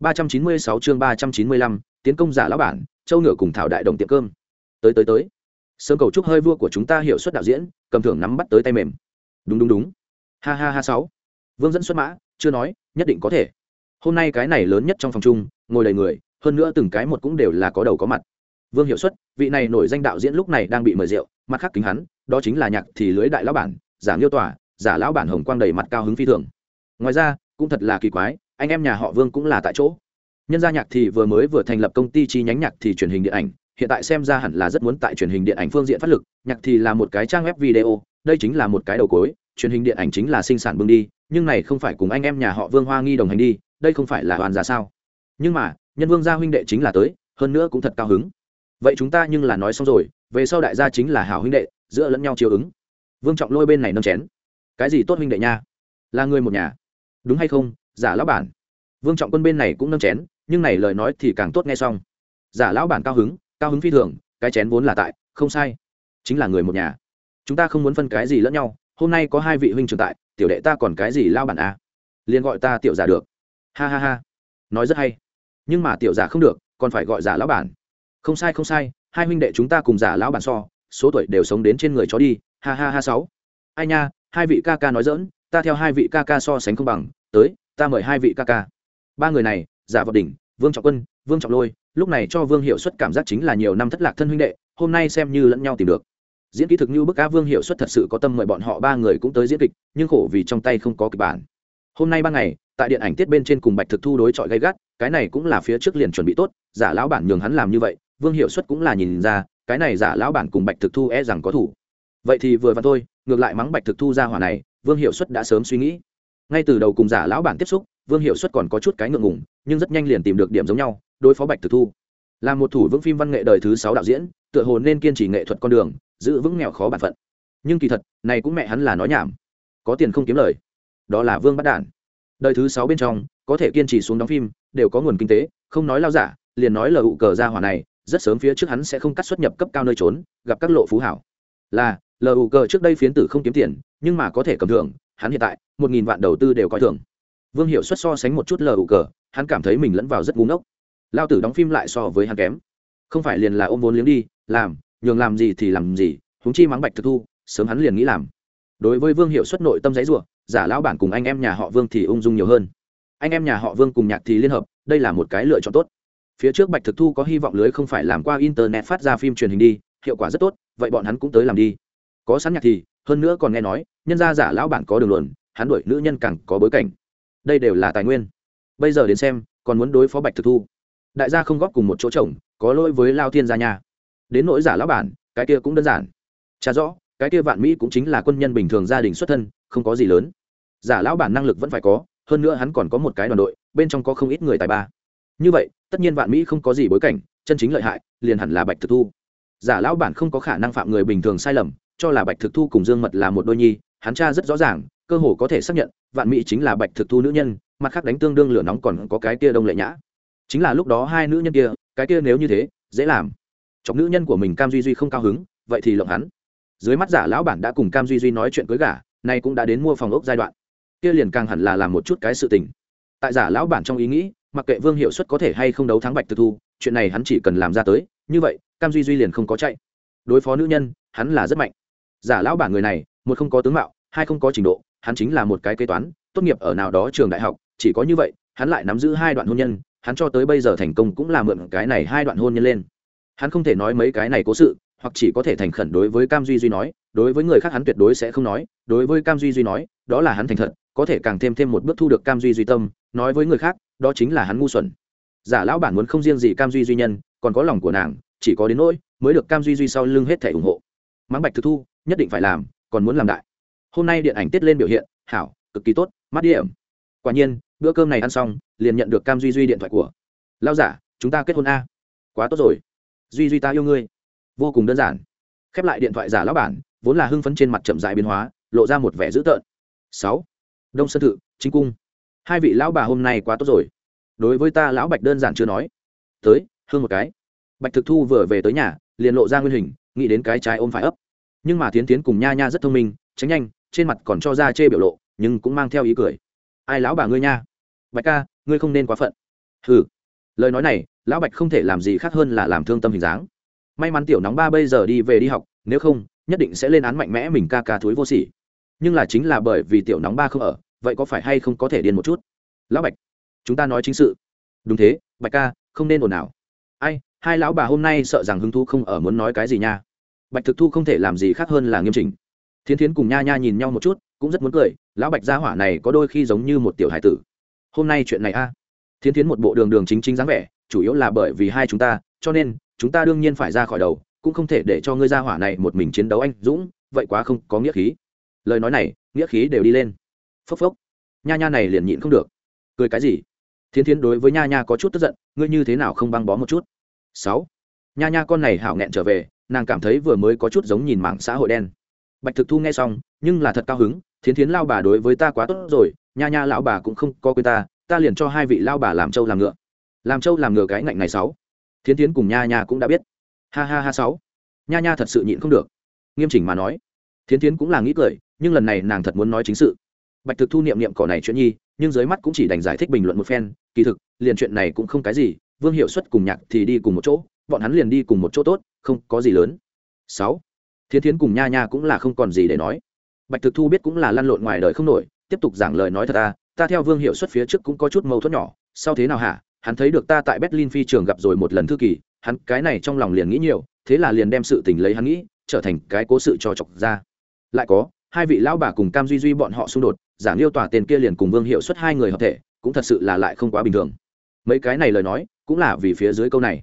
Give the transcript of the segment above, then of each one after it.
ba trăm chín mươi sáu chương ba trăm chín mươi lăm tiến công giả lão bản châu ngựa cùng thảo đại đồng tiệm cơm. Tới tới tới. Sớm cầu chúc hơi vua của chúng ta hiệu suất đạo diễn cầm thưởng nắm bắt tới tay mềm. Đúng đúng đúng. Ha ha ha sáu. Vương dẫn xuất mã chưa nói nhất định có thể. Hôm nay cái này lớn nhất trong phòng chung ngồi đầy người hơn nữa từng cái một cũng đều là có đầu có mặt. Vương hiệu suất vị này nổi danh đạo diễn lúc này đang bị mời rượu mặt khác kính hắn đó chính là nhạc thì lưới đại lão bản giả liêu tòa, giả lão bản hồng quang đầy mặt cao hứng phi thường. Ngoài ra cũng thật là kỳ quái anh em nhà họ vương cũng là tại chỗ. Nhân gia nhạc thì vừa mới vừa thành lập công ty chi nhánh nhạc thì truyền hình điện ảnh, hiện tại xem ra hẳn là rất muốn tại truyền hình điện ảnh phương diện phát lực, nhạc thì là một cái trang web video, đây chính là một cái đầu cối, truyền hình điện ảnh chính là sinh sản bưng đi, nhưng này không phải cùng anh em nhà họ vương hoa nghi đồng hành đi, đây không phải là hoàn ra sao. Nhưng mà, nhân vương gia huynh đệ chính là tới, hơn nữa cũng thật cao hứng. Vậy chúng ta nhưng là nói xong rồi, về sau đại gia chính là hảo huynh đệ, giữa lẫn nhau chiều ứng. Vương trọng lôi bên này nâng chén. Cái gì tốt huynh đệ nha? Là người một nhà. Đúng hay không? Giả lão bản. Vương trọng quân bên này cũng nâng chén, nhưng này lời nói thì càng tốt nghe xong. Giả lão bản cao hứng cao hứng phi thường, cái chén vốn là tại, không sai. Chính là người một nhà. Chúng ta không muốn phân cái gì lẫn nhau, hôm nay có hai vị huynh trưởng tại, tiểu đệ ta còn cái gì lao bản à? liền gọi ta tiểu giả được. Ha ha ha. Nói rất hay. Nhưng mà tiểu giả không được, còn phải gọi giả lão bản. Không sai không sai, hai huynh đệ chúng ta cùng giả lão bản so, số tuổi đều sống đến trên người chó đi. Ha ha ha sáu. Ai nha, hai vị ca ca nói dỡn ta theo hai vị ca ca so sánh không bằng, tới ta mời hai vị ca ca. Ba người này, giả vọt đỉnh, vương trọng quân, vương trọng lôi, lúc này cho vương hiệu suất cảm giác chính là nhiều năm thất lạc thân huynh đệ, hôm nay xem như lẫn nhau tìm được. Diễn kỹ thực như bức á vương hiệu suất thật sự có tâm mời bọn họ ba người cũng tới diễn kịch, nhưng khổ vì trong tay không có kịch bản. Hôm nay ban ngày, tại điện ảnh tiết bên trên cùng bạch thực thu đối chọi gay gắt, cái này cũng là phía trước liền chuẩn bị tốt, giả lão bản nhường hắn làm như vậy, vương hiệu suất cũng là nhìn ra, cái này giả lão bản cùng bạch thực thu e rằng có thủ. Vậy thì vừa và thôi, ngược lại mắng bạch thực thu ra hỏa này, vương hiệu suất đã sớm suy nghĩ ngay từ đầu cùng giả lão bản tiếp xúc, vương hiệu suất còn có chút cái ngượng ngùng, nhưng rất nhanh liền tìm được điểm giống nhau, đối phó bạch thực thu. Là một thủ vững phim văn nghệ đời thứ sáu đạo diễn, tựa hồ nên kiên trì nghệ thuật con đường, giữ vững nghèo khó bản phận. Nhưng kỳ thật, này cũng mẹ hắn là nói nhảm. Có tiền không kiếm lời. Đó là vương bắt đản. Đời thứ sáu bên trong, có thể kiên trì xuống đóng phim, đều có nguồn kinh tế, không nói lao giả, liền nói lờ hụ cờ ra hỏa này, rất sớm phía trước hắn sẽ không cắt xuất nhập cấp cao nơi trốn, gặp các lộ phú hảo. Là, lờ hụ cờ trước đây phiến tử không kiếm tiền, nhưng mà có thể cầm thưởng hắn hiện tại, một nghìn vạn đầu tư đều coi thường. Vương hiệu xuất so sánh một chút lờ ủ cờ, hắn cảm thấy mình lẫn vào rất búng ốc lao tử đóng phim lại so với hắn kém. Không phải liền là ôm vốn liếng đi, làm, nhường làm gì thì làm gì húng chi mắng bạch thực thu, sớm hắn liền nghĩ làm. Đối với vương hiệu xuất nội tâm giấy ruộng giả lão bản cùng anh em nhà họ vương thì ung dung nhiều hơn. Anh em nhà họ vương cùng nhạc thì liên hợp, đây là một cái lựa chọn tốt. Phía trước bạch thực thu có hy vọng lưới không phải làm qua internet phát ra phim truyền hình đi, hiệu quả rất tốt, vậy bọn hắn cũng tới làm đi. Có sẵn nhạc thì hơn nữa còn nghe nói, nhân gia giả lão bản có đường luận, hắn đuổi nữ nhân càng có bối cảnh. Đây đều là tài nguyên. Bây giờ đến xem, còn muốn đối phó bạch thực thu. Đại gia không góp cùng một chỗ chồng, có lỗi với lao thiên gia nhà đến nỗi giả lão bản, cái kia cũng đơn giản. Trả rõ, cái kia vạn mỹ cũng chính là quân nhân bình thường gia đình xuất thân, không có gì lớn. Giả lão bản năng lực vẫn phải có, hơn nữa hắn còn có một cái đoàn đội, bên trong có không ít người tài ba. Như vậy, tất nhiên vạn mỹ không có gì bối cảnh, chân chính lợi hại, liền hẳn là bạch thực thu. Giả lão bản không có khả năng phạm người bình thường sai lầm cho là bạch thực thu cùng dương mật là một đôi nhi, hắn cha rất rõ ràng, cơ hồ có thể xác nhận, vạn mỹ chính là bạch thực thu nữ nhân, mặt khác đánh tương đương lửa nóng còn có cái kia đông lệ nhã. Chính là lúc đó hai nữ nhân kia, cái kia nếu như thế, dễ làm. Chọc nữ nhân của mình cam duy duy không cao hứng, vậy thì lộng hắn. Dưới mắt giả lão bản đã cùng cam duy duy nói chuyện cưới gả, nay cũng đã đến mua phòng ốc giai đoạn. Kia liền càng hẳn là làm một chút cái sự tình. Tại giả lão bản trong ý nghĩ, mặc kệ vương hiệu suất có thể hay không đấu thắng bạch thực thu, chuyện này hắn chỉ cần làm ra tới, như vậy, cam duy duy liền không có chạy. Đối phó nữ nhân, hắn là rất mạnh giả lão bản người này, một không có tướng mạo, hai không có trình độ, hắn chính là một cái kế toán, tốt nghiệp ở nào đó trường đại học, chỉ có như vậy, hắn lại nắm giữ hai đoạn hôn nhân, hắn cho tới bây giờ thành công cũng là mượn cái này hai đoạn hôn nhân lên. Hắn không thể nói mấy cái này cố sự, hoặc chỉ có thể thành khẩn đối với cam duy duy nói, đối với người khác hắn tuyệt đối sẽ không nói, đối với cam duy duy nói, đó là hắn thành thật, có thể càng thêm thêm một bước thu được cam duy duy tâm, nói với người khác, đó chính là hắn ngu xuẩn. Giả lão bản muốn không riêng gì cam duy duy nhân, còn có lòng của nàng, chỉ có đến nỗi mới được cam duy duy sau lưng hết thể ủng hộ. Mắng bạch thực thu nhất định phải làm, còn muốn làm đại. Hôm nay điện ảnh tiết lên biểu hiện, hảo, cực kỳ tốt mắt điểm. Quả nhiên, bữa cơm này ăn xong, liền nhận được cam duy duy điện thoại của. Lao giả, chúng ta kết hôn a. Quá tốt rồi. Duy duy ta yêu ngươi. Vô cùng đơn giản. Khép lại điện thoại giả lão bản, vốn là hưng phấn trên mặt chậm dại biến hóa, lộ ra một vẻ dữ tợn. Sáu. Đông sơn thự, chính cung. Hai vị lão bà hôm nay quá tốt rồi. Đối với ta lão bạch đơn giản chưa nói. Tới, hương một cái. Bạch thực thu vừa về tới nhà, liền lộ ra nguyên hình, nghĩ đến cái trái ôm phải ấp nhưng mà tiến tiến cùng nha nha rất thông minh, tránh nhanh, trên mặt còn cho ra chê biểu lộ, nhưng cũng mang theo ý cười. Ai lão bà ngươi nha? Bạch ca, ngươi không nên quá phận. Ừ lời nói này, lão bạch không thể làm gì khác hơn là làm thương tâm hình dáng. May mắn tiểu nóng ba bây giờ đi về đi học, nếu không, nhất định sẽ lên án mạnh mẽ mình ca ca thúi vô sỉ. Nhưng là chính là bởi vì tiểu nóng ba không ở, vậy có phải hay không có thể điên một chút? Lão bạch, chúng ta nói chính sự. Đúng thế, bạch ca, không nên ồn ào. Ai, hai lão bà hôm nay sợ rằng hứng thú không ở muốn nói cái gì nha bạch thực thu không thể làm gì khác hơn là nghiêm chỉnh. Thiến thiến cùng nha nha nhìn nhau một chút, cũng rất muốn cười, lão bạch gia hỏa này có đôi khi giống như một tiểu hải tử. Hôm nay chuyện này a. À. thiến thiến một bộ đường đường chính chính dáng vẻ, chủ yếu là bởi vì hai chúng ta, cho nên, chúng ta đương nhiên phải ra khỏi đầu, cũng không thể để cho ngươi gia hỏa này một mình chiến đấu anh dũng, vậy quá không có nghĩa khí. Lời nói này, nghĩa khí đều đi lên. Phốc phốc. Nha nha này liền nhịn không được. Cười cái gì? Thiến thiến đối với nha nha có chút tức giận, ngươi như thế nào không băng bó một chút? Sáu. Nha nha con này hảo nghẹn trở về nàng cảm thấy vừa mới có chút giống nhìn mạng xã hội đen. Bạch thực thu nghe xong, nhưng là thật cao hứng, thiến thiến lao bà đối với ta quá tốt rồi, nha nha lão bà cũng không có quên ta ta liền cho hai vị lao bà làm trâu làm ngựa. Làm trâu làm ngựa cái ngạnh này sáu. Thiến thiến cùng nha nha cũng đã biết. Ha ha ha sáu. Nha nha thật sự nhịn không được. Nghiêm chỉnh mà nói. Thiến thiến cũng là nghĩ cười, nhưng lần này nàng thật muốn nói chính sự. Bạch thực thu niệm niệm cỏ này chuyện nhi, nhưng dưới mắt cũng chỉ đành giải thích bình luận một phen, kỳ thực, liền chuyện này cũng không cái gì, vương hiệu suất cùng nhạc thì đi cùng một chỗ, bọn hắn liền đi cùng một chỗ tốt không có gì lớn. Sáu. Thiến thiến cùng nha nha cũng là không còn gì để nói. Bạch thực thu biết cũng là lăn lộn ngoài đời không nổi, tiếp tục giảng lời nói thật ta ta theo vương hiệu xuất phía trước cũng có chút mâu thuẫn nhỏ, sau thế nào hả? Hắn thấy được ta tại berlin phi trường gặp rồi một lần thư kỳ, hắn cái này trong lòng liền nghĩ nhiều, thế là liền đem sự tình lấy hắn nghĩ, trở thành cái cố sự cho chọc ra. Lại có, hai vị lão bà cùng cam duy duy bọn họ xung đột, giảng liêu tòa tên kia liền cùng vương hiệu xuất hai người hợp thể, cũng thật sự là lại không quá bình thường. Mấy cái này lời nói, cũng là vì phía dưới câu này.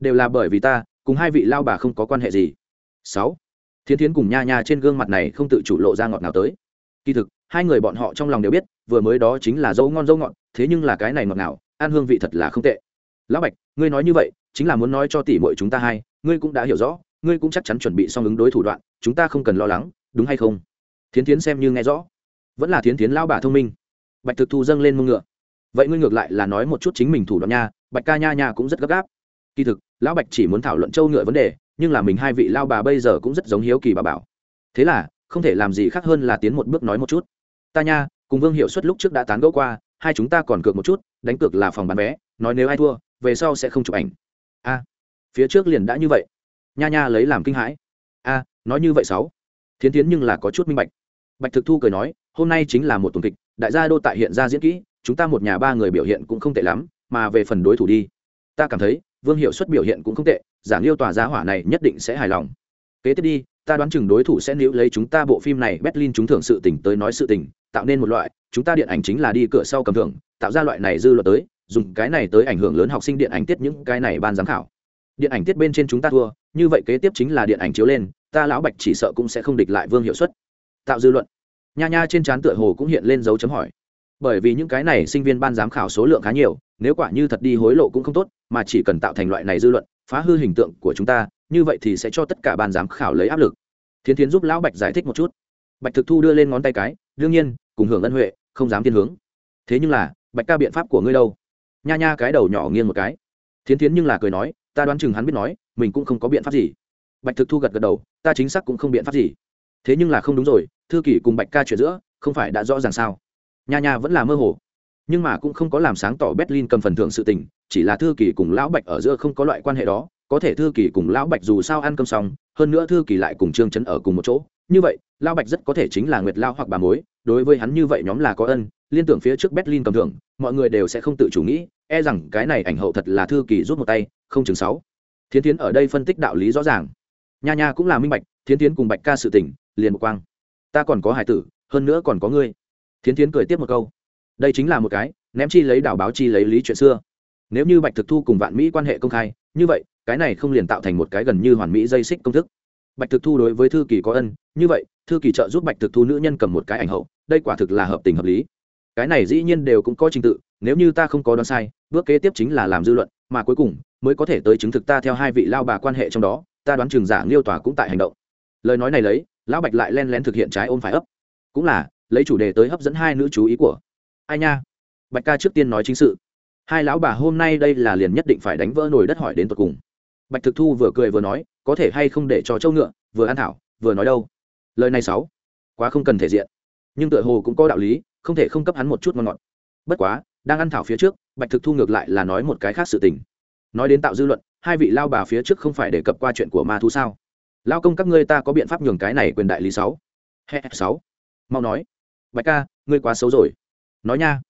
Đều là bởi vì ta cùng hai vị lao bà không có quan hệ gì. Sáu, thiến thiến cùng nha nha trên gương mặt này không tự chủ lộ ra ngọt nào tới. Kỳ thực, hai người bọn họ trong lòng đều biết, vừa mới đó chính là dâu ngon dâu ngọt, thế nhưng là cái này ngọt nào ăn hương vị thật là không tệ. Lão bạch, ngươi nói như vậy, chính là muốn nói cho tỷ muội chúng ta hai ngươi cũng đã hiểu rõ, ngươi cũng chắc chắn chuẩn bị xong ứng đối thủ đoạn, chúng ta không cần lo lắng, đúng hay không? Thiến thiến xem như nghe rõ. Vẫn là thiến thiến lao bà thông minh. Bạch thực thu dâng lên mông ngựa. Vậy ngươi ngược lại là nói một chút chính mình thủ đoạn nha, bạch ca nha nha cũng rất gấp gáp. Kỳ thực lão bạch chỉ muốn thảo luận châu ngựa vấn đề, nhưng là mình hai vị lao bà bây giờ cũng rất giống hiếu kỳ bà bảo. Thế là, không thể làm gì khác hơn là tiến một bước nói một chút. Ta nha, cùng vương hiệu suất lúc trước đã tán gẫu qua, hai chúng ta còn cược một chút, đánh cược là phòng bán vé, nói nếu ai thua, về sau sẽ không chụp ảnh. A, phía trước liền đã như vậy. Nha nha lấy làm kinh hãi. A, nói như vậy sáu. Thiến tiến nhưng là có chút minh bạch. Bạch thực thu cười nói, hôm nay chính là một tuần kịch, đại gia đô tại hiện ra diễn kỹ, chúng ta một nhà ba người biểu hiện cũng không tệ lắm, mà về phần đối thủ đi. Ta cảm thấy vương hiệu suất biểu hiện cũng không tệ giảng yêu tòa giá hỏa này nhất định sẽ hài lòng. Kế tiếp đi, ta đoán chừng đối thủ sẽ níu lấy chúng ta bộ phim này, berlin chúng thưởng sự tỉnh tới nói sự tình, tạo nên một loại, chúng ta điện ảnh chính là đi cửa sau cầm thưởng, tạo ra loại này dư luận tới, dùng cái này tới ảnh hưởng lớn học sinh điện ảnh tiết những cái này ban giám khảo. Điện ảnh tiết bên trên chúng ta thua, như vậy kế tiếp chính là điện ảnh chiếu lên, ta lão bạch chỉ sợ cũng sẽ không địch lại vương hiệu suất. Tạo dư luận. Nha nha trên trán tựa hồ cũng hiện lên dấu chấm hỏi. Bởi vì những cái này sinh viên ban giám khảo số lượng khá nhiều nếu quả như thật đi hối lộ cũng không tốt, mà chỉ cần tạo thành loại này dư luận, phá hư hình tượng của chúng ta, như vậy thì sẽ cho tất cả ban giám khảo lấy áp lực. Thiến thiến giúp lão bạch giải thích một chút. Bạch thực thu đưa lên ngón tay cái, đương nhiên, cùng hưởng ân huệ, không dám thiên hướng. Thế nhưng là, bạch ca biện pháp của ngươi đâu? Nha nha cái đầu nhỏ nghiêng một cái. Thiến thiến nhưng là cười nói, ta đoán chừng hắn biết nói, mình cũng không có biện pháp gì. Bạch thực thu gật gật đầu, ta chính xác cũng không biện pháp gì. Thế nhưng là không đúng rồi, thư kỷ cùng bạch ca chuyện giữa, không phải đã rõ ràng sao? Nha nha vẫn là mơ hồ nhưng mà cũng không có làm sáng tỏ berlin cầm phần thưởng sự tình, chỉ là thư kỳ cùng lão bạch ở giữa không có loại quan hệ đó, có thể thư kỳ cùng lão bạch dù sao ăn cơm xong, hơn nữa thư kỳ lại cùng trương chấn ở cùng một chỗ. Như vậy, lão bạch rất có thể chính là nguyệt lao hoặc bà mối, đối với hắn như vậy nhóm là có ân, liên tưởng phía trước berlin cầm thưởng, mọi người đều sẽ không tự chủ nghĩ e rằng cái này ảnh hậu thật là thư kỳ rút một tay, không chừng sáu. Thiến tiến ở đây phân tích đạo lý rõ ràng. Nha nha cũng là minh bạch, thiến tiến cùng bạch ca sự tỉnh liền một quang. Ta còn có hải tử, hơn nữa còn có ngươi. Thiến tiến cười tiếp một câu đây chính là một cái, ném chi lấy đảo báo chi lấy lý chuyện xưa. Nếu như bạch thực thu cùng vạn mỹ quan hệ công khai, như vậy, cái này không liền tạo thành một cái gần như hoàn mỹ dây xích công thức. Bạch thực thu đối với thư kỳ có ân, như vậy, thư kỳ trợ giúp bạch thực thu nữ nhân cầm một cái ảnh hậu, đây quả thực là hợp tình hợp lý. Cái này dĩ nhiên đều cũng có trình tự, nếu như ta không có đoán sai, bước kế tiếp chính là làm dư luận, mà cuối cùng, mới có thể tới chứng thực ta theo hai vị lao bà quan hệ trong đó, ta đoán trường giả liêu tòa cũng tại hành động. Lời nói này lấy, lão bạch lại len lén thực hiện trái ôm phải ấp. Cũng là, lấy chủ đề tới hấp dẫn hai nữ chú ý của ai nha? Bạch ca trước tiên nói chính sự. Hai lão bà hôm nay đây là liền nhất định phải đánh vỡ nồi đất hỏi đến tột cùng. Bạch thực thu vừa cười vừa nói, có thể hay không để cho châu ngựa, vừa an thảo, vừa nói đâu. Lời này sáu quá không cần thể diện. Nhưng tựa hồ cũng có đạo lý, không thể không cấp hắn một chút ngon ngọt. Bất quá, đang ăn thảo phía trước, bạch thực thu ngược lại là nói một cái khác sự tình. Nói đến tạo dư luận, hai vị lao bà phía trước không phải đề cập qua chuyện của ma thú sao? Lao công các ngươi ta có biện pháp nhường cái này quyền đại lý sáu hè sáu mau nói. Bạch ca, ngươi quá xấu rồi nói nha.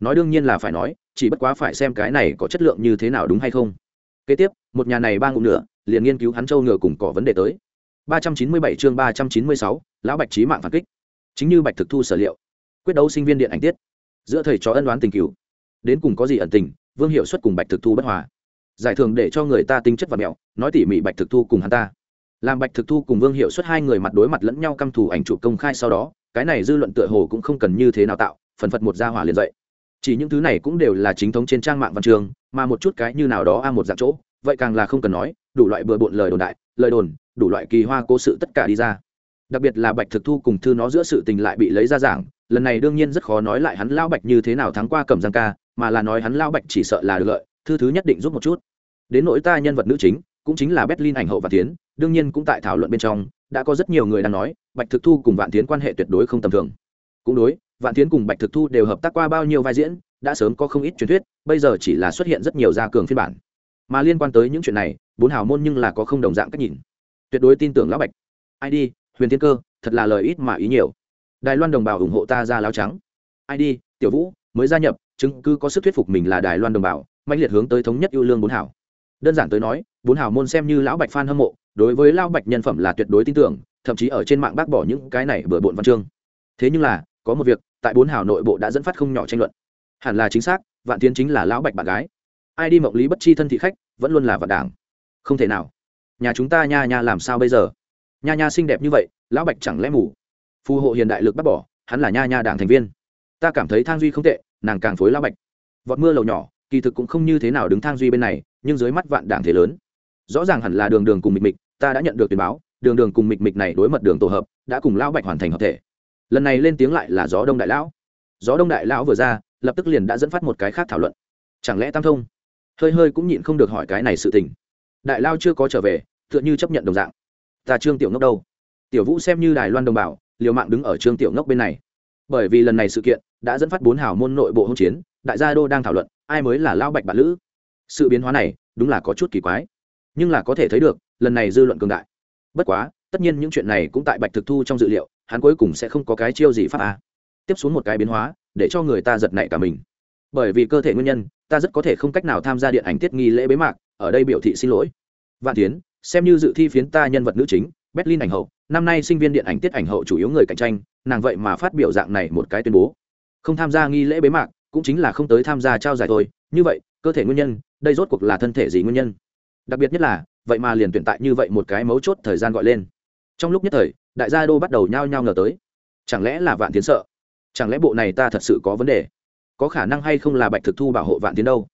Nói đương nhiên là phải nói chỉ bất quá phải xem cái này có chất lượng như thế nào đúng hay không. Kế tiếp một nhà này ba ngụm nữa liền nghiên cứu hắn châu ngựa cùng cỏ vấn đề tới. 397 chương 396, lão bạch trí mạng phản kích. Chính như bạch thực thu sở liệu. Quyết đấu sinh viên điện ảnh tiết. Giữa thầy cho ân đoán tình cửu. Đến cùng có gì ẩn tình vương hiệu suất cùng bạch thực thu bất hòa. Giải thưởng để cho người ta tính chất và mẹo nói tỉ mỉ bạch thực thu cùng hắn ta. Làm bạch thực thu cùng vương hiệu suất hai người mặt đối mặt lẫn nhau căm thù ảnh chụp công khai sau đó cái này dư luận tựa hồ cũng không cần như thế nào tạo phần phật một gia hỏa liền dậy. Chỉ những thứ này cũng đều là chính thống trên trang mạng văn trường, mà một chút cái như nào đó a một dạng chỗ, vậy càng là không cần nói, đủ loại bừa bộn lời đồn đại, lời đồn, đủ loại kỳ hoa cố sự tất cả đi ra. Đặc biệt là bạch thực thu cùng thư nó giữa sự tình lại bị lấy ra giảng, lần này đương nhiên rất khó nói lại hắn lao bạch như thế nào thắng qua cầm giang ca, mà là nói hắn lao bạch chỉ sợ là được lợi, thư thứ nhất định giúp một chút. Đến nỗi ta nhân vật nữ chính, cũng chính là berlin ảnh hậu và tiến đương nhiên cũng tại thảo luận bên trong, đã có rất nhiều người đang nói, bạch thực thu cùng vạn tiến quan hệ tuyệt đối không tầm thường. Cũng đối vạn tiến cùng bạch thực thu đều hợp tác qua bao nhiêu vai diễn, đã sớm có không ít truyền thuyết, bây giờ chỉ là xuất hiện rất nhiều gia cường phiên bản. Mà liên quan tới những chuyện này, bốn hào môn nhưng là có không đồng dạng cách nhìn. Tuyệt đối tin tưởng lão bạch. ID huyền thiên cơ, thật là lời ít mà ý nhiều. Đài loan đồng bào ủng hộ ta ra láo trắng. ID tiểu vũ, mới gia nhập, chứng cứ có sức thuyết phục mình là đài loan đồng bào mạnh liệt hướng tới thống nhất yêu lương bốn hảo đơn giản tới nói, bốn hảo môn xem như lão bạch phan hâm mộ, đối với lão bạch nhân phẩm là tuyệt đối tin tưởng, thậm chí ở trên mạng bác bỏ những cái này bừa bộn văn chương. Thế nhưng là, có một việc tại bốn Hào nội bộ đã dẫn phát không nhỏ tranh luận. Hẳn là chính xác, vạn tiến chính là lão bạch bạn gái. Ai đi mộng lý bất chi thân thị khách, vẫn luôn là vạn đảng. Không thể nào. Nhà chúng ta nha nha làm sao bây giờ? Nha nha xinh đẹp như vậy, lão bạch chẳng lẽ mù? Phù hộ hiền đại lực bắt bỏ, hắn là nha nha đảng thành viên. Ta cảm thấy thang duy không tệ, nàng càng phối lão bạch. Vọt mưa lầu nhỏ, kỳ thực cũng không như thế nào đứng thang duy bên này, nhưng dưới mắt vạn đảng thế lớn. Rõ ràng hẳn là đường đường cùng mịch mịch, ta đã nhận được tuyên báo, đường đường cùng mịch mịch này đối mật đường tổ hợp, đã cùng lão bạch hoàn thành hợp thể lần này lên tiếng lại là gió đông đại lão. Gió đông đại lão vừa ra, lập tức liền đã dẫn phát một cái khác thảo luận. Chẳng lẽ tam thông? Hơi hơi cũng nhịn không được hỏi cái này sự tình. Đại lao chưa có trở về, tựa như chấp nhận đồng dạng. Ta trương tiểu ngốc đâu? Tiểu vũ xem như đài loan đồng bào, liều mạng đứng ở trương tiểu ngốc bên này. Bởi vì lần này sự kiện đã dẫn phát bốn hào môn nội bộ hỗn chiến, đại gia đô đang thảo luận, ai mới là lao bạch bạn lữ? Sự biến hóa này đúng là có chút kỳ quái, nhưng là có thể thấy được, lần này dư luận cường đại. Bất quá tất nhiên những chuyện này cũng tại bạch thực thu trong dự liệu, hắn cuối cùng sẽ không có cái chiêu gì pháp a tiếp xuống một cái biến hóa, để cho người ta giật nảy cả mình. Bởi vì cơ thể nguyên nhân, ta rất có thể không cách nào tham gia điện ảnh tiết nghi lễ bế mạc, ở đây biểu thị xin lỗi. Vạn tiến, xem như dự thi phiến ta nhân vật nữ chính, berlin ảnh hậu, năm nay sinh viên điện ảnh tiết ảnh hậu chủ yếu người cạnh tranh, nàng vậy mà phát biểu dạng này một cái tuyên bố. Không tham gia nghi lễ bế mạc, cũng chính là không tới tham gia trao giải thôi. Như vậy, cơ thể nguyên nhân, đây rốt cuộc là thân thể gì nguyên nhân? Đặc biệt nhất là, vậy mà liền tuyển tại như vậy một cái mấu chốt thời gian gọi lên trong lúc nhất thời, đại gia đô bắt đầu nhao nhao ngờ tới. Chẳng lẽ là vạn tiến sợ? Chẳng lẽ bộ này ta thật sự có vấn đề? Có khả năng hay không là bạch thực thu bảo hộ vạn tiến đâu?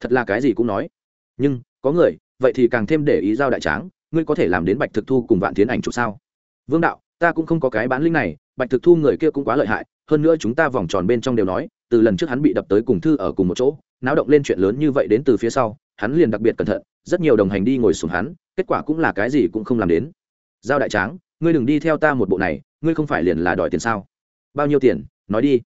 Thật là cái gì cũng nói. Nhưng, có người, vậy thì càng thêm để ý giao đại tráng, ngươi có thể làm đến bạch thực thu cùng vạn tiến ảnh chụp sao? Vương đạo, ta cũng không có cái bán linh này, bạch thực thu người kia cũng quá lợi hại, hơn nữa chúng ta vòng tròn bên trong đều nói, từ lần trước hắn bị đập tới cùng thư ở cùng một chỗ, náo động lên chuyện lớn như vậy đến từ phía sau, hắn liền đặc biệt cẩn thận, rất nhiều đồng hành đi ngồi xuống hắn, kết quả cũng là cái gì cũng không làm đến giao đại tráng, ngươi đừng đi theo ta một bộ này, ngươi không phải liền là đòi tiền sao? Bao nhiêu tiền? Nói đi.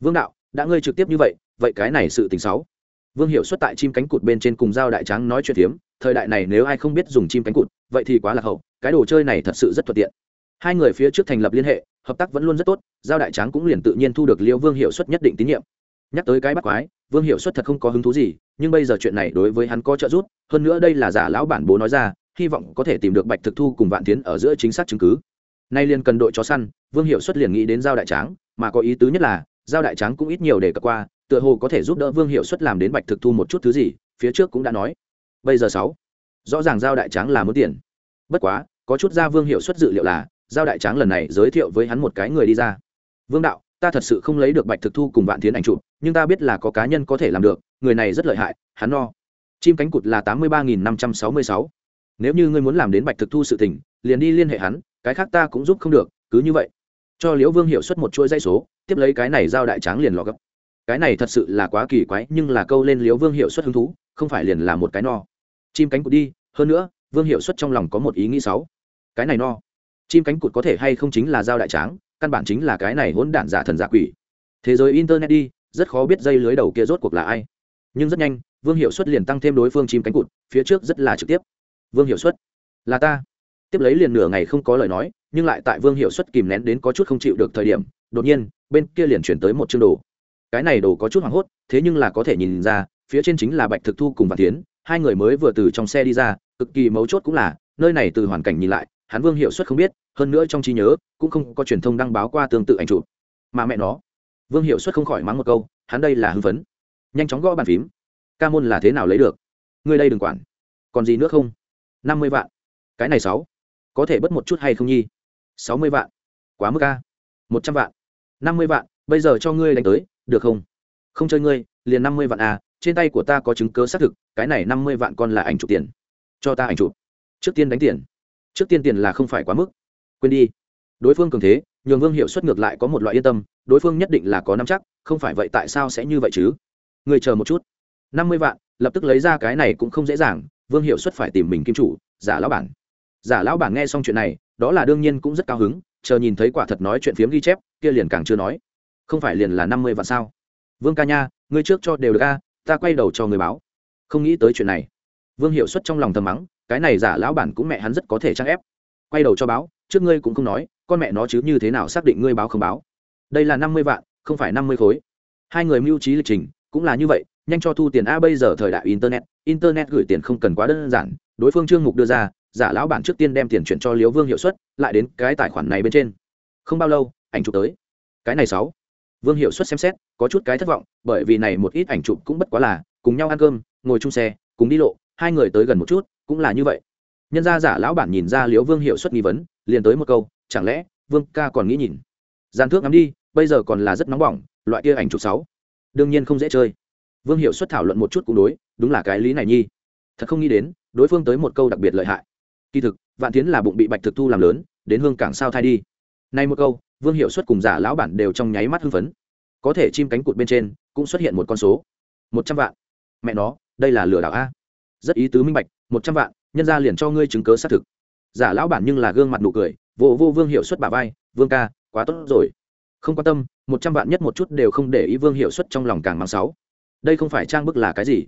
Vương đạo, đã ngươi trực tiếp như vậy vậy cái này sự tình xấu. Vương hiệu xuất tại chim cánh cụt bên trên cùng giao đại tráng nói chuyện phiếm, thời đại này nếu ai không biết dùng chim cánh cụt, vậy thì quá là hậu, cái đồ chơi này thật sự rất thuận tiện. Hai người phía trước thành lập liên hệ, hợp tác vẫn luôn rất tốt, giao đại tráng cũng liền tự nhiên thu được liêu vương hiệu suất nhất định tín nhiệm. Nhắc tới cái bắt quái, vương hiệu suất thật không có hứng thú gì, nhưng bây giờ chuyện này đối với hắn có trợ giúp, hơn nữa đây là giả lão bản bố nói ra hy vọng có thể tìm được bạch thực thu cùng vạn tiến ở giữa chính xác chứng cứ. Nay liền cần đội chó săn, vương hiệu suất liền nghĩ đến giao đại tráng, mà có ý tứ nhất là, giao đại tráng cũng ít nhiều để cập qua, tựa hồ có thể giúp đỡ vương hiệu suất làm đến bạch thực thu một chút thứ gì, phía trước cũng đã nói. Bây giờ sáu, rõ ràng giao đại tráng là muốn tiền. Bất quá, có chút ra vương hiệu suất dự liệu là, giao đại tráng lần này giới thiệu với hắn một cái người đi ra. Vương đạo, ta thật sự không lấy được bạch thực thu cùng vạn tiến ảnh chụp, nhưng ta biết là có cá nhân có thể làm được, người này rất lợi hại, hắn no. Chim cánh cụt là tám mươi ba nghìn năm trăm sáu mươi sáu nếu như ngươi muốn làm đến bạch thực thu sự tình, liền đi liên hệ hắn, cái khác ta cũng giúp không được, cứ như vậy. Cho liễu vương hiệu suất một chuỗi dây số, tiếp lấy cái này giao đại tráng liền lò gấp. Cái này thật sự là quá kỳ quái, nhưng là câu lên liễu vương hiệu suất hứng thú, không phải liền là một cái no. Chim cánh cụt đi, hơn nữa, vương hiệu suất trong lòng có một ý nghĩ sáu cái này no. Chim cánh cụt có thể hay không chính là giao đại tráng, căn bản chính là cái này hỗn đản giả thần giả quỷ. Thế giới internet đi, rất khó biết dây lưới đầu kia rốt cuộc là ai. Nhưng rất nhanh, vương hiệu suất liền tăng thêm đối phương chim cánh cụt, phía trước rất là trực tiếp vương hiệu suất là ta. Tiếp lấy liền nửa ngày không có lời nói, nhưng lại tại vương hiệu suất kìm nén đến có chút không chịu được thời điểm, đột nhiên, bên kia liền chuyển tới một chương đồ. Cái này đồ có chút hoảng hốt, thế nhưng là có thể nhìn ra, phía trên chính là bạch thực thu cùng vạn tiến, hai người mới vừa từ trong xe đi ra, cực kỳ mấu chốt cũng là, nơi này từ hoàn cảnh nhìn lại, hắn vương hiệu suất không biết, hơn nữa trong trí nhớ, cũng không có truyền thông đăng báo qua tương tự ảnh chụp. Mà mẹ nó. Vương hiệu suất không khỏi mắng một câu, hắn đây là hưng phấn. Nhanh chóng gõ bàn phím. Ca môn là thế nào lấy được? Ngươi đây đừng quản. Còn gì nữa không? Năm mươi vạn. Cái này sáu. Có thể bớt một chút hay không nhi? Sáu mươi vạn. Quá mức ca một trăm vạn. Năm mươi vạn, bây giờ cho ngươi đánh tới, được không? Không chơi ngươi, liền năm mươi vạn à trên tay của ta có chứng cớ xác thực, cái này năm mươi vạn còn là ảnh chụp tiền. Cho ta ảnh chụp. Trước tiên đánh tiền. Trước tiên tiền là không phải quá mức. Quên đi. Đối phương cường thế, nhường vương hiệu suất ngược lại có một loại yên tâm, đối phương nhất định là có năm chắc, không phải vậy tại sao sẽ như vậy chứ? Người chờ một chút. Năm mươi vạn, lập tức lấy ra cái này cũng không dễ dàng vương hiệu xuất phải tìm mình kim chủ, giả lão bản. Giả lão bản nghe xong chuyện này, đó là đương nhiên cũng rất cao hứng, chờ nhìn thấy quả thật nói chuyện phiếm ghi chép, kia liền càng chưa nói. Không phải liền là năm mươi vạn sao? Vương ca nha, ngươi trước cho đều được a, ta quay đầu cho người báo. Không nghĩ tới chuyện này. Vương hiệu suất trong lòng thầm mắng, cái này giả lão bản cũng mẹ hắn rất có thể trang ép. Quay đầu cho báo, trước ngươi cũng không nói, con mẹ nó chứ như thế nào xác định ngươi báo không báo. Đây là năm mươi vạn, không phải năm mươi khối. Hai người mưu trí lịch trình, cũng là như vậy, nhanh cho thu tiền a bây giờ thời đại internet internet gửi tiền không cần quá đơn giản, đối phương trương mục đưa ra, giả lão bản trước tiên đem tiền chuyển cho liếu vương hiệu suất, lại đến cái tài khoản này bên trên. Không bao lâu, ảnh chụp tới. Cái này sáu. Vương hiệu suất xem xét, có chút cái thất vọng, bởi vì này một ít ảnh chụp cũng bất quá là, cùng nhau ăn cơm, ngồi chung xe, cùng đi lộ, hai người tới gần một chút, cũng là như vậy. Nhân gia giả lão bản nhìn ra liếu vương hiệu suất nghi vấn, liền tới một câu, chẳng lẽ, vương ca còn nghĩ nhìn? Gian thước ngắm đi, bây giờ còn là rất nóng bỏng, loại kia ảnh chụp sáu. Đương nhiên không dễ chơi vương hiệu xuất thảo luận một chút cũng đối, đúng là cái lý này nhi. Thật không nghĩ đến, đối phương tới một câu đặc biệt lợi hại. Kỳ thực, vạn tiến là bụng bị bạch thực thu làm lớn, đến hương cảng sao thai đi. Nay một câu, vương hiệu xuất cùng giả lão bản đều trong nháy mắt hưng phấn. Có thể chim cánh cụt bên trên, cũng xuất hiện một con số. Một trăm vạn. Mẹ nó, đây là lừa đảo a. Rất ý tứ minh bạch, một trăm vạn, nhân ra liền cho ngươi chứng cớ xác thực. Giả lão bản nhưng là gương mặt nụ cười, vô vô vương hiệu suất bà vai, vương ca, quá tốt rồi. Không quan tâm, một trăm vạn nhất một chút đều không để ý. Vương hiệu suất trong lòng càng mang sáu đây không phải trang bức là cái gì?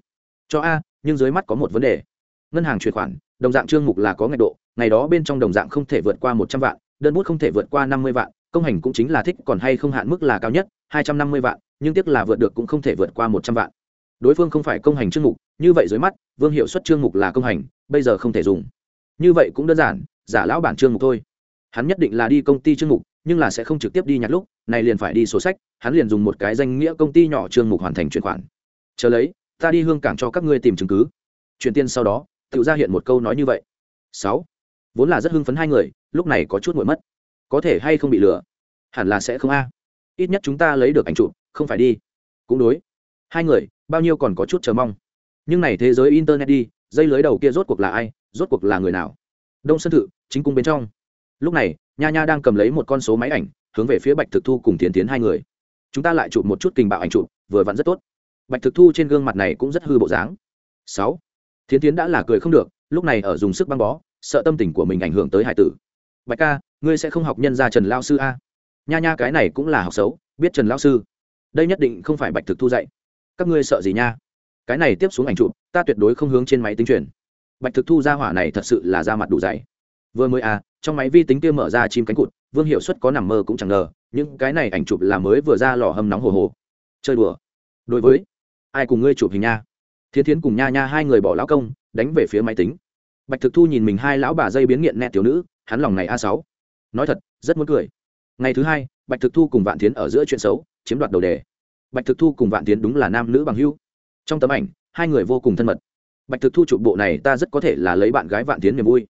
Cho a, nhưng dưới mắt có một vấn đề. Ngân hàng chuyển khoản, đồng dạng trương mục là có ngạch độ, ngày đó bên trong đồng dạng không thể vượt qua một trăm vạn, đơn bút không thể vượt qua năm mươi vạn, công hành cũng chính là thích, còn hay không hạn mức là cao nhất, hai trăm năm mươi vạn, nhưng tiếc là vượt được cũng không thể vượt qua một trăm vạn. Đối phương không phải công hành trương mục, như vậy dưới mắt, vương hiệu suất trương mục là công hành, bây giờ không thể dùng. Như vậy cũng đơn giản, giả lão bản trương mục thôi. Hắn nhất định là đi công ty trương mục, nhưng là sẽ không trực tiếp đi nhặt lúc, này liền phải đi sổ sách, hắn liền dùng một cái danh nghĩa công ty nhỏ trương mục hoàn thành chuyển khoản chờ lấy, ta đi hương cảng cho các ngươi tìm chứng cứ. Chuyển tiền sau đó tự ra hiện một câu nói như vậy. Sáu. Vốn là rất hưng phấn hai người, lúc này có chút nguội mất. Có thể hay không bị lừa? Hẳn là sẽ không a. Ít nhất chúng ta lấy được ảnh chụp, không phải đi. Cũng đối. Hai người, bao nhiêu còn có chút chờ mong. Nhưng này thế giới internet đi, dây lưới đầu kia rốt cuộc là ai, rốt cuộc là người nào? Đông sơn thự, chính cung bên trong. Lúc này, nha nha đang cầm lấy một con số máy ảnh, hướng về phía bạch thực thu cùng tiến tiến hai người. Chúng ta lại chụp một chút kinh bạo ảnh chụp, vừa vặn rất tốt bạch thực thu trên gương mặt này cũng rất hư bộ dáng. Sáu, thiến tiến đã là cười không được, lúc này ở dùng sức băng bó, sợ tâm tình của mình ảnh hưởng tới hải tử. Bạch ca, ngươi sẽ không học nhân ra trần lao sư a? Nha nha, cái này cũng là học xấu, biết trần lao sư. Đây nhất định không phải bạch thực thu dạy. Các ngươi sợ gì nha? Cái này tiếp xuống ảnh chụp, ta tuyệt đối không hướng trên máy tính truyền. Bạch thực thu ra hỏa này thật sự là ra mặt đủ dày. Vừa mới à trong máy vi tính kia mở ra chim cánh cụt, vương hiệu suất có nằm mơ cũng chẳng ngờ, những cái này ảnh chụp là mới vừa ra lò hâm nóng hồ hồ. Chơi đùa. Đối với ai cùng ngươi chụp hình nha. Thiến thiến cùng nha nha hai người bỏ lão công, đánh về phía máy tính. Bạch thực thu nhìn mình hai lão bà dây biến nghiện nẹ tiểu nữ, hắn lòng này a sáu. Nói thật, rất muốn cười. Ngày thứ hai, bạch thực thu cùng vạn tiến ở giữa chuyện xấu, chiếm đoạt đầu đề. Bạch thực thu cùng vạn tiến đúng là nam nữ bằng hưu trong tấm ảnh, hai người vô cùng thân mật. Bạch thực thu chụp bộ này, ta rất có thể là lấy bạn gái vạn tiến niềm vui.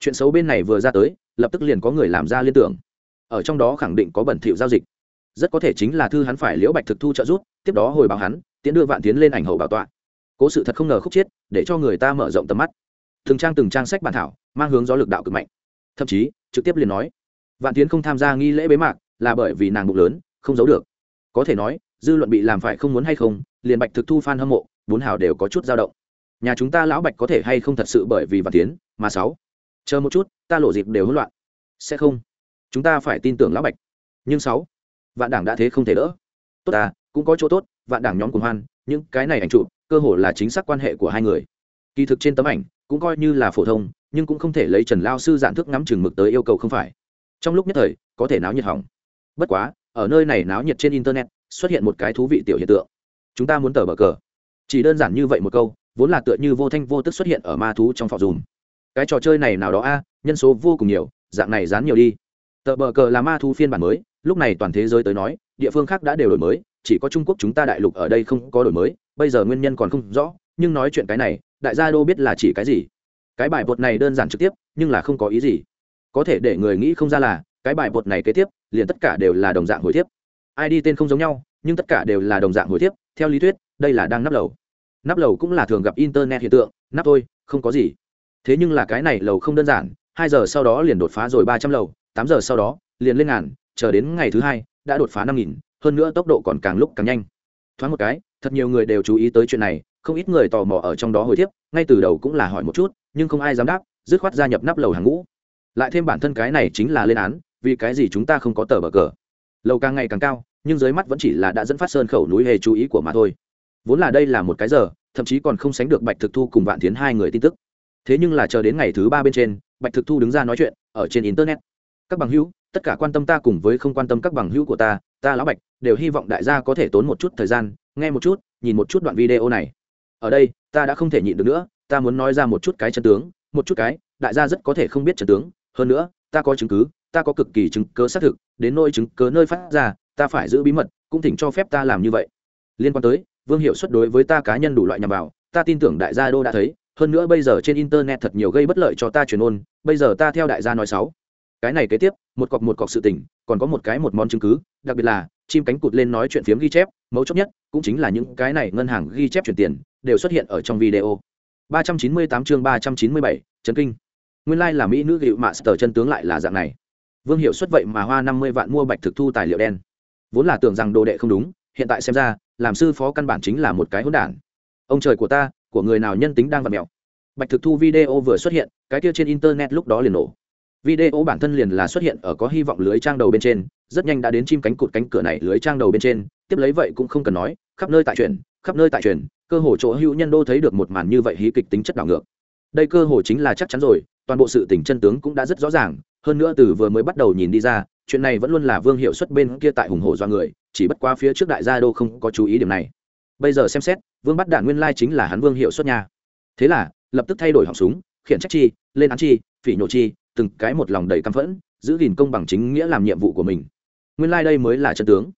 Chuyện xấu bên này vừa ra tới, lập tức liền có người làm ra liên tưởng. Ở trong đó khẳng định có bẩn thỉu giao dịch. Rất có thể chính là thư hắn phải liễu bạch thực thu trợ giúp, tiếp đó hồi báo hắn tiến đưa vạn tiến lên ảnh hậu bảo tọa. Cố sự thật không ngờ khúc chiết để cho người ta mở rộng tầm mắt. Từng trang từng trang sách bản thảo, mang hướng gió lực đạo cực mạnh. Thậm chí, trực tiếp liền nói, vạn tiến không tham gia nghi lễ bế mạc, là bởi vì nàng bụng lớn, không giấu được. Có thể nói, dư luận bị làm phải không muốn hay không, liền bạch thực thu f a n hâm mộ, bốn hào đều có chút dao động. Nhà chúng ta lão bạch có thể hay không thật sự bởi vì vạn tiến, mà sáu, chờ một chút, ta lộ dịp đều hỗn loạn. Sẽ không. Chúng ta phải tin tưởng lão bạch. Nhưng sáu, vạn đảng đã thế không thể đỡ. Tốt ta, cũng có chỗ tốt vạn đảng nhóm cùng hoan, những cái này ảnh chụp, cơ hồ là chính xác quan hệ của hai người. Kỳ thực trên tấm ảnh, cũng coi như là phổ thông, nhưng cũng không thể lấy trần lao sư giản thức ngắm chừng mực tới yêu cầu không phải. Trong lúc nhất thời, có thể náo nhiệt hỏng. Bất quá, ở nơi này náo nhiệt trên internet, xuất hiện một cái thú vị tiểu hiện tượng. Chúng ta muốn tờ bờ cờ. Chỉ đơn giản như vậy một câu, vốn là tựa như vô thanh vô tức xuất hiện ở ma thú trong phò dùm cái trò chơi này nào đó a, nhân số vô cùng nhiều, dạng này dán nhiều đi. Tờ bờ cờ là ma thú phiên bản mới, lúc này toàn thế giới tới nói địa phương khác đã đều đổi mới, chỉ có trung quốc chúng ta đại lục ở đây không có đổi mới, bây giờ nguyên nhân còn không rõ, nhưng nói chuyện cái này, đại gia đô biết là chỉ cái gì. Cái bài bột này đơn giản trực tiếp, nhưng là không có ý gì. Có thể để người nghĩ không ra là, cái bài bột này kế tiếp, liền tất cả đều là đồng dạng hồi tiếp id tên không giống nhau, nhưng tất cả đều là đồng dạng hồi tiếp theo lý thuyết, đây là đang nắp lầu. Nắp lầu cũng là thường gặp internet hiện tượng, nắp thôi, không có gì. Thế nhưng là cái này lầu không đơn giản, hai giờ sau đó liền đột phá rồi ba trăm lầu, tám giờ sau đó, liền lên ngàn, chờ đến ngày thứ hai đã đột phá năm nghìn, hơn nữa tốc độ còn càng lúc càng nhanh. Thoáng một cái, thật nhiều người đều chú ý tới chuyện này, không ít người tò mò ở trong đó hồi tiếp ngay từ đầu cũng là hỏi một chút, nhưng không ai dám đáp, dứt khoát gia nhập nắp lầu hàng ngũ. Lại thêm bản thân cái này chính là lên án, vì cái gì chúng ta không có tờ bờ cờ? Lầu càng ngày càng cao, nhưng dưới mắt vẫn chỉ là đã dẫn phát sơn khẩu núi hề chú ý của mà thôi. Vốn là đây là một cái giờ, thậm chí còn không sánh được bạch thực thu cùng vạn tiến hai người tin tức. Thế nhưng là chờ đến ngày thứ ba bên trên, bạch thực thu đứng ra nói chuyện, ở trên internet. Các bằng hữu tất cả quan tâm ta cùng với không quan tâm các bằng hữu của ta ta lão bạch, đều hy vọng đại gia có thể tốn một chút thời gian, nghe một chút, nhìn một chút đoạn video này. Ở đây, ta đã không thể nhịn được nữa, ta muốn nói ra một chút cái chân tướng, một chút cái, đại gia rất có thể không biết chân tướng. Hơn nữa, ta có chứng cứ, ta có cực kỳ chứng cớ xác thực, đến nơi chứng cớ nơi phát ra, ta phải giữ bí mật, cũng thỉnh cho phép ta làm như vậy. Liên quan tới, vương hiệu suất đối với ta cá nhân đủ loại nhằm vào, ta tin tưởng đại gia đô đã thấy, hơn nữa bây giờ trên internet thật nhiều gây bất lợi cho ta truyền ôn, bây giờ ta theo đại gia nói sáu cái này kế tiếp một cọc một cọc sự tình còn có một cái một món chứng cứ đặc biệt là chim cánh cụt lên nói chuyện phiếm ghi chép mấu chốt nhất cũng chính là những cái này ngân hàng ghi chép chuyển tiền đều xuất hiện ở trong video. 398 chương 397, chấn kinh. Nguyên lai like là mỹ nữ gịu mạ sờ chân tướng lại là dạng này. Vương hiệu xuất vậy mà hoa 50 vạn mua bạch thực thu tài liệu đen. Vốn là tưởng rằng đồ đệ không đúng hiện tại xem ra làm sư phó căn bản chính là một cái hỗn đản. Ông trời của ta của người nào nhân tính đang vật mèo bạch thực thu video vừa xuất hiện cái kia trên internet lúc đó liền nổ video bản thân liền là xuất hiện ở có hy vọng lưới trang đầu bên trên, rất nhanh đã đến chim cánh cụt cánh cửa này lưới trang đầu bên trên, tiếp lấy vậy cũng không cần nói, khắp nơi tại truyền khắp nơi tại truyền cơ hồ chỗ hữu nhân đô thấy được một màn như vậy hí kịch tính chất đảo ngược. Đây cơ hồ chính là chắc chắn rồi, toàn bộ sự tình chân tướng cũng đã rất rõ ràng, hơn nữa từ vừa mới bắt đầu nhìn đi ra, chuyện này vẫn luôn là vương hiệu xuất bên kia tại hùng hổ do người, chỉ bất qua phía trước đại gia đô không có chú ý điểm này. Bây giờ xem xét, vương bắt đạn nguyên lai chính là hắn vương hiệu xuất nha. Thế là, lập tức thay đổi họng súng, khiển trách chi, lên án chi, phỉ nhổ chi từng cái một lòng đầy căm phẫn, giữ gìn công bằng chính nghĩa làm nhiệm vụ của mình. Nguyên lai、like、đây mới là chân tướng.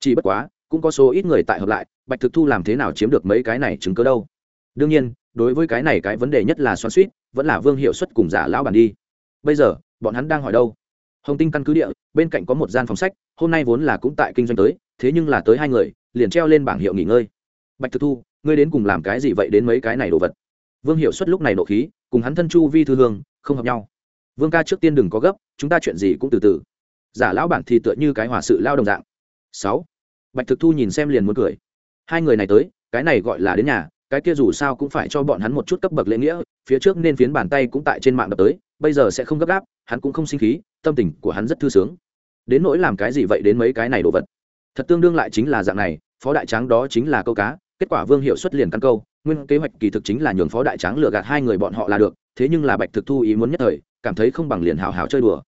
Chỉ bất quá, cũng có số ít người tại hợp lại, bạch thực thu làm thế nào chiếm được mấy cái này chứng cớ đâu? Đương nhiên, đối với cái này cái vấn đề nhất là xoắn suýt vẫn là vương hiệu suất cùng giả lão bản đi. Bây giờ, bọn hắn đang hỏi đâu? Hồng tinh căn cứ địa, bên cạnh có một gian phòng sách, hôm nay vốn là cũng tại kinh doanh tới, thế nhưng là tới hai người, liền treo lên bảng hiệu nghỉ ngơi. Bạch thực thu, ngươi đến cùng làm cái gì vậy đến mấy cái này đồ vật? Vương hiệu suất lúc này nộ khí, cùng hắn thân chu vi thư hương, không hợp nhau vương ca trước tiên đừng có gấp, chúng ta chuyện gì cũng từ từ. Giả lão bản thì tựa như cái hòa sự lao đồng dạng. Sáu. Bạch thực thu nhìn xem liền muốn cười. Hai người này tới, cái này gọi là đến nhà, cái kia dù sao cũng phải cho bọn hắn một chút cấp bậc lễ nghĩa, phía trước nên phiến bàn tay cũng tại trên mạng đập tới, bây giờ sẽ không gấp gáp, hắn cũng không sinh khí, tâm tình của hắn rất thư sướng. Đến nỗi làm cái gì vậy đến mấy cái này đồ vật? Thật tương đương lại chính là dạng này, phó đại tráng đó chính là câu cá, kết quả vương hiệu xuất liền căn câu, nguyên kế hoạch kỳ thực chính là nhường phó đại tráng lừa gạt hai người bọn họ là được thế nhưng là bạch thực thu ý muốn nhất thời, cảm thấy không bằng liền hào hào chơi đùa.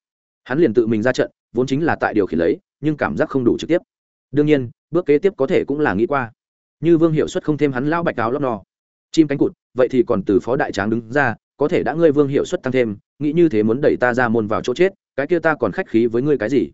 Hắn liền tự mình ra trận, vốn chính là tại điều khiển lấy, nhưng cảm giác không đủ trực tiếp. Đương nhiên, bước kế tiếp có thể cũng là nghĩ qua. Như vương hiệu suất không thêm hắn lão bạch áo lót no chim cánh cụt, vậy thì còn từ phó đại tráng đứng ra, có thể đã ngươi vương hiệu suất tăng thêm, nghĩ như thế muốn đẩy ta ra môn vào chỗ chết, cái kia ta còn khách khí với ngươi cái gì?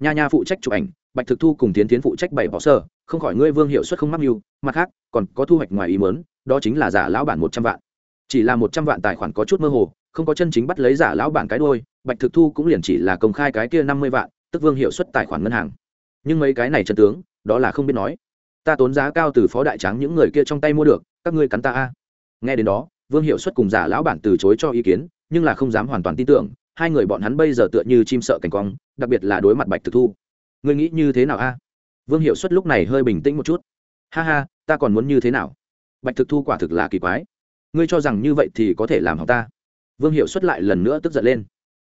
Nha nha phụ trách chụp ảnh, bạch thực thu cùng tiến tiến phụ trách bảy bỏ sơ, không khỏi ngươi vương hiệu suất không mắc mưu, mặt khác, còn có thu hoạch ngoài ý mớn đó chính là giả lão bản một trăm vạn chỉ là một trăm vạn tài khoản có chút mơ hồ, không có chân chính bắt lấy giả lão bản cái đôi bạch thực thu cũng liền chỉ là công khai cái kia năm mươi vạn, tức vương hiệu suất tài khoản ngân hàng. Nhưng mấy cái này chân tướng, đó là không biết nói. Ta tốn giá cao từ phó đại tráng những người kia trong tay mua được, các ngươi cắn ta a. Nghe đến đó, vương hiệu suất cùng giả lão bản từ chối cho ý kiến, nhưng là không dám hoàn toàn tin tưởng, hai người bọn hắn bây giờ tựa như chim sợ cảnh quang, đặc biệt là đối mặt bạch thực thu. Ngươi nghĩ như thế nào a? Vương hiệu suất lúc này hơi bình tĩnh một chút. Ha ha, ta còn muốn như thế nào? Bạch thực thu quả thực là kỳ quái ngươi cho rằng như vậy thì có thể làm học ta. Vương hiệu xuất lại lần nữa tức giận lên.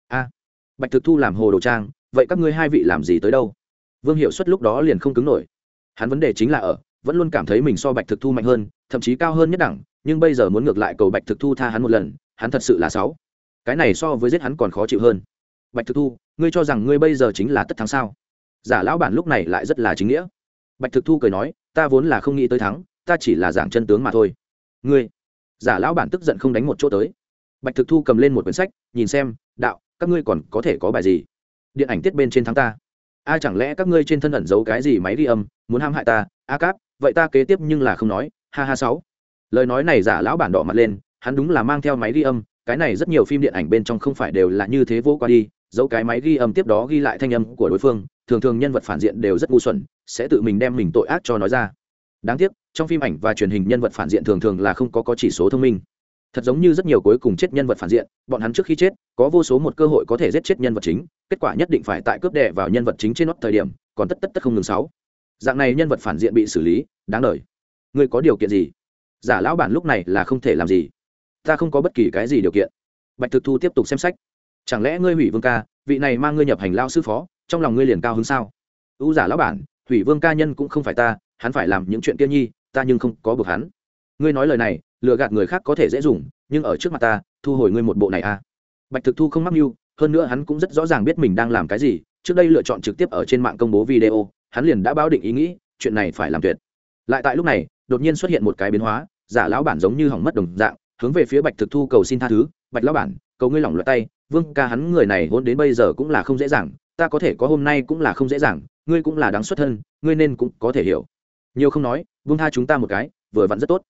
A, bạch thực thu làm hồ đồ trang, vậy các ngươi hai vị làm gì tới đâu? Vương hiệu xuất lúc đó liền không cứng nổi. Hắn vấn đề chính là ở, vẫn luôn cảm thấy mình so bạch thực thu mạnh hơn, thậm chí cao hơn nhất đẳng, nhưng bây giờ muốn ngược lại cầu bạch thực thu tha hắn một lần, hắn thật sự là sáu cái này so với giết hắn còn khó chịu hơn. Bạch thực thu, ngươi cho rằng ngươi bây giờ chính là tất thắng sao? Giả lão bản lúc này lại rất là chính nghĩa. Bạch thực thu cười nói, ta vốn là không nghĩ tới thắng, ta chỉ là giảng chân tướng mà thôi. Ngươi giả lão bản tức giận không đánh một chỗ tới. Bạch thực thu cầm lên một quyển sách, nhìn xem, đạo, các ngươi còn có thể có bài gì? Điện ảnh tiết bên trên thắng ta. A, chẳng lẽ các ngươi trên thân ẩn giấu cái gì máy ghi âm, muốn ham hại ta? A cáp, vậy ta kế tiếp nhưng là không nói. Ha ha sáu. Lời nói này giả lão bản đỏ mặt lên, hắn đúng là mang theo máy ghi âm, cái này rất nhiều phim điện ảnh bên trong không phải đều là như thế vô qua đi, giấu cái máy ghi âm tiếp đó ghi lại thanh âm của đối phương, thường thường nhân vật phản diện đều rất ngu xuẩn, sẽ tự mình đem mình tội ác cho nói ra đáng tiếc, trong phim ảnh và truyền hình nhân vật phản diện thường thường là không có có chỉ số thông minh. Thật giống như rất nhiều cuối cùng chết nhân vật phản diện, bọn hắn trước khi chết, có vô số một cơ hội có thể giết chết nhân vật chính, kết quả nhất định phải tại cướp đệ vào nhân vật chính trên nót thời điểm, còn tất tất tất không ngừng sáu. Dạng này nhân vật phản diện bị xử lý, đáng lời ngươi có điều kiện gì? Giả lão bản lúc này là không thể làm gì. Ta không có bất kỳ cái gì điều kiện. Bạch thực thu tiếp tục xem sách. Chẳng lẽ ngươi hủy vương ca, vị này mang ngươi nhập hành lao sư phó, trong lòng ngươi liền cao hứng sao? U giả lão bản, hủy vương ca nhân cũng không phải ta hắn phải làm những chuyện kia nhi, ta nhưng không có buộc hắn. Ngươi nói lời này, lừa gạt người khác có thể dễ dùng, nhưng ở trước mặt ta, thu hồi ngươi một bộ này a à. bạch thực thu không mắc mưu, hơn nữa hắn cũng rất rõ ràng biết mình đang làm cái gì, trước đây lựa chọn trực tiếp ở trên mạng công bố video, hắn liền đã báo định ý nghĩ, chuyện này phải làm tuyệt. Lại tại lúc này, đột nhiên xuất hiện một cái biến hóa, giả lão bản giống như hỏng mất đồng dạng, hướng về phía bạch thực thu cầu xin tha thứ, bạch lão bản, cầu ngươi lỏng loại tay, vương ca hắn người này hôn đến bây giờ cũng là không dễ dàng, ta có thể có hôm nay cũng là không dễ dàng, ngươi cũng là đáng xuất thân, ngươi nên cũng có thể hiểu nhiều không nói vương tha chúng ta một cái, vừa vặn rất tốt.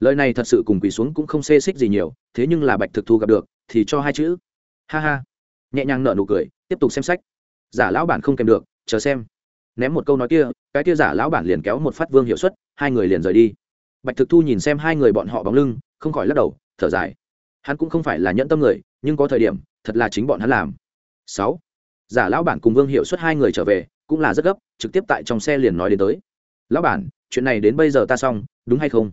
Lời này thật sự cùng quỳ xuống cũng không xê xích gì nhiều, thế nhưng là bạch thực thu gặp được, thì cho hai chữ. Ha ha. Nhẹ nhàng nở nụ cười, tiếp tục xem sách. Giả lão bản không kèm được, chờ xem. Ném một câu nói kia, cái kia giả lão bản liền kéo một phát vương hiệu suất, hai người liền rời đi. Bạch thực thu nhìn xem hai người bọn họ bóng lưng, không khỏi lắc đầu, thở dài. Hắn cũng không phải là nhẫn tâm người, nhưng có thời điểm, thật là chính bọn hắn làm. Sáu. Giả lão bản cùng vương hiệu suất hai người trở về, cũng là rất gấp, trực tiếp tại trong xe liền nói đến tới. Lão bản chuyện này đến bây giờ ta xong, đúng hay không?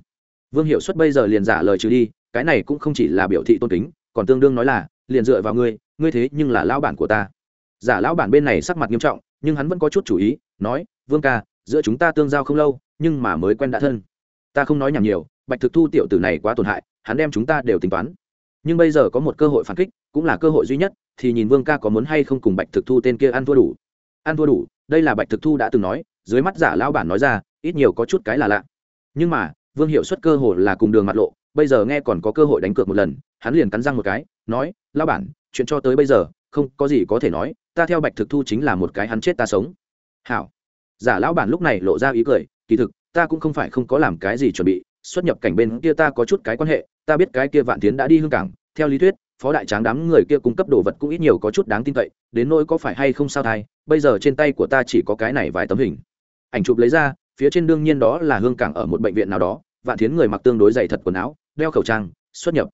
Vương hiệu suất bây giờ liền giả lời trừ đi, cái này cũng không chỉ là biểu thị tôn kính, còn tương đương nói là, liền dựa vào ngươi ngươi thế nhưng là lão bản của ta. Giả lão bản bên này sắc mặt nghiêm trọng, nhưng hắn vẫn có chút chủ ý, nói, vương ca, giữa chúng ta tương giao không lâu, nhưng mà mới quen đã thân. Ta không nói nhảm nhiều, bạch thực thu tiểu tử này quá tổn hại, hắn đem chúng ta đều tính toán. Nhưng bây giờ có một cơ hội phản kích, cũng là cơ hội duy nhất, thì nhìn vương ca có muốn hay không cùng bạch thực thu tên kia ăn thua đủ. Ăn thua đủ, đây là bạch thực thu đã từng nói, dưới mắt giả lão bản nói ra ít nhiều có chút cái là lạ. Nhưng mà, vương hiệu suất cơ hội là cùng đường mặt lộ, bây giờ nghe còn có cơ hội đánh cược một lần, hắn liền cắn răng một cái, nói lao bản, chuyện cho tới bây giờ, không có gì có thể nói, ta theo bạch thực thu chính là một cái hắn chết ta sống. Hảo. Giả lão bản lúc này lộ ra ý cười, kỳ thực, ta cũng không phải không có làm cái gì chuẩn bị, xuất nhập cảnh bên kia ta có chút cái quan hệ, ta biết cái kia vạn tiến đã đi hương cảng, theo lý thuyết, phó đại tráng đám người kia cung cấp đồ vật cũng ít nhiều có chút đáng tin cậy, đến nỗi có phải hay không sao thai, bây giờ trên tay của ta chỉ có cái này vài tấm hình. Ảnh chụp lấy ra phía trên đương nhiên đó là hương cảng ở một bệnh viện nào đó, vạn thiến người mặc tương đối dày thật quần áo, đeo khẩu trang, xuất nhập.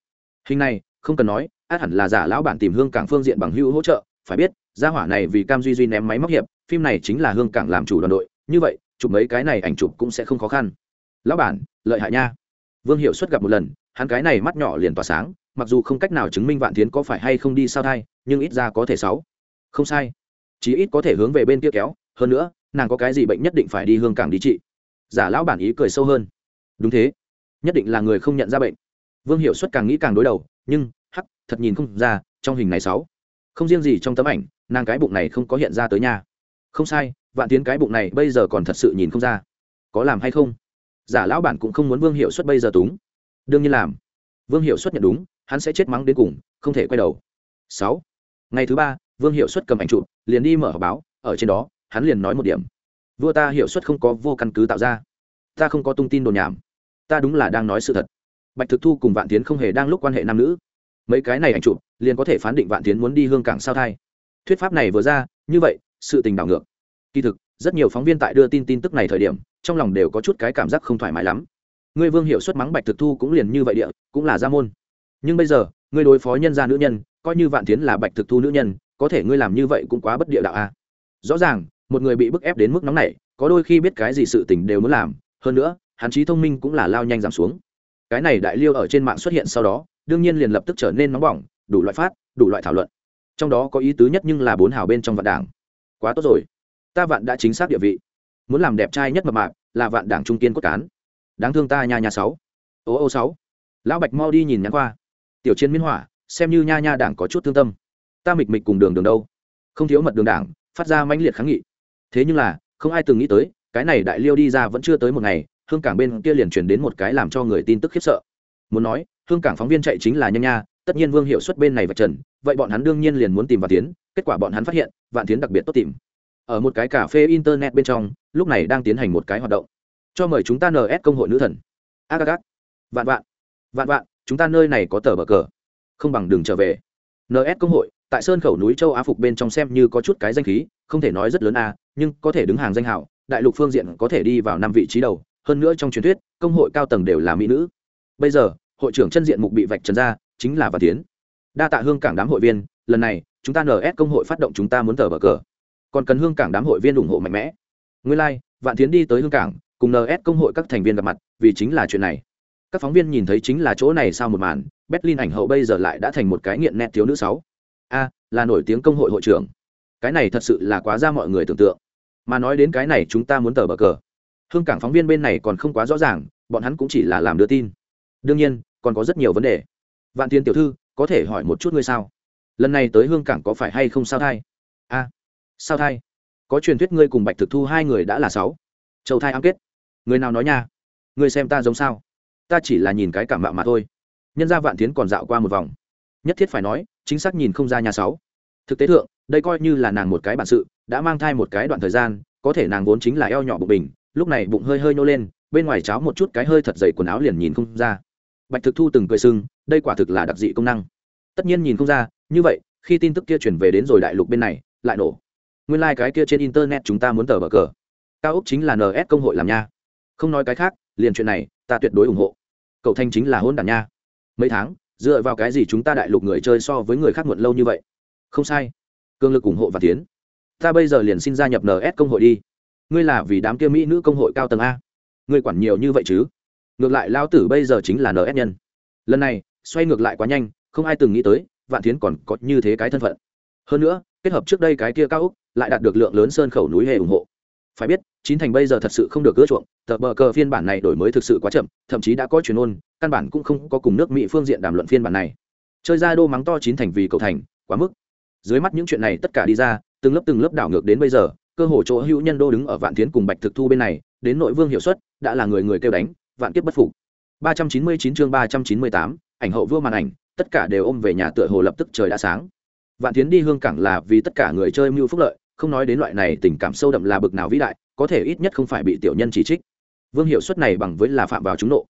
Hình này, không cần nói, át hẳn là giả lão bản tìm hương cảng phương diện bằng hữu hỗ trợ, phải biết, gia hỏa này vì cam duy duy ném máy móc hiệp, phim này chính là hương cảng làm chủ đoàn đội, như vậy, chụp mấy cái này ảnh chụp cũng sẽ không khó khăn. Lão bản, lợi hại nha. Vương hiệu xuất gặp một lần, hắn cái này mắt nhỏ liền tỏa sáng, mặc dù không cách nào chứng minh vạn thiến có phải hay không đi sao thai, nhưng ít ra có thể sáu. Không sai. Chí ít có thể hướng về bên kia kéo, hơn nữa nàng có cái gì bệnh nhất định phải đi hương cảng đi trị giả lão bản ý cười sâu hơn. Đúng thế. Nhất định là người không nhận ra bệnh. Vương hiệu suất càng nghĩ càng đối đầu, nhưng, hắc, thật nhìn không ra, trong hình này sáu. Không riêng gì trong tấm ảnh, nàng cái bụng này không có hiện ra tới nhà. Không sai, vạn tiến cái bụng này bây giờ còn thật sự nhìn không ra. Có làm hay không? Giả lão bản cũng không muốn vương hiệu suất bây giờ túng. Đương nhiên làm. Vương hiệu suất nhận đúng, hắn sẽ chết mắng đến cùng, không thể quay đầu. Sáu. Ngày thứ ba, vương hiệu suất cầm ảnh chụp, liền đi mở họp báo, ở trên đó hắn liền nói một điểm. Vua ta hiệu suất không có vô căn cứ tạo ra. Ta không có tung tin đồn nhảm. Ta đúng là đang nói sự thật. Bạch thực thu cùng vạn tiến không hề đang lúc quan hệ nam nữ. Mấy cái này ảnh chụp, liền có thể phán định vạn tiến muốn đi hương cảng sao thai. Thuyết pháp này vừa ra, như vậy, sự tình đảo ngược. Kỳ thực, rất nhiều phóng viên tại đưa tin tin tức này thời điểm, trong lòng đều có chút cái cảm giác không thoải mái lắm. Ngươi vương hiệu suất mắng bạch thực thu cũng liền như vậy địa, cũng là gia môn. Nhưng bây giờ, ngươi đối phó nhân gia nữ nhân, coi như vạn tiến là bạch thực thu nữ nhân, có thể ngươi làm như vậy cũng quá bất địa đạo a rõ ràng một người bị bức ép đến mức nóng này có đôi khi biết cái gì sự tình đều muốn làm, hơn nữa, hắn trí thông minh cũng là lao nhanh giảm xuống. Cái này đại liêu ở trên mạng xuất hiện sau đó, đương nhiên liền lập tức trở nên nóng bỏng, đủ loại phát, đủ loại thảo luận. Trong đó có ý tứ nhất nhưng là bốn hào bên trong vạn đảng. Quá tốt rồi. Ta vạn đã chính xác địa vị. Muốn làm đẹp trai nhất mập mạp, là vạn đảng trung kiên cốt cán. Đáng thương ta nha nha sáu. Ô ô sáu. Lão bạch mau đi nhìn nhắn qua tiểu chiến miên hỏa, xem như nha nha đảng có chút thương tâm. Ta mịch mịch cùng đường đường đâu? Không thiếu mật đường đảng, phát ra mãnh liệt kháng nghị thế nhưng là, không ai từng nghĩ tới, cái này đại liêu đi ra vẫn chưa tới một ngày, hương cảng bên kia liền truyền đến một cái làm cho người tin tức khiếp sợ. Muốn nói, hương cảng phóng viên chạy chính là nhanh nha, tất nhiên vương hiệu suất bên này và trần, vậy bọn hắn đương nhiên liền muốn tìm vạn tiến, kết quả bọn hắn phát hiện, vạn tiến đặc biệt tốt tìm. Ở một cái cà phê internet bên trong, lúc này đang tiến hành một cái hoạt động. Cho mời chúng ta ns công hội nữ thần. Ác vạn vạn. Vạn vạn, chúng ta nơi này có tờ bờ cờ. Không bằng đường trở về. Ns công hội, tại sơn khẩu núi châu á phục bên trong xem như có chút cái danh khí, không thể nói rất lớn a nhưng có thể đứng hàng danh hảo đại lục phương diện có thể đi vào năm vị trí đầu hơn nữa trong truyền thuyết công hội cao tầng đều là mỹ nữ. Bây giờ hội trưởng chân diện mục bị vạch trần ra chính là văn tiến. Đa tạ hương cảng đám hội viên lần này chúng ta ns công hội phát động chúng ta muốn tờ bờ cờ. Còn cần hương cảng đám hội viên ủng hộ mạnh mẽ. Nguyên lai、like, vạn tiến đi tới hương cảng cùng ns công hội các thành viên gặp mặt vì chính là chuyện này. Các phóng viên nhìn thấy chính là chỗ này sau một màn berlin ảnh hậu bây giờ lại đã thành một cái nghiện nét thiếu nữ sáu. A là nổi tiếng công hội hội trưởng. Cái này thật sự là quá ra mọi người tưởng tượng mà nói đến cái này chúng ta muốn tờ bờ cờ. Hương cảng phóng viên bên này còn không quá rõ ràng, bọn hắn cũng chỉ là làm đưa tin. Đương nhiên, còn có rất nhiều vấn đề. Vạn tiên tiểu thư, có thể hỏi một chút ngươi sao? Lần này tới hương cảng có phải hay không sao thai? A à, sao thai? Có truyền thuyết ngươi cùng bạch thực thu hai người đã là sáu. Châu thai ám kết. Người nào nói nha? Ngươi xem ta giống sao? Ta chỉ là nhìn cái cảm mạo mà thôi. Nhân ra vạn tiến còn dạo qua một vòng. Nhất thiết phải nói, chính xác nhìn không ra nhà sáu. Thực tế thượng, đây coi như là nàng một cái bản sự đã mang thai một cái đoạn thời gian, có thể nàng vốn chính là eo nhỏ bụng bình, lúc này bụng hơi hơi nô lên, bên ngoài cháo một chút cái hơi thật dày quần áo liền nhìn không ra. Bạch thực thu từng cười sưng, đây quả thực là đặc dị công năng. Tất nhiên nhìn không ra, như vậy, khi tin tức kia chuyển về đến rồi đại lục bên này, lại nổ. Nguyên lai、like、cái kia trên internet chúng ta muốn tờ bờ cờ. Cao úc chính là ns công hội làm nha. Không nói cái khác, liền chuyện này, ta tuyệt đối ủng hộ. Cậu thanh chính là hôn đản nha. Mấy tháng, dựa vào cái gì chúng ta đại lục người chơi so với người khác muộn lâu như vậy? Không sai. Cương lực ủng hộ và tiến ta bây giờ liền xin gia nhập ns công hội đi. Ngươi là vì đám kia mỹ nữ công hội cao tầng a. Ngươi quản nhiều như vậy chứ? Ngược lại lao tử bây giờ chính là ns nhân. Lần này, xoay ngược lại quá nhanh, không ai từng nghĩ tới, vạn Thiến còn có như thế cái thân phận. Hơn nữa, kết hợp trước đây cái kia cao úc lại đạt được lượng lớn sơn khẩu núi hề ủng hộ. Phải biết, chín thành bây giờ thật sự không được ưa chuộng, tờ bờ cờ phiên bản này đổi mới thực sự quá chậm, thậm chí đã có chuyên ôn căn bản cũng không có cùng nước mỹ phương diện đàm luận phiên bản này. Chơi ra đô mắng to chín thành vì cầu thành, quá mức. Dưới mắt những chuyện này tất cả đi ra từng lớp từng lớp đảo ngược đến bây giờ cơ hồ chỗ hữu nhân đô đứng ở vạn tiến cùng bạch thực thu bên này đến nội vương hiệu suất đã là người người kêu đánh vạn kiếp bất phục. 399 chương 398, ảnh hậu vua màn ảnh tất cả đều ôm về nhà tựa hồ lập tức trời đã sáng. Vạn tiến đi hương cảng là vì tất cả người chơi mưu phúc lợi không nói đến loại này tình cảm sâu đậm là bực nào vĩ đại có thể ít nhất không phải bị tiểu nhân chỉ trích. Vương hiệu suất này bằng với là phạm vào chúng nộ.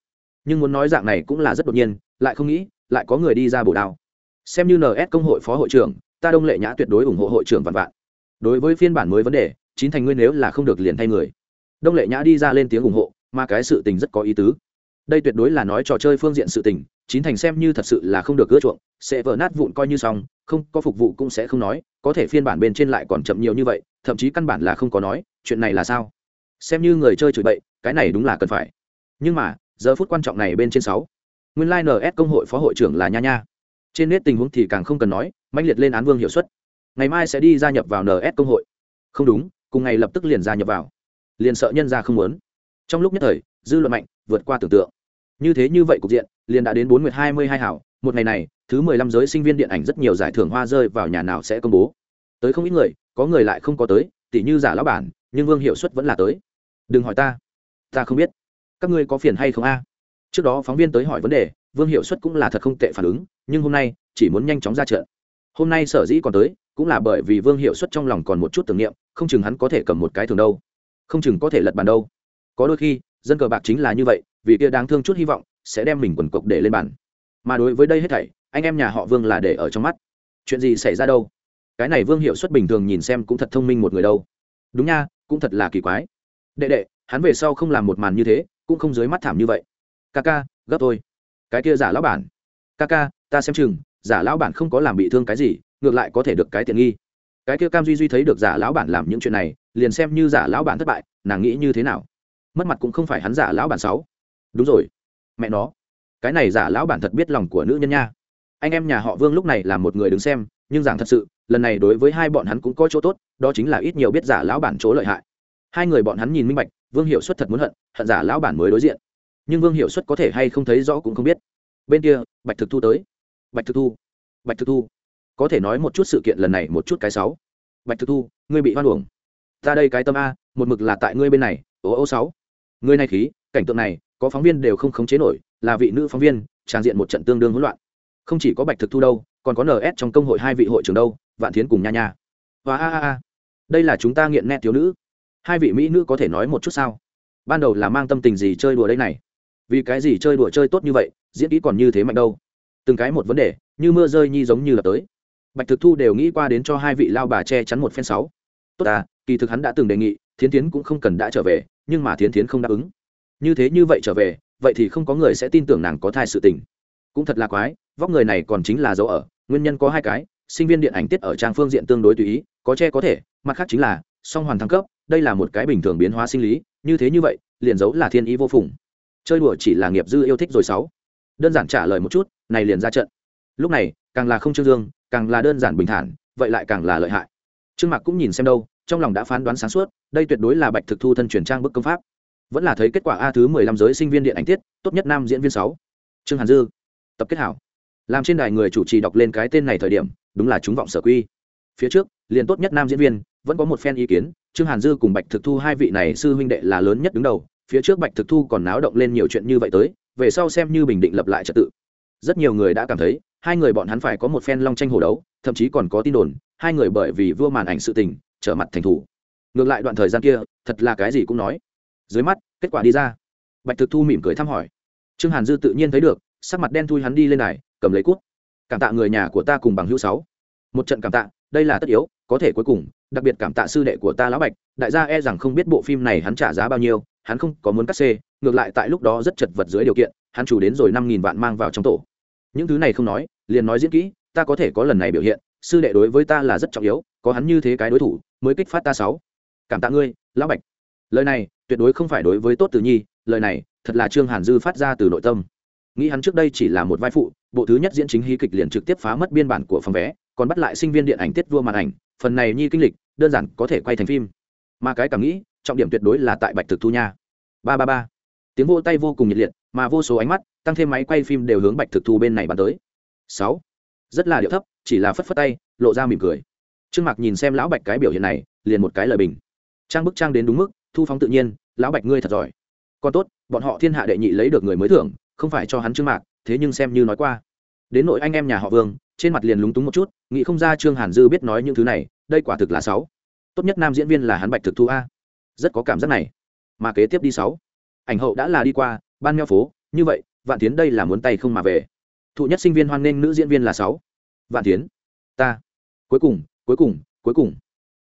Nhưng muốn nói dạng này cũng là rất đột nhiên lại không nghĩ lại có người đi ra bổ đao. Xem như ns công hội phó hội trưởng ta đông lệ nhã tuyệt đối ủng hộ hội trưởng vạn vạn đối với phiên bản mới vấn đề, chín thành nguyên nếu là không được liền thay người. Đông lệ nhã đi ra lên tiếng ủng hộ, mà cái sự tình rất có ý tứ. Đây tuyệt đối là nói trò chơi phương diện sự tình, chín thành xem như thật sự là không được ưa chuộng, sẽ vỡ nát vụn coi như xong, không, có phục vụ cũng sẽ không nói, có thể phiên bản bên trên lại còn chậm nhiều như vậy, thậm chí căn bản là không có nói, chuyện này là sao? Xem như người chơi chửi bậy, cái này đúng là cần phải. Nhưng mà, giờ phút quan trọng này bên trên sáu. Nguyên lai、like、ns công hội phó hội trưởng là nha nha. Trên nét tình huống thì càng không cần nói mạnh liệt lên án vương hiệu suất ngày mai sẽ đi gia nhập vào ns công hội. Không đúng, cùng ngày lập tức liền gia nhập vào. Liền sợ nhân ra không muốn. Trong lúc nhất thời, dư luận mạnh, vượt qua tưởng tượng. Như thế như vậy cục diện, liền đã đến bốn nguyệt hai mươi hai hảo. Một ngày này, thứ mười lăm giới sinh viên điện ảnh rất nhiều giải thưởng hoa rơi vào nhà nào sẽ công bố. Tới không ít người, có người lại không có tới tỷ như giả lão bản, nhưng vương hiệu suất vẫn là tới. Đừng hỏi ta. Ta không biết. Các ngươi có phiền hay không a? Trước đó phóng viên tới hỏi vấn đề, vương hiệu suất cũng là thật không tệ phản ứng, nhưng hôm nay, chỉ muốn nhanh chóng ra trận. Hôm nay sở dĩ còn tới cũng là bởi vì vương hiệu suất trong lòng còn một chút tưởng niệm, không chừng hắn có thể cầm một cái thường đâu. Không chừng có thể lật bàn đâu. Có đôi khi, dân cờ bạc chính là như vậy, vì kia đáng thương chút hy vọng, sẽ đem mình quần cộc để lên bàn mà đối với đây hết thảy, anh em nhà họ vương là để ở trong mắt. Chuyện gì xảy ra đâu? Cái này vương hiệu suất bình thường nhìn xem cũng thật thông minh một người đâu. Đúng nha, cũng thật là kỳ quái. Đệ đệ, hắn về sau không làm một màn như thế, cũng không dưới mắt thảm như vậy. Ca ca, gấp thôi. Cái kia giả lão bản. Ca ca, ta xem chừng, giả lão bản không có làm bị thương cái gì ngược lại có thể được cái tiện nghi. Cái kia cam duy duy thấy được giả lão bản làm những chuyện này, liền xem như giả lão bản thất bại, nàng nghĩ như thế nào? Mất mặt cũng không phải hắn giả lão bản sáu đúng rồi. Mẹ nó. Cái này giả lão bản thật biết lòng của nữ nhân nha. Anh em nhà họ vương lúc này là một người đứng xem, nhưng giảng thật sự, lần này đối với hai bọn hắn cũng có chỗ tốt, đó chính là ít nhiều biết giả lão bản chỗ lợi hại. Hai người bọn hắn nhìn minh bạch, vương hiệu suất thật muốn hận hận giả lão bản mới đối diện. Nhưng vương hiệu suất có thể hay không thấy rõ cũng không biết. Bên kia, bạch thực thu tới. Bạch thực thu. Bạch thực thu có thể nói một chút sự kiện lần này một chút cái sáu. Bạch thực thu, ngươi bị hoan uổng. Ta đây cái tâm a, một mực là tại ngươi bên này ố ô sáu. Ngươi này khí, cảnh tượng này, có phóng viên đều không khống chế nổi, là vị nữ phóng viên, tràn diện một trận tương đương hỗn loạn. Không chỉ có bạch thực thu đâu, còn có ns trong công hội hai vị hội trưởng đâu, vạn thiến cùng nha nha. Và a a a. Đây là chúng ta nghiện nét thiếu nữ. Hai vị mỹ nữ có thể nói một chút sao? Ban đầu là mang tâm tình gì chơi đùa đây này? Vì cái gì chơi đùa chơi tốt như vậy, diễn kỹ còn như thế mạnh đâu? Từng cái một vấn đề, như mưa rơi nhi giống như là tới bạch thực thu đều nghĩ qua đến cho hai vị lao bà che chắn một phen sáu. Tốt à kỳ thực hắn đã từng đề nghị, thiến tiến cũng không cần đã trở về, nhưng mà thiến tiến không đáp ứng. Như thế như vậy trở về, vậy thì không có người sẽ tin tưởng nàng có thai sự tình. Cũng thật là quái, vóc người này còn chính là dấu ở, nguyên nhân có hai cái, sinh viên điện ảnh tiết ở trang phương diện tương đối tùy ý, có che có thể, mặt khác chính là, song hoàn thăng cấp, đây là một cái bình thường biến hóa sinh lý, như thế như vậy, liền giấu là thiên ý vô phùng. Chơi đùa chỉ là nghiệp dư yêu thích rồi sáu. Đơn giản trả lời một chút, này liền ra trận. Lúc này, càng là không trương dương càng là đơn giản bình thản, vậy lại càng là lợi hại. Trương mạc cũng nhìn xem đâu, trong lòng đã phán đoán sáng suốt, đây tuyệt đối là bạch thực thu thân truyền trang bức công pháp. Vẫn là thấy kết quả a thứ mười lăm giới sinh viên điện ảnh tiết, tốt nhất nam diễn viên sáu. Trương hàn dư, tập kết hảo. Làm trên đài người chủ trì đọc lên cái tên này thời điểm, đúng là chúng vọng sở quy. Phía trước, liền tốt nhất nam diễn viên, vẫn có một phen ý kiến, trương hàn dư cùng bạch thực thu hai vị này sư huynh đệ là lớn nhất đứng đầu, phía trước bạch thực thu còn náo động lên nhiều chuyện như vậy tới, về sau xem như bình định lập lại trật tự rất nhiều người đã cảm thấy, hai người bọn hắn phải có một phen long tranh hồ đấu, thậm chí còn có tin đồn, hai người bởi vì vua màn ảnh sự tình, trở mặt thành thủ. Ngược lại đoạn thời gian kia, thật là cái gì cũng nói. Dưới mắt, kết quả đi ra. Bạch thực thu mỉm cười thăm hỏi. Trương hàn dư tự nhiên thấy được, sắc mặt đen thui hắn đi lên này, cầm lấy cút. Cảm tạ người nhà của ta cùng bằng hữu sáu. Một trận cảm tạ, đây là tất yếu, có thể cuối cùng, đặc biệt cảm tạ sư đệ của ta lão bạch, đại gia e rằng không biết bộ phim này hắn trả giá bao nhiêu, hắn không có muốn cắt xê, ngược lại tại lúc đó rất chật vật dưới điều kiện, hắn chủ đến rồi năm nghìn vạn mang vào trong tổ những thứ này không nói, liền nói diễn kỹ, ta có thể có lần này biểu hiện, sư đệ đối với ta là rất trọng yếu, có hắn như thế cái đối thủ, mới kích phát ta sáu. Cảm tạ ngươi, lão bạch. Lời này, tuyệt đối không phải đối với tốt từ nhi, lời này, thật là trương hàn dư phát ra từ nội tâm. Nghĩ hắn trước đây chỉ là một vai phụ, bộ thứ nhất diễn chính hí kịch liền trực tiếp phá mất biên bản của phòng vé, còn bắt lại sinh viên điện ảnh tiết vua màn ảnh, phần này nhi kinh lịch, đơn giản có thể quay thành phim. Mà cái cảm nghĩ, trọng điểm tuyệt đối là tại bạch thực thu nha. Ba ba ba. Tiếng vô tay vô cùng nhiệt liệt, mà vô số ánh mắt tăng thêm máy quay phim đều hướng bạch thực thu bên này bắn tới. Sáu. Rất là điệu thấp, chỉ là phất phất tay, lộ ra mỉm cười. Trương mạc nhìn xem lão bạch cái biểu hiện này, liền một cái lời bình. Trang bức trang đến đúng mức, thu phóng tự nhiên, lão bạch ngươi thật giỏi. Còn tốt, bọn họ thiên hạ đệ nhị lấy được người mới thưởng, không phải cho hắn trương mạc, thế nhưng xem như nói qua. Đến nội anh em nhà họ vương, trên mặt liền lúng túng một chút, nghĩ không ra trương hàn dư biết nói những thứ này, đây quả thực là sáu. Tốt nhất nam diễn viên là hắn bạch thực thu a. Rất có cảm giác này. Mà kế tiếp đi sáu. Ảnh hậu đã là đi qua, ban meo phố, như vậy vạn tiến đây là muốn tay không mà về. Thụ nhất sinh viên hoan nghênh nữ diễn viên là sáu. Vạn tiến ta. Cuối cùng cuối cùng cuối cùng.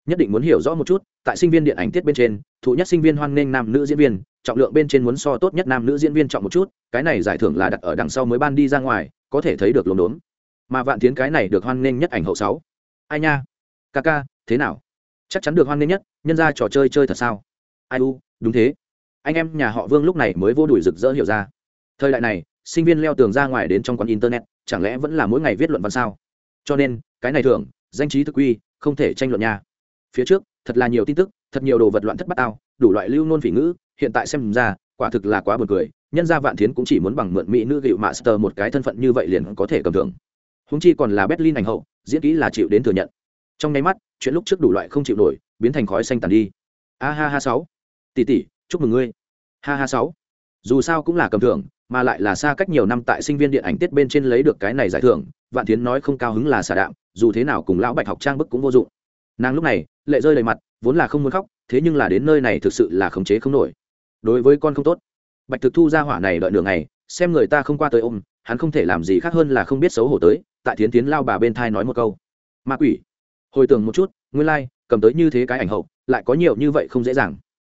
Nhất định muốn hiểu rõ một chút, tại sinh viên điện ảnh tiết bên trên, thụ nhất sinh viên hoan nghênh nam nữ diễn viên, trọng lượng bên trên muốn so tốt nhất nam nữ diễn viên trọng một chút, cái này giải thưởng là đặt ở đằng sau mới ban đi ra ngoài, có thể thấy được lốm đốm. Mà vạn tiến cái này được hoan nghênh nhất ảnh hậu sáu. Ai nha? Ca ca thế nào? Chắc chắn được hoan nghênh nhất, nhân ra trò chơi chơi thật sao? Ai u, đúng thế. Anh em nhà họ vương lúc này mới vô đuổi rực rỡ hiểu ra thời đại này, sinh viên leo tường ra ngoài đến trong quán internet, chẳng lẽ vẫn là mỗi ngày viết luận văn sao? Cho nên, cái này thường danh trí thực quy không thể tranh luận nha. Phía trước, thật là nhiều tin tức, thật nhiều đồ vật loạn thất bát ao đủ loại lưu nôn phỉ ngữ, hiện tại xem ra, quả thực là quá buồn cười, nhân gia vạn thiến cũng chỉ muốn bằng mượn mỹ nữ gịu master một cái thân phận như vậy liền có thể cầm thưởng. Húng chi còn là berlin ảnh hậu, diễn kỹ là chịu đến thừa nhận. Trong nháy mắt, chuyện lúc trước đủ loại không chịu nổi, biến thành khói xanh tàn đi. A ha ha sáu. Tỷ tỷ, chúc mừng ngươi. Ha ha sáu. Dù sao cũng là cầm thưởng mà lại là xa cách nhiều năm tại sinh viên điện ảnh tiết bên trên lấy được cái này giải thưởng vạn thiến nói không cao hứng là xả đạm dù thế nào cùng lão bạch học trang bức cũng vô dụng. Nàng lúc này lệ rơi đầy mặt vốn là không muốn khóc thế nhưng là đến nơi này thực sự là khống chế không nổi. Đối với con không tốt. Bạch thực thu ra hỏa này đợi nửa ngày xem người ta không qua tới ôm hắn không thể làm gì khác hơn là không biết xấu hổ tới tại thiến tiến lao bà bên thai nói một câu. Ma quỷ. Hồi tưởng một chút nguyên lai、like, cầm tới như thế cái ảnh hậu lại có nhiều như vậy không dễ dàng.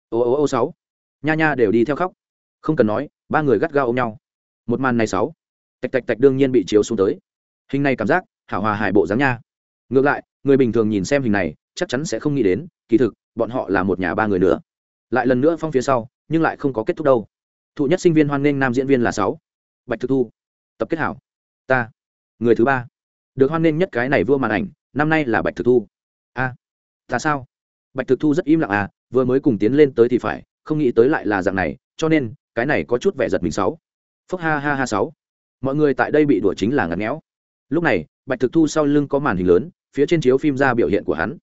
Ô ô ô sáu. Nha nha đều đi theo khóc. Không cần nói ba người gắt gao ôm nhau. Một màn này sáu. Tạch tạch tạch đương nhiên bị chiếu xuống tới. Hình này cảm giác, hảo hòa hải bộ dáng nha. Ngược lại, người bình thường nhìn xem hình này, chắc chắn sẽ không nghĩ đến, kỳ thực, bọn họ là một nhà ba người nữa. Lại lần nữa phong phía sau, nhưng lại không có kết thúc đâu. Thụ nhất sinh viên hoan nghênh nam diễn viên là sáu. Bạch thực thu. Tập kết hảo. Ta. Người thứ ba. Được hoan nghênh nhất cái này vua màn ảnh, năm nay là bạch thực thu. A. Ta sao? Bạch thực thu rất im lặng à vừa mới cùng tiến lên tới thì phải, không nghĩ tới lại là dạng này, cho nên cái này có chút vẻ giật mình sáu. Phúc ha ha ha sáu. Mọi người tại đây bị đùa chính là ngặt nghẽo. Lúc này, bạch thực thu sau lưng có màn hình lớn, phía trên chiếu phim ra biểu hiện của hắn.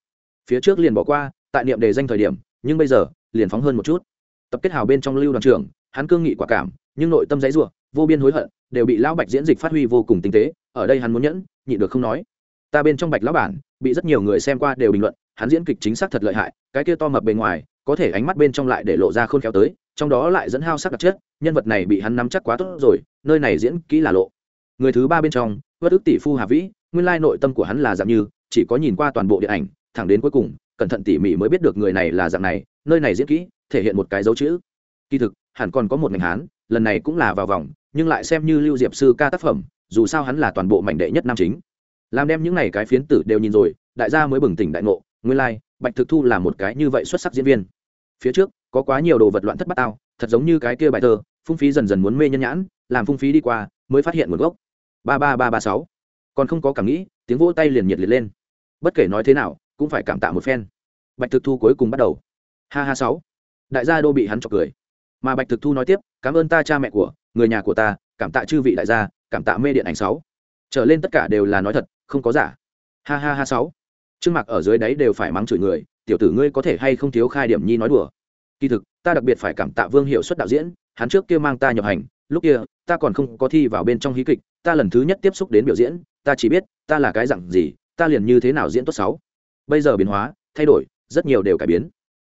Phía trước liền bỏ qua, tại niệm đề danh thời điểm, nhưng bây giờ, liền phóng hơn một chút. Tập kết hào bên trong lưu đoàn trưởng, hắn cương nghị quả cảm, nhưng nội tâm dãy ruộng vô biên hối hận, đều bị lão bạch diễn dịch phát huy vô cùng tinh tế, ở đây hắn muốn nhẫn, nhịn được không nói. Ta bên trong bạch lão bản, bị rất nhiều người xem qua đều bình luận, hắn diễn kịch chính xác thật lợi hại, cái kia to mập bề ngoài, có thể ánh mắt bên trong lại để lộ ra khôn khéo tới trong đó lại dẫn hao sắc đặc chất nhân vật này bị hắn nắm chắc quá tốt rồi nơi này diễn kỹ là lộ. Người thứ ba bên trong bất ức tỷ phu hà vĩ nguyên lai nội tâm của hắn là dạng như chỉ có nhìn qua toàn bộ điện ảnh thẳng đến cuối cùng cẩn thận tỉ mỉ mới biết được người này là dạng này nơi này diễn kỹ thể hiện một cái dấu chữ. Kỳ thực hẳn còn có một ngành hán lần này cũng là vào vòng nhưng lại xem như lưu diệp sư ca tác phẩm dù sao hắn là toàn bộ mảnh đệ nhất nam chính. Làm đem những n à y cái phiến tử đều nhìn rồi đại gia mới bừng tỉnh đại ngộ nguyên lai、like, bạch thực thu là một cái như vậy xuất sắc diễn viên. Phía trước có quá nhiều đồ vật loạn thất bát tao, thật giống như cái kia bài thơ phung phí dần dần muốn mê nhân nhãn làm phung phí đi qua mới phát hiện nguồn gốc. Ba ba ba ba sáu. Còn không có cảm nghĩ tiếng vỗ tay liền nhiệt liệt lên. Bất kể nói thế nào cũng phải cảm tạ một phen. Bạch thực thu cuối cùng bắt đầu. Ha ha sáu. Đại gia đô bị hắn chọc cười. Mà bạch thực thu nói tiếp cảm ơn ta cha mẹ của người nhà của ta cảm tạ chư vị đại gia cảm tạ mê điện ảnh sáu. Trở lên tất cả đều là nói thật không có giả. Ha ha ha sáu. Trương mặc ở dưới đấy đều phải mắng chửi người tiểu tử ngươi có thể hay không thiếu khai điểm nhi nói đùa? Kỳ thực, ta đặc biệt phải cảm tạ vương hiệu suất đạo diễn, hắn trước kia mang ta nhập hành, lúc kia, ta còn không có thi vào bên trong hí kịch, ta lần thứ nhất tiếp xúc đến biểu diễn, ta chỉ biết, ta là cái dặn gì, ta liền như thế nào diễn tốt sáu bây giờ biến hóa, thay đổi, rất nhiều đều cải biến.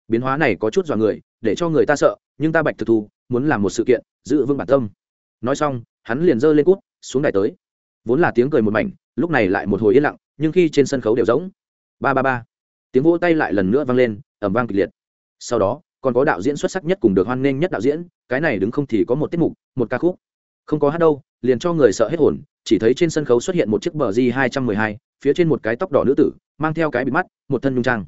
Biến hóa này có chút dọa người, để cho người ta sợ, nhưng ta bạch thực thu muốn làm một sự kiện, giữ vững bản tâm. Nói xong, hắn liền giơ lên cút, xuống đài tới. Vốn là tiếng cười một mảnh, lúc này lại một hồi yên lặng, nhưng khi trên sân khấu đều rỗng. Ba ba ba. Tiếng vỗ tay lại lần nữa vang lên ẩm vang kịch liệt. Sau đó còn có đạo diễn xuất sắc nhất cùng được hoan nghênh nhất đạo diễn, cái này đứng không thì có một tiết mục, một ca khúc. Không có hát đâu, liền cho người sợ hết hồn, chỉ thấy trên sân khấu xuất hiện một chiếc bờ di hai trăm mười hai, phía trên một cái tóc đỏ nữ tử, mang theo cái bịt mắt, một thân nhung trang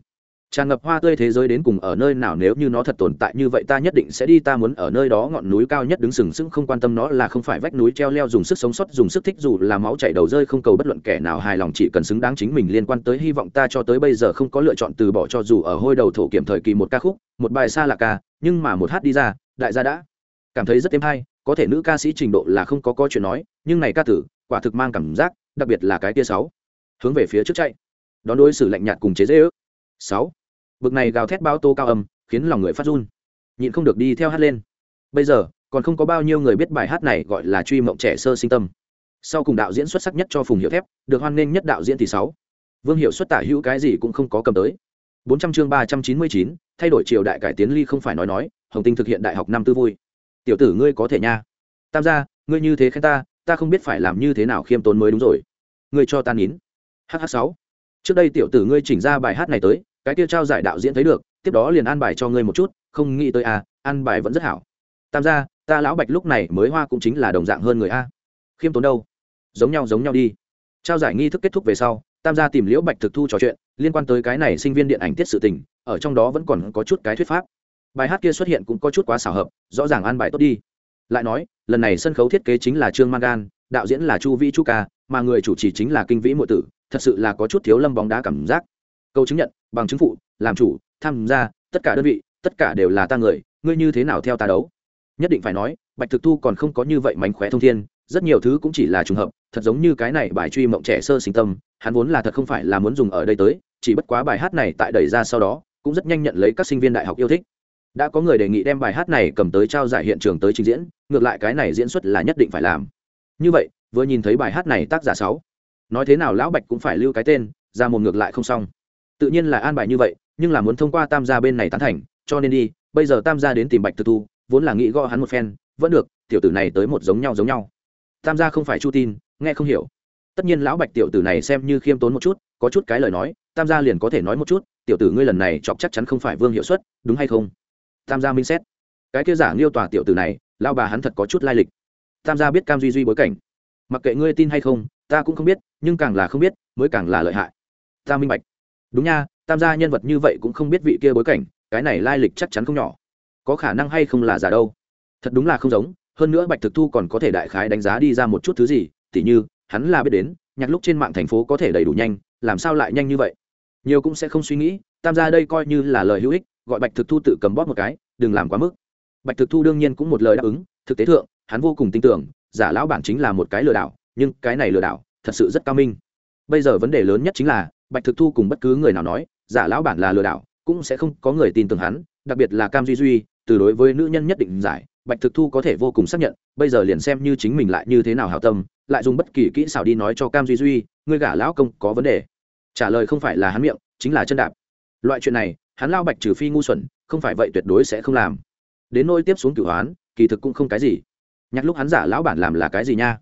tràn ngập hoa tươi thế giới đến cùng ở nơi nào nếu như nó thật tồn tại như vậy ta nhất định sẽ đi, ta muốn ở nơi đó ngọn núi cao nhất đứng sừng sững, không quan tâm nó là không phải vách núi treo leo dùng sức sống sót, dùng sức thích dù là máu chảy đầu rơi, không cầu bất luận kẻ nào hài lòng, chỉ cần xứng đáng chính mình liên quan tới hy vọng ta cho tới bây giờ không có lựa chọn từ bỏ cho dù ở hôi đầu thổ kiểm thời kỳ một ca khúc, một bài xa là ca, nhưng mà một hát đi ra, đại gia đã cảm thấy rất êm hay, có thể nữ ca sĩ trình độ là không có có chuyện nói, nhưng này ca tử, quả thực mang cảm giác, đặc biệt là cái tia sáu, hướng về phía trước chạy, đón đối xử lạnh nhạt cùng chế dễ ước. Sáu bực này gào thét bao tô cao âm, khiến lòng người phát run. Nhịn không được đi theo hát lên. Bây giờ, còn không có bao nhiêu người biết bài hát này gọi là truy mộng trẻ sơ sinh tâm. Sau cùng đạo diễn xuất sắc nhất cho phùng hiệu thép, được hoan nghênh nhất đạo diễn thì sáu. Vương hiệu xuất tả hữu cái gì cũng không có cầm tới. Bốn trăm chương ba trăm chín mươi chín, thay đổi triều đại cải tiến ly không phải nói nói, hồng tinh thực hiện đại học năm tư vui. Tiểu tử ngươi có thể nha. Tam gia, ngươi như thế khen ta ta không biết phải làm như thế nào khiêm tốn mới đúng rồi. Ngươi cho ta nín. Hh sáu. Trước đây tiểu tử ngươi chỉnh ra bài hát này tới cái kia trao giải đạo diễn thấy được tiếp đó liền an bài cho ngươi một chút không nghĩ tới a à, an bài vẫn rất hảo. Tam gia ta lão bạch lúc này mới hoa cũng chính là đồng dạng hơn người a. Khiêm tốn đâu? Giống nhau giống nhau đi. Trao giải nghi thức kết thúc về sau tam gia tìm liễu bạch thực thu trò chuyện liên quan tới cái này sinh viên điện ảnh tiết sự tình ở trong đó vẫn còn có chút cái thuyết pháp. Bài hát kia xuất hiện cũng có chút quá xảo hợp rõ ràng an bài tốt đi. Lại nói lần này sân khấu thiết kế chính là trương mangan đạo diễn là chu vĩ chu ca mà người chủ trì chính là kinh vĩ muội tử thật sự là có chút thiếu lâm bóng đá cảm giác. Câu chứng nhận bằng chứng phụ, làm chủ, tham gia, tất cả đơn vị, tất cả đều là ta người, ngươi như thế nào theo ta đấu? Nhất định phải nói, bạch thực thu còn không có như vậy mánh khóe thông thiên, rất nhiều thứ cũng chỉ là trùng hợp, thật giống như cái này bài truy mộng trẻ sơ sinh tâm, hắn vốn là thật không phải là muốn dùng ở đây tới, chỉ bất quá bài hát này tại đẩy ra sau đó, cũng rất nhanh nhận lấy các sinh viên đại học yêu thích. Đã có người đề nghị đem bài hát này cầm tới trao giải hiện trường tới trình diễn, ngược lại cái này diễn xuất là nhất định phải làm. Như vậy, vừa nhìn thấy bài hát này tác giả sáu, nói thế nào lão bạch cũng phải lưu cái tên, ra một ngược lại không xong tự nhiên là an bài như vậy, nhưng là muốn thông qua tam gia bên này tán thành, cho nên đi, bây giờ tam gia đến tìm bạch thực thu, vốn là nghĩ gõ hắn một phen, vẫn được, tiểu tử này tới một giống nhau giống nhau. Tam gia không phải chu tin, nghe không hiểu. Tất nhiên lão bạch tiểu tử này xem như khiêm tốn một chút, có chút cái lời nói, tam gia liền có thể nói một chút, tiểu tử ngươi lần này chọc chắc chắn không phải vương hiệu suất, đúng hay không? Tam gia minh xét. Cái kia giả Nghiêu tòa tiểu tử này lao bà hắn thật có chút lai lịch. Tam gia biết cam duy duy bối cảnh. Mặc kệ ngươi tin hay không, ta cũng không biết, nhưng càng là không biết, mới càng là lợi hại. Ta minh bạch đúng nha, tam gia nhân vật như vậy cũng không biết vị kia bối cảnh, cái này lai lịch chắc chắn không nhỏ. Có khả năng hay không là giả đâu. Thật đúng là không giống, hơn nữa bạch thực thu còn có thể đại khái đánh giá đi ra một chút thứ gì, tỉ như, hắn là biết đến, nhạc lúc trên mạng thành phố có thể đầy đủ nhanh, làm sao lại nhanh như vậy? Nhiều cũng sẽ không suy nghĩ, tam gia đây coi như là lời hữu ích, gọi bạch thực thu tự cầm bóp một cái, đừng làm quá mức. Bạch thực thu đương nhiên cũng một lời đáp ứng, thực tế thượng, hắn vô cùng tin tưởng, giả lão bản chính là một cái lừa đảo, nhưng cái này lừa đảo, thật sự rất cao minh. Bây giờ vấn đề lớn nhất chính là bạch thực thu cùng bất cứ người nào nói, giả lão bản là lừa đảo, cũng sẽ không có người tin tưởng hắn, đặc biệt là cam duy duy, từ đối với nữ nhân nhất định giải, bạch thực thu có thể vô cùng xác nhận, bây giờ liền xem như chính mình lại như thế nào hào tâm, lại dùng bất kỳ kỹ xảo đi nói cho cam duy duy, ngươi gả lão công có vấn đề. Trả lời không phải là hắn miệng, chính là chân đạp. Loại chuyện này, hắn lao bạch trừ phi ngu xuẩn, không phải vậy tuyệt đối sẽ không làm. Đến nôi tiếp xuống cửu hoán, kỳ thực cũng không cái gì. Nhắc lúc hắn giả lão bản làm là cái gì nha?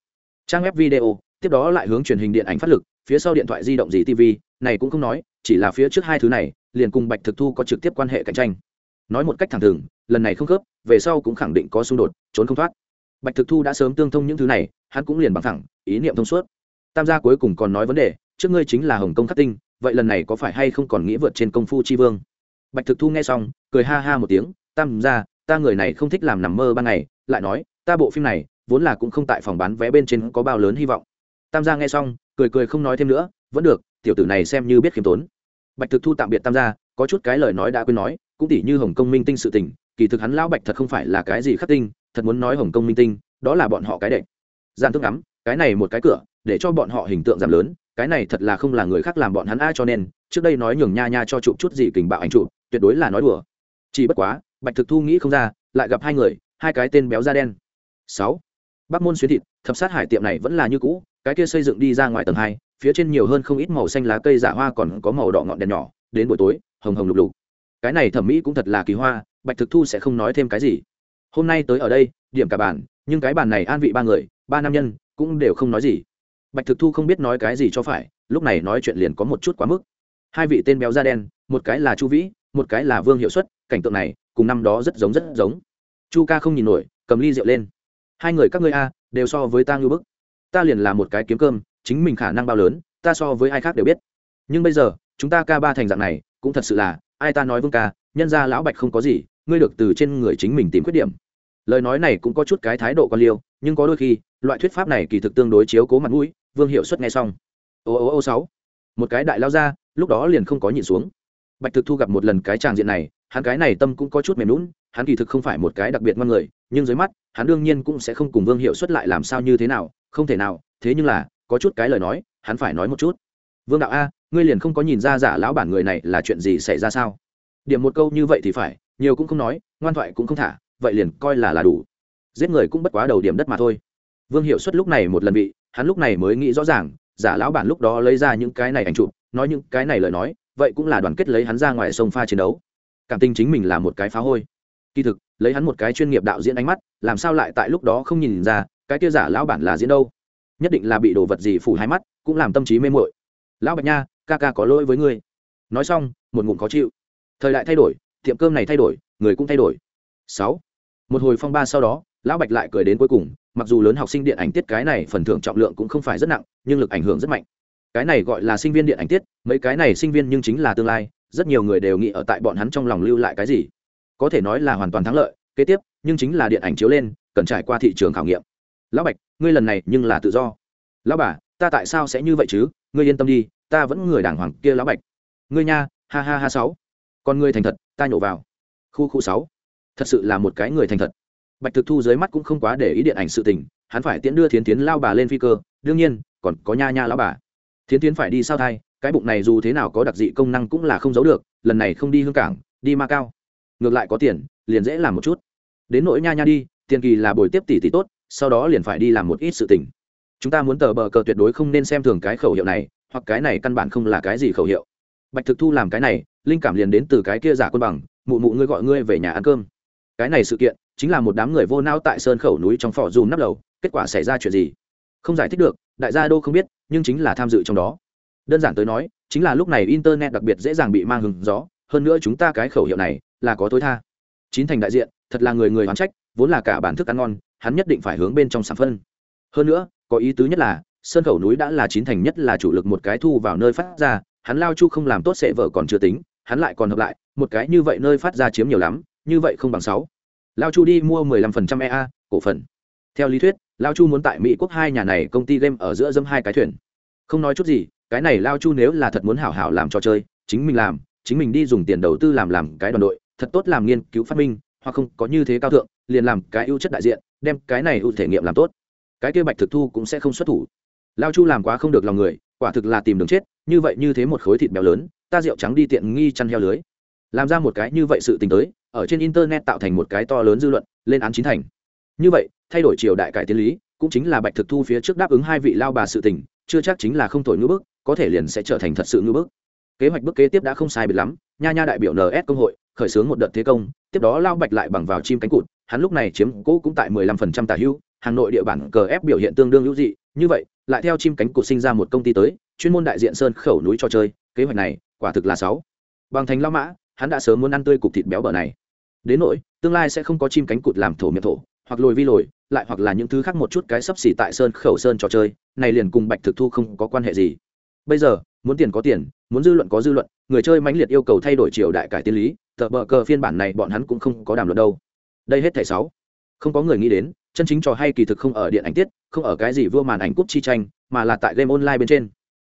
Trang web video tiếp đó lại hướng truyền hình điện ảnh phát lực, phía sau điện thoại di động gì tv này cũng không nói, chỉ là phía trước hai thứ này, liền cùng bạch thực thu có trực tiếp quan hệ cạnh tranh. Nói một cách thẳng thừng, lần này không khớp, về sau cũng khẳng định có xung đột, trốn không thoát. Bạch thực thu đã sớm tương thông những thứ này, hắn cũng liền bằng thẳng, ý niệm thông suốt. Tam gia cuối cùng còn nói vấn đề, trước ngươi chính là hồng kông khắc tinh, vậy lần này có phải hay không còn nghĩa vượt trên công phu chi vương? Bạch thực thu nghe xong, cười ha ha một tiếng, tam gia, ta người này không thích làm nằm mơ ban ngày, lại nói, ta bộ phim này, vốn là cũng không tại phòng bán vé bên trên có bao lớn hy vọng tam gia nghe xong, cười cười không nói thêm nữa, vẫn được, tiểu tử này xem như biết khiêm tốn. Bạch thực thu tạm biệt tam gia, có chút cái lời nói đã quên nói, cũng tỉ như hồng kông minh tinh sự tình, kỳ thực hắn lão bạch thật không phải là cái gì khắc tinh, thật muốn nói hồng kông minh tinh, đó là bọn họ cái đệ. Gian thức ngắm, cái này một cái cửa, để cho bọn họ hình tượng giảm lớn, cái này thật là không là người khác làm bọn hắn ai cho nên, trước đây nói nhường nha nha cho chụp chút gì kình bạo ảnh chụp, tuyệt đối là nói đùa. Chỉ bất quá, bạch thực thu nghĩ không ra, lại gặp hai người, hai cái tên béo da đen. Sáu bắc môn xuyến thịt, thập sát hải tiệm này vẫn là như cũ, cái kia xây dựng đi ra ngoài tầng hai, phía trên nhiều hơn không ít màu xanh lá cây giả hoa còn có màu đỏ ngọn đèn nhỏ, đến buổi tối, hồng hồng lục lục. Cái này thẩm mỹ cũng thật là kỳ hoa, bạch thực thu sẽ không nói thêm cái gì. Hôm nay tới ở đây, điểm cả bàn, nhưng cái bàn này an vị ba người, ba nam nhân, cũng đều không nói gì. Bạch thực thu không biết nói cái gì cho phải, lúc này nói chuyện liền có một chút quá mức. Hai vị tên béo da đen, một cái là chu vĩ, một cái là vương hiệu suất, cảnh tượng này, cùng năm đó rất giống rất giống. Chu ca không nhìn nổi, cầm ly rượu lên hai người các ngươi a, đều so với ta ngưu bức. Ta liền là một cái kiếm cơm, chính mình khả năng bao lớn, ta so với ai khác đều biết. Nhưng bây giờ, chúng ta ca ba thành dạng này, cũng thật sự là, ai ta nói vương ca, nhân ra lão bạch không có gì, ngươi được từ trên người chính mình tìm khuyết điểm. Lời nói này cũng có chút cái thái độ con liêu, nhưng có đôi khi, loại thuyết pháp này kỳ thực tương đối chiếu cố mặt mũi, vương hiệu suất nghe xong. Ô ô ô sáu. Một cái đại lao ra, lúc đó liền không có nhìn xuống. Bạch thực thu gặp một lần cái tràng diện này, hắn cái này tâm cũng có chút mềm lún hắn kỳ thực không phải một cái đặc biệt ngon người, nhưng dưới mắt hắn đương nhiên cũng sẽ không cùng vương hiệu suất lại làm sao như thế nào, không thể nào, thế nhưng là, có chút cái lời nói, hắn phải nói một chút. Vương đạo a, ngươi liền không có nhìn ra giả lão bản người này là chuyện gì xảy ra sao? Điểm một câu như vậy thì phải, nhiều cũng không nói, ngoan thoại cũng không thả, vậy liền coi là là đủ. Giết người cũng bất quá đầu điểm đất mà thôi. Vương hiệu suất lúc này một lần bị, hắn lúc này mới nghĩ rõ ràng, giả lão bản lúc đó lấy ra những cái này ảnh chụp, nói những cái này lời nói, vậy cũng là đoàn kết lấy hắn ra ngoài sông pha chiến đấu. Cảm tình chính mình là một cái phá hôi. Kỳ thực, lấy hắn một cái chuyên nghiệp đạo diễn ánh mắt làm sao lại tại lúc đó không nhìn ra, cái kia giả lão bản là diễn đâu? Nhất định là bị đồ vật gì phủ hai mắt, cũng làm tâm trí mê mội lão bạch nha, ca ca có lỗi với ngươi. Nói xong, một ngụm khó chịu. Thời đại thay đổi, tiệm cơm này thay đổi, người cũng thay đổi. Sáu. Một hồi phong ba sau đó, lão bạch lại cười đến cuối cùng, mặc dù lớn học sinh điện ảnh tiết cái này phần thưởng trọng lượng cũng không phải rất nặng, nhưng lực ảnh hưởng rất mạnh. Cái này gọi là sinh viên điện ảnh tiết, mấy cái này sinh viên nhưng chính là tương lai, rất nhiều người đều nghĩ ở tại bọn hắn trong lòng lưu lại cái gì. Có thể nói là hoàn toàn thắng lợi. Kế tiếp nhưng chính là điện ảnh chiếu lên, cần trải qua thị trường khảo nghiệm. Lão bạch, ngươi lần này nhưng là tự do. Lão bà, ta tại sao sẽ như vậy chứ? Ngươi yên tâm đi, ta vẫn người đàng hoàng kia lão bạch. Ngươi nha, ha ha ha sáu. Con ngươi thành thật, ta nhổ vào. Khu khu sáu. Thật sự là một cái người thành thật. Bạch thực thu dưới mắt cũng không quá để ý điện ảnh sự tình, hắn phải tiễn đưa thiến tiến lao bà lên phi cơ. Đương nhiên, còn có nha nha lão bà. Thiến tiến phải đi sao thai, cái bụng này dù thế nào có đặc dị công năng cũng là không giấu được, lần này không đi hương cảng, đi ma cao. Ngược lại có tiền, liền dễ làm một chút đến nỗi nha nha đi tiền kỳ là buổi tiếp tỷ tỷ tốt sau đó liền phải đi làm một ít sự tình. Chúng ta muốn tờ bờ cờ tuyệt đối không nên xem thường cái khẩu hiệu này hoặc cái này căn bản không là cái gì khẩu hiệu. Bạch thực thu làm cái này linh cảm liền đến từ cái kia giả quân bằng mụ mụ ngươi gọi ngươi về nhà ăn cơm. Cái này sự kiện chính là một đám người vô nao tại sơn khẩu núi trong phò dùm nắp đầu, kết quả xảy ra chuyện gì? Không giải thích được đại gia đô không biết nhưng chính là tham dự trong đó. Đơn giản tới nói chính là lúc này internet đặc biệt dễ dàng bị mang hừng gió hơn nữa chúng ta cái khẩu hiệu này là có tối tha. Chín thành đại diện thật là người người hoán trách, vốn là cả bản thức ăn ngon, hắn nhất định phải hướng bên trong sản phân. Hơn nữa, có ý tứ nhất là sơn khẩu núi đã là chín thành nhất là chủ lực một cái thu vào nơi phát ra, hắn lao chu không làm tốt sẽ vợ còn chưa tính, hắn lại còn hợp lại, một cái như vậy nơi phát ra chiếm nhiều lắm, như vậy không bằng sáu. Lao chu đi mua mười lăm phần trăm ea cổ phần. Theo lý thuyết, lao chu muốn tại mỹ quốc hai nhà này công ty game ở giữa dâm hai cái thuyền. Không nói chút gì, cái này lao chu nếu là thật muốn hảo hảo làm trò chơi, chính mình làm, chính mình đi dùng tiền đầu tư làm làm cái đoàn đội, thật tốt làm nghiên cứu phát minh hoặc không có như thế cao thượng, liền làm cái ưu chất đại diện, đem cái này ưu thể nghiệm làm tốt. Cái kia bạch thực thu cũng sẽ không xuất thủ. Lao chu làm quá không được lòng người, quả thực là tìm đường chết, như vậy như thế một khối thịt béo lớn, ta rượu trắng đi tiện nghi chăn heo lưới. Làm ra một cái như vậy sự t tới, ở trên internet tạo thành một cái to lớn dư luận, lên án chính thành. Như vậy, thay đổi triều đại cải tiến lý, cũng chính là bạch thực thu phía trước đáp ứng hai vị lao bà sự tình, chưa chắc chính là không thổi ngữ bức, có thể liền sẽ trở thành thật sự ngữ bức. Kế hoạch bước kế tiếp đã không sai biệt lắm, nha nha đại biểu ns công hội, khởi xướng một đợt thế công tiếp đó lao bạch lại bằng vào chim cánh cụt, hắn lúc này chiếm cỗ cũng tại 15% tả hữu hà nội địa bản cờ ép biểu hiện tương đương hữu dị, như vậy, lại theo chim cánh cụt sinh ra một công ty tới, chuyên môn đại diện sơn khẩu núi cho chơi, kế hoạch này, quả thực là sáu. Bằng thành lao mã, hắn đã sớm muốn ăn tươi cục thịt béo bở này. Đến nỗi, tương lai sẽ không có chim cánh cụt làm thổ miệng thổ, hoặc lồi vi lồi, lại hoặc là những thứ khác một chút cái sấp xỉ tại sơn khẩu sơn trò chơi, này liền cùng bạch thực thu không có quan hệ gì. Bây giờ, muốn tiền có tiền, muốn dư luận có dư luận người chơi mãnh liệt yêu cầu thay đổi triều đại cải tiến lý, tờ bờ cờ phiên bản này bọn hắn cũng không có đàm luận đâu. Đây hết thẻ sáu. Không có người nghĩ đến, chân chính trò hay kỳ thực không ở điện ảnh tiết, không ở cái gì vua màn ảnh cúp chi tranh, mà là tại game online bên trên.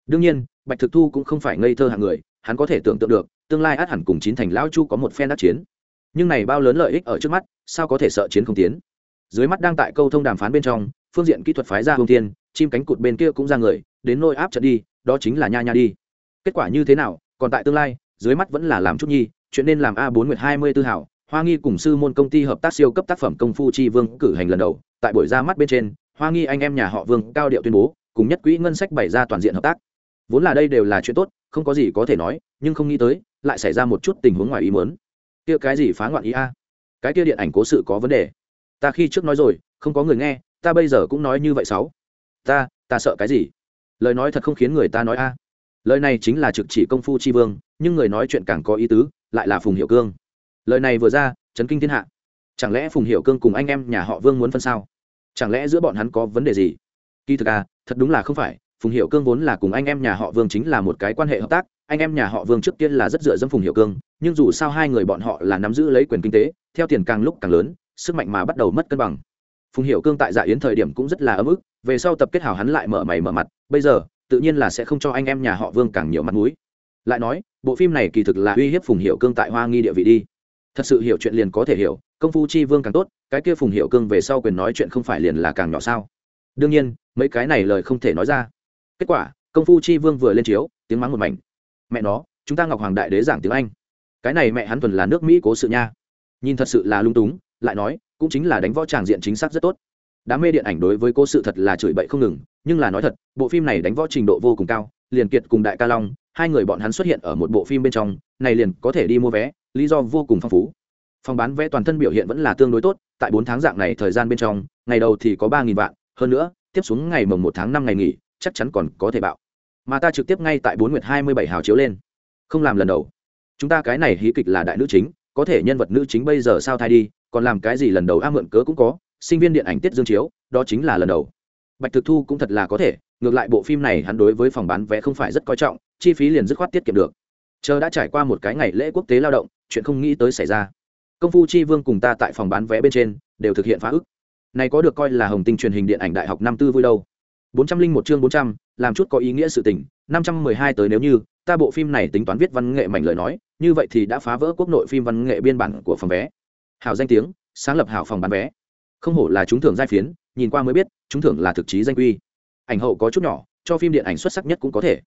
Đương nhiên, bạch thực thu cũng không phải ngây thơ hạng người, hắn có thể tưởng tượng được, tương lai át hẳn cùng chín thành lão chu có một phen đắc chiến. Nhưng này bao lớn lợi ích ở trước mắt, sao có thể sợ chiến không tiến? Dưới mắt đang tại câu thông đàm phán bên trong, phương diện kỹ thuật phái ra hương tiên chim cánh cụt bên kia cũng ra người, đến nôi áp trận đi, đó chính là nha nha đi. Kết quả như thế nào còn tại tương lai, dưới mắt vẫn là làm chút nhi, chuyện nên làm a bốn nguyệt hai mươi tư hảo, hoa nghi cùng sư môn công ty hợp tác siêu cấp tác phẩm công phu chi vương cử hành lần đầu, tại buổi ra mắt bên trên, hoa nghi anh em nhà họ vương cao điệu tuyên bố, cùng nhất quỹ ngân sách bày ra toàn diện hợp tác. Vốn là đây đều là chuyện tốt, không có gì có thể nói, nhưng không nghĩ tới, lại xảy ra một chút tình huống ngoài ý muốn. Kia cái gì phá ngoạn ý a? Cái kia điện ảnh cố sự có vấn đề. Ta khi trước nói rồi, không có người nghe, ta bây giờ cũng nói như vậy sáu. Ta ta sợ cái gì? Lời nói thật không khiến người ta nói a lời này chính là trực chỉ công phu chi vương, nhưng người nói chuyện càng có ý tứ, lại là phùng hiệu cương. Lời này vừa ra, chấn kinh thiên hạ. Chẳng lẽ phùng hiệu cương cùng anh em nhà họ vương muốn phân sao? Chẳng lẽ giữa bọn hắn có vấn đề gì? Kỳ thực à thật đúng là không phải, phùng hiệu cương vốn là cùng anh em nhà họ vương chính là một cái quan hệ hợp tác, anh em nhà họ vương trước tiên là rất dựa dẫm phùng hiệu cương, nhưng dù sao hai người bọn họ là nắm giữ lấy quyền kinh tế, theo tiền càng lúc càng lớn, sức mạnh mà bắt đầu mất cân bằng. Phùng hiệu cương tại dạ yến thời điểm cũng rất là ấm ức, về sau tập kết hào hắn lại mở mày mở mặt, bây giờ tự nhiên là sẽ không cho anh em nhà họ vương càng nhiều mặt mũi. Lại nói, bộ phim này kỳ thực là uy hiếp phùng hiệu cương tại hoa nghi địa vị đi. Thật sự hiểu chuyện liền có thể hiểu, công phu chi vương càng tốt, cái kia phùng hiệu cương về sau quyền nói chuyện không phải liền là càng nhỏ sao? Đương nhiên, mấy cái này lời không thể nói ra. Kết quả, công phu chi vương vừa lên chiếu, tiếng mắng một mảnh. Mẹ nó, chúng ta ngọc hoàng đại đế giảng tiếng anh. Cái này mẹ hắn thuần là nước mỹ cố sự nha. Nhìn thật sự là lung túng, lại nói, cũng chính là đánh võ tràng diện chính xác rất tốt đám mê điện ảnh đối với cố sự thật là chửi bậy không ngừng, nhưng là nói thật, bộ phim này đánh võ trình độ vô cùng cao, liền kiệt cùng đại ca long, hai người bọn hắn xuất hiện ở một bộ phim bên trong, này liền có thể đi mua vé, lý do vô cùng phong phú. Phòng bán vé toàn thân biểu hiện vẫn là tương đối tốt, tại bốn tháng dạng này thời gian bên trong, ngày đầu thì có ba nghìn vạn, hơn nữa, tiếp xuống ngày mồng một tháng năm ngày nghỉ, chắc chắn còn có thể bạo. Mà ta trực tiếp ngay tại bốn nguyệt hai mươi bảy hào chiếu lên. Không làm lần đầu. Chúng ta cái này hí kịch là đại nữ chính, có thể nhân vật nữ chính bây giờ sao thai đi, còn làm cái gì lần đầu a mượn cớ cũng có sinh viên điện ảnh tiết dương chiếu, đó chính là lần đầu. Bạch thực thu cũng thật là có thể, ngược lại bộ phim này hắn đối với phòng bán vé không phải rất coi trọng, chi phí liền dứt khoát tiết kiệm được. Chờ đã trải qua một cái ngày lễ quốc tế lao động, chuyện không nghĩ tới xảy ra. Công phu chi vương cùng ta tại phòng bán vé bên trên, đều thực hiện phá ức. Này có được coi là hồng tinh truyền hình điện ảnh đại học năm tư vui đâu. Bốn trăm linh một chương bốn trăm, làm chút có ý nghĩa sự tình, năm trăm mười hai tới nếu như, ta bộ phim này tính toán viết văn nghệ mảnh lời nói, như vậy thì đã phá vỡ quốc nội phim văn nghệ biên bản của phòng vé. Hảo danh tiếng, sáng lập hảo phòng bán vé không hổ là chúng thưởng giai phiến, nhìn qua mới biết, chúng thưởng là thực chí danh quy ảnh hậu có chút nhỏ, cho phim điện ảnh xuất sắc nhất cũng có thể.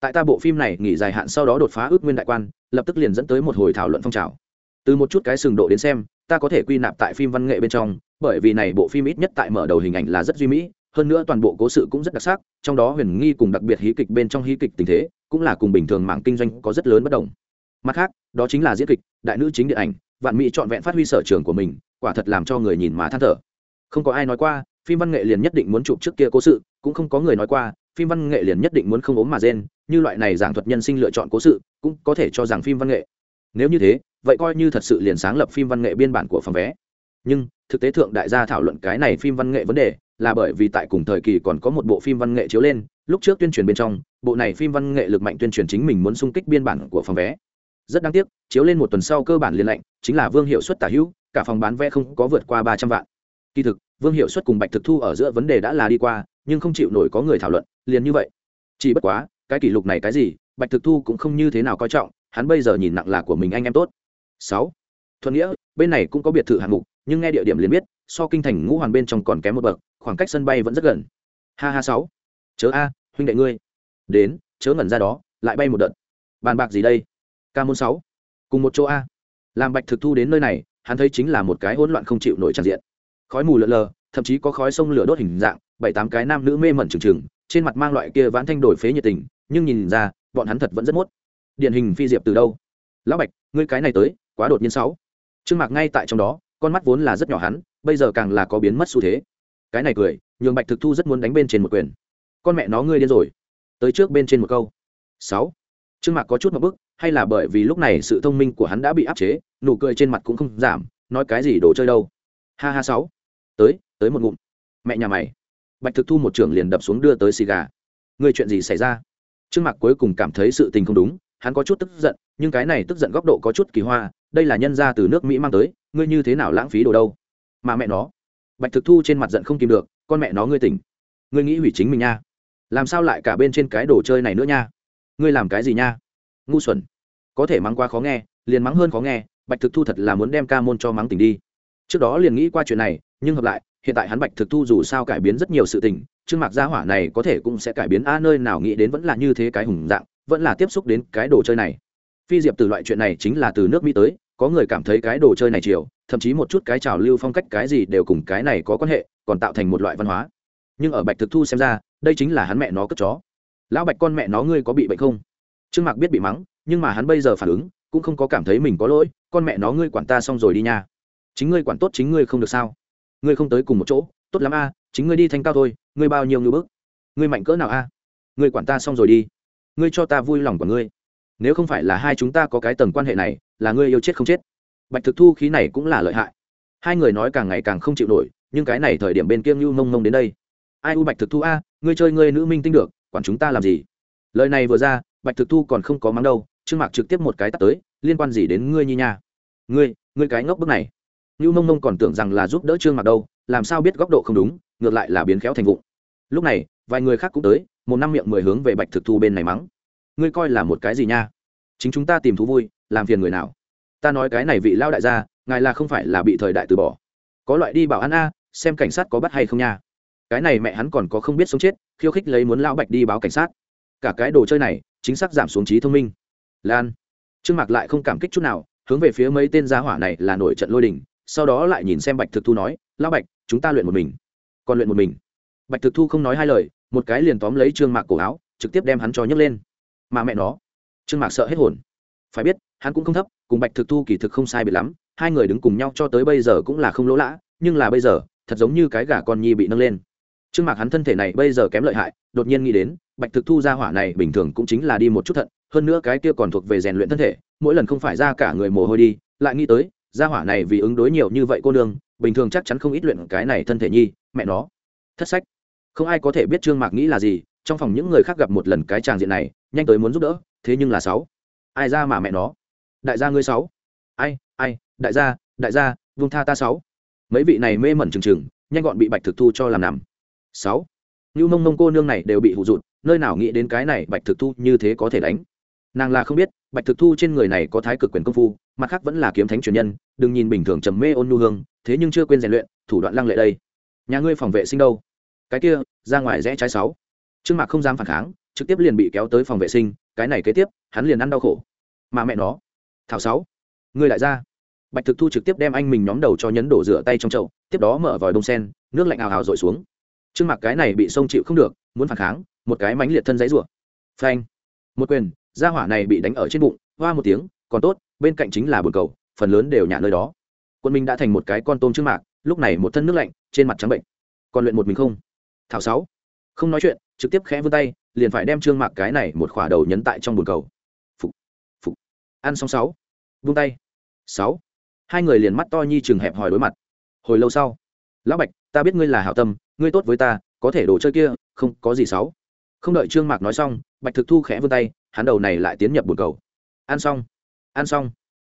Tại ta bộ phim này nghỉ dài hạn sau đó đột phá ước nguyên đại quan, lập tức liền dẫn tới một hồi thảo luận phong trào. Từ một chút cái sừng độ đến xem, ta có thể quy nạp tại phim văn nghệ bên trong, bởi vì này bộ phim ít nhất tại mở đầu hình ảnh là rất duy mỹ, hơn nữa toàn bộ cố sự cũng rất đặc sắc, trong đó huyền nghi cùng đặc biệt hí kịch bên trong hí kịch tình thế, cũng là cùng bình thường mạng kinh doanh có rất lớn bất đồng. Mặt khác, đó chính là diễn kịch, đại nữ chính điện ảnh, vạn mỹ trọn vẹn phát huy sở trường của mình quả thật làm cho người nhìn mà than thở. Không có ai nói qua, phim văn nghệ liền nhất định muốn chụp trước kia cố sự, cũng không có người nói qua, phim văn nghệ liền nhất định muốn không ốm mà rên, như loại này giảng thuật nhân sinh lựa chọn cố sự, cũng có thể cho rằng phim văn nghệ. Nếu như thế, vậy coi như thật sự liền sáng lập phim văn nghệ biên bản của phòng vé. Nhưng, thực tế thượng đại gia thảo luận cái này phim văn nghệ vấn đề, là bởi vì tại cùng thời kỳ còn có một bộ phim văn nghệ chiếu lên, lúc trước tuyên truyền bên trong, bộ này phim văn nghệ lực mạnh tuyên truyền chính mình muốn xung kích biên bản của phòng vé. Rất đáng tiếc, chiếu lên một tuần sau cơ bản liên lạnh, chính là vương hiệu suất tả hữu cả phòng bán vé không có vượt qua ba trăm vạn. Kỳ thực, vương hiệu suất cùng bạch thực thu ở giữa vấn đề đã là đi qua, nhưng không chịu nổi có người thảo luận, liền như vậy. Chỉ bất quá, cái kỷ lục này cái gì, bạch thực thu cũng không như thế nào coi trọng, hắn bây giờ nhìn nặng là của mình anh em tốt. Sáu. Thuận nghĩa, bên này cũng có biệt thự hạng mục, nhưng nghe địa điểm liền biết, so kinh thành ngũ hoàn bên trong còn kém một bậc, khoảng cách sân bay vẫn rất gần. Ha ha, sáu. Chớ a, huynh đệ ngươi. Đến, chớ ngẩn ra đó, lại bay một đợt. Bàn bạc gì đây? Ca môn sáu. Cùng một chỗ a. Làm bạch thực thu đến nơi này hắn thấy chính là một cái hỗn loạn không chịu nổi tràn diện. Khói mù lợn lờ, thậm chí có khói sông lửa đốt hình dạng, bảy tám cái nam nữ mê mẩn trừng trừng, trên mặt mang loại kia vãn thanh đổi phế nhiệt tình, nhưng nhìn ra, bọn hắn thật vẫn rất mốt. Điển hình phi diệp từ đâu? Lão bạch, ngươi cái này tới, quá đột nhiên sáu. Trương mạc ngay tại trong đó, con mắt vốn là rất nhỏ hắn, bây giờ càng là có biến mất xu thế. Cái này cười, nhường bạch thực thu rất muốn đánh bên trên một quyền. Con mẹ nó ngươi điên rồi. Tới trước bên trên một câu. Sáu. Trương mạc có chút một bức hay là bởi vì lúc này sự thông minh của hắn đã bị áp chế, nụ cười trên mặt cũng không giảm, nói cái gì đồ chơi đâu. Ha ha sáu. Tới tới một ngụm. Mẹ nhà mày. Bạch thực thu một trưởng liền đập xuống đưa tới xì gà. Người chuyện gì xảy ra? Trương mạc cuối cùng cảm thấy sự tình không đúng, hắn có chút tức giận, nhưng cái này tức giận góc độ có chút kỳ hoa, đây là nhân ra từ nước mỹ mang tới, ngươi như thế nào lãng phí đồ đâu? Mà mẹ nó. Bạch thực thu trên mặt giận không kìm được, con mẹ nó ngươi tỉnh. Ngươi nghĩ hủy chính mình nha. Làm sao lại cả bên trên cái đồ chơi này nữa nha? Ngươi làm cái gì nha? Ngu xuẩn. Có thể mắng qua khó nghe, liền mắng hơn khó nghe, bạch thực thu thật là muốn đem ca môn cho mắng tỉnh đi. Trước đó liền nghĩ qua chuyện này, nhưng hợp lại, hiện tại hắn bạch thực thu dù sao cải biến rất nhiều sự tình chương mạc gia hỏa này có thể cũng sẽ cải biến, a, nơi nào nghĩ đến vẫn là như thế cái hùng dạng, vẫn là tiếp xúc đến cái đồ chơi này. Phi diệp từ loại chuyện này chính là từ nước mỹ tới, có người cảm thấy cái đồ chơi này chiều, thậm chí một chút cái trào lưu phong cách cái gì đều cùng cái này có quan hệ, còn tạo thành một loại văn hóa. Nhưng ở bạch thực thu xem ra, đây chính là hắn mẹ nó cất chó. Lão bạch con mẹ nó ngươi có bị bệnh không? Trương mạc biết bị mắng, nhưng mà hắn bây giờ phản ứng, cũng không có cảm thấy mình có lỗi, con mẹ nó, ngươi quản ta xong rồi đi nha. Chính ngươi quản tốt chính ngươi không được sao? Ngươi không tới cùng một chỗ, tốt lắm a, chính ngươi đi thanh cao thôi, ngươi bao nhiêu ngư bước ngươi mạnh cỡ nào a? Ngươi quản ta xong rồi đi, ngươi cho ta vui lòng của ngươi. Nếu không phải là hai chúng ta có cái tầng quan hệ này, là ngươi yêu chết không chết. Bạch thực thu khí này cũng là lợi hại. Hai người nói càng ngày càng không chịu nổi, nhưng cái này thời điểm bên kia ngưu mông mông đến đây. Ai u bạch thực thu a, ngươi chơi ngươi nữ minh tinh được, quản chúng ta làm gì? Lời này vừa ra bạch thực thu còn không có mắng đâu, trương mạc trực tiếp một cái tắt tới, liên quan gì đến ngươi nhi nha? Ngươi ngươi cái ngốc bức này. Như mông mông còn tưởng rằng là giúp đỡ trương mạc đâu, làm sao biết góc độ không đúng, ngược lại là biến khéo thành vụng. Lúc này, vài người khác cũng tới, một năm miệng mười hướng về bạch thực thu bên này mắng. Ngươi coi là một cái gì nha? Chính chúng ta tìm thú vui, làm phiền người nào? Ta nói cái này vị lao đại gia, ngài là không phải là bị thời đại từ bỏ. Có loại đi bảo an a, xem cảnh sát có bắt hay không nha. Cái này mẹ hắn còn có không biết sống chết, khiêu khích lấy muốn lão bạch đi báo cảnh sát. Cả cái đồ chơi này chính xác giảm xuống trí thông minh. Lan. Trương mạc lại không cảm kích chút nào, hướng về phía mấy tên gia hỏa này là nổi trận lôi đình, sau đó lại nhìn xem bạch thực thu nói, lão bạch, chúng ta luyện một mình. Còn luyện một mình? Bạch thực thu không nói hai lời, một cái liền tóm lấy trương mạc cổ áo, trực tiếp đem hắn cho nhấc lên. Mà mẹ nó. Trương mạc sợ hết hồn. Phải biết, hắn cũng không thấp, cùng bạch thực thu kỳ thực không sai biệt lắm, hai người đứng cùng nhau cho tới bây giờ cũng là không lỗ lã, nhưng là bây giờ, thật giống như cái gà con nhi bị nâng lên. Trương mạc hắn thân thể này bây giờ kém lợi hại, đột nhiên nghĩ đến bạch thực thu ra hỏa này bình thường cũng chính là đi một chút thận, hơn nữa cái kia còn thuộc về rèn luyện thân thể, mỗi lần không phải ra cả người mồ hôi đi, lại nghĩ tới ra hỏa này vì ứng đối nhiều như vậy cô nương, bình thường chắc chắn không ít luyện cái này thân thể nhi, mẹ nó. Thất sách. Không ai có thể biết trương mạc nghĩ là gì, trong phòng những người khác gặp một lần cái tràng diện này, nhanh tới muốn giúp đỡ, thế nhưng là sáu. Ai ra mà mẹ nó? Đại gia ngươi sáu. Ai ai, đại gia đại gia vung tha ta sáu. Mấy vị này mê mẩn trừng trừng nhanh gọn bị bạch thực thu cho làm nằm. Sáu. Như mông mông cô nương này đều bị hụ rụt nơi nào nghĩ đến cái này bạch thực thu như thế có thể đánh? Nàng là không biết, bạch thực thu trên người này có thái cực quyền công phu, mặt khác vẫn là kiếm thánh truyền nhân, đừng nhìn bình thường trầm mê ôn nhu hương, thế nhưng chưa quên rèn luyện, thủ đoạn lăng lệ đây. Nhà ngươi phòng vệ sinh đâu? Cái kia, ra ngoài rẽ trái sáu. Trương mạc không dám phản kháng, trực tiếp liền bị kéo tới phòng vệ sinh, cái này kế tiếp, hắn liền ăn đau khổ. Mà mẹ nó, thảo sáu, ngươi lại ra. Bạch thực thu trực tiếp đem anh mình nhóm đầu cho nhấn đổ rửa tay trong chậu, tiếp đó mở vòi đông sen, nước lạnh ào ào dội xuống trương mạc cái này bị sông chịu không được, muốn phản kháng, một cái mánh liệt thân giấy rủa phanh. Một quyền da hỏa này bị đánh ở trên bụng, hoa một tiếng, còn tốt, bên cạnh chính là bồn cầu, phần lớn đều nhả nơi đó. Quân minh đã thành một cái con tôm trương mạc, lúc này một thân nước lạnh, trên mặt trắng bệnh. Còn luyện một mình không? Thảo sáu. Không nói chuyện, trực tiếp khẽ vươn tay, liền phải đem trương mạc cái này một khỏa đầu nhấn tại trong bồn cầu. Phục phục ăn xong sáu. Vung tay. Sáu. Hai người liền mắt to nhi chừng hẹp hòi đối mặt. Hồi lâu sau. Lão bạch, ta biết ngươi là hảo tâm ngươi tốt với ta, có thể đồ chơi kia, không, có gì xấu. Không đợi trương mạc nói xong, bạch thực thu khẽ vươn tay, hắn đầu này lại tiến nhập bồn cầu. Ăn xong ăn xong.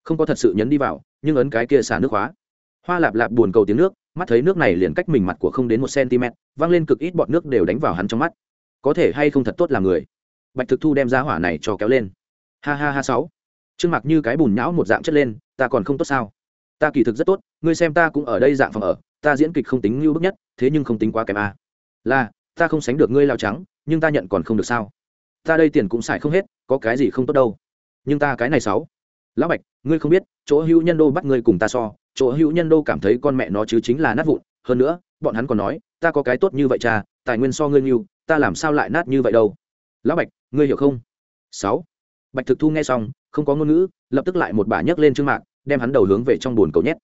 Không có thật sự nhấn đi vào, nhưng ấn cái kia xả nước hóa. Hoa lạp lạp buồn cầu tiếng nước, mắt thấy nước này liền cách mình mặt của không đến một cm văng lên cực ít bọt nước đều đánh vào hắn trong mắt. Có thể hay không thật tốt là người. Bạch thực thu đem ra hỏa này cho kéo lên. Ha ha ha sáu. Trương mặc như cái bùn nhão một dạng chất lên, ta còn không tốt sao? Ta kỳ thực rất tốt, ngươi xem ta cũng ở đây dạng phòng ở ta diễn kịch không tính như bức nhất, thế nhưng không tính quá kém a là, ta không sánh được ngươi lao trắng, nhưng ta nhận còn không được sao. Ta đây tiền cũng xài không hết, có cái gì không tốt đâu. Nhưng ta cái này sáu lão bạch, ngươi không biết, chỗ hữu nhân đô bắt ngươi cùng ta so, chỗ hữu nhân đô cảm thấy con mẹ nó chứ chính là nát vụn. Hơn nữa, bọn hắn còn nói, ta có cái tốt như vậy cha, tài nguyên so ngươi nhiều, ta làm sao lại nát như vậy đâu. Lão bạch, ngươi hiểu không? Sáu. Bạch thực thu nghe xong, không có ngôn ngữ, lập tức lại một bà nhấc lên trương mạc đem hắn đầu hướng về trong bồn cầu nhét.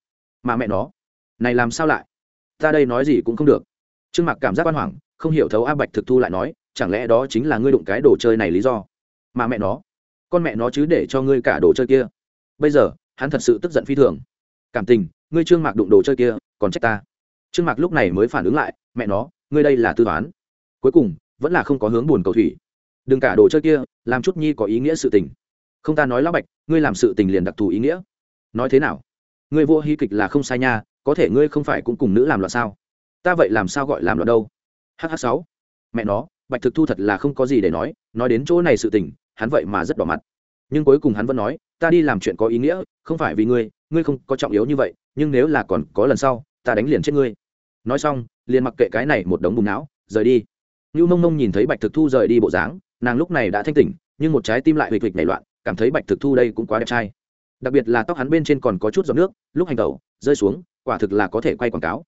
Mà mẹ nó, này làm sao lại? Ta đây nói gì cũng không được. Trương mạc cảm giác quan hoảng, không hiểu thấu a bạch thực thu lại nói, chẳng lẽ đó chính là ngươi đụng cái đồ chơi này lý do? Mà mẹ nó, con mẹ nó chứ để cho ngươi cả đồ chơi kia. Bây giờ, hắn thật sự tức giận phi thường. Cảm tình, ngươi trương mạc đụng đồ chơi kia, còn trách ta? Trương mạc lúc này mới phản ứng lại, mẹ nó, ngươi đây là tư toán. Cuối cùng, vẫn là không có hướng buồn cầu thủy. Đừng cả đồ chơi kia, làm chút nhi có ý nghĩa sự tình. Không ta nói lão bạch, ngươi làm sự tình liền đặc thù ý nghĩa. Nói thế nào? Ngươi vô hy kịch là không sai nha có thể ngươi không phải cũng cùng nữ làm loạn sao? Ta vậy làm sao gọi làm loạn đâu? Hh sáu. Mẹ nó, bạch thực thu thật là không có gì để nói nói đến chỗ này sự tình, hắn vậy mà rất đỏ mặt. Nhưng cuối cùng hắn vẫn nói, ta đi làm chuyện có ý nghĩa, không phải vì ngươi ngươi không có trọng yếu như vậy, nhưng nếu là còn có lần sau, ta đánh liền chết ngươi. Nói xong, liền mặc kệ cái này một đống bùng não, rời đi. Như mông mông nhìn thấy bạch thực thu rời đi bộ dáng, nàng lúc này đã thanh tỉnh, nhưng một trái tim lại hịch hịch nảy loạn, cảm thấy bạch thực thu đây cũng quá đẹp trai. Đặc biệt là tóc hắn bên trên còn có chút giọt nước, lúc hành tẩu, rơi xuống quả thực là có thể quay quảng cáo.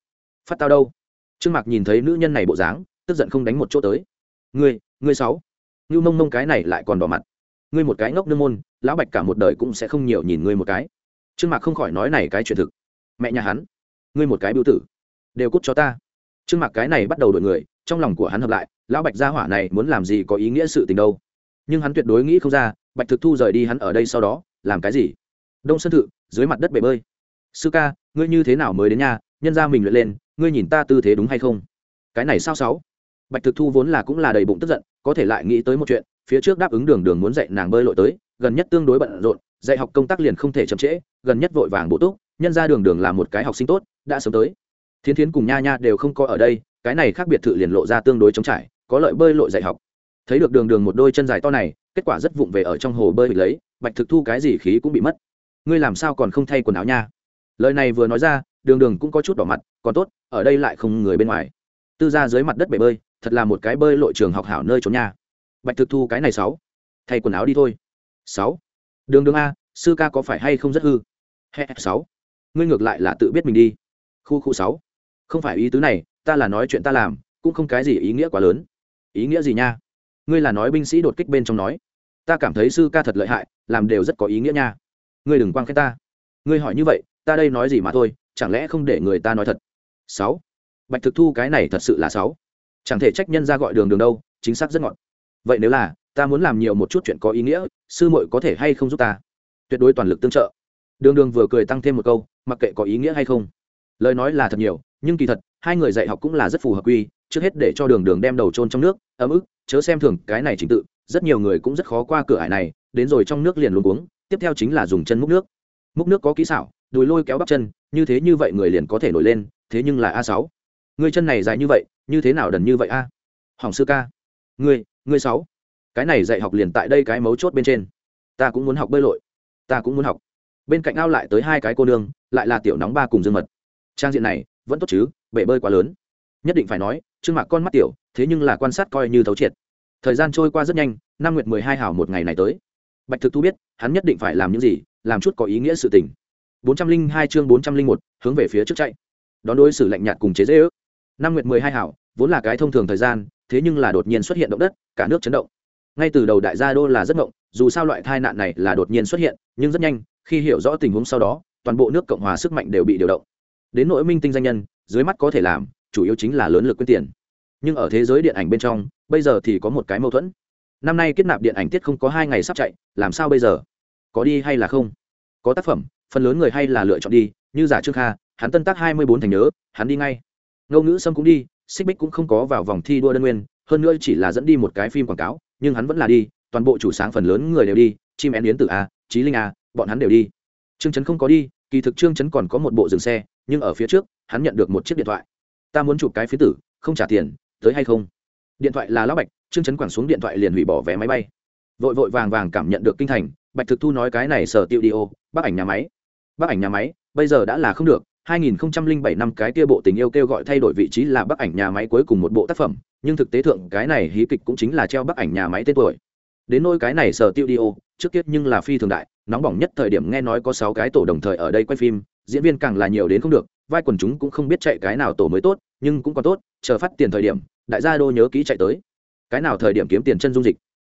Phát tao đâu? Trương mạc nhìn thấy nữ nhân này bộ dáng, tức giận không đánh một chỗ tới. Ngươi ngươi sáu. Ngưu mông mông cái này lại còn đỏ mặt. Ngươi một cái ngốc nương môn, lão bạch cả một đời cũng sẽ không nhiều nhìn ngươi một cái. Trương mạc không khỏi nói này cái chuyện thực. Mẹ nhà hắn, ngươi một cái biểu tử. Đều cút cho ta. Trương mạc cái này bắt đầu đổi người, trong lòng của hắn hợp lại, lão bạch gia hỏa này muốn làm gì có ý nghĩa sự tình đâu. Nhưng hắn tuyệt đối nghĩ không ra, bạch thực thu rời đi hắn ở đây sau đó, làm cái gì? Đông sơn thự, dưới mặt đất bể bơi. Sư ca ngươi như thế nào mới đến nhà nhân ra mình luyện lên, ngươi nhìn ta tư thế đúng hay không? Cái này sao sáu? Bạch thực thu vốn là cũng là đầy bụng tức giận, có thể lại nghĩ tới một chuyện, phía trước đáp ứng đường đường muốn dạy nàng bơi lội tới, gần nhất tương đối bận rộn, dạy học công tác liền không thể chậm trễ, gần nhất vội vàng bổ túc, nhân ra đường đường là một cái học sinh tốt, đã sớm tới. Thiến thiến cùng nha nha đều không có ở đây, cái này khác biệt thự liền lộ ra tương đối trống trải, có lợi bơi lội dạy học. Thấy được đường đường một đôi chân dài to này, kết quả rất vụng về ở trong hồ bơi bị lấy, bạch thực thu cái gì khí cũng bị mất. Ngươi làm sao còn không thay quần áo nha? Lời này vừa nói ra, đường đường cũng có chút đỏ mặt, còn tốt, ở đây lại không người bên ngoài. Tư ra dưới mặt đất bể bơi, thật là một cái bơi lội trường học hảo nơi trốn nha. Bạch thực thu cái này sáu, thay quần áo đi thôi. Sáu. Đường đường a, sư ca có phải hay không rất hư? Hè, sáu. Ngươi ngược lại là tự biết mình đi. Khu khu sáu. Không phải ý tứ này, ta là nói chuyện ta làm, cũng không cái gì ý nghĩa quá lớn. Ý nghĩa gì nha? Ngươi là nói binh sĩ đột kích bên trong nói. Ta cảm thấy sư ca thật lợi hại, làm đều rất có ý nghĩa nha. Ngươi đừng quăng khen ta. Ngươi hỏi như vậy ta đây nói gì mà thôi, chẳng lẽ không để người ta nói thật? Sáu. Bạch thực thu cái này thật sự là sáu. Chẳng thể trách nhân ra gọi đường đường đâu, chính xác rất ngọt. Vậy nếu là, ta muốn làm nhiều một chút chuyện có ý nghĩa, sư muội có thể hay không giúp ta? Tuyệt đối toàn lực tương trợ. Đường đường vừa cười tăng thêm một câu, mặc kệ có ý nghĩa hay không. Lời nói là thật nhiều, nhưng kỳ thật, hai người dạy học cũng là rất phù hợp quy, trước hết để cho đường đường đem đầu trôn trong nước, ấm ức, chớ xem thường cái này trình tự, rất nhiều người cũng rất khó qua cửa ải này, đến rồi trong nước liền luôn uống tiếp theo chính là dùng chân múc nước. Múc nước có kỹ xảo đùi lôi kéo bắp chân như thế như vậy người liền có thể nổi lên thế nhưng là a sáu. Người chân này dài như vậy như thế nào đần như vậy a? Hoàng sư ca. Người, người sáu. Cái này dạy học liền tại đây cái mấu chốt bên trên. Ta cũng muốn học bơi lội. Ta cũng muốn học. Bên cạnh ao lại tới hai cái cô nương lại là tiểu nóng ba cùng dương mật. Trang diện này vẫn tốt chứ bể bơi quá lớn. Nhất định phải nói trương mạc con mắt tiểu thế nhưng là quan sát coi như thấu triệt. Thời gian trôi qua rất nhanh năm nguyệt mười hai hảo một ngày này tới. Bạch thực thu biết hắn nhất định phải làm những gì làm chút có ý nghĩa sự tình bốn trăm linh hai chương bốn trăm linh một, hướng về phía trước chạy. Đón đối xử lạnh nhạt cùng chế dễ ước. Năm nguyệt mười hai hảo, vốn là cái thông thường thời gian, thế nhưng là đột nhiên xuất hiện động đất, cả nước chấn động. Ngay từ đầu đại gia đô là rất ngộng, dù sao loại tai nạn này là đột nhiên xuất hiện, nhưng rất nhanh, khi hiểu rõ tình huống sau đó, toàn bộ nước cộng hòa sức mạnh đều bị điều động. Đến nội minh tinh danh nhân, dưới mắt có thể làm, chủ yếu chính là lớn lực quyên tiền. Nhưng ở thế giới điện ảnh bên trong, bây giờ thì có một cái mâu thuẫn. Năm nay kết nạp điện ảnh tiết không có hai ngày sắp chạy, làm sao bây giờ? Có đi hay là không? Có tác phẩm, phần lớn người hay là lựa chọn đi, như giả trương kha, hắn tân tác hai mươi bốn thành nhớ, hắn đi ngay. Ngô ngữ sâm cũng đi, xích bích cũng không có vào vòng thi đua đơn nguyên, hơn nữa chỉ là dẫn đi một cái phim quảng cáo, nhưng hắn vẫn là đi, toàn bộ chủ sáng phần lớn người đều đi, chim én yến tử a trí linh a, bọn hắn đều đi. Trương trấn không có đi, kỳ thực trương trấn còn có một bộ dừng xe, nhưng ở phía trước, hắn nhận được một chiếc điện thoại. Ta muốn chụp cái phía tử, không trả tiền, tới hay không? Điện thoại là lão bạch, trương trấn quẳng xuống điện thoại liền hủy bỏ vé máy bay. Vội vội vàng vàng cảm nhận được kinh thành, bạch thực thu nói cái này sở tiêu đi ô bác ảnh nhà máy. Bác ảnh nhà máy, bây giờ đã là không được. 2007 năm cái kia bộ tình yêu kêu gọi thay đổi vị trí là bác ảnh nhà máy cuối cùng một bộ tác phẩm, nhưng thực tế thượng cái này hí kịch cũng chính là treo bác ảnh nhà máy tên tuổi. Đến nôi cái này sở tiêu đi ô, trước tiết nhưng là phi thường đại, nóng bỏng nhất thời điểm nghe nói có sáu cái tổ đồng thời ở đây quay phim, diễn viên càng là nhiều đến không được, vai quần chúng cũng không biết chạy cái nào tổ mới tốt, nhưng cũng còn tốt, chờ phát tiền thời điểm, đại gia đô nhớ kỹ chạy tới. Cái nào thời điểm kiếm tiền chân dung dịch.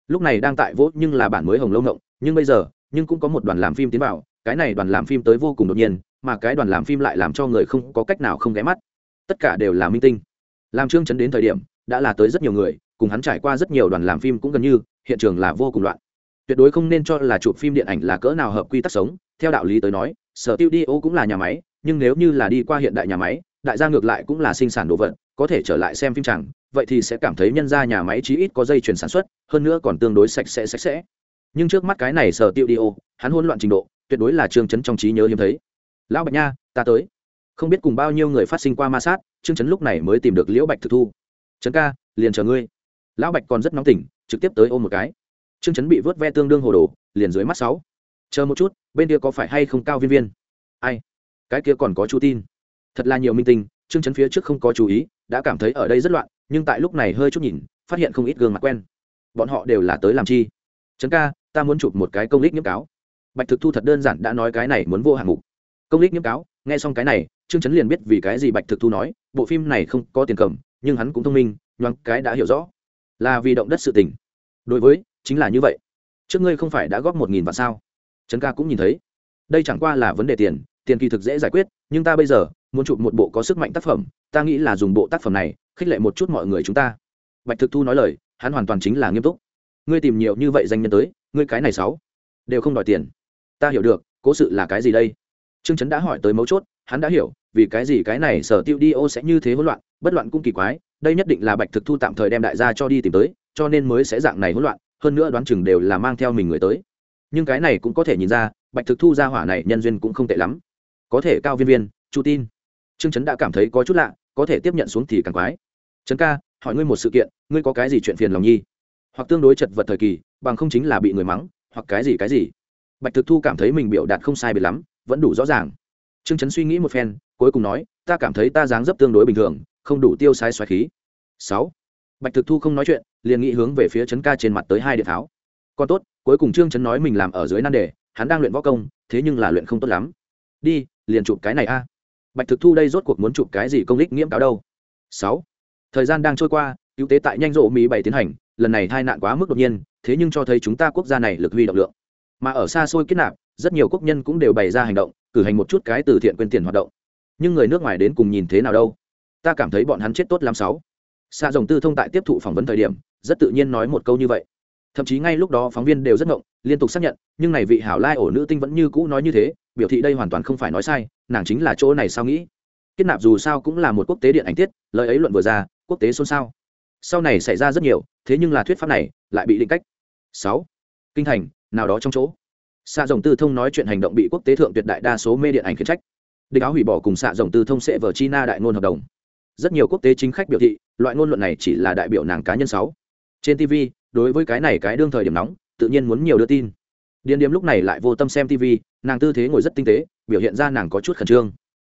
Lúc này đang tại vỗ nhưng là bản mới hồng lâu ngộng, nhưng bây giờ nhưng cũng có một đoàn làm phim tiến vào, cái này đoàn làm phim tới vô cùng đột nhiên, mà cái đoàn làm phim lại làm cho người không có cách nào không ghé mắt. Tất cả đều là minh tinh. Làm trương chấn đến thời điểm, đã là tới rất nhiều người, cùng hắn trải qua rất nhiều đoàn làm phim cũng gần như, hiện trường là vô cùng loạn. Tuyệt đối không nên cho là chụp phim điện ảnh là cỡ nào hợp quy tắc sống, theo đạo lý tới nói, sở tiêu đi ô cũng là nhà máy, nhưng nếu như là đi qua hiện đại nhà máy, đại gia ngược lại cũng là sinh sản đồ vật, có thể trở lại xem phim chẳng, vậy thì sẽ cảm thấy nhân ra nhà máy chí ít có dây chuyển sản xuất, hơn nữa còn tương đối sạch sẽ sạch sẽ nhưng trước mắt cái này sở tiêu đi ô, hắn hôn loạn trình độ, tuyệt đối là trương chấn trong trí nhớ hiếm thấy. Lão bạch nha, ta tới. Không biết cùng bao nhiêu người phát sinh qua ma sát, trương chấn lúc này mới tìm được liễu bạch thực thu. Trấn ca, liền chờ ngươi. Lão bạch còn rất nóng tỉnh, trực tiếp tới ôm một cái. Trương chấn bị vớt ve tương đương hồ đồ, liền dưới mắt sáu. Chờ một chút, bên kia có phải hay không cao viên viên? Ai? Cái kia còn có chu tin. Thật là nhiều minh tinh, trương chấn phía trước không có chú ý, đã cảm thấy ở đây rất loạn, nhưng tại lúc này hơi chút nhìn, phát hiện không ít gương mặt quen. Bọn họ đều là tới làm chi? Trấn ca ta muốn chụp một cái công lích nhiễm cáo. Bạch thực thu thật đơn giản đã nói cái này muốn vô hạng mục. Công lích nhiễm cáo, nghe xong cái này, trương chấn liền biết vì cái gì bạch thực thu nói, bộ phim này không có tiền cầm, nhưng hắn cũng thông minh, nhoáng cái đã hiểu rõ. Là vì động đất sự tình. Đối với, chính là như vậy. Trước ngươi không phải đã góp một nghìn vạn sao? Trấn ca cũng nhìn thấy. Đây chẳng qua là vấn đề tiền tiền kỳ thực dễ giải quyết, nhưng ta bây giờ muốn chụp một bộ có sức mạnh tác phẩm, ta nghĩ là dùng bộ tác phẩm này, khích lệ một chút mọi người chúng ta. Bạch thực thu nói lời, hắn hoàn toàn chính là nghiêm túc ngươi tìm nhiều như vậy danh nhân tới, ngươi cái này sáu, đều không đòi tiền. Ta hiểu được, cố sự là cái gì đây? Trương trấn đã hỏi tới mấu chốt, hắn đã hiểu, vì cái gì cái này sở tiêu đi ô sẽ như thế hỗn loạn, bất loạn cũng kỳ quái, đây nhất định là bạch thực thu tạm thời đem đại gia cho đi tìm tới, cho nên mới sẽ dạng này hỗn loạn, hơn nữa đoán chừng đều là mang theo mình người tới. Nhưng cái này cũng có thể nhìn ra, bạch thực thu ra hỏa này nhân duyên cũng không tệ lắm. Có thể cao viên viên, chu tin. Trương trấn đã cảm thấy có chút lạ, có thể tiếp nhận xuống thì càng quái. Trấn ca, hỏi ngươi một sự kiện, ngươi có cái gì chuyện phiền lòng nhi? Hoặc tương đối chật vật thời kỳ, bằng không chính là bị người mắng, hoặc cái gì cái gì. Bạch thực thu cảm thấy mình biểu đạt không sai biệt lắm, vẫn đủ rõ ràng. Trương Chấn suy nghĩ một phen, cuối cùng nói, ta cảm thấy ta dáng dấp tương đối bình thường, không đủ tiêu sai xoáy khí. Sáu. Bạch thực thu không nói chuyện, liền nghĩ hướng về phía trấn ca trên mặt tới hai điện tháo. Còn tốt, cuối cùng trương trấn nói mình làm ở dưới nan đề, hắn đang luyện võ công, thế nhưng là luyện không tốt lắm. Đi, liền chụp cái này a. Bạch thực thu đây rốt cuộc muốn chụp cái gì công lích nghiễm cáo đâu? Sáu. Thời gian đang trôi qua, cứu tế tại nhanh rộ mỹ bảy tiến hành lần này tai nạn quá mức đột nhiên, thế nhưng cho thấy chúng ta quốc gia này lực huy động lượng. Mà ở xa xôi kết nạp, rất nhiều quốc nhân cũng đều bày ra hành động, cử hành một chút cái từ thiện quyên tiền hoạt động. Nhưng người nước ngoài đến cùng nhìn thế nào đâu? Ta cảm thấy bọn hắn chết tốt lắm sáu. Xa rồng tư thông tại tiếp thụ phỏng vấn thời điểm, rất tự nhiên nói một câu như vậy. Thậm chí ngay lúc đó phóng viên đều rất ngộng, liên tục xác nhận, nhưng này vị hảo lai ổ nữ tinh vẫn như cũ nói như thế, biểu thị đây hoàn toàn không phải nói sai, nàng chính là chỗ này sao nghĩ? Kết nạp dù sao cũng là một quốc tế điện ảnh tiết, lời ấy luận vừa ra, quốc tế xôn xao. Sau này xảy ra rất nhiều thế nhưng là thuyết pháp này lại bị định cách. Sáu, kinh thành, nào đó trong chỗ. Xạ rồng tư thông nói chuyện hành động bị quốc tế thượng tuyệt đại đa số mê điện ảnh khiển trách. Địch áo hủy bỏ cùng xạ rồng tư thông sẽ vở china đại ngôn hợp đồng. Rất nhiều quốc tế chính khách biểu thị, loại ngôn luận này chỉ là đại biểu nàng cá nhân sáu. Trên tv đối với cái này cái đương thời điểm nóng, tự nhiên muốn nhiều đưa tin. Điền điếm lúc này lại vô tâm xem tv nàng tư thế ngồi rất tinh tế, biểu hiện ra nàng có chút khẩn trương.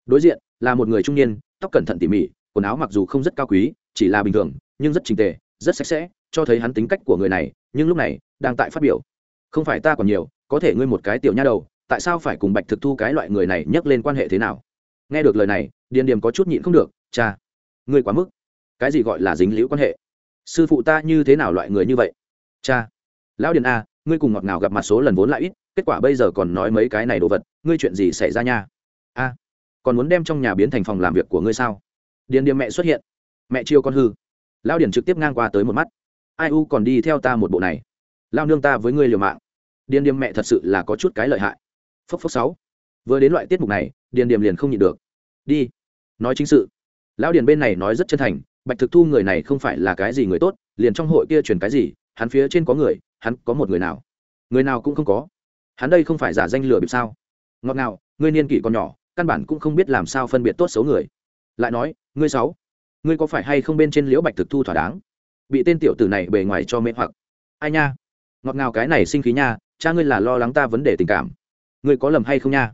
Đối diện, là một người trung niên, tóc cẩn thận tỉ mỉ, quần áo mặc dù không rất cao quý, chỉ là bình thường, nhưng rất trình tề, rất sạch sẽ cho thấy hắn tính cách của người này, nhưng lúc này, đang tại phát biểu. Không phải ta còn nhiều, có thể ngươi một cái tiểu nha đầu, tại sao phải cùng bạch thực thu cái loại người này nhắc lên quan hệ thế nào? Nghe được lời này, điền điềm có chút nhịn không được, cha, ngươi quá mức. Cái gì gọi là dính liễu quan hệ? Sư phụ ta như thế nào loại người như vậy? Cha, lão điền a, ngươi cùng ngọt ngào gặp mặt số lần vốn lại ít, kết quả bây giờ còn nói mấy cái này đồ vật, ngươi chuyện gì xảy ra nha? A, còn muốn đem trong nhà biến thành phòng làm việc của ngươi sao? Điền điềm mẹ xuất hiện. Mẹ chiêu con hư. Lão điền trực tiếp ngang qua tới một mắt ai u còn đi theo ta một bộ này. Lao nương ta với ngươi liều mạng. Điền điềm mẹ thật sự là có chút cái lợi hại. Phốc phốc sáu. Vừa đến loại tiết mục này, điền điềm liền không nhịn được. Đi. Nói chính sự. Lão điền bên này nói rất chân thành, bạch thực thu người này không phải là cái gì người tốt, liền trong hội kia truyền cái gì, hắn phía trên có người, hắn có một người nào? Người nào cũng không có. Hắn đây không phải giả danh lừa bịp sao? Ngọt ngào, ngươi niên kỷ còn nhỏ, căn bản cũng không biết làm sao phân biệt tốt xấu người. Lại nói, ngươi sáu, ngươi có phải hay không bên trên liễu bạch thực thu thỏa đáng? Bị tên tiểu tử này bề ngoài cho mê hoặc. Ai nha? Ngọt ngào cái này sinh khí nha, cha ngươi là lo lắng ta vấn đề tình cảm. Ngươi có lầm hay không nha?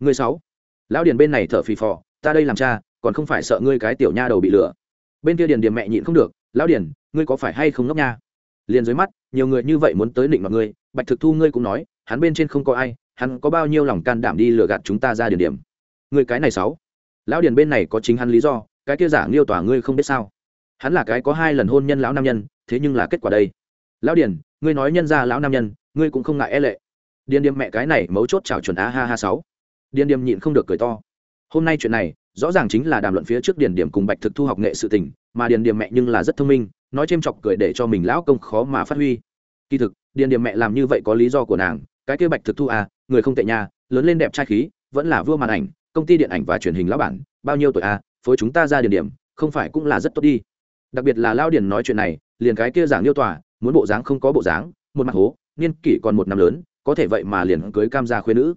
Ngươi sáu lão điền bên này thở phì phò, ta đây làm cha, còn không phải sợ ngươi cái tiểu nha đầu bị lừa. Bên kia điền điền mẹ nhịn không được, lão điền, ngươi có phải hay không ngốc nha? Liền dưới mắt, nhiều người như vậy muốn tới định mặt ngươi, bạch thực thu ngươi cũng nói, hắn bên trên không có ai, hắn có bao nhiêu lòng can đảm đi lừa gạt chúng ta ra điền điểm ngươi cái này sáu lão điền bên này có chính hắn lý do, cái kia giả nghiêu tỏa ngươi không biết sao hắn là cái có hai lần hôn nhân lão nam nhân, thế nhưng là kết quả đây. Lão điền, ngươi nói nhân ra lão nam nhân, ngươi cũng không ngại e lệ. Điền điềm mẹ cái này mấu chốt chào chuẩn á ha ha sáu. Điền điềm nhịn không được cười to. Hôm nay chuyện này, rõ ràng chính là đàm luận phía trước điền điểm cùng bạch thực thu học nghệ sự tình, mà điền điểm mẹ nhưng là rất thông minh, nói c chọc cười để cho mình lão công khó mà phát huy. Kỳ thực, điền điểm mẹ làm như vậy có lý do của nàng, cái kia bạch thực thu à người không tệ nha, lớn lên đẹp trai khí, vẫn là vua màn ảnh, công ty điện ảnh và truyền hình lão bản, bao nhiêu tuổi à phối chúng ta ra điền điểm không phải cũng là rất tốt đi đặc biệt là lao điền nói chuyện này, liền cái kia giảng yêu tòa, muốn bộ dáng không có bộ dáng, một mặt hố, niên kỷ còn một năm lớn, có thể vậy mà liền cưới cam gia khuyên nữ.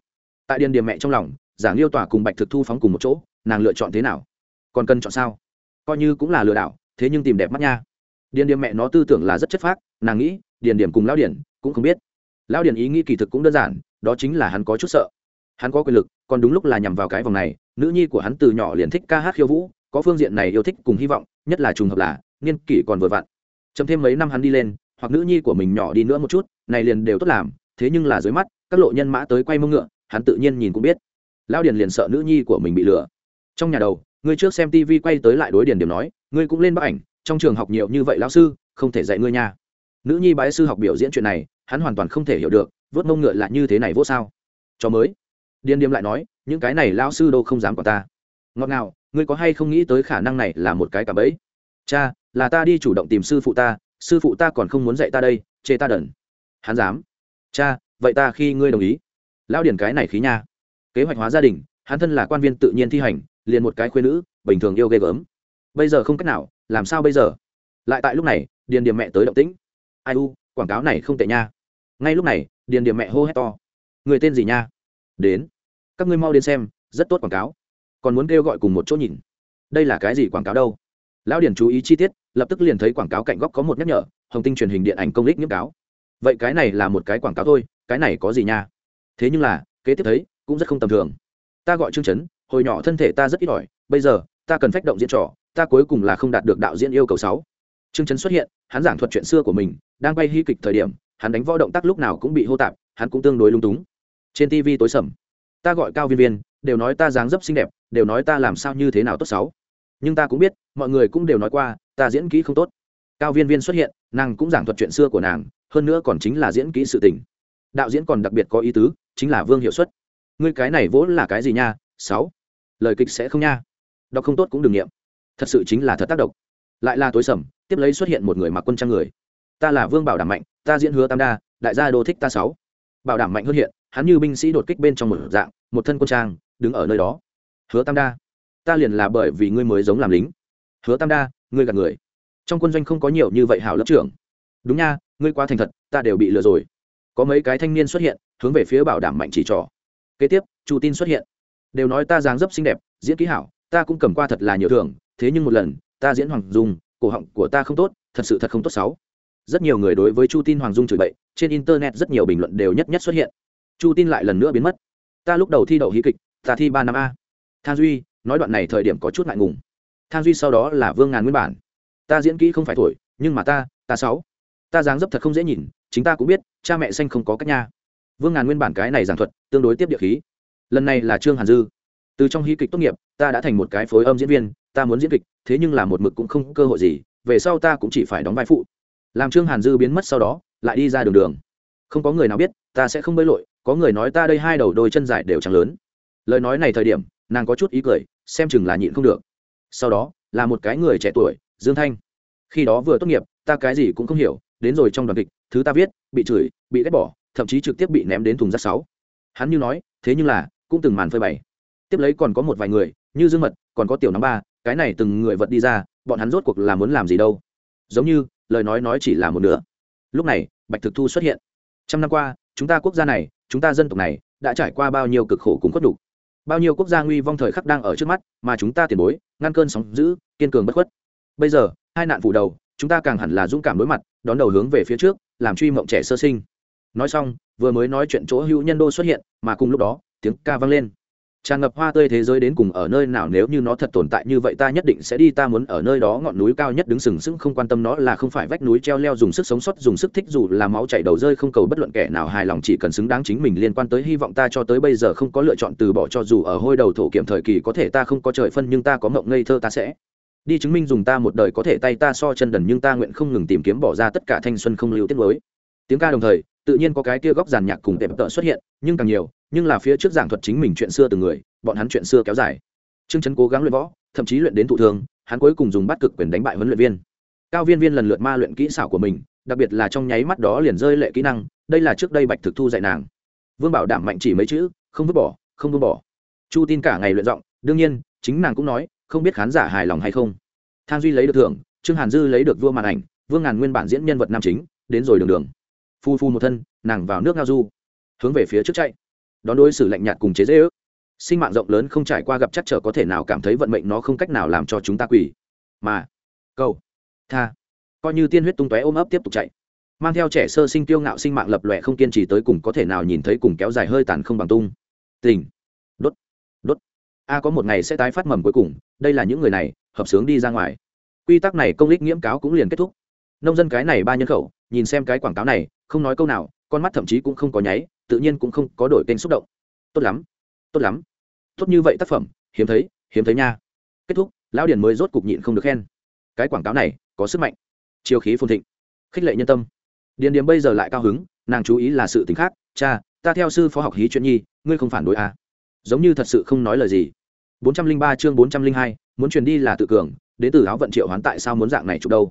Tại điền điểm mẹ trong lòng, giảng yêu tòa cùng bạch thực thu phóng cùng một chỗ, nàng lựa chọn thế nào? Còn cần chọn sao? Coi như cũng là lừa đảo, thế nhưng tìm đẹp mắt nha. Điền điểm mẹ nó tư tưởng là rất chất phác, nàng nghĩ, điền điểm cùng lão điển cũng không biết. Lão điển ý nghĩ kỳ thực cũng đơn giản, đó chính là hắn có chút sợ. Hắn có quyền lực, còn đúng lúc là nhằm vào cái vòng này, nữ nhi của hắn từ nhỏ liền thích ca hát khiêu vũ, có phương diện này yêu thích cùng hy vọng nhất là trùng hợp là, niên kỷ còn vừa vặn. Chấm thêm mấy năm hắn đi lên, hoặc nữ nhi của mình nhỏ đi nữa một chút, này liền đều tốt làm, thế nhưng là dưới mắt, các lộ nhân mã tới quay mông ngựa, hắn tự nhiên nhìn cũng biết. Lão điền liền sợ nữ nhi của mình bị lừa. Trong nhà đầu, ngươi trước xem tv quay tới lại đối điền điểm nói, ngươi cũng lên bức ảnh, trong trường học nhiều như vậy lão sư, không thể dạy ngươi nha. Nữ nhi bái sư học biểu diễn chuyện này, hắn hoàn toàn không thể hiểu được, vớt mông ngựa là như thế này vô sao. Cho mới. Điền điểm lại nói, những cái này lão sư đâu không dám quản ta ngọt nào ngươi có hay không nghĩ tới khả năng này là một cái cả bẫy? Cha, là ta đi chủ động tìm sư phụ ta, sư phụ ta còn không muốn dạy ta đây, chê ta đần. Hắn dám. Cha, vậy ta khi ngươi đồng ý. Lão điển cái này khí nha. Kế hoạch hóa gia đình, hắn thân là quan viên tự nhiên thi hành, liền một cái khuyên nữ, bình thường yêu ghê gớm. Bây giờ không cách nào, làm sao bây giờ? Lại tại lúc này, điền điểm mẹ tới động tĩnh. Ai u, quảng cáo này không tệ nha. Ngay lúc này, điền điểm mẹ hô hét to. Người tên gì nha? Đến. Các ngươi mau đến xem, rất tốt quảng cáo còn muốn kêu gọi cùng một chỗ nhìn. Đây là cái gì quảng cáo đâu? Lão điển chú ý chi tiết, lập tức liền thấy quảng cáo cạnh góc có một nhắc nhở, hồng tinh truyền hình điện ảnh công lích nhiễm cáo. Vậy cái này là một cái quảng cáo thôi, cái này có gì nha? Thế nhưng là, kế tiếp thấy, cũng rất không tầm thường. Ta gọi trương chấn, hồi nhỏ thân thể ta rất ít ỏi, bây giờ, ta cần phách động diễn trò, ta cuối cùng là không đạt được đạo diễn yêu cầu sáu. Trương chấn xuất hiện, hắn giảng thuật chuyện xưa của mình, đang bay hy kịch thời điểm, hắn đánh võ động tác lúc nào cũng bị hô tạp, hắn cũng tương đối lung túng. Trên tv tối sầm. Ta gọi cao viên viên đều nói ta dáng dấp xinh đẹp, đều nói ta làm sao như thế nào tốt xấu. Nhưng ta cũng biết, mọi người cũng đều nói qua, ta diễn kỹ không tốt. Cao viên viên xuất hiện, nàng cũng giảng thuật chuyện xưa của nàng, hơn nữa còn chính là diễn kỹ sự tình. Đạo diễn còn đặc biệt có ý tứ, chính là vương hiệu suất. Ngươi cái này vốn là cái gì nha? Sáu. Lời kịch sẽ không nha. Đọc không tốt cũng đừng nghiệm. Thật sự chính là thật tác động. Lại là tối sầm, tiếp lấy xuất hiện một người mặc quân trang người. Ta là vương bảo đảm mạnh, ta diễn hứa tam đa, đại gia đô thích ta sáu. Bảo đảm mạnh hơn hiện, hắn như binh sĩ đột kích bên trong một dạng, một thân quân trang đứng ở nơi đó. Hứa tam đa, ta liền là bởi vì ngươi mới giống làm lính. Hứa tam đa, ngươi gạt người. Trong quân doanh không có nhiều như vậy hảo lớp trưởng. Đúng nha, ngươi quá thành thật, ta đều bị lừa rồi. Có mấy cái thanh niên xuất hiện, hướng về phía bảo đảm mạnh chỉ trỏ. Kế tiếp, chu tin xuất hiện. Đều nói ta dáng dấp xinh đẹp, diễn kỹ hảo, ta cũng cầm qua thật là nhiều thường thế nhưng một lần, ta diễn hoàng dung, cổ họng của ta không tốt, thật sự thật không tốt xấu rất nhiều người đối với chu tin hoàng dung chửi bậy, trên internet rất nhiều bình luận đều nhất nhất xuất hiện. Chu tin lại lần nữa biến mất. Ta lúc đầu thi đậu hí kịch ta thi ba năm a. Thang duy, nói đoạn này thời điểm có chút ngại ngùng. Thang duy sau đó là vương ngàn nguyên bản. Ta diễn kỹ không phải thổi, nhưng mà ta ta sáu. Ta dáng dấp thật không dễ nhìn, chính ta cũng biết, cha mẹ xanh không có cách nha. Vương ngàn nguyên bản cái này giảng thuật, tương đối tiếp địa khí. Lần này là trương hàn dư. Từ trong hí kịch tốt nghiệp, ta đã thành một cái phối âm diễn viên, ta muốn diễn kịch, thế nhưng là một mực cũng không cơ hội gì, về sau ta cũng chỉ phải đóng vai phụ. Làm trương hàn dư biến mất sau đó, lại đi ra đường đường. Không có người nào biết, ta sẽ không bơi lội, có người nói ta đây hai đầu đôi chân dài đều chẳng lớn lời nói này thời điểm, nàng có chút ý cười, xem chừng là nhịn không được. Sau đó, là một cái người trẻ tuổi, dương thanh. Khi đó vừa tốt nghiệp, ta cái gì cũng không hiểu, đến rồi trong đoàn kịch, thứ ta viết, bị chửi, bị ghét bỏ, thậm chí trực tiếp bị ném đến thùng rác sáu. Hắn như nói, thế nhưng là, cũng từng màn phơi bày. Tiếp lấy còn có một vài người, như dương mật, còn có tiểu năm ba, cái này từng người vật đi ra, bọn hắn rốt cuộc là muốn làm gì đâu. Giống như, lời nói nói chỉ là một nửa. Lúc này, bạch thực thu xuất hiện. Trăm năm qua, chúng ta quốc gia này, chúng ta dân tộc này, đã trải qua bao nhiêu cực khổ cùng khuất đủ bao nhiêu quốc gia nguy vong thời khắc đang ở trước mắt, mà chúng ta tiền bối, ngăn cơn sóng giữ kiên cường bất khuất. Bây giờ, hai nạn phủ đầu, chúng ta càng hẳn là dũng cảm đối mặt, đón đầu hướng về phía trước, làm truy mộng trẻ sơ sinh. Nói xong, vừa mới nói chuyện chỗ hữu nhân đô xuất hiện, mà cùng lúc đó, tiếng ca vang lên tràn ngập hoa tươi thế giới đến cùng ở nơi nào nếu như nó thật tồn tại như vậy ta nhất định sẽ đi, ta muốn ở nơi đó ngọn núi cao nhất đứng sừng sững, không quan tâm nó là không phải vách núi treo leo dùng sức sống sót, dùng sức thích dù là máu chảy đầu rơi, không cầu bất luận kẻ nào hài lòng, chỉ cần xứng đáng chính mình liên quan tới hy vọng ta cho tới bây giờ không có lựa chọn từ bỏ, cho dù ở hôi đầu thổ kiểm thời kỳ có thể ta không có trời phân, nhưng ta có mộng ngây thơ ta sẽ đi chứng minh dùng ta một đời có thể tay ta so chân đần, nhưng ta nguyện không ngừng tìm kiếm bỏ ra tất cả thanh xuân không lưu tiết mới tiếng ca đồng thời, tự nhiên có cái kia góc giàn nhạc cùng tệp tợ xuất hiện, nhưng càng nhiều nhưng là phía trước giảng thuật chính mình chuyện xưa từng người, bọn hắn chuyện xưa kéo dài. Trương chấn cố gắng luyện võ, thậm chí luyện đến thụ thường hắn cuối cùng dùng bắt cực quyền đánh bại huấn luyện viên. Cao viên viên lần lượt ma luyện kỹ xảo của mình, đặc biệt là trong nháy mắt đó liền rơi lệ kỹ năng, đây là trước đây bạch thực thu dạy nàng. Vương bảo đảm mạnh chỉ mấy chữ, không vứt bỏ, không buông bỏ. Chu tin cả ngày luyện giọng, đương nhiên, chính nàng cũng nói, không biết khán giả hài lòng hay không. Thang duy lấy được thưởng, trương hàn dư lấy được vua màn ảnh, vương ngàn nguyên bản diễn nhân vật nam chính, đến rồi đường đường. Phu phu một thân, nàng vào nước ngao du, hướng về phía trước chạy đón đối xử lạnh nhạt cùng chế dễ ước. Sinh mạng rộng lớn không trải qua gặp chắc trở có thể nào cảm thấy vận mệnh nó không cách nào làm cho chúng ta quỳ. Mà câu tha, coi như tiên huyết tung tóe ôm ấp tiếp tục chạy. Mang theo trẻ sơ sinh tiêu ngạo sinh mạng lập lòe không kiên trì tới cùng có thể nào nhìn thấy cùng kéo dài hơi tàn không bằng tung. Tình, đốt đốt. A, có một ngày sẽ tái phát mầm cuối cùng, đây là những người này, hợp sướng đi ra ngoài. Quy tắc này công lích nghiễm cáo cũng liền kết thúc. Nông dân cái này ba nhân khẩu, nhìn xem cái quảng cáo này, không nói câu nào, con mắt thậm chí cũng không có nháy tự nhiên cũng không có đổi kênh xúc động. Tốt lắm tốt lắm. Tốt như vậy tác phẩm, hiếm thấy hiếm thấy nha. Kết thúc, lão điển mới rốt cục nhịn không được khen. Cái quảng cáo này, có sức mạnh. Chiêu khí phồn thịnh. Khích lệ nhân tâm. Điền điếm bây giờ lại cao hứng, nàng chú ý là sự t ì n h khác. Cha, ta theo sư phó học hí chuyện nhi, ngươi không phản đối à. giống như thật sự không nói lời gì. bốn trăm linh ba chương bốn trăm linh hai, muốn truyền đi là tự cường, đến từ áo vận triệu hoán tại sao muốn dạng này chụp đâu?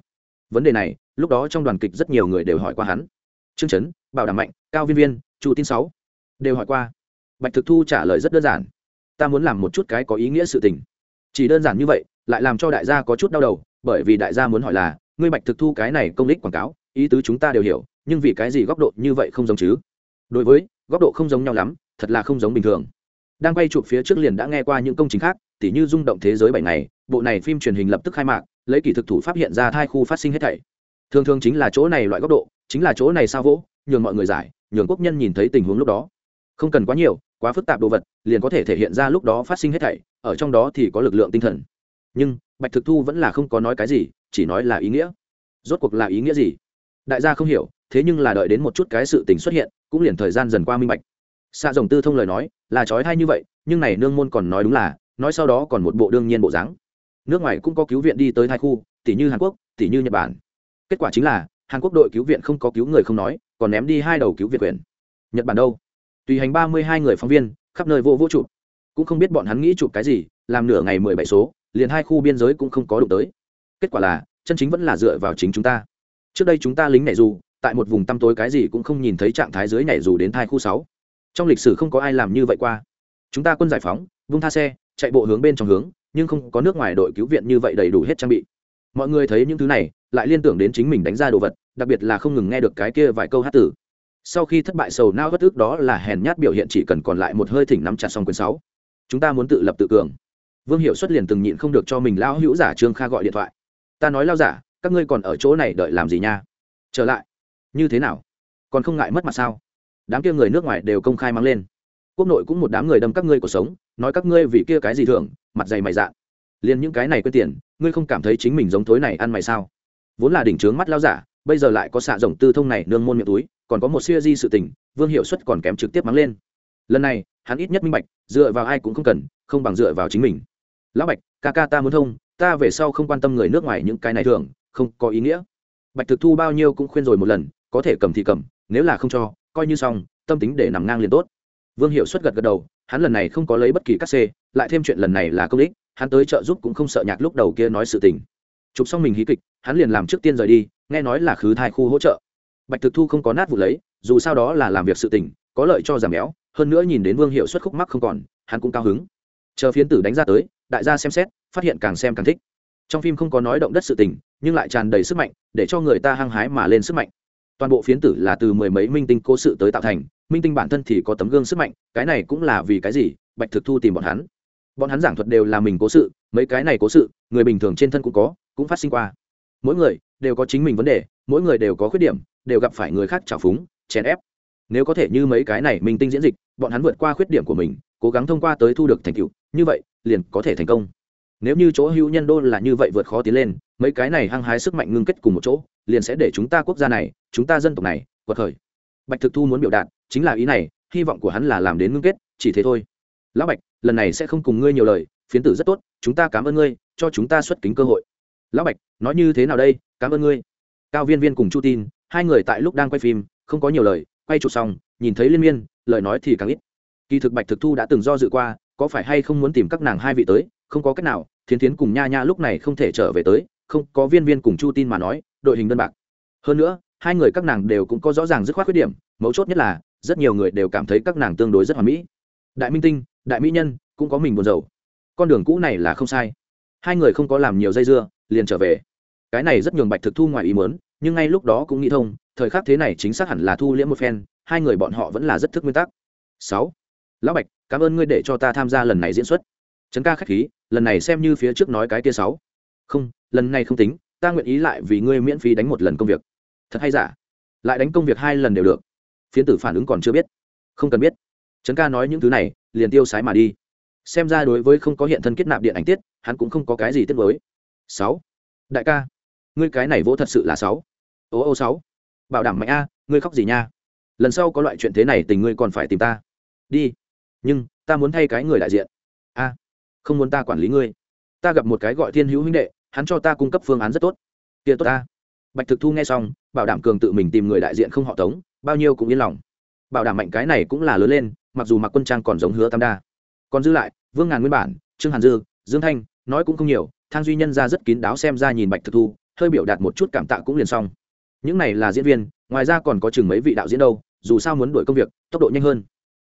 Vấn đề này, lúc đó trong đoàn kịch rất nhiều người đều hỏi qua hắn. Trương trấn bảo đảm mạnh, cao viên viên chu tin sáu. Đều hỏi qua. Bạch thực thu trả lời rất đơn giản. Ta muốn làm một chút cái có ý nghĩa sự tình. Chỉ đơn giản như vậy, lại làm cho đại gia có chút đau đầu, bởi vì đại gia muốn hỏi là, ngươi bạch thực thu cái này công đích quảng cáo, ý tứ chúng ta đều hiểu, nhưng vì cái gì góc độ như vậy không giống chứ? Đối với, góc độ không giống nhau lắm, thật là không giống bình thường. Đang quay chụp phía trước liền đã nghe qua những công trình khác, tỉ như rung động thế giới bảy ngày, bộ này phim truyền hình lập tức khai mạc, lấy kỳ thực thủ phát hiện ra thai khu phát sinh hết thảy. Thường thường chính là chỗ này loại góc độ, chính là chỗ này sao vỗ, nhường mọi người giải nhường quốc nhân nhìn thấy tình huống lúc đó. Không cần quá nhiều, quá phức tạp đồ vật, liền có thể thể hiện ra lúc đó phát sinh hết thảy, ở trong đó thì có lực lượng tinh thần. Nhưng, bạch thực thu vẫn là không có nói cái gì, chỉ nói là ý nghĩa. Rốt cuộc là ý nghĩa gì? Đại gia không hiểu, thế nhưng là đợi đến một chút cái sự tình xuất hiện, cũng liền thời gian dần qua minh bạch. Xạ rồng tư thông lời nói, là trói hay như vậy, nhưng này nương môn còn nói đúng là, nói sau đó còn một bộ đương nhiên bộ dáng. Nước ngoài cũng có cứu viện đi tới hai khu tỷ như hàn quốc tỷ như nhật bản. Kết quả chính là, hàn quốc đội cứu viện không có cứu người không nói còn ném đi hai đầu cứu viện quyền. Nhật bản đâu? Tùy hành ba mươi hai người phóng viên, khắp nơi vô vô chụp. Cũng không biết bọn hắn nghĩ chụp cái gì, làm nửa ngày mười bảy số, liền hai khu biên giới cũng không có đụng tới. Kết quả là, chân chính vẫn là dựa vào chính chúng ta. Trước đây chúng ta lính nhảy dù, tại một vùng tăm tối cái gì cũng không nhìn thấy trạng thái dưới nhảy dù đến thai khu sáu. Trong lịch sử không có ai làm như vậy qua. Chúng ta quân giải phóng, vung tha xe, chạy bộ hướng bên trong hướng, nhưng không có nước ngoài đội cứu viện như vậy đầy đủ hết trang bị. Mọi người thấy những thứ này lại liên tưởng đến chính mình đánh ra đồ vật, đặc biệt là không ngừng nghe được cái kia vài câu hát tử. Sau khi thất bại sầu nao bất ức đó là hèn nhát biểu hiện chỉ cần còn lại một hơi thỉnh nắm chặt xong quyển sáu. Chúng ta muốn tự lập tự cường. Vương hiệu xuất liền từng nhịn không được cho mình lao hữu giả trương kha gọi điện thoại. Ta nói lao giả, các ngươi còn ở chỗ này đợi làm gì nha? Trở lại. Như thế nào? Còn không ngại mất mặt sao? Đám kia người nước ngoài đều công khai mang lên. Quốc nội cũng một đám người đâm các ngươi cuộc sống, nói các ngươi vì kia cái gì thường mặt dày mày dạn. Liền những cái này quên tiền, ngươi không cảm thấy chính mình giống thối này ăn mày sao? Vốn là đỉnh trướng mắt lao giả, bây giờ lại có xạ rồng tư thông này nương môn miệng túi, còn có một siêu di sự tình, vương hiệu suất còn kém trực tiếp mắng lên. Lần này, hắn ít nhất minh bạch, dựa vào ai cũng không cần, không bằng dựa vào chính mình. Lão bạch, ca ca ta muốn thông, ta về sau không quan tâm người nước ngoài những cái này thường, không có ý nghĩa. Bạch thực thu bao nhiêu cũng khuyên rồi một lần, có thể cầm thì cầm, nếu là không cho, coi như xong, tâm tính để nằm ngang liền tốt. Vương hiệu suất gật gật đầu, hắn lần này không có lấy bất kỳ các xê, lại thêm chuyện lần này là công đích hắn tới trợ giúp cũng không sợ nhạc lúc đầu kia nói sự tình. Chụp xong mình hí kịch hắn liền làm trước tiên rời đi, nghe nói là khứ thai khu hỗ trợ. Bạch thực thu không có nát vụ lấy, dù sao đó là làm việc sự tình, có lợi cho giảm béo, hơn nữa nhìn đến vương hiệu suất khúc mắc không còn, hắn cũng cao hứng. Chờ phiến tử đánh ra tới, đại gia xem xét, phát hiện càng xem càng thích. Trong phim không có nói động đất sự tình, nhưng lại tràn đầy sức mạnh, để cho người ta hăng hái mà lên sức mạnh. Toàn bộ phiến tử là từ mười mấy minh tinh cố sự tới tạo thành, minh tinh bản thân thì có tấm gương sức mạnh, cái này cũng là vì cái gì? Bạch thực thu tìm bọn hắn. Bọn hắn giảng thuật đều là mình cố sự, mấy cái này cố sự, người bình thường trên thân cũng có, cũng phát sinh qua mỗi người đều có chính mình vấn đề, mỗi người đều có khuyết điểm, đều gặp phải người khác trào phúng, chèn ép. Nếu có thể như mấy cái này mình tinh diễn dịch, bọn hắn vượt qua khuyết điểm của mình, cố gắng thông qua tới thu được thành tựu, như vậy, liền có thể thành công. Nếu như chỗ hữu nhân đô là như vậy vượt khó tiến lên, mấy cái này hăng hái sức mạnh ngưng kết cùng một chỗ, liền sẽ để chúng ta quốc gia này, chúng ta dân tộc này, quật khởi. Bạch thực thu muốn biểu đạt chính là ý này, hy vọng của hắn là làm đến ngưng kết, chỉ thế thôi. Lão bạch, lần này sẽ không cùng ngươi nhiều lời, phiến tử rất tốt, chúng ta cảm ơn ngươi, cho chúng ta xuất kính cơ hội lão bạch, nói như thế nào đây? Cảm ơn ngươi. Cao viên viên cùng chu tin, hai người tại lúc đang quay phim, không có nhiều lời, quay chụp xong, nhìn thấy liên miên, lời nói thì càng ít. Kỳ thực bạch thực thu đã từng do dự qua, có phải hay không muốn tìm các nàng hai vị tới, không có cách nào, thiến thiến cùng nha nha lúc này không thể trở về tới, không có viên viên cùng chu tin mà nói, đội hình đơn bạc. Hơn nữa, hai người các nàng đều cũng có rõ ràng dứt khoát khuyết điểm, mấu chốt nhất là, rất nhiều người đều cảm thấy các nàng tương đối rất hoàn mỹ. Đại minh tinh, đại mỹ nhân, cũng có mình buồn rầu. Con đường cũ này là không sai hai người không có làm nhiều dây dưa, liền trở về. Cái này rất nhường bạch thực thu ngoài ý muốn, nhưng ngay lúc đó cũng nghĩ thông, thời khắc thế này chính xác hẳn là thu liễm một phen, hai người bọn họ vẫn là rất thức nguyên tắc. Sáu. Lão bạch, cảm ơn ngươi để cho ta tham gia lần này diễn xuất. Trấn ca khách khí, lần này xem như phía trước nói cái kia sáu. Không, lần này không tính, ta nguyện ý lại vì ngươi miễn phí đánh một lần công việc. Thật hay giả? Lại đánh công việc hai lần đều được. Phiến tử phản ứng còn chưa biết. Không cần biết. Trấn ca nói những thứ này, liền tiêu sái mà đi xem ra đối với không có hiện thân kết nạp điện ảnh tiết, hắn cũng không có cái gì tiết mới sáu. Đại ca, ngươi cái này vỗ thật sự là sáu. Ô ô sáu. Bảo đảm mạnh a, ngươi khóc gì nha? Lần sau có loại chuyện thế này tình ngươi còn phải tìm ta. Đi. Nhưng, ta muốn thay cái người đại diện. A, không muốn ta quản lý ngươi. Ta gặp một cái gọi thiên hữu huynh đệ, hắn cho ta cung cấp phương án rất tốt. Kia tốt ta bạch thực thu nghe xong, bảo đảm cường tự mình tìm người đại diện không họ tống, bao nhiêu cũng yên lòng. Bảo đảm mạnh cái này cũng là lớn lên, mặc dù mặc quân trang còn giống hứa tam đa còn dư lại, vương ngàn nguyên bản, trương hàn dư, dương thanh, nói cũng không nhiều, thang duy nhân ra rất kín đáo xem ra nhìn bạch thực thu, hơi biểu đạt một chút cảm tạ cũng liền xong. Những này là diễn viên, ngoài ra còn có chừng mấy vị đạo diễn đâu, dù sao muốn đuổi công việc, tốc độ nhanh hơn.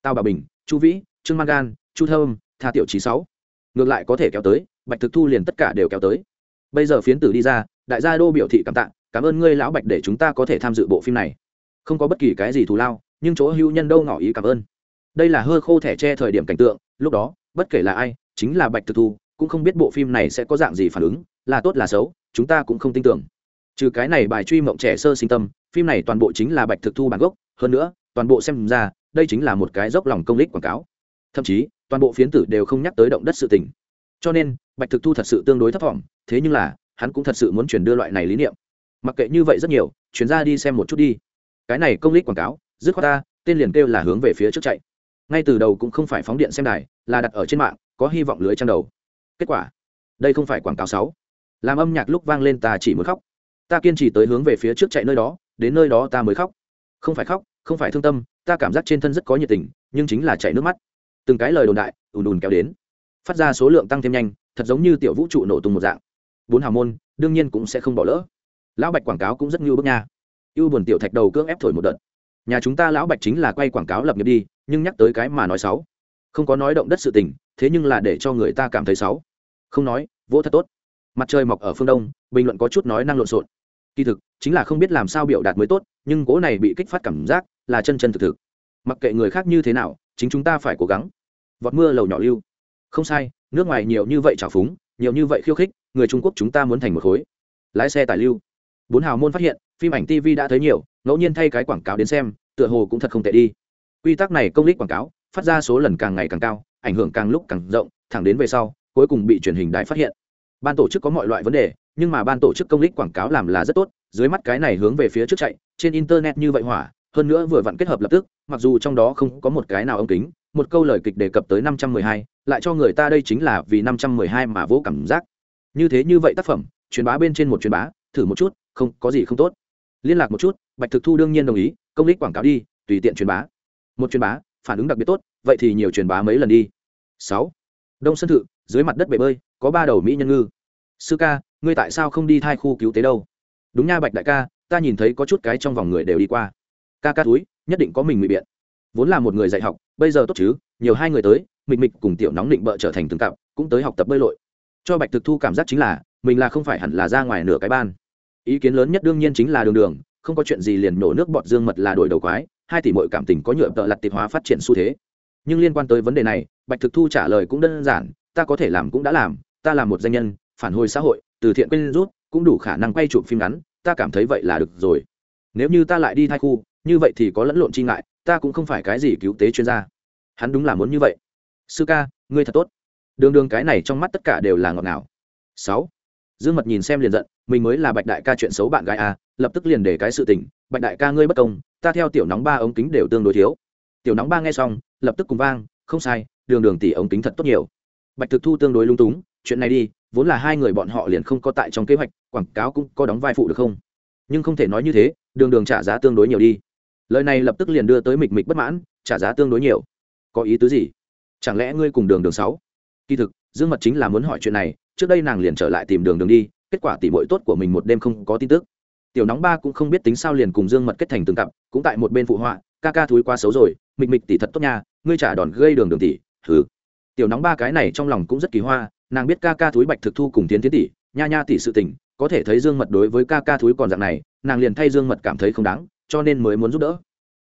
Tao bà bình, chu vĩ, trương mang gan, chu thơm, tha tiểu trí sáu. Ngược lại có thể kéo tới, bạch thực thu liền tất cả đều kéo tới. Bây giờ phiến tử đi ra, đại gia đô biểu thị cảm tạ, cảm ơn ngươi lão bạch để chúng ta có thể tham dự bộ phim này. Không có bất kỳ cái gì thù lao, nhưng chỗ hữu nhân đâu ngỏ ý cảm ơn đây là hơ khô thẻ tre thời điểm cảnh tượng, lúc đó, bất kể là ai, chính là bạch thực thu, cũng không biết bộ phim này sẽ có dạng gì phản ứng, là tốt là xấu, chúng ta cũng không tin tưởng. Trừ cái này bài truy mộng trẻ sơ sinh tâm, phim này toàn bộ chính là bạch thực thu bản gốc, hơn nữa, toàn bộ xem ra, đây chính là một cái dốc lòng công lích quảng cáo. Thậm chí, toàn bộ phiến tử đều không nhắc tới động đất sự tình. Cho nên, bạch thực thu thật sự tương đối thấp t thế nhưng là, hắn cũng thật sự muốn truyền đưa loại này lý niệm. Mặc kệ như vậy rất nhiều, chuyển ra đi xem một chút đi. Cái này công lích quảng cáo, dứt khoát ta, tên liền kêu là hướng về phía trước chạy ngay từ đầu cũng không phải phóng điện xem đài, là đặt ở trên mạng, có hy vọng lưới trang đầu. Kết quả, đây không phải quảng cáo sáu. Làm âm nhạc lúc vang lên ta chỉ muốn khóc. Ta kiên trì tới hướng về phía trước chạy nơi đó, đến nơi đó ta mới khóc. Không phải khóc, không phải thương tâm, ta cảm giác trên thân rất có nhiệt tình, nhưng chính là chạy nước mắt. Từng cái lời đồn đại, ùn ùn kéo đến. Phát ra số lượng tăng thêm nhanh, thật giống như tiểu vũ trụ nổ tung một dạng. Bốn hào môn, đương nhiên cũng sẽ không bỏ lỡ. Lão bạch quảng cáo cũng rất ngưu bức nha. Ưu buồn tiểu thạch đầu cưỡng ép thổi một đợt. Nhà chúng ta lão bạch chính là quay quảng cáo lập nghiệp đi nhưng nhắc tới cái mà nói xấu không có nói động đất sự tình, thế nhưng là để cho người ta cảm thấy xấu không nói, vỗ thật tốt. Mặt trời mọc ở phương đông, bình luận có chút nói năng lộn xộn. Kỳ thực, chính là không biết làm sao biểu đạt mới tốt, nhưng cố này bị kích phát cảm giác là chân chân thực thực. Mặc kệ người khác như thế nào, chính chúng ta phải cố gắng. Vọt mưa lầu nhỏ lưu. Không sai, nước ngoài nhiều như vậy trào phúng, nhiều như vậy khiêu khích, người trung quốc chúng ta muốn thành một khối. Lái xe tài lưu. Bốn hào môn phát hiện, phim ảnh tv đã thấy nhiều, ngẫu nhiên thay cái quảng cáo đến xem, tựa hồ cũng thật không tệ đi quy tắc này công lý quảng cáo, phát ra số lần càng ngày càng cao, ảnh hưởng càng lúc càng rộng, thẳng đến về sau, cuối cùng bị truyền hình đài phát hiện. Ban tổ chức có mọi loại vấn đề, nhưng mà ban tổ chức công lý quảng cáo làm là rất tốt, dưới mắt cái này hướng về phía trước chạy, trên internet như vậy hỏa, hơn nữa vừa vặn kết hợp lập tức, mặc dù trong đó không có một cái nào ống kính, một câu lời kịch đề cập tới năm trăm mười hai, lại cho người ta đây chính là vì năm trăm mười hai mà vô cảm giác. Như thế như vậy tác phẩm, truyền bá bên trên một truyền bá, thử một chút, không có gì không tốt. Liên lạc một chút, bạch thực thu đương nhiên đồng ý, công lý quảng cáo đi, tùy tiện truyền bá một truyền bá, phản ứng đặc biệt tốt, vậy thì nhiều truyền bá mấy lần đi. Sáu. Đông sơn thự, dưới mặt đất bể bơi, có ba đầu mỹ nhân ngư. Sư ca, ngươi tại sao không đi thai khu cứu tế đâu? Đúng nha bạch đại ca, ta nhìn thấy có chút cái trong vòng người đều đi qua. Ca ca túi, nhất định có mình ngụy biện. Vốn là một người dạy học, bây giờ tốt chứ, nhiều hai người tới, mịch mịch cùng tiểu nóng định bợ trở thành từng cặp, cũng tới học tập bơi lội. Cho bạch thực thu cảm giác chính là, mình là không phải hẳn là ra ngoài nửa cái ban. Ý kiến lớn nhất đương nhiên chính là đường đường, không có chuyện gì liền nổ nước bọt dương mật là đổi đầu quái hai tỷ mọi cảm tình có nhựa tợ lặt tiệp hóa phát triển xu thế. Nhưng liên quan tới vấn đề này, bạch thực thu trả lời cũng đơn giản, ta có thể làm cũng đã làm, ta là một danh nhân, phản hồi xã hội, từ thiện quên rút, cũng đủ khả năng quay chụp phim ngắn, ta cảm thấy vậy là được rồi. Nếu như ta lại đi thai khu, như vậy thì có lẫn lộn chi ngại, ta cũng không phải cái gì cứu tế chuyên gia. Hắn đúng là muốn như vậy. Sư ca, ngươi thật tốt. Đường đường cái này trong mắt tất cả đều là ngọt ngào. Sáu. Dương mật nhìn xem liền giận, mình mới là bạch đại ca chuyện xấu bạn gái à lập tức liền để cái sự tình, bạch đại ca ngươi bất công ta theo tiểu nóng ba ống kính đều tương đối thiếu. Tiểu nóng ba nghe xong, lập tức cùng vang, không sai, đường đường tỷ ống kính thật tốt nhiều. Bạch thực thu tương đối lung túng, chuyện này đi, vốn là hai người bọn họ liền không có tại trong kế hoạch, quảng cáo cũng có đóng vai phụ được không? Nhưng không thể nói như thế, đường đường trả giá tương đối nhiều đi. Lời này lập tức liền đưa tới mịch mịch bất mãn, trả giá tương đối nhiều. Có ý tứ gì? Chẳng lẽ ngươi cùng đường đường sáu? Kỳ thực, dương mật chính là muốn hỏi chuyện này, trước đây nàng liền trở lại tìm đường đường đi, kết quả tỉ mội tốt của mình một đêm không có tin tức tiểu nóng ba cũng không biết tính sao liền cùng dương mật kết thành từng cặp, cũng tại một bên phụ họa, ca ca thúi quá xấu rồi, mịch mịch tỷ thật tốt nha, ngươi trả đòn gây đường đường tỷ thứ tiểu nóng ba cái này trong lòng cũng rất kỳ hoa, nàng biết ca ca thúi bạch thực thu cùng tiến tiến tỷ nha nha tỷ sự tình, có thể thấy dương mật đối với ca ca thúi còn dạng này, nàng liền thay dương mật cảm thấy không đáng, cho nên mới muốn giúp đỡ.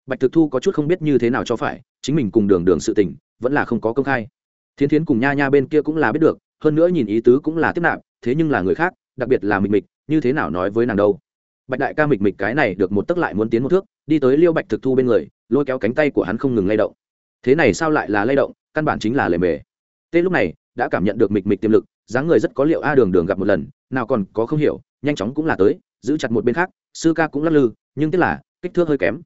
Bạch thực thu có chút không biết như thế nào cho phải, chính mình cùng đường đường sự tình, vẫn là không có công khai. Thiến thiến cùng nha nha bên kia cũng là biết được, hơn nữa nhìn ý tứ cũng là tiếp nạp, thế nhưng là người khác, đặc biệt là mịch mịch, như thế nào nói với nàng đâu bạch đại ca mịch mịch cái này được một tấc lại muốn tiến một thước, đi tới liêu bạch thực thu bên người, lôi kéo cánh tay của hắn không ngừng lay động. Thế này sao lại là lay động, căn bản chính là lề mề. Tê lúc này, đã cảm nhận được mịch mịch tiềm lực, dáng người rất có liệu a đường đường gặp một lần, nào còn có không hiểu, nhanh chóng cũng là tới, giữ chặt một bên khác, sư ca cũng lắc lư, nhưng tiếc là, kích thước hơi kém.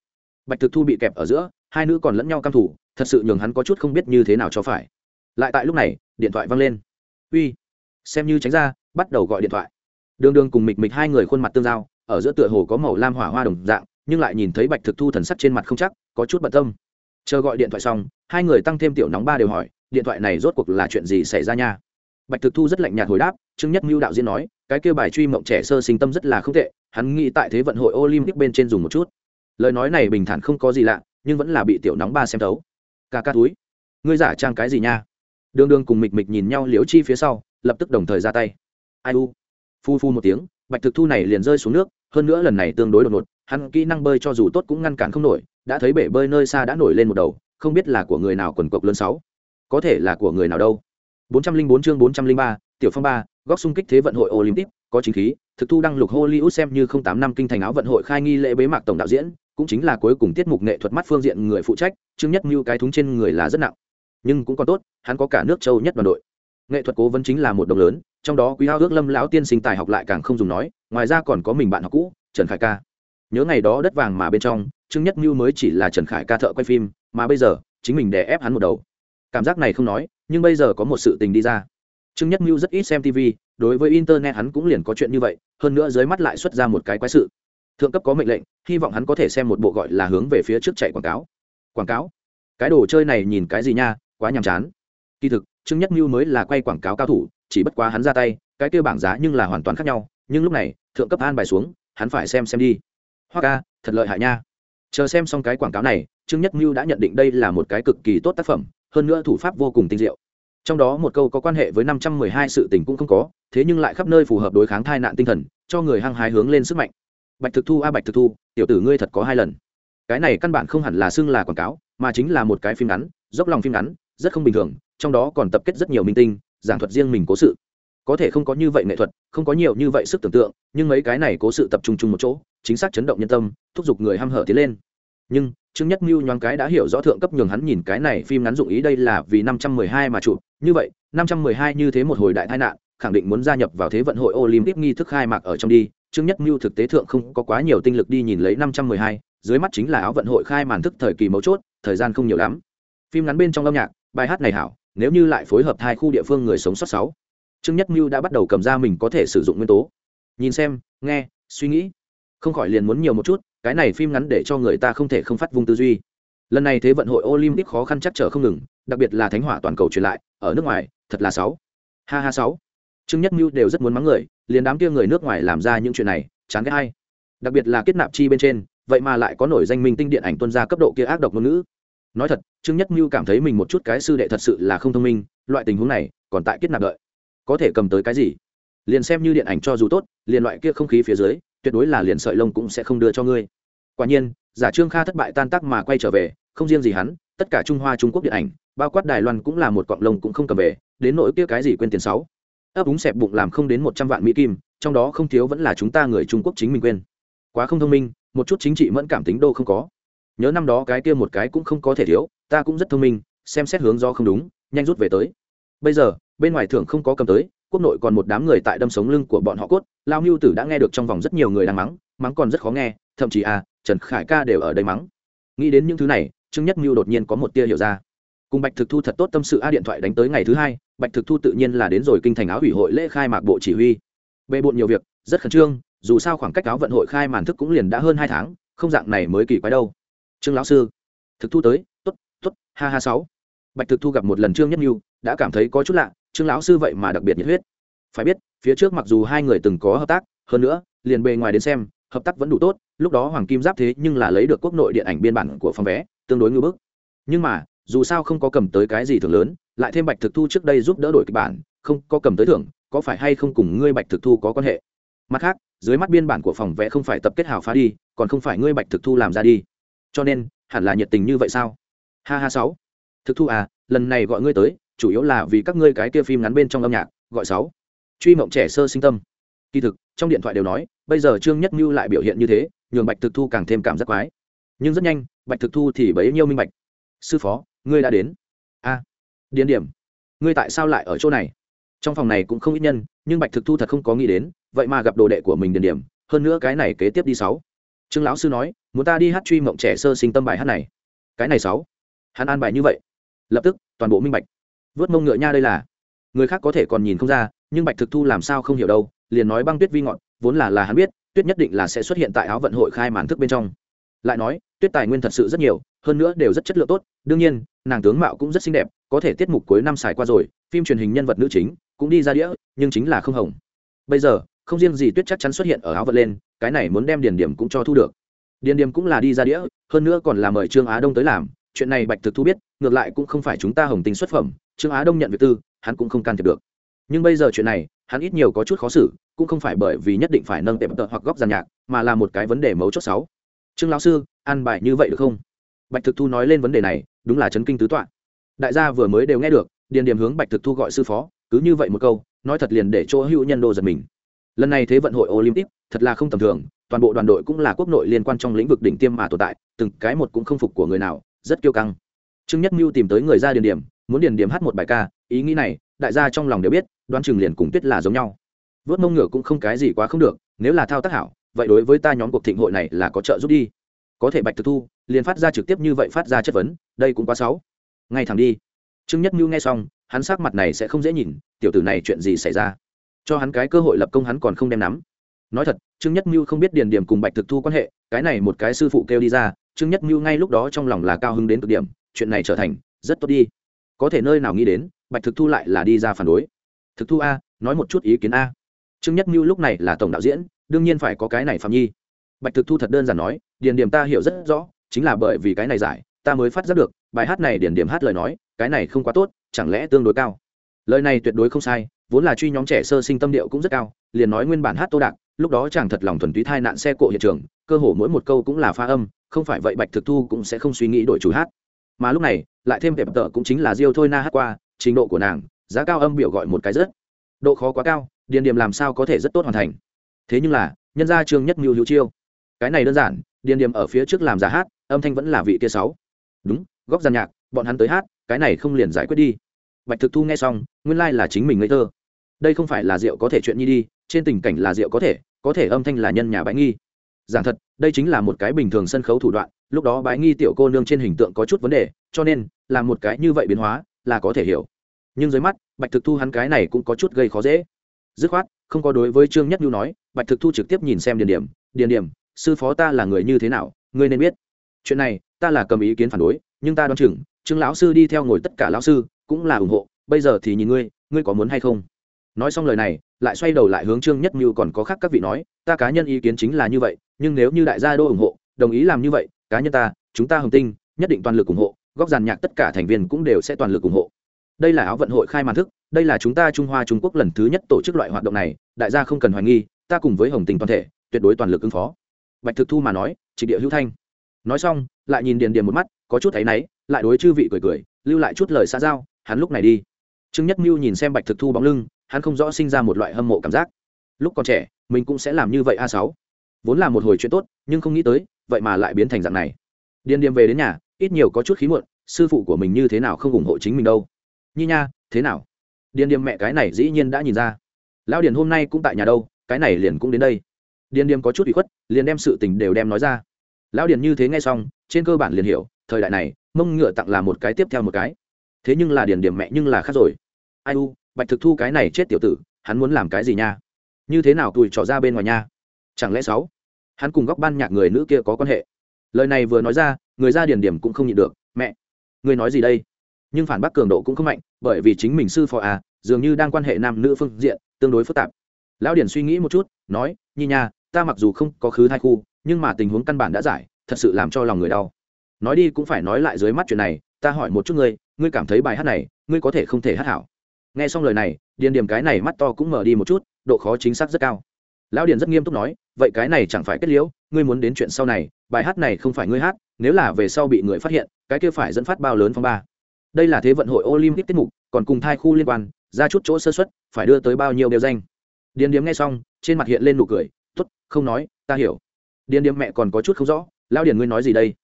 Bạch thực thu bị kẹp ở giữa, hai nữ còn lẫn nhau căm thủ thật sự nhường hắn có chút không biết như thế nào cho phải. Lại tại lúc này, điện thoại văng lên. Uy, xem như tránh ra, bắt đầu gọi điện thoại. Đường đường cùng mịch mịch hai người khuôn mặt tương giao ở giữa tựa hồ có màu lam hỏa hoa đồng dạng, nhưng lại nhìn thấy bạch thực thu thần sắc trên mặt không chắc, có chút bận tâm. Chờ gọi điện thoại xong, hai người tăng thêm tiểu nóng ba đều hỏi, điện thoại này rốt cuộc là chuyện gì xảy ra nha? Bạch thực thu rất lạnh nhạt hồi đáp, chứng nhất mưu đạo diễn nói, cái kêu bài truy mộng trẻ sơ sinh tâm rất là không tệ, hắn nghĩ tại thế vận hội olympic bên trên dùng một chút. Lời nói này bình thản không có gì lạ, nhưng vẫn là bị tiểu nóng ba xem thấu. Ca ca túi, ngươi giả trang cái gì nha? Đương đương cùng mịch mịch nhìn nhau liếu chi phía sau, lập tức đồng thời ra tay. Ai u? Phu phu một tiếng, bạch thực thu này liền rơi xuống nước hơn nữa lần này tương đối đột ngột hắn kỹ năng bơi cho dù tốt cũng ngăn cản không nổi đã thấy bể bơi nơi xa đã nổi lên một đầu không biết là của người nào quần cộc lớn sáu. Có thể là của người nào đâu. 404 chương 403, tiểu phong ba góc xung kích thế vận hội olympic có chính khí thực thu đăng lục hollywood xem như không tám năm kinh thành áo vận hội khai nghi lễ bế mạc tổng đạo diễn cũng chính là cuối cùng tiết mục nghệ thuật mắt phương diện người phụ trách chương nhất như cái thúng trên người là rất nặng. Nhưng cũng còn tốt hắn có cả nước châu nhất đoàn đội. Nghệ thuật cố vấn chính là một đồng lớn trong đó quý hao ước lâm lão tiên sinh tài học lại càng không dùng nói ngoài ra còn có mình bạn học cũ, trần khải ca. Nhớ ngày đó đất vàng mà bên trong, trương nhất mưu mới chỉ là trần khải ca thợ quay phim, mà bây giờ, chính mình đè ép hắn một đầu. Cảm giác này không nói, nhưng bây giờ có một sự tình đi ra. Trương nhất mưu rất ít xem tv đối với internet hắn cũng liền có chuyện như vậy, hơn nữa dưới mắt lại xuất ra một cái quái sự. Thượng cấp có mệnh lệnh, hy vọng hắn có thể xem một bộ gọi là hướng về phía trước chạy quảng cáo. Quảng cáo? Cái đồ chơi này nhìn cái gì nha, quá nhàm chán. Kỳ thực, trương nhất mưu mới là quay quảng cáo cao thủ, chỉ bất quá hắn ra tay, cái kêu bảng giá nhưng là hoàn toàn khác nhau nhưng lúc này, thượng cấp an bài xuống, hắn phải xem xem đi. Hoa ca, thật lợi hại nha. Chờ xem xong cái quảng cáo này, trương nhất mưu đã nhận định đây là một cái cực kỳ tốt tác phẩm, hơn nữa thủ pháp vô cùng tinh diệu. Trong đó một câu có quan hệ với năm trăm mười hai sự tình cũng không có, thế nhưng lại khắp nơi phù hợp đối kháng thai nạn tinh thần, cho người hăng hái hướng lên sức mạnh. Bạch thực thu a bạch thực thu, tiểu tử ngươi thật có hai lần. Cái này căn bản không hẳn là xưng là quảng cáo, mà chính là một cái phim ngắn, dốc lòng phim ngắn, rất không bình thường, trong đó còn tập kết rất nhiều minh tinh, giảng thuật riêng mình cố sự có thể không có như vậy nghệ thuật, không có nhiều như vậy sức tưởng tượng, nhưng mấy cái này cố sự tập trung chung một chỗ, chính xác chấn động nhân tâm, thúc giục người hăm hở tiến lên. Nhưng, trương nhất mưu nhoáng cái đã hiểu rõ thượng cấp nhường hắn nhìn cái này phim ngắn dụng ý đây là vì năm trăm mười hai mà chụp. Như vậy, năm trăm mười hai như thế một hồi đại tai nạn, khẳng định muốn gia nhập vào thế vận hội olympic nghi thức khai mạc ở trong đi. Trương nhất mưu thực tế thượng không có quá nhiều tinh lực đi nhìn lấy năm trăm mười hai, dưới mắt chính là áo vận hội khai màn thức thời kỳ mấu chốt, thời gian không nhiều lắm. Phim ngắn bên trong âm nhạc, bài hát này hảo, nếu như lại phối hợp hai khu địa phương người sống sót sáu trương nhất mưu đã bắt đầu cầm ra mình có thể sử dụng nguyên tố. Nhìn xem, nghe, suy nghĩ. Không khỏi liền muốn nhiều một chút, cái này phim ngắn để cho người ta không thể không phát vung tư duy. Lần này thế vận hội olympic khó khăn chắc trở không ngừng, đặc biệt là thánh hỏa toàn cầu truyền lại, ở nước ngoài, thật là sáu. Ha ha sáu. Trương nhất mưu đều rất muốn mắng người, liền đám kia người nước ngoài làm ra những chuyện này, chán ghét hay. Đặc biệt là kết nạp chi bên trên, vậy mà lại có nổi danh minh tinh điện ảnh tuân ra cấp độ kia ác độc ngôn ngữ. Nói thật, trương nhất mưu cảm thấy mình một chút cái sư đệ thật sự là không thông minh, loại tình huống này còn tại kết nạp đợi có thể cầm tới cái gì? Liền xem như điện ảnh cho dù tốt, liền loại kia không khí phía dưới, tuyệt đối là liền sợi lông cũng sẽ không đưa cho ngươi. Quả nhiên, giả trương kha thất bại tan tác mà quay trở về, không riêng gì hắn, tất cả trung hoa, trung quốc điện ảnh, bao quát đài loan cũng là một cọng lông cũng không cầm về, đến nỗi kia cái gì quên tiền sáu. Ấp úng xẹp bụng làm không đến một trăm vạn mỹ kim, trong đó không thiếu vẫn là chúng ta người trung quốc chính mình quên. Quá không thông minh, một chút chính trị mẫn cảm tính đô không có. Nhớ năm đó cái kia một cái cũng không có thể thiếu, ta cũng rất thông minh, xem xét hướng do không đúng, nhanh rút về tới. Bây giờ bên ngoài thưởng không có cầm tới, quốc nội còn một đám người tại đâm sống lưng của bọn họ cốt, lao mưu tử đã nghe được trong vòng rất nhiều người đang mắng mắng còn rất khó nghe, thậm chí à trần khải ca đều ở đây mắng. Nghĩ đến những thứ này, trương nhất mưu đột nhiên có một tia hiểu ra. Cùng bạch thực thu thật tốt tâm sự a điện thoại đánh tới ngày thứ hai, bạch thực thu tự nhiên là đến rồi kinh thành áo ủy hội lễ khai mạc bộ chỉ huy. Bề bộn nhiều việc, rất khẩn trương, dù sao khoảng cách áo vận hội khai màn thức cũng liền đã hơn hai tháng, không dạng này mới kỳ quái đâu. Trương lão sư, thực thu tới t ố t t ố t ha ha sáu. Bạch thực thu gặp một lần trương nhất mưu, đã cảm thấy có chút lạ trương lão sư vậy mà đặc biệt nhiệt huyết. Phải biết, phía trước mặc dù hai người từng có hợp tác, hơn nữa, liền bề ngoài đến xem, hợp tác vẫn đủ tốt, lúc đó hoàng kim giáp thế nhưng là lấy được quốc nội điện ảnh biên bản của phòng vé, tương đối ngưỡng bức. Nhưng mà, dù sao không có cầm tới cái gì thường lớn, lại thêm bạch thực thu trước đây giúp đỡ đổi kịch bản, không có cầm tới thưởng, có phải hay không cùng ngươi bạch thực thu có quan hệ? Mặt khác, dưới mắt biên bản của phòng vẽ không phải tập kết hào phá đi, còn không phải ngươi bạch thực thu làm ra đi. Cho nên, hẳn là nhiệt tình như vậy sao? Ha ha sáu. Thực thu à lần này gọi ngươi tới chủ yếu là vì các ngươi cái kia phim ngắn bên trong âm nhạc gọi sáu. Truy mộng trẻ sơ sinh tâm. Kỳ thực trong điện thoại đều nói bây giờ trương nhất mưu lại biểu hiện như thế nhường bạch thực thu càng thêm cảm giác quái. Nhưng rất nhanh bạch thực thu thì bấy nhiêu minh bạch. Sư phó ngươi đã đến. A à, điển điểm. Ngươi tại sao lại ở chỗ này? Trong phòng này cũng không ít nhân nhưng bạch thực thu thật không có nghĩ đến vậy mà gặp đồ đệ của mình điển điểm hơn nữa cái này kế tiếp đi sáu. Trương lão sư nói muốn ta đi hát truy mộng trẻ sơ sinh tâm bài hát này? Cái này sáu. Hắn an bài như vậy. Lập tức toàn bộ minh bạch vớt mông ngựa nha đây là. Người khác có thể còn nhìn không ra, nhưng bạch thực thu làm sao không hiểu đâu, liền nói băng tuyết vi ngọn, vốn là là hắn biết, tuyết nhất định là sẽ xuất hiện tại áo vận hội khai màn thức bên trong. Lại nói, tuyết tài nguyên thật sự rất nhiều, hơn nữa đều rất chất lượng tốt, đương nhiên, nàng tướng mạo cũng rất xinh đẹp, có thể tiết mục cuối năm xài qua rồi, phim truyền hình nhân vật nữ chính, cũng đi ra đĩa, nhưng chính là không hồng. Bây giờ, không riêng gì tuyết chắc chắn xuất hiện ở áo vận lên, cái này muốn đem điển điểm cũng cho thu được. Điển điểm cũng là đi ra đĩa, hơn nữa còn là mời trương á đông tới làm, chuyện này bạch thực thu biết ngược lại cũng không phải chúng ta hồng tinh xuất phẩm, trương á đông nhận việc tư, hắn cũng không can thiệp được. Nhưng bây giờ chuyện này, hắn ít nhiều có chút khó xử, cũng không phải bởi vì nhất định phải nâng tệm tợ hoặc góc giàn nhạc, mà là một cái vấn đề mấu chốt sáu. Trương lão sư ăn bài như vậy được không? Bạch thực thu nói lên vấn đề này, đúng là chấn kinh tứ tọa. Đại gia vừa mới đều nghe được, điền điểm hướng bạch thực thu gọi sư phó, cứ như vậy một câu, nói thật liền để chỗ hữu nhân đô giật mình. Lần này thế vận hội olympic, thật là không tầm thường, toàn bộ đoàn đội cũng là quốc nội liên quan trong lĩnh vực đỉnh tiêm mà tồn tại, từng cái một cũng không phục của người nào, rất kiêu căng trương nhất mưu tìm tới người ra điền điểm, muốn điền điểm hát một bài ca, ý nghĩ này, đại gia trong lòng đều biết, đoán chừng liền cùng tuyết là giống nhau. Vớt mông ngựa cũng không cái gì quá không được, nếu là thao tác hảo, vậy đối với ta nhóm cuộc thịnh hội này là có trợ giúp đi. Có thể bạch thực thu, liền phát ra trực tiếp như vậy phát ra chất vấn, đây cũng quá xấu. Ngay thẳng đi. Trương nhất mưu nghe xong, hắn sắc mặt này sẽ không dễ nhìn, tiểu tử này chuyện gì xảy ra? Cho hắn cái cơ hội lập công hắn còn không đem nắm. Nói thật, trương nhất mưu không biết điền điểm cùng bạch thực thu quan hệ, cái này một cái sư phụ kêu đi ra, trương nhất mưu ngay lúc đó trong lòng là cao hứng đến cực điểm chuyện này trở thành rất tốt đi. Có thể nơi nào nghĩ đến, bạch thực thu lại là đi ra phản đối. Thực thu a, nói một chút ý kiến a. Trương nhất mưu lúc này là tổng đạo diễn, đương nhiên phải có cái này phạm nhi. Bạch thực thu thật đơn giản nói, điền điểm ta hiểu rất rõ, chính là bởi vì cái này giải, ta mới phát giác được, bài hát này điền điểm hát lời nói, cái này không quá tốt, chẳng lẽ tương đối cao? Lời này tuyệt đối không sai, vốn là truy nhóm trẻ sơ sinh tâm điệu cũng rất cao, liền nói nguyên bản hát tô đạc, lúc đó chẳng thật lòng thuần túy thai nạn xe cộ hiện trường, cơ hồ mỗi một câu cũng là pha âm, không phải vậy bạch thực thu cũng sẽ không suy nghĩ đổi chủ hát mà lúc này, lại thêm đẹp tợ cũng chính là diêu thôi na hát qua, trình độ của nàng, giá cao âm biểu gọi một cái rất độ khó quá cao, điền điểm làm sao có thể rất tốt hoàn thành. Thế nhưng là, nhân gia trương nhất mưu hữu chiêu. Cái này đơn giản, điền điểm ở phía trước làm giả hát, âm thanh vẫn là vị kia sáu. Đúng, góc giàn nhạc, bọn hắn tới hát, cái này không liền giải quyết đi. Bạch thực thu nghe xong, nguyên lai là chính mình ngây thơ. Đây không phải là rượu có thể chuyện nhi đi, trên tình cảnh là rượu có thể có thể âm thanh là nhân nhà bãi nghi. Giảng thật, đây chính là một cái bình thường sân khấu thủ đoạn lúc đó bái nghi tiểu cô nương trên hình tượng có chút vấn đề, cho nên, là một cái như vậy biến hóa, là có thể hiểu. Nhưng dưới mắt, bạch thực thu hắn cái này cũng có chút gây khó dễ. Dứt khoát, không có đối với trương nhất nhu nói, bạch thực thu trực tiếp nhìn xem điền điểm điền điểm, sư phó ta là người như thế nào, ngươi nên biết. Chuyện này, ta là cầm ý kiến phản đối, nhưng ta đoán chừng, trương lão sư đi theo ngồi tất cả lão sư, cũng là ủng hộ, bây giờ thì nhìn ngươi ngươi có muốn hay không? Nói xong lời này, lại xoay đầu lại hướng trương nhất nhu còn có khác các vị nói, ta cá nhân ý kiến chính là như vậy, nhưng nếu như đại gia đô ủng hộ, đồng ý làm như vậy cá nhân ta, chúng ta hồng tinh, nhất định toàn lực ủng hộ, góc giàn nhạc tất cả thành viên cũng đều sẽ toàn lực ủng hộ. Đây là áo vận hội khai màn thức, đây là chúng ta trung hoa trung quốc lần thứ nhất tổ chức loại hoạt động này, đại gia không cần hoài nghi, ta cùng với hồng tình toàn thể, tuyệt đối toàn lực ứng phó. Bạch thực thu mà nói, chỉ địa hữu thanh. Nói xong, lại nhìn điền điền một mắt, có chút thấy náy, lại đối chư vị cười cười, lưu lại chút lời xa giao, hắn lúc này đi. Trương nhất mưu nhìn xem bạch thực thu bóng lưng, hắn không rõ sinh ra một loại hâm mộ cảm giác. Lúc còn trẻ, mình cũng sẽ làm như vậy a sáu vốn là một hồi chuyện tốt, nhưng không nghĩ tới, vậy mà lại biến thành dạng này. Điền điềm về đến nhà, ít nhiều có chút khí muộn, sư phụ của mình như thế nào không ủng hộ chính mình đâu. Nhi nha, thế nào? Điền điềm mẹ cái này dĩ nhiên đã nhìn ra. Lão điền hôm nay cũng tại nhà đâu, cái này liền cũng đến đây. Điền điềm có chút bị khuất, liền đem sự tình đều đem nói ra. Lão điền như thế nghe xong, trên cơ bản liền hiểu, thời đại này, mông ngựa tặng là một cái tiếp theo một cái. Thế nhưng là điền điểm mẹ nhưng là khác rồi. Ai u, bạch thực thu cái này chết tiểu tử, hắn muốn làm cái gì nha? Như thế nào tùi trò ra bên ngoài nha? Chẳng lẽ sáu? Hắn cùng góc ban nhạc người nữ kia có quan hệ? Lời này vừa nói ra, người ra điền điểm cũng không nhịn được. Mẹ người nói gì đây? Nhưng phản bác cường độ cũng không mạnh, bởi vì chính mình sư phò à dường như đang quan hệ nam nữ phương diện, tương đối phức tạp. Lão điển suy nghĩ một chút, nói, nhi nha, ta mặc dù không có khứ thai khu, nhưng mà tình huống căn bản đã giải, thật sự làm cho lòng người đau. Nói đi cũng phải nói lại dưới mắt chuyện này, ta hỏi một chút ngươi ngươi cảm thấy bài hát này, ngươi có thể không thể hát hảo? Nghe xong lời này, điền điểm cái này mắt to cũng mở đi một chút, độ khó chính xác rất cao lão điền rất nghiêm túc nói, vậy cái này chẳng phải kết liễu, ngươi muốn đến chuyện sau này, bài hát này không phải ngươi hát, nếu là về sau bị người phát hiện, cái kia phải dẫn phát bao lớn phong ba. Đây là thế vận hội olympic tiết mục, còn cùng thai khu liên quan, ra chút chỗ sơ xuất phải đưa tới bao nhiêu đều danh. Điền điếm nghe xong, trên mặt hiện lên nụ cười t ố t không nói, ta hiểu. Điền điếm mẹ còn có chút không rõ, lão điền ngươi nói gì đây?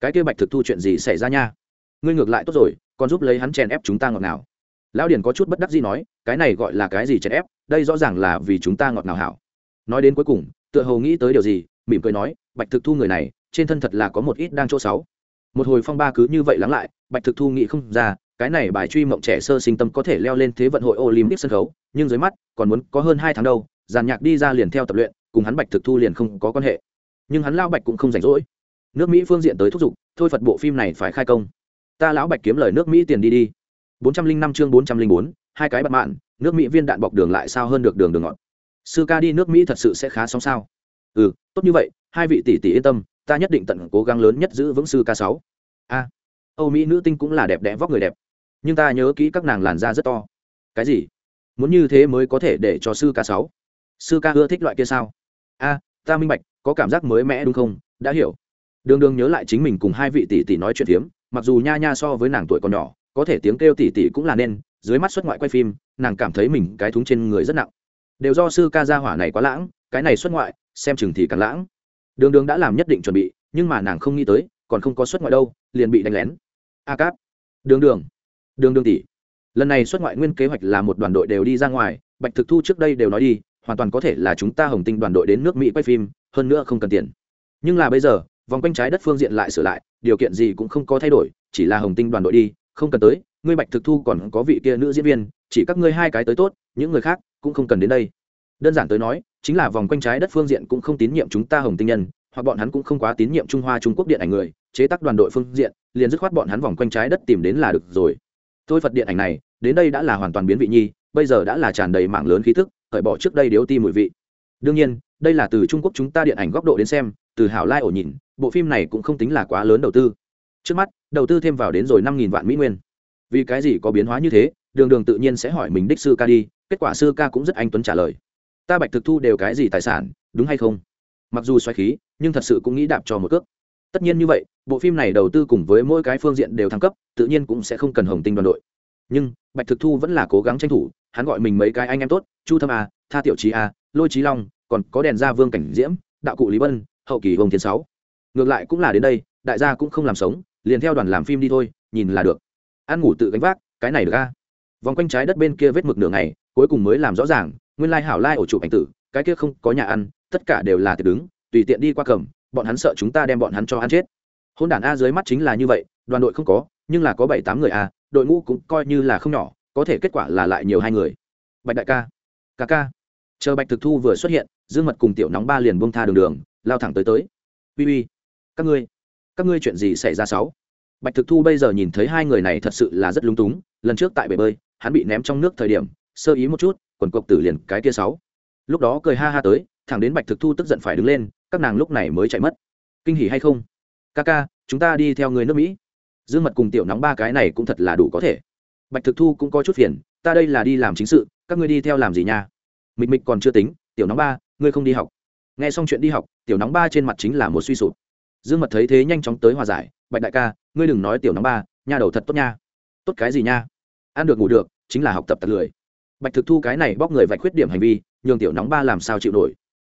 Cái kia bạch thực thu chuyện gì xảy ra nha? Ngươi ngược lại tốt rồi, còn giúp lấy hắn chèn ép chúng ta ngọt nào lão điền có chút bất đắc gì nói, cái này gọi là cái gì chèn ép? Đây rõ ràng là vì chúng ta ngọt nào hảo nói đến cuối cùng, tựa hồ nghĩ tới điều gì, mỉm cười nói, bạch thực thu người này, trên thân thật là có một ít đang chỗ sáu một hồi phong ba cứ như vậy lắng lại, bạch thực thu nghĩ không ra, cái này bài truy mộng trẻ sơ sinh tâm có thể leo lên thế vận hội olympic sân khấu, nhưng dưới mắt, còn muốn có hơn hai tháng đâu giàn nhạc đi ra liền theo tập luyện, cùng hắn bạch thực thu liền không có quan hệ. Nhưng hắn lão bạch cũng không rảnh rỗi. Nước mỹ phương diện tới thúc giục, thôi phật bộ phim này phải khai công. Ta lão bạch kiếm lời nước mỹ tiền đi đi. Bốn trăm linh năm chương bốn trăm linh bốn, hai cái bật mạn, nước mỹ viên đạn bọc đường lại sao hơn được đường đường ngọt sư ca đi nước mỹ thật sự sẽ khá sóng sao. Ừ tốt như vậy, hai vị tỷ tỷ yên tâm, ta nhất định tận cố gắng lớn nhất giữ vững sư ca sáu. A, âu mỹ nữ tinh cũng là đẹp đẽ vóc người đẹp, nhưng ta nhớ kỹ các nàng làn da rất to. Cái gì? Muốn như thế mới có thể để cho sư ca sáu? Sư ca ưa thích loại kia sao? A, ta minh bạch, có cảm giác mới mẽ đúng không? Đã hiểu. Đường đường nhớ lại chính mình cùng hai vị tỷ tỷ nói chuyện phiếm, mặc dù nha nha so với nàng tuổi còn nhỏ, có thể tiếng kêu tỷ tỷ cũng là nên, dưới mắt xuất ngoại quay phim, nàng cảm thấy mình cái thúng trên người rất nặng đều do sư ca gia hỏa này quá lãng, cái này xuất ngoại, xem chừng thì càng lãng. Đường đường đã làm nhất định chuẩn bị, nhưng mà nàng không nghĩ tới, còn không có xuất ngoại đâu, liền bị đánh lén. A cáp. Đường đường. Đường đường tỷ. Lần này xuất ngoại nguyên kế hoạch là một đoàn đội đều đi ra ngoài, bạch thực thu trước đây đều nói đi, hoàn toàn có thể là chúng ta hồng tinh đoàn đội đến nước mỹ quay phim, hơn nữa không cần tiền. Nhưng là bây giờ, vòng quanh trái đất phương diện lại sửa lại, điều kiện gì cũng không có thay đổi, chỉ là hồng tinh đoàn đội đi, không cần tới, ngươi bạch thực thu còn có vị kia nữ diễn viên, chỉ các ngươi hai cái tới tốt, những người khác cũng không cần đến đây. Đơn giản tới nói, chính là vòng quanh trái đất phương diện cũng không tín nhiệm chúng ta hồng tinh nhân, hoặc bọn hắn cũng không quá tín nhiệm trung hoa trung quốc điện ảnh người, chế tác đoàn đội phương diện, liền dứt khoát bọn hắn vòng quanh trái đất tìm đến là được rồi. Thôi phật điện ảnh này, đến đây đã là hoàn toàn biến vị nhi, bây giờ đã là tràn đầy mảng lớn khí thức khởi bỏ trước đây điếu ti mùi vị. Đương nhiên, đây là từ trung quốc chúng ta điện ảnh góc độ đến xem, từ hảo lai ổ nhìn, bộ phim này cũng không tính là quá lớn đầu tư. Trước mắt, đầu tư thêm vào đến rồi năm nghìn vạn mỹ nguyên. Vì cái gì có biến hóa như thế đường đường tự nhiên sẽ hỏi mình đích sư ca đi, kết quả sư ca cũng rất anh tuấn trả lời. Ta bạch thực thu đều cái gì tài sản, đúng hay không? Mặc dù xoáy khí, nhưng thật sự cũng nghĩ đạp cho một cước. Tất nhiên như vậy, bộ phim này đầu tư cùng với mỗi cái phương diện đều thăng cấp, tự nhiên cũng sẽ không cần hồng tinh đoàn đội. Nhưng, bạch thực thu vẫn là cố gắng tranh thủ, hắn gọi mình mấy cái anh em tốt, chu thâm a, tha tiểu trí a, lôi trí long, còn có đèn gia vương cảnh diễm, đạo cụ lý bân hậu kỳ vông thiên sáu. Ngược lại cũng là đến đây, đại gia cũng không làm sống, liền theo đoàn làm phim đi thôi, nhìn là được. Ăn ngủ tự gánh vác, cái này được a? Vòng quanh trái đất bên kia vết mực nửa ngày, cuối cùng mới làm rõ ràng, nguyên lai hảo lai ổ chụp ảnh tử, cái kia không có nhà ăn, tất cả đều là tiệc đứng, tùy tiện đi qua cầm, bọn hắn sợ chúng ta đem bọn hắn cho ăn chết. Hôn đản a dưới mắt chính là như vậy, đoàn đội không có, nhưng là có bảy tám người a, đội ngũ cũng coi như là không nhỏ, có thể kết quả là lại nhiều hai người. Bạch đại ca ca ca. Chờ bạch thực thu vừa xuất hiện, dương mật cùng tiểu nóng ba liền bông tha đường đường, lao thẳng tới tới. Uy uy, các ngươi các ngươi chuyện gì xảy ra sáu? Bạch thực thu bây giờ nhìn thấy hai người này thật sự là rất lúng túng, lần trước tại bể bơi hắn bị ném trong nước thời điểm, sơ ý một chút, quần cộc tử liền cái kia sáu. Lúc đó cười ha ha tới, thẳng đến bạch thực thu tức giận phải đứng lên, các nàng lúc này mới chạy mất. Kinh hỉ hay không? Ca ca, chúng ta đi theo người nước mỹ. Dương mật cùng tiểu nóng ba cái này cũng thật là đủ có thể. Bạch thực thu cũng có chút phiền, ta đây là đi làm chính sự, các ngươi đi theo làm gì nha? Mịch mịch còn chưa tính, tiểu nóng ba, ngươi không đi học. Nghe xong chuyện đi học, tiểu nóng ba trên mặt chính là một suy sụp. Dương mật thấy thế nhanh chóng tới hòa giải, bạch đại ca, ngươi đừng nói tiểu nóng ba, nha đầu thật tốt nha. Tốt cái gì nha? Ăn được ngủ được, chính là học tập tật lười. Bạch thực thu cái này bóc người vạch khuyết điểm hành vi, nhường tiểu nóng ba làm sao chịu nổi.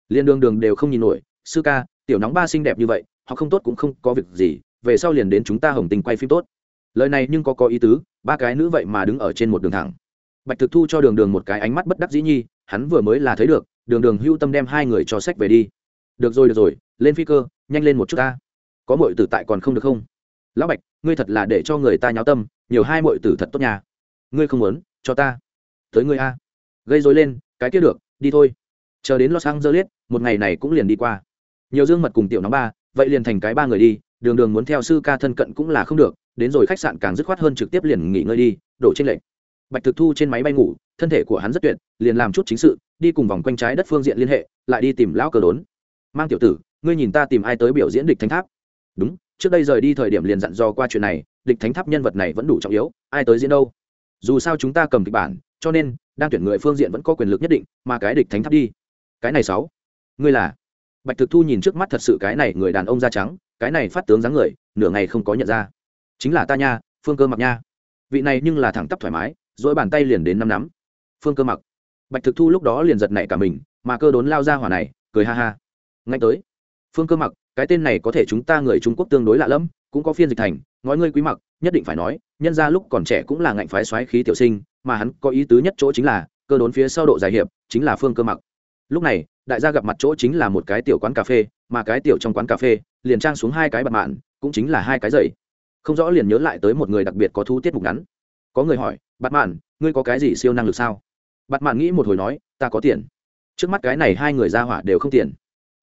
Liên đường đường đều không nhìn nổi, sư ca, tiểu nóng ba xinh đẹp như vậy họ không tốt cũng không có việc gì, về sau liền đến chúng ta hồng tình quay phim tốt. Lời này nhưng có có ý tứ, ba cái nữ vậy mà đứng ở trên một đường thẳng. Bạch thực thu cho đường đường một cái ánh mắt bất đắc dĩ nhi, hắn vừa mới là thấy được, đường đường hưu tâm đem hai người cho sách về đi. Được rồi được rồi, lên phi cơ, nhanh lên một chút ta. Có mọi tử tại còn không được không? Lão bạch, ngươi thật là để cho người ta nháo tâm, nhiều hai mọi tử thật tốt nhà ngươi không muốn, cho ta. Tới ngươi a. Gây dối lên, cái kia được, đi thôi. Chờ đến los angeles, một ngày này cũng liền đi qua. Nhiều dương mật cùng tiểu nóng ba, vậy liền thành cái ba người đi, đường đường muốn theo sư ca thân cận cũng là không được, đến rồi khách sạn càng dứt khoát hơn trực tiếp liền nghỉ ngơi đi, đổ trên lệnh bạch thực thu trên máy bay ngủ, thân thể của hắn rất tuyệt, liền làm chút chính sự, đi cùng vòng quanh trái đất phương diện liên hệ, lại đi tìm lão cờ đốn. Mang tiểu tử, ngươi nhìn ta tìm ai tới biểu diễn địch thánh tháp? Đúng, trước đây rời đi thời điểm liền dặn dò qua chuyện này, địch thánh tháp nhân vật này vẫn đủ trọng yếu, ai tới diễn đâu? Dù sao chúng ta cầm kịch bản, cho nên, đang tuyển người phương diện vẫn có quyền lực nhất định, mà cái địch thánh tháp đi. Cái này sáu. Ngươi là? Bạch thực thu nhìn trước mắt thật sự cái này người đàn ông da trắng, cái này phát tướng dáng người, nửa ngày không có nhận ra. Chính là ta nha, phương cơ mặc nha. Vị này nhưng là thẳng tắp thoải mái dỗi bàn tay liền đến năm nắm. Phương cơ mặc. Bạch thực thu lúc đó liền giật nảy cả mình, mà cơ đốn lao ra hỏa này, cười ha ha. Ngay tới. Phương cơ mặc, cái tên này có thể chúng ta người trung quốc tương đối lạ lẫm, cũng có phiên dịch thành nói ngươi quý mặc nhất định phải nói, nhân ra lúc còn trẻ cũng là ngạnh phái xoáy khí tiểu sinh, mà hắn có ý tứ nhất chỗ chính là, cơ đốn phía sau độ dài hiệp, chính là phương cơ mặc. Lúc này, đại gia gặp mặt chỗ chính là một cái tiểu quán cà phê, mà cái tiểu trong quán cà phê, liền trang xuống hai cái bạt mạn, cũng chính là hai cái giày. Không rõ liền nhớ lại tới một người đặc biệt có thu tiết mục ngắn. Có người hỏi, bạt mạn, ngươi có cái gì siêu năng lực sao? Bạt mạn nghĩ một hồi nói, ta có tiền. Trước mắt cái này hai người ra hỏa đều không tiền.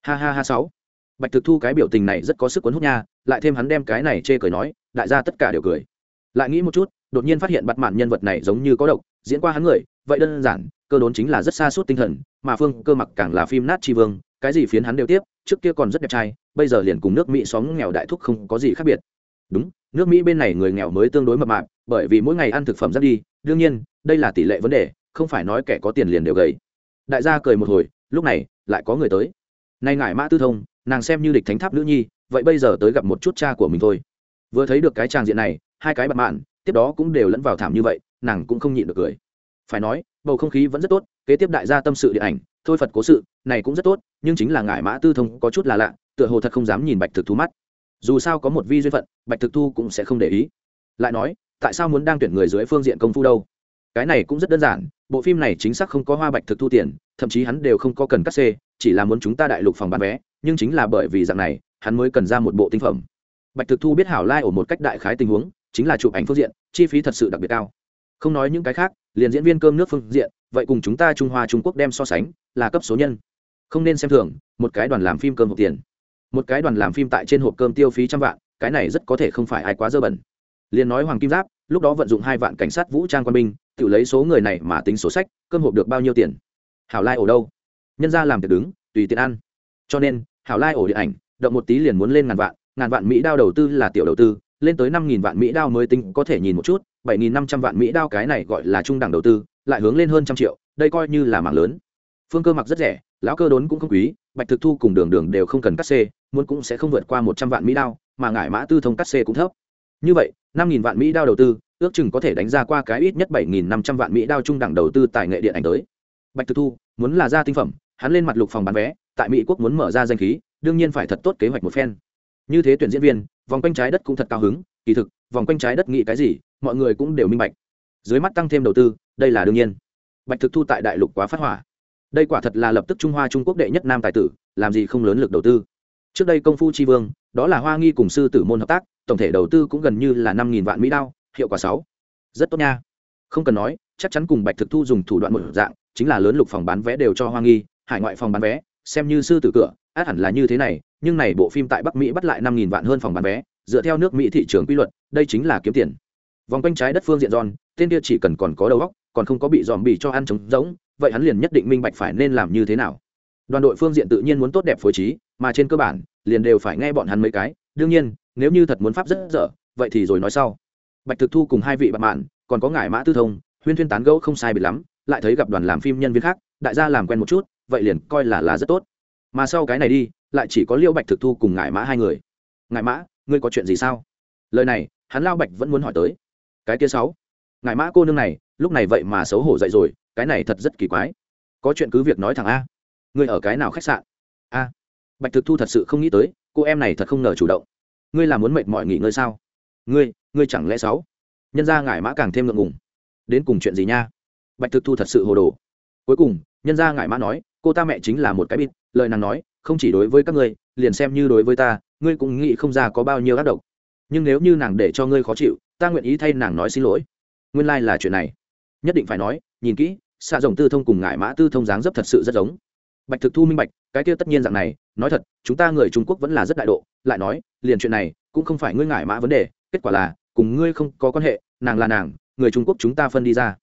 Ha ha ha sáu bạch thực thu cái biểu tình này rất có sức cuốn hút nha, lại thêm hắn đem cái này chê cười nói, đại gia tất cả đều cười. Lại nghĩ một chút, đột nhiên phát hiện bắt mạn nhân vật này giống như có độc, diễn qua hắn người, vậy đơn giản, cơ đốn chính là rất xa suốt tinh thần, mà phương cơ mặc càng là phim nát tri vương, cái gì phiến hắn đều tiếp, trước kia còn rất đẹp trai, bây giờ liền cùng nước mỹ xóm nghèo đại thúc không có gì khác biệt. Đúng, nước mỹ bên này người nghèo mới tương đối mập mạp, bởi vì mỗi ngày ăn thực phẩm rất đi, đương nhiên, đây là tỷ lệ vấn đề, không phải nói kẻ có tiền liền đều gầy. Đại gia cười một hồi, lúc này, lại có người tới. Nay ngải mã tư thông nàng xem như địch thánh tháp nữ nhi, vậy bây giờ tới gặp một chút cha của mình thôi. Vừa thấy được cái tràng diện này, hai cái bật mạn tiếp đó cũng đều lẫn vào thảm như vậy, nàng cũng không nhịn được cười. Phải nói, bầu không khí vẫn rất tốt, kế tiếp đại gia tâm sự điện ảnh, thôi phật cố sự, này cũng rất tốt, nhưng chính là ngại mã tư thông có chút là lạ, tựa hồ thật không dám nhìn bạch thực thu mắt. Dù sao có một vi duyên phận, bạch thực thu cũng sẽ không để ý. Lại nói, tại sao muốn đang tuyển người dưới phương diện công phu đâu? Cái này cũng rất đơn giản, bộ phim này chính xác không có hoa bạch thực thu tiền, thậm chí hắn đều không có cần cắt xê, chỉ là muốn chúng ta đại lục phòng bán vé nhưng chính là bởi vì dạng này, hắn mới cần ra một bộ tinh phẩm. Bạch thực thu biết hảo lai ở một cách đại khái tình huống, chính là chụp ảnh phương diện, chi phí thật sự đặc biệt cao. Không nói những cái khác, liền diễn viên cơm nước phương diện, vậy cùng chúng ta trung hoa trung quốc đem so sánh, là cấp số nhân. Không nên xem thường, một cái đoàn làm phim cơm hộp tiền. Một cái đoàn làm phim tại trên hộp cơm tiêu phí trăm vạn, cái này rất có thể không phải ai quá dơ bẩn. Liền nói hoàng kim giáp, lúc đó vận dụng hai vạn cảnh sát vũ trang quân binh, tự lấy số người này mà tính số sách, cơm hộp được bao nhiêu tiền? Hảo lai ổ đâu? Nhân ra làm việc đứng, tùy tiện ăn. Cho nên hảo lai ổ điện ảnh, động một tí liền muốn lên ngàn vạn ngàn vạn mỹ đao đầu tư là tiểu đầu tư, lên tới năm nghìn vạn mỹ đao mới tính có thể nhìn một chút, bảy nghìn năm trăm vạn mỹ đao cái này gọi là trung đẳng đầu tư, lại hướng lên hơn trăm triệu, đây coi như là mạng lớn. Phương cơ mặc rất rẻ, lão cơ đốn cũng không quý, bạch thực thu cùng đường đường đều không cần cắt xê, muốn cũng sẽ không vượt qua một trăm vạn mỹ đao, mà ngải mã tư thông cắt xê cũng thấp. Như vậy, năm nghìn vạn mỹ đao đầu tư, ước chừng có thể đánh ra qua cái ít nhất bảy nghìn năm trăm vạn mỹ đao trung đẳng đầu tư tại nghệ điện ảnh tới. Bạch thực thu, muốn là ra tinh phẩm, hắn lên mặt lục phòng bán vé tại mỹ quốc muốn mở ra danh khí, đương nhiên phải thật tốt kế hoạch một phen. Như thế tuyển diễn viên, vòng quanh trái đất cũng thật cao hứng, kỳ thực, vòng quanh trái đất nghĩ cái gì, mọi người cũng đều minh bạch. Dưới mắt tăng thêm đầu tư, đây là đương nhiên. Bạch thực thu tại đại lục quá phát hỏa. Đây quả thật là lập tức trung hoa trung quốc đệ nhất nam tài tử, làm gì không lớn lực đầu tư. Trước đây công phu tri vương, đó là hoa nghi cùng sư tử môn hợp tác, tổng thể đầu tư cũng gần như là năm nghìn vạn mỹ đao, hiệu quả sáu. Rất tốt nha. Không cần nói, chắc chắn cùng bạch thực thu dùng thủ đoạn một dạng, chính là lớn lục phòng bán vé đều cho hoa nghi, hải ngoại phòng bán vé xem như sư tử cửa, át hẳn là như thế này, nhưng này bộ phim tại bắc mỹ bắt lại năm nghìn vạn hơn phòng bán vé, dựa theo nước mỹ thị trường quy luật, đây chính là kiếm tiền. Vòng quanh trái đất phương diện giòn, tên kia chỉ cần còn có đầu óc, còn không có bị dòm bì cho ăn trống rỗng, vậy hắn liền nhất định minh bạch phải nên làm như thế nào. Đoàn đội phương diện tự nhiên muốn tốt đẹp phối trí, mà trên cơ bản, liền đều phải nghe bọn hắn mấy cái, đương nhiên, nếu như thật muốn pháp rất dở, vậy thì rồi nói sau. Bạch thực thu cùng hai vị bạn mạn còn có ngải mã tư thông, huyên thuyên tán gẫu không sai biệt lắm, lại thấy gặp đoàn làm phim nhân viên khác, đại gia làm quen một chút vậy liền coi là là rất tốt. Mà sau cái này đi, lại chỉ có liêu bạch thực thu cùng ngải mã hai người. Ngải mã, ngươi có chuyện gì sao? Lời này, hắn lao bạch vẫn muốn hỏi tới. Cái kia sáu. Ngải mã cô nương này, lúc này vậy mà xấu hổ dậy rồi, cái này thật rất kỳ quái. Có chuyện cứ việc nói thẳng a. Ngươi ở cái nào khách sạn? A. Bạch thực thu thật sự không nghĩ tới, cô em này thật không ngờ chủ động. Ngươi là muốn mệt mỏi nghỉ ngơi sao? Ngươi ngươi chẳng lẽ sáu? Nhân ra ngải mã càng thêm ngượng ngùng. Đến cùng chuyện gì nha? Bạch thực thu thật sự hồ đồ. Cuối cùng, nhân ra ngải mã nói cô ta mẹ chính là một cái bịt, lời nàng nói, không chỉ đối với các ngươi, liền xem như đối với ta, ngươi cũng nghĩ không ra có bao nhiêu ác độc. Nhưng nếu như nàng để cho ngươi khó chịu, ta nguyện ý thay nàng nói xin lỗi. Nguyên lai、like、là chuyện này. Nhất định phải nói, nhìn kỹ xạ rồng tư thông cùng ngải mã tư thông dáng dấp thật sự rất giống. Bạch thực thu minh bạch, cái kia tất nhiên dạng này, nói thật, chúng ta người trung quốc vẫn là rất đại độ, lại nói, liền chuyện này, cũng không phải ngươi ngải mã vấn đề, kết quả là, cùng ngươi không có quan hệ, nàng là nàng, người trung quốc chúng ta phân đi ra.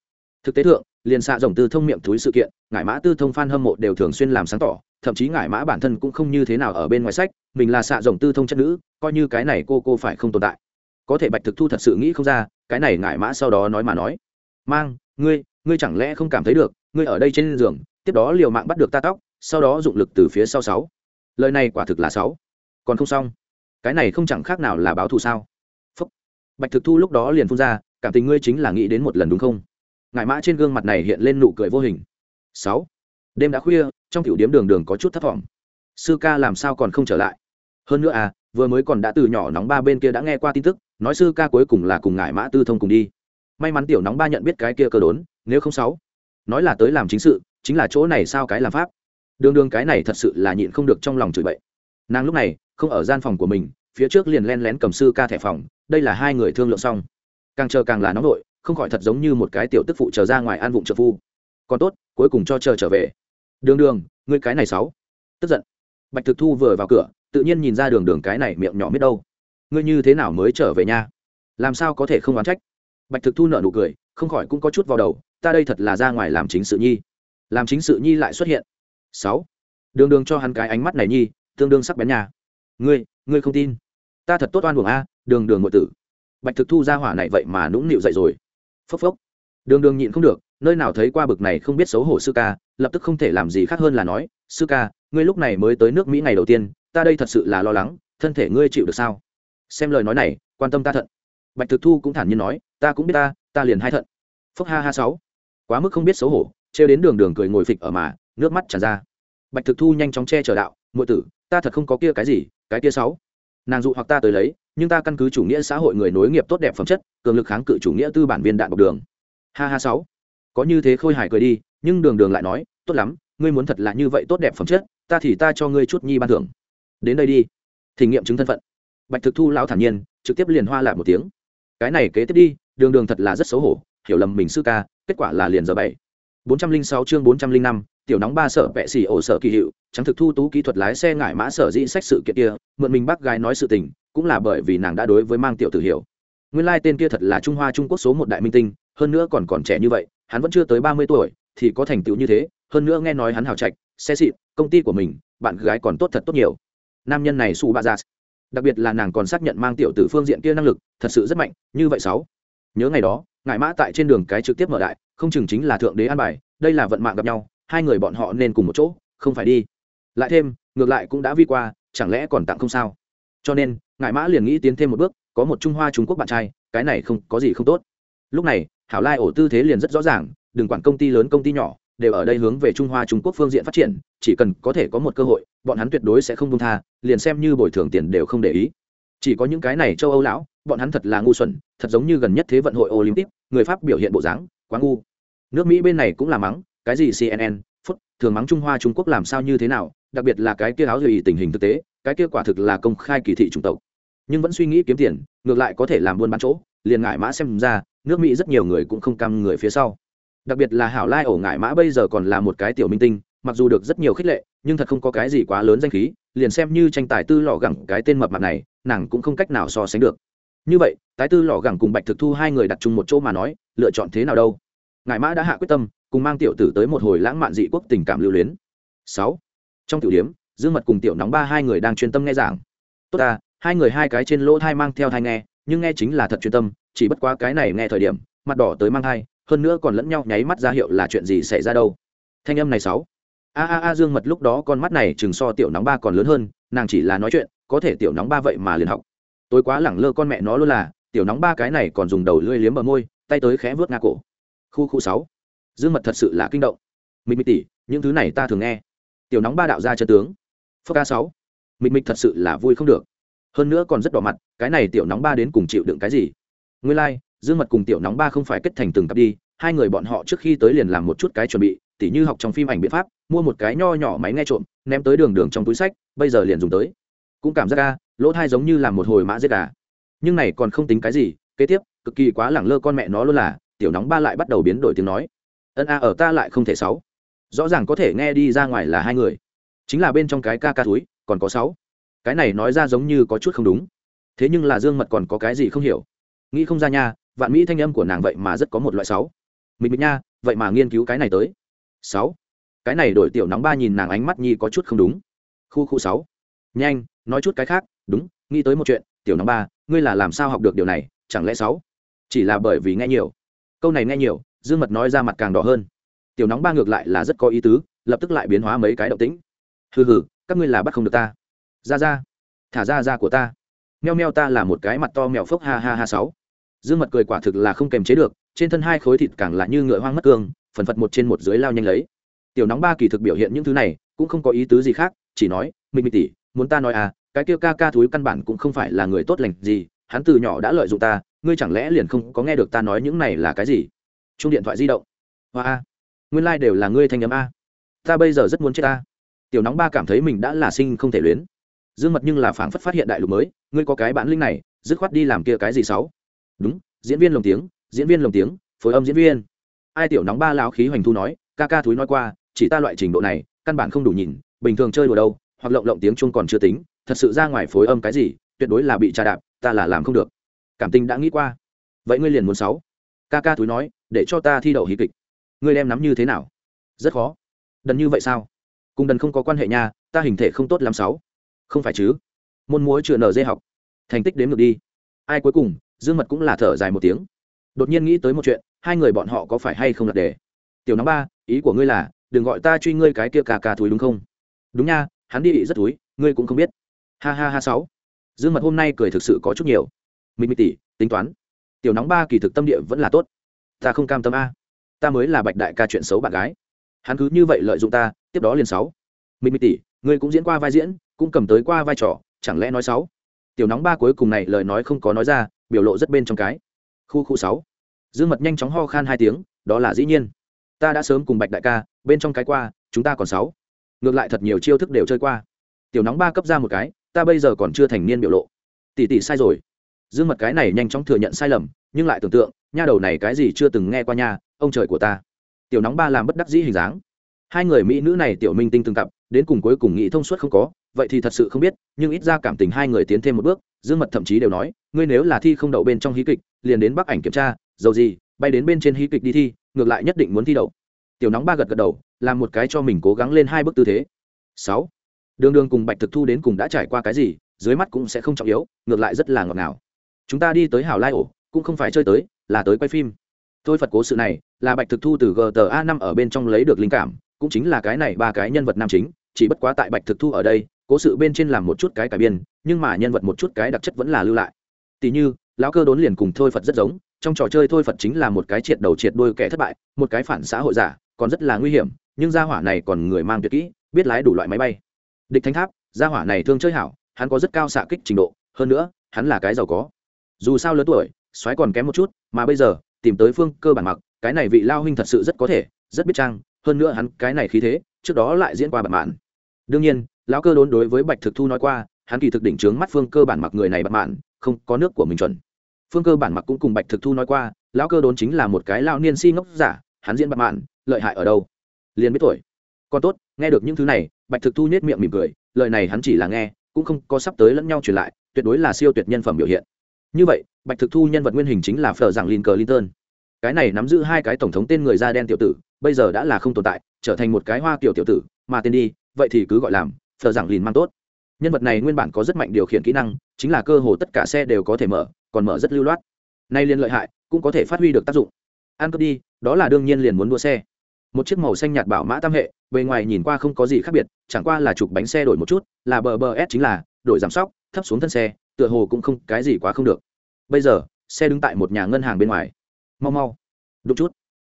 Thực tế thượng liền xạ rồng tư thông miệng túi sự kiện, ngải mã tư thông f hâm mộ đều thường xuyên làm sáng tỏ, thậm chí ngải mã bản thân cũng không như thế nào ở bên ngoài sách, mình là xạ rồng tư thông chất nữ, coi như cái này cô cô phải không tồn tại. Có thể bạch thực thu thật sự nghĩ không ra, cái này ngải mã sau đó nói mà nói. Mang, ngươi ngươi chẳng lẽ không cảm thấy được, ngươi ở đây trên giường, tiếp đó liều mạng bắt được ta tóc, sau đó dụng lực từ phía sau sáu. Lời này quả thực là sáu. Còn không xong. Cái này không chẳng khác nào là báo thù sao? Phúc. bạch thực thu lúc đó liền phun ra, cảm tình ngươi chính là nghĩ đến một lần đúng không? Ngải mã trên gương mặt này hiện lên nụ cười vô hình. Sáu. Đêm đã khuya, trong tiểu điếm đường đường có chút thất vọng sư ca làm sao còn không trở lại? Hơn nữa à vừa mới còn đã từ nhỏ nóng ba bên kia đã nghe qua tin tức, nói sư ca cuối cùng là cùng ngải mã tư thông cùng đi. May mắn tiểu nóng ba nhận biết cái kia cơ đốn, nếu không sáu. Nói là tới làm chính sự, chính là chỗ này sao cái làm pháp? Đường đường cái này thật sự là nhịn không được trong lòng chửi bậy. Nàng lúc này, không ở gian phòng của mình, phía trước liền len lén cầm sư ca thẻ phòng, đây là hai người thương lượng xong. Càng chờ càng là nóng vội không khỏi thật giống như một cái tiểu tức phụ chờ ra ngoài an vụng trợ phu. Còn tốt, cuối cùng cho chờ trở về. Đường đường, ngươi cái này sáu. Tức giận. Bạch thực thu vừa vào cửa, tự nhiên nhìn ra đường đường cái này miệng nhỏ biết đâu. Ngươi như thế nào mới trở về nha? Làm sao có thể không oán trách? Bạch thực thu nợ nụ cười, không khỏi cũng có chút vào đầu, ta đây thật là ra ngoài làm chính sự nhi. Làm chính sự nhi lại xuất hiện. Sáu. Đường đường cho hắn cái ánh mắt này nhi, tương đương sắc bén nhà ngươi ngươi không tin. Ta thật tốt oan buồng a, đường đường ngội tử. Bạch thực thu ra hỏa này vậy mà nũng nịu dậy rồi phốc phốc. Đường đường nhịn không được, nơi nào thấy qua bực này không biết xấu hổ sư ca, lập tức không thể làm gì khác hơn là nói, sư ca, ngươi lúc này mới tới nước mỹ ngày đầu tiên, ta đây thật sự là lo lắng, thân thể ngươi chịu được sao? Xem lời nói này, quan tâm ta thận. Bạch thực thu cũng thản nhiên nói, ta cũng biết ta ta liền hai thận. Phúc ha ha sáu. Quá mức không biết xấu hổ, trêu đến đường đường cười ngồi phịch ở mà, nước mắt tràn ra. Bạch thực thu nhanh chóng che chở đạo, muội tử, ta thật không có kia cái gì, cái kia sáu. Nàng dụ hoặc ta tới lấy nhưng ta căn cứ chủ nghĩa xã hội người nối nghiệp tốt đẹp phẩm chất, cường lực kháng cự chủ nghĩa tư bản viên đạn bọc đường. Ha ha sáu. Có như thế khôi hài cười đi, nhưng đường đường lại nói, tốt lắm, ngươi muốn thật là như vậy tốt đẹp phẩm chất, ta thì ta cho ngươi chút nhi ban thưởng. Đến đây đi. Thử nghiệm chứng thân phận. Bạch thực thu lão thản nhiên, trực tiếp liền hoa lại một tiếng. Cái này kế tiếp đi, đường đường thật là rất xấu hổ, hiểu lầm mình sư ca, kết quả là liền giờ bảy. bốn trăm linh sáu chương bốn trăm linh năm, tiểu nóng ba sở vệ xì ổ sở kỳ hiệu chẳng thực thu tú kỹ thuật lái xe ngải mã sở dĩ sách sự kiện kia, mượn mình bác gái nói sự tình cũng là bởi vì nàng đã đối với mang tiểu tử hiểu. Nguyên lai tên kia thật là trung hoa trung quốc số một đại minh tinh, hơn nữa còn còn trẻ như vậy, hắn vẫn chưa tới ba mươi tuổi, thì có thành tựu như thế, hơn nữa nghe nói hắn hào trạch, xe xịn, công ty của mình, bạn gái còn tốt thật tốt nhiều. Nam nhân này su ba ra đặc biệt là nàng còn xác nhận mang tiểu tử phương diện kia năng lực, thật sự rất mạnh, như vậy sáu. Nhớ ngày đó ngại mã tại trên đường cái trực tiếp mở đại, không chừng chính là thượng đế an bài, đây là vận mạng gặp nhau, hai người bọn họ nên cùng một chỗ, không phải đi. Lại thêm, ngược lại cũng đã vi qua, chẳng lẽ còn tặng không sao? Cho nên ngại mã liền nghĩ tiến thêm một bước, có một trung hoa trung quốc bạn trai, cái này không, có gì không tốt. Lúc này, hảo lai ổ tư thế liền rất rõ ràng, đừng quản công ty lớn công ty nhỏ, đều ở đây hướng về trung hoa trung quốc phương diện phát triển, chỉ cần có thể có một cơ hội, bọn hắn tuyệt đối sẽ không công tha, liền xem như bồi thường tiền đều không để ý. Chỉ có những cái này châu âu lão, bọn hắn thật là ngu xuẩn, thật giống như gần nhất thế vận hội olympic, người pháp biểu hiện bộ dáng, quá ngu. Nước mỹ bên này cũng là mắng, cái gì cnn phút, thường mắng trung hoa trung quốc làm sao như thế nào đặc biệt là cái kia áo gì tình hình thực tế, cái kia quả thực là công khai kỳ thị chủng tộc. Nhưng vẫn suy nghĩ kiếm tiền, ngược lại có thể làm buôn bán chỗ, liền ngại mã xem ra, nước mỹ rất nhiều người cũng không cam người phía sau. Đặc biệt là hảo lai ổ ngại mã bây giờ còn là một cái tiểu minh tinh, mặc dù được rất nhiều khích lệ, nhưng thật không có cái gì quá lớn danh khí, liền xem như tranh tài tư lò gẳng cái tên mập mặt này, nàng cũng không cách nào so sánh được. Như vậy, tái tư lò gẳng cùng bạch thực thu hai người đặt chung một chỗ mà nói, lựa chọn thế nào đâu? Ngại mã đã hạ quyết tâm, cùng mang tiểu tử tới một hồi lãng mạn dị quốc tình cảm lưu luyến. Sáu trong tiểu điểm dương mật cùng tiểu nóng ba hai người đang chuyên tâm nghe giảng. Tốt à, hai người hai cái trên lỗ thai mang theo thai nghe nhưng nghe chính là thật chuyên tâm chỉ bất quá cái này nghe thời điểm mặt đỏ tới mang thai hơn nữa còn lẫn nhau nháy mắt ra hiệu là chuyện gì xảy ra đâu. Thanh âm này sáu. A a a dương mật lúc đó con mắt này chừng so tiểu nóng ba còn lớn hơn nàng chỉ là nói chuyện có thể tiểu nóng ba vậy mà liền học. Tối quá lẳng lơ con mẹ nó luôn là tiểu nóng ba cái này còn dùng đầu lưỡi liếm bờ môi tay tới khẽ vớt nga cổ. Khu khu sáu. Dương mật thật sự là kinh động. Mịch mỹ tỷ những thứ này ta thường nghe tiểu nóng ba đạo ra chân tướng. Phước a sáu. Mịch mịch thật sự là vui không được. Hơn nữa còn rất đỏ mặt cái này tiểu nóng ba đến cùng chịu đựng cái gì? Nguyên lai、like, dương mật cùng tiểu nóng ba không phải kết thành từng cặp đi hai người bọn họ trước khi tới liền làm một chút cái chuẩn bị tỉ như học trong phim ảnh biện pháp mua một cái nho nhỏ máy nghe trộm ném tới đường đường trong túi sách bây giờ liền dùng tới. Cũng cảm giác ra lỗ thai giống như là một hồi mã giết gà. Nhưng này còn không tính cái gì kế tiếp cực kỳ quá lẳng lơ con mẹ nó luôn là tiểu nóng ba lại bắt đầu biến đổi tiếng nói. Ân a ở ta lại không thể sáu rõ ràng có thể nghe đi ra ngoài là hai người. Chính là bên trong cái ca ca túi còn có sáu. Cái này nói ra giống như có chút không đúng. Thế nhưng là dương mật còn có cái gì không hiểu? Nghĩ không ra nha, vạn mỹ thanh âm của nàng vậy mà rất có một loại sáu. Mình mình nha, vậy mà nghiên cứu cái này tới. Sáu. Cái này đổi tiểu nóng ba nhìn nàng ánh mắt nhi có chút không đúng. Khu khu sáu. Nhanh, nói chút cái khác. Đúng, nghĩ tới một chuyện, tiểu nóng ba, ngươi là làm sao học được điều này? Chẳng lẽ sáu? Chỉ là bởi vì nghe nhiều. Câu này nghe nhiều, dương mật nói ra mặt càng đỏ hơn tiểu nóng ba ngược lại là rất có ý tứ, lập tức lại biến hóa mấy cái động tĩnh. Hừ hừ, các ngươi là bắt không được ta. Ra ra, thả ra ra của ta. Meo meo ta là một cái mặt to mèo phốc ha ha ha sáu. Dương mật cười quả thực là không kềm chế được, trên thân hai khối thịt càng là như ngựa hoang mất cương, phần phật một trên một dưới lao nhanh lấy. Tiểu nóng ba kỳ thực biểu hiện những thứ này, cũng không có ý tứ gì khác, chỉ nói mình mình tỷ, muốn ta nói à cái kia ca ca thúi căn bản cũng không phải là người tốt lành gì, hắn từ nhỏ đã lợi dụng ta, ngươi chẳng lẽ liền không có nghe được ta nói những này là cái gì? Chung điện thoại di động. Hoa nguyên lai、like、đều là ngươi thanh nhầm a. Ta bây giờ rất muốn chết ta. Tiểu nóng ba cảm thấy mình đã là sinh không thể luyến. Dương mật nhưng là phảng phất phát hiện đại lục mới, ngươi có cái bản linh này, dứt khoát đi làm kia cái gì sáu? Đúng, diễn viên lồng tiếng, diễn viên lồng tiếng, phối âm diễn viên. Ai tiểu nóng ba lão khí hoành thu nói, ca ca thúi nói qua, chỉ ta loại trình độ này, căn bản không đủ nhìn, bình thường chơi đùa đâu, hoặc lộng lộng tiếng chung còn chưa tính, thật sự ra ngoài phối âm cái gì, tuyệt đối là bị trà đạp, ta là làm không được. Cảm tình đã nghĩ qua. Vậy ngươi liền muốn sáu? Ca ca thúi nói, để cho ta thi đậu hí kịch ngươi đem nắm như thế nào? Rất khó. Đần như vậy sao? Cùng đần không có quan hệ nha, ta hình thể không tốt lắm sáu. Không phải chứ? Môn múa chưa nở dê học. Thành tích đếm ngược đi. Ai cuối cùng? Dương mật cũng là thở dài một tiếng. Đột nhiên nghĩ tới một chuyện, hai người bọn họ có phải hay không đặt đề? Tiểu nóng ba, ý của ngươi là, đừng gọi ta truy ngươi cái kia cà cà thúi đúng không? Đúng nha, hắn đi rất thúi, ngươi cũng không biết. Ha ha ha sáu. Dương mật hôm nay cười thực sự có chút nhiều. Mình mỹ tỷ tính toán. Tiểu nóng ba kỳ thực tâm địa vẫn là tốt. Ta không cam tâm a ta mới là bạch đại ca chuyện xấu bạn gái. Hắn cứ như vậy lợi dụng ta, tiếp đó liền sáu. Mịch mịch tỷ ngươi cũng diễn qua vai diễn, cũng cầm tới qua vai trò, chẳng lẽ nói sáu? Tiểu nóng ba cuối cùng này lời nói không có nói ra, biểu lộ rất bên trong cái. Khu khu sáu. Dương mật nhanh chóng ho khan hai tiếng, đó là dĩ nhiên. Ta đã sớm cùng bạch đại ca, bên trong cái qua, chúng ta còn sáu. Ngược lại thật nhiều chiêu thức đều chơi qua. Tiểu nóng ba cấp ra một cái, ta bây giờ còn chưa thành niên biểu lộ. Tỷ tỷ sai rồi. Dương mật cái này nhanh chóng thừa nhận sai lầm, nhưng lại tưởng tượng, nha đầu này cái gì chưa từng nghe qua nha ông trời của ta. Tiểu nóng ba làm bất đắc dĩ hình dáng. Hai người mỹ nữ này tiểu minh tinh từng cặp đến cùng cuối cùng nghĩ thông suốt không có, vậy thì thật sự không biết, nhưng ít ra cảm tình hai người tiến thêm một bước, dương mật thậm chí đều nói, ngươi nếu là thi không đậu bên trong hí kịch, liền đến bắc ảnh kiểm tra, dầu gì, bay đến bên trên hí kịch đi thi, ngược lại nhất định muốn thi đậu. Tiểu nóng ba gật gật đầu, làm một cái cho mình cố gắng lên hai bước tư thế. Sáu. Đường đường cùng bạch thực thu đến cùng đã trải qua cái gì, dưới mắt cũng sẽ không trọng yếu, ngược lại rất là ngọt ngào. Chúng ta đi tới hảo lai ổ, cũng không phải chơi tới, là tới quay phim thôi phật cố sự này, là bạch thực thu từ gta năm ở bên trong lấy được linh cảm, cũng chính là cái này ba cái nhân vật nam chính, chỉ bất quá tại bạch thực thu ở đây, cố sự bên trên làm một chút cái cải biên, nhưng mà nhân vật một chút cái đặc chất vẫn là lưu lại. Tỷ như, lão cơ đốn liền cùng thôi phật rất giống, trong trò chơi thôi phật chính là một cái triệt đầu triệt đôi kẻ thất bại, một cái phản xã hội giả, còn rất là nguy hiểm, nhưng gia hỏa này còn người mang tuyệt kỹ, biết lái đủ loại máy bay. Địch thánh tháp, gia hỏa này thương chơi hảo, hắn có rất cao xạ kích trình độ, hơn nữa, hắn là cái giàu có. Dù sao lớn tuổi xoáy còn kém một chút, mà bây giờ tìm tới phương cơ bản mặc, cái này vị lao huynh thật sự rất có thể, rất biết trang, hơn nữa hắn cái này khí thế, trước đó lại diễn qua bản mạn. Đương nhiên, lão cơ đốn đối với bạch thực thu nói qua, hắn kỳ thực đỉnh trướng mắt phương cơ bản mặc người này bản mạn, không có nước của mình chuẩn. Phương cơ bản mặc cũng cùng bạch thực thu nói qua, lão cơ đốn chính là một cái lao niên si ngốc giả, hắn diễn bản mạn, lợi hại ở đâu? Liền biết tuổi. Còn tốt, nghe được những thứ này, bạch thực thu nhếch miệng mỉm cười, lời này hắn chỉ là nghe, cũng không có sắp tới lẫn nhau truyền lại, tuyệt đối là siêu tuyệt nhân phẩm biểu hiện như vậy, bạch thực thu nhân vật nguyên hình chính là phờ giảng linker linton cái này nắm giữ hai cái tổng thống tên người da đen tiểu tử, bây giờ đã là không tồn tại, trở thành một cái hoa kiểu tiểu tử, mà tên đi, vậy thì cứ gọi làm phờ giảng lin mang tốt. Nhân vật này nguyên bản có rất mạnh điều khiển kỹ năng, chính là cơ hồ tất cả xe đều có thể mở, còn mở rất lưu loát. Nay liên lợi hại, cũng có thể phát huy được tác dụng. Ăn cướp đi, đó là đương nhiên liền muốn đua xe. Một chiếc màu xanh nhạt bảo mã tam hệ, bề ngoài nhìn qua không có gì khác biệt, chẳng qua là chụp bánh xe đổi một chút, là bờ bờ s chính là đổi giảm sóc, thấp xuống thân xe, tựa hồ cũng không, cái gì quá không được. Bây giờ, xe đứng tại một nhà ngân hàng bên ngoài. Mau mau. Đúng chút.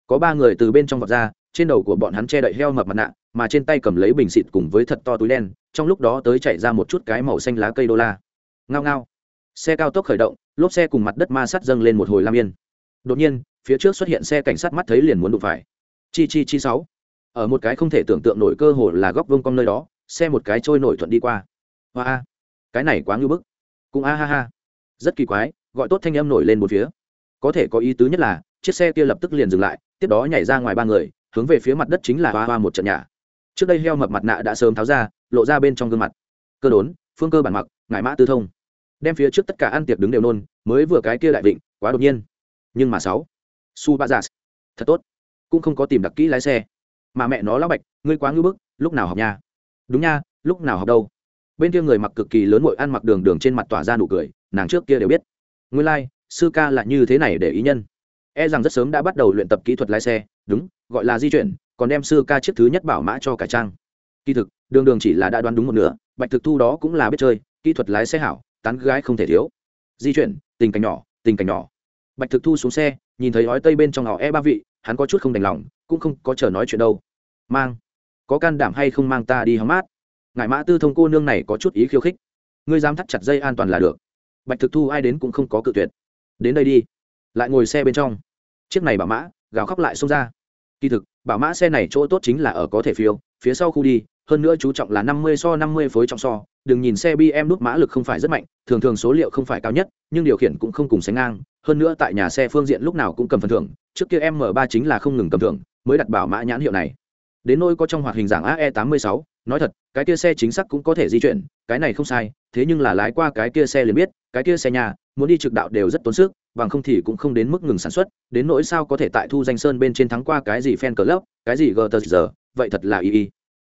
Có ba người từ bên trong vọt ra, trên đầu của bọn hắn che đậy heo mập mặt nạ, mà trên tay cầm lấy bình xịt cùng với thật to túi đen, trong lúc đó tới chạy ra một chút cái màu xanh lá cây đô la. Ngao ngao. Xe cao tốc khởi động, lốp xe cùng mặt đất ma sát dâng lên một hồi lam yên. Đột nhiên, phía trước xuất hiện xe cảnh sát mắt thấy liền muốn đụng phải. Chi chi chi sáu. Ở một cái không thể tưởng tượng nổi cơ hồ là góc vương cong nơi đó, xe một cái trôi nổi thuận đi qua. Hoa a cái này quá ngưu bức. Cũng a ha ha. Rất kỳ quái, gọi tốt thanh âm nổi lên một phía. Có thể có ý tứ nhất là, chiếc xe kia lập tức liền dừng lại, tiếp đó nhảy ra ngoài ba người, hướng về phía mặt đất chính là hoa hoa một trận nhà trước đây heo mập mặt nạ đã sớm tháo ra, lộ ra bên trong gương mặt. Cơ đốn, phương cơ bản mặc ngại mã tư thông. Đem phía trước tất cả ăn tiệc đứng đều nôn, mới vừa cái kia đại vịnh, quá đột nhiên. Nhưng mà sáu. Su ba giả thật tốt. Cũng không có tìm đặc kỹ lái xe. Mà mẹ nó lão bạch, ngươi quá ngưỡng bức, lúc nào học nha đúng nha, lúc nào học đâu? Bên kia người mặc cực kỳ lớn mội ăn mặc đường đường trên mặt tỏa ra nụ cười nàng trước kia đều biết. Nguyên lai、like, sư ca là như thế này để ý nhân. E rằng rất sớm đã bắt đầu luyện tập kỹ thuật lái xe đúng gọi là di chuyển còn đem sư ca chiếc thứ nhất bảo mã cho cả trang. Kỳ thực đường đường chỉ là đã đoán đúng một nửa bạch thực thu đó cũng là biết chơi kỹ thuật lái xe hảo tán gái không thể thiếu. Di chuyển tình cảnh nhỏ tình cảnh nhỏ. Bạch thực thu xuống xe nhìn thấy ói tây bên trong họ e ba vị hắn có chút không đành lòng cũng không có chờ nói chuyện đâu. Mang có can đảm hay không mang ta đi hóng mát? Ngài mã tư thông cô nương này có chút ý khiêu khích. Ngươi dám thắt chặt dây an toàn là được. Bạch thực thu ai đến cũng không có cự tuyệt. Đến đây đi. Lại ngồi xe bên trong. Chiếc này bảo mã, gào khóc lại xông ra. Kỳ thực, bảo mã xe này chỗ tốt chính là ở có thể phiêu, phía sau khu đi, hơn nữa chú trọng là năm mươi so năm mươi phối trọng so. Đừng nhìn xe bm đút mã lực không phải rất mạnh, thường thường số liệu không phải cao nhất, nhưng điều khiển cũng không cùng sánh ngang. Hơn nữa tại nhà xe phương diện lúc nào cũng cầm phần thưởng, trước kia m ba chính là không ngừng cầm thưởng, mới đặt bảo mã nhãn hiệu này đến nỗi có trong hoạt hình dạng ae 86 nói thật, cái kia xe chính xác cũng có thể di chuyển, cái này không sai, thế nhưng là lái qua cái kia xe liền biết, cái kia xe nhà, muốn đi trực đạo đều rất tốn sức, bằng không thì cũng không đến mức ngừng sản xuất, đến nỗi sao có thể tại thu danh sơn bên trên thắng qua cái gì fan club, cái gì gtr giờ vậy thật là y y.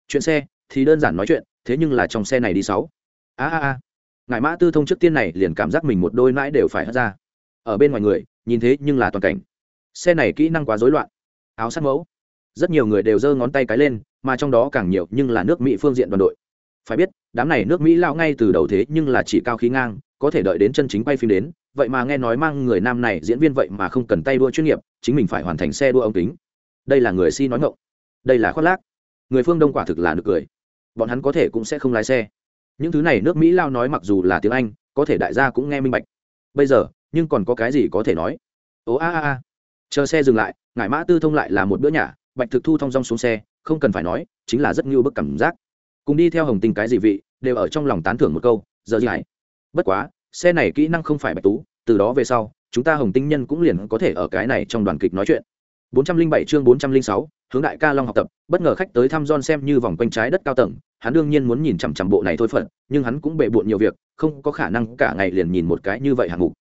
Chuyện xe, thì đơn giản nói chuyện, thế nhưng là trong xe này đi sáu. A a a. Ngài mã tư thông trước tiên này liền cảm giác mình một đôi mãi đều phải hất ra. Ở bên ngoài người, nhìn thế nhưng là toàn cảnh. Xe này kỹ năng quá rối loạn. Áo sát mẫu rất nhiều người đều giơ ngón tay cái lên, mà trong đó càng nhiều nhưng là nước mỹ phương diện đoàn đội. Phải biết, đám này nước mỹ lao ngay từ đầu thế nhưng là chỉ cao khí ngang, có thể đợi đến chân chính quay phim đến, vậy mà nghe nói mang người nam này diễn viên vậy mà không cần tay đua chuyên nghiệp, chính mình phải hoàn thành xe đua ống kính. Đây là người si nói ngộng đây là khoác lác. Người phương đông quả thực là được cười. Bọn hắn có thể cũng sẽ không lái xe. Những thứ này nước mỹ lao nói mặc dù là tiếng anh, có thể đại gia cũng nghe minh bạch. Bây giờ, nhưng còn có cái gì có thể nói? Ố a a a. Chờ xe dừng lại, ngải mã tư thông lại là một bữa nhả bạch thực thu thong dong xuống xe không cần phải nói chính là rất ngưu bức cảm giác. Cùng đi theo hồng tình cái gì vị đều ở trong lòng tán thưởng một câu giờ gì hãy bất quá xe này kỹ năng không phải bạch tú từ đó về sau chúng ta hồng tinh nhân cũng liền có thể ở cái này trong đoàn kịch nói chuyện. 407 chương 406, hướng đại ca long học tập bất ngờ khách tới thăm John xem như vòng quanh trái đất cao tầng hắn đương nhiên muốn nhìn chằm chằm bộ này thôi phận nhưng hắn cũng bệ bộn nhiều việc không có khả năng cả ngày liền nhìn một cái như vậy hạng mục.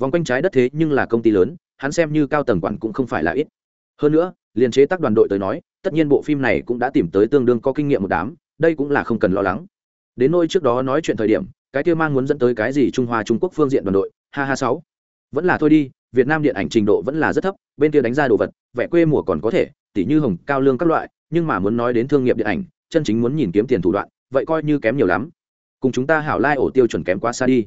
Vòng quanh trái đất thế nhưng là công ty lớn hắn xem như cao tầng quản cũng không phải là ít. Hơn nữa liền chế tác đoàn đội tới nói, tất nhiên bộ phim này cũng đã tìm tới tương đương có kinh nghiệm một đám, đây cũng là không cần lo lắng. Đến nôi trước đó nói chuyện thời điểm, cái kia mang muốn dẫn tới cái gì trung hoa trung quốc phương diện đoàn đội, ha ha sáu. Vẫn là thôi đi, việt nam điện ảnh trình độ vẫn là rất thấp, bên kia đánh ra đồ vật, vẻ quê mùa còn có thể tỷ như hồng, cao lương các loại, nhưng mà muốn nói đến thương nghiệp điện ảnh, chân chính muốn nhìn kiếm tiền thủ đoạn, vậy coi như kém nhiều lắm. Cùng chúng ta hảo lai ổ tiêu chuẩn kém quá xa đi.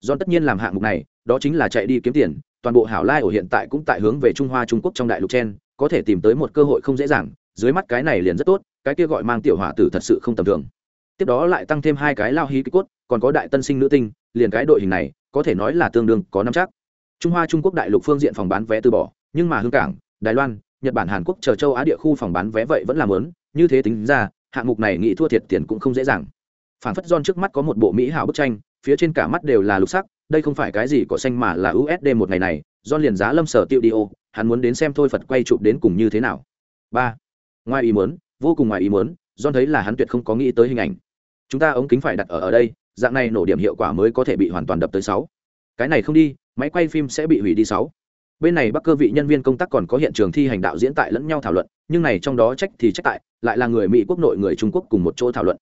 Do tất nhiên làm hạng mục này, đó chính là chạy đi kiếm tiền, toàn bộ hảo lai ổ hiện tại cũng tại hướng về trung hoa trung quốc trong đại lục trên có thể tìm tới một cơ hội không dễ dàng, dưới mắt cái này liền rất tốt, cái kia gọi mang tiểu hỏa tử thật sự không tầm thường. Tiếp đó lại tăng thêm hai cái lao hí kích cốt, còn có đại tân sinh nữ tinh, liền cái đội hình này, có thể nói là tương đương, có năm chắc. Trung hoa trung quốc đại lục phương diện phòng bán vé từ bỏ, nhưng mà hương cảng, đài loan, nhật bản, hàn quốc chờ châu á địa khu phòng bán vé vậy vẫn làm lớn như thế tính ra, hạng mục này nghĩ thua thiệt tiền cũng không dễ dàng. Phản phất don trước mắt có một bộ mỹ hảo bức tranh, phía trên cả mắt đều là lục sắc, đây không phải cái gì có xanh mà là usd một ngày này don liền giá lâm sở tiêu đi ô hắn muốn đến xem thôi phật quay chụp đến cùng như thế nào. Ba, ngoài ý muốn, vô cùng ngoài ý muốn, john thấy là hắn tuyệt không có nghĩ tới hình ảnh. Chúng ta ống kính phải đặt ở ở đây, dạng này nổ điểm hiệu quả mới có thể bị hoàn toàn đập tới sáu. Cái này không đi, máy quay phim sẽ bị hủy đi sáu. Bên này bắc cơ vị nhân viên công tác còn có hiện trường thi hành đạo diễn tại lẫn nhau thảo luận, nhưng này trong đó trách thì trách tại, lại là người mỹ quốc nội người trung quốc cùng một chỗ thảo luận.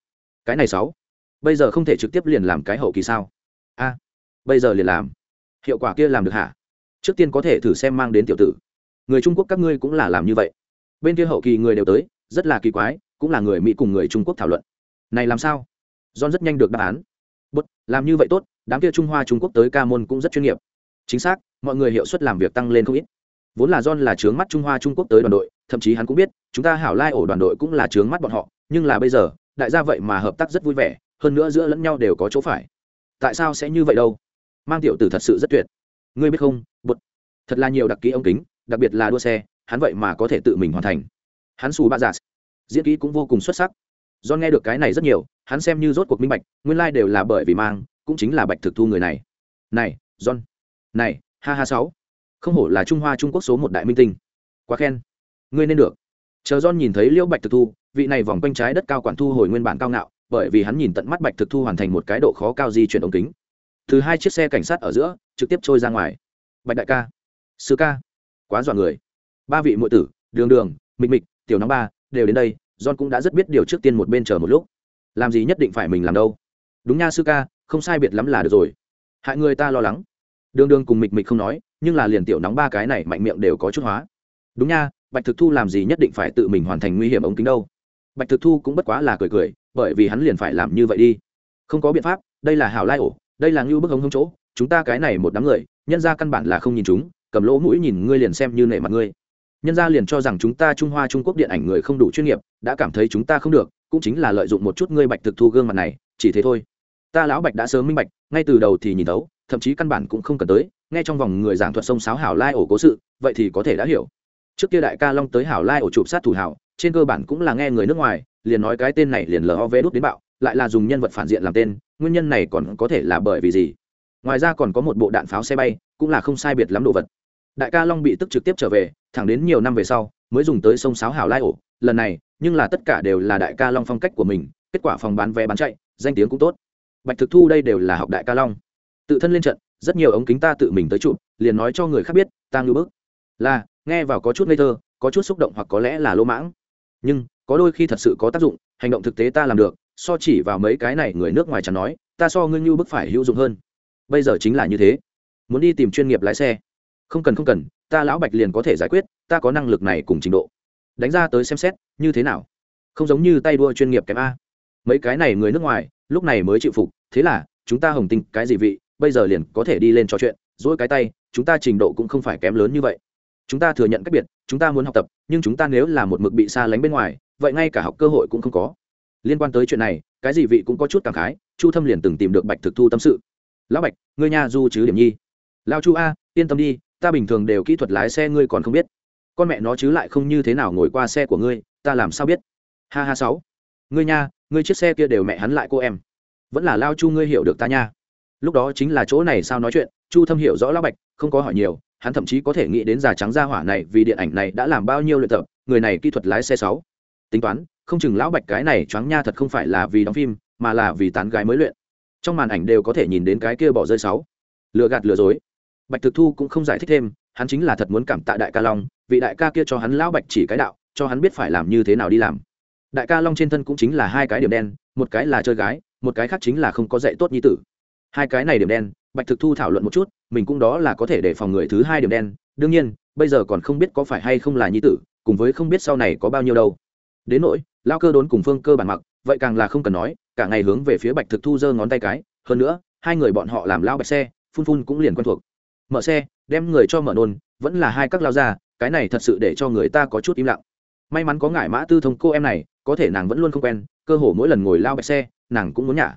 Cái này sáu. Bây giờ không thể trực tiếp liền làm cái hậu kỳ sao? A. Bây giờ liền làm. Hiệu quả kia làm được hả? Trước tiên có thể thử xem mang đến tiểu tử người trung quốc các ngươi cũng là làm như vậy. Bên kia hậu kỳ người đều tới, rất là kỳ quái, cũng là người mỹ cùng người trung quốc thảo luận. Này làm sao? John rất nhanh được đáp án. Bút, làm như vậy tốt, đám kia trung hoa trung quốc tới ca môn cũng rất chuyên nghiệp. Chính xác, mọi người hiệu suất làm việc tăng lên không ít. Vốn là john là trướng mắt trung hoa trung quốc tới đoàn đội, thậm chí hắn cũng biết, chúng ta hảo lai ổ đoàn đội cũng là trướng mắt bọn họ, nhưng là bây giờ, đại gia vậy mà hợp tác rất vui vẻ, hơn nữa giữa lẫn nhau đều có chỗ phải. Tại sao sẽ như vậy đâu? Mang tiểu tử thật sự rất tuyệt. Ngươi biết không bột thật là nhiều đặc kỹ ống kính đặc biệt là đua xe, hắn vậy mà có thể tự mình hoàn thành. Hắn xù bạ giả. Diễn kỹ cũng vô cùng xuất sắc. Do nghe được cái này rất nhiều, hắn xem như rốt cuộc minh bạch, nguyên lai、like、đều là bởi vì mang, cũng chính là bạch thực thu người này. Này, john. Này, ha ha sáu. Không hổ là trung hoa trung quốc số một đại minh tinh. Quá khen. Ngươi nên được. Chờ john nhìn thấy liễu bạch thực thu, vị này vòng quanh trái đất cao quản thu hồi nguyên bản cao ngạo, bởi vì hắn nhìn tận mắt bạch thực thu hoàn thành một cái độ khó cao di chuyển ống kính. Từ hai chiếc xe cảnh sát ở giữa, trực tiếp trôi ra ngoài. Bạch đại ca. Sư ca quá dọa người. Ba vị muội tử, đường đường, mịch mịch, tiểu nóng ba đều đến đây, john cũng đã rất biết điều trước tiên một bên chờ một lúc. Làm gì nhất định phải mình làm đâu? Đúng nha sư ca, không sai biệt lắm là được rồi. Hại người ta lo lắng. Đường đường cùng mịch mịch không nói, nhưng là liền tiểu nóng ba cái này mạnh miệng đều có chút hóa. Đúng nha, bạch thực thu làm gì nhất định phải tự mình hoàn thành nguy hiểm ống kính đâu? Bạch thực thu cũng bất quá là cười cười, bởi vì hắn liền phải làm như vậy đi. Không có biện pháp, đây là hảo lai ổ, đây là ngưu bức hống không chỗ, chúng ta cái này một đám người, nhân ra căn bản là không nhìn chúng cầm lỗ mũi nhìn ngươi liền xem như nể mặt ngươi. Nhân gia liền cho rằng chúng ta trung hoa trung quốc điện ảnh người không đủ chuyên nghiệp, đã cảm thấy chúng ta không được, cũng chính là lợi dụng một chút ngươi bạch thực thu gương mặt này, chỉ thế thôi. Ta lão bạch đã sớm minh bạch, ngay từ đầu thì nhìn tấu thậm chí căn bản cũng không cần tới, nghe trong vòng người giảng thuật sông sáo hảo lai ổ cố sự, vậy thì có thể đã hiểu. Trước kia đại ca long tới hảo lai ổ chụp sát thủ hảo, trên cơ bản cũng là nghe người nước ngoài, liền nói cái tên này liền lò ve đốt đến bạo, lại là dùng nhân vật phản diện làm tên, nguyên nhân này còn có thể là bởi vì gì? Ngoài ra còn có một bộ đạn pháo xe bay cũng là không sai biệt lắm đồ vật. Đại ca long bị tức trực tiếp trở về, thẳng đến nhiều năm về sau, mới dùng tới sông sáo hảo lai ổ. Lần này, nhưng là tất cả đều là đại ca long phong cách của mình, kết quả phòng bán vé bán chạy, danh tiếng cũng tốt. Bạch thực thu đây đều là học đại ca long. Tự thân lên trận, rất nhiều ống kính ta tự mình tới chụp, liền nói cho người khác biết, ta ngư bức. Là, nghe vào có chút ngây thơ, có chút xúc động hoặc có lẽ là lỗ mãng. Nhưng, có đôi khi thật sự có tác dụng, hành động thực tế ta làm được, so chỉ vào mấy cái này người nước ngoài chẳng nói, ta so ngưng như bức phải hữu dụng hơn. Bây giờ chính là như thế muốn đi tìm chuyên nghiệp lái xe. Không cần không cần, ta lão bạch liền có thể giải quyết, ta có năng lực này cùng trình độ. Đánh ra tới xem xét, như thế nào? Không giống như tay đua chuyên nghiệp kém a. Mấy cái này người nước ngoài, lúc này mới chịu phục, thế là, chúng ta hồng tinh, cái gì vị, bây giờ liền có thể đi lên trò chuyện, dỗi cái tay, chúng ta trình độ cũng không phải kém lớn như vậy. Chúng ta thừa nhận cách biệt, chúng ta muốn học tập, nhưng chúng ta nếu là một mực bị xa lánh bên ngoài, vậy ngay cả học cơ hội cũng không có. Liên quan tới chuyện này, cái gì vị cũng có chút cảm khái, chu thâm liền từng tìm được bạch thực thu tâm sự. Lão bạch, ngươi nha du chứ điểm nhi? Lao chu a, yên tâm đi, ta bình thường đều kỹ thuật lái xe ngươi còn không biết. Con mẹ nó chứ lại không như thế nào ngồi qua xe của ngươi, ta làm sao biết? Ha ha sáu. Ngươi nha, ngươi chiếc xe kia đều mẹ hắn lại cô em. Vẫn là lao chu ngươi hiểu được ta nha. Lúc đó chính là chỗ này sao nói chuyện, chu thâm hiểu rõ lão bạch, không có hỏi nhiều, hắn thậm chí có thể nghĩ đến già trắng gia hỏa này vì điện ảnh này đã làm bao nhiêu luyện tập, người này kỹ thuật lái xe sáu. Tính toán, không chừng lão bạch cái này choáng nha thật không phải là vì đóng phim, mà là vì tán gái mới luyện. Trong màn ảnh đều có thể nhìn đến cái kia bỏ rơi sáu. Lừa gạt lừa dối bạch thực thu cũng không giải thích thêm, hắn chính là thật muốn cảm tạ đại ca long vị đại ca kia cho hắn lão bạch chỉ cái đạo, cho hắn biết phải làm như thế nào đi làm. Đại ca long trên thân cũng chính là hai cái điểm đen, một cái là chơi gái, một cái khác chính là không có dạy tốt như tử. Hai cái này điểm đen, bạch thực thu thảo luận một chút, mình cũng đó là có thể để phòng người thứ hai điểm đen. Đương nhiên, bây giờ còn không biết có phải hay không là nhi tử, cùng với không biết sau này có bao nhiêu đâu. Đến nỗi lao cơ đốn cùng phương cơ bản mặc, vậy càng là không cần nói, cả ngày hướng về phía bạch thực thu giơ ngón tay cái. Hơn nữa, hai người bọn họ làm lao bạch xe, phun phun cũng liền quen thuộc mở xe, đem người cho mở nôn, vẫn là hai các lao ra, cái này thật sự để cho người ta có chút im lặng. May mắn có ngải mã tư thông cô em này, có thể nàng vẫn luôn không quen, cơ hồ mỗi lần ngồi lao bạch xe, nàng cũng muốn nhả.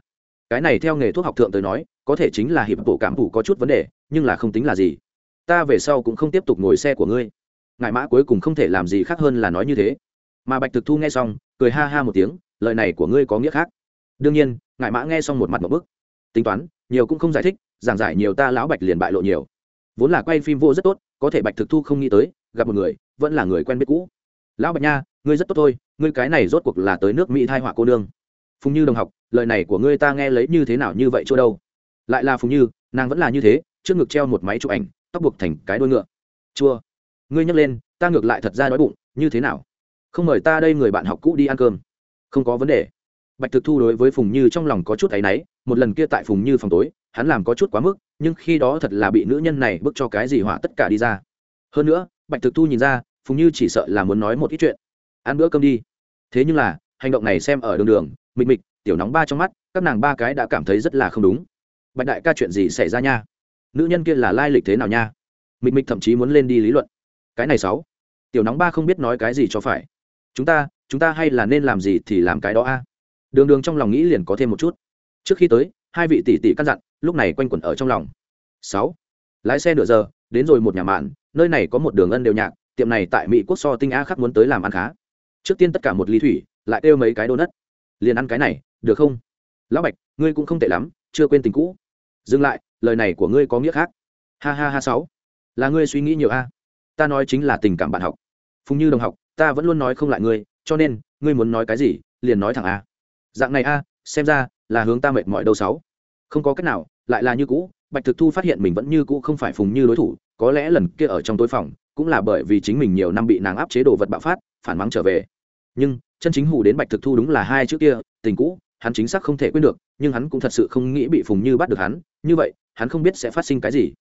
Cái này theo nghề thuốc học thượng tới nói, có thể chính là hiệp bộ cảm thủ có chút vấn đề, nhưng là không tính là gì. Ta về sau cũng không tiếp tục ngồi xe của ngươi. Ngại mã cuối cùng không thể làm gì khác hơn là nói như thế. Mà bạch thực thu nghe xong, cười ha ha một tiếng, lời này của ngươi có nghĩa khác. Đương nhiên ngại mã nghe xong một mặt một bức. Tính toán, nhiều cũng không giải thích, giảng giải nhiều ta lão bạch liền bại lộ nhiều vốn là quay phim vô rất tốt, có thể bạch thực thu không nghĩ tới, gặp một người, vẫn là người quen biết cũ. Lão bạch nha, ngươi rất tốt thôi, ngươi cái này rốt cuộc là tới nước mỹ thai họa cô nương. Phùng như đồng học, lời này của ngươi ta nghe lấy như thế nào như vậy chưa đâu. Lại là phùng như, nàng vẫn là như thế, trước ngực treo một máy chụp ảnh, tóc buộc thành cái đuôi ngựa. Chua. Ngươi nhắc lên, ta ngược lại thật ra đói bụng, như thế nào? Không mời ta đây người bạn học cũ đi ăn cơm. Không có vấn đề. Bạch thực thu đối với phùng như trong lòng có chút áy náy, một lần kia tại phùng như phòng tối, hắn làm có chút quá mức nhưng khi đó thật là bị nữ nhân này bức cho cái gì hỏa tất cả đi ra. Hơn nữa, bạch thực thu nhìn ra, phùng như chỉ sợ là muốn nói một ít chuyện. Ăn bữa cơm đi. Thế nhưng là, hành động này xem ở đường đường, mịch mịch, tiểu nóng ba trong mắt, các nàng ba cái đã cảm thấy rất là không đúng. Bạch đại ca chuyện gì xảy ra nha? Nữ nhân kia là lai lịch thế nào nha? Mịch mịch thậm chí muốn lên đi lý luận. Cái này sáu. Tiểu nóng ba không biết nói cái gì cho phải. Chúng ta chúng ta hay là nên làm gì thì làm cái đó a? Đường đường trong lòng nghĩ liền có thêm một chút. Trước khi tới, hai vị tỷ tỷ căn dặn lúc này quanh quẩn ở trong lòng. Sáu. Lái xe nửa giờ, đến rồi một nhà mạn, nơi này có một đường ân đều nhạc, tiệm này tại mỹ quốc so tinh a khác muốn tới làm ăn khá. Trước tiên tất cả một ly thủy, lại kêu mấy cái đô nất liền ăn cái này, được không? Lão bạch, ngươi cũng không tệ lắm, chưa quên tình cũ. Dừng lại, lời này của ngươi có nghĩa khác. Ha ha ha, sáu. Là ngươi suy nghĩ nhiều a? Ta nói chính là tình cảm bạn học. Phùng như đồng học, ta vẫn luôn nói không lại ngươi, cho nên, ngươi muốn nói cái gì, liền nói thẳng a. Dạng này a, xem ra là hướng ta mệt mỏi đâu, sáu không có cách nào, lại là như cũ, bạch thực thu phát hiện mình vẫn như cũ không phải phùng như đối thủ, có lẽ lần kia ở trong tối phòng, cũng là bởi vì chính mình nhiều năm bị nàng áp chế đồ vật bạo phát, phản mắng trở về. Nhưng, chân chính hù đến bạch thực thu đúng là hai chữ kia, tình cũ, hắn chính xác không thể quên được, nhưng hắn cũng thật sự không nghĩ bị phùng như bắt được hắn, như vậy, hắn không biết sẽ phát sinh cái gì.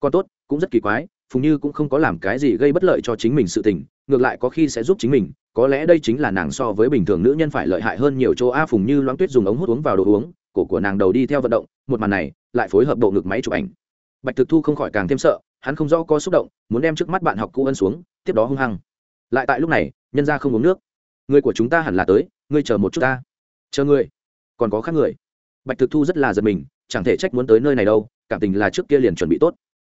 Còn tốt, cũng rất kỳ quái, phùng như cũng không có làm cái gì gây bất lợi cho chính mình sự tình, ngược lại có khi sẽ giúp chính mình, có lẽ đây chính là nàng so với bình thường nữ nhân phải lợi hại hơn nhiều chỗ. A, phùng như loáng tuyết dùng ống hút uống vào đồ uống cổ của nàng đầu đi theo vận động, một màn này lại phối hợp bộ ngực máy chụp ảnh. Bạch thực thu không khỏi càng thêm sợ, hắn không rõ có xúc động, muốn đem trước mắt bạn học cũ ân xuống, tiếp đó hung hăng. Lại tại lúc này, nhân ra không uống nước. Người của chúng ta hẳn là tới, ngươi chờ một chút ta. Chờ ngươi. Còn có khác người. Bạch thực thu rất là giật mình, chẳng thể trách muốn tới nơi này đâu, cảm tình là trước kia liền chuẩn bị tốt.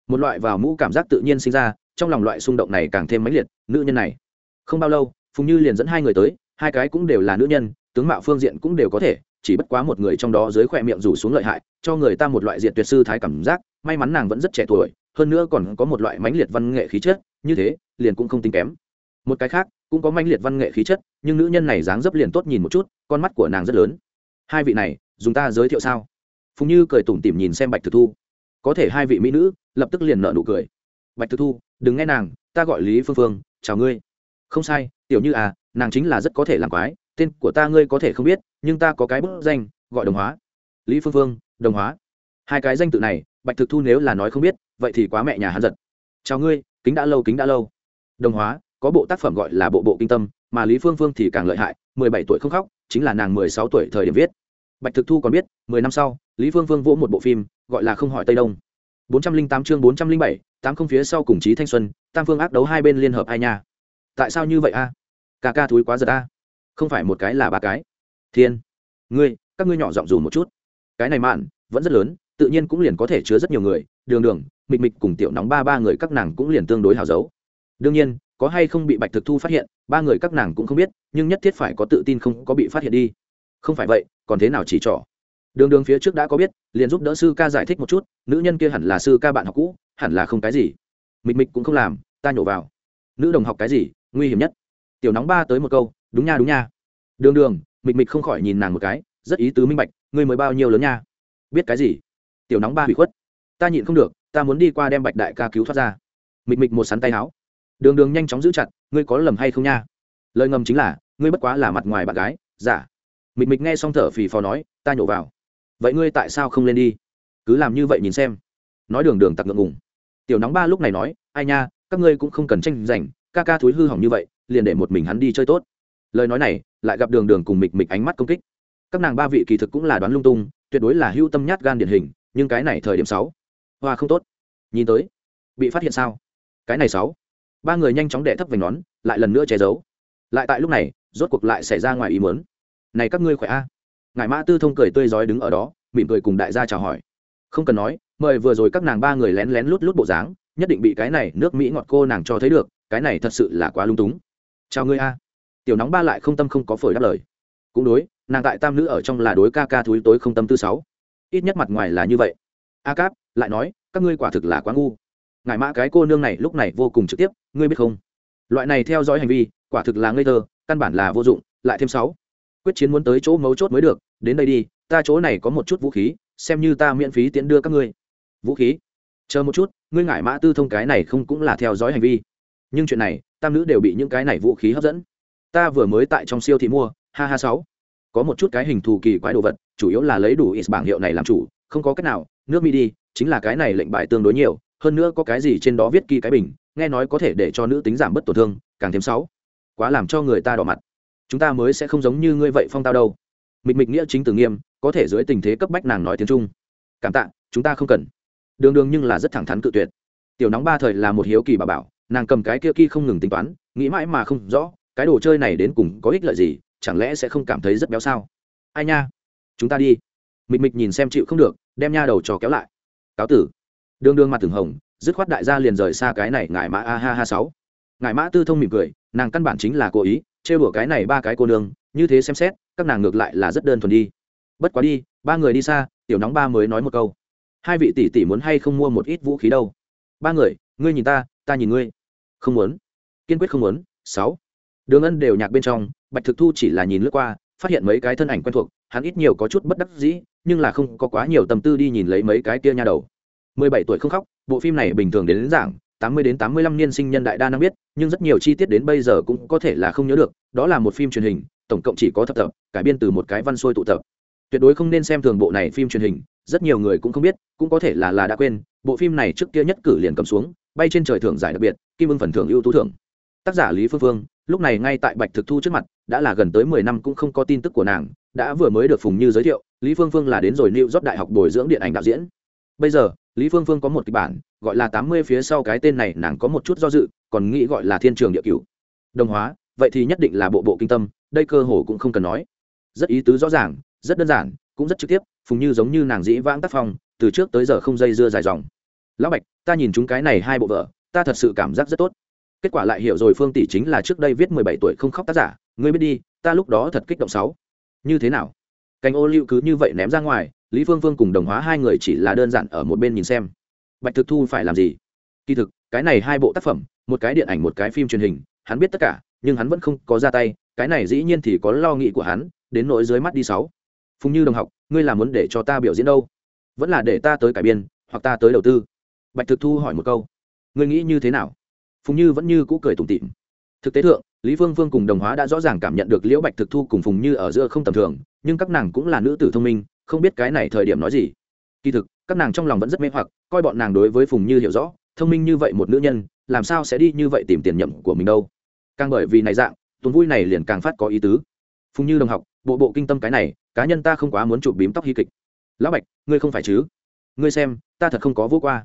Một loại vào mũ cảm giác tự nhiên sinh ra, trong lòng loại xung động này càng thêm mãnh liệt, nữ nhân này. Không bao lâu, phùng như liền dẫn hai người tới, hai cái cũng đều là nữ nhân, tướng mạo phương diện cũng đều có thể chỉ bất quá một người trong đó dưới khỏe miệng rủ xuống lợi hại, cho người ta một loại diện tuyệt sư thái cảm giác, may mắn nàng vẫn rất trẻ tuổi, hơn nữa còn có một loại mãnh liệt văn nghệ khí chất, như thế, liền cũng không tính kém. Một cái khác, cũng có mãnh liệt văn nghệ khí chất, nhưng nữ nhân này dáng dấp liền tốt nhìn một chút, con mắt của nàng rất lớn. Hai vị này, dùng ta giới thiệu sao? Phùng như cười tủm tỉm nhìn xem bạch thực thu. Có thể hai vị mỹ nữ, lập tức liền nợ nụ cười. Bạch thực thu, đừng nghe nàng, ta gọi lý phương phương, chào ngươi. Không sai, tiểu như à nàng chính là rất có thể làm quái, tên của ta ngươi có thể không biết nhưng ta có cái bức danh, gọi đồng hóa. Lý phương phương, đồng hóa. Hai cái danh tự này, bạch thực thu nếu là nói không biết, vậy thì quá mẹ nhà hắn giật. Chào ngươi, kính đã lâu, kính đã lâu. Đồng hóa, có bộ tác phẩm gọi là bộ bộ kinh tâm, mà lý phương phương thì càng lợi hại, mười bảy tuổi không khóc, chính là nàng mười sáu tuổi thời điểm viết. Bạch thực thu còn biết, mười năm sau, lý phương phương vỗ một bộ phim, gọi là không hỏi tây đông. bốn trăm linh tám chương bốn trăm linh bảy, tám không phía sau cùng chí thanh xuân, tam phương ác đấu hai bên liên hợp ai nhà tại sao như vậy a? Ca ca thúi quá giật a. Không phải một cái là ba cái thiên, ngươi, các ngươi nhỏ giọng dù một chút. Cái này mạn, vẫn rất lớn, tự nhiên cũng liền có thể chứa rất nhiều người. Đường đường, mịch mịch cùng tiểu nóng ba ba người các nàng cũng liền tương đối hào giấu. Đương nhiên, có hay không bị bạch thực thu phát hiện, ba người các nàng cũng không biết, nhưng nhất thiết phải có tự tin không có bị phát hiện đi. Không phải vậy, còn thế nào chỉ trỏ? Đường đường phía trước đã có biết, liền giúp đỡ sư ca giải thích một chút, nữ nhân kia hẳn là sư ca bạn học cũ, hẳn là không cái gì. Mịch mịch cũng không làm, ta nhổ vào. Nữ đồng học cái gì, nguy hiểm nhất. Tiểu nóng ba tới một câu, đúng nha đúng nha. Đường đường mịch mịch không khỏi nhìn nàng một cái, rất ý tứ minh bạch, ngươi mới bao nhiêu lớn nha? Biết cái gì? Tiểu nóng ba hủy khuất. Ta nhịn không được, ta muốn đi qua đem bạch đại ca cứu thoát ra. Mịch mịch một sắn tay áo đường đường nhanh chóng giữ chặt, ngươi có lầm hay không nha? Lời ngầm chính là, ngươi bất quá là mặt ngoài bạn gái giả mịch mịch nghe xong thở phì phò nói, ta nhổ vào. Vậy ngươi tại sao không lên đi? Cứ làm như vậy nhìn xem. Nói đường đường tặc ngượng ngùng. Tiểu nóng ba lúc này nói, ai nha, các ngươi cũng không cần tranh giành, ca ca thúi hư hỏng như vậy, liền để một mình hắn đi chơi tốt. Lời nói này lại gặp đường đường cùng mịch mịch ánh mắt công kích. Các nàng ba vị kỳ thực cũng là đoán lung tung, tuyệt đối là hưu tâm nhát gan điển hình, nhưng cái này thời điểm sáu, hoa không tốt. Nhìn tới, bị phát hiện sao? Cái này sáu. Ba người nhanh chóng đẻ thấp vành nón, lại lần nữa che giấu. Lại tại lúc này, rốt cuộc lại xảy ra ngoài ý muốn. Này các ngươi khỏe a? Ngài mã tư thông cười tươi rói đứng ở đó, mỉm cười cùng đại gia chào hỏi. Không cần nói, mời vừa rồi các nàng ba người lén lén lút lút bộ dáng, nhất định bị cái này nước mỹ ngọt cô nàng cho thấy được, cái này thật sự là quá lung túng. Chào ngươi a tiểu nóng ba lại không tâm không có phổi đáp lời. Cũng đối, nàng tại tam nữ ở trong là đối ca ca thúi tối không tâm tư sáu. Ít nhất mặt ngoài là như vậy. A cáp lại nói, các ngươi quả thực là quá ngu. Ngại mã cái cô nương này lúc này vô cùng trực tiếp, ngươi biết không? Loại này theo dõi hành vi, quả thực là ngây thơ, căn bản là vô dụng, lại thêm sáu. Quyết chiến muốn tới chỗ mấu chốt mới được, đến đây đi, ta chỗ này có một chút vũ khí, xem như ta miễn phí tiễn đưa các ngươi. Vũ khí? Chờ một chút, ngươi ngại mã tư thông cái này không cũng là theo dõi hành vi. Nhưng chuyện này, tam nữ đều bị những cái này vũ khí hấp dẫn ta vừa mới tại trong siêu thị mua, ha ha sáu. Có một chút cái hình thù kỳ quái đồ vật, chủ yếu là lấy đủ ít bảng hiệu này làm chủ, không có cách nào, nước mi đi, chính là cái này lệnh bài tương đối nhiều, hơn nữa có cái gì trên đó viết kỳ cái bình, nghe nói có thể để cho nữ tính giảm bất tổn thương, càng thêm sáu. Quá làm cho người ta đỏ mặt. Chúng ta mới sẽ không giống như ngươi vậy phong tao đâu. Mịch mịch nghĩa chính từ nghiêm, có thể dưới tình thế cấp bách nàng nói tiếng trung. Cảm tạ, chúng ta không cần. Đường đường nhưng là rất thẳng thắn cự tuyệt. Tiểu nóng ba thời là một hiếu kỳ bà bảo, nàng cầm cái kia kia không ngừng tính toán, nghĩ mãi mà không rõ cái đồ chơi này đến cùng có ích lợi gì, chẳng lẽ sẽ không cảm thấy rất béo sao? Ai nha? Chúng ta đi. Mịch mịch nhìn xem chịu không được, đem nha đầu trò kéo lại. Cáo tử. Đương đương mặt thường hồng, dứt khoát đại gia liền rời xa cái này ngại mã, a ha ha sáu. Ngại mã tư thông mỉm cười, nàng căn bản chính là cố ý, trêu đùa cái này ba cái cô nương, như thế xem xét, các nàng ngược lại là rất đơn thuần đi. Bất quá đi, ba người đi xa, tiểu nóng ba mới nói một câu. Hai vị tỷ tỷ muốn hay không mua một ít vũ khí đâu? Ba người, ngươi nhìn ta ta nhìn ngươi. Không muốn. Kiên quyết không muốn. Sáu đường ân đều nhạc bên trong bạch thực thu chỉ là nhìn lướt qua phát hiện mấy cái thân ảnh quen thuộc hắn ít nhiều có chút bất đắc dĩ nhưng là không có quá nhiều tâm tư đi nhìn lấy mấy cái kia nha đầu. Mười bảy tuổi không khóc bộ phim này bình thường đến, đến giảng tám mươi đến tám mươi lăm niên sinh nhân đại đa năng biết nhưng rất nhiều chi tiết đến bây giờ cũng có thể là không nhớ được đó là một phim truyền hình tổng cộng chỉ có thập tập cải biên từ một cái văn xuôi tụ tập. Tuyệt đối không nên xem thường bộ này phim truyền hình rất nhiều người cũng không biết cũng có thể là là đã quên bộ phim này trước kia nhất cử liền cầm xuống bay trên trời thưởng giải đặc biệt kim ưng phần thưởng ưu tú thưởng. Tác giả lý phương phương lúc này ngay tại bạch thực thu trước mặt, đã là gần tới mười năm cũng không có tin tức của nàng, đã vừa mới được phùng như giới thiệu, lý phương phương là đến rồi new job đại học bồi dưỡng điện ảnh đạo diễn. Bây giờ, lý phương phương có một kịch bản, gọi là tám mươi phía sau cái tên này nàng có một chút do dự, còn nghĩ gọi là thiên trường địa cửu. Đồng hóa, vậy thì nhất định là bộ bộ kinh tâm, đây cơ hồ cũng không cần nói. Rất ý tứ rõ ràng, rất đơn giản, cũng rất trực tiếp, phùng như giống như nàng dĩ vãng tác phong, từ trước tới giờ không dây dưa dài dòng. Lão bạch, ta nhìn chúng cái này hai bộ vợ, ta thật sự cảm giác rất tốt kết quả lại hiểu rồi, phương tỷ chính là trước đây viết mười bảy tuổi không khóc tác giả. Ngươi biết đi, ta lúc đó thật kích động sáu. Như thế nào? Cành ô liu cứ như vậy ném ra ngoài, lý phương phương cùng đồng hóa hai người chỉ là đơn giản ở một bên nhìn xem. Bạch thực thu phải làm gì? Kỳ thực, cái này hai bộ tác phẩm, một cái điện ảnh, một cái phim truyền hình, hắn biết tất cả, nhưng hắn vẫn không có ra tay, cái này dĩ nhiên thì có lo nghĩ của hắn, đến nỗi dưới mắt đi sáu. Phùng như đồng học, ngươi là muốn để cho ta biểu diễn đâu? Vẫn là để ta tới cải biên, hoặc ta tới đầu tư? Bạch thực thu hỏi một câu. Ngươi nghĩ như thế nào? Phùng như vẫn như cũ cười tủm tịm. thực tế thượng, lý phương phương cùng đồng hóa đã rõ ràng cảm nhận được liễu bạch thực thu cùng phùng như ở giữa không tầm thường, nhưng các nàng cũng là nữ tử thông minh, không biết cái này thời điểm nói gì. Kỳ thực, các nàng trong lòng vẫn rất mê hoặc, coi bọn nàng đối với phùng như hiểu rõ, thông minh như vậy một nữ nhân, làm sao sẽ đi như vậy tìm tiền nhậm của mình đâu? Càng bởi vì này dạng, tuần vui này liền càng phát có ý tứ. Phùng như đồng học, bộ bộ kinh tâm cái này, cá nhân ta không quá muốn chụp bím tóc hy kịch. Lão bạch, ngươi không phải chứ? Ngươi xem, ta thật không có vô qua.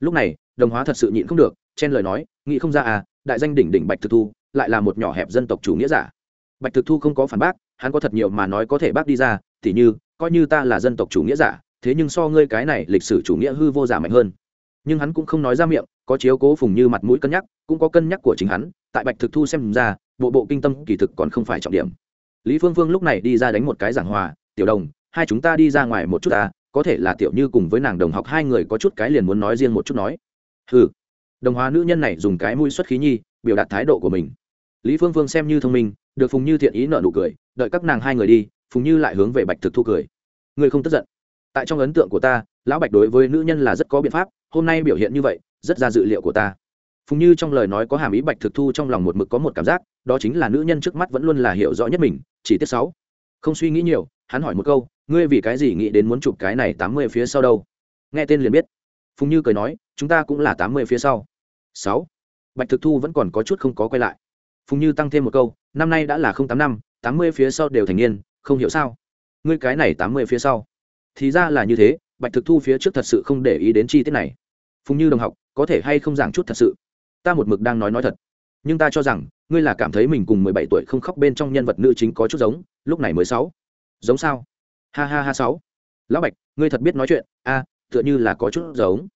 Lúc này, đồng hóa thật sự nhịn không được chen lời nói, nghĩ không ra à đại danh đỉnh đỉnh bạch thực thu, lại là một nhỏ hẹp dân tộc chủ nghĩa giả. Bạch thực thu không có phản bác, hắn có thật nhiều mà nói có thể bác đi ra thì như, coi như ta là dân tộc chủ nghĩa giả, thế nhưng so ngươi cái này lịch sử chủ nghĩa hư vô giả mạnh hơn. Nhưng hắn cũng không nói ra miệng, có chiếu cố phùng như mặt mũi cân nhắc, cũng có cân nhắc của chính hắn, tại bạch thực thu xem ra, bộ bộ kinh tâm kỳ thực còn không phải trọng điểm. Lý phương phương lúc này đi ra đánh một cái giảng hòa, tiểu đồng, hai chúng ta đi ra ngoài một chút ta, có thể là tiểu như cùng với nàng đồng học hai người có chút cái liền muốn nói riêng một chút nói. Ừ đồng hóa nữ nhân này dùng cái mũi xuất khí nhi, biểu đạt thái độ của mình. Lý phương phương xem như thông minh, được phùng như thiện ý nợ nụ cười, đợi các nàng hai người đi, phùng như lại hướng về bạch thực thu cười. Người không tức giận. Tại trong ấn tượng của ta, lão bạch đối với nữ nhân là rất có biện pháp, hôm nay biểu hiện như vậy, rất ra dự liệu của ta. Phùng như trong lời nói có hàm ý bạch thực thu trong lòng một mực có một cảm giác, đó chính là nữ nhân trước mắt vẫn luôn là hiểu rõ nhất mình, chỉ tiết sáu. Không suy nghĩ nhiều, hắn hỏi một câu, ngươi vì cái gì nghĩ đến muốn chụp cái này tám mươi phía sau đâu? Nghe tên liền biết phùng như cười nói, chúng ta cũng là tám mươi phía sau. Sáu. Bạch thực thu vẫn còn có chút không có quay lại. Phùng như tăng thêm một câu, năm nay đã là không tám năm, tám mươi phía sau đều thành niên, không hiểu sao? Ngươi cái này tám mươi phía sau. Thì ra là như thế, bạch thực thu phía trước thật sự không để ý đến chi tiết này. Phùng như đồng học, có thể hay không giảng chút thật sự? Ta một mực đang nói nói thật. Nhưng ta cho rằng, ngươi là cảm thấy mình cùng mười bảy tuổi không khóc bên trong nhân vật nữ chính có chút giống, lúc này mới sáu. Giống sao? Ha ha ha sáu. Lão bạch, ngươi thật biết nói chuyện. A tựa như là có chút giống.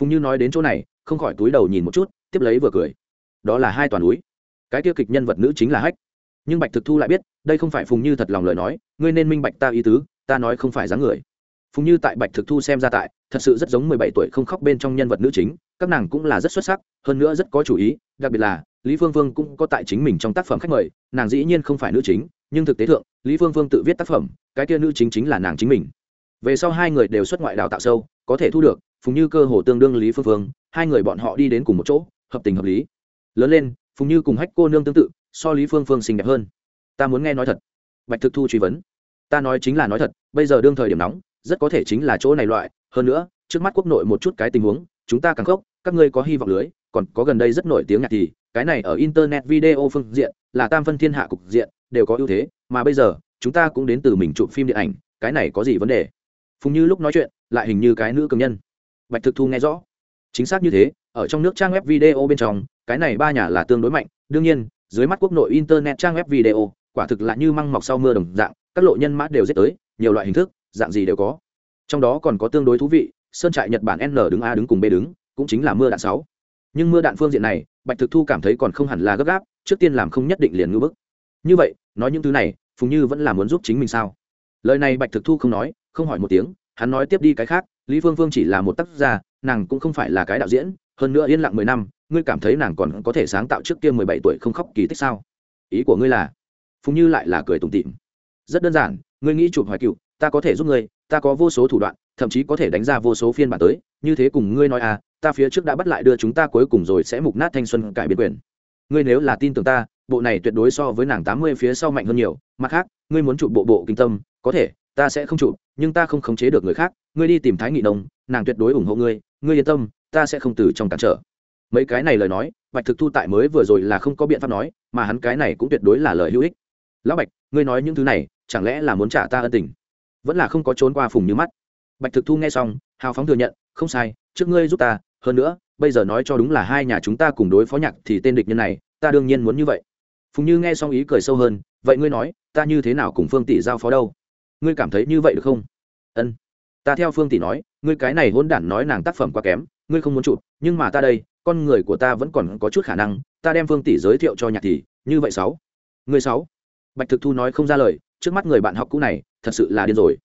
Phùng như nói đến chỗ này, không khỏi túi đầu nhìn một chút, tiếp lấy vừa cười. Đó là hai toàn núi. Cái tiêu kịch nhân vật nữ chính là hách. Nhưng bạch thực thu lại biết, đây không phải phùng như thật lòng lời nói, ngươi nên minh bạch ta ý tứ, ta nói không phải dáng người. Phùng như tại bạch thực thu xem ra tại, thật sự rất giống mười bảy tuổi không khóc bên trong nhân vật nữ chính, các nàng cũng là rất xuất sắc, hơn nữa rất có chủ ý, đặc biệt là, lý phương phương cũng có tại chính mình trong tác phẩm khách mời, nàng dĩ nhiên không phải nữ chính, nhưng thực tế thượng, lý phương phương tự viết tác phẩm, cái kia nữ chính chính là nàng chính mình về sau hai người đều xuất ngoại đào tạo sâu, có thể thu được, phùng như cơ, hồ tương đương, lý phương phương, hai người bọn họ đi đến cùng một chỗ, hợp tình hợp lý. Lớn lên, phùng như cùng hách cô nương tương tự, so lý phương phương xinh đẹp hơn. Ta muốn nghe nói thật. Bạch thực thu truy vấn. Ta nói chính là nói thật, bây giờ đương thời điểm nóng, rất có thể chính là chỗ này loại. Hơn nữa, trước mắt quốc nội một chút cái tình huống, chúng ta càng khốc, các ngươi có hy vọng lưới, còn có gần đây rất nổi tiếng nhạc thì, cái này ở internet video phương diện, là tam phân thiên hạ cục diện, đều có ưu thế. Mà bây giờ, chúng ta cũng đến từ mình chụp phim điện ảnh, cái này có gì vấn đề? Phùng như lúc nói chuyện, lại hình như cái nữ cường nhân. Bạch thực thu nghe rõ. Chính xác như thế, ở trong nước trang web video bên trong, cái này ba nhà là tương đối mạnh. Đương nhiên, dưới mắt quốc nội internet trang web video, quả thực là như măng mọc sau mưa đồng dạng, các lộ nhân mã đều dết tới, nhiều loại hình thức, dạng gì đều có. Trong đó còn có tương đối thú vị, sơn trại nhật bản n đứng a đứng cùng b đứng, cũng chính là mưa đạn sáu. Nhưng mưa đạn phương diện này, bạch thực thu cảm thấy còn không hẳn là gấp gáp, trước tiên làm không nhất định liền ngưỡng bức. Như vậy, nói những thứ này, phùng như vẫn là muốn giúp chính mình sao? Lời này bạch thực thu không nói không hỏi một tiếng, hắn nói tiếp đi cái khác, lý phương phương chỉ là một tác gia, nàng cũng không phải là cái đạo diễn, hơn nữa yên lặng mười năm, ngươi cảm thấy nàng còn có thể sáng tạo trước kia mười bảy tuổi không khóc kỳ tích sao? Ý của ngươi là? Phùng như lại là cười tủm tỉm. Rất đơn giản, ngươi nghĩ chụp hoài cựu, ta có thể giúp ngươi, ta có vô số thủ đoạn, thậm chí có thể đánh ra vô số phiên bản tới, như thế cùng ngươi nói à ta phía trước đã bắt lại đưa chúng ta cuối cùng rồi sẽ mục nát thanh xuân cải biến quyền. Ngươi nếu là tin tưởng ta, bộ này tuyệt đối so với nàng tám mươi phía sau mạnh hơn nhiều, mặt khác, ngươi muốn chụp bộ bộ kinh tâm, có thể, ta sẽ không chụp nhưng ta không khống chế được người khác, ngươi đi tìm thái nghị nông, nàng tuyệt đối ủng hộ ngươi ngươi yên tâm, ta sẽ không từ trong cản trở. Mấy cái này lời nói, bạch thực thu tại mới vừa rồi là không có biện pháp nói, mà hắn cái này cũng tuyệt đối là lời hữu ích. Lão bạch, ngươi nói những thứ này, chẳng lẽ là muốn trả ta ân tình? Vẫn là không có trốn qua phùng như mắt. Bạch thực thu nghe xong, hào phóng thừa nhận, không sai, trước ngươi giúp ta, hơn nữa, bây giờ nói cho đúng là hai nhà chúng ta cùng đối phó nhạc thì tên địch nhân này, ta đương nhiên muốn như vậy. Phùng như nghe xong ý cười sâu hơn, vậy ngươi nói, ta như thế nào cùng phương tỷ giao phó đâu? Ngươi cảm thấy như vậy được không? Ân. Ta theo phương tỷ nói, ngươi cái này hôn đản nói nàng tác phẩm quá kém, ngươi không muốn chụp, nhưng mà ta đây, con người của ta vẫn còn có chút khả năng, ta đem phương tỷ giới thiệu cho nhạc tỷ như vậy sáu. Người sáu. Bạch thực thu nói không ra lời, trước mắt người bạn học cũ này, thật sự là điên rồi.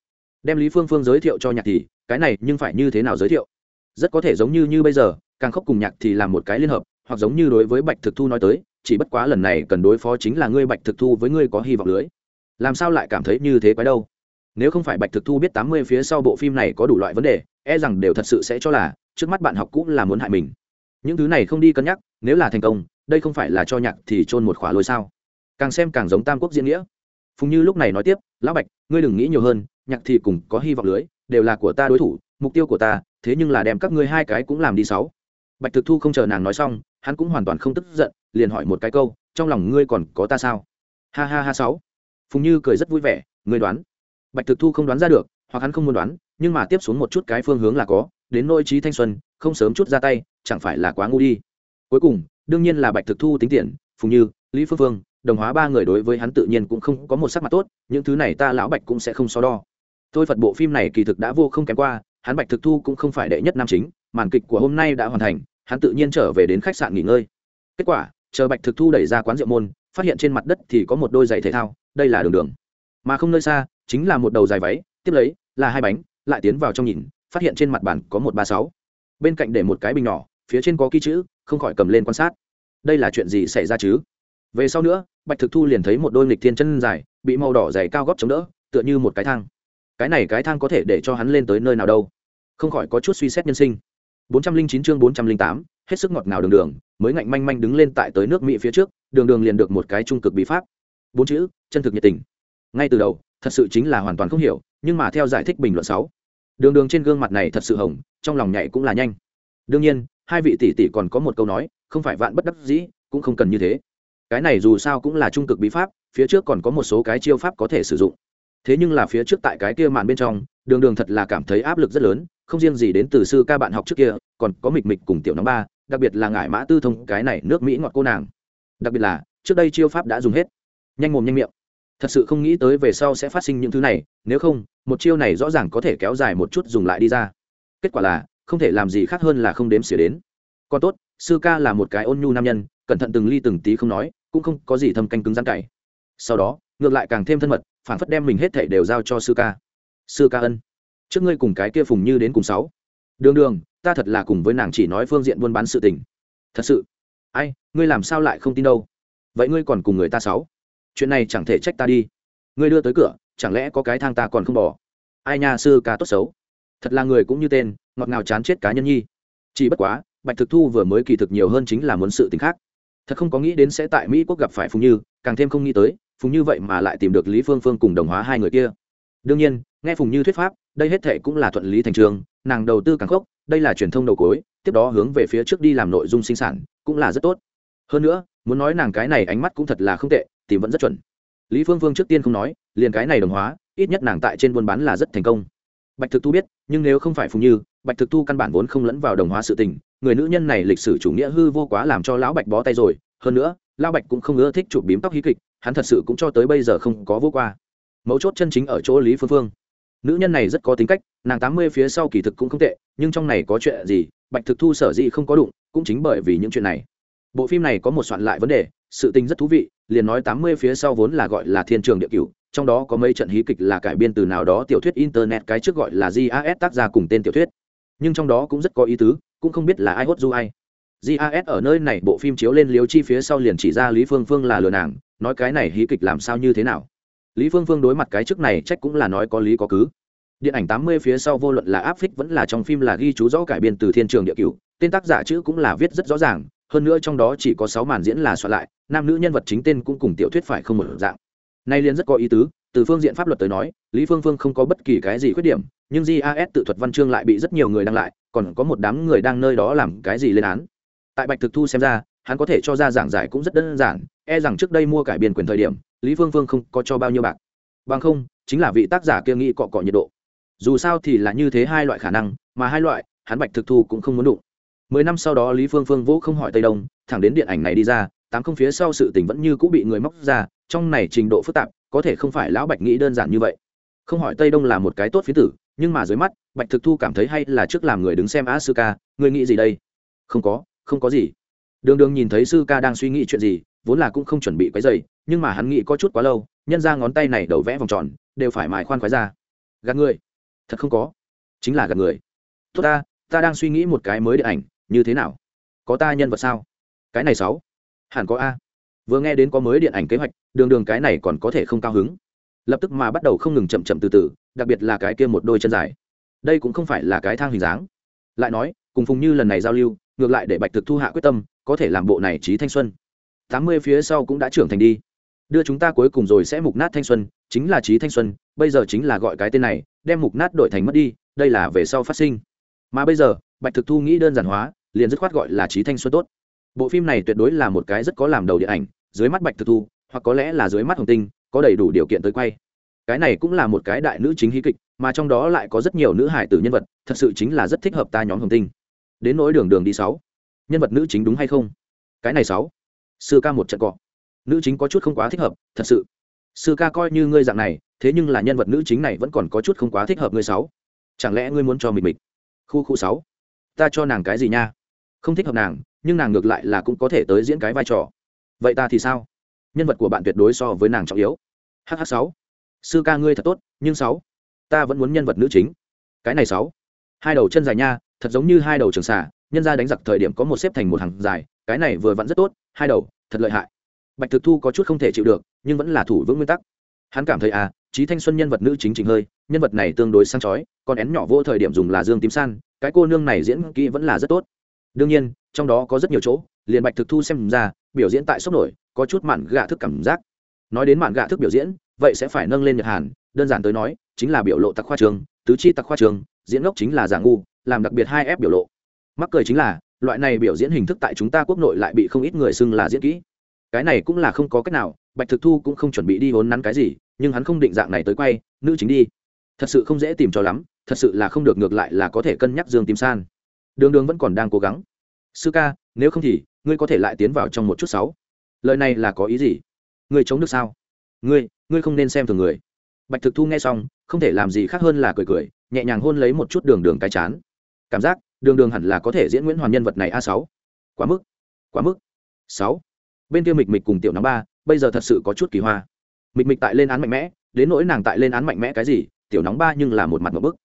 Đem lý phương phương giới thiệu cho nhạc tỷ cái này nhưng phải như thế nào giới thiệu? Rất có thể giống như như bây giờ, càng khóc cùng nhạc thì làm một cái liên hợp, hoặc giống như đối với bạch thực thu nói tới, chỉ bất quá lần này cần đối phó chính là ngươi bạch thực thu với ngươi có hy vọng lưới. Làm sao lại cảm thấy như thế quái đâu? Nếu không phải bạch thực thu biết tám mươi phía sau bộ phim này có đủ loại vấn đề e rằng đều thật sự sẽ cho là, trước mắt bạn học cũng là muốn hại mình. Những thứ này không đi cân nhắc, nếu là thành công, đây không phải là cho nhạc thì trôn một khỏa lôi sao? Càng xem càng giống tam quốc diễn nghĩa. Phùng như lúc này nói tiếp, lão bạch, ngươi đừng nghĩ nhiều hơn, nhạc thì cùng có hy vọng lưới, đều là của ta đối thủ, mục tiêu của ta, thế nhưng là đem các ngươi hai cái cũng làm đi sáu. Bạch thực thu không chờ nàng nói xong, hắn cũng hoàn toàn không tức giận, liền hỏi một cái câu, trong lòng ngươi còn có ta sao? Ha ha ha sáu. Phùng như cười rất vui vẻ, ngươi đoán bạch thực thu không đoán ra được, hoặc hắn không muốn đoán, nhưng mà tiếp xuống một chút cái phương hướng là có, đến nôi trí thanh xuân, không sớm chút ra tay, chẳng phải là quá ngu đi. Cuối cùng, đương nhiên là bạch thực thu tính tiền, phùng như, lý phương phương, đồng hóa ba người đối với hắn tự nhiên cũng không có một sắc mặt tốt, những thứ này ta lão bạch cũng sẽ không so đo. Tôi phật bộ phim này kỳ thực đã vô không kém qua, hắn bạch thực thu cũng không phải đệ nhất nam chính, màn kịch của hôm nay đã hoàn thành, hắn tự nhiên trở về đến khách sạn nghỉ ngơi. Kết quả, chờ bạch thực thu đẩy ra quán rượu môn, phát hiện trên mặt đất thì có một đôi giày thể thao, đây là đường đường. Mà không nơi xa chính là một đầu dài váy tiếp lấy là hai bánh lại tiến vào trong nhìn phát hiện trên mặt bàn có một ba sáu. Bên cạnh để một cái bình nhỏ phía trên có ký chữ không khỏi cầm lên quan sát. Đây là chuyện gì xảy ra chứ? Về sau nữa bạch thực thu liền thấy một đôi nghịch thiên chân dài bị màu đỏ dày cao góp chống đỡ tựa như một cái thang. Cái này cái thang có thể để cho hắn lên tới nơi nào đâu? Không khỏi có chút suy xét nhân sinh. 409 chương 408, hết sức ngọt ngào đường đường mới ngạnh manh manh đứng lên tại tới nước mỹ phía trước đường đường liền được một cái trung cực bí pháp. Bốn chữ chân thực nhiệt tình. Ngay từ đầu thật sự chính là hoàn toàn không hiểu, nhưng mà theo giải thích bình luận sáu, đường đường trên gương mặt này thật sự hồng, trong lòng nhảy cũng là nhanh. Đương nhiên, hai vị tỷ tỷ còn có một câu nói, không phải vạn bất đắc dĩ, cũng không cần như thế. Cái này dù sao cũng là trung cực bí pháp, phía trước còn có một số cái chiêu pháp có thể sử dụng. Thế nhưng là phía trước tại cái kia màn bên trong, đường đường thật là cảm thấy áp lực rất lớn, không riêng gì đến từ sư ca bạn học trước kia, còn có mịch mịch cùng tiểu nóng ba, đặc biệt là ngải mã tư thông cái này nước mỹ ngọt cô nàng. Đặc biệt là, trước đây chiêu pháp đã dùng hết. Nhanh mồm nhanh miệng thật sự không nghĩ tới về sau sẽ phát sinh những thứ này, nếu không, một chiêu này rõ ràng có thể kéo dài một chút dùng lại đi ra. Kết quả là, không thể làm gì khác hơn là không đếm xỉa đến. Còn tốt, sư ca là một cái ôn nhu nam nhân, cẩn thận từng ly từng tí không nói, cũng không có gì thâm canh cứng rắn cày sau đó, ngược lại càng thêm thân mật phản phất đem mình hết thảy đều giao cho sư ca. Sư ca ân. Trước ngươi cùng cái kia phùng như đến cùng sáu. Đường đường, ta thật là cùng với nàng chỉ nói phương diện buôn bán sự tình. Thật sự. Ai, ngươi làm sao lại không tin đâu? Vậy ngươi còn cùng người ta sáu? Chuyện này chẳng thể trách ta đi. Ngươi đưa tới cửa, chẳng lẽ có cái thang ta còn không bỏ? Ai nha, sư ca tốt xấu. Thật là người cũng như tên, ngọt ngào chán chết cá nhân nhi. Chỉ bất quá, bạch thực thu vừa mới kỳ thực nhiều hơn chính là muốn sự tình khác. Thật không có nghĩ đến sẽ tại mỹ quốc gặp phải phùng như, càng thêm không nghĩ tới, phùng như vậy mà lại tìm được lý phương phương cùng đồng hóa hai người kia. Đương nhiên, nghe phùng như thuyết pháp, đây hết thệ cũng là thuận lý thành trường, nàng đầu tư càng khốc, đây là truyền thông đầu cối, tiếp đó hướng về phía trước đi làm nội dung sinh sản, cũng là rất tốt. Hơn nữa, muốn nói nàng cái này ánh mắt cũng thật là không tệ tìm vẫn rất chuẩn. Lý phương phương trước tiên không nói, liền cái này đồng hóa, ít nhất nàng tại trên buôn bán là rất thành công. Bạch thực thu biết, nhưng nếu không phải phùng như, bạch thực thu căn bản vốn không lẫn vào đồng hóa sự tình, người nữ nhân này lịch sử chủ nghĩa hư vô quá làm cho lão bạch bó tay rồi, hơn nữa, lão bạch cũng không ưa thích chụp bím tóc hí kịch, hắn thật sự cũng cho tới bây giờ không có vô qua. Mấu chốt chân chính ở chỗ lý phương phương. Nữ nhân này rất có tính cách, nàng tám mươi phía sau kỳ thực cũng không tệ, nhưng trong này có chuyện gì, bạch thực thu sở dĩ không có đụng, cũng chính bởi vì những chuyện này. Bộ phim này có một soạn lại vấn đề sự tình rất thú vị, liền nói tám mươi phía sau vốn là gọi là thiên trường địa cửu, trong đó có mấy trận hí kịch là cải biên từ nào đó tiểu thuyết internet, cái trước gọi là gas tác ra cùng tên tiểu thuyết. Nhưng trong đó cũng rất có ý tứ, cũng không biết là ai hốt du ai. Gas ở nơi này bộ phim chiếu lên liếu chi phía sau liền chỉ ra lý phương phương là lừa nàng, nói cái này hí kịch làm sao như thế nào. Lý phương phương đối mặt cái trước này trách cũng là nói có lý có cứ. Điện ảnh tám mươi phía sau vô luận là áp phích vẫn là trong phim là ghi chú rõ cải biên từ thiên trường địa cửu, tên tác giả chữ cũng là viết rất rõ ràng hơn nữa trong đó chỉ có sáu màn diễn là soạn lại, nam nữ nhân vật chính tên cũng cùng tiểu thuyết phải không một dạng. Nay liên rất có ý tứ, từ phương diện pháp luật tới nói, lý phương phương không có bất kỳ cái gì khuyết điểm, nhưng jas tự thuật văn chương lại bị rất nhiều người đăng lại, còn có một đám người đang nơi đó làm cái gì lên án. Tại bạch thực thu xem ra, hắn có thể cho ra giảng giải cũng rất đơn giản e rằng trước đây mua cải biên quyền thời điểm, lý phương phương không có cho bao nhiêu bạc. Bằng không, chính là vị tác giả kia nghĩ cọ cọ nhiệt độ. Dù sao thì là như thế hai loại khả năng, mà hai loại, hắn bạch thực thu cũng không muốn đụng mười năm sau đó, lý phương phương vũ không hỏi tây đông, thẳng đến điện ảnh này đi ra, tám không phía sau sự tình vẫn như cũng bị người móc ra, trong này trình độ phức tạp, có thể không phải lão bạch nghĩ đơn giản như vậy. Không hỏi tây đông là một cái tốt phía tử, nhưng mà dưới mắt, bạch thực thu cảm thấy hay là trước làm người đứng xem á sư ca, người nghĩ gì đây? Không có không có gì. Đường đường nhìn thấy sư ca đang suy nghĩ chuyện gì, vốn là cũng không chuẩn bị quấy dày nhưng mà hắn nghĩ có chút quá lâu, nhân ra ngón tay này đầu vẽ vòng tròn, đều phải mài khoan khoái ra. Gạt người. Thật không có. Chính là gạt người. Tốt ta ta đang suy nghĩ một cái mới điện ảnh như thế nào? Có ta nhân vật sao? Cái này sáu. Hẳn có a. Vừa nghe đến có mới điện ảnh kế hoạch, đường đường cái này còn có thể không cao hứng. Lập tức mà bắt đầu không ngừng chậm chậm từ từ, đặc biệt là cái kia một đôi chân dài. Đây cũng không phải là cái thang hình dáng. Lại nói, cùng phùng như lần này giao lưu, ngược lại để bạch thực thu hạ quyết tâm, có thể làm bộ này trí thanh xuân. Tám mươi phía sau cũng đã trưởng thành đi. Đưa chúng ta cuối cùng rồi sẽ mục nát thanh xuân, chính là trí thanh xuân, bây giờ chính là gọi cái tên này, đem mục nát đổi thành mất đi, đây là về sau phát sinh. Mà bây giờ, bạch thực thu nghĩ đơn giản hóa liền dứt khoát gọi là trí thanh xuân tốt. Bộ phim này tuyệt đối là một cái rất có làm đầu điện ảnh, dưới mắt bạch thực thu, hoặc có lẽ là dưới mắt hồng tinh, có đầy đủ điều kiện tới quay. Cái này cũng là một cái đại nữ chính hí kịch, mà trong đó lại có rất nhiều nữ hải tử nhân vật, thật sự chính là rất thích hợp ta nhóm hồng tinh. Đến nỗi đường đường đi sáu, nhân vật nữ chính đúng hay không? Cái này sáu, sư ca một trận cọ. Nữ chính có chút không quá thích hợp, thật sự. Sư ca coi như ngươi dạng này, thế nhưng là nhân vật nữ chính này vẫn còn có chút không quá thích hợp ngươi sáu. Chẳng lẽ ngươi muốn cho mình mình? Khu khu sáu, ta cho nàng cái gì nha? Không thích hợp nàng, nhưng nàng ngược lại là cũng có thể tới diễn cái vai trò. Vậy ta thì sao? Nhân vật của bạn tuyệt đối so với nàng trọng yếu. Hh sáu. Sư ca ngươi thật tốt, nhưng sáu. Ta vẫn muốn nhân vật nữ chính. Cái này sáu. Hai đầu chân dài nha, thật giống như hai đầu trường xà, nhân ra đánh giặc thời điểm có một xếp thành một hàng dài, cái này vừa vặn rất tốt, hai đầu, thật lợi hại. Bạch thực thu có chút không thể chịu được, nhưng vẫn là thủ vững nguyên tắc. Hắn cảm thấy à trí thanh xuân nhân vật nữ chính trình hơi, nhân vật này tương đối sang chói còn én nhỏ vô thời điểm dùng là dương tím san, cái cô nương này diễn kỹ vẫn là rất tốt đương nhiên, trong đó có rất nhiều chỗ, liền bạch thực thu xem ra, biểu diễn tại sốc nổi, có chút mạn gạ thức cảm giác. Nói đến mạn gạ thức biểu diễn, vậy sẽ phải nâng lên nhật hàn, đơn giản tới nói, chính là biểu lộ tặc khoa trường, tứ chi tặc khoa trường, diễn ngốc chính là giả ngu, làm đặc biệt hai ép biểu lộ. Mắc cười chính là, loại này biểu diễn hình thức tại chúng ta quốc nội lại bị không ít người xưng là diễn kỹ. Cái này cũng là không có cách nào, bạch thực thu cũng không chuẩn bị đi vốn nắn cái gì, nhưng hắn không định dạng này tới quay, nữ chính đi. Thật sự không dễ tìm cho lắm, thật sự là không được ngược lại là có thể cân nhắc dương tìm san đường đường vẫn còn đang cố gắng. Sư ca, nếu không thì, ngươi có thể lại tiến vào trong một chút sáu. Lời này là có ý gì? Ngươi chống được sao? Ngươi ngươi không nên xem thường người. Bạch thực thu nghe xong, không thể làm gì khác hơn là cười cười, nhẹ nhàng hôn lấy một chút đường đường cái chán. Cảm giác, đường đường hẳn là có thể diễn nguyễn hoàn nhân vật này a sáu. Quá mức quá mức. Sáu. Bên kia mịch mịch cùng tiểu nắm ba, bây giờ thật sự có chút kỳ hoa. Mịch mịch tại lên án mạnh mẽ, đến nỗi nàng tại lên án mạnh mẽ cái gì, tiểu nóng ba nhưng là một mặt một bức.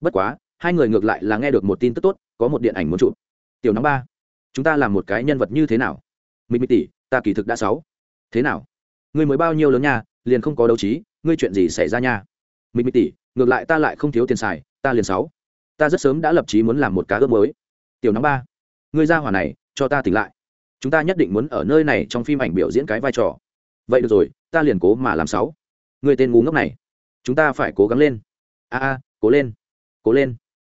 Bất quá hai người ngược lại là nghe được một tin tức tốt, có một điện ảnh muốn chụp. Tiểu nóng ba, chúng ta làm một cái nhân vật như thế nào? Mịch mịch tỷ, ta kỳ thực đã sáu. Thế nào? Ngươi mới bao nhiêu lớn nha, liền không có đấu trí, ngươi chuyện gì xảy ra nha? Mịch mịch tỷ, ngược lại ta lại không thiếu tiền xài, ta liền sáu. Ta rất sớm đã lập trí muốn làm một cá ước mới tiểu nóng ba, ngươi ra hỏa này, cho ta tỉnh lại. Chúng ta nhất định muốn ở nơi này trong phim ảnh biểu diễn cái vai trò. Vậy được rồi, ta liền cố mà làm sáu. Người tên ngu ngốc này, chúng ta phải cố gắng lên. A a, cố lên cố lên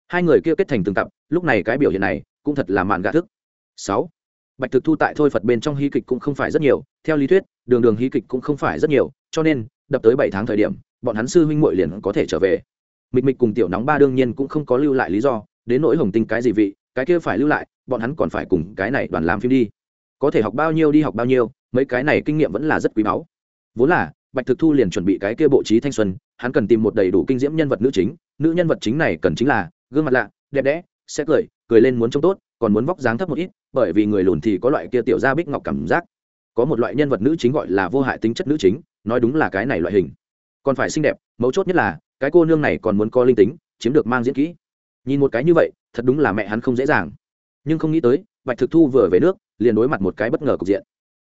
hai người kia kết thành từng tập lúc này cái biểu hiện này cũng thật là mạn gạ thức. Sáu, bạch thực thu tại thôi phật bên trong hí kịch cũng không phải rất nhiều, theo lý thuyết, đường đường hí kịch cũng không phải rất nhiều, cho nên, đập tới bảy tháng thời điểm, bọn hắn sư huynh muội liền có thể trở về. Mịch mịch cùng tiểu nóng ba đương nhiên cũng không có lưu lại lý do, đến nỗi hồng tinh cái gì vị, cái kia phải lưu lại, bọn hắn còn phải cùng cái này đoàn làm phim đi. Có thể học bao nhiêu đi học bao nhiêu, mấy cái này kinh nghiệm vẫn là rất quý báu. Vốn là, bạch thực thu liền chuẩn bị cái kia bộ trí thanh xuân, hắn cần tìm một đầy đủ kinh diễm nhân vật nữ chính, nữ nhân vật chính này cần chính là gương mặt lạ, đẹp đẽ, sẽ cười cười lên muốn trông tốt, còn muốn vóc dáng thấp một ít, bởi vì người lùn thì có loại kia tiểu gia bích ngọc cảm giác. Có một loại nhân vật nữ chính gọi là vô hại tính chất nữ chính, nói đúng là cái này loại hình. Còn phải xinh đẹp, mấu chốt nhất là, cái cô nương này còn muốn có linh tính, chiếm được mang diễn kỹ. Nhìn một cái như vậy, thật đúng là mẹ hắn không dễ dàng. Nhưng không nghĩ tới, bạch thực thu vừa về nước, liền đối mặt một cái bất ngờ cục diện.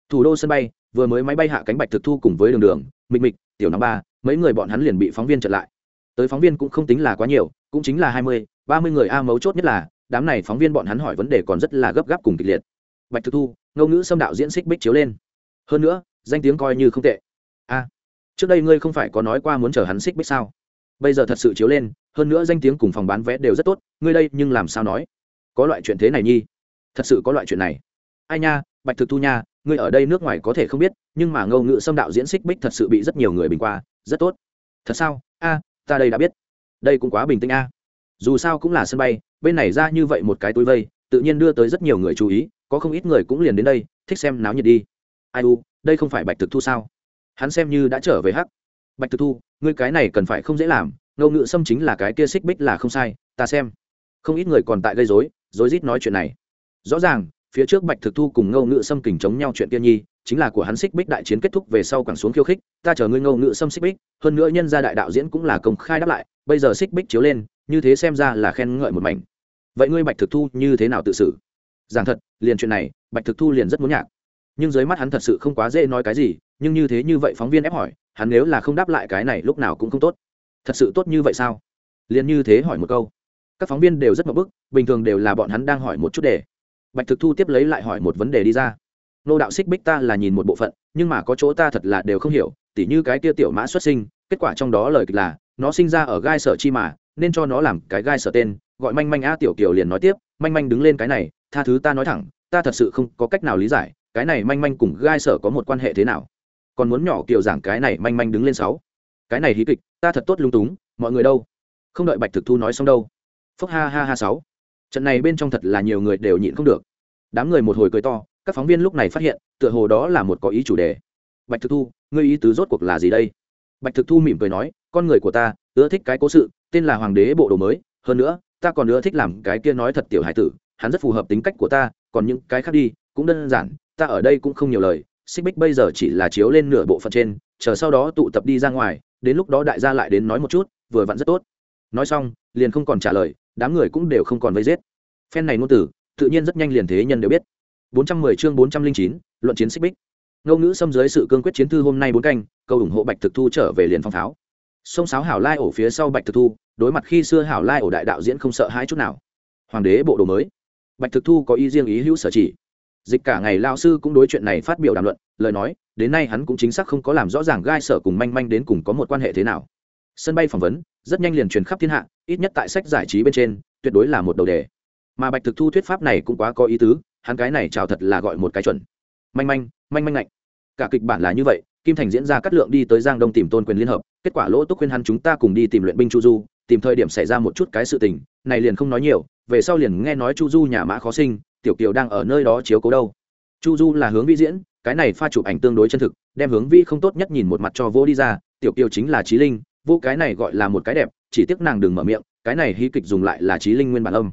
Thủ đô sân bay, vừa mới máy bay hạ cánh bạch thực thu cùng với đường đường, mịch mịch, tiểu năm ba, mấy người bọn hắn liền bị phóng viên chặn lại. Tới phóng viên cũng không tính là quá nhiều, cũng chính là hai mươi ba mươi người a mấu chốt nhất là, đám này phóng viên bọn hắn hỏi vấn đề còn rất là gấp gáp cùng kịch liệt. Bạch thực thu ngôn ngữ xâm đạo diễn xích bích chiếu lên. Hơn nữa, danh tiếng coi như không tệ. A, trước đây ngươi không phải có nói qua muốn chờ hắn xích bích sao? Bây giờ thật sự chiếu lên, hơn nữa danh tiếng cùng phòng bán vé đều rất tốt, ngươi đây nhưng làm sao nói? Có loại chuyện thế này nhi. Thật sự có loại chuyện này. Ai nha, bạch thực thu nha, ngươi ở đây nước ngoài có thể không biết, nhưng mà ngâu ngữ xâm đạo diễn xích bích thật sự bị rất nhiều người bình qua, rất tốt. Thật sao? A, ta đây đã biết. Đây cũng quá bình tĩnh a dù sao cũng là sân bay, bên này ra như vậy một cái túi vây, tự nhiên đưa tới rất nhiều người chú ý, có không ít người cũng liền đến đây, thích xem náo nhiệt đi. Ai u, đây không phải bạch thực thu sao? Hắn xem như đã trở về hắc. Bạch thực thu, ngươi cái này cần phải không dễ làm ngâu ngữ xâm chính là cái kia xích bích là không sai, ta xem. Không ít người còn tại gây dối dối rít nói chuyện này. Rõ ràng, phía trước bạch thực thu cùng ngâu ngữ xâm kình chống nhau chuyện kia nhi, chính là của hắn xích bích đại chiến kết thúc về sau quẳng xuống khiêu khích, ta chờ ngươi ngâu ngữ xâm xích bích, hơn nữa nhân gia đại đạo diễn cũng là công khai đáp lại, bây giờ xích bích chiếu lên như thế xem ra là khen ngợi một mảnh. Vậy ngươi bạch thực thu như thế nào tự xử? Giảng thật, liền chuyện này, bạch thực thu liền rất muốn nhạc. Nhưng dưới mắt hắn thật sự không quá dễ nói cái gì, nhưng như thế như vậy phóng viên ép hỏi, hắn nếu là không đáp lại cái này lúc nào cũng không tốt. Thật sự tốt như vậy sao? Liền như thế hỏi một câu. Các phóng viên đều rất mập bức, bình thường đều là bọn hắn đang hỏi một chút đề. Bạch thực thu tiếp lấy lại hỏi một vấn đề đi ra. Nô đạo xích bích ta là nhìn một bộ phận, nhưng mà có chỗ ta thật là đều không hiểu, tỉ như cái kia tiểu mã xuất sinh, kết quả trong đó lời kịch là, nó sinh ra ở gai sở chi mà nên cho nó làm cái gai sở tên, gọi manh manh a tiểu kiều liền nói tiếp, manh manh đứng lên cái này, tha thứ ta nói thẳng, ta thật sự không có cách nào lý giải, cái này manh manh cùng gai sở có một quan hệ thế nào. Còn muốn nhỏ kiều giảng cái này manh manh đứng lên sáu. Cái này hí kịch, ta thật tốt lung túng, mọi người đâu? Không đợi bạch thực thu nói xong đâu. Phúc ha ha ha sáu. Trận này bên trong thật là nhiều người đều nhịn không được. Đám người một hồi cười to, các phóng viên lúc này phát hiện, tựa hồ đó là một có ý chủ đề. Bạch thực thu, ngươi ý tứ rốt cuộc là gì đây? Bạch thực thu mỉm cười nói, con người của ta, ưa thích cái cố sự tên là hoàng đế bộ đồ mới hơn nữa ta còn nữa thích làm cái kia nói thật tiểu hải tử hắn rất phù hợp tính cách của ta còn những cái khác đi cũng đơn giản ta ở đây cũng không nhiều lời xích bích bây giờ chỉ là chiếu lên nửa bộ phận trên chờ sau đó tụ tập đi ra ngoài đến lúc đó đại gia lại đến nói một chút vừa vặn rất tốt. Nói xong liền không còn trả lời đám người cũng đều không còn vây giết. Phen này ngôn tử tự nhiên rất nhanh liền thế nhân đều biết. 410 chương 409, luận chiến xích bích. Ngô ngữ xâm dưới sự cương quyết chiến thư hôm nay bốn canh câu ủng hộ bạch thực thu trở về liền phong tháo. Sông sáo hảo lai ổ phía sau bạch thực thu đối mặt khi xưa hảo lai ổ đại đạo diễn không sợ hãi chút nào. Hoàng đế bộ đồ mới. Bạch thực thu có ý riêng ý hữu sở chỉ. Dịch cả ngày lao sư cũng đối chuyện này phát biểu đàm luận, lời nói, đến nay hắn cũng chính xác không có làm rõ ràng gai sở cùng manh manh đến cùng có một quan hệ thế nào. Sân bay phỏng vấn, rất nhanh liền truyền khắp thiên hạ, ít nhất tại sách giải trí bên trên, tuyệt đối là một đầu đề. Mà bạch thực thu thuyết pháp này cũng quá có ý tứ, hắn cái này chào thật là gọi một cái chuẩn. Manh manh manh manh lạnh cả kịch bản là như vậy, kim thành diễn ra cắt lượng đi tới giang đông tìm tôn quyền liên hợp, kết quả lỗ túc khuyên hắn chúng ta cùng đi tìm luyện binh chu du tìm thời điểm xảy ra một chút cái sự tình, này liền không nói nhiều, về sau liền nghe nói chu du nhà mã khó sinh, tiểu kiều đang ở nơi đó chiếu cố đâu. Chu du là hướng vi diễn, cái này pha chụp ảnh tương đối chân thực, đem hướng vi không tốt nhất nhìn một mặt cho vô đi ra, tiểu kiều chính là trí linh, vô cái này gọi là một cái đẹp, chỉ tiếc nàng đừng mở miệng, cái này hí kịch dùng lại là trí linh nguyên bản âm.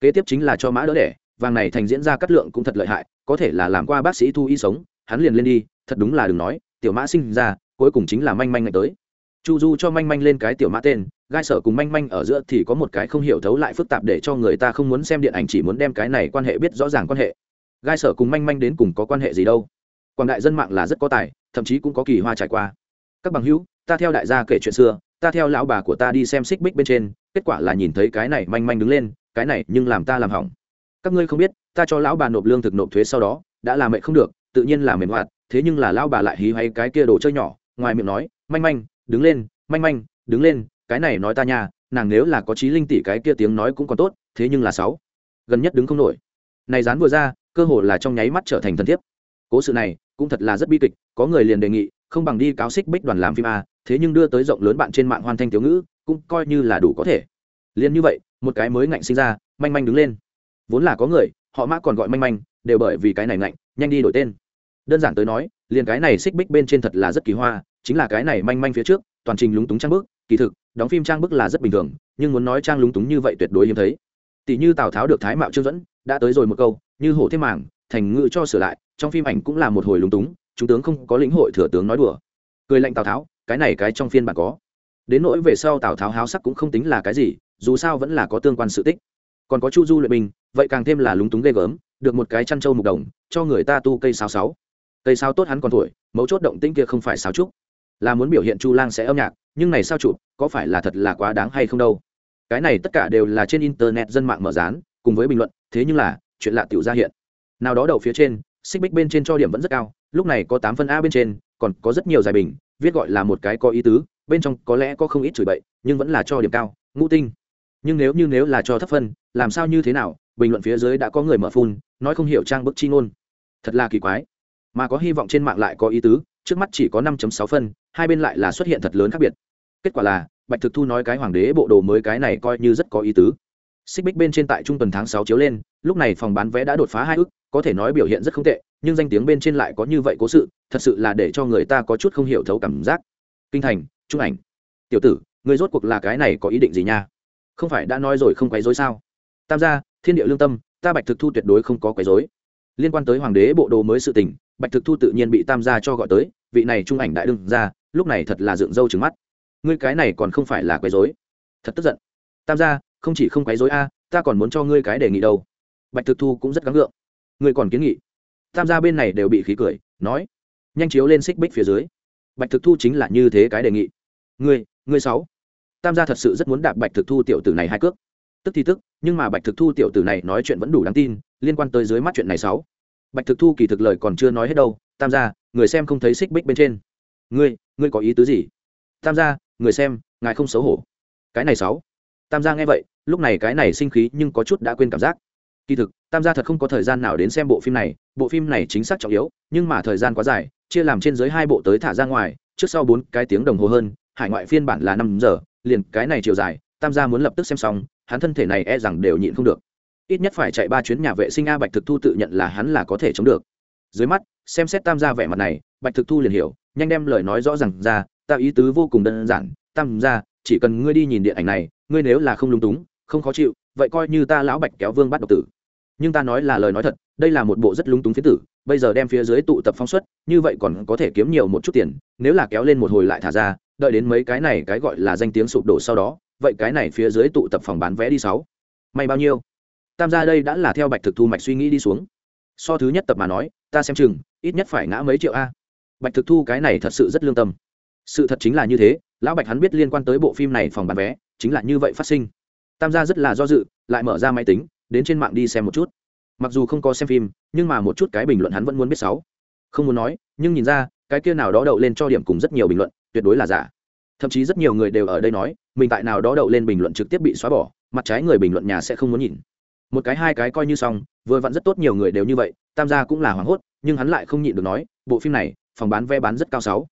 Kế tiếp chính là cho mã đỡ đẻ, vàng này thành diễn ra cắt lượng cũng thật lợi hại, có thể là làm qua bác sĩ thu y sống, hắn liền lên đi, thật đúng là đừng nói, tiểu mã sinh ra, cuối cùng chính là manh manh ngày tới chu du cho manh manh lên cái tiểu mã tên, gai sở cùng manh manh ở giữa thì có một cái không hiểu thấu lại phức tạp để cho người ta không muốn xem điện ảnh, chỉ muốn đem cái này quan hệ biết rõ ràng quan hệ. Gai sở cùng manh manh đến cùng có quan hệ gì đâu. Quảng đại dân mạng là rất có tài, thậm chí cũng có kỳ hoa trải qua. Các bằng hữu, ta theo đại gia kể chuyện xưa, ta theo lão bà của ta đi xem xích bích bên trên, kết quả là nhìn thấy cái này manh manh đứng lên, cái này nhưng làm ta làm hỏng. Các ngươi không biết, ta cho lão bà nộp lương thực nộp thuế sau đó, đã làm mẹ không được, tự nhiên là mềm hoạt thế nhưng là lão bà lại hí hay cái kia đồ chơi nhỏ, ngoài miệng nói, manh manh đứng lên, manh manh, đứng lên, cái này nói ta nha, nàng nếu là có trí linh tỷ cái kia tiếng nói cũng còn tốt, thế nhưng là sáu. Gần nhất đứng không nổi. Này dán vừa ra, cơ hồ là trong nháy mắt trở thành thân thiết cố sự này, cũng thật là rất bi kịch, có người liền đề nghị, không bằng đi cáo xích bích đoàn làm phim a, thế nhưng đưa tới rộng lớn bạn trên mạng hoàn thanh thiếu ngữ, cũng coi như là đủ có thể. Liền như vậy, một cái mới ngạnh sinh ra, manh manh đứng lên. Vốn là có người, họ mã còn gọi manh manh, đều bởi vì cái này ngạnh, nhanh đi đổi tên đơn giản tới nói, liền cái này xích bích bên trên thật là rất kỳ hoa, chính là cái này manh manh phía trước, toàn trình lúng túng trang bức, kỳ thực, đóng phim trang bức là rất bình thường, nhưng muốn nói trang lúng túng như vậy tuyệt đối hiếm thấy. Tỷ như tào tháo được thái mạo trương dẫn đã tới rồi một câu, như hổ thêm mảng thành ngự cho sửa lại. Trong phim ảnh cũng là một hồi lúng túng, chúng tướng không có lĩnh hội thừa tướng nói đùa. Cười lạnh tào tháo, cái này cái trong phiên bản có. Đến nỗi về sau tào tháo háo sắc cũng không tính là cái gì, dù sao vẫn là có tương quan sự tích. Còn có chu du luyện binh, vậy càng thêm là lúng túng ghê gớm, được một cái chăn trâu mục đồng, cho người ta tu cây sao sáu cây sao tốt hắn còn tuổi mấu chốt động tĩnh kia không phải sao trúc. Là muốn biểu hiện chu lang sẽ âm nhạc, nhưng này sao chụp, có phải là thật là quá đáng hay không đâu? Cái này tất cả đều là trên internet dân mạng mở rán, cùng với bình luận, thế nhưng là, chuyện lạ tiểu ra hiện. Nào đó đầu phía trên, xích bích bên trên cho điểm vẫn rất cao, lúc này có tám phân a bên trên, còn có rất nhiều giải bình, viết gọi là một cái có ý tứ, bên trong có lẽ có không ít chửi bậy, nhưng vẫn là cho điểm cao, ngũ tinh. Nhưng nếu như nếu là cho thấp phân, làm sao như thế nào? Bình luận phía dưới đã có người mở phun, nói không hiểu trang bức chi ngôn. Thật là kỳ quái mà có hy vọng trên mạng lại có ý tứ, trước mắt chỉ có 5.6 phân, hai bên lại là xuất hiện thật lớn khác biệt. Kết quả là, bạch thực thu nói cái hoàng đế bộ đồ mới cái này coi như rất có ý tứ. Xích bích bên trên tại trung tuần tháng sáu chiếu lên, lúc này phòng bán vé đã đột phá hai ước, có thể nói biểu hiện rất không tệ, nhưng danh tiếng bên trên lại có như vậy cố sự, thật sự là để cho người ta có chút không hiểu thấu cảm giác. Kinh thành, trung ảnh. Tiểu tử, người rốt cuộc là cái này có ý định gì nha? Không phải đã nói rồi không quấy dối sao? Tam gia, thiên địa lương tâm, ta bạch thực thu tuyệt đối không có quấy dối liên quan tới hoàng đế bộ đồ mới sự tình bạch thực thu tự nhiên bị tam gia cho gọi tới, vị này trung ảnh đại đương ra lúc này thật là dựng râu trứng mắt. Ngươi cái này còn không phải là quấy dối thật tức giận. Tam gia, không chỉ không quấy dối a, ta còn muốn cho ngươi cái đề nghị đâu. Bạch thực thu cũng rất gắng gượng. Ngươi còn kiến nghị. Tam gia bên này đều bị khí cười, nói, nhanh chiếu lên xích bích phía dưới. Bạch thực thu chính là như thế cái đề nghị. Ngươi ngươi sáu. Tam gia thật sự rất muốn đạp bạch thực thu tiểu tử này hai cước. Tức thì tức, nhưng mà bạch thực thu tiểu tử này nói chuyện vẫn đủ đáng tin, liên quan tới dưới mắt chuyện này sáu bạch thực thu kỳ thực lời còn chưa nói hết đâu, tam gia, người xem không thấy xích bích bên trên. Ngươi ngươi có ý tứ gì? Tam gia, người xem, ngài không xấu hổ. Cái này sáu. Tam gia nghe vậy, lúc này cái này sinh khí nhưng có chút đã quên cảm giác. Kỳ thực, tam gia thật không có thời gian nào đến xem bộ phim này, bộ phim này chính xác trọng yếu, nhưng mà thời gian quá dài, chia làm trên dưới hai bộ tới thả ra ngoài, trước sau bốn cái tiếng đồng hồ hơn, hải ngoại phiên bản là năm giờ, liền cái này chiều dài, tam gia muốn lập tức xem xong, hắn thân thể này e rằng đều nhịn không được ít nhất phải chạy ba chuyến nhà vệ sinh a bạch thực thu tự nhận là hắn là có thể chống được. Dưới mắt, xem xét tam gia vẻ mặt này, bạch thực thu liền hiểu, nhanh đem lời nói rõ r à n g ra, ta ý tứ vô cùng đơn giản, tam gia, chỉ cần ngươi đi nhìn điện ảnh này, ngươi nếu là không lung túng, không khó chịu, vậy coi như ta lão bạch kéo vương bắt độc tử. Nhưng ta nói là lời nói thật, đây là một bộ rất lung túng phía tử, bây giờ đem phía dưới tụ tập phóng xuất, như vậy còn có thể kiếm nhiều một chút tiền, nếu là kéo lên một hồi lại thả ra, đợi đến mấy cái này cái gọi là danh tiếng sụp đổ sau đó, vậy cái này phía dưới tụ tập phòng bán vé đi sáu. May bao nhiêu? Tam gia đây đã là theo bạch thực thu mạch suy nghĩ đi xuống. So thứ nhất tập mà nói, ta xem chừng, ít nhất phải ngã mấy triệu a. Bạch thực thu cái này thật sự rất lương tâm. Sự thật chính là như thế, lão bạch hắn biết liên quan tới bộ phim này phòng bán vé, chính là như vậy phát sinh. Tam gia rất là do dự, lại mở ra máy tính, đến trên mạng đi xem một chút. Mặc dù không có xem phim, nhưng mà một chút cái bình luận hắn vẫn muốn biết sáu. Không muốn nói, nhưng nhìn ra, cái kia nào đó đậu lên cho điểm cùng rất nhiều bình luận, tuyệt đối là giả. Thậm chí rất nhiều người đều ở đây nói, mình tại nào đó đậu lên bình luận trực tiếp bị xóa bỏ, mặt trái người bình luận nhà sẽ không muốn nhìn một cái hai cái coi như xong, vừa vặn rất tốt nhiều người đều như vậy, tam gia cũng là hoảng hốt, nhưng hắn lại không nhịn được nói, bộ phim này, phòng bán vé bán rất cao sáu.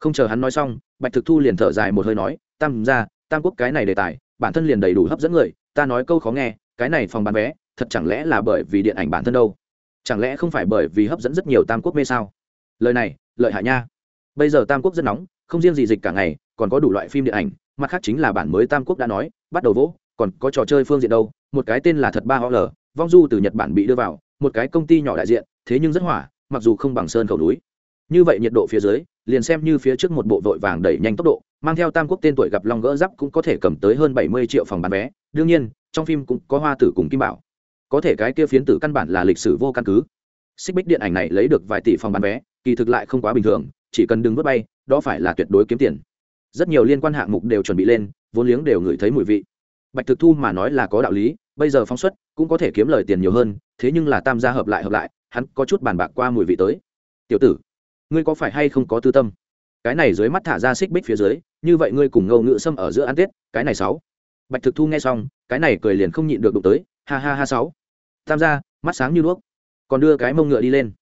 Không chờ hắn nói xong, bạch thực thu liền thở dài một hơi nói, tam gia, tam quốc cái này đề tài, bản thân liền đầy đủ hấp dẫn người, ta nói câu khó nghe, cái này phòng bán vé, thật chẳng lẽ là bởi vì điện ảnh bản thân đâu? Chẳng lẽ không phải bởi vì hấp dẫn rất nhiều tam quốc mê sao? Lời này, lợi hại nha. Bây giờ tam quốc rất nóng, không riêng gì dịch cả ngày, còn có đủ loại phim điện ảnh, mặt khác chính là bản mới tam quốc đã nói, bắt đầu vỗ còn có trò chơi phương diện đâu, một cái tên là thật ba l vong du từ nhật bản bị đưa vào, một cái công ty nhỏ đại diện, thế nhưng rất hỏa, mặc dù không bằng sơn khẩu núi. Như vậy nhiệt độ phía dưới, liền xem như phía trước một bộ vội vàng đẩy nhanh tốc độ, mang theo tam quốc tên tuổi gặp long gỡ giáp cũng có thể cầm tới hơn bảy mươi triệu phòng bán vé. Đương nhiên, trong phim cũng có hoa tử cùng kim bảo. Có thể cái kia phiến tử căn bản là lịch sử vô căn cứ. Xích bích điện ảnh này lấy được vài tỷ phòng bán vé, kỳ thực lại không quá bình thường, chỉ cần đừng vớt bay, đó phải là tuyệt đối kiếm tiền. Rất nhiều liên quan hạng mục đều chuẩn bị lên, vốn liếng đều ngửi thấy mùi vị bạch thực thu mà nói là có đạo lý, bây giờ phóng xuất cũng có thể kiếm lời tiền nhiều hơn, thế nhưng là tam gia hợp lại hợp lại, hắn có chút bàn bạc qua mùi vị tới. Tiểu tử, ngươi có phải hay không có tư tâm? Cái này dưới mắt thả ra xích bích phía dưới, như vậy ngươi cùng ngâu ngự xâm ở giữa ăn tết, cái này sáu. Bạch thực thu nghe xong, cái này cười liền không nhịn được đụng tới, ha ha ha sáu. Tam gia, mắt sáng như đuốc. Còn đưa cái mông ngựa đi lên.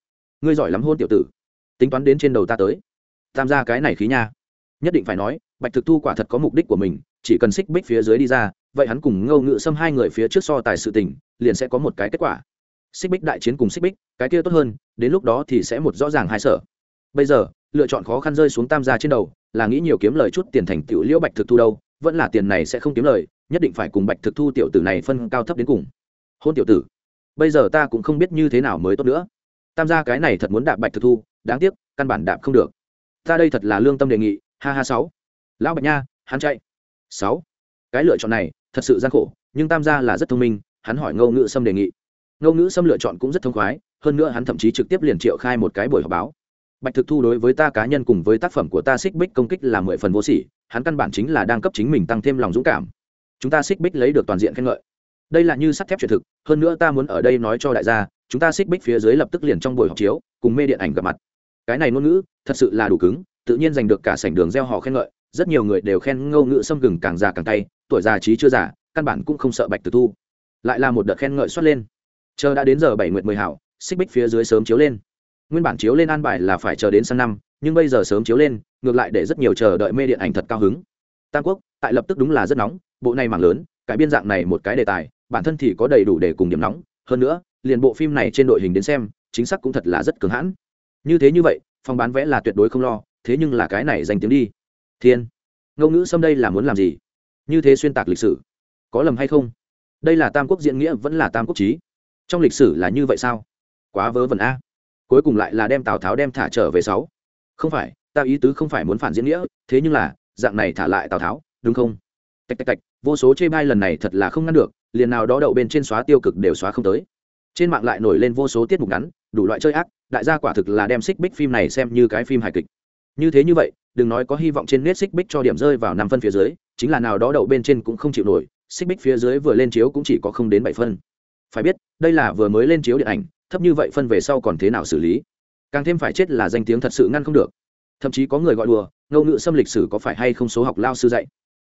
Ngươi giỏi lắm hôn tiểu tử. Tính toán đến trên đầu ta tới. Tam gia cái này khí nha. Nhất định phải nói, bạch thực thu quả thật có mục đích của mình, chỉ cần xích bích phía dưới đi ra vậy hắn cùng ngâu ngự xâm hai người phía trước so tài sự tình, liền sẽ có một cái kết quả. Xích bích đại chiến cùng xích bích, cái kia tốt hơn, đến lúc đó thì sẽ một rõ ràng hai sở. Bây giờ, lựa chọn khó khăn rơi xuống tam gia trên đầu, là nghĩ nhiều kiếm lời chút tiền thành tiểu liễu bạch thực thu đâu, vẫn là tiền này sẽ không kiếm lời, nhất định phải cùng bạch thực thu tiểu tử này phân cao thấp đến cùng. Hôn tiểu tử, bây giờ ta cũng không biết như thế nào mới tốt nữa. Tam gia cái này thật muốn đạp bạch thực thu, đáng tiếc, căn bản đạp không được. Ta đây thật là lương tâm đề nghị, ha ha sáu. Lão bạch nha, hắn chạy. Sáu. Cái lựa chọn này thật sự gian khổ, nhưng tam gia là rất thông minh, hắn hỏi ngô ngữ sâm đề nghị. Ngô ngữ sâm lựa chọn cũng rất thông khoái, hơn nữa hắn thậm chí trực tiếp liền triệu khai một cái buổi họp báo. Bạch thực thu đối với ta cá nhân cùng với tác phẩm của ta xích bích công kích là mười phần vô sỉ, hắn căn bản chính là đang cấp chính mình tăng thêm lòng dũng cảm. Chúng ta xích bích lấy được toàn diện khen ngợi. Đây là như sắt thép truyền thực, hơn nữa ta muốn ở đây nói cho đại gia, chúng ta xích bích phía dưới lập tức liền trong buổi họp chiếu, cùng mê điện ảnh gặp mặt. Cái này ngôn ngữ, thật sự là đủ cứng, tự nhiên giành được cả sảnh đường gieo họ khen ngợi rất nhiều người đều khen Ngô Ngự Sâm gừng càng già càng tay tuổi già trí chưa già, căn bản cũng không sợ bạch tử thu. Lại là một đợt khen ngợi xuất lên. Chờ đã đến giờ bảy nguyệt mười hảo, xích bích phía dưới sớm chiếu lên. Nguyên bản chiếu lên an bài là phải chờ đến sang năm, nhưng bây giờ sớm chiếu lên, ngược lại để rất nhiều chờ đợi mê điện ảnh thật cao hứng. Tam quốc, tại lập tức đúng là rất nóng, bộ này mảng lớn, cải biên dạng này một cái đề tài, bản thân thì có đầy đủ để cùng điểm nóng. Hơn nữa, liền bộ phim này trên đội hình đến xem, chính xác cũng thật là rất cứng hãn. Như thế như vậy, phòng bán vẽ là tuyệt đối không lo, thế nhưng là cái này danh tiếng đi thiên. Ngôn ngữ xâm đây là muốn làm gì? Như thế xuyên tạc lịch sử, có lầm hay không? Đây là tam quốc diễn nghĩa vẫn là tam quốc trí. Trong lịch sử là như vậy sao? Quá vớ vẩn a. Cuối cùng lại là đem tào tháo đem thả trở về sáu. Không phải, ta ý tứ không phải muốn phản diễn nghĩa, thế nhưng là, dạng này thả lại tào tháo, đúng không? Tạch tạch tạch, vô số chê bai lần này thật là không ngăn được, liền nào đó đậu bên trên xóa tiêu cực đều xóa không tới. Trên mạng lại nổi lên vô số tiết mục ngắn, đủ loại chơi ác, đại gia quả thực là đem xích bích phim này xem như cái phim hài kịch. Như thế như vậy đừng nói có hy vọng trên nét xích bích cho điểm rơi vào năm phân phía dưới, chính là nào đó đậu bên trên cũng không chịu nổi, xích bích phía dưới vừa lên chiếu cũng chỉ có không đến bảy phân. Phải biết, đây là vừa mới lên chiếu điện ảnh, thấp như vậy phân về sau còn thế nào xử lý? Càng thêm phải chết là danh tiếng thật sự ngăn không được. Thậm chí có người gọi đùa, ngôn ngữ xâm lịch sử có phải hay không số học lao sư dạy?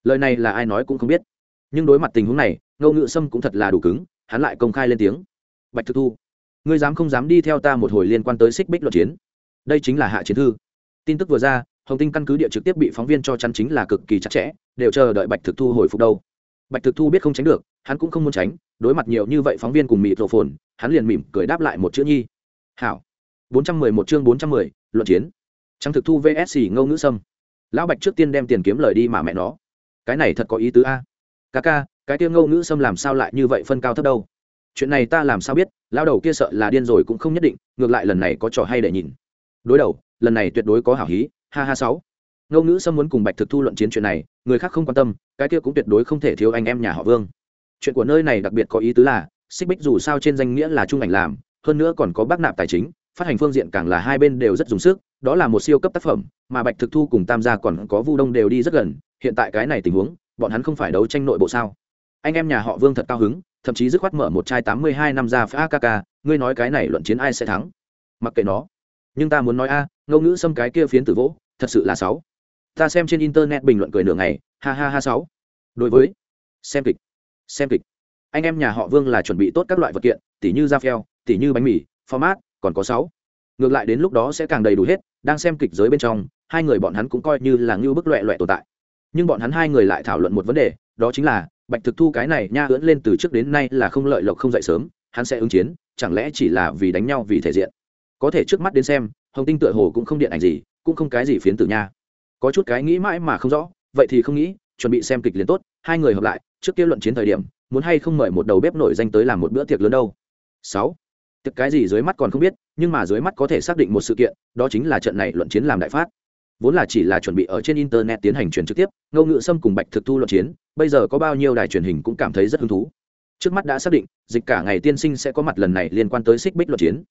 Lời này là ai nói cũng không biết. Nhưng đối mặt tình huống này, ngôn ngữ xâm cũng thật là đủ cứng, hắn lại công khai lên tiếng. Bạch thực thu, ngươi dám không dám đi theo ta một hồi liên quan tới xích bích luận chiến? Đây chính là hạ chiến thư. Tin tức vừa ra hồng tinh căn cứ địa trực tiếp bị phóng viên cho chắn chính là cực kỳ chặt chẽ, đều chờ đợi bạch thực thu hồi phục đâu. Bạch thực thu biết không tránh được, hắn cũng không muốn tránh, đối mặt nhiều như vậy phóng viên cùng mịt rổ phồn hắn liền mỉm cười đáp lại một chữ nhi. Hảo. Bốn trăm mười một chương bốn trăm mười, luận chiến. Trắng thực thu vsc ngâu ngữ sâm. Lão bạch trước tiên đem tiền kiếm lời đi mà mẹ nó. Cái này thật có ý tứ a. Ca ca, cái tiêu ngâu ngữ sâm làm sao lại như vậy phân cao thấp đâu? Chuyện này ta làm sao biết lao đầu kia sợ là điên rồi cũng không nhất định, ngược lại lần này có trò hay để nhìn. Đối đầu, lần này tuyệt đối có hảo hí ha ha sáu. Ngô ngữ sâm muốn cùng bạch thực thu luận chiến chuyện này, người khác không quan tâm, cái kia cũng tuyệt đối không thể thiếu anh em nhà họ vương. Chuyện của nơi này đặc biệt có ý tứ là, xích bích dù sao trên danh nghĩa là trung ảnh làm, hơn nữa còn có bác nạp tài chính, phát hành phương diện càng là hai bên đều rất dùng sức, đó là một siêu cấp tác phẩm, mà bạch thực thu cùng tam gia còn có vu đông đều đi rất gần, hiện tại cái này tình huống, bọn hắn không phải đấu tranh nội bộ sao? Anh em nhà họ vương thật cao hứng, thậm chí dứt khoát mở một chai tám mươi hai năm ra phá akk ngươi nói cái này luận chiến ai sẽ thắng? Mặc kệ nó nhưng ta muốn nói a à, ngôn ngữ xâm cái kia phiến tử vỗ, thật sự là sáu. Ta xem trên internet bình luận cười nửa ngày, ha ha ha sáu. Đối với, xem kịch xem kịch. Anh em nhà họ vương là chuẩn bị tốt các loại vật kiện, tỉ như da phèo, tỉ như bánh mì, format, còn có sáu. Ngược lại đến lúc đó sẽ càng đầy đủ hết, đang xem kịch giới bên trong, hai người bọn hắn cũng coi như là ngưu bức loẹ loẹ tồn tại. Nhưng bọn hắn hai người lại thảo luận một vấn đề, đó chính là, bạch thực thu cái này nha ưỡn lên từ trước đến nay là không lợi lộc không dậy sớm, hắn sẽ ứng chiến, chẳng lẽ chỉ là vì đánh nhau vì thể diện? Có thể trước mắt đến xem, hồng tinh tựa hồ cũng không điện ảnh gì, cũng không cái gì phiến tử nha. Có chút cái nghĩ mãi mà không rõ, vậy thì không nghĩ, chuẩn bị xem kịch liền tốt, hai người hợp lại, trước kia luận chiến thời điểm, muốn hay không mời một đầu bếp nổi danh tới làm một bữa tiệc lớn đâu. Sáu. Tiệc cái gì dưới mắt còn không biết, nhưng mà dưới mắt có thể xác định một sự kiện, đó chính là trận này luận chiến làm đại phát. Vốn là chỉ là chuẩn bị ở trên internet tiến hành truyền trực tiếp, ngô ngự sâm cùng bạch thực thu luận chiến, bây giờ có bao nhiêu đài truyền hình cũng cảm thấy rất hứng thú. Trước mắt đã xác định, dịch cả ngày tiên sinh sẽ có mặt lần này liên quan tới xích bích luận chiến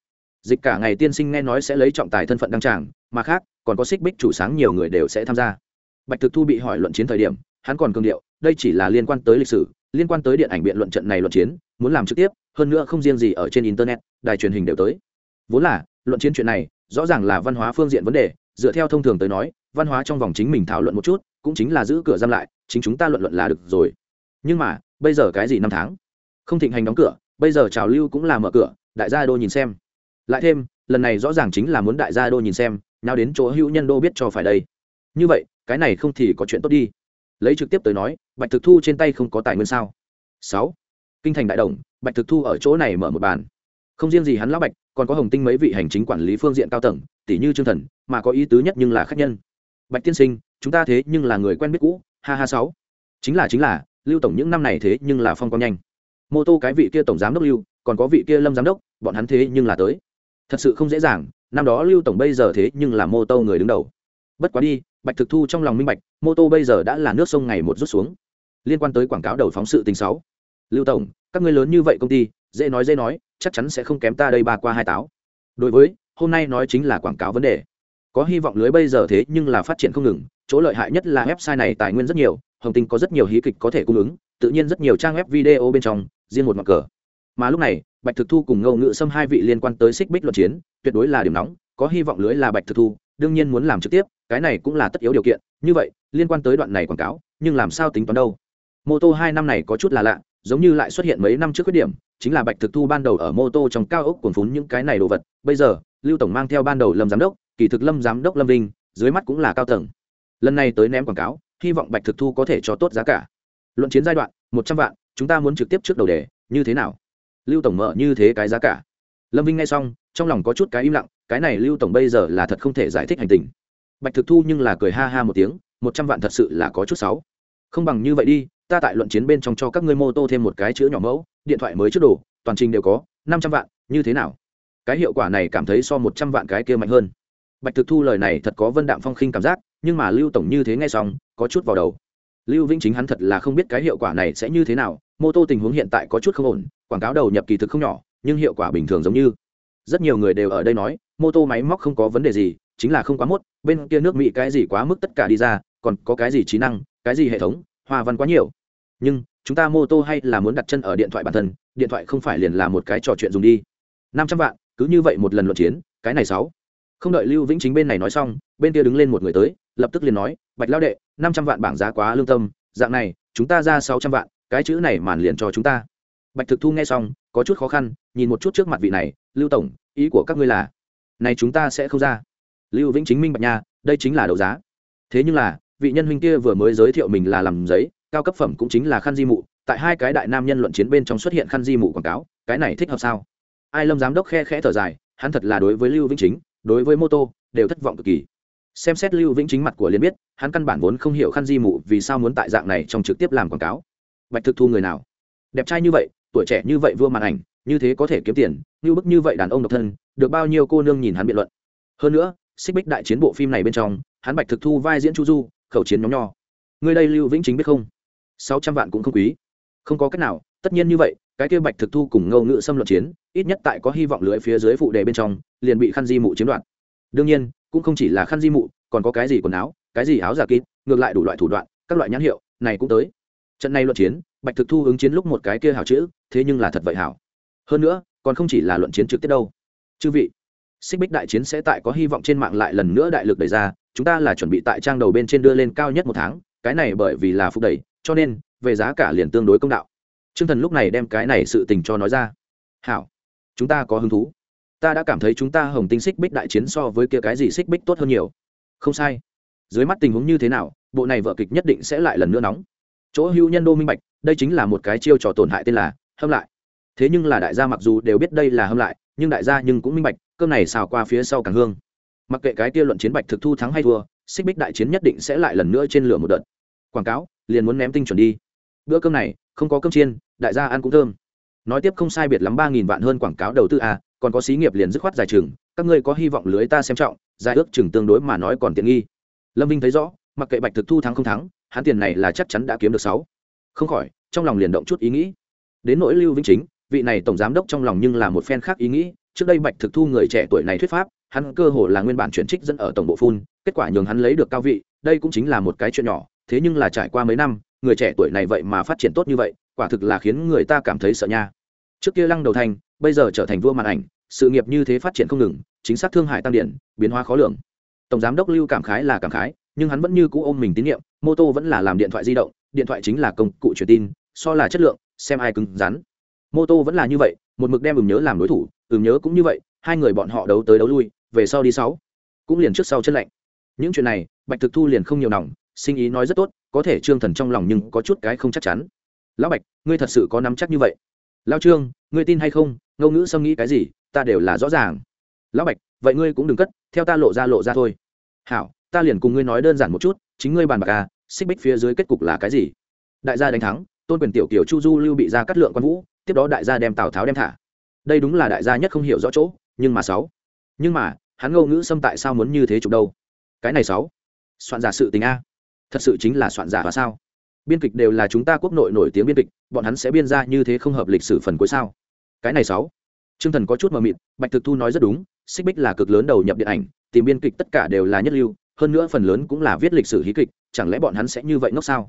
dịch cả ngày tiên sinh nghe nói sẽ lấy trọng tài thân phận đăng tràng, mà khác, còn có xích bích chủ sáng nhiều người đều sẽ tham gia. Bạch thực thu bị hỏi luận chiến thời điểm, hắn còn cường điệu, đây chỉ là liên quan tới lịch sử, liên quan tới điện ảnh biện luận trận này luận chiến, muốn làm trực tiếp, hơn nữa không riêng gì ở trên internet, đài truyền hình đều tới. Vốn là, luận chiến chuyện này, rõ ràng là văn hóa phương diện vấn đề, dựa theo thông thường tới nói, văn hóa trong vòng chính mình thảo luận một chút, cũng chính là giữ cửa giam lại, chính chúng ta luận luận là được rồi. Nhưng mà, bây giờ cái gì năm tháng? Không thịnh hành đóng cửa, bây giờ trào lưu cũng là mở cửa, đại gia đô nhìn xem lại thêm, lần này rõ ràng chính là muốn đại gia đô nhìn xem, nào đến chỗ hữu nhân đô biết cho phải đây. Như vậy, cái này không thì có chuyện tốt đi. Lấy trực tiếp tới nói, bạch thực thu trên tay không có tài nguyên sao? Sáu. Kinh thành đại đồng, bạch thực thu ở chỗ này mở một bàn. Không riêng gì hắn lão bạch, còn có hồng tinh mấy vị hành chính quản lý phương diện cao tầng tỷ như trương thần, mà có ý tứ nhất nhưng là khách nhân. Bạch tiên sinh, chúng ta thế nhưng là người quen biết cũ, ha ha sáu. Chính là chính là, lưu tổng những năm này thế nhưng là phong quang nhanh. Mô tô cái vị kia tổng giám đốc lưu, còn có vị kia lâm giám đốc, bọn hắn thế nhưng là tới thật sự không dễ dàng, năm đó lưu tổng bây giờ thế nhưng là mô tô người đứng đầu. Bất quá đi, bạch thực thu trong lòng minh bạch, mô tô bây giờ đã là nước sông ngày một rút xuống. Liên quan tới quảng cáo đầu phóng sự tình sáu. Lưu tổng, các ngươi lớn như vậy công ty, dễ nói dễ nói, chắc chắn sẽ không kém ta đây ba qua hai táo. Đối với, hôm nay nói chính là quảng cáo vấn đề. Có hy vọng lưới bây giờ thế nhưng là phát triển không ngừng, chỗ lợi hại nhất là website này tài nguyên rất nhiều, hồng tinh có rất nhiều hí kịch có thể cung ứng, tự nhiên rất nhiều trang web video bên trong, riêng một mặt cờ mà lúc này, bạch thực thu cùng ngâu ngự xâm hai vị liên quan tới xích bích luận chiến, tuyệt đối là điểm nóng, có hy vọng lưới là bạch thực thu, đương nhiên muốn làm trực tiếp, cái này cũng là tất yếu điều kiện. Như vậy, liên quan tới đoạn này quảng cáo, nhưng làm sao tính toán đâu? Mô tô hai năm này có chút là lạ, giống như lại xuất hiện mấy năm trước khuyết điểm, chính là bạch thực thu ban đầu ở mô tô trong cao ốc cuồn phún những cái này đồ vật. Bây giờ, lưu tổng mang theo ban đầu lâm giám đốc, kỳ thực lâm giám đốc lâm vinh, dưới mắt cũng là cao tầng. Lần này tới ném quảng cáo, hy vọng bạch thực thu có thể cho tốt giá cả. Luận chiến giai đoạn, một trăm vạn, chúng ta muốn trực tiếp trước đầu đề, như thế nào? Lưu tổng mở như thế cái giá cả. Lâm vinh nghe xong, trong lòng có chút cái im lặng, cái này lưu tổng bây giờ là thật không thể giải thích hành tình. Bạch thực thu nhưng là cười ha ha một tiếng, một trăm vạn thật sự là có chút sáu không bằng như vậy đi, ta tại luận chiến bên trong cho các ngươi mô tô thêm một cái chữ nhỏ mẫu, điện thoại mới trước đồ, toàn trình đều có, năm trăm vạn, như thế nào? Cái hiệu quả này cảm thấy so một trăm vạn cái kia mạnh hơn. Bạch thực thu lời này thật có vân đạm phong khinh cảm giác, nhưng mà lưu tổng như thế nghe xong, có chút vào đầu. Lưu vĩnh chính hắn thật là không biết cái hiệu quả này sẽ như thế nào mô tô tình huống hiện tại có chút không ổn, quảng cáo đầu nhập kỳ thực không nhỏ, nhưng hiệu quả bình thường giống như. Rất nhiều người đều ở đây nói, mô tô máy móc không có vấn đề gì, chính là không quá mốt, bên kia nước mỹ cái gì quá mức tất cả đi ra, còn có cái gì trí năng, cái gì hệ thống, hoa văn quá nhiều. Nhưng, chúng ta mô tô hay là muốn đặt chân ở điện thoại bản thân, điện thoại không phải liền là một cái trò chuyện dùng đi. Năm trăm vạn, cứ như vậy một lần luận chiến, cái này sáu. Không đợi lưu vĩnh chính bên này nói xong, bên kia đứng lên một người tới, lập tức liền nói, bạch lao đệ, năm trăm vạn bảng giá quá lương tâm, dạng này, chúng ta ra sáu trăm vạn cái chữ này màn liền cho chúng ta. Bạch thực thu nghe xong, có chút khó khăn, nhìn một chút trước mặt vị này, lưu tổng, ý của các ngươi là, này chúng ta sẽ không ra. Lưu vĩnh chính minh bạch nha, đây chính là đấu giá. Thế nhưng là, vị nhân huynh kia vừa mới giới thiệu mình là làm giấy, cao cấp phẩm cũng chính là khăn di mụ, tại hai cái đại nam nhân luận chiến bên trong xuất hiện khăn di mụ quảng cáo, cái này thích hợp sao? Ai lâm giám đốc khe khẽ thở dài, hắn thật là đối với lưu vĩnh chính, đối với mô tô, đều thất vọng cực kỳ. Xem xét lưu vĩnh chính mặt của liên biết, hắn căn bản vốn không hiểu khăn di mụ vì sao muốn tại dạng này trong trực tiếp làm quảng cáo bạch thực thu người nào? Đẹp trai như vậy, tuổi trẻ như vậy vua màn ảnh, như thế có thể kiếm tiền, như bức như vậy đàn ông độc thân, được bao nhiêu cô nương nhìn hắn biện luận. Hơn nữa, xích bích đại chiến bộ phim này bên trong, hắn bạch thực thu vai diễn chu du, khẩu chiến nhóm nho. Người đây lưu vĩnh chính biết không? Sáu trăm vạn cũng không quý. Không có cách nào, tất nhiên như vậy, cái kia bạch thực thu cùng ngâu ngự xâm luận chiến, ít nhất tại có hy vọng lưỡi phía dưới phụ đề bên trong, liền bị khăn di mụ chiếm đoạt. Đương nhiên, cũng không chỉ là khăn di mụ, còn có cái gì quần áo, cái gì áo giả kín ngược lại đủ loại thủ đoạn, các loại nhãn hiệu, này cũng tới trận này luận chiến, bạch thực thu ứng chiến lúc một cái kia hảo chữ, thế nhưng là thật vậy hảo. Hơn nữa, còn không chỉ là luận chiến trực tiếp đâu. Chư vị, xích bích đại chiến sẽ tại có hy vọng trên mạng lại lần nữa đại lực đẩy ra, chúng ta là chuẩn bị tại trang đầu bên trên đưa lên cao nhất một tháng, cái này bởi vì là phục đẩy, cho nên, về giá cả liền tương đối công đạo. T r ư ơ n g thần lúc này đem cái này sự tình cho nói ra. Hảo, chúng ta có hứng thú. Ta đã cảm thấy chúng ta hồng tinh xích bích đại chiến so với kia cái gì xích bích tốt hơn nhiều. Không sai. Dưới mắt tình huống như thế nào, bộ này vợ kịch nhất định sẽ lại lần nữa nóng chỗ hữu nhân đô minh bạch, đây chính là một cái chiêu trò tổn hại tên là hâm lại. Thế nhưng là đại gia mặc dù đều biết đây là hâm lại, nhưng đại gia nhưng cũng minh bạch, cơm này xào qua phía sau càng hương. Mặc kệ cái kia luận chiến bạch thực thu thắng hay thua, xích bích đại chiến nhất định sẽ lại lần nữa trên lửa một đợt. Quảng cáo, liền muốn ném tinh chuẩn đi. Bữa cơm này, không có cơm chiên, đại gia ăn cũng thơm. Nói tiếp không sai biệt lắm ba nghìn vạn hơn quảng cáo đầu tư à còn có xí nghiệp liền dứt khoát giải chừng các ngươi có hy vọng lưới ta xem trọng, giải ước chừng tương đối mà nói còn tiện nghi. Lâm vinh thấy rõ, mặc kệ bạch thực thu thắng không thắng hắn tiền này là chắc chắn đã kiếm được sáu. Không khỏi, trong lòng liền động chút ý nghĩ. Đến nỗi lưu vĩnh chính, vị này tổng giám đốc trong lòng nhưng là một phen khác ý nghĩ. Trước đây bạch thực thu người trẻ tuổi này thuyết pháp, hắn cơ hồ là nguyên bản chuyển trích dẫn ở tổng bộ phun, kết quả nhường hắn lấy được cao vị, đây cũng chính là một cái chuyện nhỏ. Thế nhưng là trải qua mấy năm, người trẻ tuổi này vậy mà phát triển tốt như vậy, quả thực là khiến người ta cảm thấy sợ nha. Trước kia lăng đầu thành, bây giờ trở thành vua màn ảnh, sự nghiệp như thế phát triển không ngừng, chính xác thương hại tăng điện biến hóa khó lường. Tổng giám đốc lưu cảm khái là cảm khái, nhưng hắn vẫn như cũ ôm mình tín nhiệm mô tô vẫn là làm điện thoại di động, điện thoại chính là công cụ truyền tin, so là chất lượng, xem ai cứng rắn. Mô tô vẫn là như vậy, một mực đem ừm nhớ làm đối thủ, ừm nhớ cũng như vậy, hai người bọn họ đấu tới đấu lui, về sau đi sáu. Cũng liền trước sau chất lạnh. Những chuyện này, bạch thực thu liền không nhiều nòng, sinh ý nói rất tốt, có thể trương thần trong lòng nhưng có chút cái không chắc chắn. Lão bạch, ngươi thật sự có nắm chắc như vậy? Lao trương, ngươi tin hay không? Ngôn ngữ xâm nghĩ cái gì, ta đều là rõ ràng. Lão bạch, vậy ngươi cũng đừng cất, theo ta lộ ra lộ ra thôi. Hảo, ta liền cùng ngươi nói đơn giản một chút, chính ngươi bàn bạc à xích bích phía dưới kết cục là cái gì? Đại gia đánh thắng, tôn quyền tiểu kiều chu du lưu bị ra cắt lượng quan vũ, tiếp đó đại gia đem tào tháo đem thả. Đây đúng là đại gia nhất không hiểu rõ chỗ, nhưng mà sáu. Nhưng mà, hắn ngô ngữ xâm tại sao muốn như thế chụp đâu? Cái này sáu. Soạn giả sự tình a. Thật sự chính là soạn giả và sao? Biên kịch đều là chúng ta quốc nội nổi tiếng biên kịch, bọn hắn sẽ biên ra như thế không hợp lịch sử phần cuối sao? Cái này sáu. T r ư ơ n g thần có chút mờ mịt, bạch thực thu nói rất đúng, xích bích là cực lớn đầu nhập điện ảnh, tìm biên kịch tất cả đều là nhất lưu, hơn nữa phần lớn cũng là viết lịch sử hí kịch chẳng lẽ bọn hắn sẽ như vậy ngốc sao?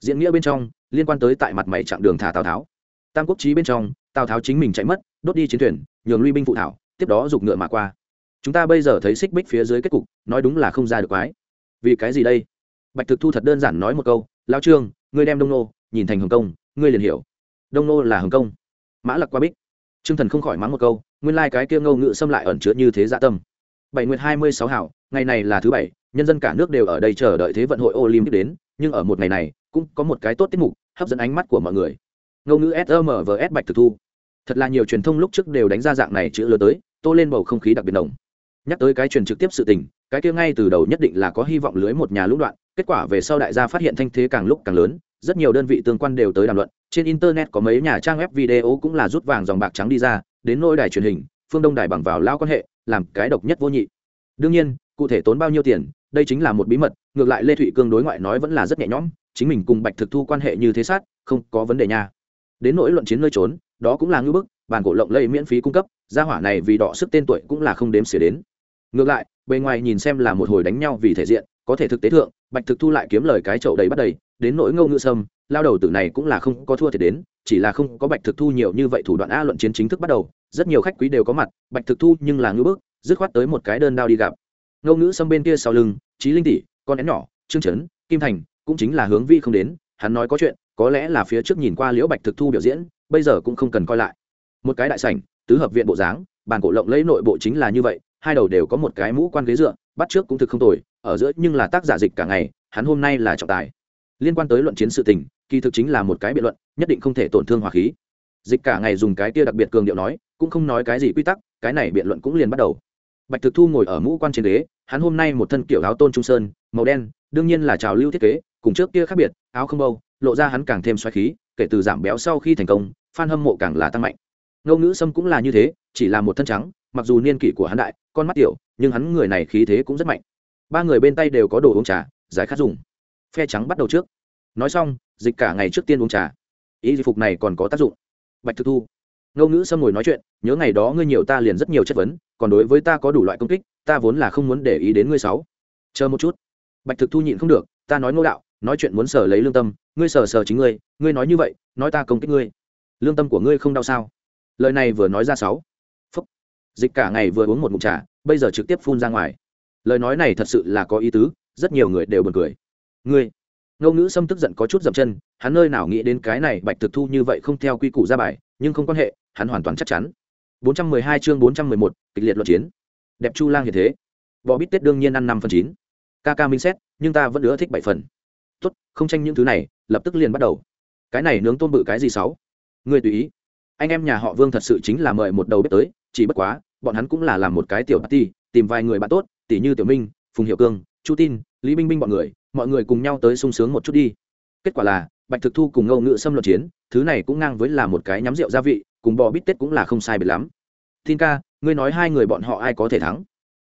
Diễn nghĩa bên trong, liên quan tới tại mặt mày chặng đường thả tào tháo. Tam quốc trí bên trong, tào tháo chính mình chạy mất, đốt đi chiến thuyền, nhường lui binh phụ thảo, tiếp đó giục ngựa mà qua. Chúng ta bây giờ thấy xích bích phía dưới kết cục, nói đúng là không ra được quái. Vì cái gì đây? Bạch thực thu thật đơn giản nói một câu lao trương, ngươi đem đông nô nhìn thành hồng công ngươi liền hiểu. Đông nô là hồng công mã lặc qua bích. T r ư ơ n g thần không khỏi mắng một câu, nguyên lai、like、cái kia ngâu ngự xâm lại ẩn chứa như thế dạ tâm. Bảy nguyệt hai mươi sáu hảo, ngày này là thứ bảy nhân dân cả nước đều ở đây chờ đợi thế vận hội olympic đến, nhưng ở một ngày này, cũng có một cái tốt tiết mục, hấp dẫn ánh mắt của mọi người. Ngôn ngữ smvs bạch thực thu. Thật là nhiều truyền thông lúc trước đều đánh ra dạng này chữ lừa tới, tô lên bầu không khí đặc biệt đồng nhắc tới cái truyền trực tiếp sự tình, cái kia ngay từ đầu nhất định là có hy vọng lưới một nhà lũng đoạn, kết quả về sau đại gia phát hiện thanh thế càng lúc càng lớn, rất nhiều đơn vị tương quan đều tới đàm luận, trên internet có mấy nhà trang web video cũng là rút vàng dòng bạc trắng đi ra, đến nỗi đài truyền hình, phương đông đài bằng vào lao quan hệ, làm cái độc nhất vô nhị. Đương nhiên, cụ thể tốn bao nhiêu tiền đây chính là một bí mật, ngược lại lê thụy cương đối ngoại nói vẫn là rất nhẹ nhõm, chính mình cùng bạch thực thu quan hệ như thế sát, không có vấn đề nha. Đến nỗi luận chiến nơi trốn, đó cũng là ngưỡng bức bàn cổ lộng lây miễn phí cung cấp, gia hỏa này vì đọ sức tên tuổi cũng là không đếm xỉa đến. Ngược lại, bề ngoài nhìn xem là một hồi đánh nhau vì thể diện, có thể thực tế thượng, bạch thực thu lại kiếm lời cái chậu đầy bắt đầy, đến nỗi ngâu ngư sâm, lao đầu tử này cũng là không có thua thiệt đến, chỉ là không có bạch thực thu nhiều như vậy thủ đoạn a luận chiến chính thức bắt đầu, rất nhiều khách quý đều có mặt, bạch thực thu nhưng là ngưỡng bức, dứt khoát tới một cái đơn đao đi gặp ngô ngữ sâm bên kia sau lưng trí linh tỷ, con én nhỏ, trương trấn, kim thành, cũng chính là hướng vi không đến, hắn nói có chuyện, có lẽ là phía trước nhìn qua liễu bạch thực thu biểu diễn, bây giờ cũng không cần coi lại. Một cái đại sảnh, tứ hợp viện bộ dáng, bàn cổ lộng lấy nội bộ chính là như vậy, hai đầu đều có một cái mũ quan ghế dựa, bắt trước cũng thực không tồi, ở giữa nhưng là tác giả dịch cả ngày, hắn hôm nay là trọng tài. Liên quan tới luận chiến sự tình, kỳ thực chính là một cái biện luận, nhất định không thể tổn thương hòa khí. Dịch cả ngày dùng cái kia đặc biệt cường điệu nói, cũng không nói cái gì quy tắc, cái này biện luận cũng liền bắt đầu bạch thực thu ngồi ở mũ quan trên ghế, hắn hôm nay một thân kiểu áo tôn trung sơn, màu đen, đương nhiên là trào lưu thiết kế, cùng trước kia khác biệt, áo không bâu, lộ ra hắn càng thêm xoáy khí, kể từ giảm béo sau khi thành công phan hâm mộ càng là tăng mạnh. Ngô ngữ sâm cũng là như thế, chỉ là một thân trắng, mặc dù niên kỷ của hắn đại, con mắt tiểu, nhưng hắn người này khí thế cũng rất mạnh. Ba người bên tay đều có đồ uống trà, giải khát dùng. Phe trắng bắt đầu trước. Nói xong, dịch cả ngày trước tiên uống trà. Ý dịch phục này còn có tác dụng. Bạch thực thu Ngô ngữ sâm ngồi nói chuyện, nhớ ngày đó ngươi nhiều ta liền rất nhiều chất vấn, còn đối với ta có đủ loại công kích, ta vốn là không muốn để ý đến ngươi sáu. Chờ một chút. Bạch thực thu nhịn không được, ta nói ngô đạo, nói chuyện muốn sở lấy lương tâm, ngươi sở sở chính ngươi ngươi nói như vậy, nói ta công kích ngươi. Lương tâm của ngươi không đau sao? Lời này vừa nói ra sáu. Phúc. Dịch cả ngày vừa uống một mụn trà, bây giờ trực tiếp phun ra ngoài. Lời nói này thật sự là có ý tứ, rất nhiều người đều buồn cười. Ngươi. Ngô ngữ sâm tức giận có chút dậm chân, hắn nơi nào nghĩ đến cái này bạch thực thu như vậy không theo quy củ ra bài, nhưng không quan hệ hắn hoàn toàn chắc chắn. 412 chương 411, kịch liệt luận chiến. Đẹp chu lang hiện thế. Bò bít tết đương nhiên ăn năm phần chín. Ca ca minh xét nhưng ta vẫn ưa thích bảy phần. Tốt không tranh những thứ này lập tức liền bắt đầu. Cái này nướng tôm bự cái gì sáu? Ngươi tùy ý. Anh em nhà họ vương thật sự chính là mời một đầu bếp tới chỉ bất quá bọn hắn cũng là làm một cái tiểu party tìm vài người bạn tốt tỷ như tiểu minh phùng hiệu cương chu tin lý minh minh bọn người mọi người cùng nhau tới sung sướng một chút đi. Kết quả là bạch thực thu cùng ngâu ngự xâm luận chiến thứ này cũng ngang với là một cái nhắm rượu gia vị cùng bò bít tết cũng là không sai biệt lắm. Tin ca, ngươi nói hai người bọn họ ai có thể thắng?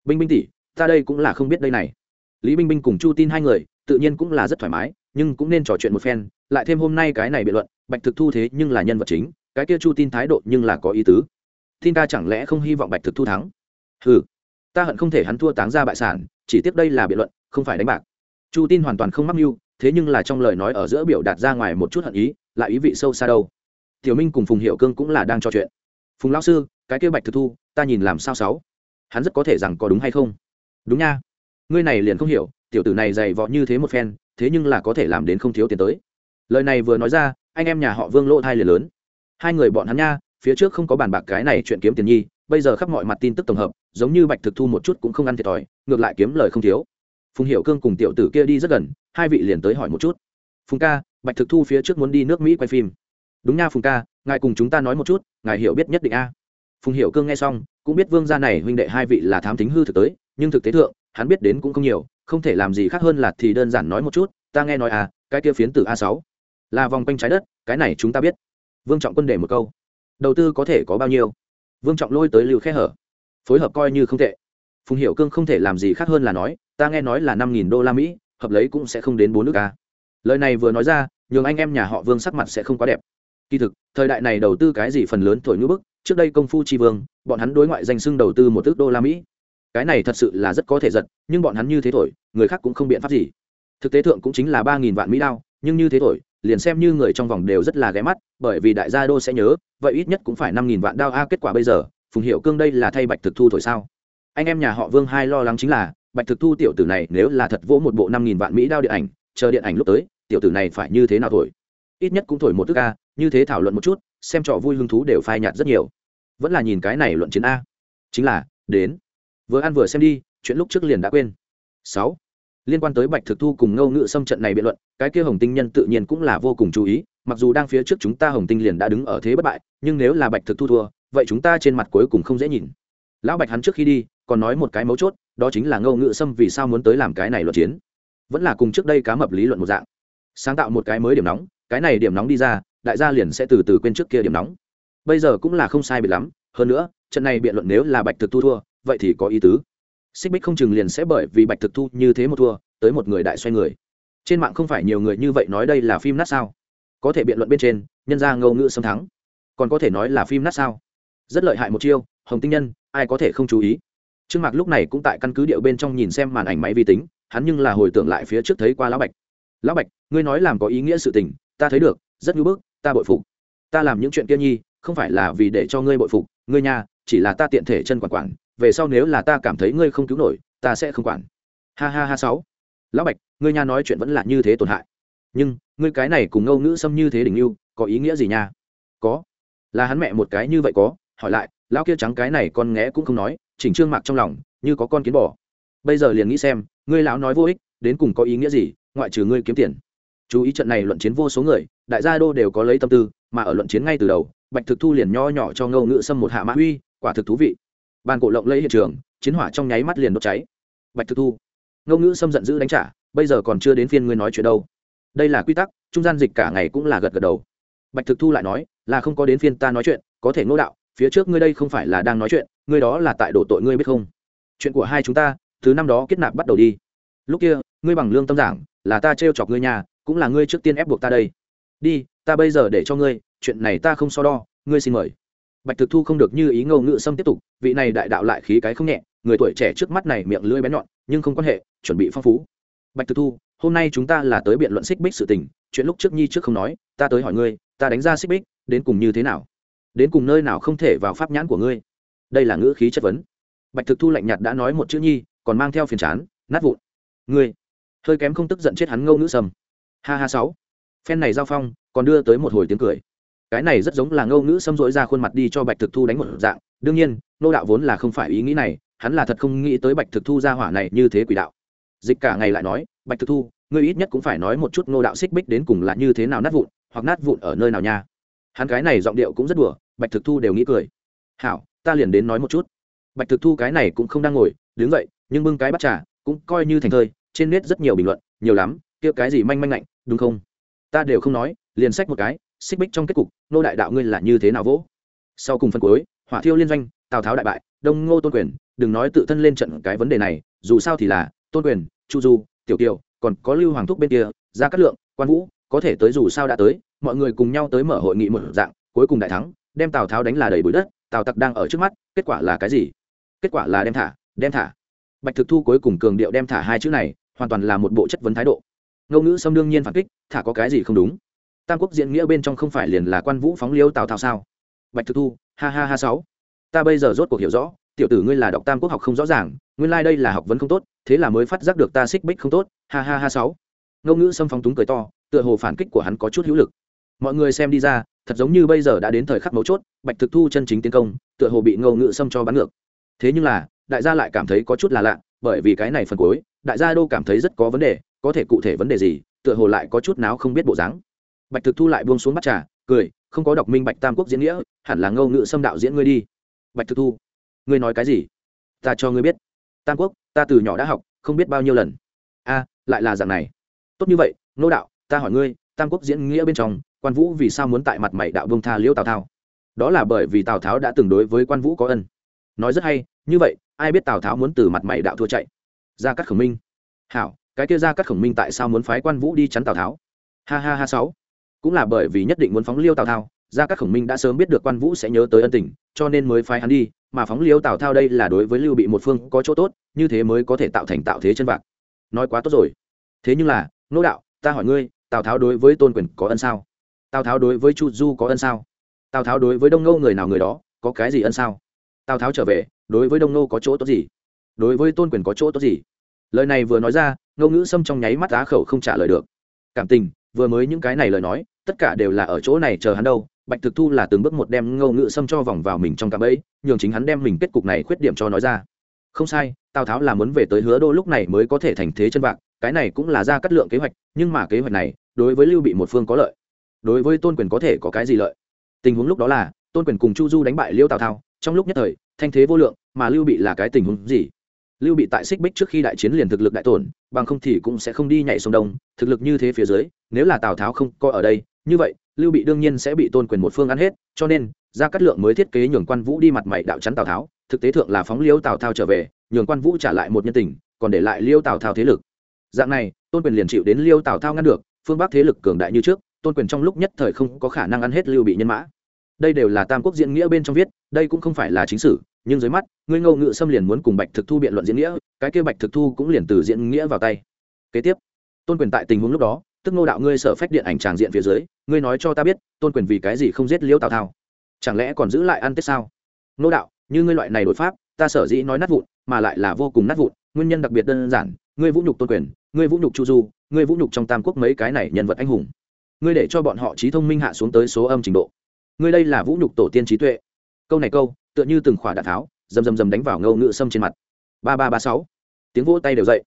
Binh binh tỷ, ta đây cũng là không biết đây này. Lý binh binh cùng chu tin hai người, tự nhiên cũng là rất thoải mái, nhưng cũng nên trò chuyện một phen, lại thêm hôm nay cái này biện luận, bạch thực thu thế nhưng là nhân vật chính, cái kia chu tin thái độ nhưng là có ý tứ. Tin ca chẳng lẽ không hy vọng bạch thực thu thắng? Ừ ta hận không thể hắn thua táng ra bại sản, chỉ tiếp đây là biện luận, không phải đánh bạc. Chu tin hoàn toàn không mắc mưu, thế nhưng là trong lời nói ở giữa biểu đạt ra ngoài một chút hận ý, lại ý vị sâu xa đâu tiểu minh cùng phùng hiệu cương cũng là đang trò chuyện. Phùng lão sư, cái kia bạch thực thu, ta nhìn làm sao sáu? Hắn rất có thể rằng có đúng hay không? Đúng nha. Ngươi này liền không hiểu, tiểu tử này dày vọ như thế một phen, thế nhưng là có thể làm đến không thiếu tiền tới. Lời này vừa nói ra, anh em nhà họ vương lỗ thai liền lớn. Hai người bọn hắn nha, phía trước không có bàn bạc cái này chuyện kiếm tiền nhi, bây giờ khắp mọi mặt tin tức tổng hợp, giống như bạch thực thu một chút cũng không ăn thiệt thòi, ngược lại kiếm lời không thiếu. Phùng hiệu cương cùng tiểu tử kia đi rất gần, hai vị liền tới hỏi một chút. Phùng ca, bạch thực thu phía trước muốn đi nước mỹ quay phim đúng nha phùng ca, ngài cùng chúng ta nói một chút, ngài hiểu biết nhất định a. Phùng hiệu cương nghe xong, cũng biết vương gia này huynh đệ hai vị là thám tính hư thực tới, nhưng thực tế thượng, hắn biết đến cũng không nhiều, không thể làm gì khác hơn là thì đơn giản nói một chút, ta nghe nói à cái kia phiến từ a sáu, là vòng quanh trái đất, cái này chúng ta biết. Vương trọng quân để một câu. Đầu tư có thể có bao nhiêu? Vương trọng lôi tới lưu khe hở. Phối hợp coi như không tệ. Phùng hiệu cương không thể làm gì khác hơn là nói, ta nghe nói là năm nghìn đô la mỹ, hợp lấy cũng sẽ không đến bốn nước a. Lời này vừa nói ra, nhường anh em nhà họ vương sắc mặt sẽ không quá đẹp kỳ thực, thời đại này đầu tư cái gì phần lớn thổi ngữ bức, trước đây công phu tri vương, bọn hắn đối ngoại danh xưng đầu tư một ước đô la mỹ. Cái này thật sự là rất có thể giật, nhưng bọn hắn như thế thổi, người khác cũng không biện pháp gì. Thực tế thượng cũng chính là ba nghìn vạn mỹ đao, nhưng như thế thổi, liền xem như người trong vòng đều rất là ghé mắt, bởi vì đại gia đô sẽ nhớ, vậy ít nhất cũng phải năm nghìn vạn đao a, kết quả bây giờ, phùng hiệu cương đây là thay bạch thực thu thổi sao? Anh em nhà họ vương hai lo lắng chính là, bạch thực thu tiểu tử này nếu là thật vỗ một bộ năm nghìn vạn mỹ đao điện ảnh, chờ điện ảnh lúc tới, tiểu tử này phải như thế nào thổi? Ít nhất cũng thổi một thức a như thế thảo luận một chút, xem trò vui hứng thú đều phai nhạt rất nhiều. Vẫn là nhìn cái này luận chiến a. Chính là, đến. Vừa ăn vừa xem đi, chuyện lúc trước liền đã quên. Sáu. Liên quan tới bạch thực thu cùng ngâu ngự xâm trận này biện luận, cái kia hồng tinh nhân tự nhiên cũng là vô cùng chú ý, mặc dù đang phía trước chúng ta hồng tinh liền đã đứng ở thế bất bại, nhưng nếu là bạch thực thu thua, vậy chúng ta trên mặt cuối cùng không dễ nhìn. Lão bạch hắn trước khi đi, còn nói một cái mấu chốt, đó chính là ngâu ngự xâm vì sao muốn tới làm cái này luận chiến. Vẫn là cùng trước đây cá mập lý luận một dạng. Sáng tạo một cái mới điểm nóng, cái này điểm nóng đi ra đại gia liền sẽ từ từ quên trước kia điểm nóng. Bây giờ cũng là không sai biệt lắm, hơn nữa, trận này biện luận nếu là bạch thực thu thua, vậy thì có ý tứ. Xích bích không chừng liền sẽ bởi vì bạch thực thu như thế một thua, tới một người đại xoay người. Trên mạng không phải nhiều người như vậy nói đây là phim nát sao? Có thể biện luận bên trên, nhân ra ngâu ngữ xâm thắng. Còn có thể nói là phim nát sao? Rất lợi hại một chiêu, hồng tinh nhân, ai có thể không chú ý? Trương mạc lúc này cũng tại căn cứ điệu bên trong nhìn xem màn ảnh máy vi tính, hắn nhưng là hồi tưởng lại phía trước thấy qua lão bạch. Lão bạch, ngươi nói làm có ý nghĩa sự tình, ta thấy được, rất ngưỡng bức ta bội phục. Ta làm những chuyện kia nhi không phải là vì để cho ngươi bội phục. Ngươi nha, chỉ là ta tiện thể chân quản quản. Về sau nếu là ta cảm thấy ngươi không cứu nổi ta sẽ không quản. Ha ha ha sáu. Lão bạch ngươi nha nói chuyện vẫn là như thế tổn hại. Nhưng ngươi cái này cùng ngâu ngữ xâm như thế đỉnh yêu có ý nghĩa gì nha? Có. Là hắn mẹ một cái như vậy có. Hỏi lại lão kia trắng cái này con nghé cũng không nói chỉnh trương mạc trong lòng như có con kiến bò. Bây giờ liền nghĩ xem ngươi lão nói vô ích đến cùng có ý nghĩa gì ngoại trừ ngươi kiếm tiền. Chú ý trận này luận chiến vô số người đại gia đô đều có lấy tâm tư, mà ở luận chiến ngay từ đầu, bạch thực thu liền nho nhỏ cho ngâu ngữ xâm một hạ mã uy, quả thực thú vị. Bàn cổ lộng lấy hiện trường, chiến hỏa trong nháy mắt liền đốt cháy. Bạch thực thu ngâu ngữ xâm giận dữ đánh trả, bây giờ còn chưa đến phiên ngươi nói chuyện đâu. Đây là quy tắc, trung gian dịch cả ngày cũng là gật gật đầu. Bạch thực thu lại nói, là không có đến phiên ta nói chuyện, có thể ngô đạo, phía trước ngươi đây không phải là đang nói chuyện, ngươi đó là tại đổ tội ngươi biết không? Chuyện của hai chúng ta, thứ năm đó kết nạp bắt đầu đi. Lúc kia, ngươi bằng lương tâm giảng, là ta trêu chọc ngươi nhà, cũng là ngươi trước tiên ép buộc ta đây đi, ta bây giờ để cho ngươi, chuyện này ta không so đo, ngươi xin mời. Bạch thực thu không được như ý ngâu ngự sâm tiếp tục, vị này đại đạo lại khí cái không nhẹ, người tuổi trẻ trước mắt này miệng lưỡi bén nhọn, nhưng không quan hệ, chuẩn bị phong phú. Bạch thực thu, hôm nay chúng ta là tới biện luận xích bích sự tình, chuyện lúc trước nhi trước không nói, ta tới hỏi ngươi, ta đánh ra xích bích, đến cùng như thế nào? Đến cùng nơi nào không thể vào pháp nhãn của ngươi? Đây là ngữ khí chất vấn. Bạch thực thu lạnh nhạt đã nói một chữ nhi, còn mang theo phiền chán, nát vụn. Ngươi, hơi kém không tức giận chết hắn ngâu nữ sầm. Ha ha sáu phen này giao phong, còn đưa tới một hồi tiếng cười. Cái này rất giống là ngâu ngữ xâm rỗi ra khuôn mặt đi cho bạch thực thu đánh một dạng. Đương nhiên nô đạo vốn là không phải ý nghĩ này, hắn là thật không nghĩ tới bạch thực thu ra hỏa này như thế quỷ đạo. Dịch cả ngày lại nói, bạch thực thu, ngươi ít nhất cũng phải nói một chút nô đạo xích bích đến cùng là như thế nào nát vụn, hoặc nát vụn ở nơi nào nha. Hắn cái này giọng điệu cũng rất đùa, bạch thực thu đều nghĩ cười. Hảo, ta liền đến nói một chút. Bạch thực thu cái này cũng không đang ngồi, đứng dậy, nhưng bưng cái bắt trà, cũng coi như thành thơi, trên nét rất nhiều bình luận, nhiều lắm, kia cái gì manh manh lạnh, đúng không? Ta đều không nói, liền sách một cái, xích bích trong kết cục nô đại đạo ngươi là như thế nào vỗ? Sau cùng phân cuối, hỏa thiêu liên doanh, tào tháo đại bại, đông ngô tôn quyền, đừng nói tự thân lên trận cái vấn đề này, dù sao thì là tôn quyền, chu du, tiểu kiều, còn có lưu hoàng thúc bên kia ra cát lượng, quan vũ, có thể tới dù sao đã tới, mọi người cùng nhau tới mở hội nghị một dạng, cuối cùng đại thắng, đem tào tháo đánh là đầy bụi đất, tào tặc đang ở trước mắt, kết quả là cái gì? Kết quả là đem thả đem thả. Bạch thực thu cuối cùng cường điệu đem thả hai chữ này, hoàn toàn là một bộ chất vấn thái độ. Ngô ngữ xâm đương nhiên phản kích, thả có cái gì không đúng? Tam quốc diễn nghĩa bên trong không phải liền là quan vũ phóng liêu tào thao sao? Bạch thực thu, ha ha ha sáu. Ta bây giờ rốt cuộc hiểu rõ, tiểu tử ngươi là đọc tam quốc học không rõ ràng, nguyên lai、like、đây là học vấn không tốt, thế là mới phát giác được ta xích bích không tốt, ha ha ha sáu. Ngô ngữ xâm phóng túng cười to, tựa hồ phản kích của hắn có chút hữu lực. Mọi người xem đi ra, thật giống như bây giờ đã đến thời khắc mấu chốt, bạch thực thu chân chính tiến công, tựa hồ bị ngô ngữ xâm cho bắn ngược. Thế nhưng là, đại gia lại cảm thấy có chút là lạ, bởi vì cái này phần cuối, đại gia đô cảm thấy rất có vấn đề có thể cụ thể vấn đề gì, tựa hồ lại có chút nào không biết bộ dáng. Bạch thực thu lại buông xuống bắt trà, cười, không có đọc minh bạch tam quốc diễn nghĩa, hẳn là ngâu ngự xâm đạo diễn ngươi đi. Bạch thực thu, ngươi nói cái gì? Ta cho ngươi biết. Tam quốc, ta từ nhỏ đã học, không biết bao nhiêu lần. A, lại là dạng này. Tốt như vậy, nô đạo, ta hỏi ngươi, tam quốc diễn nghĩa bên trong, quan vũ vì sao muốn tại mặt mày đạo vương tha liễu tào thao đó là bởi vì tào tháo đã từng đối với quan vũ có ân. Nói rất hay, như vậy, ai biết tào tháo muốn từ mặt mày đạo thua chạy? Ra cắt khẩu minh. Hảo cái kia ra các khổng minh tại sao muốn phái quan vũ đi chắn tào tháo? Ha ha ha sáu. Cũng là bởi vì nhất định muốn phóng liêu tào tháo ra các khổng minh đã sớm biết được quan vũ sẽ nhớ tới ân tình, cho nên mới phái hắn đi, mà phóng liêu tào thao đây là đối với lưu bị một phương có chỗ tốt, như thế mới có thể tạo thành tạo thế chân vạc. Nói quá tốt rồi. Thế nhưng là, nô đạo, ta hỏi ngươi, tào tháo đối với tôn quyền có ân sao? Tào tháo đối với chu du có ân sao? Tào tháo đối với đông ngô người nào người đó, có cái gì ân sao? Tào tháo trở về, đối với đông ngô có chỗ tốt gì? Đối với tôn quyền có chỗ tốt gì? Lời này vừa nói ra ngô ngữ sâm trong nháy mắt á khẩu không trả lời được. Cảm tình, vừa mới những cái này lời nói, tất cả đều là ở chỗ này chờ hắn đâu. Bạch thực thu là từng bước một đem ngô ngữ sâm cho vòng vào mình trong cạm ấy nhường chính hắn đem mình kết cục này khuyết điểm cho nói ra. Không sai, tào tháo là muốn về tới hứa đô lúc này mới có thể thành thế chân vạc, cái này cũng là ra cắt lượng kế hoạch, nhưng mà kế hoạch này, đối với lưu bị một phương có lợi. Đối với tôn quyền có thể có cái gì lợi? Tình huống lúc đó là, tôn quyền cùng chu du đánh bại liêu tào thao trong lúc nhất thời, thanh thế vô lượng, mà lưu bị là cái tình huống gì? Lưu bị tại xích bích trước khi đại chiến liền thực lực đại tổn, bằng không thì cũng sẽ không đi nhảy sông đông, thực lực như thế phía dưới, nếu là tào tháo không coi ở đây, như vậy, lưu bị đương nhiên sẽ bị tôn quyền một phương ăn hết, cho nên, gia cát lượng mới thiết kế nhường quan vũ đi mặt mày đạo chắn tào tháo, thực tế thượng là phóng liêu tào thao trở về, nhường quan vũ trả lại một nhân tình, còn để lại liêu tào thao thế lực. Dạng này, tôn quyền liền chịu đến liêu tào thao ngăn được, phương bắc thế lực cường đại như trước, tôn quyền trong lúc nhất thời không có khả năng ăn hết lưu bị nhân mã. Đây đều là tam quốc diễn nghĩa bên trong viết, đây cũng không phải là chính sử nhưng dưới mắt, ngươi ngô ngự xâm liền muốn cùng bạch thực thu biện luận diễn nghĩa, cái kia bạch thực thu cũng liền từ diễn nghĩa vào tay. Kế tiếp, tôn quyền tại tình huống lúc đó, tức ngô đạo ngươi sở phách điện ảnh tràng diện phía dưới, ngươi nói cho ta biết, tôn quyền vì cái gì không giết liễu tào thao? Chẳng lẽ còn giữ lại ăn tết sao? Ngô đạo, như ngươi loại này đổi pháp, ta sở dĩ nói nát vụn, mà lại là vô cùng nát vụn, nguyên nhân đặc biệt đơn giản, ngươi vũ nhục tôn quyền, ngươi vũ nhục chu du, ngươi vũ nhục trong tam quốc mấy cái này nhân vật anh hùng. Ngươi để cho bọn họ trí thông minh hạ xuống tới số âm trình độ. Ngươi đây là vũ nhục tổ tiên trí tuệ. Câu này câu tựa như từng khỏa đạn tháo, rầm rầm rầm đánh vào ngâu ngự sâm trên mặt. Ba ba ba sáu. Tiếng vỗ tay đều dậy.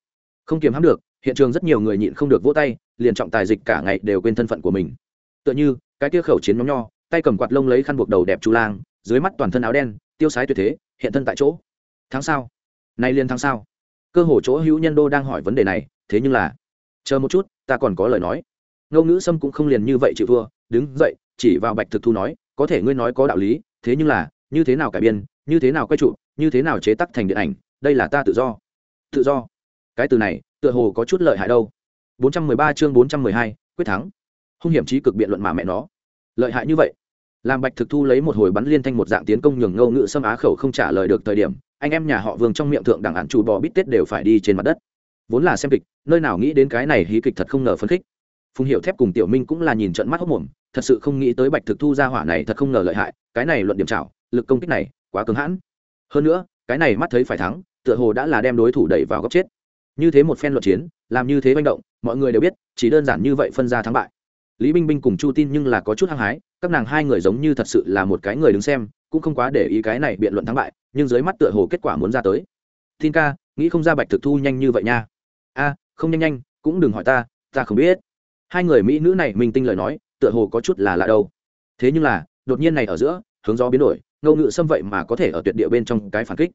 Không kiềm hãm được, hiện trường rất nhiều người nhịn không được vỗ tay, liền trọng tài dịch cả ngày đều quên thân phận của mình. Tựa như, cái kia khẩu chiến nhóm nho, tay cầm quạt lông lấy khăn buộc đầu đẹp chu lang, dưới mắt toàn thân áo đen, tiêu sái tuyệt thế, hiện thân tại chỗ. Tháng sau. Nay liên tháng sau. Cơ hồ chỗ hữu nhân đô đang hỏi vấn đề này, thế nhưng là, chờ một chút, ta còn có lời nói. Ngô ngữ sâm cũng không liền như vậy chịu thua, đứng dậy, chỉ vào bạch thực thu nói, có thể ngươi nói có đạo lý, thế nhưng là như thế nào cải biên như thế nào quay trụ như thế nào chế tác thành điện ảnh đây là ta tự do. Tự do. Cái từ này tựa hồ có chút lợi hại đâu. 413 chương 412, quyết thắng. Hung hiểm trí cực biện luận mà mẹ nó. Lợi hại như vậy. Làm bạch thực thu lấy một hồi bắn liên thanh một dạng tiến công nhường ngâu ngự xâm á khẩu không trả lời được thời điểm anh em nhà họ vương trong miệng thượng đẳng hạn chủ bò bít tết đều phải đi trên mặt đất. Vốn là xem kịch nơi nào nghĩ đến cái này hí kịch thật không ngờ phấn khích. Phùng hiệu thép cùng tiểu minh cũng là nhìn trận mắt hốc mồm thật sự không nghĩ tới bạch thực thu ra hỏa này thật không ngờ lợi hại cái này luận điểm trảo lực công kích này quá cứng hãn. Hơn nữa, cái này mắt thấy phải thắng, tựa hồ đã là đem đối thủ đẩy vào góc chết. Như thế một phen luận chiến, làm như thế manh động, mọi người đều biết, chỉ đơn giản như vậy phân ra thắng bại. Lý binh binh cùng chu tin nhưng là có chút hăng hái, các nàng hai người giống như thật sự là một cái người đứng xem, cũng không quá để ý cái này biện luận thắng bại, nhưng dưới mắt tựa hồ kết quả muốn ra tới. Tin ca, nghĩ không ra bạch thực thu nhanh như vậy nha. A, không nhanh nhanh, cũng đừng hỏi ta ta không biết. Hai người mỹ nữ này mình tinh lời nói, tựa hồ có chút là lạ đâu. Thế nhưng là, đột nhiên này ở giữa, hướng gió biến đổi Ngô ngự xâm vậy mà có thể ở tuyệt địa bên trong cái phản kích.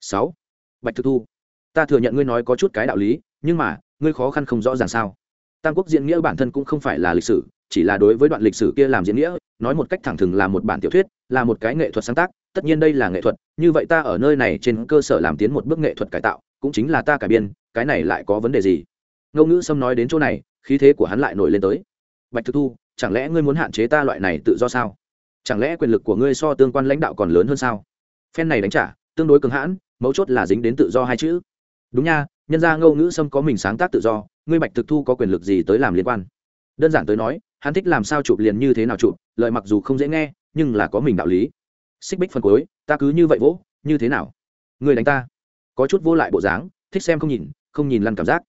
Sáu. Bạch thực thu, ta thừa nhận ngươi nói có chút cái đạo lý, nhưng mà, ngươi khó khăn không rõ ràng sao? Tam quốc diễn nghĩa bản thân cũng không phải là lịch sử, chỉ là đối với đoạn lịch sử kia làm diễn nghĩa, nói một cách thẳng thừng là một bản tiểu thuyết, là một cái nghệ thuật sáng tác, tất nhiên đây là nghệ thuật, như vậy ta ở nơi này trên cơ sở làm tiến một bước nghệ thuật cải tạo, cũng chính là ta cải biên, cái này lại có vấn đề gì? Ngô ngữ sâm nói đến chỗ này, khí thế của hắn lại nổi lên tới. Bạch thực thu, chẳng lẽ ngươi muốn hạn chế ta loại này tự do sao? Chẳng lẽ quyền lực của ngươi so tương quan lãnh đạo còn lớn hơn sao? Phen này đánh trả, tương đối cứng hãn, mấu chốt là dính đến tự do hai chữ. Đúng nha, nhân gia ngâu ngữ sâm có mình sáng tác tự do, ngươi bạch thực thu có quyền lực gì tới làm liên quan? Đơn giản tới nói, hắn thích làm sao chụp liền như thế nào chụp lợi mặc dù không dễ nghe, nhưng là có mình đạo lý. Xích bích phần cuối, ta cứ như vậy vỗ, như thế nào? Người đánh ta. Có chút vô lại bộ dáng, thích xem không nhìn không nhìn lăn cảm giác.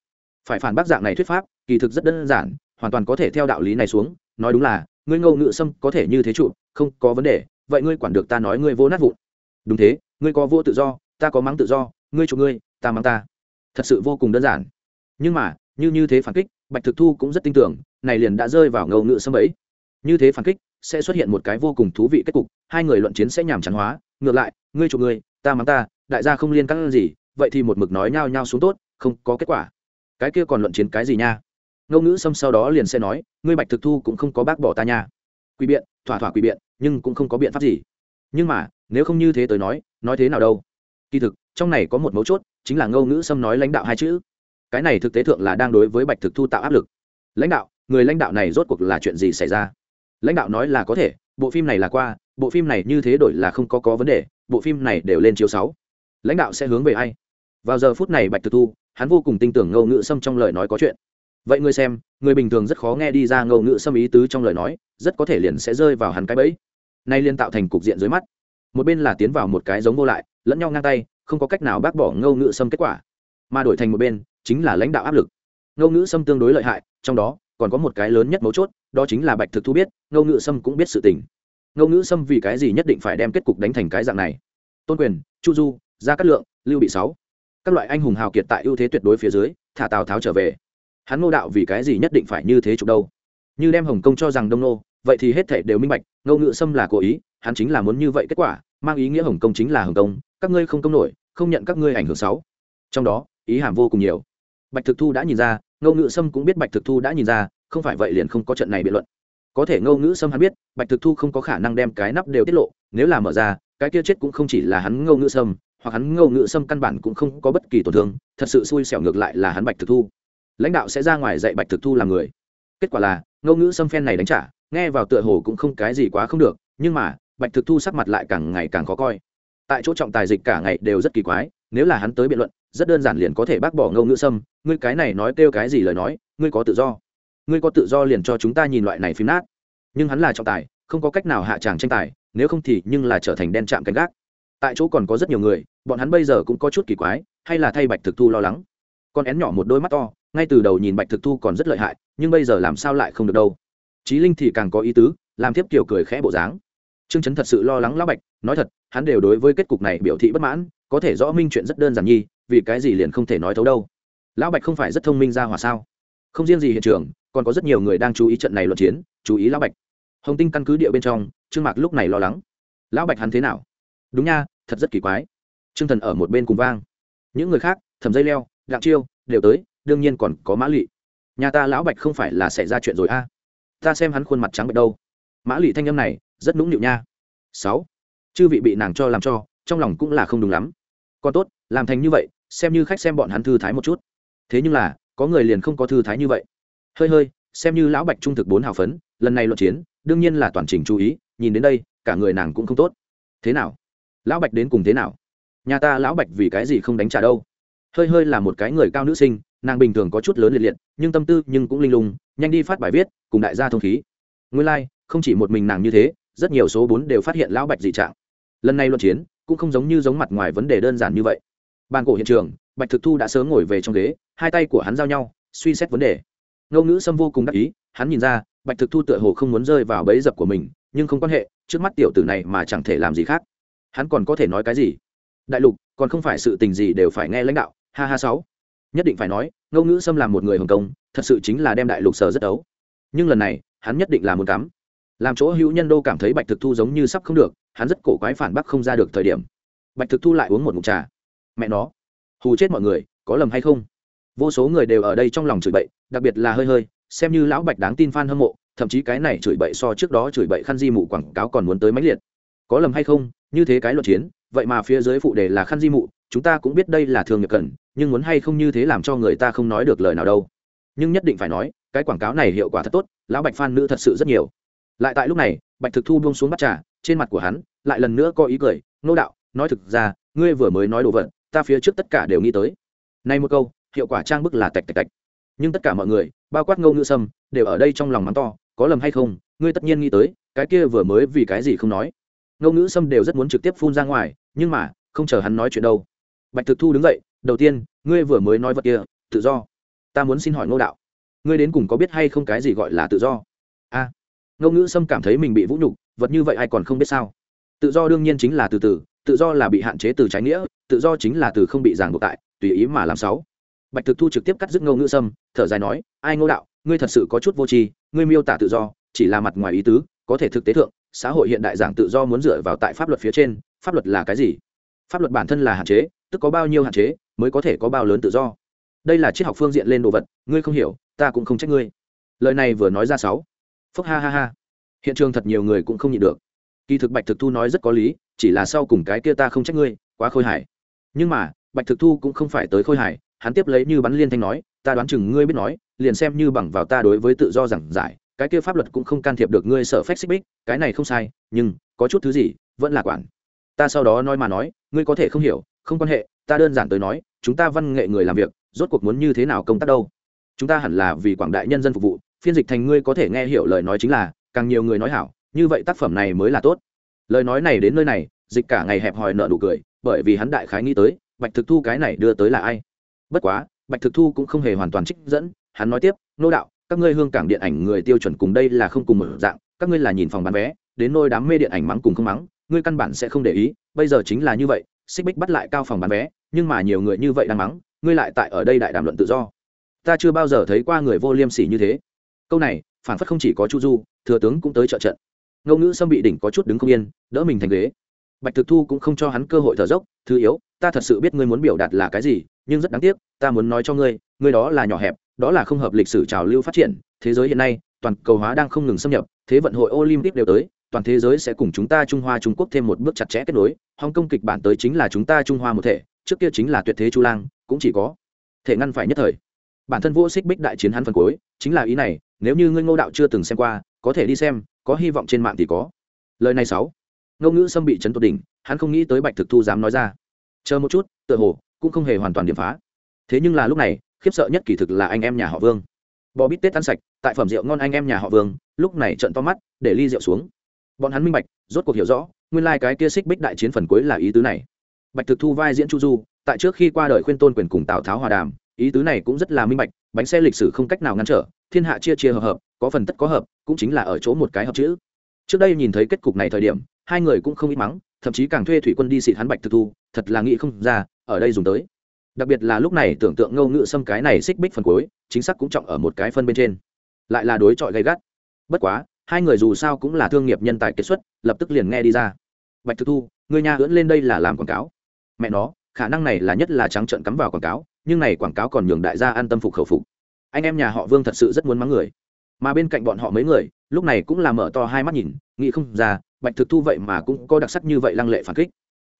Phải phản bác dạng này thuyết pháp, kỳ thực rất đơn giản, hoàn toàn có thể theo đạo lý này xuống, nói đúng là ngươi ngô ngự sâm có thể như thế trụ, không có vấn đề, vậy ngươi quản được ta nói ngươi vô nát vụn. Đúng thế, ngươi có vô tự do, ta có mắng tự do, ngươi chủ ngươi, ta mắng ta. Thật sự vô cùng đơn giản. Nhưng mà, như như thế phản kích, bạch thực thu cũng rất tin tưởng, này liền đã rơi vào ngầu ngự sâm ấy. Như thế phản kích, sẽ xuất hiện một cái vô cùng thú vị kết cục, hai người luận chiến sẽ nhàm chán hóa. Ngược lại, ngươi chủ ngươi, ta mắng ta, đại gia không liên căng gì, vậy thì một mực nói nhau nhau xuống tốt, không có kết quả. Cái kia còn luận chiến cái gì nha? Ngô ngữ sâm sau đó liền sẽ nói, ngươi bạch thực thu cũng không có bác bỏ ta nha. Quỷ biện, thỏa thỏa quỷ biện, nhưng cũng không có biện pháp gì. Nhưng mà, nếu không như thế tới nói nói thế nào đâu? Kỳ thực, trong này có một mấu chốt, chính là Ngô ngữ xâm nói lãnh đạo hai chữ. Cái này thực tế thượng là đang đối với bạch thực thu tạo áp lực. Lãnh đạo, người lãnh đạo này rốt cuộc là chuyện gì xảy ra? Lãnh đạo nói là có thể, bộ phim này là qua, bộ phim này như thế đổi là không có có vấn đề, bộ phim này đều lên chiếu sáu. Lãnh đạo sẽ hướng về ai? Vào giờ phút này bạch thực thu, hắn vô cùng tin tưởng ngâu ngữ xâm trong lời nói có chuyện vậy ngươi xem, người bình thường rất khó nghe đi ra ngâu ngữ xâm ý tứ trong lời nói, rất có thể liền sẽ rơi vào hắn cái bẫy. Nay liên tạo thành cục diện dưới mắt. Một bên là tiến vào một cái giống vô lại, lẫn nhau ngang tay, không có cách nào bác bỏ ngâu ngữ xâm kết quả. Mà đổi thành một bên, chính là lãnh đạo áp lực. Ngâu ngữ xâm tương đối lợi hại, trong đó, còn có một cái lớn nhất mấu chốt, đó chính là bạch thực thu biết, ngâu ngữ xâm cũng biết sự tình. Ngâu ngữ xâm vì cái gì nhất định phải đem kết cục đánh thành cái dạng này? Tôn quyền, chu du, gia cát lượng, lưu bị sáu. Các loại anh hùng hào kiệt tại ưu thế tuyệt đối phía dưới, thả tào tháo trở về hắn ngô đạo vì cái gì nhất định phải như thế chụp đâu? Như đem hồng kông cho rằng đông nô, vậy thì hết thể đều minh bạch, ngô ngự sâm là cố ý, hắn chính là muốn như vậy kết quả, mang ý nghĩa hồng kông chính là hồng kông, các ngươi không công nổi, không nhận các ngươi ảnh hưởng sáu trong đó, ý hàm vô cùng nhiều. Bạch thực thu đã nhìn ra, ngô ngự sâm cũng biết bạch thực thu đã nhìn ra, không phải vậy liền không có trận này biện luận. Có thể ngô ngữ sâm hắn biết, bạch thực thu không có khả năng đem cái nắp đều tiết lộ, nếu là mở ra, cái kia chết cũng không chỉ là hắn ngô ngữ sâm, hoặc hắn ngô ngữ sâm căn bản cũng không có bất kỳ tổn thương, thật sự xui xẻo ngược lại là hắn bạch thực thu lãnh đạo sẽ ra ngoài dạy bạch thực thu làm người. Kết quả là ngôn ngữ xâm phen này đánh trả, nghe vào tựa hồ cũng không cái gì quá không được, nhưng mà, bạch thực thu sắc mặt lại càng ngày càng khó coi. Tại chỗ trọng tài dịch cả ngày đều rất kỳ quái, nếu là hắn tới biện luận, rất đơn giản liền có thể bác bỏ ngôn ngữ xâm. ngươi cái này nói kêu cái gì lời nói, ngươi có tự do. Ngươi có tự do liền cho chúng ta nhìn loại này phim nát. Nhưng hắn là trọng tài, không có cách nào hạ tràng tranh tài, nếu không thì nhưng là trở thành đen chạm canh gác. Tại chỗ còn có rất nhiều người, bọn hắn bây giờ cũng có chút kỳ quái, hay là thay bạch thực thu lo lắng. Con én nhỏ một đôi mắt to ngay từ đầu nhìn bạch thực thu còn rất lợi hại, nhưng bây giờ làm sao lại không được đâu? Trí linh thì càng có ý tứ, làm tiếp kiểu cười khẽ bộ dáng. Trương chấn thật sự lo lắng lão bạch, nói thật, hắn đều đối với kết cục này biểu thị bất mãn, có thể rõ minh chuyện rất đơn giản nhi, vì cái gì liền không thể nói thấu đâu? Lão bạch không phải rất thông minh ra hòa sao? Không riêng gì hiện trường, còn có rất nhiều người đang chú ý trận này luận chiến, chú ý lão bạch. Hồng tinh căn cứ địa bên trong, trương mạc lúc này lo lắng. Lão bạch hắn thế nào? Đúng nha, thật rất kỳ quái. Trương thần ở một bên cùng vang. Những người khác, thầm dây leo đặng chiêu, đều tới đương nhiên còn có mã lụy nhà ta lão bạch không phải là xảy ra chuyện rồi a. À. ta xem hắn khuôn mặt trắng bệch đâu. Mã lụy thanh âm này rất nũng nịu nha. Sáu. Chư vị bị nàng cho làm cho, trong lòng cũng là không đúng lắm. Còn tốt, làm thành như vậy, xem như khách xem bọn hắn thư thái một chút. Thế nhưng là, có người liền không có thư thái như vậy. Hơi hơi, xem như lão bạch trung thực bốn hào phấn, lần này luận chiến, đương nhiên là toàn trình chú ý, nhìn đến đây, cả người nàng cũng không tốt. Thế nào? Lão bạch đến cùng thế nào? Nhà ta lão bạch vì cái gì không đánh trả đâu? Hơi hơi là một cái người cao nữ sinh nàng bình thường có chút lớn liệt liệt nhưng tâm tư nhưng cũng linh lung nhanh đi phát bài viết cùng đại gia thông khí. Nguyên lai、like, không chỉ một mình nàng như thế rất nhiều số bốn đều phát hiện lão bạch dị trạng. Lần này luận chiến cũng không giống như giống mặt ngoài vấn đề đơn giản như vậy. Bàn cổ hiện trường bạch thực thu đã sớm ngồi về trong ghế hai tay của hắn giao nhau suy xét vấn đề. Ngôn ngữ sâm vô cùng đắc ý hắn nhìn ra bạch thực thu tựa hồ không muốn rơi vào bẫy dập của mình nhưng không quan hệ trước mắt tiểu tử này mà chẳng thể làm gì khác. Hắn còn có thể nói cái gì? Đại lục còn không phải sự tình gì đều phải nghe lãnh đạo ha ha sáu nhất định phải nói ngôn ngữ xâm làm một người hồng công, thật sự chính là đem đại lục sở rất ấu. Nhưng lần này, hắn nhất định là muốn cắm. Làm chỗ hữu nhân đô cảm thấy bạch thực thu giống như sắp không được, hắn rất cổ quái phản bác không ra được thời điểm. Bạch thực thu lại uống một mục trà. Mẹ nó, hù chết mọi người, có lầm hay không? Vô số người đều ở đây trong lòng chửi bậy, đặc biệt là hơi hơi, xem như lão bạch đáng tin f a n hâm mộ, thậm chí cái này chửi bậy so trước đó chửi bậy khăn di mụ quảng cáo còn muốn tới máy liệt. Có lầm hay không? Như thế cái luận chiến, vậy mà phía dưới phụ đề là khăn di mụ chúng ta cũng biết đây là thường nghiệp cần, nhưng muốn hay không như thế làm cho người ta không nói được lời nào đâu. Nhưng nhất định phải nói, cái quảng cáo này hiệu quả thật tốt, lão bạch phan nữ thật sự rất nhiều. Lại tại lúc này, bạch thực thu buông xuống bắt trà, trên mặt của hắn, lại lần nữa có ý cười, nô đạo, nói thực ra, ngươi vừa mới nói đồ vật, ta phía trước tất cả đều nghĩ tới. Nay một câu, hiệu quả trang bức là tạch tạch tạch. Nhưng tất cả mọi người, bao quát ngâu ngữ sâm, đều ở đây trong lòng mắng to, có lầm hay không, ngươi tất nhiên nghĩ tới, cái kia vừa mới vì cái gì không nói. Ngâu ngữ sâm đều rất muốn trực tiếp phun ra ngoài, nhưng mà, không chờ hắn nói chuyện đâu bạch thực thu đứng dậy đầu tiên ngươi vừa mới nói vật kia tự do. Ta muốn xin hỏi ngô đạo ngươi đến cùng có biết hay không cái gì gọi là tự do? A. À, ngô ngữ sâm cảm thấy mình bị vũ nhục vật như vậy ai còn không biết sao? Tự do đương nhiên chính là từ từ tự do là bị hạn chế từ trái nghĩa tự do chính là từ không bị ràng buộc tại tùy ý mà làm sáu bạch thực thu trực tiếp cắt dứt ngô ngữ sâm thở dài nói ai ngô đạo ngươi thật sự có chút vô tri ngươi miêu tả tự do chỉ là mặt ngoài ý tứ có thể thực tế thượng xã hội hiện đại giảng tự do muốn dựa vào tại pháp luật phía trên pháp luật là cái gì? Pháp luật bản thân là hạn chế tức có bao nhiêu hạn chế mới có thể có bao lớn tự do. Đây là triết học phương diện lên đồ vật, ngươi không hiểu, ta cũng không trách ngươi. Lời này vừa nói ra sáu. Phúc ha ha ha. Hiện trường thật nhiều người cũng không nhịn được. Kỳ thực bạch thực thu nói rất có lý, chỉ là sau cùng cái kia ta không trách ngươi, quá khôi hài. Nhưng mà, bạch thực thu cũng không phải tới khôi hài, hắn tiếp lấy như bắn liên thanh nói, ta đoán chừng ngươi biết nói, liền xem như bằng vào ta đối với tự do giảng giải, cái kia pháp luật cũng không can thiệp được ngươi sợ phép xích bích, cái này không sai, nhưng, có chút thứ gì, vẫn là quản. Ta sau đó nói mà nói, ngươi có thể không hiểu không quan hệ, ta đơn giản tới nói, chúng ta văn nghệ người làm việc, rốt cuộc muốn như thế nào công tác đâu? Chúng ta hẳn là vì quảng đại nhân dân phục vụ, phiên dịch thành ngươi có thể nghe hiểu lời nói chính là, càng nhiều người nói hảo, như vậy tác phẩm này mới là tốt. Lời nói này đến nơi này, dịch cả ngày hẹp hòi nợ nụ cười, bởi vì hắn đại khái nghĩ tới, bạch thực thu cái này đưa tới là ai? Bất quá, bạch thực thu cũng không hề hoàn toàn trích dẫn, hắn nói tiếp, nô đạo, các ngươi hương cảng điện ảnh người tiêu chuẩn cùng đây là không cùng một dạng, các ngươi là nhìn phòng bán vé, đến nôi đám mê điện ảnh mắng cùng không mắng, ngươi căn bản sẽ không để ý, bây giờ chính là như vậy xích bích bắt lại cao phòng bán vé, nhưng mà nhiều người như vậy đang mắng, ngươi lại tại ở đây đại đàm luận tự do. Ta chưa bao giờ thấy qua người vô liêm sỉ như thế. Câu này, phản phất không chỉ có chu du, thừa tướng cũng tới trợ trận. Ngẫu ngữ sâm bị đỉnh có chút đứng không yên, đỡ mình thành ghế. Bạch thực thu cũng không cho hắn cơ hội thở dốc, thứ yếu, ta thật sự biết ngươi muốn biểu đạt là cái gì, nhưng rất đáng tiếc, ta muốn nói cho ngươi ngươi đó là nhỏ hẹp, đó là không hợp lịch sử trào lưu phát triển, thế giới hiện nay, toàn cầu hóa đang không ngừng xâm nhập, thế vận hội olympic đều tới toàn thế giới sẽ cùng chúng ta trung hoa trung quốc thêm một bước chặt chẽ kết nối hong kong kịch bản tới chính là chúng ta trung hoa một thể, trước kia chính là tuyệt thế chu lang, cũng chỉ có thể ngăn phải nhất thời. Bản thân vô xích bích đại chiến hắn phần cuối, chính là ý này, nếu như ngươi ngô đạo chưa từng xem qua, có thể đi xem, có hy vọng trên mạng thì có. Lời này sáu, ngô ngữ xâm bị chấn tột đỉnh, hắn không nghĩ tới bạch thực thu dám nói ra. Chờ một chút, tựa hồ, cũng không hề hoàn toàn điểm phá. Thế nhưng là lúc này, khiếp sợ nhất kỳ thực là anh em nhà họ vương. Bò bít tết ăn sạch, tại phẩm rượu ngon anh em nhà họ vương, lúc này trận to mắt, để ly rượu xuống bọn hắn minh bạch, rốt cuộc hiểu rõ, nguyên lai、like、cái kia xích bích đại chiến phần cuối là ý tứ này. Bạch thực thu vai diễn chu du, tại trước khi qua đời khuyên tôn quyền cùng tào tháo hòa đàm, ý tứ này cũng rất là minh bạch, bánh xe lịch sử không cách nào ngăn trở, thiên hạ chia chia hợp hợp, có phần tất có hợp, cũng chính là ở chỗ một cái hợp chữ. Trước đây nhìn thấy kết cục này thời điểm, hai người cũng không ít mắng, thậm chí càng thuê thủy quân đi xịt hắn bạch thực thu, thật là nghĩ không ra, ở đây dùng tới. Đặc biệt là lúc này tưởng tượng ngâu ngự xâm cái này xích bích phần cuối, chính xác cũng trọng ở một cái phân bên trên. Lại là đối chọi gay gắt. Bất quá hai người dù sao cũng là thương nghiệp nhân tài kết xuất, lập tức liền nghe đi ra. Bạch thực thu người nhà ưỡn lên đây là làm quảng cáo. Mẹ nó, khả năng này là nhất là trắng trợn cắm vào quảng cáo, nhưng này quảng cáo còn nhường đại gia an tâm phục khẩu phục. Anh em nhà họ vương thật sự rất muốn mắng người. Mà bên cạnh bọn họ mấy người, lúc này cũng là mở to hai mắt nhìn, nghĩ không ra, bạch thực thu vậy mà cũng có đặc sắc như vậy lăng lệ phản kích.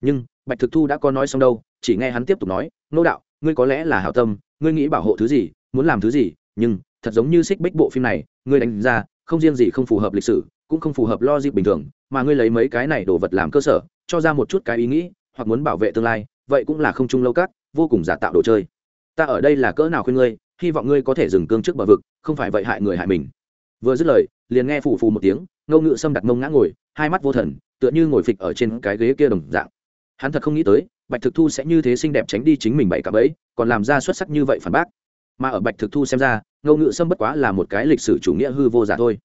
Nhưng, bạch thực thu đã có nói xong đâu, chỉ nghe hắn tiếp tục nói, nô đạo, ngươi có lẽ là hảo tâm, ngươi nghĩ bảo hộ thứ gì, muốn làm thứ gì, nhưng thật giống như xích bích bộ phim này, ngươi đánh ra không riêng gì không phù hợp lịch sử, cũng không phù hợp logic bình thường, mà ngươi lấy mấy cái này đồ vật làm cơ sở, cho ra một chút cái ý nghĩ, hoặc muốn bảo vệ tương lai, vậy cũng là không chung lâu cát, vô cùng giả tạo đồ chơi. Ta ở đây là cỡ nào khuyên ngươi, hy vọng ngươi có thể dừng cương trước bờ vực, không phải vậy hại người hại mình. Vừa dứt lời, liền nghe phù phù một tiếng ngâu ngự sâm đặt mông ngã ngồi, hai mắt vô thần, tựa như ngồi phịch ở trên cái ghế kia đồng dạng. Hắn thật không nghĩ tới, bạch thực thu sẽ như thế xinh đẹp tránh đi chính mình bảy cả bẫy, còn làm ra xuất sắc như vậy phản bác mà ở bạch thực thu xem ra ngô ngự sâm bất quá là một cái lịch sử chủ nghĩa hư vô giả thôi.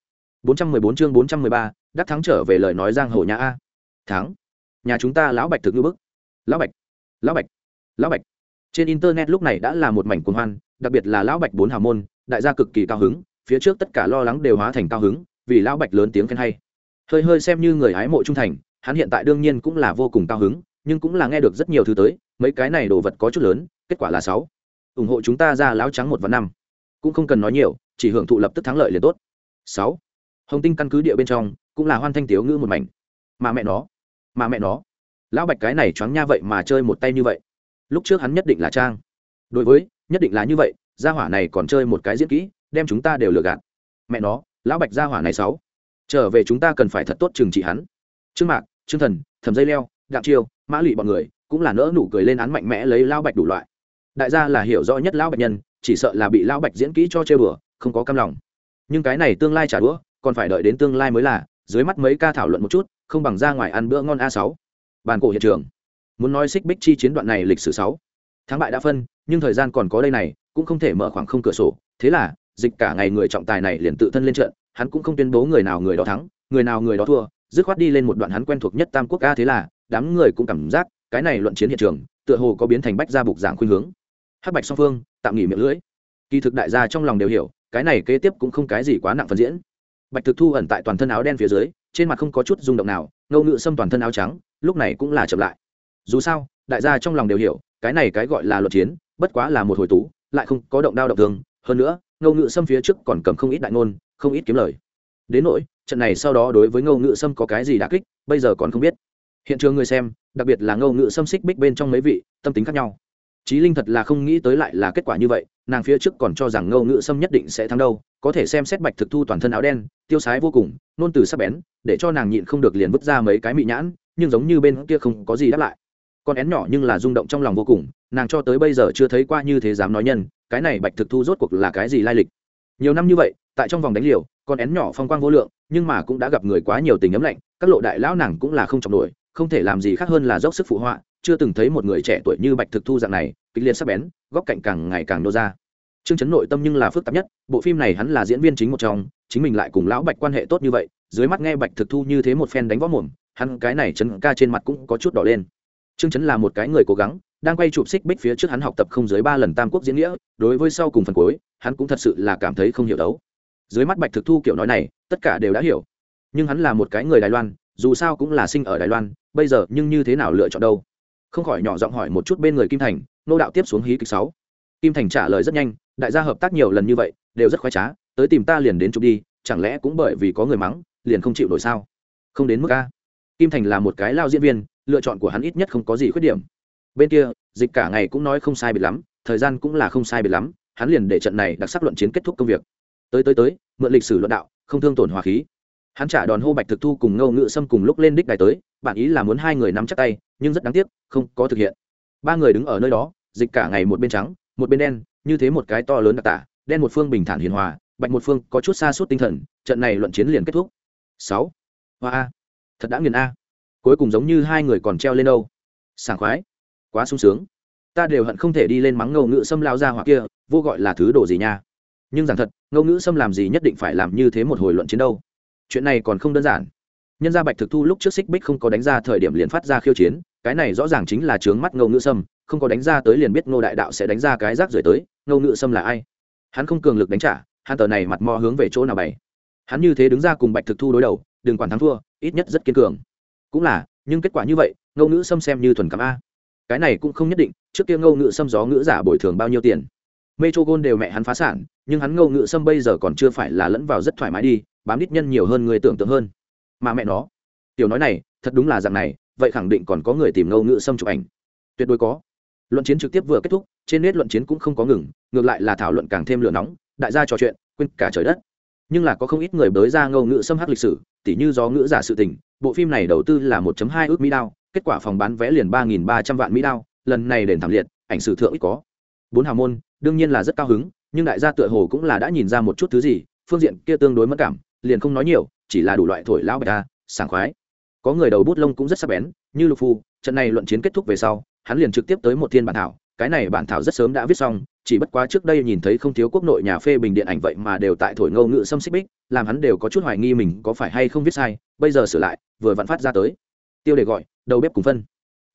414 chương 413, đắc thắng trở về lời nói giang hồ nhà a. Thắng. Nhà chúng ta lão bạch thực như bức. Lão bạch. Lão bạch. Lão bạch. Trên internet lúc này đã là một mảnh cuồng hoan đặc biệt là lão bạch bốn hào môn đại gia cực kỳ cao hứng phía trước tất cả lo lắng đều hóa thành cao hứng vì lão bạch lớn tiếng khen hay. Hơi hơi xem như người hái mộ trung thành hắn hiện tại đương nhiên cũng là vô cùng cao hứng nhưng cũng là nghe được rất nhiều thứ tới mấy cái này đồ vật có chút lớn kết quả là sáu ủng hộ chúng ta ra láo trắng một và năm. Cũng không cần nói nhiều, chỉ hưởng thụ lập tức thắng lợi liền tốt. Sáu. Hồng tinh căn cứ địa bên trong, cũng là hoan thanh tiếu ngữ một mảnh. Mà mẹ nó, mà mẹ nó. Lão bạch cái này choáng nha vậy mà chơi một tay như vậy. Lúc trước hắn nhất định là trang. Đối với, nhất định là như vậy, gia hỏa này còn chơi một cái diễn kỹ, đem chúng ta đều lừa gạt. Mẹ nó, lão bạch gia hỏa này sáu. Trở về chúng ta cần phải thật tốt trừng trị hắn. Trương mạc, trương thần thầm dây leo, đặng chiêu, mã lụy bọn người, cũng là nỡ nụ cười lên án mạnh mẽ lấy lao bạch đủ loại đại gia là hiểu rõ nhất lão bạch nhân, chỉ sợ là bị lão bạch diễn kỹ cho chơi bừa không có cam lòng. Nhưng cái này tương lai trả đũa còn phải đợi đến tương lai mới là, dưới mắt mấy ca thảo luận một chút, không bằng ra ngoài ăn bữa ngon a sáu. Bàn cổ hiện trường. Muốn nói xích bích chi chiến đoạn này lịch sử sáu. Thắng bại đã phân, nhưng thời gian còn có đây này, cũng không thể mở khoảng không cửa sổ. Thế là, dịch cả ngày người trọng tài này liền tự thân lên trận, hắn cũng không tuyên bố người nào người đó thắng, người nào người đó thua, dứt khoát đi lên một đoạn hắn quen thuộc nhất tam quốc ca thế là, đám người cũng cảm giác, cái này luận chiến hiện trường, tựa hồ có biến thành bách gia bục giảng khuyên hướng hắc bạch song phương, tạm nghỉ miệng lưỡi. Kỳ thực đại gia trong lòng đều hiểu, cái này kế tiếp cũng không cái gì quá nặng phần diễn. Bạch thực thu ẩn tại toàn thân áo đen phía dưới, trên mặt không có chút rung động nào, ngâu ngự xâm toàn thân áo trắng, lúc này cũng là chậm lại. Dù sao, đại gia trong lòng đều hiểu, cái này cái gọi là luật chiến, bất quá là một hồi tú, lại không có động đao động thương. Hơn nữa, ngâu ngự xâm phía trước còn cầm không ít đại ngôn, không ít kiếm lời. Đến nỗi, trận này sau đó đối với ngô ngự sâm có cái gì đã kích, bây giờ còn không biết. Hiện trường người xem, đặc biệt là ngô ngự sâm xích bích bên trong mấy vị, tâm tính khác nhau. Chí Linh thật là không nghĩ tới lại là kết quả như vậy, nàng phía trước còn cho rằng Ngô Ngự Sâm nhất định sẽ thắng đâu, có thể xem xét Bạch Thực Thu toàn thân áo đen, tiêu sái vô cùng, nôn từ sắc bén, để cho nàng nhịn không được liền vứt ra mấy cái mị nhãn, nhưng giống như bên kia không có gì đáp lại. Con én nhỏ nhưng là rung động trong lòng vô cùng, nàng cho tới bây giờ chưa thấy qua như thế dám nói nhân, cái này Bạch Thực Thu rốt cuộc là cái gì lai lịch. Nhiều năm như vậy, tại trong vòng đánh liều, con én nhỏ phong quang vô lượng, nhưng mà cũng đã gặp người quá nhiều tình ấm lạnh, các lộ đại lão nàng cũng là không trọng nổi, không thể làm gì khác hơn là dốc sức phụ họa, chưa từng thấy một người trẻ tuổi như bạch thực thu dạng này, kịch liệt sắc bén, góc cạnh càng ngày càng nô ra. Chương chấn nội tâm nhưng là phức tạp nhất, bộ phim này hắn là diễn viên chính một trong, chính mình lại cùng lão bạch quan hệ tốt như vậy, dưới mắt nghe bạch thực thu như thế một phen đánh võ mồm, hắn cái này chấn ca trên mặt cũng có chút đỏ lên. Chương chấn là một cái người cố gắng, đang quay chụp xích bích phía trước hắn học tập không dưới ba lần tam quốc diễn nghĩa, đối với sau cùng phần cuối, hắn cũng thật sự là cảm thấy không hiểu đấu. Dưới mắt bạch thực thu kiểu nói này, tất cả đều đã hiểu. Nhưng hắn là một cái người đài loan, dù sao cũng là sinh ở đài loan, bây giờ nhưng như thế nào lựa chọn đâu? Không khỏi nhỏ giọng hỏi một chút bên người kim thành, nô đạo tiếp xuống hí kịch sáu. Kim thành trả lời rất nhanh, đại gia hợp tác nhiều lần như vậy, đều rất khoái trá, tới tìm ta liền đến chụp đi, chẳng lẽ cũng bởi vì có người mắng, liền không chịu nổi sao? Không đến mức a. Kim thành là một cái lao diễn viên, lựa chọn của hắn ít nhất không có gì khuyết điểm. Bên kia, dịch cả ngày cũng nói không sai biệt lắm, thời gian cũng là không sai biệt lắm, hắn liền để trận này đặc sắc luận chiến kết thúc công việc. Tới tới tới, mượn lịch sử luận đạo, không thương tổn hòa khí. Hắn trả đòn hô bạch thực thu cùng ngâu ngự xâm cùng lúc lên đích đài tới, bản ý là muốn hai người nắm chắc tay nhưng rất đáng tiếc, không có thực hiện. Ba người đứng ở nơi đó, dịch cả ngày một bên trắng, một bên đen, như thế một cái to lớn đặc tả, đen một phương bình thản hiền hòa, bạch một phương có chút xa suốt tinh thần, trận này luận chiến liền kết thúc. Sáu. Hoa a. Thật đã nghiền a. Cuối cùng giống như hai người còn treo lên đâu. Sảng khoái. Quá sung sướng. Ta đều hận không thể đi lên mắng ngâu ngữ xâm lao ra hoặc kia, vô gọi là thứ đồ gì nha. Nhưng rằng thật ngâu ngữ xâm làm gì nhất định phải làm như thế một hồi luận chiến đâu. Chuyện này còn không đơn giản nhân gia bạch thực thu lúc trước xích bích không có đánh ra thời điểm liền phát ra khiêu chiến, cái này rõ ràng chính là trướng mắt ngâu ngữ sâm, không có đánh ra tới liền biết ngô đại đạo sẽ đánh ra cái rác rưởi tới ngâu ngữ sâm là ai? Hắn không cường lực đánh trả, hắn tờ này mặt mò hướng về chỗ nào bày? Hắn như thế đứng ra cùng bạch thực thu đối đầu, đừng quản thắng thua, ít nhất rất kiên cường. Cũng là, nhưng kết quả như vậy ngâu ngữ sâm xem như thuần cắm a. Cái này cũng không nhất định, trước kia ngâu ngữ sâm gió ngữ giả bồi thường bao nhiêu tiền. Metro gôn đều mẹ hắn phá sản, nhưng hắn ngâu ngữ sâm bây giờ còn chưa phải là lẫn vào rất thoải mái đi, bám đít nhân nhiều hơn người tưởng tượng hơn mà mẹ nó. Tiểu nói này, thật đúng là dạng này, vậy khẳng định còn có người tìm ngâu ngữ xâm chụp ảnh. Tuyệt đối có. Luận chiến trực tiếp vừa kết thúc, trên nét luận chiến cũng không có ngừng, ngược lại là thảo luận càng thêm lửa nóng, đại gia trò chuyện, quên cả trời đất. Nhưng là có không ít người bới ra ngâu ngữ xâm hắc lịch sử, tỉ như do ngữ giả sự tình, bộ phim này đầu tư là 1 hai ước mỹ đao, kết quả phòng bán vé liền ba nghìn ba trăm vạn mỹ đao, lần này đền thảm liệt, ảnh sử thượng ít có. Bốn hào môn, đương nhiên là rất cao hứng, nhưng đại gia tựa hồ cũng là đã nhìn ra một chút thứ gì, phương diện kia tương đối mất cảm liền không nói nhiều, chỉ là đủ loại thổi lão bạch ta sảng khoái. Có người đầu bút lông cũng rất sắc bén, như lục phu, trận này luận chiến kết thúc về sau, hắn liền trực tiếp tới một thiên bản thảo, cái này bản thảo rất sớm đã viết xong, chỉ bất quá trước đây nhìn thấy không thiếu quốc nội nhà phê bình điện ảnh vậy mà đều tại thổi ngâu ngự xâm xích bích, làm hắn đều có chút hoài nghi mình có phải hay không viết sai, bây giờ sửa lại, vừa vặn phát ra tới. Tiêu đề gọi, đầu bếp cùng phân.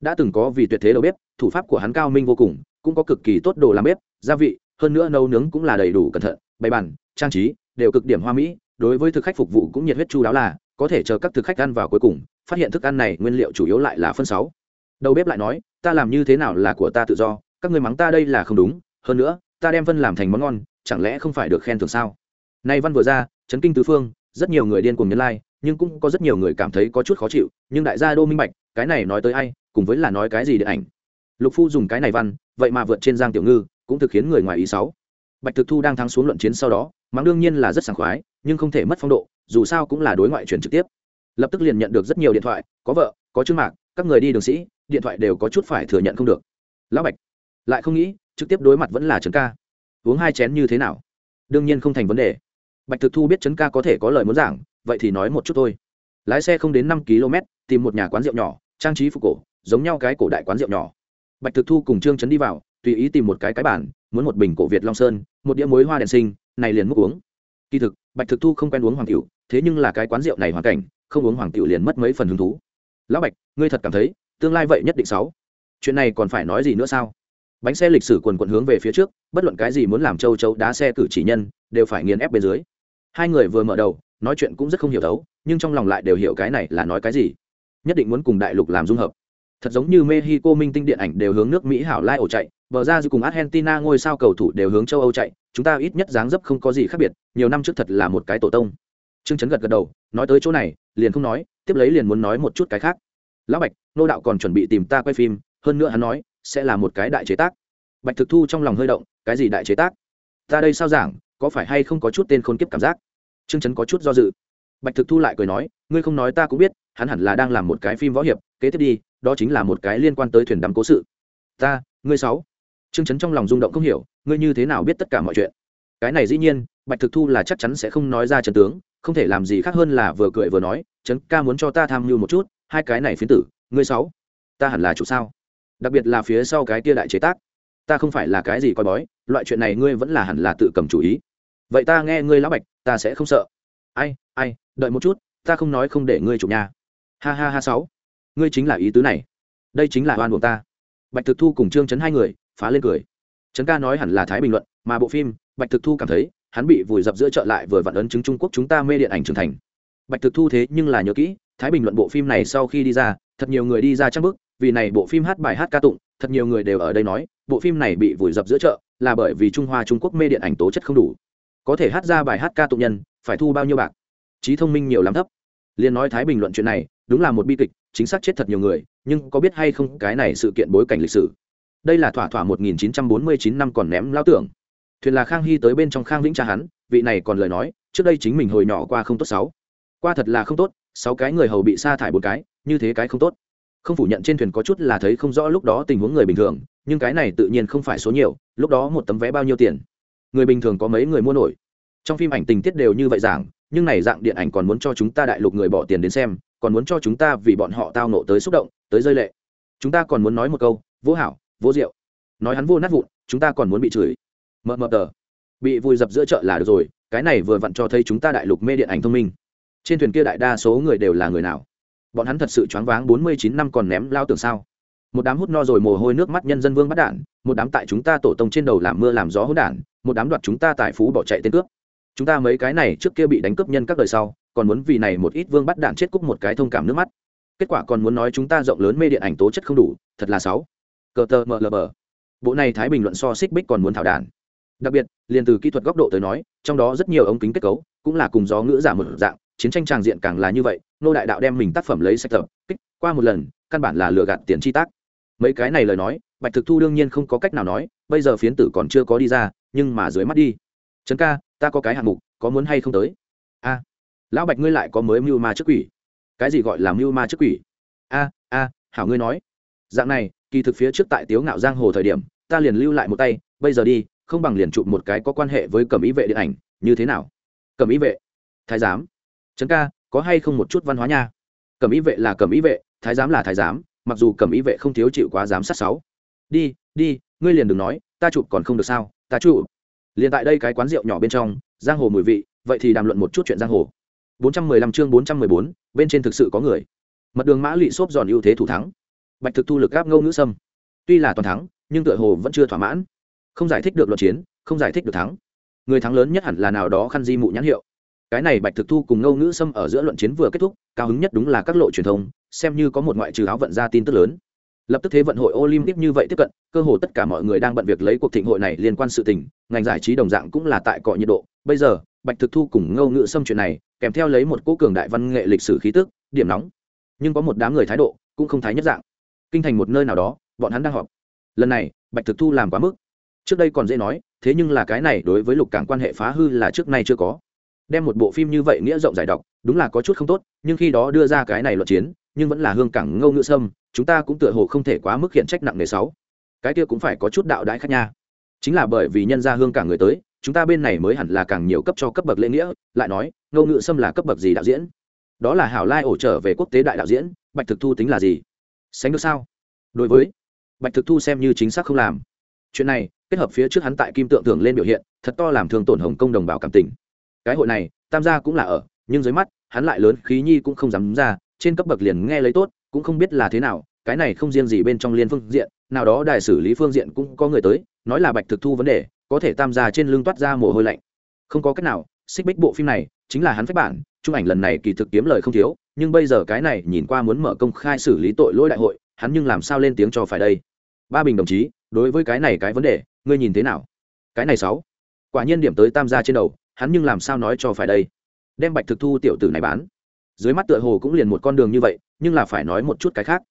Đã từng có vì tuyệt thế đầu bếp, thủ pháp của hắn cao minh vô cùng, cũng có cực kỳ tốt đồ làm bếp, gia vị, hơn nữa nấu nướng cũng là đầy đủ cẩn thận, bày bàn, trang trí, đều cực điểm hoa mỹ đối với thực khách phục vụ cũng nhiệt huyết chu đáo là có thể chờ các thực khách ăn vào cuối cùng phát hiện thức ăn này nguyên liệu chủ yếu lại là phân sáu. Đầu bếp lại nói ta làm như thế nào là của ta tự do các người mắng ta đây là không đúng hơn nữa ta đem phân làm thành món ngon chẳng lẽ không phải được khen thưởng sao? Nay văn vừa ra chấn kinh tứ phương rất nhiều người điên cùng nhân lai、like, nhưng cũng có rất nhiều người cảm thấy có chút khó chịu nhưng đại gia đô minh bạch cái này nói tới ai cùng với là nói cái gì điện ảnh? Lục phu dùng cái này văn vậy mà vượt trên giang tiểu ngư cũng thực khiến người ngoài ý sáu. Bạch thực thu đang thắng xuống luận chiến sau đó mắng đương nhiên là rất sảng khoái nhưng không thể mất phong độ, dù sao cũng là đối ngoại truyền trực tiếp. Lập tức liền nhận được rất nhiều điện thoại, có vợ, có chương mạc, các người đi đường sĩ, điện thoại đều có chút phải thừa nhận không được. Lão bạch, lại không nghĩ, trực tiếp đối mặt vẫn là trấn ca. Uống hai chén như thế nào? Đương nhiên không thành vấn đề. Bạch thực thu biết trấn ca có thể có lời muốn giảng, vậy thì nói một chút thôi. Lái xe không đến năm km, tìm một nhà quán rượu nhỏ, trang trí phục cổ, giống nhau cái cổ đại quán rượu nhỏ. Bạch thực thu cùng trương trấn đi vào, tùy ý tìm một cái cái bản muốn một bình cổ việt long sơn, một đĩa muối hoa đèn sinh này liền múc uống kỳ thực, bạch thực thu không quen uống hoàng tiểu, thế nhưng là cái quán rượu này hoàn cảnh, không uống hoàng tiểu liền mất mấy phần hứng thú. Lão bạch, ngươi thật cảm thấy, tương lai vậy nhất định sáu. Chuyện này còn phải nói gì nữa sao? Bánh xe lịch sử quần quận hướng về phía trước, bất luận cái gì muốn làm châu châu đá xe cử chỉ nhân, đều phải nghiền ép bên dưới. Hai người vừa mở đầu, nói chuyện cũng rất không hiểu thấu, nhưng trong lòng lại đều hiểu cái này là nói cái gì. Nhất định muốn cùng đại lục làm dung hợp. Thật giống như mexico minh tinh điện ảnh đều hướng nước mỹ hảo lai ổ chạy bờ ra dù cùng argentina ngôi sao cầu thủ đều hướng châu âu chạy, chúng ta ít nhất dáng dấp không có gì khác biệt, nhiều năm trước thật là một cái tổ tông. Trương chấn gật gật đầu, nói tới chỗ này, liền không nói, tiếp lấy liền muốn nói một chút cái khác. Lão bạch, nô đạo còn chuẩn bị tìm ta quay phim, hơn nữa hắn nói, sẽ là một cái đại chế tác. Bạch thực thu trong lòng hơi động, cái gì đại chế tác? Ta đây sao giảng, có phải hay không có chút tên khôn kiếp cảm giác? Trương chấn có chút do dự. Bạch thực thu lại cười nói, ngươi không nói ta cũng biết, hắn hẳn là đang làm một cái phim võ hiệp, kế tiếp đi, đó chính là một cái liên quan tới thuyền đắm cố sự. Ta, ngươi sáu trương Chấn trong lòng rung động không hiểu, ngươi như thế nào biết tất cả mọi chuyện? Cái này dĩ nhiên, bạch thực thu là chắc chắn sẽ không nói ra trận tướng, không thể làm gì khác hơn là vừa cười vừa nói trấn ca muốn cho ta tham mưu một chút, hai cái này phiến tử, ngươi sáu, ta hẳn là chủ sao? Đặc biệt là phía sau cái kia đại chế tác, ta không phải là cái gì coi bói, loại chuyện này ngươi vẫn là hẳn là tự cầm chủ ý. Vậy ta nghe ngươi lão bạch, ta sẽ không sợ. Ai ai, đợi một chút, ta không nói không để ngươi chủ nhà. Ha ha ha sáu, ngươi chính là ý tứ này, đây chính là oan uổng ta. Bạch thực thu cùng trương chấn hai người phá lên cười. Trấn ca nói hẳn là thái bình luận, mà bộ phim, bạch thực thu cảm thấy, hắn bị vùi dập giữa chợ lại vừa vặn ấn chứng trung quốc chúng ta mê điện ảnh trưởng thành. Bạch thực thu thế nhưng là nhớ kỹ, thái bình luận bộ phim này sau khi đi ra, thật nhiều người đi ra trang bức, vì này bộ phim hát bài hát ca tụng, thật nhiều người đều ở đây nói, bộ phim này bị vùi dập giữa chợ là bởi vì trung hoa trung quốc mê điện ảnh tố chất không đủ. Có thể hát ra bài hát ca tụng nhân, phải thu bao nhiêu bạc? Trí thông minh nhiều lắm thấp. Liên nói thái bình luận chuyện này, đúng là một bi kịch, chính xác chết thật nhiều người, nhưng có biết hay không cái này sự kiện bối cảnh lịch sử? Đây là thỏa thỏa 1949 năm còn ném lao tưởng. Thuyền là khang hy tới bên trong khang vĩnh cha hắn, vị này còn lời nói, trước đây chính mình hồi nhỏ qua không tốt sáu. Qua thật là không tốt, sáu cái người hầu bị sa thải bốn cái, như thế cái không tốt. Không phủ nhận trên thuyền có chút là thấy không rõ lúc đó tình huống người bình thường, nhưng cái này tự nhiên không phải số nhiều, lúc đó một tấm vé bao nhiêu tiền? Người bình thường có mấy người mua nổi? Trong phim ảnh tình tiết đều như vậy giảng nhưng này dạng điện ảnh còn muốn cho chúng ta đại lục người bỏ tiền đến xem, còn muốn cho chúng ta vì bọn họ tao nộ tới xúc động, tới rơi lệ. Chúng ta còn muốn nói một câu vô hảo vô diệu. Nói hắn vô nát vụn, chúng ta còn muốn bị chửi. Mờ mờ tờ. Bị vùi dập giữa chợ là được rồi, cái này vừa vặn cho thấy chúng ta đại lục mê điện ảnh thông minh. Trên thuyền kia đại đa số người đều là người nào? Bọn hắn thật sự choáng váng bốn mươi chín năm còn ném lao tưởng sao? Một đám hút no rồi mồ hôi nước mắt nhân dân vương bắt đản một đám tại chúng ta tổ tông trên đầu làm mưa làm gió hỗn đản một đám đoạt chúng ta tài phú bỏ chạy tên cướp. Chúng ta mấy cái này trước kia bị đánh cướp nhân các đời sau, còn muốn vì này một ít vương bắt đạn chết cúc một cái thông cảm nước mắt. Kết quả còn muốn nói chúng ta rộng lớn mê điện ảnh tố chất không đủ, thật là sáu cờ tờ mờ lờ bờ. Bộ này thái bình luận so xích bích còn muốn thảo đàn. Đặc biệt liền từ kỹ thuật góc độ tới nói, trong đó rất nhiều ống kính kết cấu, cũng là cùng gió ngữ giả một dạng, chiến tranh tràng diện càng là như vậy, nô đại đạo đem mình tác phẩm lấy sách tập, kích, qua một lần, căn bản là lừa gạt tiền chi tác. Mấy cái này lời nói, bạch thực thu đương nhiên không có cách nào nói, bây giờ phiến tử còn chưa có đi ra, nhưng mà dưới mắt đi. Trấn ca, ta có cái hạng mục, có muốn hay không tới? A, lão bạch ngươi lại có mới mưu ma trước quỷ. Cái gì gọi là mưu ma trước quỷ? A a, hảo ngươi nói. Dạng này kỳ thực phía trước tại tiếu ngạo giang hồ thời điểm ta liền lưu lại một tay bây giờ đi không bằng liền chụp một cái có quan hệ với cẩm ý vệ điện ảnh như thế nào? Cẩm ý vệ thái giám. Trấn ca có hay không một chút văn hóa nha? Cẩm ý vệ là cẩm ý vệ thái giám là thái giám mặc dù cẩm ý vệ không thiếu chịu quá giám sát sáu. Đi đi ngươi liền đừng nói ta chụp còn không được sao ta chụp. Liền tại đây cái quán rượu nhỏ bên trong giang hồ mùi vị vậy thì đàm luận một chút chuyện giang hồ. 415 chương 414, bên trên thực sự có người. Mật đường mã lụy xốp giòn ưu thế thủ thắng bạch thực thu lực gáp ngâu nữ sâm. Tuy là toàn thắng, nhưng tựa hồ vẫn chưa thỏa mãn. Không giải thích được luận chiến, không giải thích được thắng. Người thắng lớn nhất hẳn là nào đó khăn di mụ nhãn hiệu. Cái này bạch thực thu cùng ngâu nữ sâm ở giữa luận chiến vừa kết thúc, cao hứng nhất đúng là các lộ truyền thông, xem như có một ngoại trừ áo vận ra tin tức lớn. Lập tức thế vận hội olympic như vậy tiếp cận, cơ hồ tất cả mọi người đang bận việc lấy cuộc thịnh hội này liên quan sự tình, ngành giải trí đồng dạng cũng là tại cọ nhiệt độ. Bây giờ, bạch thực thu cùng ngâu ngữ xâm chuyện này, kèm theo lấy một cỗ cường đại văn nghệ lịch sử khí tức, điểm nóng. Nhưng có một đám người thái độ cũng không thái nhất dạng kinh thành một nơi nào đó, bọn hắn đang họp. Lần này, bạch thực thu làm quá mức. Trước đây còn dễ nói, thế nhưng là cái này đối với lục cảng quan hệ phá hư là trước nay chưa có. Đem một bộ phim như vậy nghĩa rộng giải đọc, đúng là có chút không tốt, nhưng khi đó đưa ra cái này luật chiến, nhưng vẫn là hương cảng ngâu ngữ sâm, chúng ta cũng tựa hồ không thể quá mức hiện trách nặng nề sáu. Cái kia cũng phải có chút đạo đãi khác nha. Chính là bởi vì nhân gia hương cảng người tới, chúng ta bên này mới hẳn là càng nhiều cấp cho cấp bậc lễ nghĩa, lại nói ngâu ngữ sâm là cấp bậc gì đạo diễn? Đó là hảo lai ổ trở về quốc tế đại đạo diễn, bạch thực thu tính là gì? Sánh được sao? Đối với bạch thực thu xem như chính xác không làm. Chuyện này, kết hợp phía trước hắn tại kim tượng thường lên biểu hiện, thật to làm thương tổn hồng công đồng bào cảm tình. Cái hội này, tam gia cũng là ở, nhưng dưới mắt, hắn lại lớn, khí nhi cũng không dám ra, trên cấp bậc liền nghe lấy tốt, cũng không biết là thế nào, cái này không riêng gì bên trong liên phương diện, nào đó đại xử lý phương diện cũng có người tới, nói là bạch thực thu vấn đề, có thể tam gia trên lưng toát ra mồ hôi lạnh. Không có cách nào, xích bích bộ phim này, chính là hắn phép bản chung ảnh lần này kỳ thực kiếm lời không thiếu nhưng bây giờ cái này nhìn qua muốn mở công khai xử lý tội lỗi đại hội, hắn nhưng làm sao lên tiếng cho phải đây? Ba bình đồng chí, đối với cái này cái vấn đề, ngươi nhìn thế nào? Cái này sáu. Quả nhiên điểm tới tam gia trên đầu, hắn nhưng làm sao nói cho phải đây? Đem bạch thực thu tiểu tử này bán. Dưới mắt tựa hồ cũng liền một con đường như vậy, nhưng là phải nói một chút cái khác.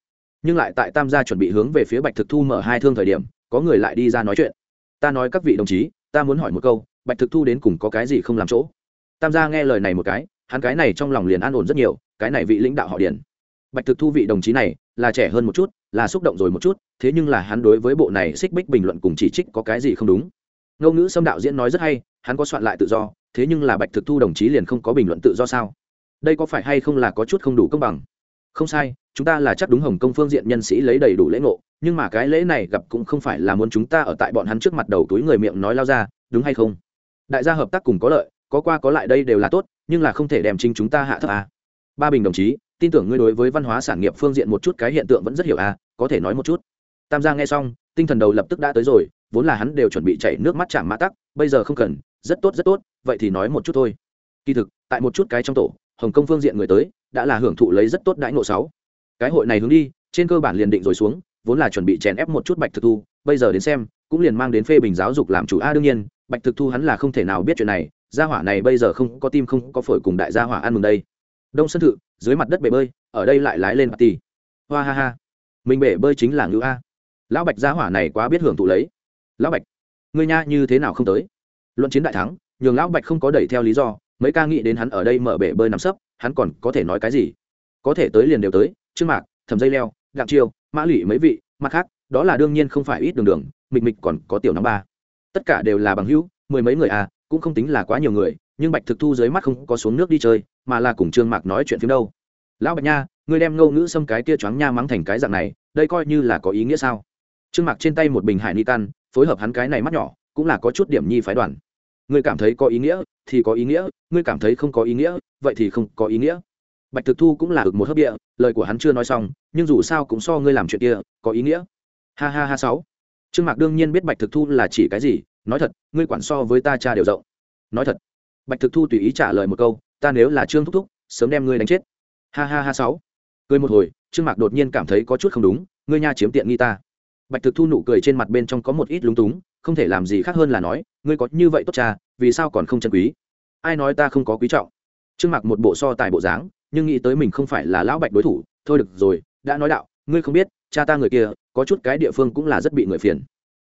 Nhưng lại tại tam gia chuẩn bị hướng về phía bạch thực thu mở hai thương thời điểm, có người lại đi ra nói chuyện. Ta nói các vị đồng chí, ta muốn hỏi một câu, bạch thực thu đến cùng có cái gì không làm chỗ? Tam gia nghe lời này một cái, hắn cái này trong lòng liền an ổn rất nhiều cái này vị lãnh đạo họ điền. Bạch thực thu vị đồng chí này là trẻ hơn một chút, là xúc động rồi một chút, thế nhưng là hắn đối với bộ này xích bích bình luận cùng chỉ trích có cái gì không đúng. Ngôn ngữ xâm đạo diễn nói rất hay, hắn có soạn lại tự do, thế nhưng là bạch thực thu đồng chí liền không có bình luận tự do sao? Đây có phải hay không là có chút không đủ công bằng? Không sai, chúng ta là chắc đúng hồng công phương diện nhân sĩ lấy đầy đủ lễ ngộ, nhưng mà cái lễ này gặp cũng không phải là muốn chúng ta ở tại bọn hắn trước mặt đầu túi người miệng nói lao ra, đúng hay không? Đại gia hợp tác cùng có lợi, có qua có lại đây đều là tốt, nhưng là không thể đem chính chúng ta hạ thấp à ba bình đồng chí, tin tưởng ngươi đối với văn hóa sản nghiệp phương diện một chút cái hiện tượng vẫn rất hiểu à có thể nói một chút. Tam giang nghe xong, tinh thần đầu lập tức đã tới rồi, vốn là hắn đều chuẩn bị chảy nước mắt chạm mã tắc, bây giờ không cần, rất tốt rất tốt, vậy thì nói một chút thôi. Kỳ thực, tại một chút cái trong tổ, hồng kông phương diện người tới, đã là hưởng thụ lấy rất tốt đãi ngộ sáu. Cái hội này hướng đi, trên cơ bản liền định rồi xuống, vốn là chuẩn bị chèn ép một chút bạch thực thu, bây giờ đến xem, cũng liền mang đến phê bình giáo dục làm chủ a đương nhiên, bạch thực thu hắn là không thể nào biết chuyện này, gia hỏa này bây giờ không có tim không có phổi cùng đại gia hỏa ăn mừng đây đông sân thự, dưới mặt đất bể bơi, ở đây lại lái lên mặt tì hoa ha ha. Mình bể bơi chính là ngữ a. Lão bạch gia hỏa này quá biết hưởng thụ lấy. Lão bạch, ngươi nha như thế nào không tới? Luận chiến đại thắng, nhường lão bạch không có đẩy theo lý do, mấy ca nghĩ đến hắn ở đây mở bể bơi nằm sấp, hắn còn có thể nói cái gì? Có thể tới liền đều tới, trương mạc thầm dây leo, đặng chiêu, mã lụy mấy vị, mặt khác, đó là đương nhiên không phải ít đường đường, mịch mịch còn có tiểu năm ba. Tất cả đều là bằng hữu, mười mấy người à cũng không tính là quá nhiều người nhưng bạch thực thu dưới mắt không có xuống nước đi chơi, mà là cùng trương mạc nói chuyện phim đâu. Lão bạch nha, ngươi đem ngâu ngữ xâm cái tia choáng nha mắng thành cái dạng này, đây coi như là có ý nghĩa sao? Trương mạc trên tay một bình hải ni tan phối hợp hắn cái này mắt nhỏ, cũng là có chút điểm nhi phái đoàn. Ngươi cảm thấy có ý nghĩa, thì có ý nghĩa, ngươi cảm thấy không có ý nghĩa, vậy thì không có ý nghĩa. Bạch thực thu cũng là ực một hấp địa, lời của hắn chưa nói xong, nhưng dù sao cũng so ngươi làm chuyện kia, có ý nghĩa. Ha ha ha sáu. Trương mạc đương nhiên biết bạch thực thu là chỉ cái gì, nói thật, ngươi quản so với ta cha đều rộng. Nói thật bạch thực thu tùy ý trả lời một câu, ta nếu là trương thúc thúc, sớm đem ngươi đánh chết. Ha ha ha, sáu. Cười một hồi, trương mạc đột nhiên cảm thấy có chút không đúng, ngươi nha chiếm tiện nghi ta. Bạch thực thu nụ cười trên mặt bên trong có một ít lúng túng, không thể làm gì khác hơn là nói, ngươi có như vậy tốt cha, vì sao còn không chân quý? Ai nói ta không có quý trọng? Trương mạc một bộ so tài bộ dáng, nhưng nghĩ tới mình không phải là lão bạch đối thủ, thôi được rồi, đã nói đạo, ngươi không biết, cha ta người kia, có chút cái địa phương cũng là rất bị người phiền.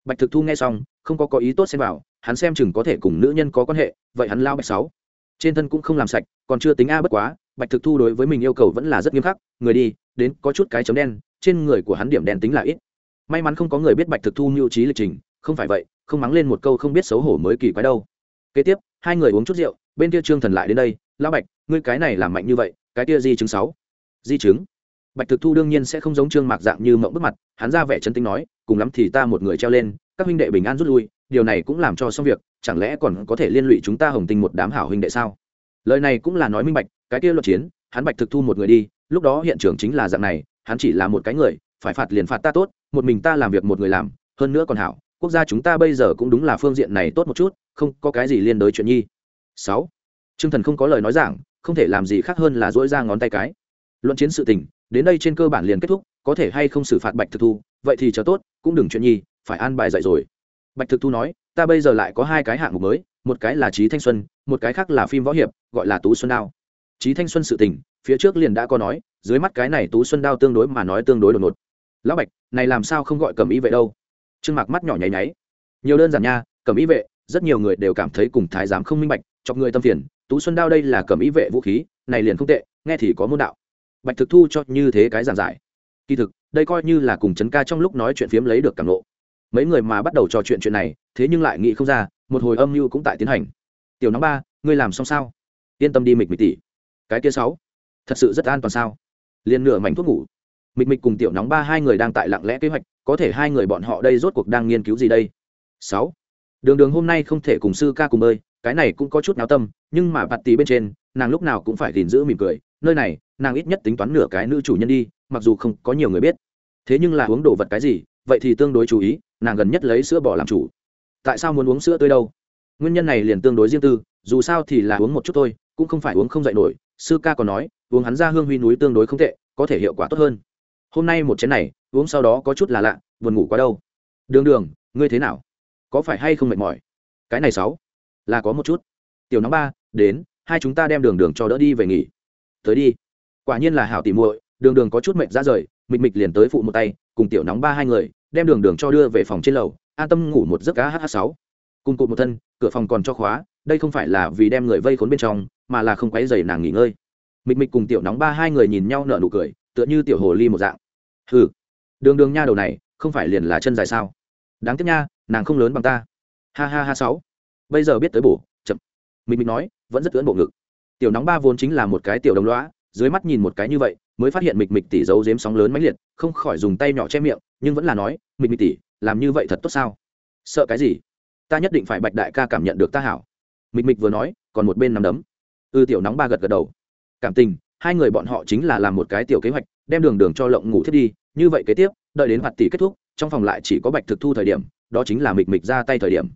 Bạch thực thu nghe xong, không có có ý tốt xem vào hắn xem chừng có thể cùng nữ nhân có quan hệ, vậy hắn lao bạch sáu. Trên thân cũng không làm sạch, còn chưa tính a bất quá, bạch thực thu đối với mình yêu cầu vẫn là rất nghiêm khắc, người đi, đến, có chút cái chấm đen, trên người của hắn điểm đen tính là ít. May mắn không có người biết bạch thực thu mưu trí lịch trình, không phải vậy, không mắng lên một câu không biết xấu hổ mới kỳ quái đâu. Kế tiếp, hai người uống chút rượu, bên kia trương thần lại đến đây, lão bạch, ngươi cái này làm mạnh như vậy, cái kia di chứng sáu. Di chứng? Bạch thực thu đương nhiên sẽ không giống trương mạc dạng như mộng bức mặt, hắn ra vẻ chân tính nói, cùng lắm thì ta một người treo lên các huynh đệ bình an rút lui, điều này cũng làm cho xong việc, chẳng lẽ còn có thể liên lụy chúng ta hồng tinh một đám hảo huynh đệ sao? Lời này cũng là nói minh bạch, cái kia luật chiến, hắn bạch thực thu một người đi, lúc đó hiện trường chính là dạng này, hắn chỉ là một cái người, phải phạt liền phạt ta tốt, một mình ta làm việc một người làm, hơn nữa còn hảo, quốc gia chúng ta bây giờ cũng đúng là phương diện này tốt một chút, không có cái gì liên đối chuyện nhi. Sáu t r ư ơ n g thần không có lời nói giảng, không thể làm gì khác hơn là dỗi ra ngón tay cái. Luận chiến sự tình, đến đây trên cơ bản liền kết thúc, có thể hay không xử phạt bạch thực thu, vậy thì chờ tốt, cũng đừng chuyện nhi phải an bài dạy rồi. Bạch thực thu nói, ta bây giờ lại có hai cái hạng mục mới, một cái là trí thanh xuân, một cái khác là phim võ hiệp, gọi là tú xuân đao. Trí thanh xuân sự tình, phía trước liền đã có nói, dưới mắt cái này tú xuân đao tương đối mà nói tương đối đột ngột. Lão bạch, này làm sao không gọi cầm ý vệ đâu? Trương mạc mắt nhỏ nháy nháy. Nhiều đơn giản nha cầm ý vệ, rất nhiều người đều cảm thấy cùng thái giám không minh bạch, chọc người tâm phiền, tú xuân đao đây là cầm ý vệ vũ khí, này liền không tệ, nghe thì có môn đạo. Bạch thực thu cho như thế cái giản giải. Kỳ thực, đây coi như là cùng chấn ca trong lúc nói chuyện phiếm lấy được cảm lộ mấy người mà bắt đầu trò chuyện chuyện này, thế nhưng lại nghĩ không ra, một hồi âm mưu cũng tại tiến hành. Tiểu nóng ba, ngươi làm xong sao? Yên tâm đi, mịch mịch tỷ. Cái kia sáu, thật sự rất an toàn sao? Liền nửa mảnh thuốc ngủ. Mịch mịch cùng tiểu nóng ba hai người đang tại lặng lẽ kế hoạch, có thể hai người bọn họ đây rốt cuộc đang nghiên cứu gì đây? Sáu, đường đường hôm nay không thể cùng sư ca cùng bơi cái này cũng có chút náo tâm, nhưng mà bạt tì bên trên, nàng lúc nào cũng phải gìn giữ mỉm cười, nơi này, nàng ít nhất tính toán nửa cái nữ chủ nhân đi, mặc dù không có nhiều người biết. Thế nhưng là uống đồ vật cái gì vậy thì tương đối chú ý, nàng gần nhất lấy sữa bỏ làm chủ. Tại sao muốn uống sữa tươi đâu? Nguyên nhân này liền tương đối riêng tư, dù sao thì là uống một chút thôi, cũng không phải uống không dậy nổi. Sư ca còn nói, uống hắn ra hương huy núi tương đối không tệ, có thể hiệu quả tốt hơn. Hôm nay một chén này, uống sau đó có chút là lạ, buồn ngủ quá đâu. Đường đường, ngươi thế nào? Có phải hay không mệt mỏi? Cái này sáu, là có một chút. Tiểu nóng ba, đến, hai chúng ta đem đường đường cho đỡ đi về nghỉ. Tới đi. Quả nhiên là hảo tỉ muội, đường đường có chút mệt ra rời mịch mịch liền tới phụ một tay cùng tiểu nóng ba hai người, đem đường đường cho đưa về phòng trên lầu, an tâm ngủ một giấc cá hh sáu. Cùng cụt một thân, cửa phòng còn cho khóa, đây không phải là vì đem người vây khốn bên trong, mà là không quấy dày nàng nghỉ ngơi. Mịch mịch cùng tiểu nóng ba hai người nhìn nhau nở nụ cười, tựa như tiểu hồ ly một dạng. Hừ, đường đường nha đầu này, không phải liền là chân dài sao? Đáng tiếc nha, nàng không lớn bằng ta. Ha ha ha sáu. Bây giờ biết tới bổ, chậm. Mịch mịch nói, vẫn rất ưỡn bộ ngực. Tiểu nóng ba vốn chính là một cái tiểu đồng lõa dưới mắt nhìn một cái như vậy mới phát hiện mịch mịch tỷ giấu giếm sóng lớn mãnh liệt không khỏi dùng tay nhỏ che miệng nhưng vẫn là nói mịch mịch tỷ làm như vậy thật tốt sao? Sợ cái gì? Ta nhất định phải bạch đại ca cảm nhận được ta hảo. Mịch mịch vừa nói còn một bên nằm đấm. Ư ừ, tiểu nóng ba gật gật đầu. Cảm tình hai người bọn họ chính là làm một cái tiểu kế hoạch đem đường đường cho lộng ngủ thiết đi như vậy kế tiếp đợi đến hoạt tỷ kết thúc trong phòng lại chỉ có bạch thực thu thời điểm đó chính là mịch mịch ra tay thời điểm.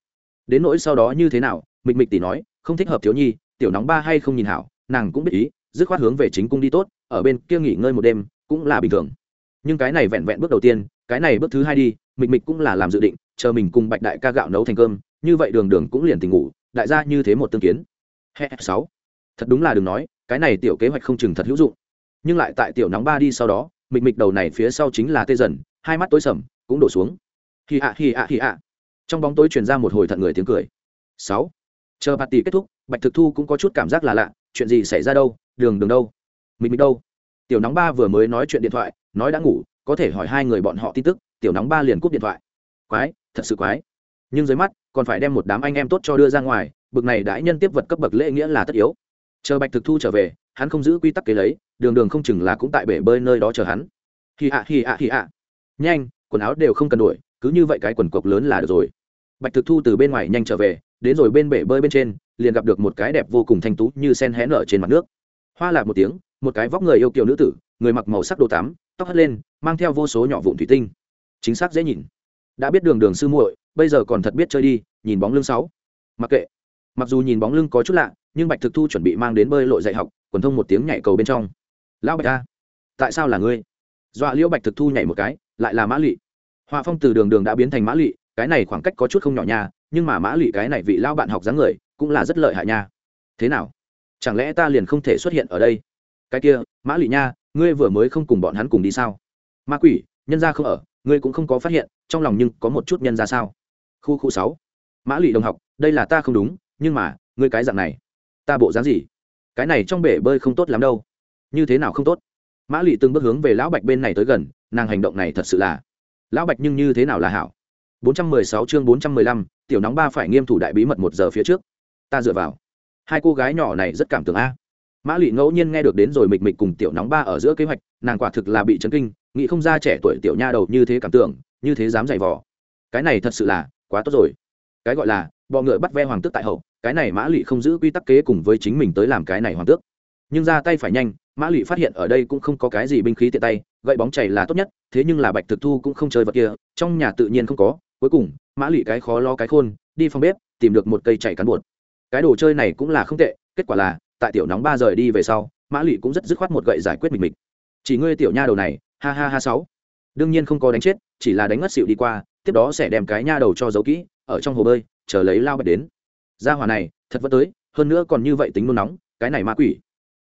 Đến nỗi sau đó như thế nào mịch mịch tỷ nói không thích hợp thiếu nhi tiểu nóng ba hay không nhìn hảo nàng cũng biết ý dứt khoát hướng về chính cung đi tốt, ở bên kia nghỉ ngơi một đêm cũng là bình thường. Nhưng cái này vẹn vẹn bước đầu tiên, cái này bước thứ hai đi, mịch mịch cũng là làm dự định, chờ mình cùng bạch đại ca gạo nấu thành cơm, như vậy đường đường cũng liền tình ngủ, đại gia như thế một tương kiến. Hè sáu. Thật đúng là đừng nói, cái này tiểu kế hoạch không chừng thật hữu dụng. Nhưng lại tại tiểu nóng ba đi sau đó, mịch mịch đầu này phía sau chính là tê dần, hai mắt tối sầm, cũng đổ xuống. Hi ạ hi ạ hi ạ. Trong bóng tối truyền ra một hồi thận người tiếng cười. Sáu. Chờ bạt tỷ kết thúc, bạch thực thu cũng có chút cảm giác là lạ, chuyện gì xảy ra đâu đường đường đâu? Mình mình đâu? Tiểu nóng ba vừa mới nói chuyện điện thoại, nói đã ngủ, có thể hỏi hai người bọn họ tin tức, tiểu nóng ba liền cúp điện thoại. Quái, thật sự quái. Nhưng dưới mắt, còn phải đem một đám anh em tốt cho đưa ra ngoài, bực này đãi nhân tiếp vật cấp bậc lễ nghĩa là tất yếu. Chờ bạch thực thu trở về, hắn không giữ quy tắc kế lấy, đường đường không chừng là cũng tại bể bơi nơi đó chờ hắn. Hì ạ hì ạ hì ạ nhanh, quần áo đều không cần đổi, cứ như vậy cái quần cộc lớn là được rồi. Bạch thực thu từ bên ngoài nhanh trở về, đến rồi bên bể bơi bên trên, liền gặp được một cái đẹp vô cùng thanh tú như sen hé nở trên mặt nước hoa lạc một tiếng, một cái vóc người yêu kiều nữ tử, người mặc màu sắc đồ tắm, tóc hất lên, mang theo vô số nhỏ vụn thủy tinh. Chính xác dễ nhìn. Đã biết đường đường sư muội, bây giờ còn thật biết chơi đi, nhìn bóng lưng sáu. Mặc kệ. Mặc dù nhìn bóng lưng có chút lạ, nhưng bạch thực thu chuẩn bị mang đến bơi lội dạy học, quần thông một tiếng nhảy cầu bên trong. Lão bạch a, tại sao là ngươi? Dọa liễu bạch thực thu nhảy một cái, lại là mã lị. Hoa phong từ đường đường đã biến thành mã lị, cái này khoảng cách có chút không nhỏ nha, nhưng mà mã lị cái này vị lao bạn học dáng người, cũng là rất lợi hại nha. Thế nào? Chẳng lẽ ta liền không thể xuất hiện ở đây? Cái kia mã lụy nha ngươi vừa mới không cùng bọn hắn cùng đi sao? Ma quỷ nhân gia không ở ngươi cũng không có phát hiện trong lòng nhưng có một chút nhân ra sao? Khu khu sáu. Mã lụy đồng học đây là ta không đúng nhưng mà ngươi cái dạng này ta bộ dáng gì? Cái này trong bể bơi không tốt lắm đâu. Như thế nào không tốt? Mã lụy từng bước hướng về lão bạch bên này tới gần nàng hành động này thật sự là lão bạch nhưng như thế nào là hảo? 416 chương 415, tiểu nóng ba phải nghiêm thủ đại bí mật một giờ phía trước. Ta dựa vào hai cô gái nhỏ này rất cảm tưởng a. Mã lụy ngẫu nhiên nghe được đến rồi mịch mịch cùng tiểu nóng ba ở giữa kế hoạch, nàng quả thực là bị chấn kinh, nghĩ không ra trẻ tuổi tiểu nha đầu như thế cảm tưởng, như thế dám giày vò. Cái này thật sự là quá tốt rồi. Cái gọi là, bọ ngựa bắt ve hoàng tước tại hậu, cái này mã lụy không giữ quy tắc kế cùng với chính mình tới làm cái này hoàng tước. Nhưng ra tay phải nhanh, mã lụy phát hiện ở đây cũng không có cái gì binh khí tiện tay, gậy bóng chảy là tốt nhất, thế nhưng là bạch thực thu cũng không chơi vật kia, trong nhà tự nhiên không có. Cuối cùng, mã lụy cái khó lo cái khôn, đi phòng bếp, tìm được một cây chảy cán bột cái đồ chơi này cũng là không tệ, kết quả là, tại tiểu nóng ba rời đi về sau, mã Lụy cũng rất dứt khoát một gậy giải quyết mình mình. Chỉ ngươi tiểu nha đầu này, ha ha ha sáu. Đương nhiên không có đánh chết, chỉ là đánh ngất xịu đi qua, tiếp đó sẽ đem cái nha đầu cho giấu kỹ, ở trong hồ bơi, chờ lấy lao bạch đến. Gia hỏa này, thật vẫn tới, hơn nữa còn như vậy tính nôn nóng, cái này ma quỷ.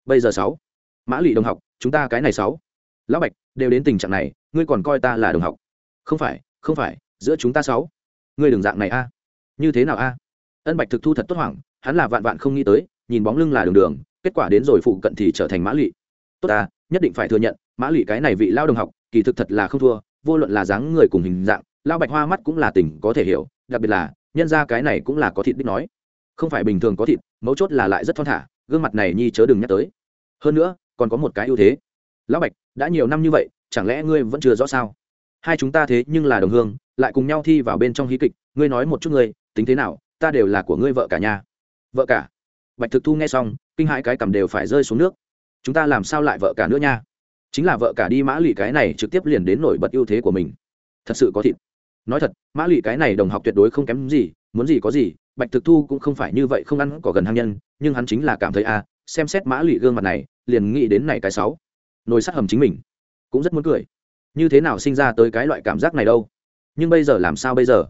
Bây giờ sáu. Mã Lụy đồng học, chúng ta cái này sáu. Lão bạch, đều đến tình trạng này, ngươi còn coi ta là đồng học. Không phải không phải, giữa chúng ta sáu. Ngươi đường dạng này a. Như thế nào a? Ân bạch thực thu thật tốt hoảng hắn là vạn vạn không nghĩ tới, nhìn bóng lưng là đường đường, kết quả đến rồi phụ cận thì trở thành mã lị. Tốt ta, nhất định phải thừa nhận, mã lị cái này vị lao đồng học, kỳ thực thật là không thua, vô luận là dáng người cùng hình dạng, lao bạch hoa mắt cũng là tỉnh có thể hiểu, đặc biệt là, nhân ra cái này cũng là có thịt đích nói. Không phải bình thường có thịt, mấu chốt là lại rất thon thả, gương mặt này nhi chớ đừng nhắc tới. Hơn nữa, còn có một cái ưu thế. Lão bạch, đã nhiều năm như vậy, chẳng lẽ ngươi vẫn chưa rõ sao? Hai chúng ta thế nhưng là đồng hương, lại cùng nhau thi vào bên trong hí kịch, ngươi nói một chút ngươi, tính thế nào, ta đều là của ngươi vợ cả nhà vợ cả. Bạch thực thu nghe xong kinh hãi cái cầm đều phải rơi xuống nước. Chúng ta làm sao lại vợ cả nữa nha? Chính là vợ cả đi mã lụy cái này trực tiếp liền đến nổi bật ưu thế của mình. Thật sự có thịt. Nói thật mã lụy cái này đồng học tuyệt đối không kém gì muốn gì có gì bạch thực thu cũng không phải như vậy không ăn có gần hăng nhân nhưng hắn chính là cảm thấy a à, xem xét mã lụy gương mặt này liền nghĩ đến này cái sáu. Nồi sắt hầm chính mình. Cũng rất muốn cười. Như thế nào sinh ra tới cái loại cảm giác này đâu? Nhưng bây giờ làm sao bây giờ?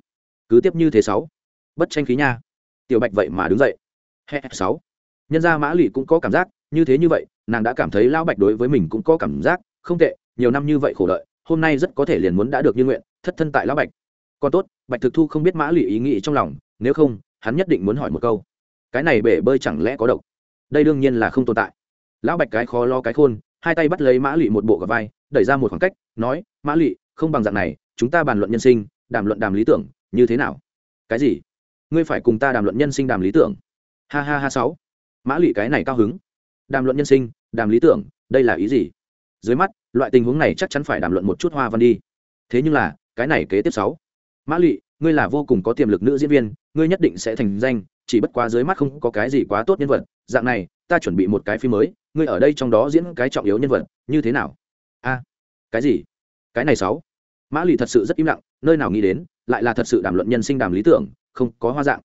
Cứ tiếp như thế sáu. Bất tranh khí nha. Tiểu bạch vậy mà đứng dậy he sáu. Nhân ra mã lụy cũng có cảm giác, như thế như vậy, nàng đã cảm thấy lão bạch đối với mình cũng có cảm giác, không tệ, nhiều năm như vậy khổ đợi, hôm nay rất có thể liền muốn đã được như nguyện, thất thân tại lão bạch. Còn tốt, bạch thực thu không biết mã lụy ý nghĩ trong lòng, nếu không, hắn nhất định muốn hỏi một câu. Cái này bể bơi chẳng lẽ có độc? Đây đương nhiên là không tồn tại. Lão bạch cái khó lo cái khôn, hai tay bắt lấy mã lụy một bộ gặp vai, đẩy ra một khoảng cách, nói, mã lụy không bằng dạng này, chúng ta bàn luận nhân sinh, đàm luận đàm lý tưởng, như thế nào? Cái gì? Ngươi phải cùng ta đàm luận nhân sinh đàm lý tưởng ha ha ha sáu. Mã lụy cái này cao hứng. Đàm luận nhân sinh, đàm lý tưởng, đây là ý gì? Dưới mắt, loại tình huống này chắc chắn phải đàm luận một chút hoa văn đi. Thế nhưng là, cái này kế tiếp sáu. Mã lụy ngươi là vô cùng có tiềm lực nữ diễn viên, ngươi nhất định sẽ thành danh, chỉ bất quá dưới mắt không có cái gì quá tốt nhân vật. Dạng này, ta chuẩn bị một cái phim mới, ngươi ở đây trong đó diễn cái trọng yếu nhân vật, như thế nào? A, cái gì? Cái này sáu. Mã lụy thật sự rất im lặng, nơi nào nghĩ đến, lại là thật sự đàm luận nhân sinh, đàm lý tưởng, không có hoa dạng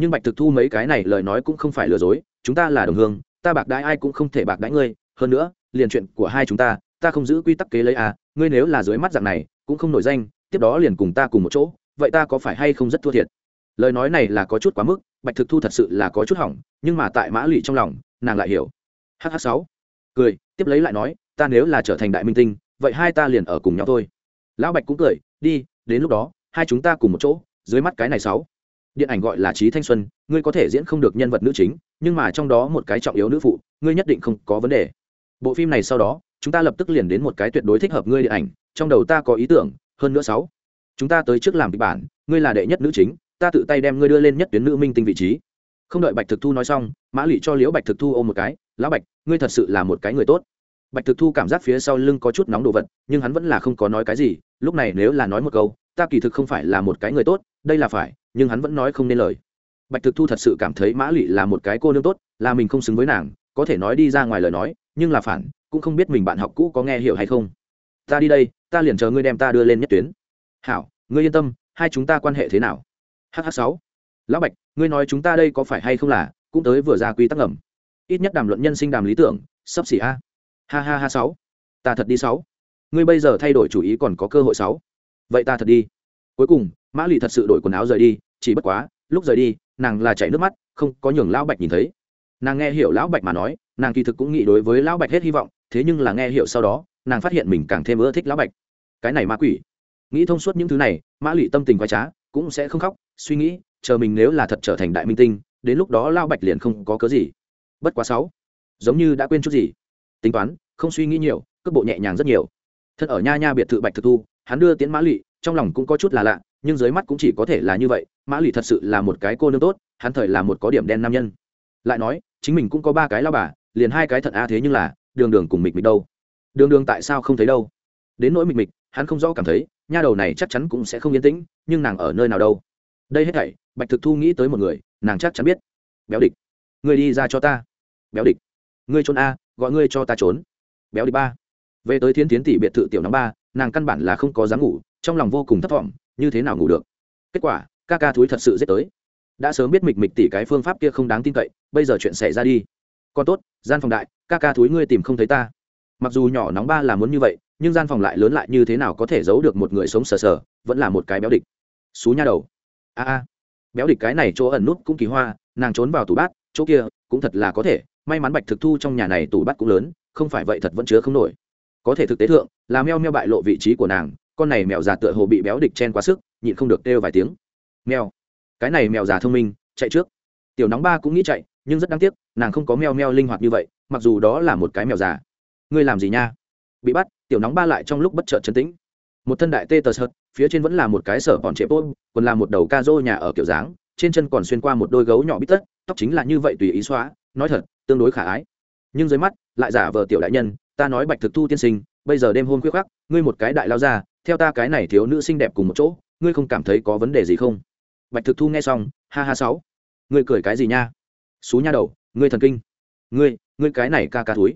nhưng bạch thực thu mấy cái này lời nói cũng không phải lừa dối, chúng ta là đồng hương, ta bạc đãi ai cũng không thể bạc đãi ngươi, hơn nữa, liền chuyện của hai chúng ta ta không giữ quy tắc kế lấy à ngươi nếu là dưới mắt dạng này, cũng không nổi danh, tiếp đó liền cùng ta cùng một chỗ, vậy ta có phải hay không rất thua thiệt? Lời nói này là có chút quá mức, bạch thực thu thật sự là có chút hỏng, nhưng mà tại mã lụy trong lòng, nàng lại hiểu. Hh sáu. Cười, tiếp lấy lại nói, ta nếu là trở thành đại minh tinh, vậy hai ta liền ở cùng nhau thôi. Lão bạch cũng cười, đi, đến lúc đó, hai chúng ta cùng một chỗ, dưới mắt cái này sáu điện ảnh gọi là trí thanh xuân, ngươi có thể diễn không được nhân vật nữ chính, nhưng mà trong đó một cái trọng yếu nữ phụ, ngươi nhất định không có vấn đề. Bộ phim này sau đó, chúng ta lập tức liền đến một cái tuyệt đối thích hợp ngươi điện ảnh, trong đầu ta có ý tưởng, hơn nữa sáu. Chúng ta tới trước làm kịch bản, ngươi là đệ nhất nữ chính, ta tự tay đem ngươi đưa lên nhất tuyến nữ minh tinh vị trí. Không đợi bạch thực thu nói xong, mã lụy cho liễu bạch thực thu ôm một cái, lão bạch, ngươi thật sự là một cái người tốt. Bạch thực thu cảm giác phía sau lưng có chút nóng đồ vật, nhưng hắn vẫn là không có nói cái gì, lúc này nếu là nói một câu, ta kỳ thực không phải là một cái người tốt, đây là phải nhưng hắn vẫn nói không nên lời. Bạch thực thu thật sự cảm thấy mã lụy là một cái cô nương tốt, là mình không xứng với nàng, có thể nói đi ra ngoài lời nói, nhưng là phản, cũng không biết mình bạn học cũ có nghe hiểu hay không. Ta đi đây, ta liền chờ ngươi đem ta đưa lên nhất tuyến. Hảo, ngươi yên tâm, hai chúng ta quan hệ thế nào? Hh sáu. Lão bạch, ngươi nói chúng ta đây có phải hay không là, cũng tới vừa ra quy tắc ngầm. Ít nhất đàm luận nhân sinh đàm lý tưởng, sắp xỉ a. Ha ha ha sáu. Ta thật đi sáu. Ngươi bây giờ thay đổi chủ ý còn có cơ hội sáu. Vậy ta thật đi. Cuối cùng mã lì thật sự đổi quần áo rời đi, chỉ bất quá, lúc rời đi, nàng là chảy nước mắt, không có nhường lão bạch nhìn thấy. Nàng nghe hiểu lão bạch mà nói, nàng kỳ thực cũng nghĩ đối với lão bạch hết hy vọng, thế nhưng là nghe hiểu sau đó, nàng phát hiện mình càng thêm ưa thích lão bạch. Cái này ma quỷ. Nghĩ thông suốt những thứ này, mã lụy tâm tình quái trá, cũng sẽ không khóc, suy nghĩ, chờ mình nếu là thật trở thành đại minh tinh, đến lúc đó lao bạch liền không có cớ gì. Bất quá sáu, giống như đã quên chút gì. Tính toán, không suy nghĩ nhiều, cước bộ nhẹ nhàng rất nhiều. Thật ở nha nha biệt thự bạch thực thu, hắn đưa tiến mã lụy trong lòng cũng có chút là lạ nhưng dưới mắt cũng chỉ có thể là như vậy, mã lụy thật sự là một cái cô nương tốt, hắn thời là một có điểm đen nam nhân. Lại nói, chính mình cũng có ba cái lao bà, liền hai cái thận a thế nhưng là, đường đường cùng mịch mịch đâu? Đường đường tại sao không thấy đâu? Đến nỗi mịch mịch, hắn không rõ cảm thấy, nha đầu này chắc chắn cũng sẽ không yên tĩnh, nhưng nàng ở nơi nào đâu? Đây hết thảy, bạch thực thu nghĩ tới một người, nàng chắc chắn biết. Béo địch. Người đi ra cho ta. Béo địch. Ngươi trốn a, gọi ngươi cho ta trốn. Béo địch ba. Về tới thiên tiến tỷ biệt thự tiểu năm ba, nàng căn bản là không có dám ngủ, trong lòng vô cùng thất vọng như thế nào ngủ được? Kết quả, ca ca thúi thật sự giết tới. Đã sớm biết mịch mịch tỷ cái phương pháp kia không đáng tin cậy, bây giờ chuyện xảy ra đi. Còn tốt, gian phòng đại, ca ca thúi ngươi tìm không thấy ta. Mặc dù nhỏ nóng ba là muốn như vậy, nhưng gian phòng lại lớn lại như thế nào có thể giấu được một người sống sờ sờ, vẫn là một cái béo địch. Xú nha đầu. A a. Béo địch cái này chỗ ẩn nút cũng kỳ hoa, nàng trốn vào tủ bát, chỗ kia cũng thật là có thể, may mắn bạch thực thu trong nhà này tủ bát cũng lớn, không phải vậy thật vẫn chứa không nổi. Có thể thực tế thượng, là meo meo bại lộ vị trí của nàng con này mèo già tựa hồ bị béo địch chen quá sức, nhịn không được kêu vài tiếng. Mèo. Cái này mèo già thông minh, chạy trước. Tiểu nóng ba cũng nghĩ chạy, nhưng rất đáng tiếc, nàng không có mèo mèo linh hoạt như vậy, mặc dù đó là một cái mèo già. Ngươi làm gì nha? Bị bắt, tiểu nóng ba lại trong lúc bất chợt chấn tĩnh. Một thân đại tê tờ sợt, phía trên vẫn là một cái sở bọn trệ bôn còn là một đầu ca rô nhà ở kiểu dáng, trên chân còn xuyên qua một đôi gấu nhỏ bít tất, tóc chính là như vậy tùy ý xóa, nói thật, tương đối khả ái. Nhưng dưới mắt, lại giả vờ tiểu đại nhân, ta nói bạch thực thu tiên sinh, bây giờ đêm hôm khuyết khắc ngươi một cái đại lao ra theo ta cái này thiếu nữ xinh đẹp cùng một chỗ, ngươi không cảm thấy có vấn đề gì không? Bạch thực thu nghe xong, ha ha sáu. Ngươi cười cái gì nha? Xú nha đầu, ngươi thần kinh. Ngươi ngươi cái này ca ca túi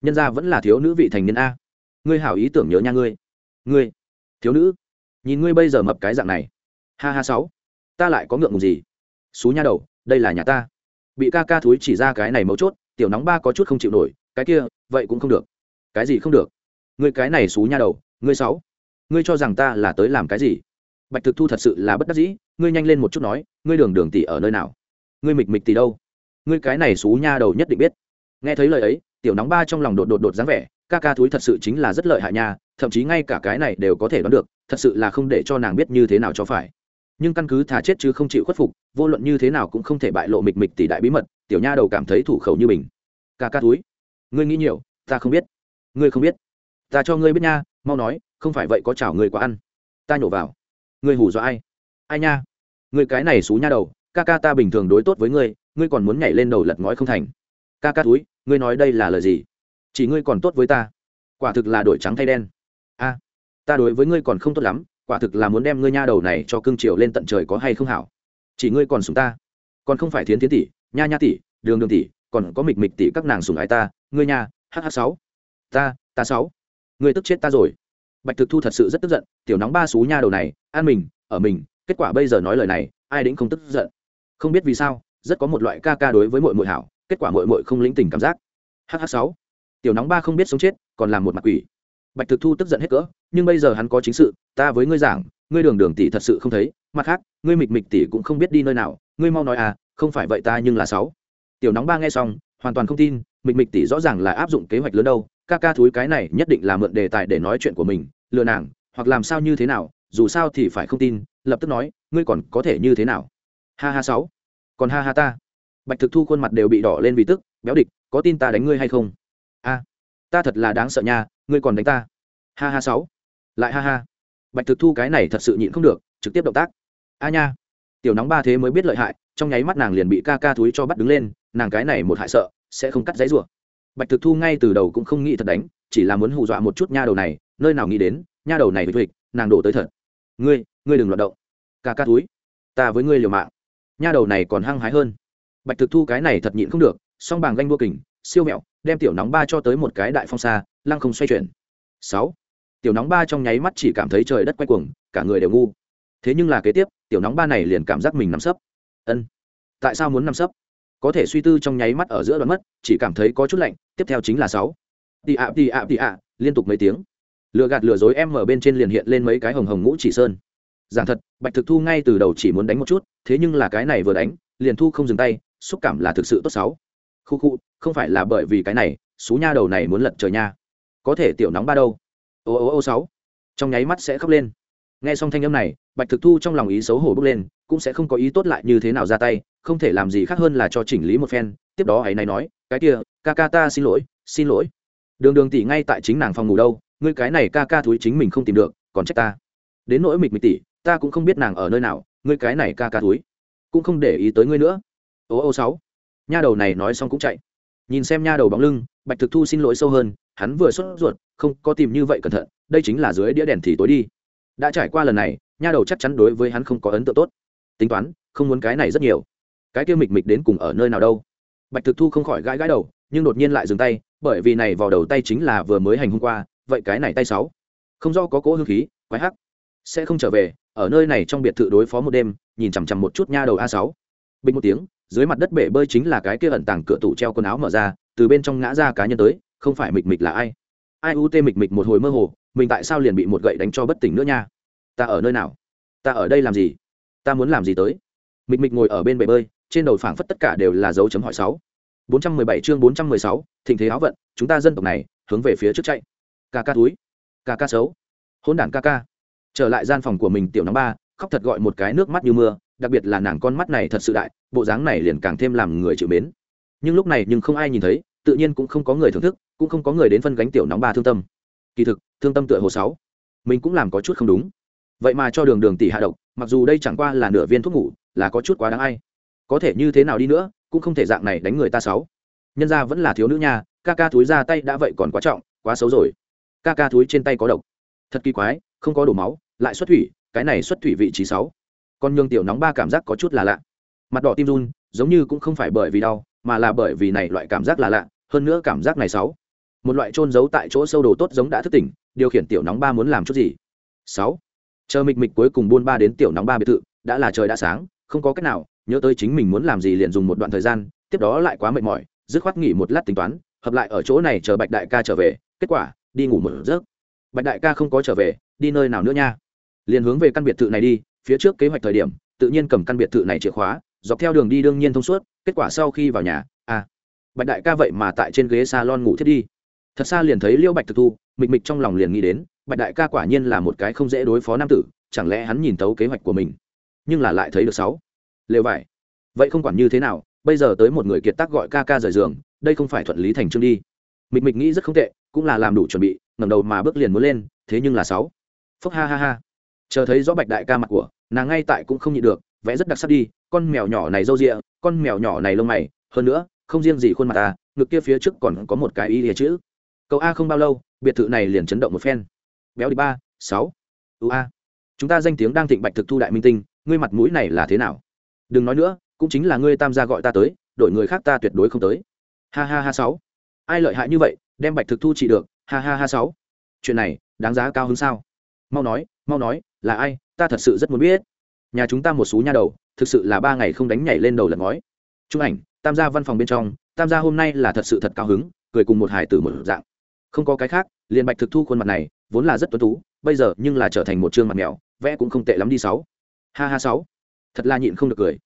nhân ra vẫn là thiếu nữ vị thành niên a. Ngươi hảo ý tưởng nhớ nha ngươi. Ngươi, thiếu nữ. Nhìn ngươi bây giờ mập cái dạng này. Ha ha sáu. Ta lại có ngượng ngùng gì? Xú nha đầu, đây là nhà ta. Bị ca ca thúi chỉ ra cái này mấu chốt, tiểu nóng ba có chút không chịu nổi, cái kia, vậy cũng không được. Cái gì không được? Ngươi cái này xú nha đầu, ngươi sáu ngươi cho rằng ta là tới làm cái gì? Bạch thực thu thật sự là bất đắc dĩ, ngươi nhanh lên một chút nói, ngươi đường đường tỷ ở nơi nào? Ngươi mịch mịch tỷ đâu? Ngươi cái này xú nha đầu nhất định biết. Nghe thấy lời ấy, tiểu nóng ba trong lòng đột đột đột dáng vẻ, ca ca thúi thật sự chính là rất lợi hại nha, thậm chí ngay cả cái này đều có thể đoán được, thật sự là không để cho nàng biết như thế nào cho phải. Nhưng căn cứ thà chết chứ không chịu khuất phục, vô luận như thế nào cũng không thể bại lộ mịch mịch tỷ đại bí mật, tiểu nha đầu cảm thấy thủ khẩu như mình. Ca ca túi ngươi nghĩ nhiều, ta không biết. Ngươi không biết. Ta cho ngươi biết nha, mau nói không phải vậy có chảo người quá ăn. Ta nhổ vào. Ngươi hủ dọa ai? Ai nha? Ngươi cái này xú nha đầu, ca ca ta bình thường đối tốt với ngươi ngươi còn muốn nhảy lên đầu lật ngói không thành. Ca ca túi, ngươi nói đây là lời gì? Chỉ ngươi còn tốt với ta. Quả thực là đổi trắng thay đen. A, ta đối với ngươi còn không tốt lắm, quả thực là muốn đem ngươi nha đầu này cho cương triều lên tận trời có hay không hảo. Chỉ ngươi còn sùng ta. Còn không phải thiến thiến tỷ, nha nha tỷ, đường đường tỷ, còn có mịch mịch tỷ các nàng sùng ái ta. Ngươi nha hh sáu. Ta ta sáu. Ngươi tức chết ta rồi bạch thực thu thật sự rất tức giận, tiểu nóng ba xú nha đầu này, an mình, ở mình, kết quả bây giờ nói lời này, ai đĩnh không tức giận? Không biết vì sao, rất có một loại ca ca đối với mội mội hảo, kết quả mội mội không lĩnh tình cảm giác. Hh sáu. Tiểu nóng ba không biết sống chết, còn làm một mặt quỷ. Bạch thực thu tức giận hết cỡ, nhưng bây giờ hắn có chính sự, ta với ngươi giảng, ngươi đường đường tỷ thật sự không thấy, mặt khác, ngươi mịch mịch tỷ cũng không biết đi nơi nào, ngươi mau nói à không phải vậy ta nhưng là sáu. Tiểu nóng ba nghe xong, hoàn toàn không tin, mịch mịch tỷ rõ ràng là áp dụng kế hoạch lớn đâu, ca ca thúi cái này nhất định là mượn đề tài để nói chuyện của mình lừa nàng, hoặc làm sao như thế nào, dù sao thì phải không tin, lập tức nói, ngươi còn có thể như thế nào? Ha ha sáu. Còn ha ha ta. Bạch thực thu khuôn mặt đều bị đỏ lên vì tức, béo địch, có tin ta đánh ngươi hay không? A, ta thật là đáng sợ nha, ngươi còn đánh ta. Ha ha sáu. Lại ha ha. Bạch thực thu cái này thật sự nhịn không được, trực tiếp động tác. A nha. Tiểu nóng ba thế mới biết lợi hại, trong nháy mắt nàng liền bị ca ca túi cho bắt đứng lên, nàng cái này một hại sợ, sẽ không cắt giấy rủa. Bạch thực thu ngay từ đầu cũng không nghĩ thật đánh, chỉ là muốn hù dọa một chút nha đầu này nơi nào nghĩ đến, nha đầu này vịt nàng đổ tới thật. Ngươi ngươi đừng loạt động. Ca ca túi, ta với ngươi liều mạng. Nha đầu này còn hăng hái hơn. Bạch thực thu cái này thật nhịn không được, song bàng ganh đua kình, siêu mẹo, đem tiểu nóng ba cho tới một cái đại phong xa, lăng không xoay chuyển. Sáu, tiểu nóng ba trong nháy mắt chỉ cảm thấy trời đất quay cuồng, cả người đều ngu. Thế nhưng là kế tiếp, tiểu nóng ba này liền cảm giác mình nằm sấp. Ân, tại sao muốn nằm sấp? Có thể suy tư trong nháy mắt ở giữa đoạn mất, chỉ cảm thấy có chút lạnh, tiếp theo chính là sáu. Tị ạ tị ạ tị ạ, liên tục mấy tiếng lừa gạt lừa dối em ở bên trên liền hiện lên mấy cái hồng hồng ngũ chỉ sơn. Giảng thật, bạch thực thu ngay từ đầu chỉ muốn đánh một chút, thế nhưng là cái này vừa đánh, liền thu không dừng tay, xúc cảm là thực sự tốt sáu. Khu khu, không phải là bởi vì cái này, xú nha đầu này muốn lật trời nha. Có thể tiểu nóng ba đâu. Ô ô ô sáu. Trong nháy mắt sẽ khóc lên. Nghe xong thanh âm này, bạch thực thu trong lòng ý xấu hổ bước lên, cũng sẽ không có ý tốt lại như thế nào ra tay, không thể làm gì khác hơn là cho chỉnh lý một phen. Tiếp đó ấy này nói, cái kia, ca ca ta xin lỗi xin lỗi. Đường đường tỷ ngay tại chính nàng phòng ngủ đâu ngươi cái này ca ca thúi chính mình không tìm được, còn trách ta. Đến nỗi mịch mịch tỷ, ta cũng không biết nàng ở nơi nào, ngươi cái này ca ca thúi, cũng không để ý tới ngươi nữa. Ô ô sáu. Nha đầu này nói xong cũng chạy. Nhìn xem nha đầu bóng lưng, bạch thực thu xin lỗi sâu hơn, hắn vừa sốt ruột, không có tìm như vậy cẩn thận, đây chính là dưới đĩa đèn thì tối đi. Đã trải qua lần này, nha đầu chắc chắn đối với hắn không có ấn tượng tốt. Tính toán, không muốn cái này rất nhiều. Cái kia mịch mịch đến cùng ở nơi nào đâu? Bạch thực thu không khỏi gãi gãi đầu, nhưng đột nhiên lại dừng tay, bởi vì này vào đầu tay chính là vừa mới hành hôm qua vậy cái này tay sáu. Không do có cỗ hương khí, quái hắc. Sẽ không trở về, ở nơi này trong biệt thự đối phó một đêm, nhìn chằm chằm một chút nha đầu a sáu. Bình một tiếng, dưới mặt đất bể bơi chính là cái kia ẩn tàng cửa tủ treo quần áo mở ra, từ bên trong ngã ra cá nhân tới, không phải mịch mịch là ai? Ai u tê mịch mịch một hồi mơ hồ, mình tại sao liền bị một gậy đánh cho bất tỉnh nữa nha? Ta ở nơi nào? Ta ở đây làm gì? Ta muốn làm gì tới? Mịch mịch ngồi ở bên bể bơi, trên đầu phảng phất tất cả đều là dấu chấm hỏi sáu. Bốn trăm mười bảy chương bốn trăm mười sáu, thịnh thế áo vận, chúng ta dân tộc này, hướng về phía trước chạy ca ca túi ca ca xấu hôn đản ca ca. Trở lại gian phòng của mình tiểu nóng ba, khóc thật gọi một cái nước mắt như mưa, đặc biệt là nàng con mắt này thật sự đại, bộ dáng này liền càng thêm làm người chịu mến. Nhưng lúc này nhưng không ai nhìn thấy, tự nhiên cũng không có người thưởng thức, cũng không có người đến phân gánh tiểu nóng ba thương tâm. Kỳ thực, thương tâm tựa hồ sáu. Mình cũng làm có chút không đúng. Vậy mà cho đường đường tỷ hạ độc, mặc dù đây chẳng qua là nửa viên thuốc ngủ, là có chút quá đáng ai. Có thể như thế nào đi nữa, cũng không thể dạng này đánh người ta sáu. Nhân ra vẫn là thiếu nữ nha, ca ca túi ra tay đã vậy còn quá trọng, quá xấu rồi ca ca thúi trên tay có độc. Thật kỳ quái, không có đổ máu, lại xuất thủy, cái này xuất thủy vị trí sáu. Con nhương tiểu nóng ba cảm giác có chút là lạ. Mặt đỏ tim run, giống như cũng không phải bởi vì đau, mà là bởi vì này loại cảm giác là lạ, hơn nữa cảm giác này sáu. Một loại trôn giấu tại chỗ sâu đồ tốt giống đã thức tỉnh, điều khiển tiểu nóng ba muốn làm chút gì? Sáu. Chờ mịch mịch cuối cùng buôn ba đến tiểu nóng ba biệt thự, đã là trời đã sáng, không có cách nào, nhớ tới chính mình muốn làm gì liền dùng một đoạn thời gian, tiếp đó lại quá mệt mỏi, dứt khoát nghỉ một lát tính toán, hợp lại ở chỗ này chờ bạch đại ca trở về, kết quả đi ngủ một giấc. Bạch đại ca không có trở về, đi nơi nào nữa nha? Liền hướng về căn biệt thự này đi, phía trước kế hoạch thời điểm, tự nhiên cầm căn biệt thự này chìa khóa, dọc theo đường đi đương nhiên thông suốt, kết quả sau khi vào nhà à bạch đại ca vậy mà tại trên ghế salon ngủ thiết đi. Thật xa liền thấy liêu bạch thực thu, mịch mịch trong lòng liền nghĩ đến, bạch đại ca quả nhiên là một cái không dễ đối phó nam tử, chẳng lẽ hắn nhìn tấu kế hoạch của mình, nhưng là lại thấy được sáu. Lều vải. Vậy không quản như thế nào, bây giờ tới một người kiệt tác gọi ca ca rời giường, đây không phải thuận lý thành trương đi. Mịch mịch nghĩ rất không tệ cũng là làm đủ chuẩn bị, ngẩng đầu mà bước liền muốn lên, thế nhưng là sáu. Phúc ha ha ha. Chờ thấy rõ bạch đại ca mặt của, nàng ngay tại cũng không nhịn được, vẽ rất đặc sắc đi, con mèo nhỏ này râu rịa, con mèo nhỏ này lông mày, hơn nữa, không riêng gì khuôn mặt ta, ngực kia phía trước còn có một cái ý lìa chữ. Cậu a không bao lâu, biệt thự này liền chấn động một phen. Béo đi ba, sáu. Ưu a. Chúng ta danh tiếng đang thịnh bạch thực thu đại minh tinh, ngươi mặt mũi này là thế nào? Đừng nói nữa, cũng chính là ngươi tam gia gọi ta tới, đổi người khác ta tuyệt đối không tới. Ha ha ha, sáu. Ai lợi hại như vậy đem bạch thực thu trị được, ha ha ha sáu. Chuyện này, đáng giá cao hơn sao? Mau nói mau nói, là ai? Ta thật sự rất muốn biết. Nhà chúng ta một số nha đầu, thực sự là ba ngày không đánh nhảy lên đầu lần ngói. Trung ảnh, tam gia văn phòng bên trong, tam gia hôm nay là thật sự thật cao hứng, cười cùng một hải tử một dạng. Không có cái khác, liền bạch thực thu khuôn mặt này, vốn là rất tuấn tú, bây giờ nhưng là trở thành một chương mặt mèo, vẽ cũng không tệ lắm đi sáu. Ha ha sáu. Thật là nhịn không được cười.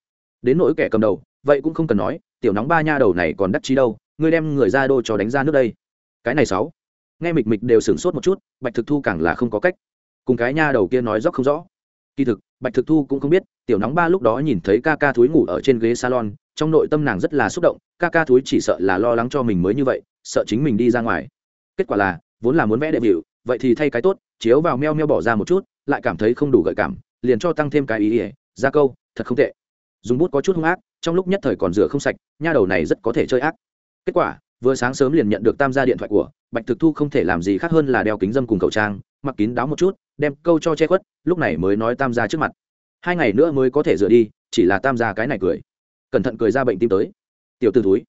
Đến nỗi kẻ cầm đầu, vậy cũng không cần nói, tiểu nóng ba nha đầu này còn đắc chí đâu, ngươi đem người ra đô cho đánh ra nước đây cái này sáu. Nghe mịch mịch đều sửng sốt một chút, bạch thực thu càng là không có cách. Cùng cái nha đầu kia nói rõ không rõ. Kỳ thực, bạch thực thu cũng không biết, tiểu nóng ba lúc đó nhìn thấy ca ca thúi ngủ ở trên ghế salon, trong nội tâm nàng rất là xúc động, ca ca thúi chỉ sợ là lo lắng cho mình mới như vậy, sợ chính mình đi ra ngoài. Kết quả là, vốn là muốn vẽ đệ biểu vậy thì thay cái tốt, chiếu vào meo meo bỏ ra một chút, lại cảm thấy không đủ gợi cảm, liền cho tăng thêm cái ý ỉa ra câu, thật không tệ. Dùng bút có chút hung ác, trong lúc nhất thời còn rửa không sạch, nha đầu này rất có thể chơi ác. Kết quả vừa sáng sớm liền nhận được tam gia điện thoại của, bạch thực thu không thể làm gì khác hơn là đeo kính dâm cùng khẩu trang, mặc kín đáo một chút, đem câu cho che khuất, lúc này mới nói tam gia trước mặt. Hai ngày nữa mới có thể rửa đi, chỉ là tam gia cái này cười. Cẩn thận cười ra bệnh tim tới. Tiểu t ử túi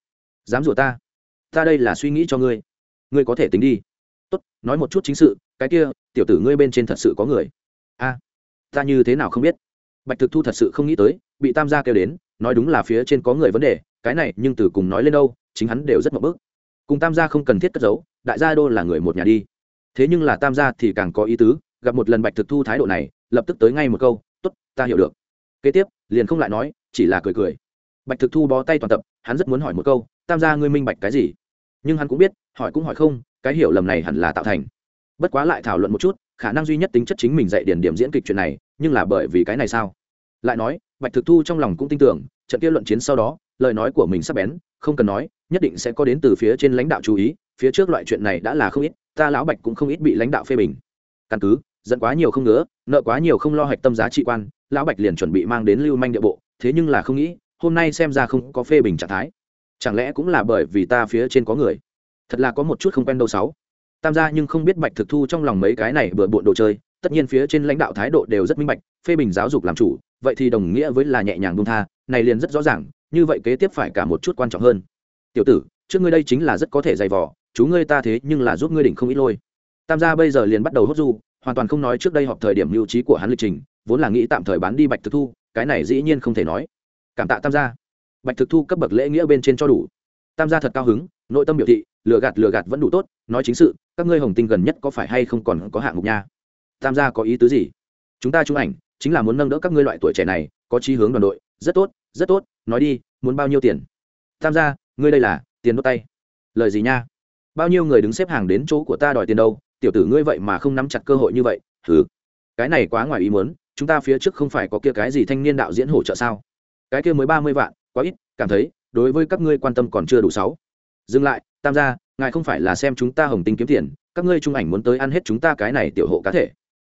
dám rủa ta? Ta đây là suy nghĩ cho ngươi. Ngươi có thể tính đi. Tốt, nói một chút chính sự, cái kia, tiểu tử ngươi bên trên thật sự có người. A, ta như thế nào không biết? Bạch thực thu thật sự không nghĩ tới, bị tam gia kêu đến, nói đúng là phía trên có người vấn đề, cái này nhưng từ cùng nói lên đâu chính hắn đều rất mập bức. Cùng tam gia không cần thiết cất giấu, đại gia đô là người một nhà đi. Thế nhưng là tam gia thì càng có ý tứ, gặp một lần bạch thực thu thái độ này, lập tức tới ngay một câu t ố t ta hiểu được. Kế tiếp, liền không lại nói, chỉ là cười cười. Bạch thực thu bó tay toàn tập, hắn rất muốn hỏi một câu, tam gia ngươi minh bạch cái gì? Nhưng hắn cũng biết, hỏi cũng hỏi không, cái hiểu lầm này hẳn là tạo thành. Bất quá lại thảo luận một chút, khả năng duy nhất tính chất chính mình dạy điển điểm diễn kịch chuyện này, nhưng là bởi vì cái này sao? Lại nói, bạch thực thu trong lòng cũng tin tưởng, trận kia luận chiến sau đó, lời nói của mình sắp bén, không cần nói nhất định sẽ có đến từ phía trên lãnh đạo chú ý, phía trước loại chuyện này đã là không ít, ta lão bạch cũng không ít bị lãnh đạo phê bình. Căn cứ, dẫn quá nhiều không ngứa nợ quá nhiều không lo hạch tâm giá trị quan, lão bạch liền chuẩn bị mang đến lưu manh địa bộ, thế nhưng là không nghĩ, hôm nay xem ra không có phê bình trạng thái. Chẳng lẽ cũng là bởi vì ta phía trên có người? Thật là có một chút không quen đâu sáu. Tam gia nhưng không biết bạch thực thu trong lòng mấy cái này bừa bộn đồ chơi, tất nhiên phía trên lãnh đạo thái độ đều rất minh bạch, phê bình giáo dục làm chủ, vậy thì đồng nghĩa với là nhẹ nhàng buông tha, này liền rất rõ ràng, như vậy kế tiếp phải cả một chút quan trọng hơn tiểu tử, trước ngươi đây chính là rất có thể dày vò, chú ngươi ta thế nhưng là giúp ngươi đỉnh không ít lôi. Tam gia bây giờ liền bắt đầu hốt du, hoàn toàn không nói trước đây họp thời điểm lưu trí của hắn lịch trình, vốn là nghĩ tạm thời bán đi bạch thực thu, cái này dĩ nhiên không thể nói. Cảm tạ tam gia. Bạch thực thu cấp bậc lễ nghĩa bên trên cho đủ. Tam gia thật cao hứng, nội tâm biểu thị, lừa gạt lừa gạt vẫn đủ tốt, nói chính sự, các ngươi hồng tinh gần nhất có phải hay không còn có hạng mục nha? Tam gia có ý tứ gì? Chúng ta chụp ảnh, chính là muốn nâng đỡ các ngươi loại tuổi trẻ này, có chí hướng đoàn đội, rất tốt rất tốt, nói đi, muốn bao nhiêu tiền? Tam gia ngươi đây là, tiền đốt tay. Lời gì nha? Bao nhiêu người đứng xếp hàng đến chỗ của ta đòi tiền đâu, tiểu tử ngươi vậy mà không nắm chặt cơ hội như vậy thử cái này quá ngoài ý muốn, chúng ta phía trước không phải có kia cái gì thanh niên đạo diễn hỗ trợ sao? Cái kia mới ba mươi vạn, quá ít, cảm thấy, đối với các ngươi quan tâm còn chưa đủ sáu. Dừng lại, tam gia, ngài không phải là xem chúng ta hồng tinh kiếm tiền, các ngươi trung ảnh muốn tới ăn hết chúng ta cái này tiểu hộ cá thể.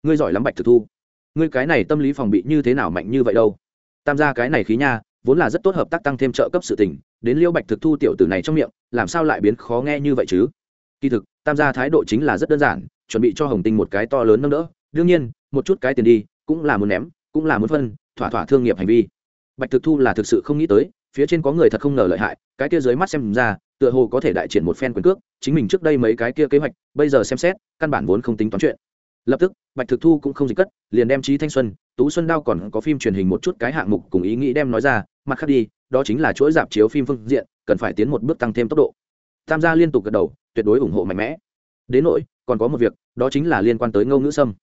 Ngươi giỏi lắm bạch thực thu. Ngươi cái này tâm lý phòng bị như thế nào mạnh như vậy đâu? Tam gia cái này khí nha, vốn là rất tốt hợp tác tăng thêm trợ cấp sự tình đến liêu bạch thực thu tiểu tử này trong miệng, làm sao lại biến khó nghe như vậy chứ? Kỳ thực, tam gia thái độ chính là rất đơn giản, chuẩn bị cho hồng tinh một cái to lớn nâng đỡ. Đương nhiên, một chút cái tiền đi, cũng là muốn ném, cũng là muốn phân, thỏa thỏa thương nghiệp hành vi. Bạch thực thu là thực sự không nghĩ tới, phía trên có người thật không ngờ lợi hại, cái kia dưới mắt xem ra, tựa hồ có thể đại triển một phen quyền cước, chính mình trước đây mấy cái kia kế hoạch, bây giờ xem xét, căn bản vốn không tính toán chuyện. Lập tức, bạch thực thu cũng không dịch cất, liền đem trí thanh xuân, tú xuân đao còn có phim truyền hình một chút cái hạng mục cùng ý nghĩ đem nói ra, mặt khác đi đó chính là chuỗi dạp chiếu phim phương diện, cần phải tiến một bước tăng thêm tốc độ. Tham gia liên tục gật đầu, tuyệt đối ủng hộ mạnh mẽ. Đến nỗi, còn có một việc, đó chính là liên quan tới ngâu ngữ sâm.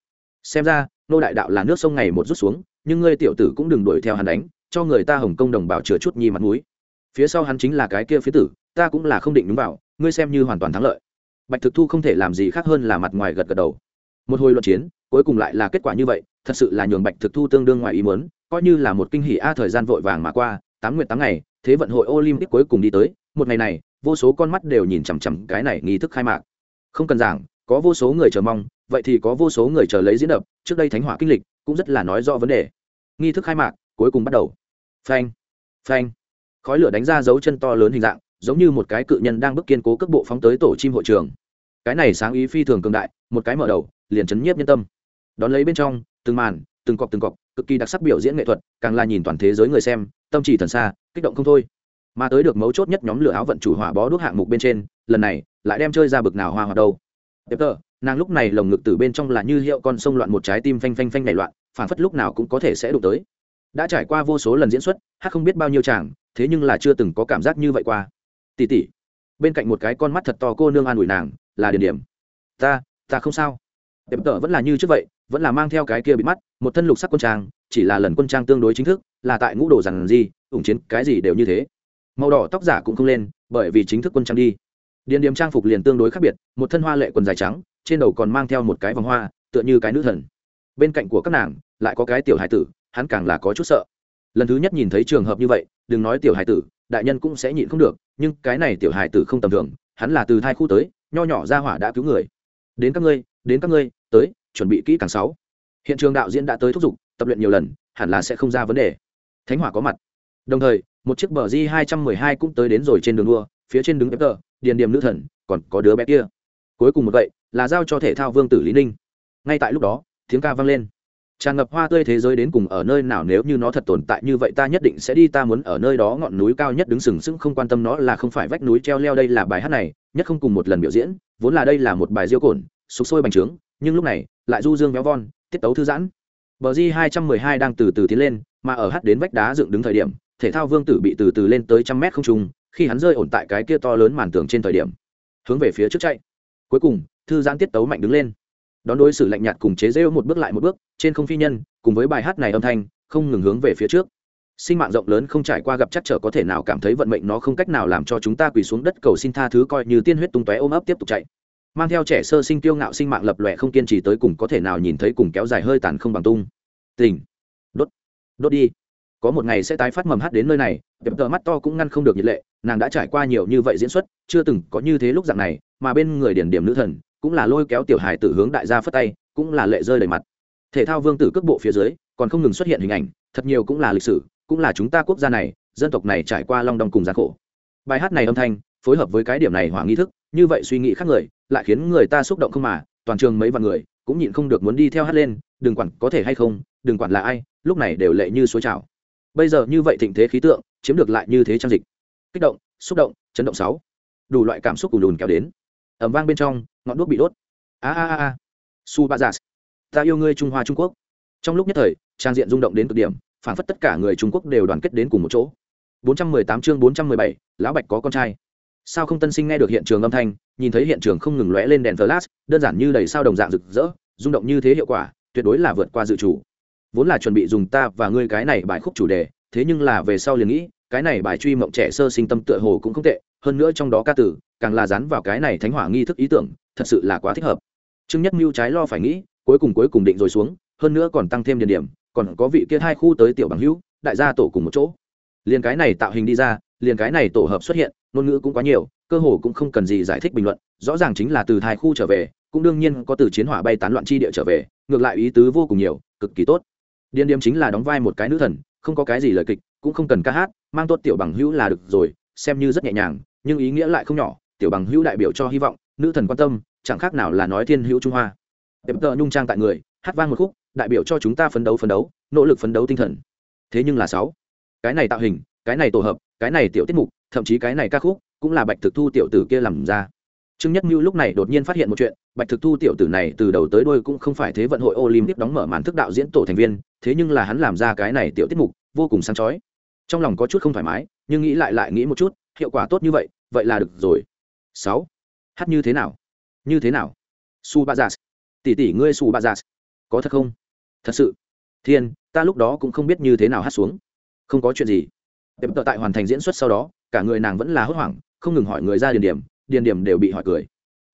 Xem ra nô đại đạo là nước sông ngày một rút xuống, nhưng ngươi tiểu tử cũng đừng đuổi theo hắn đánh, cho người ta hồng công đồng bào chừa chút nhi mặt mũi. Phía sau hắn chính là cái kia phía tử, ta cũng là không định đúng vào, ngươi xem như hoàn toàn thắng lợi. Bạch thực thu không thể làm gì khác hơn là mặt ngoài gật gật đầu. Một hồi luận chiến, cuối cùng lại là kết quả như vậy, thật sự là nhường bạch thực thu tương đương ngoài ý muốn, coi như là một kinh hỷ a thời gian vội vàng mà qua tám nguyện tám ngày, thế vận hội olympic cuối cùng đi tới, một ngày này, vô số con mắt đều nhìn chằm chằm cái này nghi thức khai mạc. Không cần giảng, có vô số người chờ mong, vậy thì có vô số người chờ lấy diễn đập, trước đây thánh hỏa kinh lịch, cũng rất là nói rõ vấn đề. Nghi thức khai mạc, cuối cùng bắt đầu. Phanh phanh. Khói lửa đánh ra dấu chân to lớn hình dạng, giống như một cái cự nhân đang bước kiên cố cước bộ phóng tới tổ chim hội trường. Cái này sáng ý phi thường cường đại, một cái mở đầu, liền chấn nhiếp nhân tâm. Đón lấy bên trong, từng màn từng cọc từng cọc, cực kỳ đặc sắc biểu diễn nghệ thuật, càng là nhìn toàn thế giới người xem, tâm chỉ thần xa, kích động không thôi. Mà tới được mấu chốt nhất nhóm lửa áo vận chủ hỏa bó đuốc hạng mục bên trên, lần này lại đem chơi ra bực nào hoa hoạt đâu. Tiếp tờ nàng lúc này lồng ngực từ bên trong là như hiệu con sông loạn một trái tim phanh phanh phanh nảy loạn phản phất lúc nào cũng có thể sẽ đụng tới. Đã trải qua vô số lần diễn xuất, hát không biết bao nhiêu chàng, thế nhưng là chưa từng có cảm giác như vậy qua. Tỉ tỉ, bên cạnh một cái con mắt thật to cô nương an ủi nàng, là điển điểm. Ta ta không sao. Đẹp tờ vẫn là như trước vậy vẫn là mang theo cái kia bị mắt, một thân lục sắc quân trang, chỉ là lần quân trang tương đối chính thức, là tại ngũ đồ rằng gì ủng chiến, cái gì đều như thế. Màu đỏ tóc giả cũng không lên, bởi vì chính thức quân trang đi. Điền điểm trang phục liền tương đối khác biệt, một thân hoa lệ quần dài trắng, trên đầu còn mang theo một cái vòng hoa, tựa như cái nữ thần. Bên cạnh của các nàng, lại có cái tiểu hải tử, hắn càng là có chút sợ. Lần thứ nhất nhìn thấy trường hợp như vậy, đừng nói tiểu hải tử, đại nhân cũng sẽ nhịn không được, nhưng cái này tiểu hải tử không tầm thường, hắn là từ thai khu tới, nho nhỏ ra hỏa đã cứu người. Đến các ngươi, đến các ngươi, tới chuẩn bị kỹ càng sáu. Hiện trường đạo diễn đã tới thúc giục, tập luyện nhiều lần, hẳn là sẽ không ra vấn đề. Thánh hỏa có mặt. Đồng thời, một chiếc bờ di hai trăm mười hai cũng tới đến rồi trên đường đua, phía trên đứng ép tờ, điền điểm nữ thần, còn có đứa bé kia. Cuối cùng một vậy là giao cho thể thao vương tử lý ninh. Ngay tại lúc đó, tiếng ca vang lên. Tràn ngập hoa tươi thế giới đến cùng ở nơi nào nếu như nó thật tồn tại như vậy ta nhất định sẽ đi, ta muốn ở nơi đó ngọn núi cao nhất đứng sừng sững, không quan tâm nó là không phải vách núi treo leo đây là bài hát này, nhất không cùng một lần biểu diễn, vốn là đây là một bài diêu cổn sục sôi bành trướng nhưng lúc này, lại du dương véo von, tiết tấu thư giãn. Bờ di hai trăm mười hai đang từ từ tiến lên, mà ở hát đến vách đá dựng đứng thời điểm, thể thao vương tử bị từ từ lên tới trăm mét không trung, khi hắn rơi ổn tại cái kia to lớn màn tường trên thời điểm, hướng về phía trước chạy. Cuối cùng, thư giãn tiết tấu mạnh đứng lên. Đón đối xử lạnh nhạt cùng chế rêu một bước lại một bước, trên không phi nhân, cùng với bài hát này âm thanh, không ngừng hướng về phía trước. Sinh mạng rộng lớn không trải qua gặp chắc trở có thể nào cảm thấy vận mệnh nó không cách nào làm cho chúng ta quỳ xuống đất cầu xin tha thứ coi như tiên huyết tung tóe ôm ấp tiếp tục chạy mang theo trẻ sơ sinh tiêu ngạo sinh mạng lập lòe không kiên trì tới cùng có thể nào nhìn thấy cùng kéo dài hơi tàn không bằng tung. Tình. Đốt. Đốt đi. Có một ngày sẽ tái phát mầm hát đến nơi này, tiệm tờ mắt to cũng ngăn không được nhiệt lệ, nàng đã trải qua nhiều như vậy diễn xuất, chưa từng có như thế lúc dạng này, mà bên người điển điểm nữ thần, cũng là lôi kéo tiểu hài tử hướng đại gia phất tay, cũng là lệ rơi đầy mặt. Thể thao vương tử cước bộ phía dưới, còn không ngừng xuất hiện hình ảnh, thật nhiều cũng là lịch sử, cũng là chúng ta quốc gia này, dân tộc này trải qua long đong cùng gian khổ. Bài hát này âm thanh phối hợp với cái điểm này hỏa nghi thức như vậy suy nghĩ khác người lại khiến người ta xúc động không mà toàn trường mấy vạn người cũng nhịn không được muốn đi theo hát lên đừng quản có thể hay không đừng quản là ai lúc này đều lệ như suối trào. Bây giờ như vậy thịnh thế khí tượng chiếm được lại như thế trang dịch. Kích động xúc động chấn động sáu. Đủ loại cảm xúc cùng đùn kéo đến. Ẩm vang bên trong ngọn đuốc bị đốt. A a a su ba giả ta yêu ngươi trung hoa trung quốc. Trong lúc nhất thời trang diện rung động đến cực điểm phản phất tất cả người trung quốc đều đoàn kết đến cùng một chỗ. 418 chương 417, lão bạch có con trai sao không tân sinh nghe được hiện trường âm thanh, nhìn thấy hiện trường không ngừng lóe lên đèn flash, đơn giản như đầy sao đồng dạng rực rỡ, rung động như thế hiệu quả, tuyệt đối là vượt qua dự chủ. Vốn là chuẩn bị dùng ta và ngươi cái này bài khúc chủ đề, thế nhưng là về sau liền nghĩ, cái này bài truy mộng trẻ sơ sinh tâm tựa hồ cũng không tệ, hơn nữa trong đó ca tử, càng là dán vào cái này thánh hỏa nghi thức ý tưởng, thật sự là quá thích hợp. Trương nhất mưu trái lo phải nghĩ, cuối cùng cuối cùng định rồi xuống, hơn nữa còn tăng thêm địa điểm, còn có vị kia hai khu tới tiểu bằng hữu, đại gia tổ cùng một chỗ. Liền cái này tạo hình đi ra, liền cái này tổ hợp xuất hiện ngôn ngữ cũng quá nhiều, cơ hồ cũng không cần gì giải thích bình luận, rõ ràng chính là từ thai khu trở về, cũng đương nhiên có từ chiến hỏa bay tán loạn chi địa trở về, ngược lại ý tứ vô cùng nhiều, cực kỳ tốt. Điên điếm chính là đóng vai một cái nữ thần, không có cái gì lời kịch, cũng không cần ca hát, mang tốt tiểu bằng hữu là được rồi, xem như rất nhẹ nhàng, nhưng ý nghĩa lại không nhỏ, tiểu bằng hữu đại biểu cho hy vọng, nữ thần quan tâm, chẳng khác nào là nói thiên hữu trung hoa. Đẹp tờ nhung trang tại người, hát vang một khúc, đại biểu cho chúng ta phấn đấu phấn đấu, nỗ lực phấn đấu tinh thần. Thế nhưng là sáu. Cái này tạo hình, cái này tổ hợp, cái này tiểu tiết mục thậm chí cái này ca khúc cũng là bạch thực thu tiểu tử kia làm ra. Trương nhất mưu lúc này đột nhiên phát hiện một chuyện, bạch thực thu tiểu tử này từ đầu tới đôi cũng không phải thế vận hội olympic đóng mở màn thức đạo diễn tổ thành viên, thế nhưng là hắn làm ra cái này tiểu tiết mục, vô cùng sáng chói. Trong lòng có chút không thoải mái, nhưng nghĩ lại lại nghĩ một chút, hiệu quả tốt như vậy vậy là được rồi. Sáu. Hát như thế nào? Như thế nào? Su ba giả tỷ tỷ ngươi su ba giả có thật không? Thật sự. Thiên, ta lúc đó cũng không biết như thế nào hát xuống. Không có chuyện gì. Đẹp tợ tại hoàn thành diễn xuất sau đó cả người nàng vẫn là hốt hoảng, không ngừng hỏi người ra điền điểm điền điểm đều bị hỏi cười.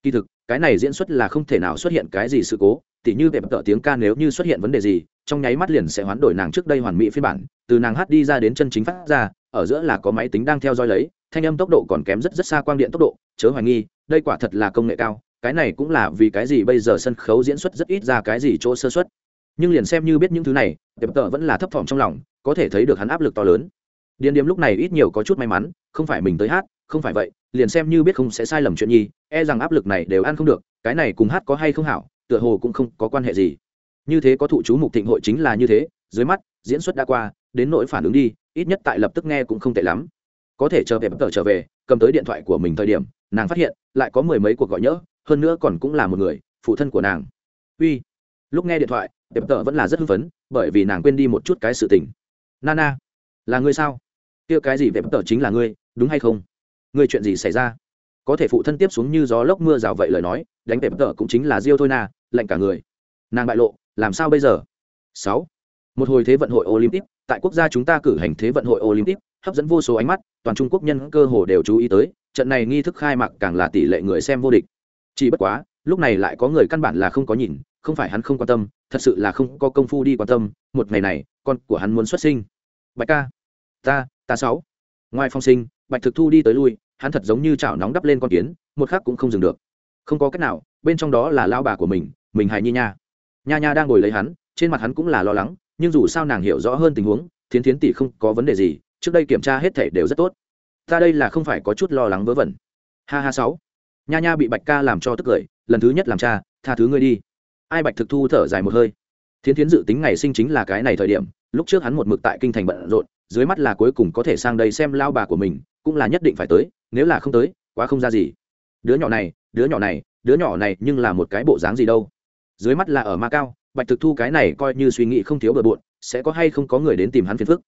Kỳ thực, cái này diễn xuất là không thể nào xuất hiện cái gì sự cố, tỉ như vẹp tợ tiếng ca nếu như xuất hiện vấn đề gì, trong nháy mắt liền sẽ hoán đổi nàng trước đây hoàn mỹ phiên bản, từ nàng hát đi ra đến chân chính phát ra, ở giữa là có máy tính đang theo dõi lấy, thanh âm tốc độ còn kém rất rất xa quang điện tốc độ, chớ hoài nghi, đây quả thật là công nghệ cao, cái này cũng là vì cái gì bây giờ sân khấu diễn xuất rất ít ra cái gì chỗ sơ xuất nhưng liền xem như biết những thứ này vẹp tợ vẫn là thấp thỏm trong lòng, có thể thấy được hắn áp lực to lớn điền điếm lúc này ít nhiều có chút may mắn, không phải mình tới hát, không phải vậy, liền xem như biết không sẽ sai lầm chuyện nhi e rằng áp lực này đều ăn không được, cái này cùng hát có hay không hảo, tựa hồ cũng không có quan hệ gì. Như thế có thụ chú mục thịnh hội chính là như thế, dưới mắt, diễn xuất đã qua, đến nỗi phản ứng đi, ít nhất tại lập tức nghe cũng không tệ lắm. Có thể chờ về bất tờ trở về, cầm tới điện thoại của mình thời điểm, nàng phát hiện, lại có mười mấy cuộc gọi nhỡ, hơn nữa còn cũng là một người, phụ thân của nàng. Uy. Lúc nghe điện thoại đẹp tờ vẫn là rất hưng phấn, bởi vì nàng quên đi một chút cái sự tình. Nana, là ngươi sao? Kia cái gì đẹp tờ chính là ngươi, đúng hay không? Ngươi chuyện gì xảy ra? Có thể phụ thân tiếp xuống như gió lốc mưa rào vậy lời nói, đánh đẹp tờ cũng chính là diêu thôi na, lạnh cả người. Nàng bại lộ, làm sao bây giờ? Sáu. Một hồi thế vận hội olympic, tại quốc gia chúng ta cử hành thế vận hội olympic, hấp dẫn vô số ánh mắt, toàn trung quốc nhân cơ hồ đều chú ý tới, trận này nghi thức khai mạc càng là tỷ lệ người xem vô địch. Chỉ bất quá, lúc này lại có người căn bản là không có nhìn, không phải hắn không quan tâm, thật sự là không có công phu đi quan tâm, một ngày này, con của hắn muốn xuất sinh. Bạch ca, ta ta sáu. Ngoài phong sinh, bạch thực thu đi tới lui, hắn thật giống như chảo nóng đắp lên con kiến, một khắc cũng không dừng được. Không có cách nào, bên trong đó là lao bà của mình mình hài nhi nha. Nha nha đang ngồi lấy hắn, trên mặt hắn cũng là lo lắng, nhưng dù sao nàng hiểu rõ hơn tình huống, thiến thiến tỷ không có vấn đề gì, trước đây kiểm tra hết thể đều rất tốt. Ta đây là không phải có chút lo lắng vớ vẩn. Ha ha sáu. Nha nha bị bạch ca làm cho tức cười, lần thứ nhất làm cha, tha thứ ngươi đi. Ai bạch thực thu thở dài một hơi. Thiến thiến dự tính ngày sinh chính là cái này thời điểm, lúc trước hắn một mực tại kinh thành bận rộn dưới mắt là cuối cùng có thể sang đây xem lao bà của mình, cũng là nhất định phải tới, nếu là không tới, quá không ra gì. Đứa nhỏ này, đứa nhỏ này, đứa nhỏ này nhưng là một cái bộ dáng gì đâu. Dưới mắt là ở ma cao, bạch thực thu cái này coi như suy nghĩ không thiếu bờ bộn, sẽ có hay không có người đến tìm hắn phiền phức.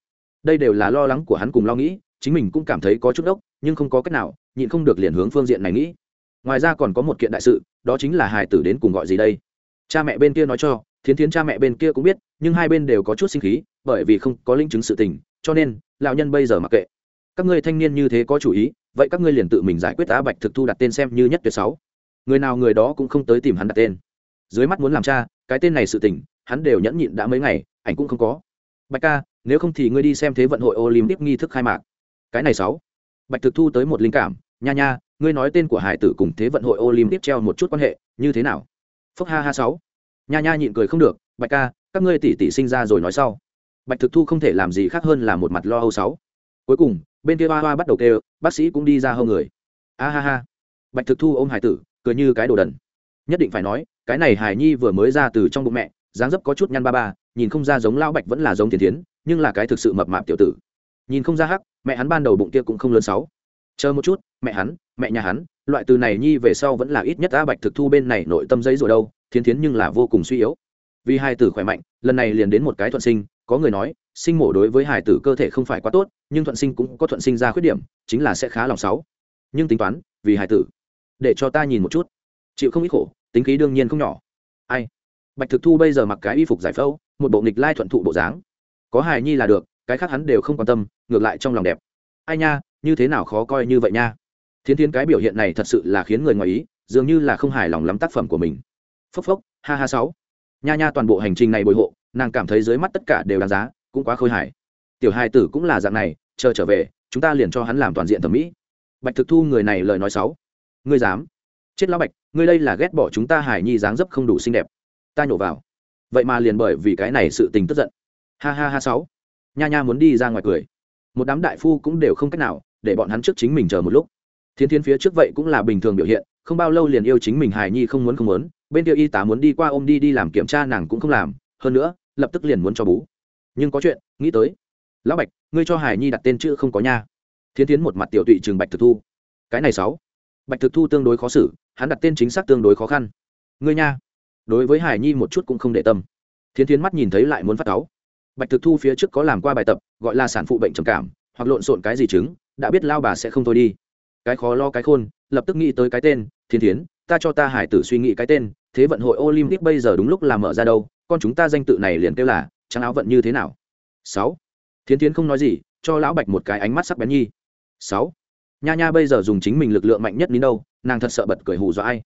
Đây đều là lo lắng của hắn cùng lo nghĩ, chính mình cũng cảm thấy có chút ốc nhưng không có cách nào, nhịn không được liền hướng phương diện này nghĩ. Ngoài ra còn có một kiện đại sự, đó chính là hài tử đến cùng gọi gì đây. Cha mẹ bên kia nói cho, thiến thiến cha mẹ bên kia cũng biết, nhưng hai bên đều có chút sinh khí, bởi vì không có linh chứng sự tình cho nên, lão nhân bây giờ mặc kệ. Các ngươi thanh niên như thế có chủ ý, vậy các ngươi liền tự mình giải quyết á bạch thực thu đặt tên xem như nhất tuyệt sáu. Người nào người đó cũng không tới tìm hắn đặt tên. Dưới mắt muốn làm cha, cái tên này sự tình, hắn đều nhẫn nhịn đã mấy ngày, ảnh cũng không có. Bạch ca, nếu không thì ngươi đi xem thế vận hội olympic nghi thức khai mạc. Cái này sáu. Bạch thực thu tới một linh cảm, nha nha, ngươi nói tên của hải tử cùng thế vận hội olympic treo một chút quan hệ, như thế nào? Phúc ha ha sáu. Nha nha nhịn cười không được, bạch ca, các ngươi tỷ tỷ sinh ra rồi nói sau bạch thực thu không thể làm gì khác hơn là một mặt lo âu sáu. Cuối cùng, bên kia ba hoa bắt đầu kêu, bác sĩ cũng đi ra hơn người. A ha ha. Bạch thực thu ôm hải tử, cười như cái đồ đần. Nhất định phải nói, cái này hải nhi vừa mới ra từ trong bụng mẹ, dáng dấp có chút nhăn ba ba, nhìn không ra giống Lão bạch vẫn là giống tiền tiến nhưng là cái thực sự mập mạp tiểu tử. Nhìn không ra hắc, mẹ hắn ban đầu bụng kia cũng không lớn sáu. Chờ một chút, mẹ hắn, mẹ nhà hắn, loại từ này nhi về sau vẫn là ít nhất a bạch thực thu bên này nội tâm giấy rồi đâu, thiến thiến nhưng là vô cùng suy yếu. Vì hai tử khỏe mạnh, lần này liền đến một cái thuận sinh có người nói, sinh mổ đối với hải tử cơ thể không phải quá tốt, nhưng thuận sinh cũng có thuận sinh ra khuyết điểm, chính là sẽ khá lòng sáu. Nhưng tính toán, vì hải tử. Để cho ta nhìn một chút. Chịu không ít khổ, tính khí đương nhiên không nhỏ. Ai? Bạch thực thu bây giờ mặc cái y phục giải phẫu, một bộ nghịch lai thuận thụ bộ dáng. Có hài nhi là được, cái khác hắn đều không quan tâm, ngược lại trong lòng đẹp. Ai nha, như thế nào khó coi như vậy nha. Thiến thiến cái biểu hiện này thật sự là khiến người ngoài ý, dường như là không hài lòng lắm tác phẩm của mình. Phốc phốc, ha ha sáu. Nha nha toàn bộ hành trình này bồi hộ nàng cảm thấy dưới mắt tất cả đều đáng giá, cũng quá khôi hài. Tiểu hai tử cũng là dạng này, chờ trở về, chúng ta liền cho hắn làm toàn diện thẩm mỹ. Bạch thực thu người này lời nói sáu ngươi dám? Chết lão bạch, ngươi đây là ghét bỏ chúng ta hải nhi dáng dấp không đủ xinh đẹp. Ta nhổ vào. Vậy mà liền bởi vì cái này sự tình tức giận. Ha ha ha sáu nha nha muốn đi ra ngoài cười. Một đám đại phu cũng đều không cách nào, để bọn hắn trước chính mình chờ một lúc. Thiên thiên phía trước vậy cũng là bình thường biểu hiện, không bao lâu liền yêu chính mình hài nhi không muốn không muốn, bên kia y tá muốn đi qua ôm đi đi làm kiểm tra nàng cũng không làm, hơn nữa lập tức liền muốn cho bú. Nhưng có chuyện, nghĩ tới. Lão bạch, ngươi cho hải nhi đặt tên chữ không có nha. Thiên tiến một mặt tiểu tụy trường bạch thực thu. Cái này sáu. Bạch thực thu tương đối khó xử, hắn đặt tên chính xác tương đối khó khăn. Ngươi nha. Đối với hải nhi một chút cũng không để tâm. Thiên tiến mắt nhìn thấy lại muốn phát cáu. Bạch thực thu phía trước có làm qua bài tập, gọi là sản phụ bệnh trầm cảm, hoặc lộn xộn cái gì chứng, đã biết lao bà sẽ không thôi đi. Cái khó lo cái khôn, lập tức nghĩ tới cái tên thiên tiến ta cho ta hải tử suy nghĩ cái tên, thế vận hội olympic bây giờ đúng lúc là mở ra đâu con chúng ta danh tự này liền kêu là, trắng áo vận như thế nào? Sáu. Thiến thiến không nói gì, cho lão bạch một cái ánh mắt sắc bén nhi. Sáu. Nha nha bây giờ dùng chính mình lực lượng mạnh nhất đến đâu, nàng thật sợ bật cười hù dọa ai.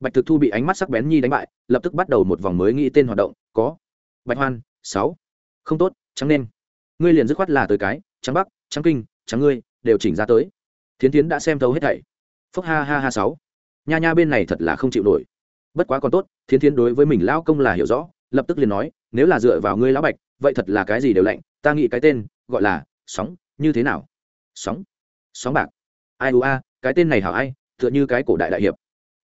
Bạch thực thu bị ánh mắt sắc bén nhi đánh bại, lập tức bắt đầu một vòng mới nghĩ tên hoạt động, có. Bạch hoan, sáu. Không tốt, trắng nên. Ngươi liền dứt khoát là tới cái, trắng bắc, trắng kinh, trắng ngươi, đều chỉnh ra tới. Thiến thiến đã xem thấu hết thảy. Phúc ha ha ha, sáu. Nha nha bên này thật là không chịu nổi. Bất quá còn tốt, thiến thiến đối với mình lão công là hiểu rõ lập tức liền nói, nếu là dựa vào ngươi lão bạch, vậy thật là cái gì đều lạnh, ta nghĩ cái tên gọi là sóng, như thế nào? Sóng? Sóng bạc? Ai u a, cái tên này hảo ai, tựa như cái cổ đại đại hiệp.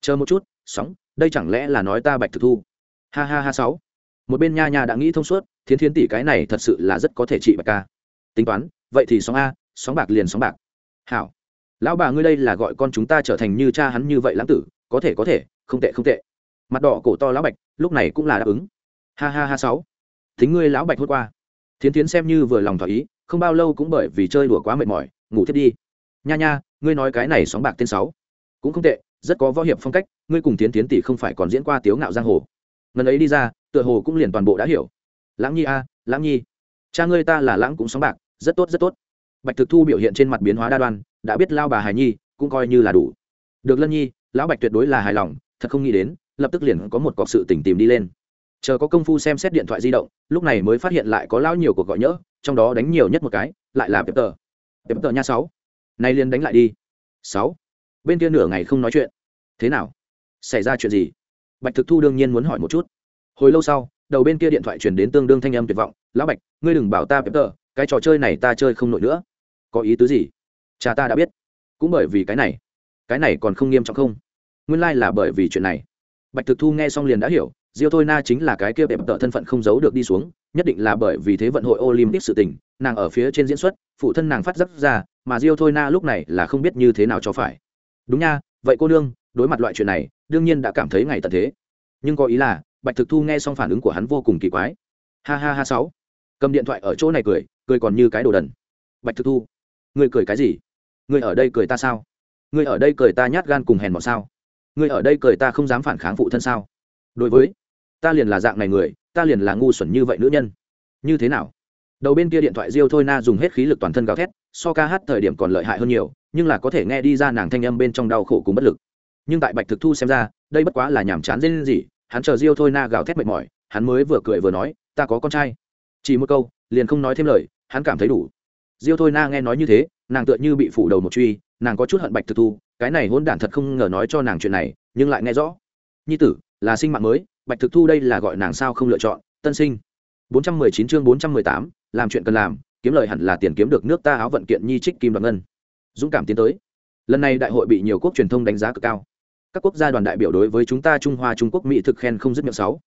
Chờ một chút, sóng, đây chẳng lẽ là nói ta bạch thực thu? Ha ha ha, sáu. Một bên nha nha đã nghĩ thông suốt, thiến thiến tỷ cái này thật sự là rất có thể trị bạch ca. Tính toán, vậy thì sóng a, sóng bạc liền sóng bạc. Hảo. Lão bà ngươi đây là gọi con chúng ta trở thành như cha hắn như vậy lãng tử, có thể có thể, không tệ không tệ. Mặt đỏ cổ to lão bạch, lúc này cũng là đáp ứng ha ha ha sáu. Thính ngươi lão bạch hốt qua. Thiến thiến xem như vừa lòng thỏa ý, không bao lâu cũng bởi vì chơi đùa quá mệt mỏi, ngủ thiết đi. Nha nha, ngươi nói cái này sóng bạc tên sáu. Cũng không tệ, rất có võ hiệp phong cách, ngươi cùng tiến tiến tỷ không phải còn diễn qua tiếu ngạo giang hồ. Ngần ấy đi ra, tựa hồ cũng liền toàn bộ đã hiểu. Lãng nhi a, lãng nhi. Cha ngươi ta là lãng cũng sóng bạc, rất tốt rất tốt. Bạch thực thu biểu hiện trên mặt biến hóa đa đoan, đã biết lao bà hài nhi, cũng coi như là đủ. Được lân nhi, lão bạch tuyệt đối là hài lòng, thật không nghĩ đến, lập tức liền có một cọc sự tỉnh tìm đi lên chờ có công phu xem xét điện thoại di động, lúc này mới phát hiện lại có lao nhiều cuộc gọi nhỡ, trong đó đánh nhiều nhất một cái, lại là pep tờ pep tờ nha sáu. Nay liền đánh lại đi. Sáu. Bên kia nửa ngày không nói chuyện. Thế nào? Xảy ra chuyện gì? Bạch thực thu đương nhiên muốn hỏi một chút. Hồi lâu sau, đầu bên kia điện thoại truyền đến tương đương thanh âm tuyệt vọng. Lão bạch, ngươi đừng bảo ta pep tờ cái trò chơi này ta chơi không nổi nữa. Có ý tứ gì? Cha ta đã biết. Cũng bởi vì cái này. Cái này còn không nghiêm trọng không? Nguyên lai là bởi vì chuyện này. Bạch thực thu nghe xong liền đã hiểu diêu thôi na chính là cái kia bẹp tợ thân phận không giấu được đi xuống, nhất định là bởi vì thế vận hội olympic sự tình, nàng ở phía trên diễn xuất, phụ thân nàng phát rất ra, mà diêu thôi na lúc này là không biết như thế nào cho phải. Đúng nha, vậy cô đương, đối mặt loại chuyện này, đương nhiên đã cảm thấy ngày tận thế. Nhưng có ý là, bạch thực thu nghe xong phản ứng của hắn vô cùng kỳ quái. Ha ha ha sáu. Cầm điện thoại ở chỗ này cười cười còn như cái đồ đần. Bạch thực thu, ngươi cười cái gì? Ngươi ở đây cười ta sao? Ngươi ở đây cười ta nhát gan cùng hèn mọn sao? Ngươi ở đây cười ta không dám phản kháng phụ thân sao? Đối với ta liền là dạng này người, ta liền là ngu xuẩn như vậy nữ nhân. Như thế nào? Đầu bên kia điện thoại diêu thôi na dùng hết khí lực toàn thân gào thét, so ca hát thời điểm còn lợi hại hơn nhiều, nhưng là có thể nghe đi ra nàng thanh âm bên trong đau khổ cùng bất lực. Nhưng tại bạch thực thu xem ra, đây bất quá là nhàm chán dên gì, hắn chờ diêu thôi na gào thét mệt mỏi, hắn mới vừa cười vừa nói, ta có con trai. Chỉ một câu, liền không nói thêm lời, hắn cảm thấy đủ. Diêu thôi na nghe nói như thế, nàng tựa như bị phủ đầu một truy, nàng có chút hận bạch thực thu, cái này hôn đản thật không ngờ nói cho nàng chuyện này, nhưng lại nghe rõ. Nhi tử, là sinh mạng mới bạch thực thu đây là gọi nàng sao không lựa chọn tân sinh. 419 chương 418, làm chuyện cần làm kiếm lời hẳn là tiền kiếm được nước ta áo vận kiện nhi trích kim đoàn ngân. Dũng cảm tiến tới. Lần này đại hội bị nhiều quốc truyền thông đánh giá cực cao. Các quốc gia đoàn đại biểu đối với chúng ta trung hoa trung quốc mỹ thực khen không dứt miệng sáu.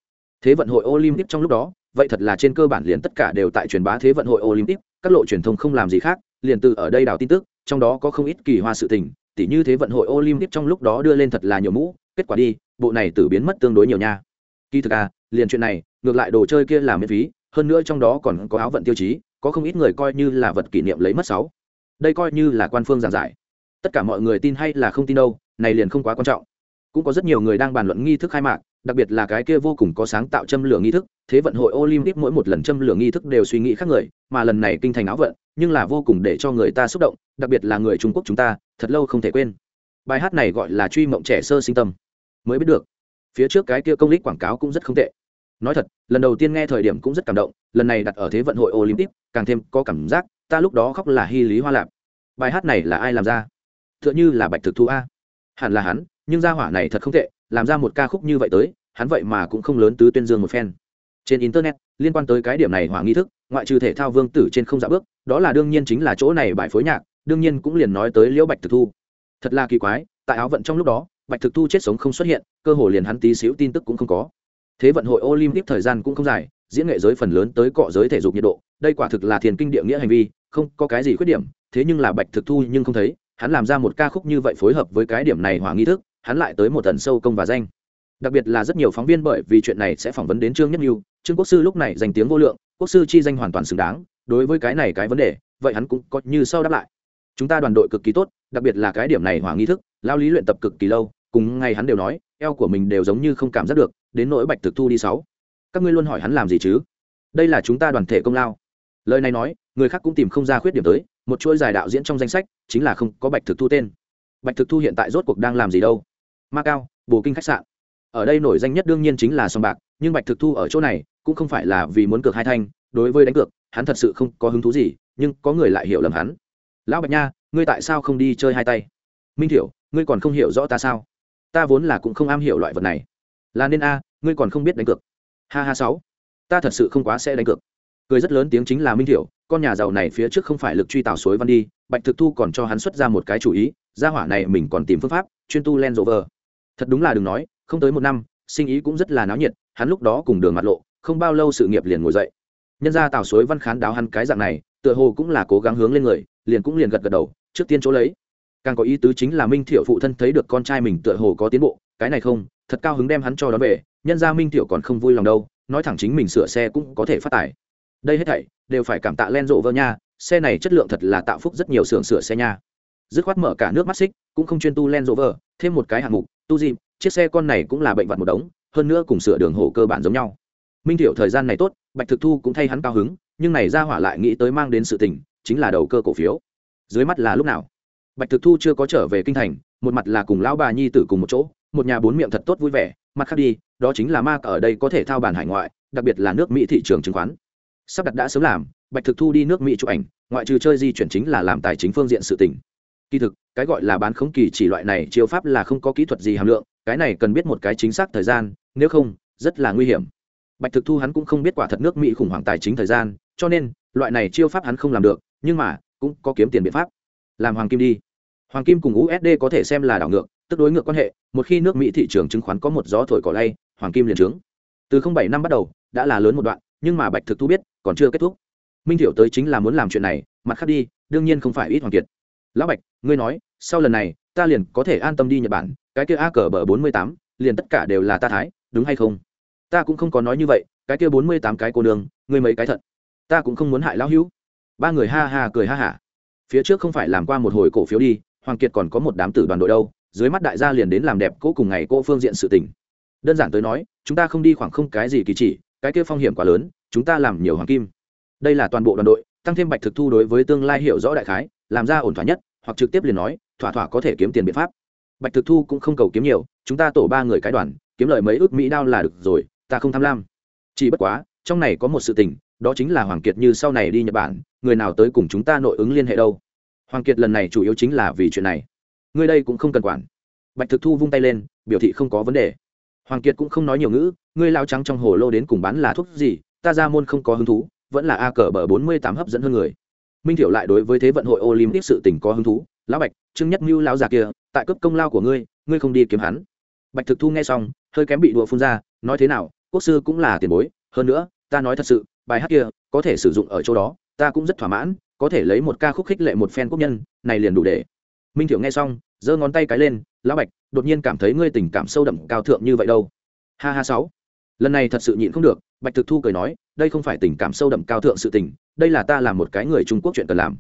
Thế vận hội olympic trong lúc đó vậy thật là trên cơ bản liền tất cả đều tại truyền bá thế vận hội olympic các lộ truyền thông không làm gì khác liền từ ở đây đào tin tức trong đó có không ít kỳ hoa sự tình tỉ như thế vận hội olympic trong lúc đó đưa lên thật là nhiều mũ kết quả đi bộ này tử biến mất tương đối nhiều nha kỳ thực à liền chuyện này, ngược lại đồ chơi kia là miễn phí, hơn nữa trong đó còn có áo vận tiêu chí, có không ít người coi như là vật kỷ niệm lấy mất sáu. Đây coi như là quan phương giảng giải. Tất cả mọi người tin hay là không tin đâu, này liền không quá quan trọng. Cũng có rất nhiều người đang bàn luận nghi thức khai mạc, đặc biệt là cái kia vô cùng có sáng tạo châm lửa nghi thức, thế vận hội olympic mỗi một lần châm lửa nghi thức đều suy nghĩ khác người, mà lần này kinh thành áo vận, nhưng là vô cùng để cho người ta xúc động, đặc biệt là người trung quốc chúng ta, thật lâu không thể quên. Bài hát này gọi là truy mộng trẻ sơ sinh tâm. Mới biết được phía trước cái kia công lý quảng cáo cũng rất không tệ. Nói thật, lần đầu tiên nghe thời điểm cũng rất cảm động, lần này đặt ở thế vận hội olympic, càng thêm có cảm giác, ta lúc đó khóc là hy lý hoa lạp. Bài hát này là ai làm ra? T h ư ợ n h ư là bạch thực thu a. Hẳn là hắn, nhưng gia hỏa này thật không tệ, làm ra một ca khúc như vậy tới, hắn vậy mà cũng không lớn tứ tuyên dương một phen. Trên internet, liên quan tới cái điểm này hỏa nghi thức, ngoại trừ thể thao vương tử trên không dạ bước, đó là đương nhiên chính là chỗ này bài phối nhạc, đương nhiên cũng liền nói tới liễu bạch thực thu. Thật là kỳ quái, tại áo vận trong lúc đó, bạch thực thu chết sống không xuất hiện cơ hội liền hắn tí xíu tin tức cũng không có. Thế vận hội olympic thời gian cũng không dài, diễn nghệ giới phần lớn tới cọ giới thể dục nhiệt độ, đây quả thực là thiền kinh địa nghĩa hành vi, không có cái gì khuyết điểm, thế nhưng là bạch thực thu nhưng không thấy, hắn làm ra một ca khúc như vậy phối hợp với cái điểm này hỏa nghi thức, hắn lại tới một tần sâu công và danh. Đặc biệt là rất nhiều phóng viên bởi vì chuyện này sẽ phỏng vấn đến trương nhất mưu trương quốc sư lúc này danh tiếng vô lượng, quốc sư chi danh hoàn toàn xứng đáng, đối với cái này cái vấn đề, vậy hắn cũng có như sau đáp lại. Chúng ta đoàn đội cực kỳ tốt, đặc biệt là cái điểm này hỏa nghi thức, lao lý luyện tập cực kỳ lâu, cùng ngày hắn đều nói eo của mình đều giống như không cảm giác được, đến nỗi bạch thực thu đi sáu. Các ngươi luôn hỏi hắn làm gì chứ? Đây là chúng ta đoàn thể công lao. Lời này nói, người khác cũng tìm không ra khuyết điểm tới, một chuỗi dài đạo diễn trong danh sách, chính là không có bạch thực thu tên. Bạch thực thu hiện tại rốt cuộc đang làm gì đâu? Ma cao, bồ kinh khách sạn. Ở đây nổi danh nhất đương nhiên chính là sòng bạc, nhưng bạch thực thu ở chỗ này, cũng không phải là vì muốn cược hai thanh, đối với đánh cược, hắn thật sự không có hứng thú gì, nhưng có người lại hiểu lầm hắn. Lão bạch nha, ngươi tại sao không đi chơi hai tay? Minh thiểu, ngươi còn không hiểu rõ ta sao? Ta vốn là cũng không am hiểu loại vật này. Là nên a, ngươi còn không biết đánh cược. Ha ha sáu. Ta thật sự không quá sẽ đánh cược. Cười rất lớn tiếng chính là minh thiểu, con nhà giàu này phía trước không phải lực truy tào suối văn đi, bạch thực thu còn cho hắn xuất ra một cái chủ ý, gia hỏa này mình còn tìm phương pháp, chuyên tu len rover. Thật đúng là đừng nói, không tới một năm, sinh ý cũng rất là náo nhiệt, hắn lúc đó cùng đường mặt lộ, không bao lâu sự nghiệp liền ngồi dậy. Nhân ra tào suối văn khán đáo hắn cái dạng này, tựa hồ cũng là cố gắng hướng lên người, liền cũng liền gật gật đầu, trước tiên chỗ lấy càng có ý tứ chính là minh thiệu phụ thân thấy được con trai mình tựa hồ có tiến bộ, cái này không, thật cao hứng đem hắn cho đón về, nhân ra minh thiệu còn không vui lòng đâu, nói thẳng chính mình sửa xe cũng có thể phát tài đây hết thảy, đều phải cảm tạ len rộ vơ nha, xe này chất lượng thật là tạo phúc rất nhiều xưởng sửa xe nha. Dứt khoát mở cả nước mắt xích, cũng không chuyên tu len rộ vơ, thêm một cái hạng mục, tu dịp chiếc xe con này cũng là bệnh vật một đống, hơn nữa cùng sửa đường hồ cơ bản giống nhau. Minh thiệu thời gian này tốt, bạch thực thu cũng thay hắn cao hứng, nhưng này ra hỏa lại nghĩ tới mang đến sự tình, chính là đầu cơ cổ phiếu. Dưới mắt là lúc nào? Bạch thực thu chưa có trở về kinh thành, một mặt là cùng lão bà nhi tử cùng một chỗ, một nhà bốn miệng thật tốt vui vẻ, mặt khác đi, đó chính là ma ở đây có thể thao bàn hải ngoại, đặc biệt là nước mỹ thị trường chứng khoán. Sắp đặt đã sớm làm, bạch thực thu đi nước mỹ chụp ảnh, ngoại trừ chơi di chuyển chính là làm tài chính phương diện sự tỉnh kỳ thực, cái gọi là bán khống kỳ chỉ loại này chiêu pháp là không có kỹ thuật gì hàm lượng, cái này cần biết một cái chính xác thời gian, nếu không, rất là nguy hiểm. Bạch thực thu hắn cũng không biết quả thật nước mỹ khủng hoảng tài chính thời gian, cho nên, loại này chiêu pháp hắn không làm được, nhưng mà, cũng có kiếm tiền biện pháp. Làm hoàng kim đi hoàng kim cùng usd có thể xem là đảo ngược tức đối ngược quan hệ một khi nước mỹ thị trường chứng khoán có một gió thổi cỏ lay hoàng kim liền trướng. Từ bảy năm bắt đầu đã là lớn một đoạn nhưng mà bạch thực thu biết còn chưa kết thúc. Minh thiểu tới chính là muốn làm chuyện này mặt khác đi đương nhiên không phải ít hoàng kiệt. Lão bạch ngươi nói sau lần này ta liền có thể an tâm đi nhật bản cái kia a cờ bờ bốn mươi tám liền tất cả đều là ta thái đúng hay không? Ta cũng không có nói như vậy cái kia bốn mươi tám cái cô đường, ngươi mấy cái thận ta cũng không muốn hại lão hữu. Ba người ha ha cười ha hả. Phía trước không phải làm qua một hồi cổ phiếu đi hoàng kiệt còn có một đám tử đoàn đội đâu, dưới mắt đại gia liền đến làm đẹp cỗ cùng ngày cô phương diện sự tình. Đơn giản tới nói, chúng ta không đi khoảng không cái gì kỳ chỉ, cái kia phong hiểm quá lớn, chúng ta làm nhiều hoàng kim. Đây là toàn bộ đoàn đội, tăng thêm bạch thực thu đối với tương lai hiểu rõ đại khái, làm ra ổn thỏa nhất, hoặc trực tiếp liền nói, thỏa thỏa có thể kiếm tiền biện pháp. Bạch thực thu cũng không cầu kiếm nhiều, chúng ta tổ ba người cái đoàn, kiếm lời mấy ước mỹ đao là được rồi, ta không tham lam. Chỉ bất quá, trong này có một sự tình, đó chính là hoàng kiệt như sau này đi nhật bản, người nào tới cùng chúng ta nội ứng liên hệ đâu? Hoàng kiệt lần này chủ yếu chính là vì chuyện này. Ngươi đây cũng không cần quản. Bạch thực thu vung tay lên, biểu thị không có vấn đề. Hoàng kiệt cũng không nói nhiều ngữ, ngươi lao trắng trong hồ lô đến cùng bán là thuốc gì, ta ra môn không có hứng thú, vẫn là a cờ bờ bốn mươi tám hấp dẫn hơn người. Minh thiểu lại đối với thế vận hội olympic sự tình có hứng thú. Lão bạch, trương nhất mưu lão già kia, tại cấp công lao của ngươi ngươi không đi kiếm hắn. Bạch thực thu nghe xong, hơi kém bị đùa phun ra, nói thế nào, quốc sư cũng là tiền bối, hơn nữa, ta nói thật sự, bài hát kia, có thể sử dụng ở chỗ đó, ta cũng rất thỏa mãn có thể lấy một ca khúc khích lệ một fan quốc nhân, này liền đủ để. Minh thiểu nghe xong, giơ ngón tay cái lên, lão bạch, đột nhiên cảm thấy ngươi tình cảm sâu đậm cao thượng như vậy đâu. Ha ha sáu. Lần này thật sự nhịn không được, bạch thực thu cười nói, đây không phải tình cảm sâu đậm cao thượng sự tình, đây là ta làm một cái người trung quốc chuyện cần làm.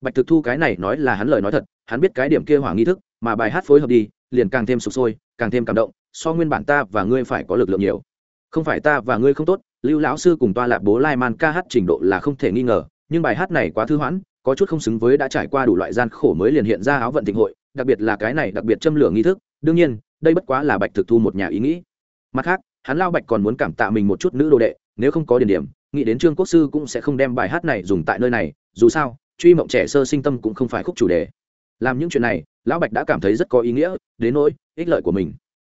Bạch thực thu cái này nói là hắn lời nói thật, hắn biết cái điểm kia hỏa nghi thức, mà bài hát phối hợp đi, liền càng thêm sụp sôi, càng thêm cảm động, so nguyên bản ta và ngươi phải có lực lượng nhiều. Không phải ta và ngươi không tốt, lưu lão sư cùng toa lạp bố lai man ca hát trình độ là không thể nghi ngờ nhưng bài hát này quá thư hoãn, có chút không xứng với đã trải qua đủ loại gian khổ mới liền hiện ra áo vận thịnh hội, đặc biệt là cái này đặc biệt châm lửa nghi thức. Đương nhiên, đây bất quá là bạch thực thu một nhà ý nghĩ. Mặt khác, hắn lao bạch còn muốn cảm tạ mình một chút nữ đồ đệ, nếu không có điển điểm, nghĩ đến trương quốc sư cũng sẽ không đem bài hát này dùng tại nơi này. Dù sao, truy mộng trẻ sơ sinh tâm cũng không phải khúc chủ đề. Làm những chuyện này, lão bạch đã cảm thấy rất có ý nghĩa, đến nỗi ích lợi của mình.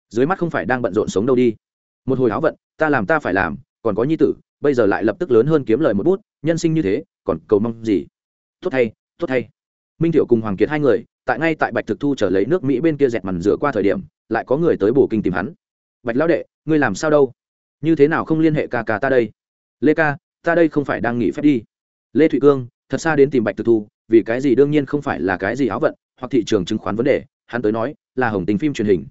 Dưới mắt không phải đang bận rộn sống đâu đi. Một hồi áo vận, ta làm ta phải làm, còn có nhi tử, bây giờ lại lập tức lớn hơn kiếm lời một bút, nhân sinh như thế còn cầu mong gì? Tốt thay tốt thay minh thiệu cùng hoàng kiệt hai người, tại ngay tại bạch thực thu trở lấy nước mỹ bên kia dẹt mằn rửa qua thời điểm, lại có người tới bổ kinh tìm hắn. Bạch lão đệ, ngươi làm sao đâu? Như thế nào không liên hệ ca ca ta đây? Lê ca, ta đây không phải đang nghỉ phép đi. Lê thụy cương, thật xa đến tìm bạch thực thu, vì cái gì đương nhiên không phải là cái gì áo vận, hoặc thị trường chứng khoán vấn đề, hắn tới nói là hồng tình phim truyền hình.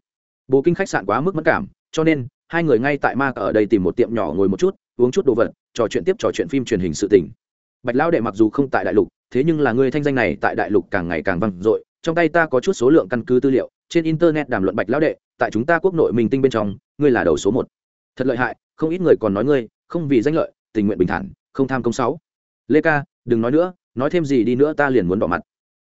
Bố kinh khách sạn quá mức mất cảm, cho nên hai người ngay tại ma ở đây tìm một tiệm nhỏ ngồi một chút, uống chút đồ vật, trò chuyện tiếp trò chuyện phim truyền hình sự tình bạch lão đệ mặc dù không tại đại lục, thế nhưng là người thanh danh này tại đại lục càng ngày càng vang dội, trong tay ta có chút số lượng căn cứ tư liệu, trên internet đàm luận bạch lão đệ, tại chúng ta quốc nội mình tinh bên trong, ngươi là đầu số một. Thật lợi hại, không ít người còn nói ngươi, không vì danh lợi, tình nguyện bình thản, không tham công sáu. Lê ca, đừng nói nữa, nói thêm gì đi nữa ta liền muốn bỏ mặt.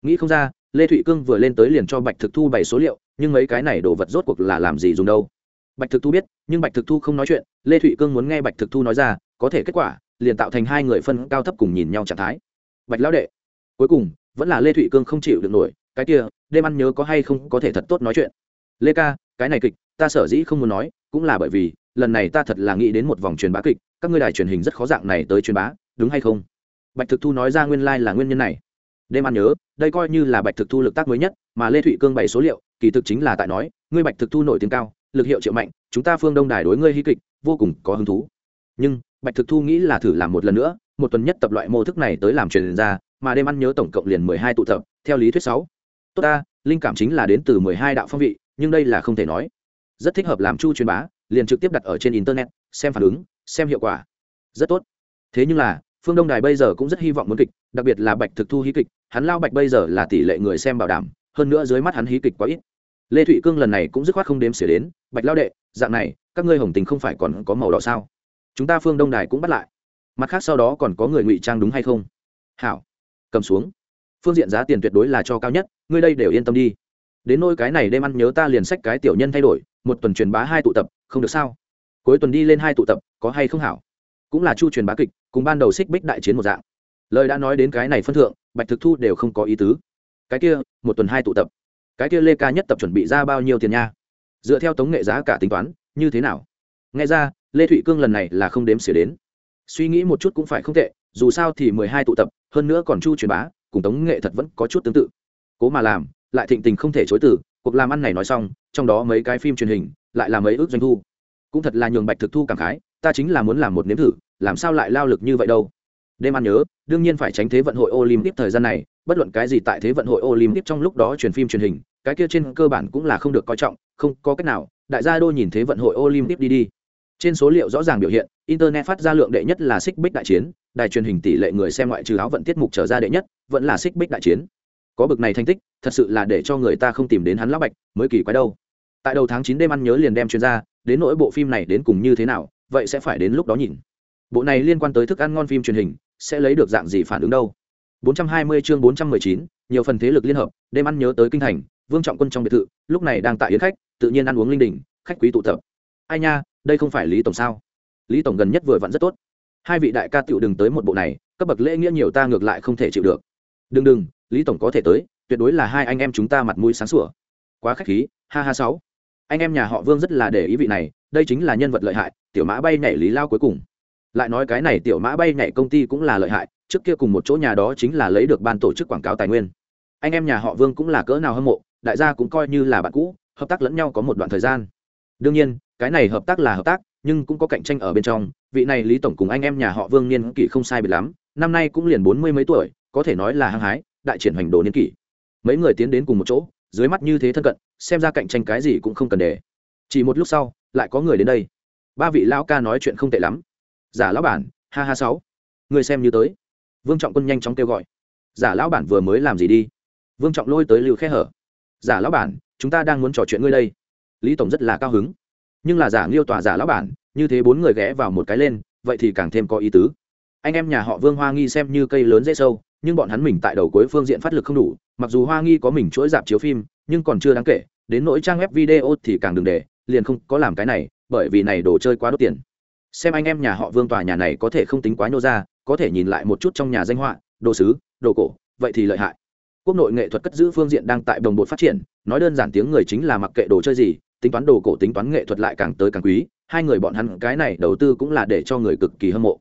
Nghĩ không ra, lê thụy cương vừa lên tới liền cho bạch thực thu bảy số liệu, nhưng mấy cái này đồ vật rốt cuộc là làm gì dùng đâu? Bạch thực thu biết, nhưng bạch thực thu không nói chuyện, lê thụy cương muốn nghe bạch thực thu nói ra, có thể kết quả liền tạo thành hai người phân cao thấp cùng nhìn nhau trạng thái. Bạch lão đệ, cuối cùng, vẫn là lê thụy cương không chịu được nổi, cái kia, đêm ăn nhớ có hay không có thể thật tốt nói chuyện. Lê ca, cái này kịch, ta sở dĩ không muốn nói, cũng là bởi vì, lần này ta thật là nghĩ đến một vòng truyền bá kịch, các ngươi đài truyền hình rất khó dạng này tới truyền bá, đúng hay không? Bạch thực thu nói ra nguyên lai、like、là nguyên nhân này. Đêm ăn nhớ, đây coi như là bạch thực thu lực tác mới nhất, mà lê thụy cương bày số liệu, kỳ thực chính là tại nói, ngươi bạch thực thu nổi tiếng cao, lực hiệu triệu mạnh, chúng ta phương đông đài đối ngươi hí kịch, vô cùng có hứng thú. Nhưng bạch thực thu nghĩ là thử làm một lần nữa, một tuần nhất tập loại mô thức này tới làm truyền ra, mà đêm ăn nhớ tổng cộng liền mười hai tụ tập, theo lý thuyết sáu. Tốt ta, linh cảm chính là đến từ mười hai đạo phong vị, nhưng đây là không thể nói. Rất thích hợp làm chu truyền bá, liền trực tiếp đặt ở trên internet, xem phản ứng, xem hiệu quả. Rất tốt. Thế nhưng là, phương đông đài bây giờ cũng rất hy vọng muốn kịch, đặc biệt là bạch thực thu hí kịch, hắn lao bạch bây giờ là tỷ lệ người xem bảo đảm, hơn nữa dưới mắt hắn hí kịch quá ít. Lê thụy cương lần này cũng dứt khoát không đếm xỉa đến, bạch lao đệ, dạng này, các ngươi hồng tình không phải còn có màu đỏ sao? Chúng ta phương đông đài cũng bắt lại mặt khác sau đó còn có người ngụy trang đúng hay không hảo cầm xuống phương diện giá tiền tuyệt đối là cho cao nhất ngươi đây đều yên tâm đi đến nôi cái này đêm ăn nhớ ta liền sách cái tiểu nhân thay đổi một tuần truyền bá hai tụ tập không được sao cuối tuần đi lên hai tụ tập có hay không hảo cũng là chu truyền bá kịch cùng ban đầu xích bích đại chiến một dạng lời đã nói đến cái này phân thượng bạch thực thu đều không có ý tứ cái kia một tuần hai tụ tập cái kia lê ca nhất tập chuẩn bị ra bao nhiêu tiền nha dựa theo tống nghệ giá cả tính toán như thế nào nghe ra lê thụy cương lần này là không đếm xỉa đến. Suy nghĩ một chút cũng phải không tệ, dù sao thì mười hai tụ tập, hơn nữa còn chu truyền bá, cùng tống nghệ thật vẫn có chút tương tự. Cố mà làm, lại thịnh tình không thể chối từ, cuộc làm ăn này nói xong, trong đó mấy cái phim truyền hình, lại là mấy ước doanh thu. Cũng thật là nhường bạch thực thu cảm khái, ta chính là muốn làm một nếm thử, làm sao lại lao lực như vậy đâu. Đêm ăn nhớ, đương nhiên phải tránh thế vận hội olympic thời gian này, bất luận cái gì tại thế vận hội olympic trong lúc đó truyền phim truyền hình, cái kia trên cơ bản cũng là không được coi trọng, không có cách nào, đại gia đô nhìn thế vận hội olympic đi đi trên số liệu rõ ràng biểu hiện internet phát ra lượng đệ nhất là xích bích đại chiến đài truyền hình tỷ lệ người xem ngoại trừ áo vận tiết mục trở ra đệ nhất vẫn là xích bích đại chiến. Có bực này thành tích thật sự là để cho người ta không tìm đến hắn lão bạch mới kỳ quái đâu. Tại đầu tháng chín đêm ăn nhớ liền đem chuyên gia đến nỗi bộ phim này đến cùng như thế nào vậy sẽ phải đến lúc đó nhìn. Bộ này liên quan tới thức ăn ngon phim truyền hình sẽ lấy được dạng gì phản ứng đâu? 420 chương 419, nhiều phần thế lực liên hợp đêm ăn nhớ tới kinh thành vương trọng quân trong biệt thự lúc này đang tại yến khách tự nhiên ăn uống linh đình khách quý tụ tập. Ai nha đây không phải lý tổng sao? Lý tổng gần nhất vừa vặn rất tốt. Hai vị đại ca tựu đừng tới một bộ này, cấp bậc lễ nghĩa nhiều ta ngược lại không thể chịu được. Đừng đừng, lý tổng có thể tới, tuyệt đối là hai anh em chúng ta mặt mũi sáng sủa. Quá khách khí, ha ha sáu. Anh em nhà họ vương rất là để ý vị này, đây chính là nhân vật lợi hại, tiểu mã bay nhảy lý lao cuối cùng. Lại nói cái này tiểu mã bay nhảy công ty cũng là lợi hại, trước kia cùng một chỗ nhà đó chính là lấy được ban tổ chức quảng cáo tài nguyên. Anh em nhà họ vương cũng là cỡ nào hâm mộ, đại gia cũng coi như là bạn cũ, hợp tác lẫn nhau có một đoạn thời gian. Đương nhiên cái này hợp tác là hợp tác, nhưng cũng có cạnh tranh ở bên trong. Vị này lý tổng cùng anh em nhà họ vương niên kỷ không sai biệt lắm, năm nay cũng liền bốn mươi mấy tuổi, có thể nói là hăng hái, đại triển hoành đồ niên kỷ. Mấy người tiến đến cùng một chỗ, dưới mắt như thế thân cận, xem ra cạnh tranh cái gì cũng không cần để. Chỉ một lúc sau, lại có người đến đây. Ba vị lão ca nói chuyện không tệ lắm. Giả lão bản, ha ha sáu. Người xem như tới. Vương trọng quân nhanh chóng kêu gọi. Giả lão bản vừa mới làm gì đi? Vương trọng lôi tới lưu khe hở. Giả lão bản, chúng ta đang muốn trò chuyện ngươi đây. Lý tổng rất là cao hứng nhưng là giả liêu tòa giả lão bản, như thế bốn người ghé vào một cái lên, vậy thì càng thêm có ý tứ. Anh em nhà họ vương hoa nghi xem như cây lớn dễ sâu, nhưng bọn hắn mình tại đầu cuối phương diện phát lực không đủ, mặc dù hoa nghi có mình chuỗi dạp chiếu phim, nhưng còn chưa đáng kể, đến nỗi trang web video thì càng đừng để, liền không có làm cái này, bởi vì này đồ chơi quá đốt tiền. Xem anh em nhà họ vương tòa nhà này có thể không tính quá nhô ra, có thể nhìn lại một chút trong nhà danh họa, đồ sứ, đồ cổ, vậy thì lợi hại. Quốc nội nghệ thuật cất giữ phương diện đang tại đồng bộ phát triển, nói đơn giản tiếng người chính là mặc kệ đồ chơi gì tính toán đồ cổ tính toán nghệ thuật lại càng tới càng quý, hai người bọn hắn cái này đầu tư cũng là để cho người cực kỳ hâm mộ.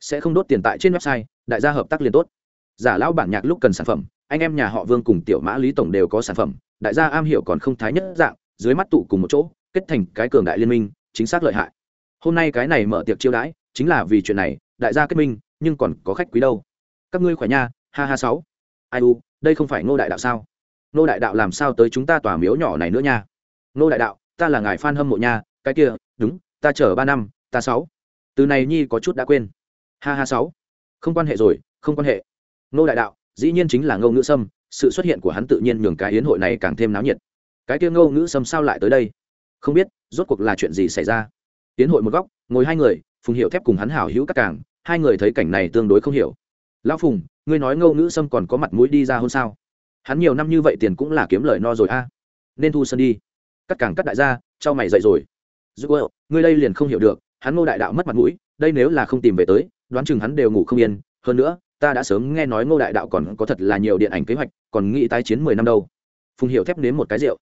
Sẽ không đốt tiền tại trên website, đại gia hợp tác liền tốt. Giả lão bản nhạc lúc cần sản phẩm, anh em nhà họ vương cùng tiểu mã lý tổng đều có sản phẩm, đại gia am hiểu còn không thái nhất dạng, dưới mắt tụ cùng một chỗ, kết thành cái cường đại liên minh, chính xác lợi hại. Hôm nay cái này mở tiệc chiêu đãi, chính là vì chuyện này, đại gia kết minh, nhưng còn có khách quý đâu. Các ngươi khỏe nha, ha ha sáu. Ai u, đây không phải ngô đại đạo sao? Ngô đại đạo làm sao tới chúng ta tòa miếu nhỏ này nữa nha? Ngô đại đạo ta là ngài fan hâm mộ nha, cái kia, đúng, ta chờ ba năm, ta sáu. Từ này nhi có chút đã quên. Ha ha sáu. Không quan hệ rồi, không quan hệ. Ngô đại đạo, dĩ nhiên chính là ngô ngữ sâm, sự xuất hiện của hắn tự nhiên nhường cái yến hội này càng thêm náo nhiệt. Cái kia ngô ngữ sâm sao lại tới đây? Không biết, rốt cuộc là chuyện gì xảy ra? Yến hội một góc, ngồi hai người, phùng hiệu thép cùng hắn hảo hữu các càng, hai người thấy cảnh này tương đối không hiểu. Lão phùng, ngươi nói Ngô ngữ sâm còn có mặt mũi đi ra hôn sao? Hắn nhiều năm như vậy tiền cũng là kiếm lời no rồi a. Nên thu sân đi cắt càng cắt đại gia cho mày dậy rồi. Dư ngươi đây liền không hiểu được, hắn ngô đại đạo mất mặt mũi, đây nếu là không tìm về tới, đoán chừng hắn đều ngủ không yên. Hơn nữa, ta đã sớm nghe nói ngô đại đạo còn có thật là nhiều điện ảnh kế hoạch, còn nghĩ tái chiến mười năm đâu. Phùng hiệu thép nếm một cái rượu.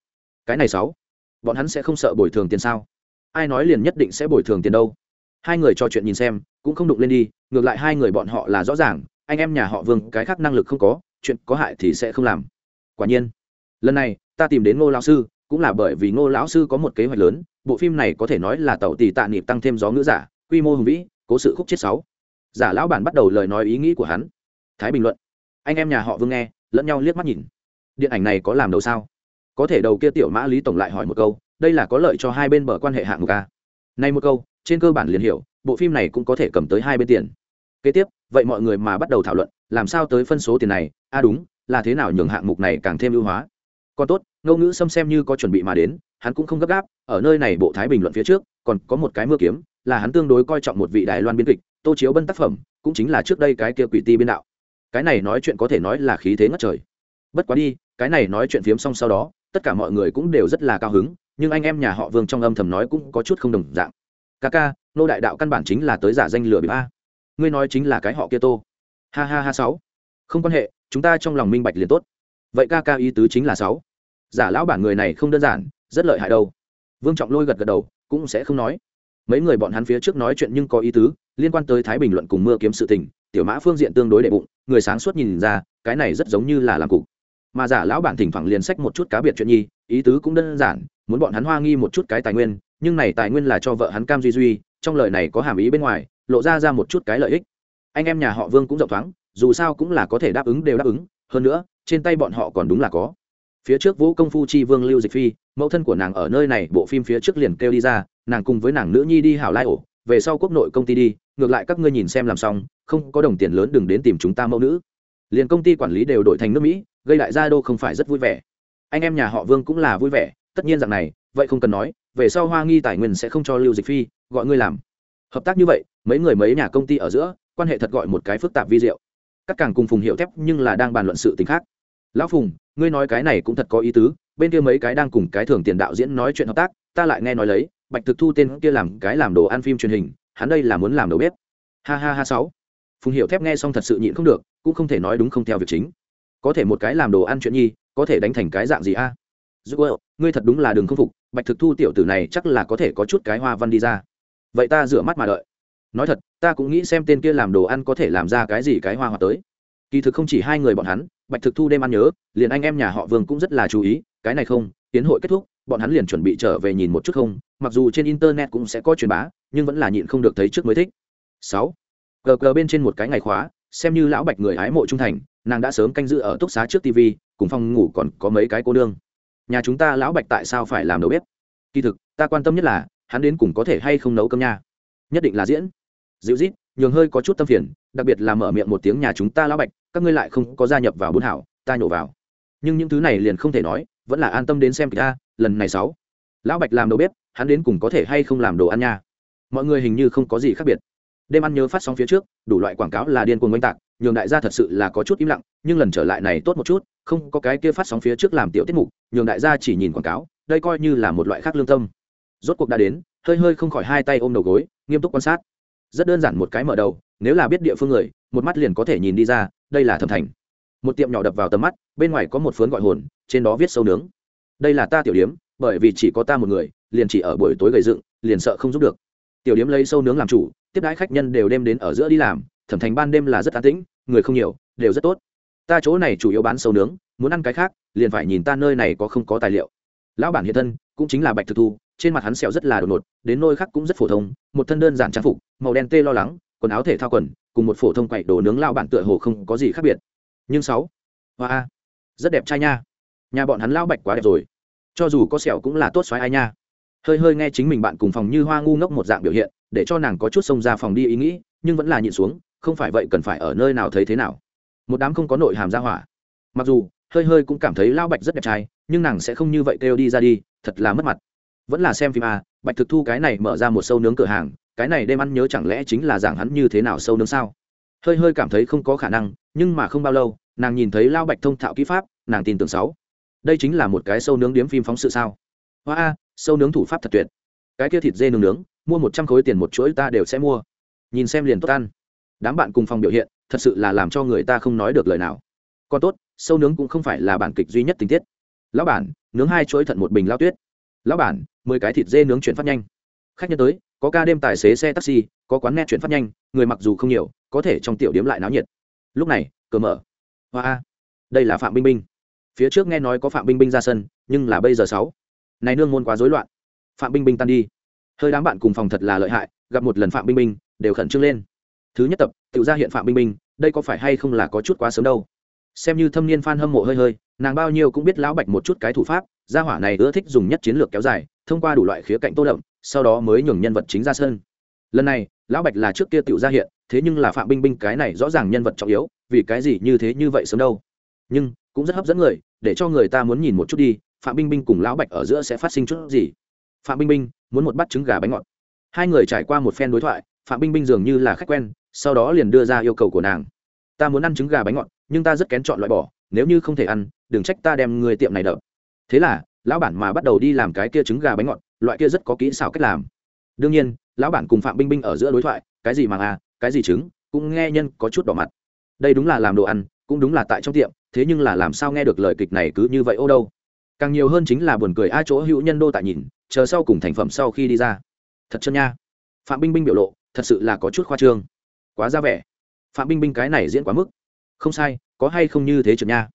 Cái này sáu, bọn hắn sẽ không sợ bồi thường tiền sao? Ai nói liền nhất định sẽ bồi thường tiền đâu? Hai người trò chuyện nhìn xem, cũng không đụng lên đi, ngược lại hai người bọn họ là rõ ràng, anh em nhà họ vương, cái khác năng lực không có, chuyện có hại thì sẽ không làm. Quả nhiên, lần này, ta tìm đến ngô lão sư cũng là bởi vì ngô lão sư có một kế hoạch lớn, bộ phim này có thể nói là tàu tỷ tạ nịp tăng thêm gió ngữ giả, quy mô hùng vĩ, cố sự khúc chết sáu. Giả lão bản bắt đầu lời nói ý nghĩ của hắn. Thái bình luận. Anh em nhà họ vương nghe, lẫn nhau liếc mắt nhìn. Điện ảnh này có làm đầu sao? Có thể đầu kia tiểu mã lý tổng lại hỏi một câu, đây là có lợi cho hai bên bờ quan hệ hạng mục a nay một câu, trên cơ bản liền hiểu, bộ phim này cũng có thể cầm tới hai bên tiền. Kế tiếp, vậy mọi người mà bắt đầu thảo luận, làm sao tới phân số tiền này? A à đúng, là thế nào nhường hạng mục này càng thêm ưu hóa? Còn tốt ngôn ngữ xâm xem như có chuẩn bị mà đến, hắn cũng không gấp gáp, ở nơi này bộ thái bình luận phía trước, còn có một cái mưa kiếm, là hắn tương đối coi trọng một vị đài loan biên kịch, tô chiếu bân tác phẩm, cũng chính là trước đây cái kia quỷ ti biên đạo. Cái này nói chuyện có thể nói là khí thế ngất trời. Bất quá đi, cái này nói chuyện phiếm xong sau đó, tất cả mọi người cũng đều rất là cao hứng, nhưng anh em nhà họ vương trong âm thầm nói cũng có chút không đồng dạng. Ca ca nô đại đạo căn bản chính là tới giả danh lừa bị a. Ngươi nói chính là cái họ kia tô. Ha ha ha sáu. Không quan hệ, chúng ta trong lòng minh bạch liền tốt. Vậy ca ca ý tứ chính là sáu giả lão bản người này không đơn giản, rất lợi hại đâu. Vương trọng lôi gật gật đầu, cũng sẽ không nói. Mấy người bọn hắn phía trước nói chuyện nhưng có ý tứ, liên quan tới thái bình luận cùng mưa kiếm sự tình, tiểu mã phương diện tương đối đệ bụng, người sáng suốt nhìn ra, cái này rất giống như là làm cục. Mà giả lão bản thỉnh thoảng liền sách một chút cá biệt chuyện nhi, ý tứ cũng đơn giản, muốn bọn hắn hoa nghi một chút cái tài nguyên, nhưng này tài nguyên là cho vợ hắn cam duy duy, trong lời này có hàm ý bên ngoài, lộ ra ra một chút cái lợi ích. Anh em nhà họ vương cũng rộng thoáng, dù sao cũng là có thể đáp ứng đều đáp ứng, hơn nữa, trên tay bọn họ còn đúng là có phía trước vũ công phu chi vương lưu dịch phi, mẫu thân của nàng ở nơi này, bộ phim phía trước liền kêu đi ra, nàng cùng với nàng nữ nhi đi hảo lai ổ, về sau quốc nội công ty đi, ngược lại các ngươi nhìn xem làm xong, không có đồng tiền lớn đừng đến tìm chúng ta mẫu nữ. Liền công ty quản lý đều đổi thành nước mỹ, gây đại gia đô không phải rất vui vẻ. Anh em nhà họ vương cũng là vui vẻ, tất nhiên rằng này, vậy không cần nói, về sau hoa nghi tài nguyên sẽ không cho lưu dịch phi, gọi ngươi làm. Hợp tác như vậy, mấy người mấy nhà công ty ở giữa, quan hệ thật gọi một cái phức tạp vi diệu. Các càng cùng phùng hiệu thép nhưng là đang bàn luận sự t khác. Lão phùng ngươi nói cái này cũng thật có ý tứ, bên kia mấy cái đang cùng cái thường tiền đạo diễn nói chuyện hợp tác, ta lại nghe nói lấy, bạch thực thu tên kia làm cái làm đồ ăn phim truyền hình, hắn đây là muốn làm đầu bếp. Ha ha ha sáu. Phùng hiệu thép nghe xong thật sự nhịn không được, cũng không thể nói đúng không theo việc chính. Có thể một cái làm đồ ăn chuyện nhi, có thể đánh thành cái dạng gì a? À? ngươi thật đúng là đừng không phục, bạch thực thu tiểu tử này chắc là có thể có chút cái hoa văn đi ra. Vậy ta rửa mắt mà đợi. Nói thật, ta cũng nghĩ xem tên kia làm đồ ăn có thể làm ra cái gì cái hoa hoa tới. Kỳ thực không chỉ hai người bọn hắn bạch thực thu đêm ăn nhớ, liền anh em nhà họ vương cũng rất là chú ý, cái này không, tiến hội kết thúc, bọn hắn liền chuẩn bị trở về nhìn một chút không, mặc dù trên internet cũng sẽ có truyền bá, nhưng vẫn là nhịn không được thấy trước mới thích. Sáu, Cờ cờ bên trên một cái ngày khóa, xem như lão bạch người hái mộ trung thành, nàng đã sớm canh giữ ở túc xá trước tv cùng phòng ngủ còn có mấy cái cô nương. Nhà chúng ta lão bạch tại sao phải làm đầu bếp? Kỳ thực, ta quan tâm nhất là, hắn đến cùng có thể hay không nấu cơm nha. Nhất định là diễn. Dịu rít nhường hơi có chút tâm phiền, đặc biệt là mở miệng một tiếng nhà chúng ta lão bạch, các ngươi lại không có gia nhập vào bốn hảo, ta nhổ vào. Nhưng những thứ này liền không thể nói, vẫn là an tâm đến xem kịch ta lần này sáu. Lão bạch làm đầu bếp, hắn đến cùng có thể hay không làm đồ ăn nha? Mọi người hình như không có gì khác biệt. Đêm ăn nhớ phát sóng phía trước, đủ loại quảng cáo là điên cuồng oanh tạc, nhường đại gia thật sự là có chút im lặng, nhưng lần trở lại này tốt một chút, không có cái kia phát sóng phía trước làm tiểu tiết mục, nhường đại gia chỉ nhìn quảng cáo, đây coi như là một loại khác lương tâm. Rốt cuộc đã đến, hơi hơi không khỏi hai tay ôm đầu gối, nghiêm túc quan sát rất đơn giản một cái mở đầu, nếu là biết địa phương người, một mắt liền có thể nhìn đi ra, đây là thẩm thành. Một tiệm nhỏ đập vào tầm mắt, bên ngoài có một phớn gọi hồn, trên đó viết sâu nướng. Đây là ta tiểu điếm, bởi vì chỉ có ta một người, liền chỉ ở buổi tối gầy dựng, liền sợ không giúp được. Tiểu điếm lấy sâu nướng làm chủ, tiếp đãi khách nhân đều đem đến ở giữa đi làm, thẩm thành ban đêm là rất an tĩnh, người không nhiều, đều rất tốt. Ta chỗ này chủ yếu bán sâu nướng, muốn ăn cái khác, liền phải nhìn ta nơi này có không có tài liệu. Lão bản hiện thân, cũng chính là bạch thực thu, trên mặt hắn sẹo rất là đột ngột, đến nôi khác cũng rất phổ thông, một thân đơn giản trang phục màu đen tê lo lắng, quần áo thể thao quần, cùng một phổ thông quậy đồ nướng lao bản tựa hồ không có gì khác biệt. Nhưng sáu, hoa rất đẹp trai nha. Nhà bọn hắn lao bạch quá đẹp rồi. Cho dù có sẹo cũng là tốt xoáy ai nha. Hơi hơi nghe chính mình bạn cùng phòng như hoa ngu ngốc một dạng biểu hiện, để cho nàng có chút xông ra phòng đi ý nghĩ, nhưng vẫn là nhịn xuống, không phải vậy cần phải ở nơi nào thấy thế nào. Một đám không có nội hàm ra hỏa. Mặc dù, hơi hơi cũng cảm thấy lao bạch rất đẹp trai, nhưng nàng sẽ không như vậy kêu đi ra đi, thật là mất mặt. Vẫn là xem phim à? bạch thực thu cái này mở ra một sâu nướng cửa hàng cái này đêm ăn nhớ chẳng lẽ chính là giảng hắn như thế nào sâu nướng sao? Hơi hơi cảm thấy không có khả năng, nhưng mà không bao lâu, nàng nhìn thấy lao bạch thông thạo kỹ pháp, nàng tin tưởng sáu. Đây chính là một cái sâu nướng điếm phim phóng sự sao? Hoa a, sâu nướng thủ pháp thật tuyệt. Cái kia thịt dê nướng nướng, mua một trăm khối tiền một chuỗi ta đều sẽ mua. Nhìn xem liền tốt ăn. Đám bạn cùng phòng biểu hiện, thật sự là làm cho người ta không nói được lời nào. Còn tốt, sâu nướng cũng không phải là bản kịch duy nhất tình tiết. Lão bản, nướng hai chuỗi thận một bình lao tuyết. Lão bản, mười cái thịt dê nướng chuyển phát nhanh. Khách nhân tới có ca đêm tài xế xe taxi, có quán net chuyển phát nhanh, người mặc dù không nhiều, có thể trong tiểu điếm lại náo nhiệt. Lúc này cờ mở. Hoa a. Đây là phạm binh binh. Phía trước nghe nói có phạm binh binh ra sân, nhưng là bây giờ sáu. Này nương môn quá rối loạn. Phạm binh binh tan đi. Hơi đám bạn cùng phòng thật là lợi hại, gặp một lần phạm binh binh, đều khẩn trương lên. Thứ nhất tập, tự ra hiện phạm binh binh, đây có phải hay không là có chút quá sớm đâu? Xem như thâm niên f a n hâm mộ hơi hơi, nàng bao nhiêu cũng biết lão bạch một chút cái thủ pháp, gia hỏa này ưa thích dùng nhất chiến lược kéo dài, thông qua đủ loại khía cạnh tô đậm sau đó mới nhường nhân vật chính ra sân. Lần này, lão bạch là trước kia tự ra hiện, thế nhưng là phạm binh binh cái này rõ ràng nhân vật trọng yếu, vì cái gì như thế như vậy sớm đâu? Nhưng, cũng rất hấp dẫn người, để cho người ta muốn nhìn một chút đi, phạm binh binh cùng lão bạch ở giữa sẽ phát sinh chút gì? Phạm binh binh muốn một bát trứng gà bánh ngọt. Hai người trải qua một phen đối thoại, phạm binh binh dường như là khách quen, sau đó liền đưa ra yêu cầu của nàng. Ta muốn ăn trứng gà bánh ngọt, nhưng ta rất kén chọn loại bỏ, nếu như không thể ăn, đừng trách ta đem người tiệm này đập. Thế là, lão bản mà bắt đầu đi làm cái kia trứng gà bánh ngọt loại kia rất có kỹ xảo cách làm. Đương nhiên, lão bản cùng phạm binh binh ở giữa đối thoại, cái gì màng à cái gì trứng, cũng nghe nhân có chút đỏ mặt. Đây đúng là làm đồ ăn, cũng đúng là tại trong tiệm, thế nhưng là làm sao nghe được lời kịch này cứ như vậy ô đâu. Càng nhiều hơn chính là buồn cười a chỗ hữu nhân đô tại nhìn, chờ sau cùng thành phẩm sau khi đi ra. Thật chân nha. Phạm binh binh biểu lộ, thật sự là có chút khoa trương. Quá ra vẻ. Phạm binh binh cái này diễn quá mức. Không sai, có hay không như thế trượt nha.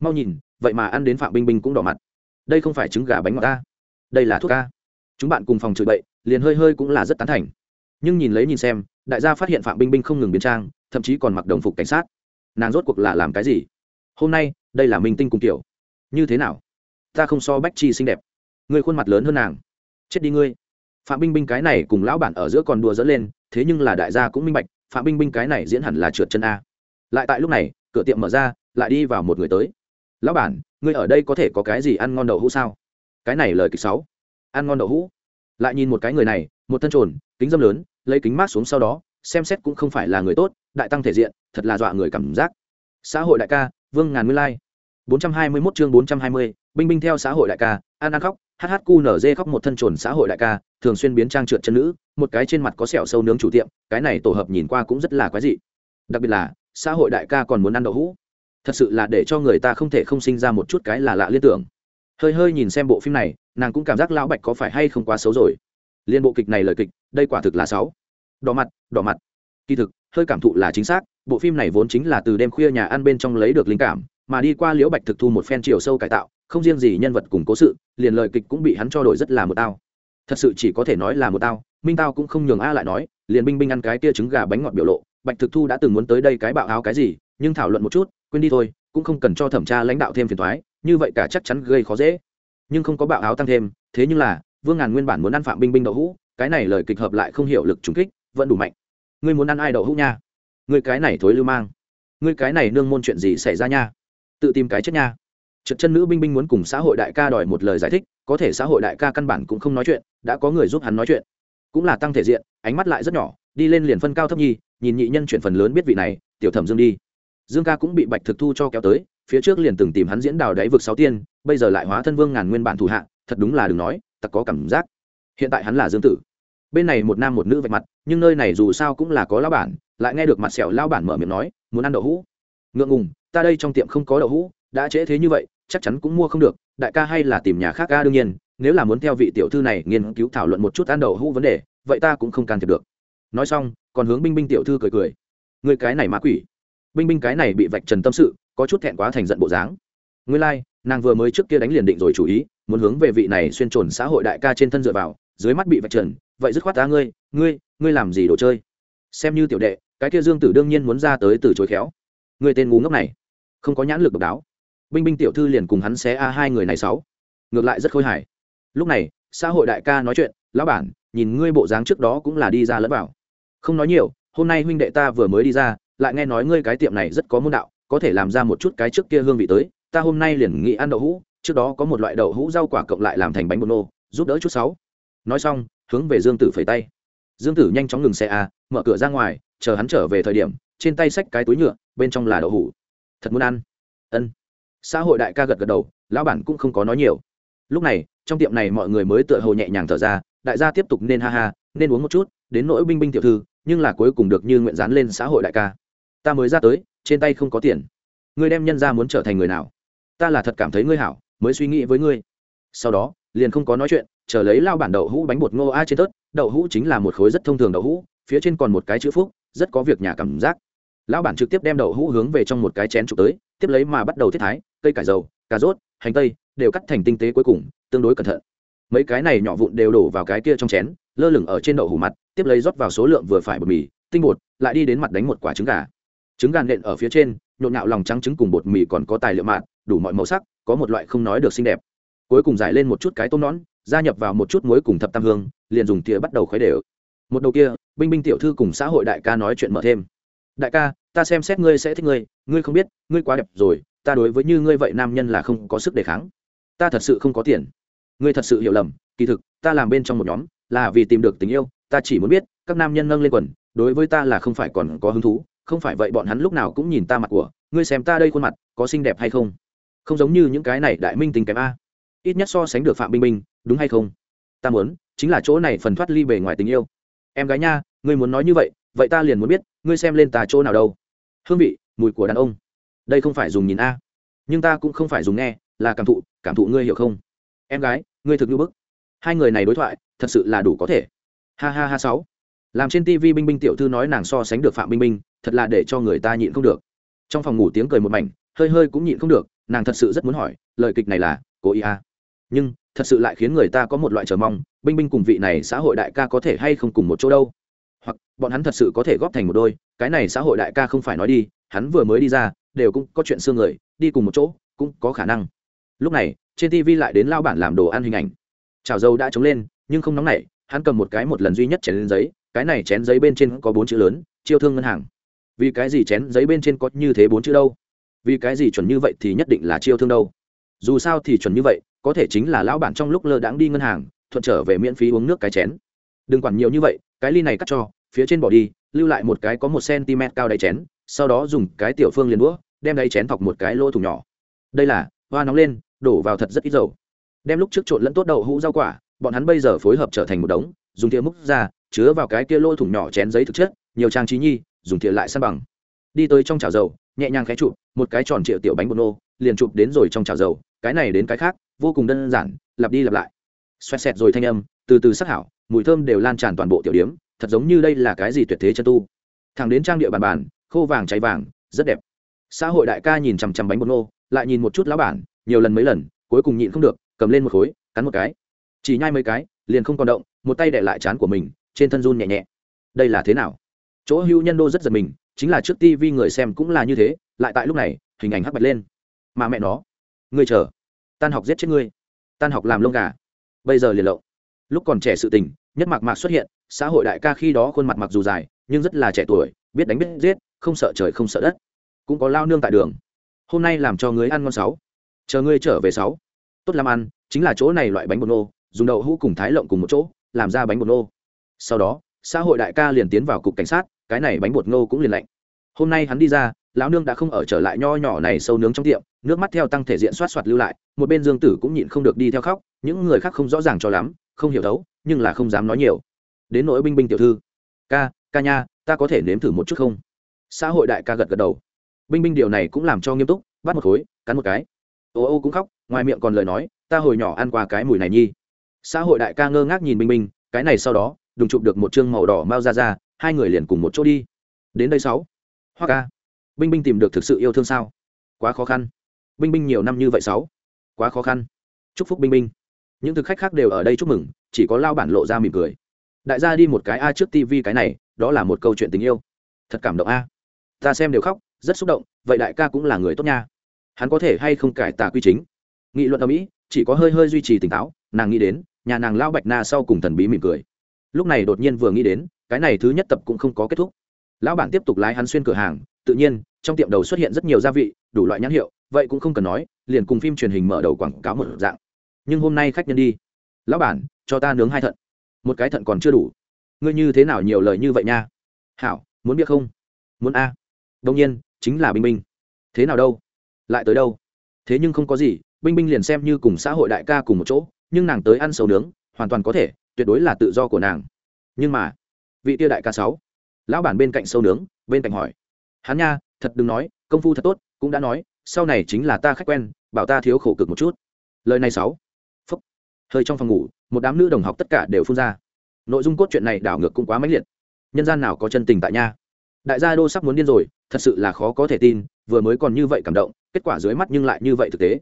Mau nhìn, vậy mà ăn đến phạm binh binh cũng đỏ mặt. Đây không phải trứng gà bánh ngọt ta. Đây là thuốc ca chúng bạn cùng phòng chửi bậy, liền hơi hơi cũng là rất tán thành. Nhưng nhìn lấy nhìn xem, đại gia phát hiện phạm binh binh không ngừng biến trang, thậm chí còn mặc đồng phục cảnh sát. Nàng rốt cuộc là làm cái gì? Hôm nay, đây là minh tinh cùng tiểu như thế nào? Ta không so bách chi xinh đẹp. Ngươi khuôn mặt lớn hơn nàng. Chết đi ngươi. Phạm binh binh cái này cùng lão bản ở giữa còn đùa dẫn lên, thế nhưng là đại gia cũng minh bạch, phạm binh binh cái này diễn hẳn là trượt chân a. Lại tại lúc này, cửa tiệm mở ra, lại đi vào một người tới. Lão bản, ngươi ở đây có thể có cái gì ăn ngon đậu hũ sao? Cái này lời kịch sáu ăn ngon đậu hũ. Lại nhìn một cái người này một thân trồn kính dâm lớn lấy kính mát xuống sau đó xem xét cũng không phải là người tốt đại tăng thể diện thật là dọa người cảm giác. Xã hội đại ca vương ngàn nguyên mươi 421 chương 420, binh binh theo xã hội đại ca an an khóc hhqnz cu khóc một thân trồn xã hội đại ca thường xuyên biến trang trượt chân nữ một cái trên mặt có sẹo sâu nướng chủ tiệm cái này tổ hợp nhìn qua cũng rất là quái dị. Đặc biệt là xã hội đại ca còn muốn ăn đậu hũ. Thật sự là để cho người ta không thể không sinh ra một chút cái là lạ liên tưởng. Hơi hơi nhìn xem bộ phim này nàng cũng cảm giác lão bạch có phải hay không quá xấu rồi. Liên bộ kịch này lời kịch, đây quả thực là sáu đỏ mặt đỏ mặt. Kỳ thực, hơi cảm thụ là chính xác, bộ phim này vốn chính là từ đêm khuya nhà ăn bên trong lấy được linh cảm, mà đi qua liễu bạch thực thu một phen chiều sâu cải tạo, không riêng gì nhân vật cùng cố sự, liền lời kịch cũng bị hắn cho đổi rất là một tao. Thật sự chỉ có thể nói là một tao, minh tao cũng không nhường a lại nói, liền binh binh ăn cái tia trứng gà bánh ngọt biểu lộ, bạch thực thu đã từng muốn tới đây cái bạo áo cái gì, nhưng thảo luận một chút, quên đi thôi, cũng không cần cho thẩm tra lãnh đạo thêm phiền thoái như vậy cả chắc chắn gây khó dễ nhưng không có bạo áo tăng thêm, thế nhưng là, vương ngàn nguyên bản muốn ăn phạm binh binh đậu hũ, cái này lời kịch hợp lại không hiểu lực trùng kích, vẫn đủ mạnh. Ngươi muốn ăn ai đậu hũ nha? Ngươi cái này thối lưu mang. Ngươi cái này nương môn chuyện gì xảy ra nha? Tự tìm cái chết nha. Trượt chân nữ binh binh muốn cùng xã hội đại ca đòi một lời giải thích, có thể xã hội đại ca căn bản cũng không nói chuyện, đã có người giúp hắn nói chuyện. Cũng là tăng thể diện, ánh mắt lại rất nhỏ, đi lên liền phân cao thấp nhi, nhìn nhị nhân chuyển phần lớn biết vị này, tiểu thẩm dương đi. Dương ca cũng bị bạch thực thu cho kéo tới phía trước liền từng tìm hắn diễn đào đáy vực sáu tiên, bây giờ lại hóa thân vương ngàn nguyên bản thủ hạ, thật đúng là đừng nói tặc có cảm giác. Hiện tại hắn là dương tử. Bên này một nam một nữ vạch mặt, nhưng nơi này dù sao cũng là có lão bản, lại nghe được mặt sẹo lao bản mở miệng nói, muốn ăn đậu hũ? Ngượng ngùng, ta đây trong tiệm không có đậu hũ, đã trễ thế như vậy, chắc chắn cũng mua không được, đại ca hay là tìm nhà khác ca đương nhiên, nếu là muốn theo vị tiểu thư này nghiên cứu thảo luận một chút ăn đậu hũ vấn đề, vậy ta cũng không can thiệp được. Nói xong, còn hướng binh binh tiểu thư cười cười. Người cái này ma quỷ. Binh binh cái này bị vạch trần tâm sự có chút thẹn quá thành giận bộ dáng. Ngươi lai、like, nàng vừa mới trước kia đánh liền định rồi chủ ý muốn hướng về vị này xuyên trồn xã hội đại ca trên thân dựa vào dưới mắt bị vạch trần vậy dứt khoát ta ngươi ngươi ngươi làm gì đồ chơi? Xem như tiểu đệ cái kia dương tử đương nhiên muốn ra tới từ chối khéo. Người tên ngu ngốc này không có nhãn lực độc đáo. Binh binh tiểu thư liền cùng hắn xé a hai người này sáu. Ngược lại rất khôi hài. Lúc này xã hội đại ca nói chuyện lão bản nhìn ngươi bộ dáng trước đó cũng là đi ra lẫn vào. Không nói nhiều hôm nay huynh đệ ta vừa mới đi ra lại nghe nói ngươi cái tiệm này rất có môn đạo có thể làm ra một chút cái trước kia hương vị tới, ta hôm nay liền nghĩ ăn đậu hũ, trước đó có một loại đậu hũ rau quả cộng lại làm thành bánh bột nô, giúp đỡ chút sáu. Nói xong, hướng về dương tử phẩy tay. Dương tử nhanh chóng ngừng xe a, mở cửa ra ngoài, chờ hắn trở về thời điểm, trên tay xách cái túi nhựa, bên trong là đậu hũ. Thật muốn ăn. Ân. Xã hội đại ca gật gật đầu, lão bản cũng không có nói nhiều. Lúc này, trong tiệm này mọi người mới tựa hồ nhẹ nhàng thở ra, đại gia tiếp tục nên ha ha, nên uống một chút, đến nỗi binh binh tiểu thư, nhưng là cuối cùng được như nguyện dán lên xã hội đại ca ta mới ra tới, trên tay không có tiền. Ngươi đem nhân ra muốn trở thành người nào? Ta là thật cảm thấy ngươi hảo, mới suy nghĩ với ngươi. Sau đó, liền không có nói chuyện, chờ lấy lao bản đậu hũ bánh bột ngô a trên tớt, đậu hũ chính là một khối rất thông thường đậu hũ, phía trên còn một cái chữ phúc, rất có việc nhà cảm giác. Lão bản trực tiếp đem đậu hũ hướng về trong một cái chén trục tới, tiếp lấy mà bắt đầu thiết thái, cây cải dầu, cà rốt, hành tây, đều cắt thành tinh tế cuối cùng, tương đối cẩn thận. Mấy cái này nhỏ vụn đều đổ vào cái kia trong chén, lơ lửng ở trên đậu hủ mặt, tiếp lấy rót vào số lượng vừa phải bột mì, tinh bột, lại đi đến mặt đánh một quả trứng gà trứng gàn nện ở phía trên, nhộn nhạo lòng trắng trứng cùng bột mì còn có tài liệu mạt, đủ mọi màu sắc, có một loại không nói được xinh đẹp. Cuối cùng giải lên một chút cái tôm nón, gia nhập vào một chút muối cùng thập tam hương, liền dùng tỉa bắt đầu khuấy đều. Một đầu kia, binh binh tiểu thư cùng xã hội đại ca nói chuyện mở thêm. Đại ca, ta xem xét ngươi sẽ thích ngươi ngươi không biết, ngươi quá đẹp rồi, ta đối với như ngươi vậy nam nhân là không có sức đề kháng. Ta thật sự không có tiền. Ngươi thật sự hiểu lầm, kỳ thực, ta làm bên trong một nhóm, là vì tìm được tình yêu, ta chỉ muốn biết, các nam nhân nâng lên quần, đối với ta là không phải còn có hứng thú không phải vậy bọn hắn lúc nào cũng nhìn ta mặt của, ngươi xem ta đây khuôn mặt, có xinh đẹp hay không? Không giống như những cái này đại minh tình kém a. Ít nhất so sánh được phạm binh binh đúng hay không? Ta muốn, chính là chỗ này phần thoát ly bề ngoài tình yêu. Em gái nha, ngươi muốn nói như vậy vậy ta liền muốn biết, ngươi xem lên ta chỗ nào đâu. Hương vị, mùi của đàn ông. Đây không phải dùng nhìn a. Nhưng ta cũng không phải dùng nghe, là cảm thụ cảm thụ ngươi hiểu không? Em gái, ngươi thực như bức. Hai người này đối thoại, thật sự là đủ có thể. Ha ha ha sáu. Làm trên tv binh binh tiểu thư nói nàng so sánh được phạm binh binh thật là để cho người ta nhịn không được. Trong phòng ngủ tiếng cười một mảnh, hơi hơi cũng nhịn không được, nàng thật sự rất muốn hỏi, lời kịch này là, cố ý à. nhưng, thật sự lại khiến người ta có một loại chờ mong, binh binh cùng vị này xã hội đại ca có thể hay không cùng một chỗ đâu? Hoặc, bọn hắn thật sự có thể góp thành một đôi, cái này xã hội đại ca không phải nói đi, hắn vừa mới đi ra, đều cũng có chuyện xương người, đi cùng một chỗ, cũng có khả năng. Lúc này, trên tv lại đến lao bản làm đồ ăn hình ảnh. Chảo dâu đã trống lên, nhưng không nóng nảy, hắn cầm một cái một lần duy nhất chén giấy, cái này chén giấy bên trên có bốn chữ lớn, chiêu thương ngân hàng vì cái gì chén giấy bên trên có như thế bốn chữ đâu? Vì cái gì chuẩn như vậy thì nhất định là chiêu thương đâu? Dù sao thì chuẩn như vậy, có thể chính là lão bản trong lúc lơ đãng đi ngân hàng, thuận trở về miễn phí uống nước cái chén. Đừng quản nhiều như vậy, cái ly này cắt cho, phía trên bỏ đi, lưu lại một cái có một cm cao đáy chén, sau đó dùng cái tiểu phương liền đũa, đem đáy chén thọc một cái lỗ thủng nhỏ. Đây là, hoa nóng lên, đổ vào thật rất ít dầu. Đem lúc trước trộn lẫn tốt đậu hũ rau quả, bọn hắn bây giờ phối hợp trở thành một đống, dùng thìa múc ra, chứa vào cái kia lỗ thủng nhỏ chén giấy thực chất nhiều trang trí nhi, dùng thìa lại san bằng. Đi tới trong chảo dầu, nhẹ nhàng khé chụp, một cái tròn triệu tiểu bánh bột nô, liền chụp đến rồi trong chảo dầu, cái này đến cái khác, vô cùng đơn giản, lặp đi lặp lại. Xoẹt xẹt rồi thanh âm, từ từ sắc hảo, mùi thơm đều lan tràn toàn bộ tiểu điếm thật giống như đây là cái gì tuyệt thế chân tu. Thằng đến trang địa bàn bàn, khô vàng cháy vàng, rất đẹp. Xã hội đại ca nhìn chằm chằm bánh bột nô, lại nhìn một chút lá bản, nhiều lần mấy lần, cuối cùng nhịn không được, cầm lên một khối, cắn một cái. Chỉ nhai mấy cái, liền không còn động, một tay để lại chán của mình, trên thân run nhẹ nhẹ. Đây là thế nào? Chỗ hưu nhân đô rất giật mình, chính là trước tivi người xem cũng là như thế, lại tại lúc này, hình ảnh hắc bạch lên. Mà mẹ nó, ngươi chờ, tan học giết chết ngươi, tan học làm lông gà. Bây giờ liền lộ. Lúc còn trẻ sự tình, nhất mạc mạc xuất hiện, xã hội đại ca khi đó khuôn mặt mặc dù dài, nhưng rất là trẻ tuổi, biết đánh biết giết, không sợ trời không sợ đất. Cũng có lao nương tại đường. Hôm nay làm cho ngươi ăn ngon sáu. Chờ ngươi trở về sáu. Tốt làm ăn, chính là chỗ này loại bánh bột nô, dùng đậu hũ cùng thái lộng cùng một chỗ, làm ra bánh bột nô. Sau đó xã hội đại ca liền tiến vào cục cảnh sát, cái này bánh bột ngô cũng liền lạnh. Hôm nay hắn đi ra, lão nương đã không ở trở lại nho nhỏ này sâu nướng trong tiệm, nước mắt theo tăng thể diện soát soạt lưu lại, một bên dương tử cũng nhịn không được đi theo khóc, những người khác không rõ ràng cho lắm, không hiểu thấu, nhưng là không dám nói nhiều. Đến nỗi binh binh tiểu thư, ca ca nha, ta có thể nếm thử một chút không? Xã hội đại ca gật gật đầu. Binh binh điều này cũng làm cho nghiêm túc, bắt một khối, cắn một cái. Ô ô cũng khóc, ngoài miệng còn lời nói, ta hồi nhỏ ăn qua cái mùi này nhi. Xã hội đại ca ngơ ngác nhìn binh binh, cái này sau đó đùng chụp được một chương màu đỏ Mao ra ra hai người liền cùng một chỗ đi. Đến đây sáu. Hoa ca, binh binh tìm được thực sự yêu thương sao? Quá khó khăn. Binh binh nhiều năm như vậy sáu. Quá khó khăn. Chúc phúc binh binh. Những thực khách khác đều ở đây chúc mừng, chỉ có lao bản lộ ra mỉm cười. Đại gia đi một cái a trước tv cái này, đó là một câu chuyện tình yêu. Thật cảm động a. Ta xem đều khóc, rất xúc động, vậy đại ca cũng là người tốt nha. Hắn có thể hay không cải tả quy chính? Nghị luận ở mỹ, chỉ có hơi hơi duy trì tỉnh táo, nàng nghĩ đến, nhà nàng lao bạch na sau cùng thần bí mỉm cười lúc này đột nhiên vừa nghĩ đến, cái này thứ nhất tập cũng không có kết thúc. Lão bản tiếp tục lái hắn xuyên cửa hàng, tự nhiên, trong tiệm đầu xuất hiện rất nhiều gia vị, đủ loại nhãn hiệu, vậy cũng không cần nói, liền cùng phim truyền hình mở đầu quảng cáo một dạng. Nhưng hôm nay khách nhân đi. Lão bản, cho ta nướng hai thận. Một cái thận còn chưa đủ. Ngươi như thế nào nhiều lời như vậy nha? Hảo, muốn biết không? Muốn a? Đông nhiên, chính là binh binh thế nào đâu? Lại tới đâu? Thế nhưng không có gì binh binh liền xem như cùng xã hội đại ca cùng một chỗ, nhưng nàng tới ăn sầu nướng, hoàn toàn có thể tuyệt đối là tự do của nàng. Nhưng mà, vị tia đại ca sáu, lão bản bên cạnh sâu nướng, bên cạnh hỏi. Hắn nha, thật đừng nói, công phu thật tốt, cũng đã nói, sau này chính là ta khách quen, bảo ta thiếu khổ cực một chút. Lời này sáu, phúc. Hơi trong phòng ngủ, một đám nữ đồng học tất cả đều phun ra. Nội dung cốt truyện này đảo ngược cũng quá mãnh liệt. Nhân gian nào có chân tình tại nha. Đại gia đô sắp muốn điên rồi, thật sự là khó có thể tin, vừa mới còn như vậy cảm động, kết quả dưới mắt nhưng lại như vậy thực tế.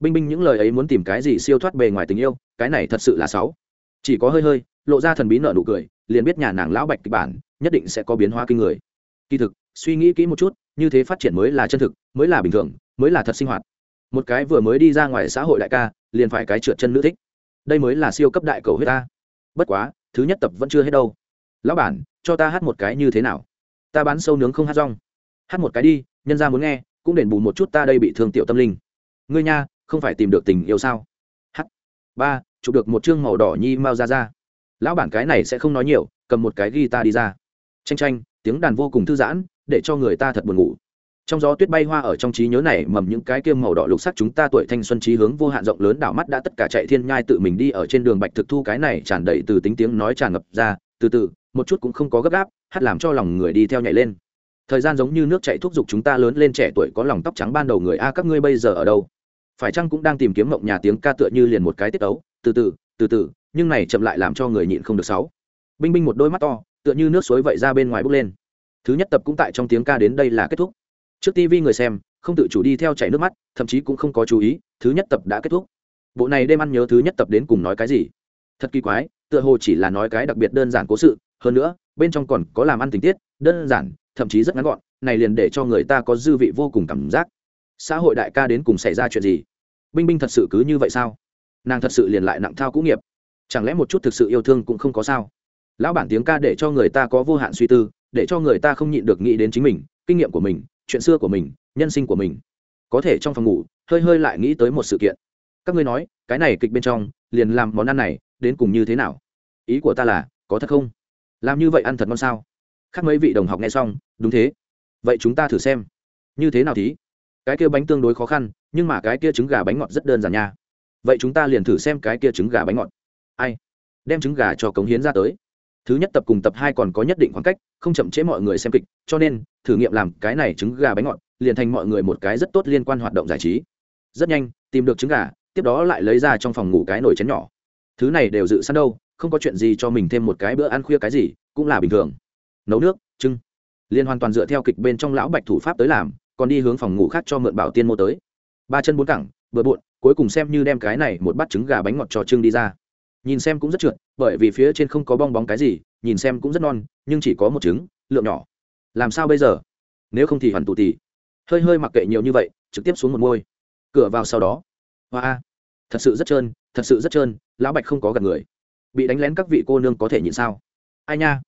Binh binh những lời ấy muốn tìm cái gì siêu thoát bề ngoài tình yêu, cái này thật sự là sáu chỉ có hơi hơi, lộ ra thần bí nợ nụ cười, liền biết nhà nàng lão bạch kịch bản nhất định sẽ có biến hóa kinh người. Kỳ thực, suy nghĩ kỹ một chút, như thế phát triển mới là chân thực, mới là bình thường, mới là thật sinh hoạt. Một cái vừa mới đi ra ngoài xã hội đại ca, liền phải cái trượt chân nữ thích. Đây mới là siêu cấp đại cầu huyết ta. Bất quá, thứ nhất tập vẫn chưa hết đâu. Lão bản, cho ta hát một cái như thế nào? Ta bán sâu nướng không hát rong. Hát một cái đi, nhân ra muốn nghe, cũng đền bù một chút ta đây bị thương tiểu tâm linh. Ngươi nha, không phải tìm được tình yêu sao? Hát ba chụp được một chương màu đỏ nhi mao ra ra. Lão bản cái này sẽ không nói nhiều, cầm một cái guitar đi ra. Tranh tranh tiếng đàn vô cùng thư giãn, để cho người ta thật buồn ngủ. Trong gió tuyết bay hoa ở trong trí nhớ này, mầm những cái kiêm màu đỏ lục sắc chúng ta tuổi thanh xuân trí hướng vô hạn rộng lớn đảo mắt đã tất cả chạy thiên nhai tự mình đi ở trên đường bạch thực thu cái này tràn đầy từ tính tiếng nói tràn ngập ra. Từ từ, một chút cũng không có gấp gáp, hát làm cho lòng người đi theo nhảy lên. Thời gian giống như nước chạy thúc giục chúng ta lớn lên trẻ tuổi có lòng tóc trắng ban đầu người, a, các ngươi bây giờ ở đâu? Phải chăng cũng đang tìm kiếm mộng nhà tiếng ca tựa như liền một cái tiết ấu? Từ từ từ từ, nhưng này chậm lại làm cho người nhịn không được sáu. Binh binh một đôi mắt to, tựa như nước suối vậy ra bên ngoài bốc lên. Thứ nhất tập cũng tại trong tiếng ca đến đây là kết thúc. Trước tivi người xem, không tự chủ đi theo chảy nước mắt, thậm chí cũng không có chú ý, thứ nhất tập đã kết thúc. Bộ này đêm ăn nhớ thứ nhất tập đến cùng nói cái gì? Thật kỳ quái, tựa hồ chỉ là nói cái đặc biệt đơn giản cố sự, hơn nữa, bên trong còn có làm ăn tình tiết, đơn giản, thậm chí rất ngắn gọn, này liền để cho người ta có dư vị vô cùng cảm giác. Xã hội đại ca đến cùng xảy ra chuyện gì? Binh binh thật sự cứ như vậy sao? Nàng thật sự liền lại nặng thao cũ nghiệp. Chẳng lẽ một chút thực sự yêu thương cũng không có sao? Lão bản tiếng ca để cho người ta có vô hạn suy tư, để cho người ta không nhịn được nghĩ đến chính mình, kinh nghiệm của mình, chuyện xưa của mình, nhân sinh của mình. Có thể trong phòng ngủ, hơi hơi lại nghĩ tới một sự kiện. Các ngươi nói, cái này kịch bên trong, liền làm món ăn này, đến cùng như thế nào? Ý của ta là, có thật không? Làm như vậy ăn thật ngon sao? Khác mấy vị đồng học nghe xong, đúng thế. Vậy chúng ta thử xem. Như thế nào thí? Cái kia bánh tương đối khó khăn, nhưng mà cái kia trứng gà bánh ngọt rất đơn giản nha vậy chúng ta liền thử xem cái kia trứng gà bánh ngọt. Ai? Đem trứng gà cho cống hiến ra tới. Thứ nhất tập cùng tập hai còn có nhất định khoảng cách, không chậm trễ mọi người xem kịch, cho nên, thử nghiệm làm cái này trứng gà bánh ngọt, liền thành mọi người một cái rất tốt liên quan hoạt động giải trí. Rất nhanh, tìm được trứng gà, tiếp đó lại lấy ra trong phòng ngủ cái nồi chén nhỏ. Thứ này đều dự sẵn đâu, không có chuyện gì cho mình thêm một cái bữa ăn khuya cái gì, cũng là bình thường. Nấu nước, trưng. Liên hoàn toàn dựa theo kịch bên trong lão bạch thủ pháp tới làm, còn đi hướng phòng ngủ khác cho mượn bảo tiên mô tới. Ba chân bốn cẳng, bừa bộn cuối cùng xem như đem cái này một bát trứng gà bánh ngọt cho trưng đi ra. Nhìn xem cũng rất trượt, bởi vì phía trên không có bong bóng cái gì, nhìn xem cũng rất non, nhưng chỉ có một trứng, lượng nhỏ. Làm sao bây giờ? Nếu không thì hoàn tụ tì. Hơi hơi mặc kệ nhiều như vậy, trực tiếp xuống một môi cửa vào sau đó. Hoa thật sự rất trơn, thật sự rất trơn, lão bạch không có gặp người. Bị đánh lén các vị cô nương có thể nhịn sao? Ai nha?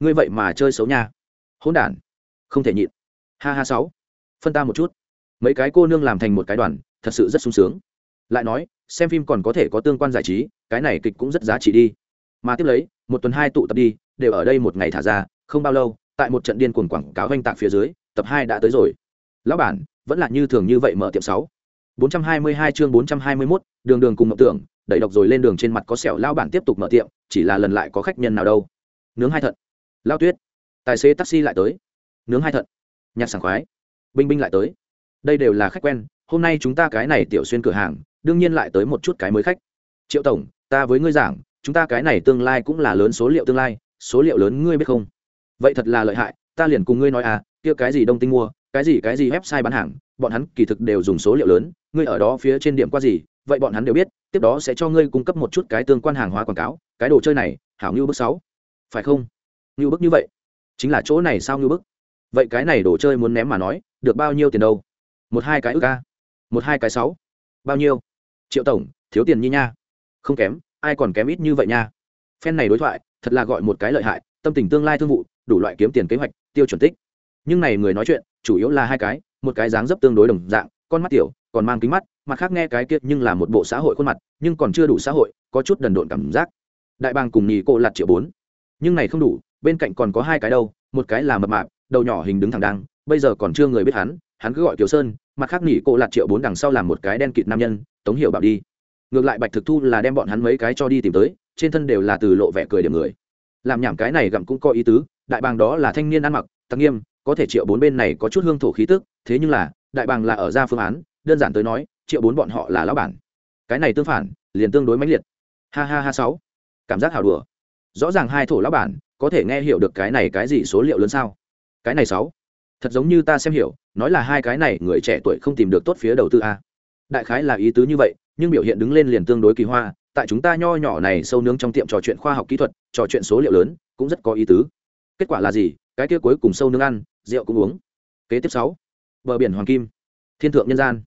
Ngươi vậy mà chơi xấu nha. Hỗn đản. Không thể nhịn. Ha ha sáu. Phân ta một chút. Mấy cái cô nương làm thành một cái đoàn, thật sự rất sung sướng lại nói xem phim còn có thể có tương quan giải trí cái này kịch cũng rất giá trị đi. Mà tiếp lấy một tuần hai tụ tập đi đều ở đây một ngày thả ra không bao lâu tại một trận điên cuồng quảng cáo oanh tạc phía dưới tập hai đã tới rồi. Lão bản vẫn là như thường như vậy mở tiệm sáu. 422 chương 421, đường đường cùng mộng tưởng đẩy độc rồi lên đường trên mặt có sẹo lao bản tiếp tục mở tiệm chỉ là lần lại có khách nhân nào đâu. Nướng hai thận. Lao tuyết. Tài xế taxi lại tới. Nướng hai thận. Nhạc sảng khoái. Binh binh lại tới. Đây đều là khách quen hôm nay chúng ta cái này tiểu xuyên cửa hàng đương nhiên lại tới một chút cái mới khách. Triệu tổng, ta với ngươi giảng, chúng ta cái này tương lai cũng là lớn số liệu tương lai, số liệu lớn ngươi biết không? Vậy thật là lợi hại, ta liền cùng ngươi nói à kia cái gì đông tinh mua, cái gì cái gì website bán hàng, bọn hắn kỳ thực đều dùng số liệu lớn, ngươi ở đó phía trên điểm qua gì, vậy bọn hắn đều biết, tiếp đó sẽ cho ngươi cung cấp một chút cái tương quan hàng hóa quảng cáo, cái đồ chơi này, hảo như bước sáu. Phải không? Như bức như vậy. Chính là chỗ này sao như bức? Vậy cái này đồ chơi muốn ném mà nói, được bao nhiêu tiền đâu? Một hai cái ức ca một hai cái sáu. Bao nhiêu? Triệu tổng, thiếu tiền như nha. Không kém, ai còn kém ít như vậy nha. Phen này đối thoại, thật là gọi một cái lợi hại, tâm tình tương lai thương vụ, đủ loại kiếm tiền kế hoạch, tiêu chuẩn tích. Nhưng này người nói chuyện, chủ yếu là hai cái, một cái dáng dấp tương đối đồng dạng, con mắt tiểu, còn mang kính mắt, mặt khác nghe cái kia nhưng là một bộ xã hội khuôn mặt, nhưng còn chưa đủ xã hội, có chút đần độn cảm giác. Đại bàng cùng nhì cô lặt triệu bốn. Nhưng này không đủ, bên cạnh còn có hai cái đâu, một cái là mập mạp, đầu nhỏ hình đứng thẳng đang, bây giờ còn chưa người biết hắn hắn cứ gọi kiều sơn mặt khác nghỉ cô lạt triệu bốn đằng sau làm một cái đen kịt nam nhân, tống hiểu bảo đi. Ngược lại bạch thực thu là đem bọn hắn mấy cái cho đi tìm tới, trên thân đều là từ lộ vẻ cười điểm người. Làm nhảm cái này gặm cũng có ý tứ, đại bàng đó là thanh niên ăn mặc tăng nghiêm, có thể triệu bốn bên này có chút hương thổ khí tức, thế nhưng là, đại bàng là ở ra phương án, đơn giản tới nói, triệu bốn bọn họ là lão bản. Cái này tương phản, liền tương đối mãnh liệt. Ha ha ha sáu. Cảm giác hào đùa. Rõ ràng hai thổ lão bản, có thể nghe hiểu được cái này cái gì số liệu lớn sao? Cái này sáu thật giống như ta xem hiểu, nói là hai cái này người trẻ tuổi không tìm được tốt phía đầu tư a. Đại khái là ý tứ như vậy, nhưng biểu hiện đứng lên liền tương đối kỳ hoa, tại chúng ta nho nhỏ này sâu nướng trong tiệm trò chuyện khoa học kỹ thuật, trò chuyện số liệu lớn, cũng rất có ý tứ. Kết quả là gì? Cái kia cuối cùng sâu nướng ăn, rượu cũng uống. Kế tiếp sáu. Bờ biển hoàng kim. Thiên thượng nhân gian.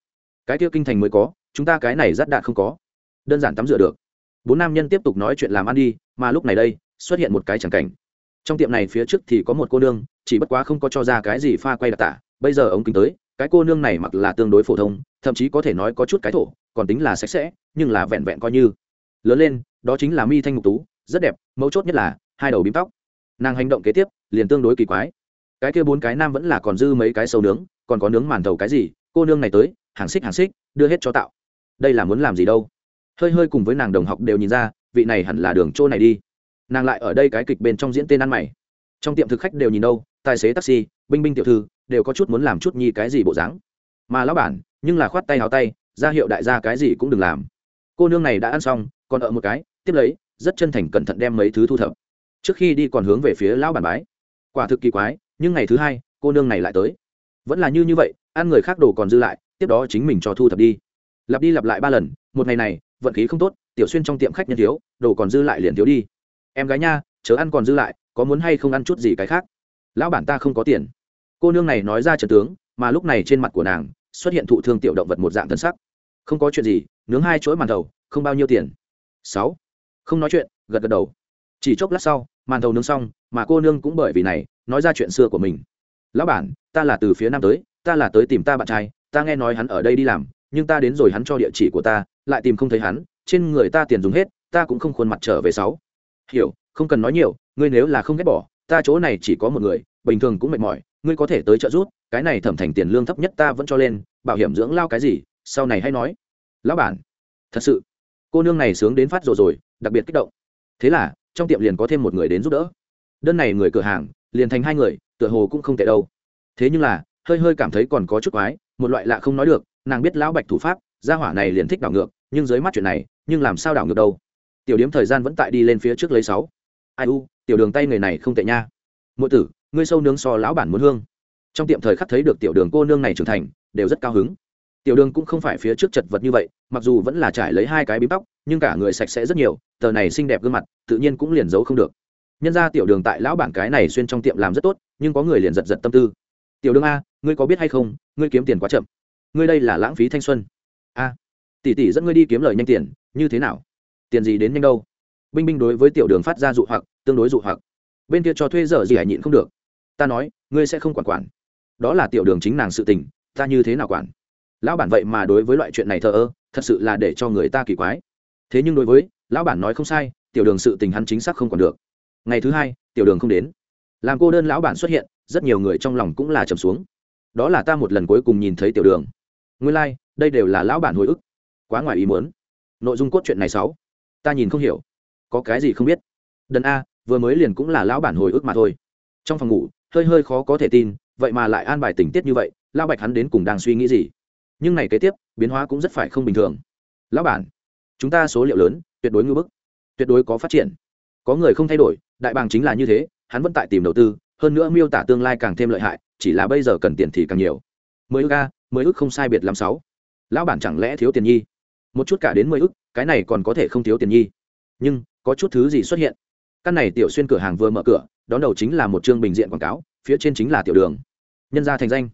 Cái kia kinh thành mới có, chúng ta cái này rất đạn không có. Đơn giản tắm rửa được. Bốn nam nhân tiếp tục nói chuyện làm ăn đi, mà lúc này đây, xuất hiện một cái chẳng cảnh trong tiệm này phía trước thì có một cô nương, chỉ bất quá không có cho ra cái gì pha quay đặc tả, bây giờ ống kính tới, cái cô nương này mặc là tương đối phổ thông, thậm chí có thể nói có chút cái thổ, còn tính là sạch sẽ, nhưng là vẹn vẹn coi như. Lớn lên, đó chính là mi thanh ngục tú, rất đẹp, mấu chốt nhất là, hai đầu bím tóc. Nàng hành động kế tiếp, liền tương đối kỳ quái. Cái kia bốn cái nam vẫn là còn dư mấy cái sâu nướng, còn có nướng màn thầu cái gì, cô nương này tới, hàng xích hàng xích, đưa hết cho tạo. Đây là muốn làm gì đâu? Hơi hơi cùng với nàng đồng học đều nhìn ra, vị này hẳn là đường chỗ này đi nàng lại ở đây cái kịch bên trong diễn tên ăn mày. Trong tiệm thực khách đều nhìn đâu, tài xế taxi, binh binh tiểu thư, đều có chút muốn làm chút nhi cái gì bộ dáng. Mà lão bản, nhưng là khoát tay háo tay, ra hiệu đại gia cái gì cũng đừng làm. Cô nương này đã ăn xong, còn ở một cái, tiếp lấy, rất chân thành cẩn thận đem mấy thứ thu thập. Trước khi đi còn hướng về phía lão bản bái. Quả thực kỳ quái, nhưng ngày thứ hai, cô nương này lại tới. Vẫn là như như vậy, ăn người khác đồ còn dư lại, tiếp đó chính mình cho thu thập đi. Lặp đi lặp lại ba lần, một ngày này, vận khí không tốt, tiểu xuyên trong tiệm khách nhân thiếu, đồ còn dư lại liền thiếu đi em gái nha, chớ ăn còn dư lại, có muốn hay không ăn chút gì cái khác? Lão bản ta không có tiền. Cô nương này nói ra trần tướng, mà lúc này trên mặt của nàng, xuất hiện thụ thương tiểu động vật một dạng thân sắc. Không có chuyện gì, nướng hai chuỗi màn thầu, không bao nhiêu tiền. Sáu. Không nói chuyện, gật gật đầu. Chỉ chốc lát sau, màn thầu nướng xong, mà cô nương cũng bởi vì này, nói ra chuyện xưa của mình. Lão bản, ta là từ phía nam tới, ta là tới tìm ta bạn trai, ta nghe nói hắn ở đây đi làm, nhưng ta đến rồi hắn cho địa chỉ của ta, lại tìm không thấy hắn, trên người ta tiền dùng hết, ta cũng không khuôn mặt trở về sáu hiểu, không cần nói nhiều, ngươi nếu là không ghét bỏ, ta chỗ này chỉ có một người, bình thường cũng mệt mỏi, ngươi có thể tới trợ giúp, cái này thẩm thành tiền lương thấp nhất ta vẫn cho lên, bảo hiểm dưỡng lao cái gì, sau này hay nói. Lão bản, thật sự, cô nương này sướng đến phát rồi rồi, đặc biệt kích động. Thế là, trong tiệm liền có thêm một người đến giúp đỡ. Đơn này người cửa hàng, liền thành hai người, tựa hồ cũng không tệ đâu. Thế nhưng là, hơi hơi cảm thấy còn có chút quái, một loại lạ không nói được, nàng biết lão bạch thủ pháp, gia hỏa này liền thích đảo ngược, nhưng dưới mắt chuyện này, nhưng làm sao đảo ngược đâu? Tiểu điếm thời gian vẫn tại đi lên phía trước lấy sáu. Ai u, tiểu đường tay người này không tệ nha. Mỗi tử, ngươi sâu nướng so lão bản muốn hương. Trong tiệm thời khắc thấy được tiểu đường cô nương này trưởng thành, đều rất cao hứng. Tiểu đường cũng không phải phía trước chật vật như vậy, mặc dù vẫn là trải lấy hai cái bím tóc, nhưng cả người sạch sẽ rất nhiều, tờ này xinh đẹp gương mặt, tự nhiên cũng liền giấu không được. Nhân ra tiểu đường tại lão bản cái này xuyên trong tiệm làm rất tốt, nhưng có người liền giật giật tâm tư. Tiểu đường a, ngươi có biết hay không, ngươi kiếm tiền quá chậm. Ngươi đây là lãng phí thanh xuân. A, tỷ tỷ dẫn ngươi đi kiếm lời nhanh tiền, như thế nào? Tiền gì đến nhanh đâu? Binh binh đối với tiểu đường phát ra dụ hoặc tương đối dụ hoặc. Bên kia cho thuê dở gì hải nhịn không được. Ta nói ngươi sẽ không quản quản. Đó là tiểu đường chính nàng sự tình ta như thế nào quản? Lão bản vậy mà đối với loại chuyện này thờ ơ thật sự là để cho người ta kỳ quái. Thế nhưng đối với lão bản nói không sai tiểu đường sự tình hắn chính xác không còn được. Ngày thứ hai tiểu đường không đến. Làm cô đơn lão bản xuất hiện rất nhiều người trong lòng cũng là trầm xuống. Đó là ta một lần cuối cùng nhìn thấy tiểu đường. Nguyên lai、like, đây đều là lão bản hồi ức. Quá ngoài ý muốn. Nội dung cốt truyện này sáu ta nhìn không hiểu. Có cái gì không biết? Đần a, vừa mới liền cũng là lão bản hồi ức mà thôi. Trong phòng ngủ, hơi hơi khó có thể tin, vậy mà lại an bài tình tiết như vậy, lão bạch hắn đến cùng đang suy nghĩ gì? Nhưng này kế tiếp, biến hóa cũng rất phải không bình thường. Lão bản, chúng ta số liệu lớn, tuyệt đối ngư bức, tuyệt đối có phát triển. Có người không thay đổi, đại bàng chính là như thế, hắn vẫn tại tìm đầu tư, hơn nữa miêu tả tương lai càng thêm lợi hại, chỉ là bây giờ cần tiền thì càng nhiều. Mười ước a, mười ước không sai biệt làm sáu. Lão bản chẳng lẽ thiếu tiền nhi? Một chút cả đến mười ức, cái này còn có thể không thiếu tiền nhi. Nhưng có chút thứ gì xuất hiện. Căn này tiểu xuyên cửa hàng vừa mở cửa đón đầu chính là một chương bình diện quảng cáo phía trên chính là tiểu đường. Nhân gia thành danh.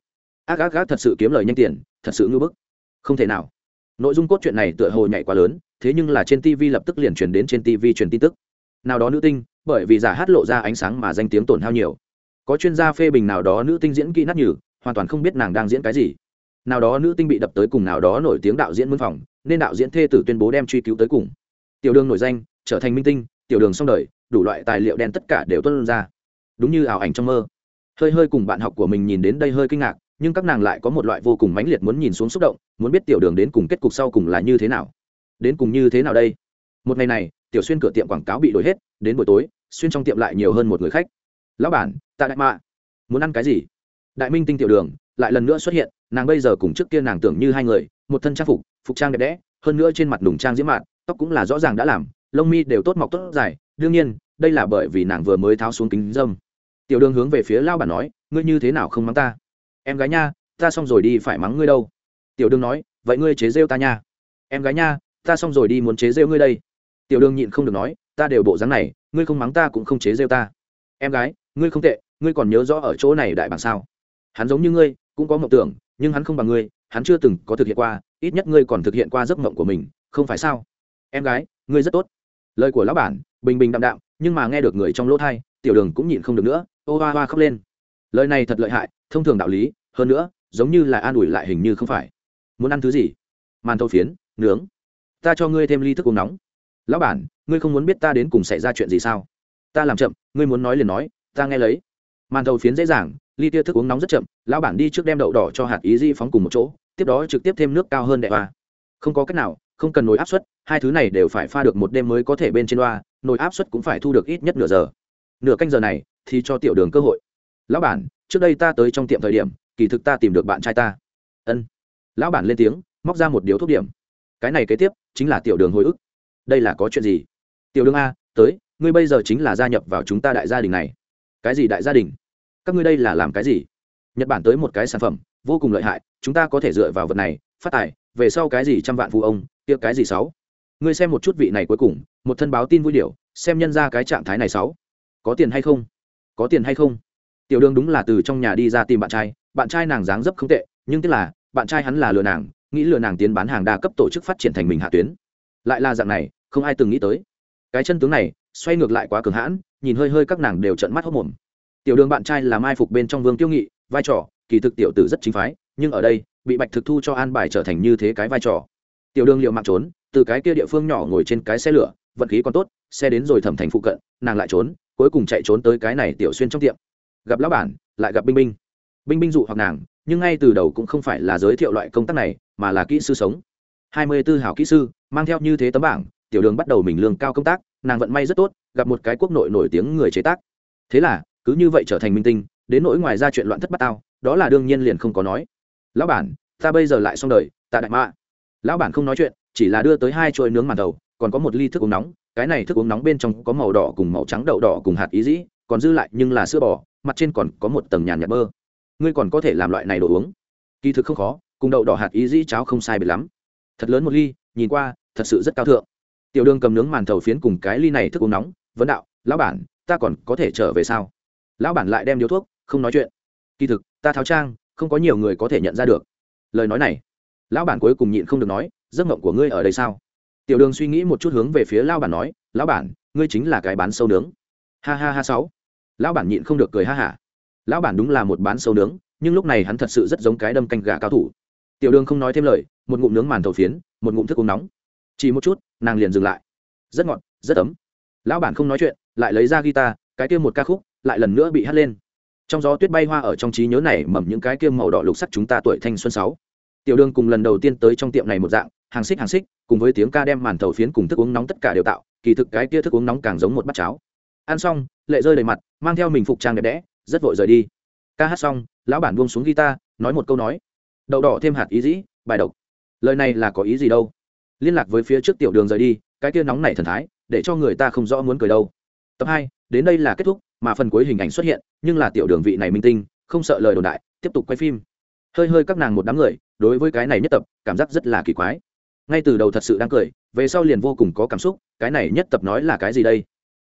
Ác ác ác thật sự kiếm lời nhanh tiền thật sự ngư bức. Không thể nào. Nội dung cốt truyện này tựa hồ nhảy quá lớn thế nhưng là trên tv lập tức liền truyền đến trên tv truyền tin tức. Nào đó nữ tinh bởi vì giả hát lộ ra ánh sáng mà danh tiếng tổn hao nhiều. Có chuyên gia phê bình nào đó nữ tinh diễn kỹ nát nhừ hoàn toàn không biết nàng đang diễn cái gì nào đó nữ tinh bị đập tới cùng nào đó nổi tiếng đạo diễn mân phòng, nên đạo diễn thê tử tuyên bố đem truy cứu tới cùng. Tiểu đường nổi danh, trở thành minh tinh, tiểu đường xong đời, đủ loại tài liệu đen tất cả đều tuân ra. Đúng như ảo ảnh trong mơ. Hơi hơi cùng bạn học của mình nhìn đến đây hơi kinh ngạc, nhưng các nàng lại có một loại vô cùng mãnh liệt muốn nhìn xuống xúc động, muốn biết tiểu đường đến cùng kết cục sau cùng là như thế nào. Đến cùng như thế nào đây? Một ngày này, tiểu xuyên cửa tiệm quảng cáo bị đổi hết, đến buổi tối, xuyên trong tiệm lại nhiều hơn một người khách. Lão bản, tạ đại mạ. Muốn ăn cái gì? Đại minh tinh tiểu đường, lại lần nữa xuất hiện nàng bây giờ cùng trước kia nàng tưởng như hai người, một thân trang phục phục trang đẹp đẽ, hơn nữa trên mặt đùng trang diễm mạn, tóc cũng là rõ ràng đã làm, lông mi đều tốt mọc tốt dài. đương nhiên, đây là bởi vì nàng vừa mới tháo xuống kính dâm. Tiểu đường hướng về phía lao bản nói, ngươi như thế nào không mắng ta? Em gái nha, ta xong rồi đi phải mắng ngươi đâu. Tiểu đường nói, vậy ngươi chế rêu ta nha. Em gái nha, ta xong rồi đi muốn chế rêu ngươi đây. Tiểu đường nhịn không được nói, ta đều bộ dáng này, ngươi không mắng ta cũng không chế rêu ta. Em gái, ngươi không tệ, ngươi còn nhớ rõ ở chỗ này đại bảng sao? Hắn giống như ngươi cũng có mộng tưởng, nhưng hắn không bằng ngươi, hắn chưa từng có thực hiện qua, ít nhất ngươi còn thực hiện qua giấc mộng của mình, không phải sao? Em gái, ngươi rất tốt. Lời của lão bản, bình bình đạm đạm, nhưng mà nghe được người trong lỗ thai, tiểu đường cũng nhịn không được nữa, ô hoa hoa khóc lên. Lời này thật lợi hại, thông thường đạo lý, hơn nữa, giống như là an ủi lại hình như không phải. Muốn ăn thứ gì? Màn thầu phiến, nướng. Ta cho ngươi thêm ly thức uống nóng. Lão bản, ngươi không muốn biết ta đến cùng xảy ra chuyện gì sao? Ta làm chậm, ngươi muốn nói liền nói, ta nghe lấy. Màn thầu phiến dễ dàng ly tia thức uống nóng rất chậm, lão bản đi trước đem đậu đỏ cho hạt ý di phóng cùng một chỗ, tiếp đó trực tiếp thêm nước cao hơn đệ hoa. Không có cách nào, không cần nồi áp suất, hai thứ này đều phải pha được một đêm mới có thể bên trên loa nồi áp suất cũng phải thu được ít nhất nửa giờ. Nửa canh giờ này thì cho tiểu đường cơ hội. Lão bản, trước đây ta tới trong tiệm thời điểm, kỳ thực ta tìm được bạn trai ta. Ân. Lão bản lên tiếng, móc ra một điếu thuốc điểm. Cái này kế tiếp chính là tiểu đường hồi ức. Đây là có chuyện gì? Tiểu đường a, tới, ngươi bây giờ chính là gia nhập vào chúng ta đại gia đình này. Cái gì đại gia đình? Các ngươi đây là làm cái gì? Nhật bản tới một cái sản phẩm vô cùng lợi hại chúng ta có thể dựa vào vật này phát tài về sau cái gì trăm vạn phụ ông kia cái gì sáu? Ngươi xem một chút vị này cuối cùng một thân báo tin vui điều, xem nhân ra cái trạng thái này sáu. Có tiền hay không? Có tiền hay không? Tiểu đường đúng là từ trong nhà đi ra tìm bạn trai bạn trai nàng dáng dấp không tệ nhưng tức là bạn trai hắn là lừa nàng nghĩ lừa nàng tiến bán hàng đa cấp tổ chức phát triển thành mình hạ tuyến. Lại là dạng này không ai từng nghĩ tới. Cái chân tướng này xoay ngược lại quá cường hãn nhìn hơi hơi các nàng đều trận mắt hốc mồm tiểu đường bạn trai là mai phục bên trong vương tiêu nghị, vai trò, kỳ thực tiểu tử rất chính phái, nhưng ở đây, bị bạch thực thu cho an bài trở thành như thế cái vai trò. Tiểu đường liệu mạng trốn, từ cái kia địa phương nhỏ ngồi trên cái xe lửa, vận khí còn tốt, xe đến rồi thẩm thành phụ cận, nàng lại trốn, cuối cùng chạy trốn tới cái này tiểu xuyên trong tiệm. Gặp lão bản, lại gặp binh binh. Binh binh dụ hoặc nàng, nhưng ngay từ đầu cũng không phải là giới thiệu loại công tác này, mà là kỹ sư sống. Hai mươi tư hảo kỹ sư, mang theo như thế tấm bảng, tiểu đường bắt đầu mình lương cao công tác, nàng vận may rất tốt, gặp một cái quốc nội nổi tiếng người chế tác. Thế là cứ như vậy trở thành minh tinh, đến nỗi ngoài ra chuyện loạn thất bát tao, đó là đương nhiên liền không có nói. Lão bản, ta bây giờ lại xong đời tạ đại mạ. Lão bản không nói chuyện, chỉ là đưa tới hai chuỗi nướng màn đầu còn có một ly thức uống nóng, cái này thức uống nóng bên trong có màu đỏ cùng màu trắng, đậu đỏ cùng hạt ý dĩ, còn dư lại nhưng là sữa bò, mặt trên còn có một tầng nhàn nhạt bơ. Ngươi còn có thể làm loại này đồ uống. Kỳ thực không khó, cùng đậu đỏ hạt ý dĩ cháo không sai biệt lắm. Thật lớn một ly, nhìn qua, thật sự rất cao thượng. Tiểu đường cầm nướng màn thầu phiến cùng cái ly này thức uống nóng, vấn đạo, lão bản, ta còn có thể trở về sao? Lão bản lại đem điếu thuốc, không nói chuyện. Kỳ thực, ta tháo trang, không có nhiều người có thể nhận ra được. Lời nói này, lão bản cuối cùng nhịn không được nói, giấc mộng của ngươi ở đây sao? Tiểu đường suy nghĩ một chút hướng về phía lão bản nói, lão bản, ngươi chính là cái bán sâu nướng. Ha ha ha sáu. Lão bản nhịn không được cười ha hả. Lão bản đúng là một bán sâu nướng, nhưng lúc này hắn thật sự rất giống cái đâm canh gà cao thủ. Tiểu đường không nói thêm lời, một ngụm nướng màn thầu phiến, một ngụm thức uống nóng. Chỉ một chút, nàng liền dừng lại. Rất ngọt, rất ấm. Lão bản không nói chuyện, lại lấy ra guitar, cái kia một ca khúc lại lần nữa bị hắt lên. Trong gió tuyết bay hoa ở trong trí nhớ này mầm những cái kia màu đỏ lục sắc chúng ta tuổi thanh xuân sáu. Tiểu đường cùng lần đầu tiên tới trong tiệm này một dạng, hàng xích hàng xích, cùng với tiếng ca đem màn thầu phiến cùng thức uống nóng tất cả đều tạo, kỳ thực cái kia thức uống nóng càng giống một bát cháo. Ăn xong, lệ rơi đầy mặt, mang theo mình phục trang đẹp đẽ, rất vội rời đi. Ca hát xong, lão bản buông xuống guitar, nói một câu nói. Đậu đỏ thêm hạt ý dĩ, bài độc. Lời này là có ý gì đâu? Liên lạc với phía trước tiểu đường rời đi, cái kia nóng nảy thần thái, để cho người ta không rõ muốn cười đâu. Tập hai, đến đây là kết thúc mà phần cuối hình ảnh xuất hiện, nhưng là tiểu đường vị này minh tinh, không sợ lời đồn đại, tiếp tục quay phim. Hơi hơi các nàng một đám người, đối với cái này nhất tập, cảm giác rất là kỳ quái. Ngay từ đầu thật sự đang cười, về sau liền vô cùng có cảm xúc, cái này nhất tập nói là cái gì đây?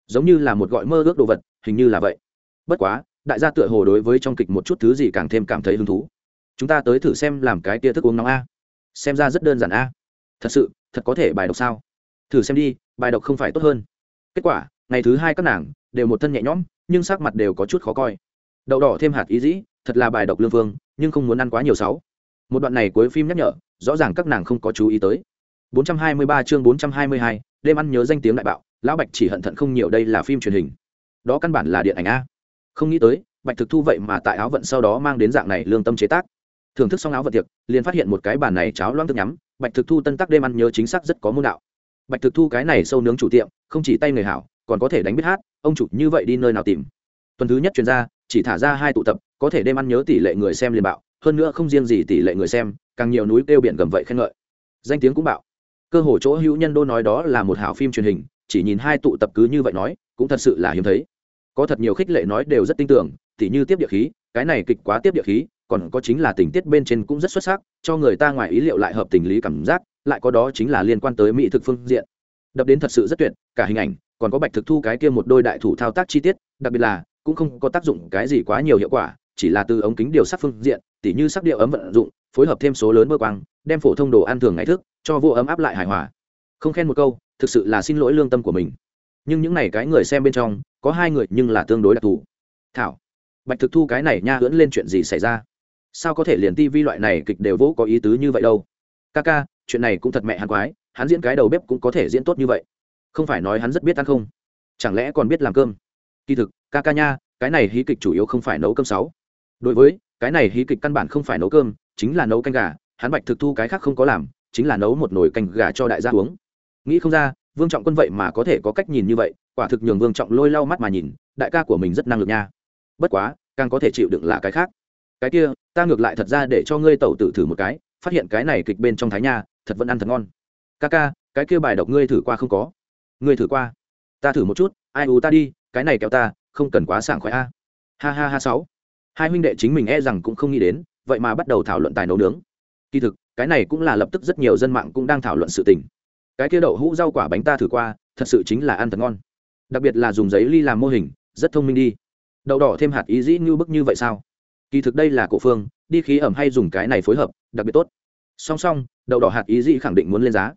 Giống như là một gọi mơ ước đồ vật, hình như là vậy. Bất quá, đại gia tựa hồ đối với trong kịch một chút thứ gì càng thêm cảm thấy hứng thú. Chúng ta tới thử xem làm cái tia thức uống nóng a. Xem ra rất đơn giản a. Thật sự, thật có thể bài đọc sao? Thử xem đi, bài đọc không phải tốt hơn. Kết quả, ngày thứ hai các nàng đều một thân nhẹ nhõm nhưng sắc mặt đều có chút khó coi. Đậu đỏ thêm hạt ý dĩ thật là bài độc lương vương nhưng không muốn ăn quá nhiều sáu. Một đoạn này cuối phim nhắc nhở rõ ràng các nàng không có chú ý tới. 423 chương 422, đêm ăn nhớ danh tiếng đại bạo lão bạch chỉ hận thận không nhiều đây là phim truyền hình. Đó căn bản là điện ảnh a. Không nghĩ tới bạch thực thu vậy mà tại áo vận sau đó mang đến dạng này lương tâm chế tác. Thưởng thức xong áo vận tiệc liền phát hiện một cái bàn này cháo loang thức nhắm bạch thực thu tân tắc đêm ăn nhớ chính xác rất có môn đạo. Bạch thực thu cái này sâu nướng chủ tiệm không chỉ tay người hảo còn có thể đánh biết hát, ông chủ như vậy đi nơi nào tìm? Tuần thứ nhất chuyên gia, chỉ thả ra hai tụ tập, có thể đêm ăn nhớ tỷ lệ người xem liền bạo, hơn nữa không riêng gì tỷ lệ người xem, càng nhiều núi kêu biển gầm vậy khen ngợi. Danh tiếng cũng bạo. Cơ hồ chỗ hữu nhân đô nói đó là một hảo phim truyền hình, chỉ nhìn hai tụ tập cứ như vậy nói, cũng thật sự là hiếm thấy. Có thật nhiều khích lệ nói đều rất tin tưởng, tỉ như tiếp địa khí, cái này kịch quá tiếp địa khí, còn có chính là tình tiết bên trên cũng rất xuất sắc, cho người ta ngoài ý liệu lại hợp tình lý cảm giác, lại có đó chính là liên quan tới mỹ thực phương diện. Đập đến thật sự rất tuyệt, cả hình ảnh còn có bạch thực thu cái kia một đôi đại thủ thao tác chi tiết, đặc biệt là, cũng không có tác dụng cái gì quá nhiều hiệu quả, chỉ là từ ống kính điều sắc phương diện, tỉ như sắc điệu ấm vận dụng, phối hợp thêm số lớn mơ quang, đem phổ thông đồ ăn thường ngày thức, cho vô ấm áp lại hài hòa. Không khen một câu, thực sự là xin lỗi lương tâm của mình. Nhưng những n à y cái người xem bên trong, có hai người nhưng là tương đối đặc thù. Thảo, bạch thực thu cái này nha hưỡn lên chuyện gì xảy ra? Sao có thể liền ti vi loại này kịch đều vỗ có ý tứ như vậy đâu? Ca ca chuyện này cũng thật mẹ hắn quái, hắn diễn cái đầu bếp cũng có thể diễn tốt như vậy không phải nói hắn rất biết ăn không? Chẳng lẽ còn biết làm cơm? Kỳ thực, ca ca nha, cái này hí kịch chủ yếu không phải nấu cơm sáu. Đối với, cái này hí kịch căn bản không phải nấu cơm, chính là nấu canh gà, hắn bạch thực thu cái khác không có làm, chính là nấu một nồi canh gà cho đại gia uống. Nghĩ không ra, vương trọng quân vậy mà có thể có cách nhìn như vậy, quả thực nhường vương trọng lôi lau mắt mà nhìn, đại ca của mình rất năng lực nha. Bất quá, càng có thể chịu đựng là cái khác. Cái kia, ta ngược lại thật ra để cho ngươi tẩu tử thử một cái, phát hiện cái này kịch bên trong thái nha, thật vẫn ăn thật ngon. Ca ca, cái kia bài độc ngươi thử qua không có? Ngươi thử qua. Ta thử một chút, ai u ta đi, cái này kéo ta, không cần quá sảng khoái a. Ha ha ha sáu. Hai huynh đệ chính mình e rằng cũng không nghĩ đến, vậy mà bắt đầu thảo luận tài nấu nướng. Kỳ thực, cái này cũng là lập tức rất nhiều dân mạng cũng đang thảo luận sự tình. Cái kia đậu hũ rau quả bánh ta thử qua, thật sự chính là ăn thật ngon. Đặc biệt là dùng giấy ly làm mô hình, rất thông minh đi. Đậu đỏ thêm hạt ý dĩ như bức như vậy sao? Kỳ thực đây là cổ phương, đi khí ẩm hay dùng cái này phối hợp, đặc biệt tốt. Song song, đậu đỏ hạt ý dĩ khẳng định muốn lên giá.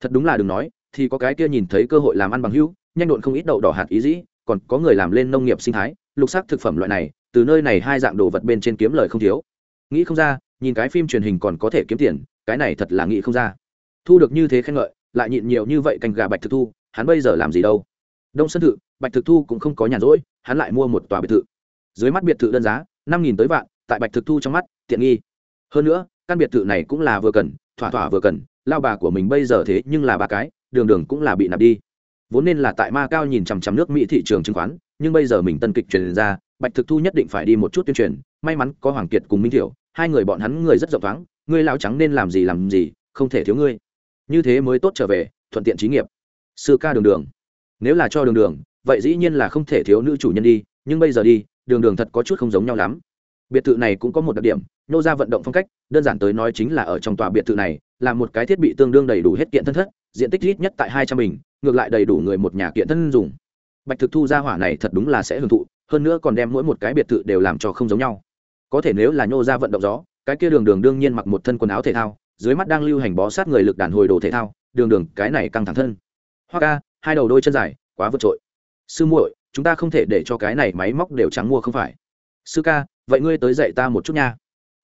Thật đúng là đừng nói thì có cái kia nhìn thấy cơ hội làm ăn bằng hữu, nhanh độn không ít đậu đỏ hạt ý dĩ, còn có người làm lên nông nghiệp sinh thái, lục sắc thực phẩm loại này, từ nơi này hai dạng đồ vật bên trên kiếm lời không thiếu. Nghĩ không ra, nhìn cái phim truyền hình còn có thể kiếm tiền, cái này thật là nghĩ không ra. Thu được như thế khen ngợi, lại nhịn nhiều như vậy canh gà bạch thực thu, hắn bây giờ làm gì đâu? Đông sân thự, bạch thực thu cũng không có nhàn rỗi, hắn lại mua một tòa biệt thự. Dưới mắt biệt thự đơn giá, năm nghìn tới vạn, tại bạch thực thu trong mắt, tiện nghi. Hơn nữa, căn biệt thự này cũng là vừa cần, thỏa thỏa vừa cần, lao bà của mình bây giờ thế nhưng là ba cái đường đường cũng là bị nạp đi. Vốn nên là tại ma cao nhìn chằm chằm nước mỹ thị trường chứng khoán, nhưng bây giờ mình tân kịch truyền ra, bạch thực thu nhất định phải đi một chút tuyên truyền. May mắn có hoàng kiệt cùng minh thiểu, hai người bọn hắn người rất rộng thoáng, ngươi lao trắng nên làm gì làm gì, không thể thiếu ngươi. Như thế mới tốt trở về, thuận tiện trí nghiệp. Sư ca đường đường. Nếu là cho đường đường, vậy dĩ nhiên là không thể thiếu nữ chủ nhân đi, nhưng bây giờ đi, đường đường thật có chút không giống nhau lắm. Biệt thự này cũng có một đặc điểm, nô ra vận động phong cách, đơn giản tới nói chính là ở trong tòa biệt thự này, là một cái thiết bị tương đương đầy đủ hết kiện thân thất diện tích ít nhất tại hai trăm bình, ngược lại đầy đủ người một nhà kiện thân dùng. Bạch thực thu ra hỏa này thật đúng là sẽ hưởng thụ, hơn nữa còn đem mỗi một cái biệt thự đều làm cho không giống nhau. Có thể nếu là nhô ra vận động gió, cái kia đường đường đương nhiên mặc một thân quần áo thể thao, dưới mắt đang lưu hành bó sát người lực đàn hồi đồ thể thao, đường đường, cái này căng thẳng thân. Hoa ca, hai đầu đôi chân dài, quá vượt trội. Sư muội, chúng ta không thể để cho cái này máy móc đều trắng mua không phải. Sư ca, vậy ngươi tới dạy ta một chút nha.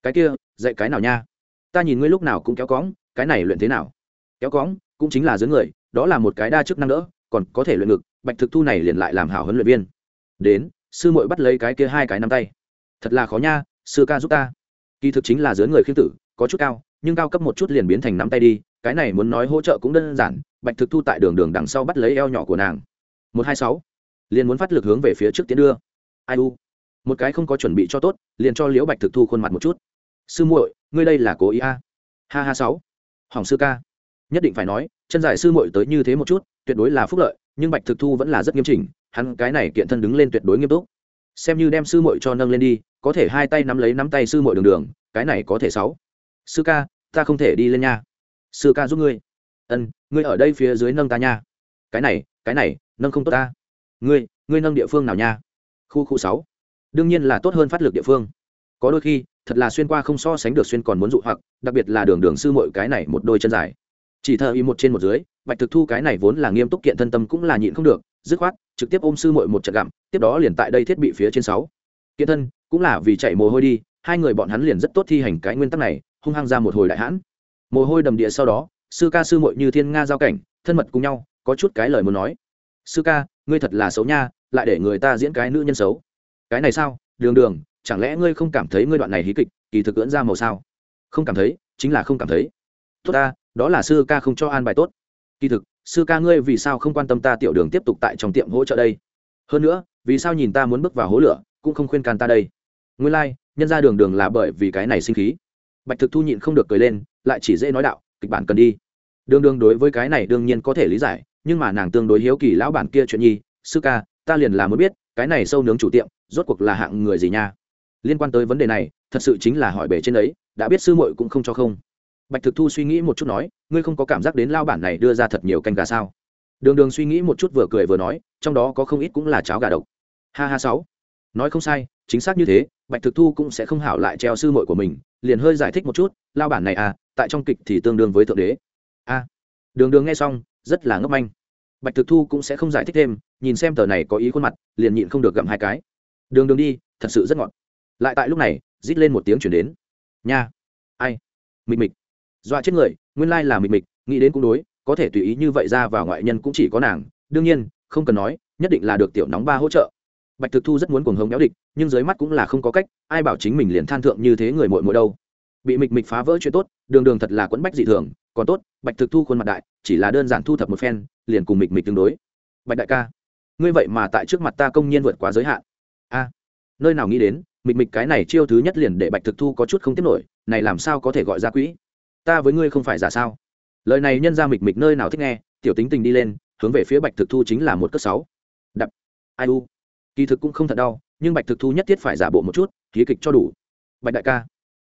Cái kia, dạy cái nào nha? Ta nhìn ngươi lúc nào cũng kéo cóng, cái này luyện thế nào? Kéo cóng cũng chính là dưới người, đó là một cái đa chức năng đỡ, còn có thể luyện ngực, bạch thực thu này liền lại làm hảo huấn luyện viên. Đến, sư muội bắt lấy cái kia hai cái nắm tay. Thật là khó nha, sư ca giúp ta. Kỳ thực chính là dưới người khiêm tử, có chút cao, nhưng cao cấp một chút liền biến thành nắm tay đi, cái này muốn nói hỗ trợ cũng đơn giản, bạch thực thu tại đường đường đằng sau bắt lấy eo nhỏ của nàng. Một hai sáu, liền muốn phát lực hướng về phía trước tiến đưa. Ai u, một cái không có chuẩn bị cho tốt, liền cho liễu bạch thực thu khuôn mặt một chút. Sư muội, ngươi đây là cố ý a. Ha ha sáu, hỏng sư ca nhất định phải nói, chân dài sư muội tới như thế một chút, tuyệt đối là phúc lợi, nhưng bạch thực thu vẫn là rất nghiêm chỉnh, hắn cái này kiện thân đứng lên tuyệt đối nghiêm túc. Xem như đem sư muội cho nâng lên đi, có thể hai tay nắm lấy nắm tay sư muội đường đường, cái này có thể sáu. Sư ca, ta không thể đi lên nha. Sư ca giúp ngươi. Ân, ngươi ở đây phía dưới nâng ta nha. Cái này cái này, nâng không tốt ta. Ngươi ngươi nâng địa phương nào nha? Khu khu sáu. Đương nhiên là tốt hơn phát lực địa phương. Có đôi khi, thật là xuyên qua không so sánh được xuyên còn muốn dụ hoặc, đặc biệt là đường đường sư mội cái này một đôi chân dài chỉ thờ y một trên một dưới, bạch thực thu cái này vốn là nghiêm túc kiện thân tâm cũng là nhịn không được, dứt khoát, trực tiếp ôm sư mội một trận gặm, tiếp đó liền tại đây thiết bị phía trên sáu. Kiện thân, cũng là vì chạy mồ hôi đi, hai người bọn hắn liền rất tốt thi hành cái nguyên tắc này, hung hăng ra một hồi đại hãn. Mồ hôi đầm địa sau đó, sư ca sư mội như thiên nga giao cảnh, thân mật cùng nhau, có chút cái lời muốn nói. Sư ca, ngươi thật là xấu nha, lại để người ta diễn cái nữ nhân xấu. Cái này sao? Đường đường, chẳng lẽ ngươi không cảm thấy ngươi đoạn này hí kịch, kỳ thực cưỡng ra màu sao? Không cảm thấy, chính là không cảm thấy. Tốt ta đó là sư ca không cho an bài tốt. Kỳ thực sư ca ngươi vì sao không quan tâm ta tiểu đường tiếp tục tại trong tiệm hỗ trợ đây? Hơn nữa vì sao nhìn ta muốn bước vào hố lửa cũng không khuyên can ta đây? Nguyên lai、like, nhân ra đường đường là bởi vì cái này sinh khí. Bạch thực thu nhịn không được cười lên lại chỉ dễ nói đạo kịch bản cần đi. Đường đường đối với cái này đương nhiên có thể lý giải nhưng mà nàng tương đối hiếu kỳ lão bản kia chuyện nhi sư ca ta liền là muốn biết cái này sâu nướng chủ tiệm rốt cuộc là hạng người gì nha? Liên quan tới vấn đề này thật sự chính là hỏi bể trên ấy đã biết sư muội cũng không cho không bạch thực thu suy nghĩ một chút nói, ngươi không có cảm giác đến lao bản này đưa ra thật nhiều canh gà sao? Đường đường suy nghĩ một chút vừa cười vừa nói, trong đó có không ít cũng là cháo gà độc. Ha ha sáu. Nói không sai, chính xác như thế, bạch thực thu cũng sẽ không hảo lại treo sư mội của mình, liền hơi giải thích một chút, lao bản này à tại trong kịch thì tương đương với thượng đế. A. Đường đường nghe xong, rất là ngốc manh. Bạch thực thu cũng sẽ không giải thích thêm, nhìn xem tờ này có ý khuôn mặt, liền nhịn không được gặm hai cái. Đường đường đi, thật sự rất ngọt. Lại tại lúc này, rít lên một tiếng chuyển đến. Nha. Ai? Mịch mịch dọa chết người, nguyên lai là mịch mịch nghĩ đến cũng đối, có thể tùy ý như vậy ra vào ngoại nhân cũng chỉ có nàng. Đương nhiên, không cần nói, nhất định là được tiểu nóng ba hỗ trợ. Bạch thực thu rất muốn cuồng hống béo địch, nhưng dưới mắt cũng là không có cách, ai bảo chính mình liền than thượng như thế người mội mội đâu. Bị mịch mịch phá vỡ chuyện tốt, đường đường thật là quẫn bách dị thường, còn tốt, bạch thực thu khuôn mặt đại, chỉ là đơn giản thu thập một phen, liền cùng mịch mịch tương đối. Bạch đại ca, ngươi vậy mà tại trước mặt ta công nhiên vượt quá giới hạn. A, nơi nào nghĩ đến mịch mịch cái này chiêu thứ nhất liền để bạch thực thu có chút không tiếp nổi, này làm sao có thể gọi ra quỹ? Ta với ngươi không phải giả sao? Lời này nhân ra mịch mịch nơi nào thích nghe, tiểu tính tình đi lên, hướng về phía bạch thực thu chính là một cất sáu. Đập. Ai u. Kỳ thực cũng không thật đau, nhưng bạch thực thu nhất thiết phải giả bộ một chút, ký kịch cho đủ. Bạch đại ca.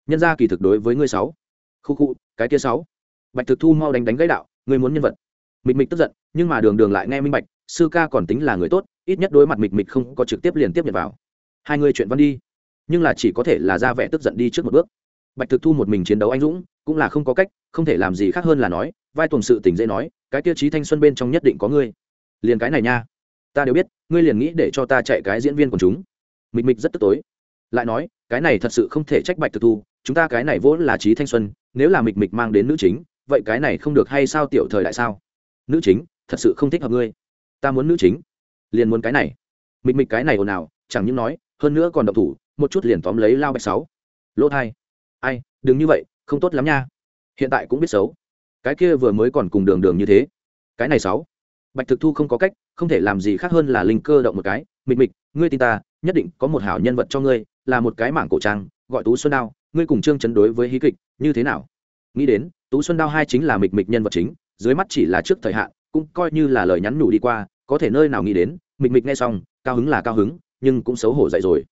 Nhân ra kỳ thực đối với ngươi sáu. Khu khu, cái kia sáu. Bạch thực thu mau đánh đánh gãy đạo, ngươi muốn nhân vật. Mịch mịch tức giận, nhưng mà đường đường lại nghe minh bạch, sư ca còn tính là người tốt, ít nhất đối mặt mịch mịch không có trực tiếp liền tiếp nhận vào. Hai người chuyện văn đi. Nhưng là chỉ có thể là ra vẻ tức giận đi trước một bước bạch thực thu một mình chiến đấu anh dũng, cũng là không có cách, không thể làm gì khác hơn là nói, vai tuần sự tỉnh dễ nói, cái tiêu chí thanh xuân bên trong nhất định có ngươi. Liền cái này nha. Ta đều biết, ngươi liền nghĩ để cho ta chạy cái diễn viên của chúng. Mịch mịch rất tức tối. Lại nói, cái này thật sự không thể trách bạch thực thu, chúng ta cái này vốn là trí thanh xuân, nếu là mịch mịch mang đến nữ chính, vậy cái này không được hay sao tiểu thời đại sao? Nữ chính, thật sự không thích hợp ngươi. Ta muốn nữ chính, liền muốn cái này. Mịch mịch cái này ồn ào, chẳng những nói, hơn nữa còn độc thủ, một chút liền tóm lấy lao bạch sáu. Lỗ thai ai, đừng như vậy, không tốt lắm nha. Hiện tại cũng biết xấu. Cái kia vừa mới còn cùng đường đường như thế. Cái này sáu. Bạch thực thu không có cách, không thể làm gì khác hơn là linh cơ động một cái. Mịch mịch, ngươi tin ta, nhất định có một hảo nhân vật cho ngươi, là một cái mảng cổ trang, gọi tú xuân đao. Ngươi cùng trương chấn đối với hí kịch, như thế nào? Nghĩ đến, tú xuân đao hai chính là mịch mịch nhân vật chính, dưới mắt chỉ là trước thời hạn, cũng coi như là lời nhắn nhủ đi qua, có thể nơi nào nghĩ đến, mịch mịch nghe xong, cao hứng là cao hứng, nhưng cũng xấu hổ dậy rồi.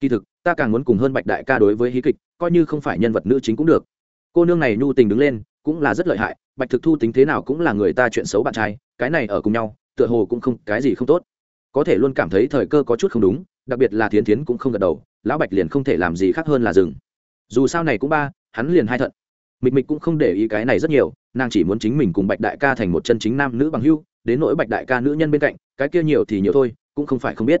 Kỳ thực ta càng muốn cùng hơn bạch đại ca đối với hí kịch, coi như không phải nhân vật nữ chính cũng được. Cô nương này nhu tình đứng lên, cũng là rất lợi hại, bạch thực thu tính thế nào cũng là người ta chuyện xấu bạn trai, cái này ở cùng nhau, tựa hồ cũng không, cái gì không tốt. Có thể luôn cảm thấy thời cơ có chút không đúng, đặc biệt là thiến thiến cũng không gật đầu, lão bạch liền không thể làm gì khác hơn là dừng. Dù sao này cũng ba, hắn liền hai thận. Mịch mịch cũng không để ý cái này rất nhiều, nàng chỉ muốn chính mình cùng bạch đại ca thành một chân chính nam nữ bằng hưu đến nỗi bạch đại ca nữ nhân bên cạnh, cái kia nhiều thì nhiều thôi, cũng không phải không biết.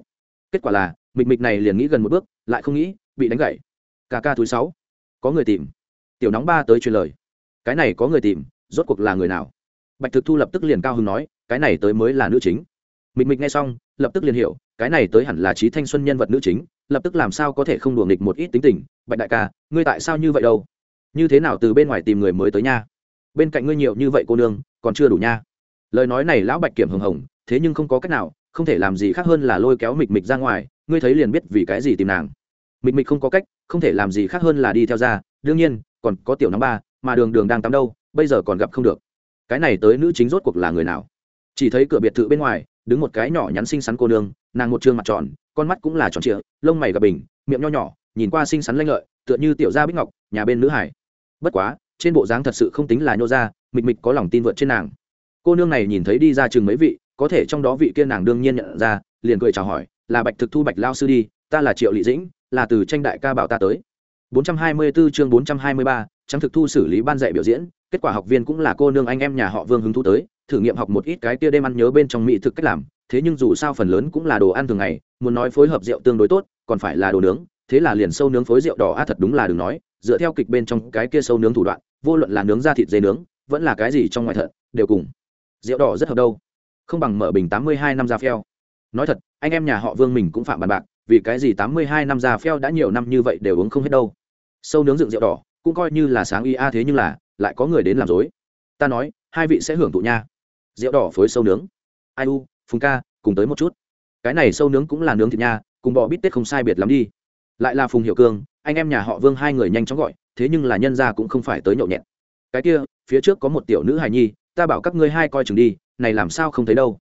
Kết quả là mịch mịch này liền nghĩ gần một bước, lại không nghĩ, bị đánh gậy. ca ca thứ sáu. Có người tìm. Tiểu nóng ba tới truyền lời. Cái này có người tìm, rốt cuộc là người nào? Bạch thực thu lập tức liền cao hưng nói, cái này tới mới là nữ chính. Mịch mịch nghe xong, lập tức liền hiểu, cái này tới hẳn là trí thanh xuân nhân vật nữ chính, lập tức làm sao có thể không đùa nghịch một ít tính tình. Bạch đại ca, ngươi tại sao như vậy đâu? Như thế nào từ bên ngoài tìm người mới tới nha? Bên cạnh ngươi nhiều như vậy cô nương, còn chưa đủ nha. Lời nói này lão bạch kiểm hồng hồng, thế nhưng không có cách nào, không thể làm gì khác hơn là lôi kéo mịch mịch ra ngoài ngươi thấy liền biết vì cái gì tìm nàng. Mịch mịch không có cách, không thể làm gì khác hơn là đi theo ra. Đương nhiên, còn có tiểu năm ba, mà đường đường đang tắm đâu, bây giờ còn gặp không được. Cái này tới nữ chính rốt cuộc là người nào? Chỉ thấy cửa biệt thự bên ngoài, đứng một cái nhỏ nhắn xinh xắn cô nương, nàng một trương mặt tròn, con mắt cũng là tròn trịa, lông mày gặp bình, miệng nho nhỏ, nhìn qua xinh xắn lanh lợi, tựa như tiểu gia bích ngọc, nhà bên nữ hải. Bất quá, trên bộ dáng thật sự không tính là nhô ra, mịch mịch có lòng tin vượt trên nàng. Cô nương này nhìn thấy đi ra chừng mấy vị, có thể trong đó vị kia nàng đương nhiên nhận ra, liền cười chào hỏi là bạch thực thu bạch lao sư đi ta là triệu lị dĩnh là từ tranh đại ca bảo ta tới. 424 chương 423, trắng thực thu xử lý ban dạy biểu diễn kết quả học viên cũng là cô nương anh em nhà họ vương hứng thú tới thử nghiệm học một ít cái kia đêm ăn nhớ bên trong mỹ thực cách làm thế nhưng dù sao phần lớn cũng là đồ ăn thường ngày muốn nói phối hợp rượu tương đối tốt còn phải là đồ nướng thế là liền sâu nướng phối rượu đỏ a thật đúng là đừng nói dựa theo kịch bên trong cái kia sâu nướng thủ đoạn vô luận là nướng ra thịt dê nướng vẫn là cái gì trong ngoài thận đều cùng. Rượu đỏ rất hợp đâu. Không bằng mở bình tám mươi hai năm ra phèo nói thật anh em nhà họ vương mình cũng phạm bàn bạc, vì cái gì tám mươi hai năm già phèo đã nhiều năm như vậy đều uống không hết đâu. Sâu nướng dựng rượu đỏ, cũng coi như là sáng y a thế nhưng là, lại có người đến làm dối. Ta nói, hai vị sẽ hưởng thụ nha. Rượu đỏ phối sâu nướng. Ai u, phùng ca, cùng tới một chút. Cái này sâu nướng cũng là nướng thịt nha, cùng bò bít tết không sai biệt lắm đi. Lại là phùng hiệu cương anh em nhà họ vương hai người nhanh chóng gọi, thế nhưng là nhân ra cũng không phải tới nhậu nhẹt. Cái kia, phía trước có một tiểu nữ hài nhi, ta bảo các ngươi hai coi chừng đi, này làm sao không thấy đâu.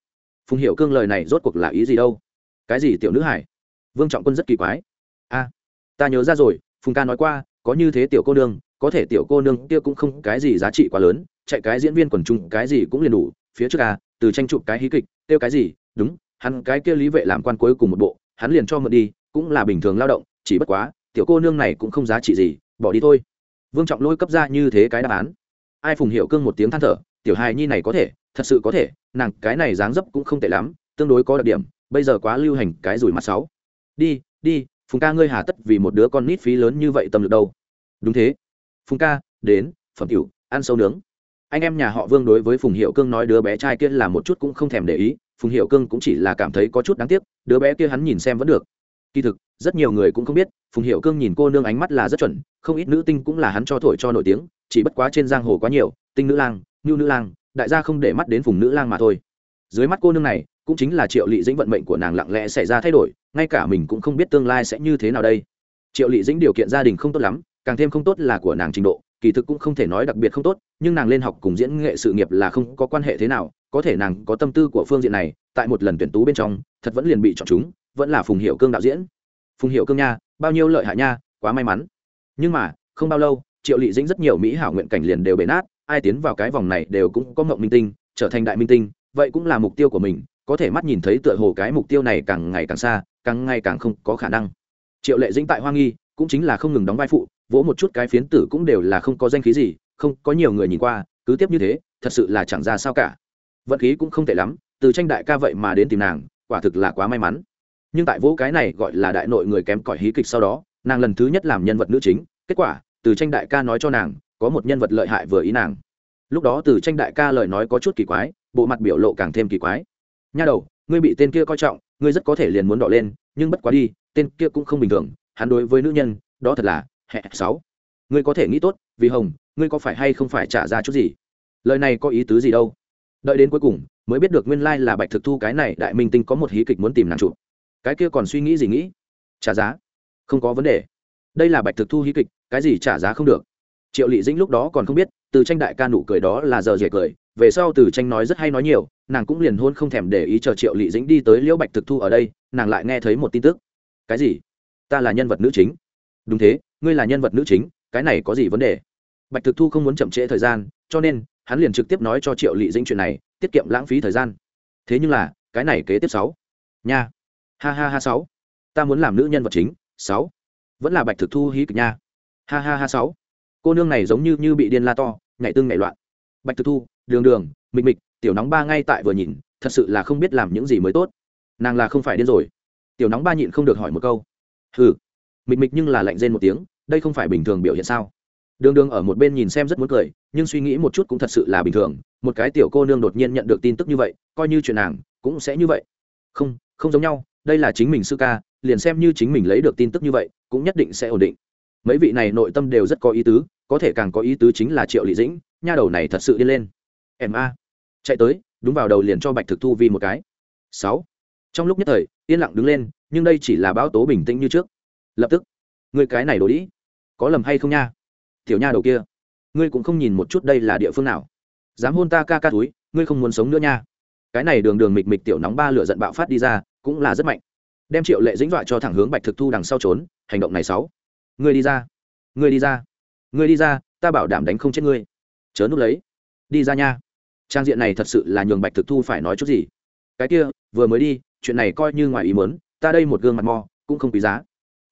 Phùng hiệu cương lời này rốt cuộc là ý gì đâu? Cái gì tiểu nữ hải? Vương trọng quân rất kỳ quái. A, ta nhớ ra rồi, phùng ca nói qua, có như thế tiểu cô nương, có thể tiểu cô nương kia cũng không cái gì giá trị quá lớn, chạy cái diễn viên quần chúng cái gì cũng liền đủ, phía trước à từ tranh chụp cái hí kịch tiêu cái gì, đúng, hắn cái kia lý vệ làm quan cuối cùng một bộ, hắn liền cho mượn đi, cũng là bình thường lao động, chỉ bất quá, tiểu cô nương này cũng không giá trị gì, bỏ đi thôi. Vương trọng lôi cấp ra như thế cái đáp án. Ai phùng hiệu cương một tiếng than thở, tiểu hài nhi này có thể, thật sự có thể, nàng cái này dáng dấp cũng không tệ lắm, tương đối có đặc điểm bây giờ quá lưu hành cái rủi mặt sáu. Đi đi, phùng ca ngươi hà tất vì một đứa con nít phí lớn như vậy tâm lực đâu. Đúng thế. Phùng ca, đến, phẩm cửu ăn sâu nướng. Anh em nhà họ vương đối với phùng hiệu cương nói đứa bé trai kia là một chút cũng không thèm để ý, phùng hiệu cương cũng chỉ là cảm thấy có chút đáng tiếc, đứa bé kia hắn nhìn xem vẫn được. Kỳ thực, rất nhiều người cũng không biết, phùng hiệu cương nhìn cô nương ánh mắt là rất chuẩn, không ít nữ tinh cũng là hắn cho thổi cho nổi tiếng, chỉ bất quá trên giang hồ quá nhiều, tinh nữ lang, ngưu nữ lang, đại gia không để mắt đến phùng nữ lang mà thôi. Dưới mắt cô nương này cũng chính là triệu lị dĩnh vận mệnh của nàng lặng lẽ xảy ra thay đổi, ngay cả mình cũng không biết tương lai sẽ như thế nào đây. Triệu lị dĩnh điều kiện gia đình không tốt lắm, càng thêm không tốt là của nàng trình độ, kỳ thực cũng không thể nói đặc biệt không tốt, nhưng nàng lên học cùng diễn nghệ sự nghiệp là không có quan hệ thế nào, có thể nàng có tâm tư của phương diện này, tại một lần tuyển tú bên trong, thật vẫn liền bị chọn chúng, vẫn là phùng hiệu cương đạo diễn. Phùng hiệu cương nha, bao nhiêu lợi hại nha, quá may mắn. Nhưng mà, không bao lâu, triệu lị dĩnh rất nhiều mỹ hảo nguyện cảnh liền đều bể nát, ai tiến vào cái vòng này đều cũng có mộng minh tinh, trở thành đại minh tinh, vậy cũng là mục tiêu của mình có thể mắt nhìn thấy tựa hồ cái mục tiêu này càng ngày càng xa, càng ngày càng không có khả năng. Triệu lệ dĩnh tại hoa nghi, cũng chính là không ngừng đóng vai phụ, vỗ một chút cái phiến tử cũng đều là không có danh khí gì, không có nhiều người nhìn qua, cứ tiếp như thế, thật sự là chẳng ra sao cả. Vận khí cũng không tệ lắm, từ tranh đại ca vậy mà đến tìm nàng, quả thực là quá may mắn. Nhưng tại vỗ cái này gọi là đại nội người kém cỏi hí kịch sau đó, nàng lần thứ nhất làm nhân vật nữ chính, kết quả, từ tranh đại ca nói cho nàng, có một nhân vật lợi hại vừa ý nàng. Lúc đó từ tranh đại ca lời nói có chút kỳ quái, bộ mặt biểu lộ càng thêm kỳ quái nha đầu, ngươi bị tên kia coi trọng, ngươi rất có thể liền muốn đỏ lên, nhưng bất quá đi, tên kia cũng không bình thường, hắn đối với nữ nhân, đó thật là hẹ sáu. Ngươi có thể nghĩ tốt, vì hồng, ngươi có phải hay không phải trả ra chút gì? Lời này có ý tứ gì đâu? Đợi đến cuối cùng, mới biết được nguyên lai là bạch thực thu cái này đại minh tinh có một hí kịch muốn tìm nàng chụp. Cái kia còn suy nghĩ gì nghĩ? Trả giá? Không có vấn đề. Đây là bạch thực thu hí kịch, cái gì trả giá không được. Triệu lị dĩnh lúc đó còn không biết, từ tranh đại ca nụ cười đó là giờ dễ cười, về sau từ tranh nói rất hay nói nhiều nàng cũng liền hôn không thèm để ý chờ triệu lị dĩnh đi tới liễu bạch thực thu ở đây, nàng lại nghe thấy một tin tức. Cái gì? Ta là nhân vật nữ chính. Đúng thế, ngươi là nhân vật nữ chính, cái này có gì vấn đề? Bạch thực thu không muốn chậm trễ thời gian, cho nên, hắn liền trực tiếp nói cho triệu lị dĩnh chuyện này, tiết kiệm lãng phí thời gian. Thế nhưng là, cái này kế tiếp sáu. Nha. Ha ha ha sáu. Ta muốn làm nữ nhân vật chính, sáu. Vẫn là bạch thực thu hí kịch nha. Ha ha ha sáu. Cô nương này giống như như bị điên la to, nhảy tương nhảy loạn. Bạch thực thu, đường đường, mịch mịch tiểu nóng ba ngay tại vừa nhìn, thật sự là không biết làm những gì mới tốt. Nàng là không phải điên rồi. Tiểu nóng ba nhịn không được hỏi một câu. Hừ, mịch mịch nhưng là lạnh rên một tiếng, đây không phải bình thường biểu hiện sao? Đường đường ở một bên nhìn xem rất muốn cười, nhưng suy nghĩ một chút cũng thật sự là bình thường. Một cái tiểu cô nương đột nhiên nhận được tin tức như vậy, coi như chuyện nàng, cũng sẽ như vậy. Không không giống nhau, đây là chính mình sư ca, liền xem như chính mình lấy được tin tức như vậy, cũng nhất định sẽ ổn định. Mấy vị này nội tâm đều rất có ý tứ, có thể càng có ý tứ chính là triệu lị dĩnh, nha đầu này thật sự đi lên. Em a chạy tới, đúng vào đầu liền cho bạch thực thu vi một cái. Sáu. Trong lúc nhất thời, yên lặng đứng lên, nhưng đây chỉ là báo tố bình tĩnh như trước. Lập tức, người cái này đổ đĩ có lầm hay không nha? Tiểu nha đầu kia, ngươi cũng không nhìn một chút đây là địa phương nào. Dám hôn ta ca ca túi, ngươi không muốn sống nữa nha. Cái này đường đường mịch mịch tiểu nóng ba lửa giận bạo phát đi ra, cũng là rất mạnh. Đem triệu lệ dĩnh dọa cho thẳng hướng bạch thực thu đằng sau trốn, hành động này sáu. Ngươi đi ra, ngươi đi ra, ngươi đi ra, ta bảo đảm đánh không chết ngươi. Chớ núp lấy. Đi ra nha trang diện này thật sự là nhường bạch thực thu phải nói chút gì. Cái kia, vừa mới đi, chuyện này coi như ngoài ý muốn, ta đây một gương mặt mò, cũng không quý giá.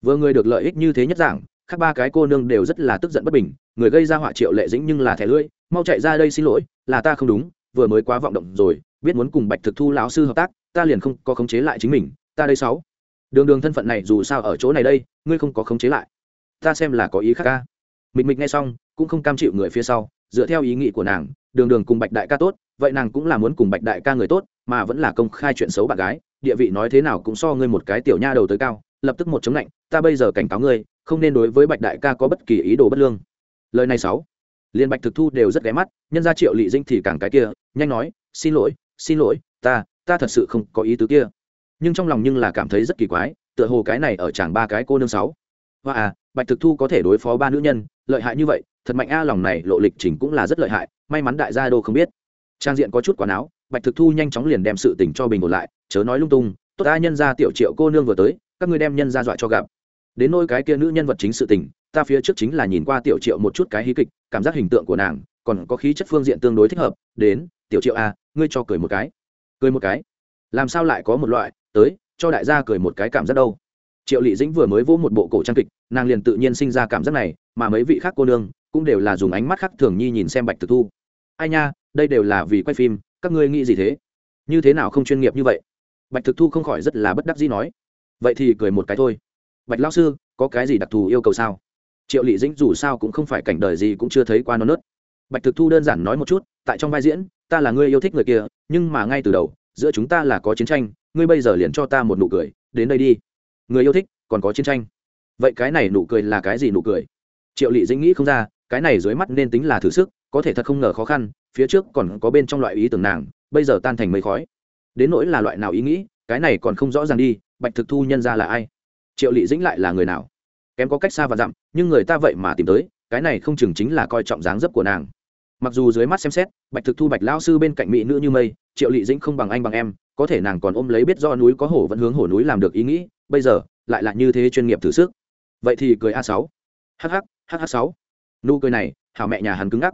Vừa người được lợi ích như thế nhất giảng khác ba cái cô nương đều rất là tức giận bất bình, người gây ra họa triệu lệ dĩnh nhưng là thẻ lưỡi, mau chạy ra đây xin lỗi, là ta không đúng, vừa mới quá vọng động rồi, biết muốn cùng bạch thực thu lão sư hợp tác, ta liền không có khống chế lại chính mình, ta đây sáu. Đường đường thân phận này dù sao ở chỗ này đây, ngươi không có khống chế lại. Ta xem là có ý khác ca. Mịch mịch nghe xong, cũng không cam chịu người phía sau dựa theo ý nghĩ của nàng, đường đường cùng bạch đại ca tốt, vậy nàng cũng là muốn cùng bạch đại ca người tốt, mà vẫn là công khai chuyện xấu bạn gái, địa vị nói thế nào cũng so ngươi một cái tiểu nha đầu tới cao, lập tức một chống lạnh, ta bây giờ cảnh cáo ngươi, không nên đối với bạch đại ca có bất kỳ ý đồ bất lương. Lời này sáu, liên bạch thực thu đều rất ghé mắt, nhân ra triệu lị dinh thì càng cái kia, nhanh nói, xin lỗi xin lỗi, ta ta thật sự không có ý tứ kia. Nhưng trong lòng nhưng là cảm thấy rất kỳ quái, tựa hồ cái này ở chàng ba cái cô nương sáu hoa à bạch thực thu có thể đối phó ba nữ nhân, lợi hại như vậy, thật mạnh a, lòng này lộ lịch trình cũng là rất lợi hại, may mắn đại gia đô không biết. Trang diện có chút quán áo, bạch thực thu nhanh chóng liền đem sự tình cho bình ổn lại, chớ nói lung tung, tốt ta nhân ra tiểu triệu cô nương vừa tới, các ngươi đem nhân ra dọa cho gặp. Đến nôi cái kia nữ nhân vật chính sự tình, ta phía trước chính là nhìn qua tiểu triệu một chút cái hí kịch, cảm giác hình tượng của nàng, còn có khí chất phương diện tương đối thích hợp, đến, tiểu triệu a ngươi cho cười một cái. Cười một cái? Làm sao lại có một loại, tới, cho đại gia cười một cái cảm giác đâu? Triệu lị dĩnh vừa mới vỗ một bộ cổ trang kịch, nàng liền tự nhiên sinh ra cảm giác này, mà mấy vị khác cô nương cũng đều là dùng ánh mắt khác thường nhi nhìn xem bạch thực thu. Ai nha, đây đều là vì quay phim, các ngươi nghĩ gì thế? Như thế nào không chuyên nghiệp như vậy? Bạch thực thu không khỏi rất là bất đắc dĩ nói. Vậy thì cười một cái thôi. Bạch lao sư, có cái gì đặc thù yêu cầu sao? Triệu lị dĩnh dù sao cũng không phải cảnh đời gì cũng chưa thấy qua nó nớt. Bạch thực thu đơn giản nói một chút, tại trong vai diễn, ta là người yêu thích người kia, nhưng mà ngay từ đầu, giữa chúng ta là có chiến tranh, ngươi bây giờ liền cho ta một nụ cười, đến đây đi người yêu thích, còn có chiến tranh. Vậy cái này nụ cười là cái gì nụ cười? Triệu lị dĩnh nghĩ không ra, cái này dưới mắt nên tính là thử sức, có thể thật không ngờ khó khăn, phía trước còn có bên trong loại ý tưởng nàng, bây giờ tan thành mây khói. Đến nỗi là loại nào ý nghĩ, cái này còn không rõ ràng đi, bạch thực thu nhân ra là ai? Triệu lị dĩnh lại là người nào? Kém có cách xa và dặm, nhưng người ta vậy mà tìm tới, cái này không chừng chính là coi trọng dáng dấp của nàng. Mặc dù dưới mắt xem xét, bạch thực thu bạch lao sư bên cạnh mỹ nữ như mây, triệu lị dĩnh không bằng anh bằng em, có thể nàng còn ôm lấy biết do núi có hổ vẫn hướng hổ núi làm được ý nghĩ bây giờ, lại là như thế chuyên nghiệp thử sức. Vậy thì cười a sáu. Hh hh sáu. Nụ cười này hào mẹ nhà hắn cứng ngắc.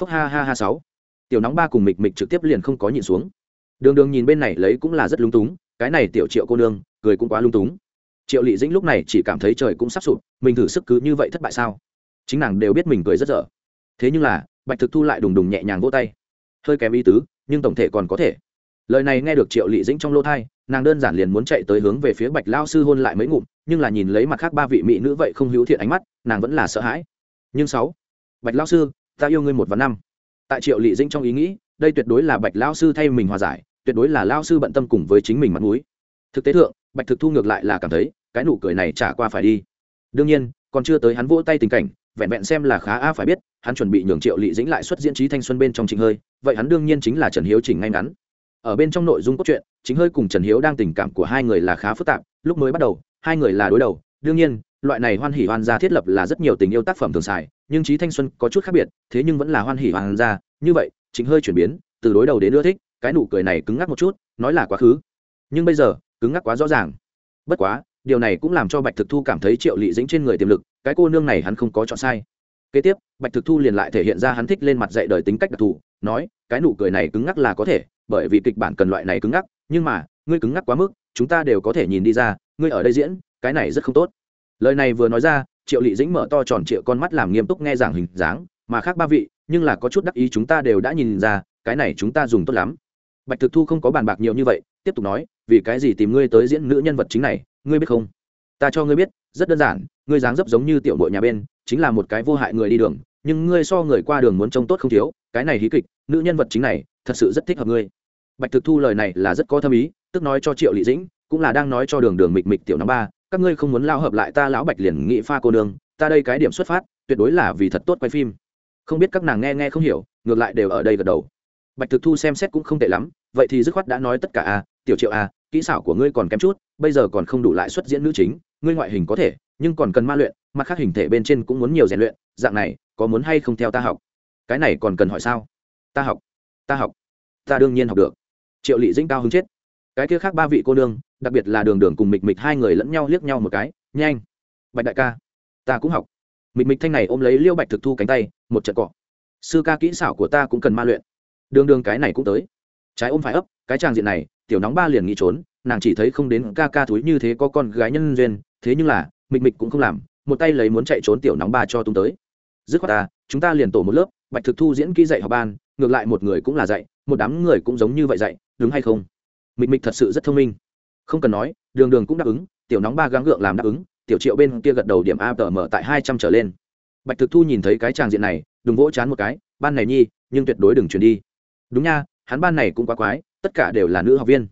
Phúc ha ha ha sáu. Tiểu nóng ba cùng mịch mịch trực tiếp liền không có nhìn xuống. Đường đường nhìn bên này lấy cũng là rất lung túng, cái này tiểu triệu cô nương, cười cũng quá lung túng. Triệu lị dĩnh lúc này chỉ cảm thấy trời cũng sắp sụp, mình thử sức cứ như vậy thất bại sao? Chính nàng đều biết mình cười rất dở. Thế nhưng là, bạch thực thu lại đùng đùng nhẹ nhàng vỗ tay. Hơi kém ý tứ, nhưng tổng thể còn có thể lời này nghe được triệu lị dĩnh trong lô thai nàng đơn giản liền muốn chạy tới hướng về phía bạch lao sư hôn lại mấy ngụm, nhưng là nhìn lấy mặt khác ba vị mỹ nữ vậy không hữu thiện ánh mắt, nàng vẫn là sợ hãi. Nhưng sáu, bạch lao sư, ta yêu ngươi một và năm. Tại triệu lị dĩnh trong ý nghĩ, đây tuyệt đối là bạch lao sư thay mình hòa giải, tuyệt đối là lao sư bận tâm cùng với chính mình mặt mũi. Thực tế thượng, bạch thực thu ngược lại là cảm thấy, cái nụ cười này trả qua phải đi. Đương nhiên, còn chưa tới hắn vỗ tay tình cảnh, vẹn vẹn xem là khá a phải biết, hắn chuẩn bị nhường triệu lị dĩnh lại xuất diễn trí thanh xuân bên trong trình hơi, vậy hắn đương nhiên chính là trần hiếu chỉnh ngay ngắn ở bên trong nội dung cốt truyện, chính hơi cùng trần hiếu đang tình cảm của hai người là khá phức tạp, lúc mới bắt đầu, hai người là đối đầu. Đương nhiên, loại này hoan hỉ hoan gia thiết lập là rất nhiều tình yêu tác phẩm thường xài, nhưng trí thanh xuân có chút khác biệt, thế nhưng vẫn là hoan hỉ hoan gia. Như vậy, chính hơi chuyển biến, từ đối đầu đến ưa thích, cái nụ cười này cứng ngắc một chút, nói là quá khứ. Nhưng bây giờ, cứng ngắc quá rõ ràng. Bất quá, điều này cũng làm cho bạch thực thu cảm thấy triệu lị dĩnh trên người tiềm lực, cái cô nương này hắn không có chọn sai. Kế tiếp, bạch thực thu liền lại thể hiện ra hắn thích lên mặt dạy đời tính cách đặc thù, nói, cái nụ cười này cứng ngắc là có thể bởi vì kịch bản cần loại này cứng ngắc, nhưng mà, ngươi cứng ngắc quá mức, chúng ta đều có thể nhìn đi ra, ngươi ở đây diễn, cái này rất không tốt. Lời này vừa nói ra, triệu lị dĩnh mở to tròn triệu con mắt làm nghiêm túc nghe giảng hình dáng, mà khác ba vị, nhưng là có chút đắc ý chúng ta đều đã nhìn ra, cái này chúng ta dùng tốt lắm. Bạch thực thu không có bàn bạc nhiều như vậy, tiếp tục nói, vì cái gì tìm ngươi tới diễn nữ nhân vật chính này, ngươi biết không? Ta cho ngươi biết, rất đơn giản, ngươi dáng dấp giống như tiểu đội nhà bên, chính là một cái vô hại người đi đường, nhưng ngươi so người qua đường muốn trông tốt không thiếu, cái này hí kịch, nữ nhân vật chính này thật sự rất thích hợp ngươi. Bạch thực thu lời này là rất có thâm ý, tức nói cho triệu lị dĩnh, cũng là đang nói cho đường đường mịch mịch tiểu năm ba, các ngươi không muốn lao hợp lại ta lão bạch liền nghị pha cô nương, ta đây cái điểm xuất phát, tuyệt đối là vì thật tốt quay phim. Không biết các nàng nghe nghe không hiểu, ngược lại đều ở đây gật đầu. Bạch thực thu xem xét cũng không tệ lắm, vậy thì dứt khoát đã nói tất cả a tiểu triệu a kỹ xảo của ngươi còn kém chút, bây giờ còn không đủ lại xuất diễn nữ chính, ngươi ngoại hình có thể, nhưng còn cần ma luyện, mặt khác hình thể bên trên cũng muốn nhiều rèn luyện, dạng này, có muốn hay không theo ta học? Cái này còn cần hỏi sao? Ta học ta học, ta đương nhiên học được. Triệu lị dĩnh cao hứng chết. Cái kia khác ba vị cô nương, đặc biệt là đường đường cùng mịch mịch hai người lẫn nhau liếc nhau một cái, nhanh. Bạch đại ca, ta cũng học. Mịch mịch thanh này ôm lấy liêu bạch thực thu cánh tay, một trận cọ. Sư ca kỹ xảo của ta cũng cần ma luyện. Đường đường cái này cũng tới. Trái ôm phải ấp, cái tràng diện này, tiểu nóng ba liền nghĩ trốn, nàng chỉ thấy không đến ca ca thúi như thế có con gái nhân duyên, thế nhưng là, mịch mịch cũng không làm, một tay lấy muốn chạy trốn tiểu nóng ba cho tung tới. Dứt khoát ta, chúng ta liền tổ một lớp, bạch thực thu diễn kỹ dạy học ban ngược lại một người cũng là dạy, một đám người cũng giống như vậy dạy, đúng hay không? Mịch mịch thật sự rất thông minh. Không cần nói, đường đường cũng đáp ứng, tiểu nóng ba gắng gượng làm đáp ứng, tiểu triệu bên kia gật đầu điểm a tờ mở tại hai trăm trở lên. Bạch thực thu nhìn thấy cái tràng diện này, đừng vỗ chán một cái, ban này nhi, nhưng tuyệt đối đừng chuyển đi. Đúng nha, hắn ban này cũng quá quái, tất cả đều là nữ học viên.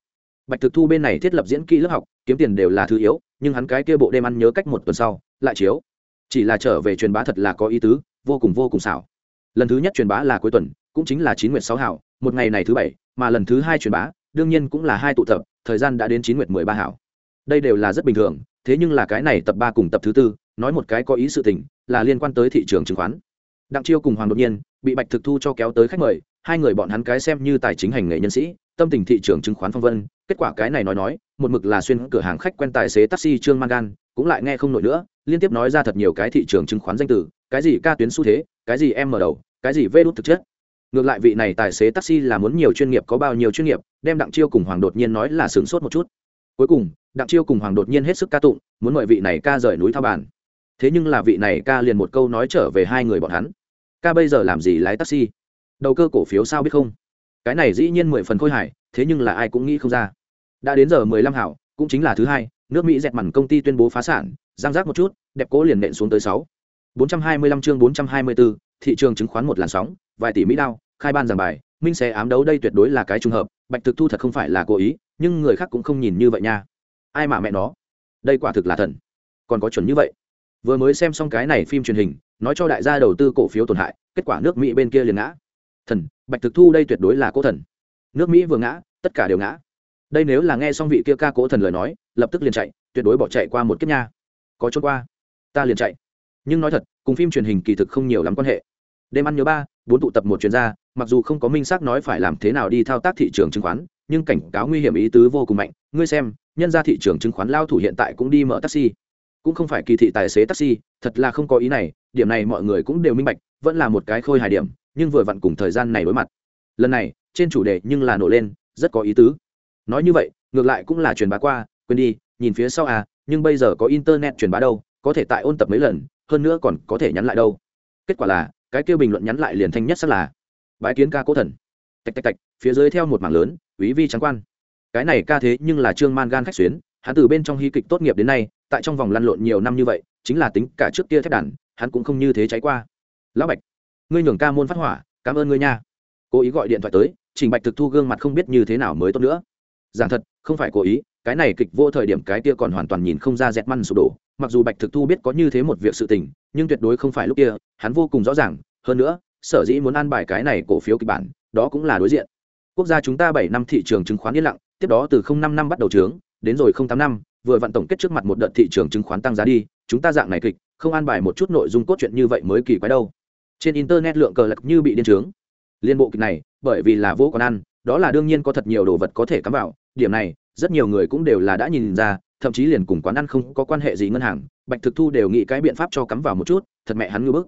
Bạch thực thu bên này thiết lập diễn kỹ lớp học, kiếm tiền đều là thứ yếu, nhưng hắn cái kia bộ đêm ăn nhớ cách một tuần sau, lại chiếu. Chỉ là trở về truyền bá thật là có ý tứ, vô cùng vô cùng xảo. Lần thứ nhất truyền bá là cuối tuần cũng chính là chín nguyệt sáu hảo, một ngày này thứ bảy, mà lần thứ hai truyền bá, đương nhiên cũng là hai tụ tập, thời gian đã đến chín nguyệt mười ba hảo. Đây đều là rất bình thường, thế nhưng là cái này tập ba cùng tập thứ tư, nói một cái có ý sự tình, là liên quan tới thị trường chứng khoán. Đặng chiêu cùng hoàng đột nhiên, bị bạch thực thu cho kéo tới khách mời, hai người bọn hắn cái xem như tài chính hành nghề nhân sĩ, tâm tình thị trường chứng khoán phong vân, kết quả cái này nói nói, một mực là xuyên cửa hàng khách quen tài xế taxi trương mangan cũng lại nghe không nổi nữa, liên tiếp nói ra thật nhiều cái thị trường chứng khoán danh từ, cái gì ca tuyến xu thế, cái gì em mở đầu, cái gì vê đốt thực chất ngược lại vị này tài xế taxi là muốn nhiều chuyên nghiệp, có bao nhiêu chuyên nghiệp, đem đặng chiêu cùng hoàng đột nhiên nói là sướng sốt một chút. Cuối cùng, đặng chiêu cùng hoàng đột nhiên hết sức ca tụng, muốn mời vị này ca rời núi thao bàn. Thế nhưng là vị này ca liền một câu nói trở về hai người bọn hắn. Ca bây giờ làm gì lái taxi? Đầu cơ cổ phiếu sao biết không? Cái này dĩ nhiên mười phần khôi hài, thế nhưng là ai cũng nghĩ không ra. Đã đến giờ mười lăm hảo, cũng chính là thứ hai, nước mỹ dẹt mằn công ty tuyên bố phá sản, giang giác một chút, đẹp cố liền nện xuống tới sáu. Bốn trăm hai mươi lăm chương bốn trăm hai mươi bốn thị trường chứng khoán một làn sóng vài tỷ mỹ đao, khai ban giảng bài, minh sẽ ám đấu đây tuyệt đối là cái trùng hợp, bạch thực thu thật không phải là cố ý, nhưng người khác cũng không nhìn như vậy nha. Ai mà mẹ nó? Đây quả thực là thần. Còn có chuẩn như vậy. Vừa mới xem xong cái này phim truyền hình, nói cho đại gia đầu tư cổ phiếu tổn hại, kết quả nước mỹ bên kia liền ngã. Thần, bạch thực thu đây tuyệt đối là cố thần. Nước mỹ vừa ngã, tất cả đều ngã. Đây nếu là nghe xong vị kia ca cố thần lời nói, lập tức liền chạy, tuyệt đối bỏ chạy qua một kiếp nha. Có trốn qua, ta liền chạy. Nhưng nói thật, cùng phim truyền hình kỳ thực không nhiều lắm quan hệ đêm ăn nhớ ba, bốn tụ tập một chuyên gia mặc dù không có minh xác nói phải làm thế nào đi thao tác thị trường chứng khoán, nhưng cảnh cáo nguy hiểm ý tứ vô cùng mạnh. Ngươi xem, nhân ra thị trường chứng khoán lao thủ hiện tại cũng đi mở taxi. Cũng không phải kỳ thị tài xế taxi, thật là không có ý này, điểm này mọi người cũng đều minh bạch, vẫn là một cái khôi hài điểm, nhưng vừa vặn cùng thời gian này đối mặt. Lần này, trên chủ đề nhưng là nổi lên, rất có ý tứ. Nói như vậy, ngược lại cũng là truyền bá qua, quên đi, nhìn phía sau à nhưng bây giờ có internet truyền bá đâu, có thể tại ôn tập mấy lần, hơn nữa còn có thể nhắn lại đâu. Kết quả là cái kêu bình luận nhắn lại liền thanh nhất sắc là bãi kiến ca cố thần. Tạch tạch tạch, phía dưới theo một mảng lớn, quý vi trắng quan. Cái này ca thế nhưng là trương man gan khách xuyến, hắn từ bên trong hy kịch tốt nghiệp đến nay, tại trong vòng lăn lộn nhiều năm như vậy, chính là tính cả trước kia thép đàn, hắn cũng không như thế cháy qua. Lão bạch, ngươi nhường ca môn phát hỏa, cảm ơn ngươi nha. Cố ý gọi điện thoại tới, trình bạch thực thu gương mặt không biết như thế nào mới tốt nữa. Giảng thật, không phải cố ý, cái này kịch vô thời điểm cái kia còn hoàn toàn nhìn không ra dẹt măn sụp đổ, mặc dù bạch thực thu biết có như thế một việc sự tình nhưng tuyệt đối không phải lúc kia, hắn vô cùng rõ ràng, hơn nữa, sở dĩ muốn an bài cái này cổ phiếu kịch bản, đó cũng là đối diện. Quốc gia chúng ta bảy năm thị trường chứng khoán yên lặng, tiếp đó từ không năm năm bắt đầu trướng, đến rồi không tám năm, vừa vặn tổng kết trước mặt một đợt thị trường chứng khoán tăng giá đi, chúng ta dạng này kịch, không an bài một chút nội dung cốt truyện như vậy mới kỳ quái đâu. Trên internet lượng cờ lật như bị điên trướng. Liên bộ kịch này, bởi vì là vô còn ăn, đó là đương nhiên có thật nhiều đồ vật có thể cắm vào, điểm này, rất nhiều người cũng đều là đã nhìn ra thậm chí liền cùng quán ăn không có quan hệ gì ngân hàng, bạch thực thu đều nghĩ cái biện pháp cho cắm vào một chút, thật mẹ hắn ngư bức.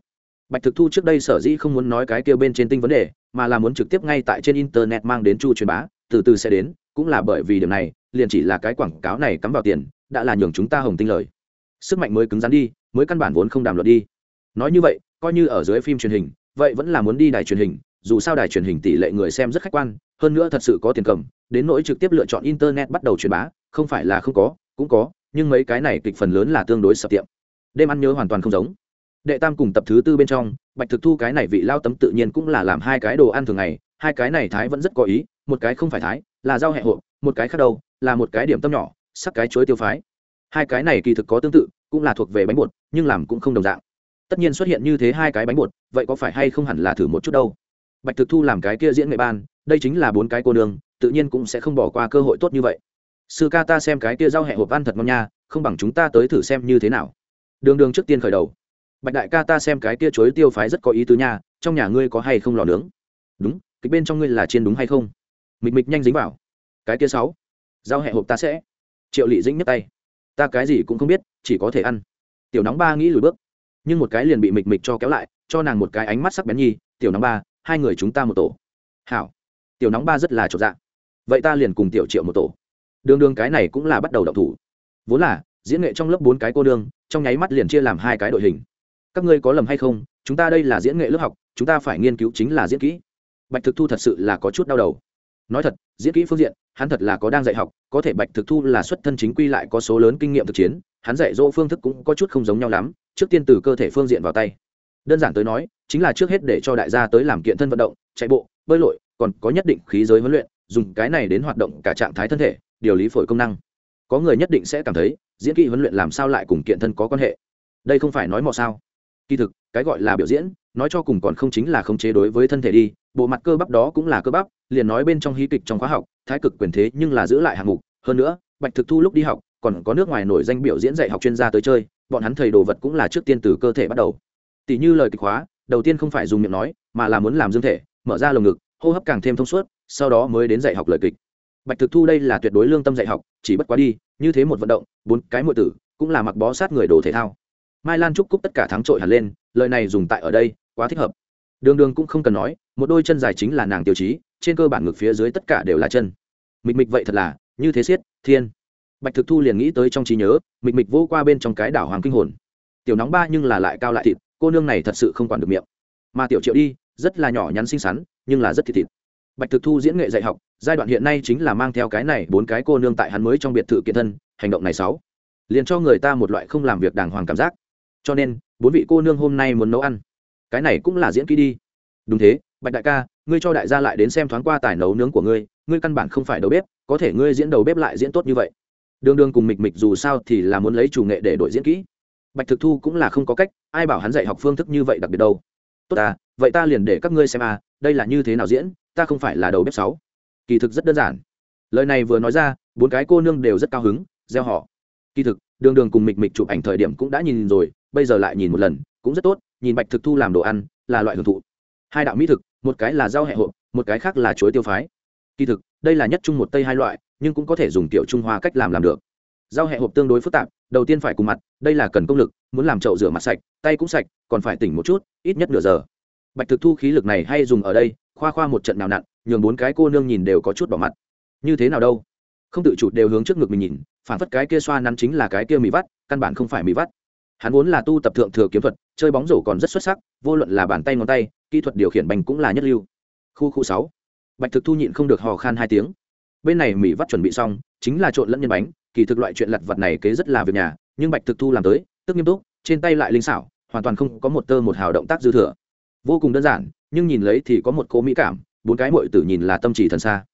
Bạch thực thu trước đây sở dĩ không muốn nói cái kêu bên trên tinh vấn đề, mà là muốn trực tiếp ngay tại trên internet mang đến chu truyền bá, từ từ sẽ đến, cũng là bởi vì điểm này, liền chỉ là cái quảng cáo này cắm vào tiền, đã là nhường chúng ta hồng tinh lời. Sức mạnh mới cứng rắn đi, mới căn bản vốn không đàm luận đi. Nói như vậy, coi như ở dưới phim truyền hình, vậy vẫn là muốn đi đài truyền hình, dù sao đài truyền hình tỷ lệ người xem rất khách quan, hơn nữa thật sự có tiền cầm, đến nỗi trực tiếp lựa chọn internet bắt đầu truyền bá, không phải là không có cũng có, nhưng mấy cái này kịch phần lớn là tương đối sập tiệm. Đêm ăn nhớ hoàn toàn không giống. Đệ tam cùng tập thứ tư bên trong, bạch thực thu cái này vị lao tấm tự nhiên cũng là làm hai cái đồ ăn thường ngày, hai cái này thái vẫn rất có ý, một cái không phải thái, là rau hẹ hộ một cái khác đâu, là một cái điểm tâm nhỏ, sắc cái chuối tiêu phái. Hai cái này kỳ thực có tương tự, cũng là thuộc về bánh bột, nhưng làm cũng không đồng dạng. Tất nhiên xuất hiện như thế hai cái bánh bột, vậy có phải hay không hẳn là thử một chút đâu? Bạch thực thu làm cái kia diễn nghệ ban, đây chính là bốn cái cô đường tự nhiên cũng sẽ không bỏ qua cơ hội tốt như vậy sư ca ta xem cái kia rau hẹ hộp ăn thật ngon nha, không bằng chúng ta tới thử xem như thế nào. Đường đường trước tiên khởi đầu. Bạch đại ca ta xem cái kia chối tiêu phái rất có ý tứ nha, trong nhà ngươi có hay không lò nướng? Đúng cái bên trong ngươi là chiên đúng hay không? Mịch mịch nhanh dính vào. Cái kia sáu, rau hẹ hộp ta sẽ. Triệu lị dĩnh nhấc tay. Ta cái gì cũng không biết, chỉ có thể ăn. Tiểu nóng ba nghĩ lùi bước, nhưng một cái liền bị mịch mịch cho kéo lại, cho nàng một cái ánh mắt sắc bén nhi, tiểu nóng ba, hai người chúng ta một tổ. Hảo. Tiểu nóng ba rất là trột dạ. Vậy ta liền cùng tiểu triệu một tổ đường đường cái này cũng là bắt đầu đậu thủ. Vốn là, diễn nghệ trong lớp bốn cái cô đương trong nháy mắt liền chia làm hai cái đội hình. Các ngươi có lầm hay không? Chúng ta đây là diễn nghệ lớp học, chúng ta phải nghiên cứu chính là diễn kỹ. Bạch thực thu thật sự là có chút đau đầu. Nói thật, diễn kỹ phương diện, hắn thật là có đang dạy học, có thể bạch thực thu là xuất thân chính quy lại có số lớn kinh nghiệm thực chiến, hắn dạy dỗ phương thức cũng có chút không giống nhau lắm, trước tiên từ cơ thể phương diện vào tay. Đơn giản tới nói, chính là trước hết để cho đại gia tới làm kiện thân vận động, chạy bộ, bơi lội, còn có nhất định khí giới huấn luyện, dùng cái này đến hoạt động cả trạng thái thân thể điều lý phổi công năng. Có người nhất định sẽ cảm thấy, diễn kỹ huấn luyện làm sao lại cùng kiện thân có quan hệ? Đây không phải nói mò sao? Kỳ thực, cái gọi là biểu diễn, nói cho cùng còn không chính là khống chế đối với thân thể đi, bộ mặt cơ bắp đó cũng là cơ bắp, liền nói bên trong hí kịch trong khóa học, thái cực quyền thế nhưng là giữ lại hạng mục. Hơn nữa, bạch thực thu lúc đi học, còn có nước ngoài nổi danh biểu diễn dạy học chuyên gia tới chơi, bọn hắn thầy đồ vật cũng là trước tiên từ cơ thể bắt đầu. Tỷ như lời kịch hóa đầu tiên không phải dùng miệng nói, mà là muốn làm dương thể, mở ra lồng ngực, hô hấp càng thêm thông suốt, sau đó mới đến dạy học lời kịch bạch thực thu đây là tuyệt đối lương tâm dạy học, chỉ bất quá đi, như thế một vận động, bốn cái muội tử, cũng là mặc bó sát người đồ thể thao. Mai lan trúc cúc tất cả thắng trội hẳn lên, lời này dùng tại ở đây, quá thích hợp. Đường đường cũng không cần nói, một đôi chân dài chính là nàng tiêu chí, trên cơ bản ngực phía dưới tất cả đều là chân. Mịch mịch vậy thật là, như thế siết thiên. Bạch thực thu liền nghĩ tới trong trí nhớ, mịch mịch vô qua bên trong cái đảo hoàng kinh hồn. Tiểu nóng ba nhưng là lại cao lại thịt, cô nương này thật sự không quản được miệng. Mà tiểu triệu đi, rất là nhỏ nhắn xinh xắn, nhưng là rất thịt thịt. Bạch thực thu diễn nghệ dạy học giai đoạn hiện nay chính là mang theo cái này bốn cái cô nương tại hắn mới trong biệt thự kiện thân, hành động này sáu. Liền cho người ta một loại không làm việc đàng hoàng cảm giác. Cho nên, bốn vị cô nương hôm nay muốn nấu ăn. Cái này cũng là diễn kỹ đi. Đúng thế, bạch đại ca, ngươi cho đại gia lại đến xem thoáng qua tài nấu nướng của ngươi ngươi căn bản không phải đầu bếp, có thể ngươi diễn đầu bếp lại diễn tốt như vậy. Đường đường cùng mịch mịch dù sao thì là muốn lấy chủ nghệ để đổi diễn kỹ. Bạch thực thu cũng là không có cách, ai bảo hắn dạy học phương thức như vậy đặc biệt đâu. Tốt à vậy ta liền để các ngươi xem à đây là như thế nào diễn, ta không phải là đầu bếp sáu kỳ thực rất đơn giản. Lời này vừa nói ra, bốn cái cô nương đều rất cao hứng, gieo họ. Kỳ thực, đường đường cùng mịch mịch chụp ảnh thời điểm cũng đã nhìn rồi, bây giờ lại nhìn một lần, cũng rất tốt, nhìn bạch thực thu làm đồ ăn, là loại hưởng thụ. Hai đạo mỹ thực, một cái là rau hẹ hộp, một cái khác là chuối tiêu phái. Kỳ thực, đây là nhất chung một tây hai loại, nhưng cũng có thể dùng tiểu trung hoa cách làm làm được. Rau hẹ hộp tương đối phức tạp, đầu tiên phải cùng mặt, đây là cần công lực, muốn làm chậu rửa mặt sạch, tay cũng sạch, còn phải tỉnh một chút, ít nhất nửa giờ. Bạch thực thu khí lực này hay dùng ở đây, khoa khoa một trận nào nặn nhường bốn cái cô nương nhìn đều có chút bỏ mặt. Như thế nào đâu? Không tự chủ đều hướng trước ngực mình nhìn, phản phất cái kia xoa nắn chính là cái kia mì vắt, căn bản không phải mì vắt. Hắn vốn là tu tập thượng thừa kiếm thuật, chơi bóng rổ còn rất xuất sắc, vô luận là bàn tay ngón tay, kỹ thuật điều khiển bành cũng là nhất lưu. Khu khu sáu. Bạch thực thu nhịn không được hò khan hai tiếng. Bên này mì vắt chuẩn bị xong, chính là trộn lẫn nhân bánh, kỳ thực loại chuyện lặt vặt này kế rất là việc nhà, nhưng bạch thực thu làm tới, tức nghiêm túc, trên tay lại linh xảo, hoàn toàn không có một tơ một hào động tác dư thừa. Vô cùng đơn giản, nhưng nhìn lấy thì có một cố mỹ cảm bốn cái mội tử nhìn là tâm chỉ thần xa.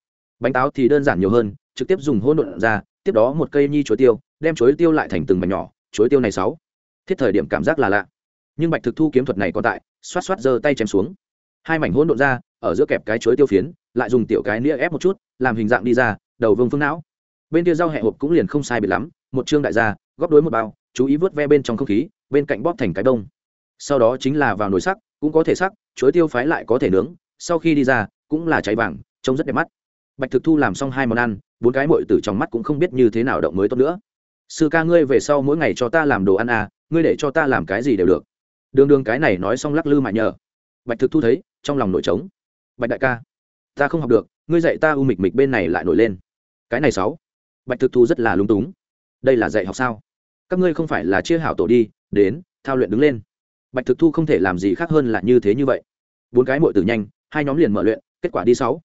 Bánh táo thì đơn giản nhiều hơn, trực tiếp dùng hỗn độn ra, tiếp đó một cây nhi chuối tiêu, đem chuối tiêu lại thành từng mảnh nhỏ, chuối tiêu này sáu. Thiết thời điểm cảm giác là lạ. Nhưng bạch thực thu kiếm thuật này còn tại, xoát xoát giơ tay chém xuống. Hai mảnh hỗn độn ra, ở giữa kẹp cái chuối tiêu phiến, lại dùng tiểu cái nĩa ép một chút, làm hình dạng đi ra, đầu vương phương não. Bên kia rau hẹ hộp cũng liền không sai biệt lắm, một chương đại gia, góp đối một bao, chú ý vớt ve bên trong không khí, bên cạnh bóp thành cái đông sau đó chính là vào nồi sắc, cũng có thể sắc, chuối tiêu phái lại có thể nướng, sau khi đi ra cũng là cháy vàng, trông rất đẹp mắt. Bạch thực thu làm xong hai món ăn, bốn cái mội tử trong mắt cũng không biết như thế nào động mới tốt nữa. Sư ca ngươi về sau mỗi ngày cho ta làm đồ ăn à ngươi để cho ta làm cái gì đều được. Đường đường cái này nói xong lắc lư mà nhờ. Bạch thực thu thấy, trong lòng nổi trống. Bạch đại ca, ta không học được, ngươi dạy ta u mịch mịch bên này lại nổi lên. Cái này sáu. Bạch thực thu rất là lúng túng. Đây là dạy học sao? Các ngươi không phải là chia hảo tổ đi, đến, thao luyện đứng lên. Bạch thực thu không thể làm gì khác hơn là như thế như vậy. Bốn cái mội tử nhanh, hai nhóm liền mở luyện kết quả đi sáu.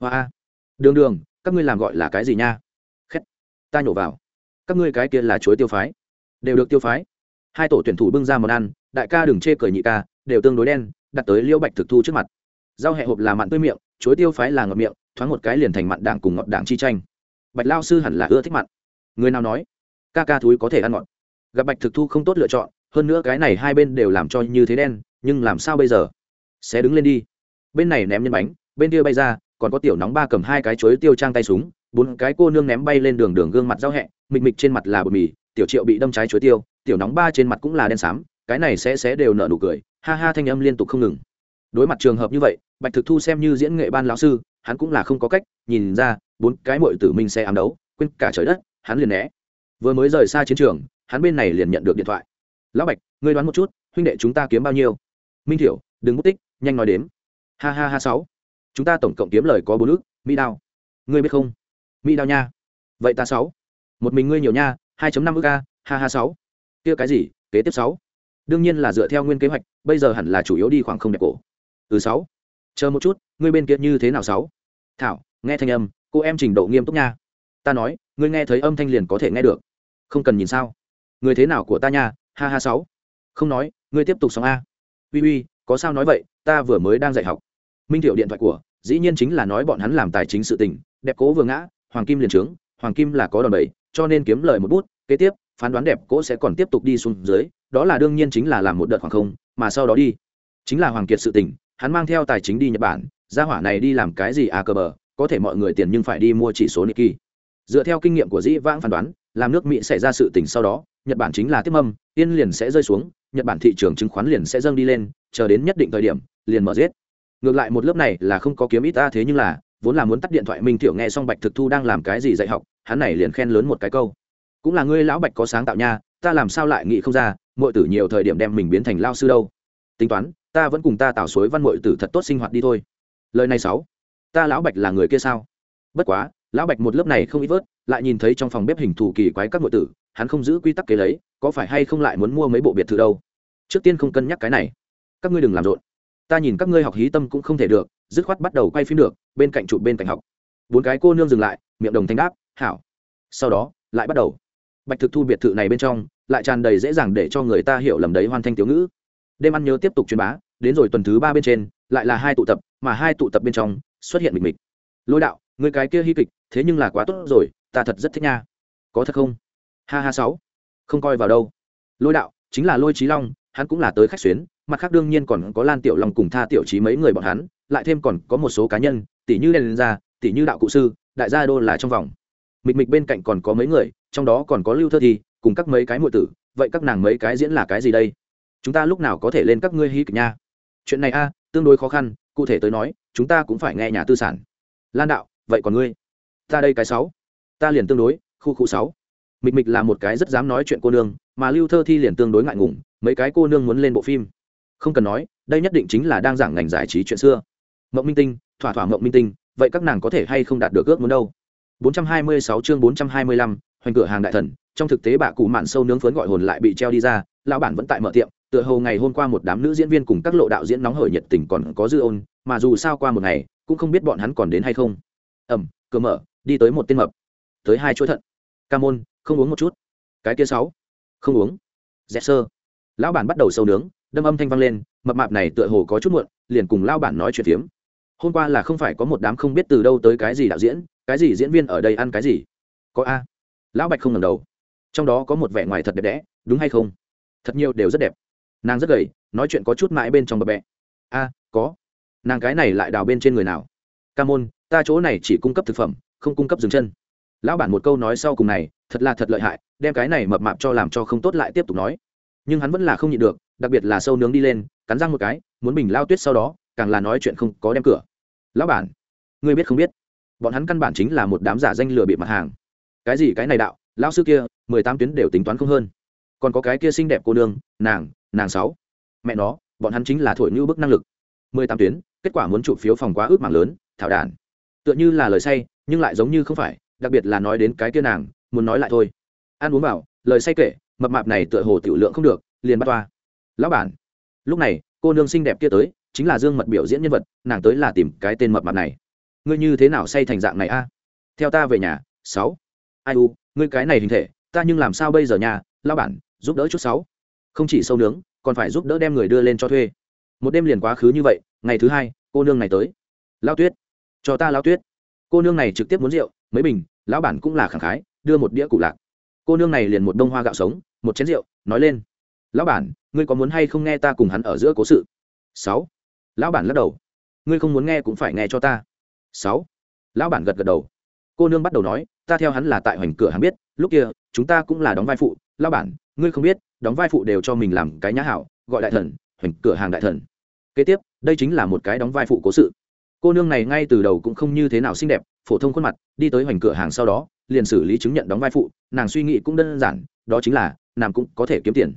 Hoa đường đường, các ngươi làm gọi là cái gì nha? Khét. Ta nhổ vào. Các ngươi cái kia là chuối tiêu phái. Đều được tiêu phái. Hai tổ tuyển thủ bưng ra món ăn, đại ca đừng chê cười nhị ca, đều tương đối đen, đặt tới liêu bạch thực thu trước mặt. Rau hẹ hộp là mặn tươi miệng, chuối tiêu phái là ngọt miệng, thoáng một cái liền thành mặn đảng cùng ngọt đảng chi tranh. Bạch lao sư hẳn là ưa thích mặn. Người nào nói? Ca ca thúi có thể ăn ngọt. Gặp bạch thực thu không tốt lựa chọn, hơn nữa cái này hai bên đều làm cho như thế đen, nhưng làm sao bây giờ? Sẽ đứng lên đi. Bên này ném nhân bánh bên kia bay ra, còn có tiểu nóng ba cầm hai cái chuối tiêu trang tay súng, bốn cái cô nương ném bay lên đường đường gương mặt giao hẹ mịch mịch trên mặt là bột mì, tiểu triệu bị đâm trái chuối tiêu, tiểu nóng ba trên mặt cũng là đen xám, cái này sẽ sẽ đều nở nụ cười, ha ha thanh âm liên tục không ngừng. Đối mặt trường hợp như vậy, bạch thực thu xem như diễn nghệ ban lão sư, hắn cũng là không có cách, nhìn ra, bốn cái mội tử minh sẽ ám đấu, quên cả trời đất, hắn liền né. Vừa mới rời xa chiến trường, hắn bên này liền nhận được điện thoại. Lão bạch, ngươi đoán một chút, huynh đệ chúng ta kiếm bao nhiêu? Minh thiểu, đừng mất tích, nhanh nói đếm. Ha ha ha sáu chúng ta tổng cộng kiếm lời có bốn ước, mỹ đao. Ngươi biết không? Mỹ đao nha. Vậy ta sáu. Một mình ngươi nhiều nha, hai năm ước a, ha ha sáu. Kia cái gì? Kế tiếp sáu. Đương nhiên là dựa theo nguyên kế hoạch, bây giờ hẳn là chủ yếu đi khoảng không đẹp cổ. Từ sáu. Chờ một chút, ngươi bên kia như thế nào sáu? Thảo, nghe thanh âm, cô em trình độ nghiêm túc nha. Ta nói, ngươi nghe thấy âm thanh liền có thể nghe được. Không cần nhìn sao. Người thế nào của ta nha, ha ha sáu. Không nói, ngươi tiếp tục sống a. Uy uy, có sao nói vậy, ta vừa mới đang dạy học. Minh thiệu điện thoại của dĩ nhiên chính là nói bọn hắn làm tài chính sự tình đẹp cố vừa ngã hoàng kim liền trướng hoàng kim là có đòn bẩy cho nên kiếm lời một bút kế tiếp phán đoán đẹp cỗ sẽ còn tiếp tục đi xuống dưới đó là đương nhiên chính là làm một đợt khoảng không mà sau đó đi chính là hoàng kiệt sự tình hắn mang theo tài chính đi nhật bản gia hỏa này đi làm cái gì à cơ bờ có thể mọi người tiền nhưng phải đi mua chỉ số Nikkei. Dựa theo kinh nghiệm của Dĩ Vãng phán đoán, làm nước Mỹ xảy ra sự tình sau đó, Nhật Bản chính là tiếp âm, yên liền sẽ rơi xuống, Nhật Bản thị trường chứng khoán liền sẽ dâng đi lên, chờ đến nhất định thời điểm, liền mở giết. Ngược lại một lớp này là không có kiếm ít ta thế nhưng là, vốn là muốn tắt điện thoại Minh Thiểu nghe xong Bạch Thực Thu đang làm cái gì dạy học, hắn này liền khen lớn một cái câu. Cũng là ngươi lão Bạch có sáng tạo nha, ta làm sao lại nghĩ không ra, mọi tử nhiều thời điểm đem mình biến thành lao sư đâu. Tính toán, ta vẫn cùng ta tạo suối văn mọi tử thật tốt sinh hoạt đi thôi. Lời này sáu ta lão bạch là người kia sao bất quá lão bạch một lớp này không ít vớt lại nhìn thấy trong phòng bếp hình thù kỳ quái các mọi tử hắn không giữ quy tắc kế lấy có phải hay không lại muốn mua mấy bộ biệt thự đâu trước tiên không cân nhắc cái này các ngươi đừng làm rộn ta nhìn các ngươi học hí tâm cũng không thể được, dứt khoát bắt đầu quay phim được, bên cạnh chụp bên cạnh học. Bốn cái cô nương dừng lại, miệng đồng thanh đáp, hảo. Sau đó, lại bắt đầu. Bạch thực thu biệt thự này bên trong, lại tràn đầy dễ dàng để cho người ta hiểu lầm đấy hoàn thanh tiểu ngữ. Đêm ăn nhớ tiếp tục truyền bá, đến rồi tuần thứ ba bên trên, lại là hai tụ tập, mà hai tụ tập bên trong, xuất hiện mịch mịch. Lôi đạo, người cái kia hy kịch, thế nhưng là quá tốt rồi, ta thật rất thích nha. Có thật không? Ha ha sáu, không coi vào đâu. Lôi đạo, chính là lôi trí long, hắn cũng là tới khách xuyến mặt khác đương nhiên còn có lan tiểu long cùng tha tiểu trí mấy người bọn hắn lại thêm còn có một số cá nhân tỷ như đèn gia, tỷ như đạo cụ sư đại gia đô là trong vòng. Mịch mịch bên cạnh còn có mấy người trong đó còn có lưu thơ thi cùng các mấy cái muội tử. Vậy các nàng mấy cái diễn là cái gì đây? Chúng ta lúc nào có thể lên các ngươi hy kịch nha? Chuyện này a tương đối khó khăn cụ thể tới nói chúng ta cũng phải nghe nhà tư sản. Lan đạo vậy còn ngươi? Ta đây cái sáu. Ta liền tương đối khu khu sáu. Mịch mịch là một cái rất dám nói chuyện cô nương mà lưu thơ thi liền tương đối ngại ngùng mấy cái cô nương muốn lên bộ phim không cần nói đây nhất định chính là đang giảng ngành giải trí chuyện xưa. Mộng minh tinh thỏa thỏa mộng minh tinh vậy các nàng có thể hay không đạt được ước muốn đâu? 426 chương 425, hoành cửa hàng đại thần trong thực tế bà cụ mạn sâu nướng phấn gọi hồn lại bị treo đi ra lão bản vẫn tại mở tiệm tựa hồ ngày hôm qua một đám nữ diễn viên cùng các lộ đạo diễn nóng hởi nhiệt tình còn có dư ôn mà dù sao qua một ngày cũng không biết bọn hắn còn đến hay không. Ẩm cửa mở đi tới một tên mập tới hai chuỗi thận. Ca môn không uống một chút. Cái kia sáu không uống. Dẹp sơ. Lão bản bắt đầu sâu nướng đâm âm thanh vang lên, mập mạp này tựa hồ có chút muộn, liền cùng lao bản nói chuyện phiếm. Hôm qua là không phải có một đám không biết từ đâu tới cái gì đạo diễn, cái gì diễn viên ở đây ăn cái gì? Có a. Lão bạch không ngầm đầu. Trong đó có một vẻ ngoài thật đẹp đẽ, đúng hay không? Thật nhiều đều rất đẹp. Nàng rất gầy, nói chuyện có chút mãi bên trong bờ bẹ. A, có. Nàng cái này lại đào bên trên người nào? Ca môn, ta chỗ này chỉ cung cấp thực phẩm, không cung cấp dừng chân. Lão bản một câu nói sau cùng này, thật là thật lợi hại, đem cái này mập mạp cho làm cho không tốt lại tiếp tục nói. Nhưng hắn vẫn là không nhịn được đặc biệt là sâu nướng đi lên, cắn răng một cái, muốn bình lao tuyết sau đó, càng là nói chuyện không có đem cửa. Lão bản, ngươi biết không biết, bọn hắn căn bản chính là một đám giả danh lừa bịp mặt hàng. Cái gì cái này đạo, lão sư kia, mười tám tuyến đều tính toán không hơn. Còn có cái kia xinh đẹp cô nương, nàng nàng sáu. Mẹ nó, bọn hắn chính là thổi như bức năng lực. Mười tám tuyến, kết quả muốn chụp phiếu phòng quá ước mạng lớn, thảo đản tựa như là lời say, nhưng lại giống như không phải, đặc biệt là nói đến cái kia nàng, muốn nói lại thôi. Ăn uống bảo lời say kể, mập mạp này tựa hồ tiểu lượng không được, liền bắt toa lão bản. Lúc này, cô nương xinh đẹp kia tới, chính là dương mật biểu diễn nhân vật, nàng tới là tìm cái tên mập mặt này. Ngươi như thế nào say thành dạng này a? Theo ta về nhà, sáu. Ai u, ngươi cái này hình thể, ta nhưng làm sao bây giờ nhà lão bản, giúp đỡ chút sáu. Không chỉ sâu nướng, còn phải giúp đỡ đem người đưa lên cho thuê. Một đêm liền quá khứ như vậy, ngày thứ hai, cô nương này tới. Lao tuyết. Cho ta lao tuyết. Cô nương này trực tiếp muốn rượu, mấy bình, lão bản cũng là khẳng khái, đưa một đĩa cụ lạc. Cô nương này liền một đông hoa gạo sống, một chén rượu, nói lên lão bản, ngươi có muốn hay không nghe ta cùng hắn ở giữa cố sự? Sáu. Lão bản lắc đầu. Ngươi không muốn nghe cũng phải nghe cho ta. Sáu. Lão bản gật gật đầu. Cô nương bắt đầu nói, ta theo hắn là tại hoành cửa hắn biết, lúc kia, chúng ta cũng là đóng vai phụ. Lão bản, ngươi không biết, đóng vai phụ đều cho mình làm cái nhã hảo, gọi đại thần, hoành cửa hàng đại thần. Kế tiếp, đây chính là một cái đóng vai phụ cố sự. Cô nương này ngay từ đầu cũng không như thế nào xinh đẹp, phổ thông khuôn mặt, đi tới hoành cửa hàng sau đó, liền xử lý chứng nhận đóng vai phụ, nàng suy nghĩ cũng đơn giản, đó chính là, nàng cũng có thể kiếm tiền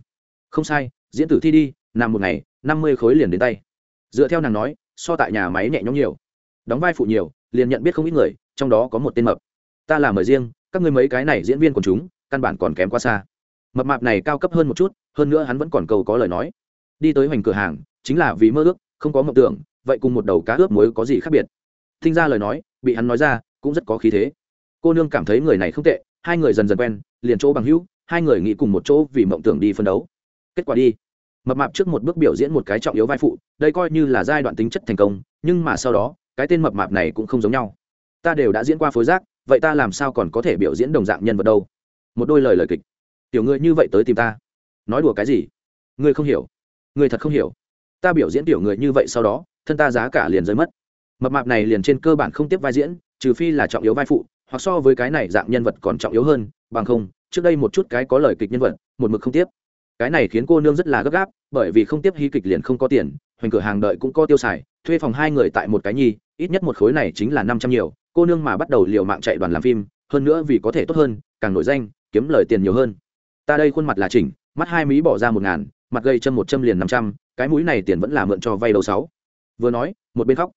không sai, diễn tử thi đi, nằm một ngày, năm mươi khối liền đến tay. Dựa theo nàng nói, so tại nhà máy nhẹ nhõm nhiều. Đóng vai phụ nhiều, liền nhận biết không ít người, trong đó có một tên mập. Ta làm ở riêng, các ngươi mấy cái này diễn viên của chúng, căn bản còn kém quá xa. Mập mạp này cao cấp hơn một chút, hơn nữa hắn vẫn còn cầu có lời nói. Đi tới hoành cửa hàng, chính là vì mơ ước, không có mộng tưởng, vậy cùng một đầu cá ướp muối có gì khác biệt? Thinh ra lời nói, bị hắn nói ra, cũng rất có khí thế. Cô nương cảm thấy người này không tệ, hai người dần dần quen, liền chỗ bằng hữu, hai người nghĩ cùng một chỗ vì mộng tưởng đi phân đấu kết quả đi. Mập mạp trước một bước biểu diễn một cái trọng yếu vai phụ, đây coi như là giai đoạn tính chất thành công, nhưng mà sau đó, cái tên mập mạp này cũng không giống nhau. Ta đều đã diễn qua phối giác vậy ta làm sao còn có thể biểu diễn đồng dạng nhân vật đâu? Một đôi lời lời kịch. Tiểu người như vậy tới tìm ta. Nói đùa cái gì? Ngươi không hiểu. Ngươi thật không hiểu. Ta biểu diễn tiểu người như vậy sau đó, thân ta giá cả liền rơi mất. Mập mạp này liền trên cơ bản không tiếp vai diễn, trừ phi là trọng yếu vai phụ, hoặc so với cái này dạng nhân vật còn trọng yếu hơn, bằng không, trước đây một chút cái có lời kịch nhân vật, một mực không tiếp cái này khiến cô nương rất là gấp gáp, bởi vì không tiếp hy kịch liền không có tiền, hoành cửa hàng đợi cũng có tiêu xài, thuê phòng hai người tại một cái nhi, ít nhất một khối này chính là năm trăm nhiều, cô nương mà bắt đầu liều mạng chạy đoàn làm phim, hơn nữa vì có thể tốt hơn, càng nổi danh, kiếm lời tiền nhiều hơn. Ta đây khuôn mặt là chỉnh, mắt hai mí bỏ ra một ngàn, mặt gây châm một châm liền năm trăm, cái mũi này tiền vẫn là mượn cho vay đầu sáu. Vừa nói, một bên khóc.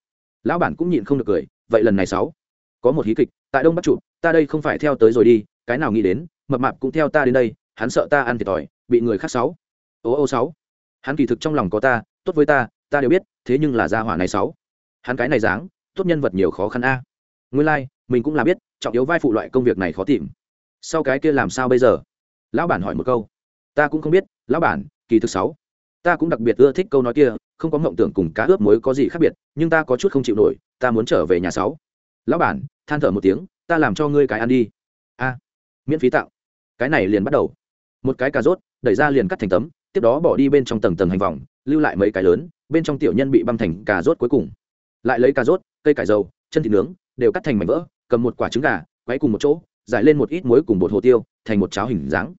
Lão bản cũng nhịn không được cười, vậy lần này sáu. Có một hí kịch, tại đông bắc trụ ta đây không phải theo tới rồi đi, cái nào nghĩ đến, mập mạp cũng theo ta đến đây, hắn sợ ta ăn thiệt thòi bị người khác sáu. Ô ô sáu. Hắn kỳ thực trong lòng có ta tốt với ta ta đều biết thế nhưng là gia hỏa này sáu. Hắn cái này dáng tốt nhân vật nhiều khó khăn a. Nguyên lai like, mình cũng là biết trọng yếu vai phụ loại công việc này khó tìm. Sau cái kia làm sao bây giờ? Lão bản hỏi một câu. Ta cũng không biết lão bản kỳ thực sáu. Ta cũng đặc biệt ưa thích câu nói kia không có mộng tưởng cùng cá ướp muối có gì khác biệt nhưng ta có chút không chịu nổi ta muốn trở về nhà sáu. Lão bản than thở một tiếng ta làm cho ngươi cái ăn đi. A miễn phí tạo cái này liền bắt đầu. Một cái cà rốt đẩy ra liền cắt thành tấm, tiếp đó bỏ đi bên trong tầng tầng hành vòng, lưu lại mấy cái lớn, bên trong tiểu nhân bị băm thành cà rốt cuối cùng. Lại lấy cà rốt, cây cải dầu, chân thịt nướng, đều cắt thành mảnh vỡ, cầm một quả trứng gà, quấy cùng một chỗ, giải lên một ít muối cùng bột hồ tiêu, thành một cháo hình dáng.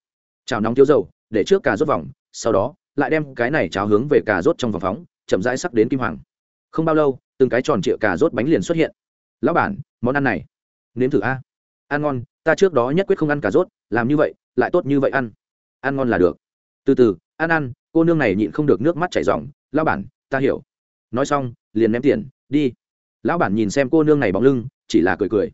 Chảo nóng tiêu dầu, để trước cà rốt vòng, sau đó, lại đem cái này cháo hướng về cà rốt trong vòng phóng, chậm rãi sắc đến kim hoàng. Không bao lâu, từng cái tròn trịa cà rốt bánh liền xuất hiện. Lão bản, món ăn này, nếm thử a. Ăn ngon, ta trước đó nhất quyết không ăn cà rốt, làm như vậy, lại tốt như vậy ăn ăn ngon là được. Từ từ, ăn ăn, cô nương này nhịn không được nước mắt chảy r lão bản, ta hiểu. Nói xong, liền ném tiền, đi. Lão bản nhìn xem cô nương này bóng lưng, chỉ là cười cười.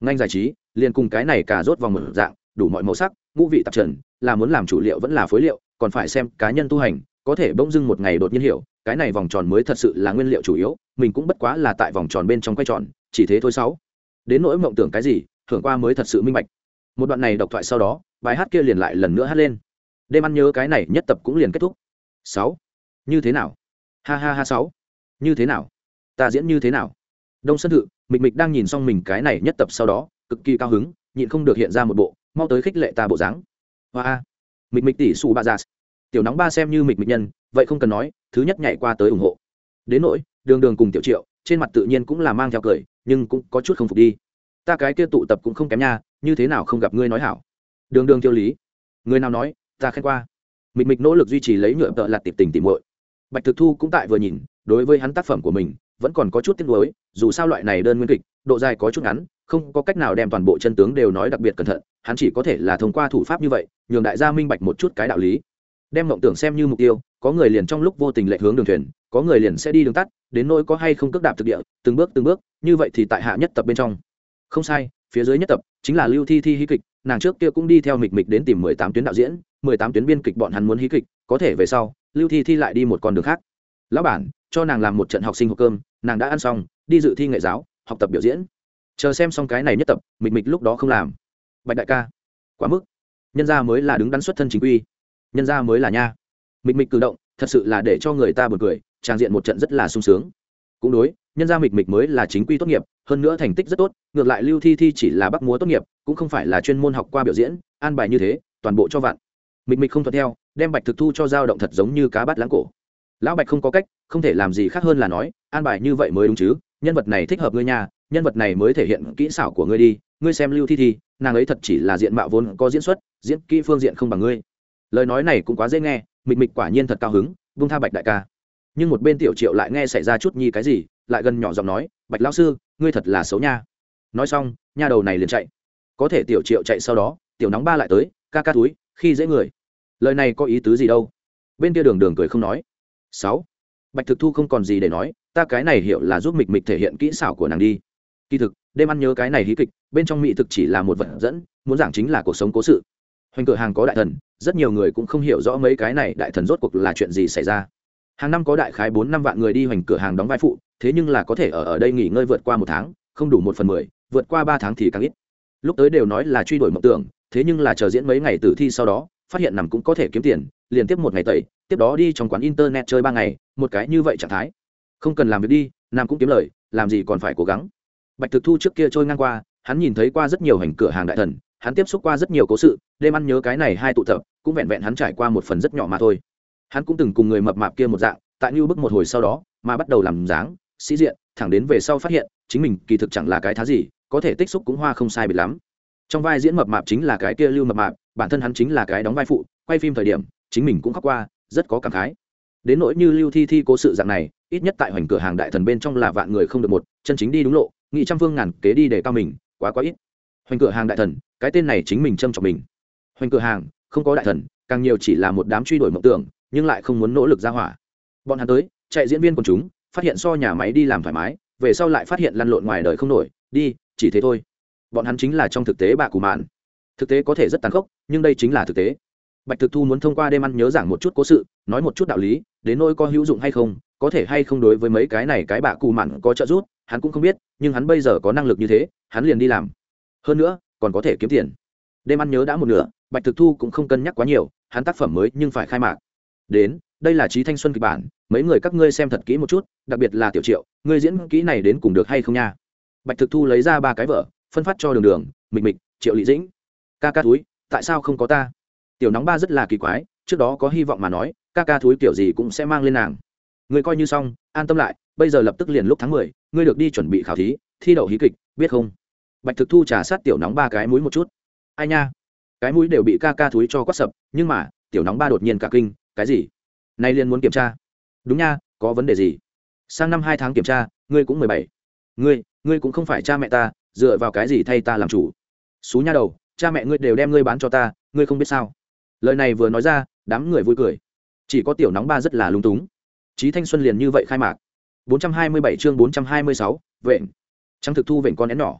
Ngành giải trí, liền cùng cái này cả rốt vòng một dạng, đủ mọi màu sắc, ngũ vị tạp trần, là muốn làm chủ liệu vẫn là phối liệu, còn phải xem cá nhân tu hành, có thể bỗng dưng một ngày đột nhiên hiểu, cái này vòng tròn mới thật sự là nguyên liệu chủ yếu, mình cũng bất quá là tại vòng tròn bên trong quay tròn, chỉ thế thôi sáu. Đến nỗi mộng tưởng cái gì, thưởng qua mới thật sự minh bạch. Một đoạn này độc thoại sau đó, bài hát kia liền lại lần nữa hát lên đêm ăn nhớ cái này nhất tập cũng liền kết thúc. Sáu. Như thế nào? Ha ha ha, sáu. Như thế nào? Ta diễn như thế nào? Đông sân thự, mịch mịch đang nhìn xong mình cái này nhất tập sau đó, cực kỳ cao hứng, nhịn không được hiện ra một bộ, mau tới khích lệ ta bộ dáng. Hoa mịch mịch tỷ xù ba gia tiểu nóng ba xem như mịch mịch nhân, vậy không cần nói, thứ nhất nhảy qua tới ủng hộ. Đến nỗi, đường đường cùng tiểu triệu, trên mặt tự nhiên cũng là mang theo cười, nhưng cũng có chút không phục đi. Ta cái kia tụ tập cũng không kém nha, như thế nào không gặp ngươi nói hảo? Đường đường tiêu lý. Người nào nói ta khen qua. Mịch mịch nỗ lực duy trì lấy nhựa tợ lạt tiệp tình tìm muội. Bạch thực thu cũng tại vừa nhìn, đối với hắn tác phẩm của mình, vẫn còn có chút tiếc nuối, dù sao loại này đơn nguyên kịch, độ dài có chút ngắn, không có cách nào đem toàn bộ chân tướng đều nói đặc biệt cẩn thận, hắn chỉ có thể là thông qua thủ pháp như vậy, nhường đại gia minh bạch một chút cái đạo lý. Đem mộng tưởng xem như mục tiêu, có người liền trong lúc vô tình lệch hướng đường thuyền, có người liền sẽ đi đường tắt, đến nỗi có hay không cước đạp thực địa, từng bước từng bước, như vậy thì tại hạ nhất tập bên trong. Không sai phía dưới nhất tập, chính là lưu thi thi hí kịch, nàng trước kia cũng đi theo mịch mịch đến tìm mười tám tuyến đạo diễn, mười tám tuyến biên kịch bọn hắn muốn hí kịch, có thể về sau, lưu thi thi lại đi một con đường khác. Lão bản, cho nàng làm một trận học sinh hộp cơm, nàng đã ăn xong, đi dự thi nghệ giáo, học tập biểu diễn. Chờ xem xong cái này nhất tập, mịch mịch lúc đó không làm. Bạch đại ca, quá mức. Nhân gia mới là đứng đắn xuất thân chính quy. Nhân gia mới là nha. Mịch mịch cử động, thật sự là để cho người ta buồn cười trang diện một trận rất là sung sướng. Cũng đối nhân gia mịch mịch mới là chính quy tốt nghiệp, hơn nữa thành tích rất tốt, ngược lại lưu thi thi chỉ là bắc múa tốt nghiệp, cũng không phải là chuyên môn học qua biểu diễn, an bài như thế, toàn bộ cho vạn. Mịch mịch không thuận theo, đem bạch thực thu cho dao động thật giống như cá bắt lãng cổ. Lão bạch không có cách, không thể làm gì khác hơn là nói, an bài như vậy mới đúng chứ, nhân vật này thích hợp ngươi nhà nhân vật này mới thể hiện kỹ xảo của ngươi đi, ngươi xem lưu thi thi, nàng ấy thật chỉ là diện mạo vốn có diễn xuất, diễn kỹ phương diện không bằng ngươi. Lời nói này cũng quá dễ nghe, mịch mịch quả nhiên thật cao hứng vung tha bạch đại ca. Nhưng một bên tiểu triệu lại nghe xảy ra chút nhi cái gì lại gần nhỏ giọng nói, bạch lão sư, ngươi thật là xấu nha. Nói xong, nha đầu này liền chạy. Có thể tiểu triệu chạy sau đó, tiểu nóng ba lại tới, ca ca túi, khi dễ người. Lời này có ý tứ gì đâu? Bên kia đường đường cười không nói. Sáu. Bạch thực thu không còn gì để nói, ta cái này hiểu là giúp mịch mịch thể hiện kỹ xảo của nàng đi. Kỳ thực, đêm ăn nhớ cái này hí kịch, bên trong mỹ thực chỉ là một vật dẫn, muốn giảng chính là cuộc sống cố sự. Hoành cửa hàng có đại thần, rất nhiều người cũng không hiểu rõ mấy cái này đại thần rốt cuộc là chuyện gì xảy ra. Hàng năm có đại khái bốn năm vạn người đi hoành cửa hàng đóng vai phụ thế nhưng là có thể ở ở đây nghỉ ngơi vượt qua một tháng, không đủ một phần mười, vượt qua ba tháng thì càng ít. Lúc tới đều nói là truy đuổi mộng tưởng, thế nhưng là chờ diễn mấy ngày tử thi sau đó, phát hiện nằm cũng có thể kiếm tiền, liền tiếp một ngày tẩy, tiếp đó đi trong quán internet chơi ba ngày, một cái như vậy trạng thái. Không cần làm việc đi nam cũng kiếm lời, làm gì còn phải cố gắng. Bạch thực thu trước kia trôi ngang qua, hắn nhìn thấy qua rất nhiều hành cửa hàng đại thần, hắn tiếp xúc qua rất nhiều cố sự, đêm ăn nhớ cái này hai tụ tập, cũng vẹn vẹn hắn trải qua một phần rất nhỏ mà thôi. Hắn cũng từng cùng người mập mạp kia một dạng, tại như bức một hồi sau đó, mà bắt đầu làm dáng sĩ diện, thẳng đến về sau phát hiện, chính mình kỳ thực chẳng là cái thá gì, có thể tích xúc cũng hoa không sai bị lắm. Trong vai diễn mập mạp chính là cái kia lưu mập mạp, bản thân hắn chính là cái đóng vai phụ, quay phim thời điểm, chính mình cũng khóc qua, rất có cảm khái. Đến nỗi như lưu thi thi cố sự dạng này, ít nhất tại hoành cửa hàng đại thần bên trong là vạn người không được một, chân chính đi đúng lộ, nghị trăm phương ngàn kế đi để cao mình, quá quá ít. Hoành cửa hàng đại thần, cái tên này chính mình châm trọng mình. Hoành cửa hàng, không có đại thần, càng nhiều chỉ là một đám truy đuổi mộng tưởng, nhưng lại không muốn nỗ lực ra hỏa. Bọn hắn tới, chạy diễn viên quần chúng phát hiện so nhà máy đi làm thoải mái, về sau lại phát hiện lăn lộn ngoài đời không nổi, đi, chỉ thế thôi. Bọn hắn chính là trong thực tế bạ cù mạn. Thực tế có thể rất tàn khốc, nhưng đây chính là thực tế. Bạch thực thu muốn thông qua đêm ăn nhớ giảng một chút cố sự, nói một chút đạo lý, đến nỗi có hữu dụng hay không, có thể hay không đối với mấy cái này cái bạ cù mạn có trợ giúp, hắn cũng không biết, nhưng hắn bây giờ có năng lực như thế, hắn liền đi làm. Hơn nữa, còn có thể kiếm tiền. Đêm ăn nhớ đã một nửa, bạch thực thu cũng không cân nhắc quá nhiều, hắn tác phẩm mới nhưng phải khai mạc. Đến đây là trí thanh xuân kịch bản mấy người các ngươi xem thật kỹ một chút đặc biệt là tiểu triệu ngươi diễn kỹ này đến cùng được hay không nha? Bạch thực thu lấy ra ba cái vở, phân phát cho đường đường mịch mịch triệu lị dĩnh. Ca ca túi tại sao không có ta? Tiểu nóng ba rất là kỳ quái trước đó có hy vọng mà nói ca ca túi kiểu gì cũng sẽ mang lên nàng. Ngươi coi như xong an tâm lại bây giờ lập tức liền lúc tháng mười ngươi được đi chuẩn bị khảo thí thi đậu hí kịch biết không? Bạch thực thu trà sát tiểu nóng ba cái mũi một chút. Ai nha? Cái mũi đều bị ca ca túi cho quát sập nhưng mà tiểu nóng ba đột nhiên cả kinh cái gì? Nay liền muốn kiểm tra. Đúng nha có vấn đề gì? Sang năm hai tháng kiểm tra ngươi cũng mười bảy. Ngươi ngươi cũng không phải cha mẹ ta dựa vào cái gì thay ta làm chủ? Xú nha đầu cha mẹ ngươi đều đem ngươi bán cho ta ngươi không biết sao? Lời này vừa nói ra đám người vui cười. Chỉ có tiểu nóng ba rất là lung túng. Trí thanh xuân liền như vậy khai mạc. 427 chương 426, vện. Trăng thực thu vện con én nhỏ.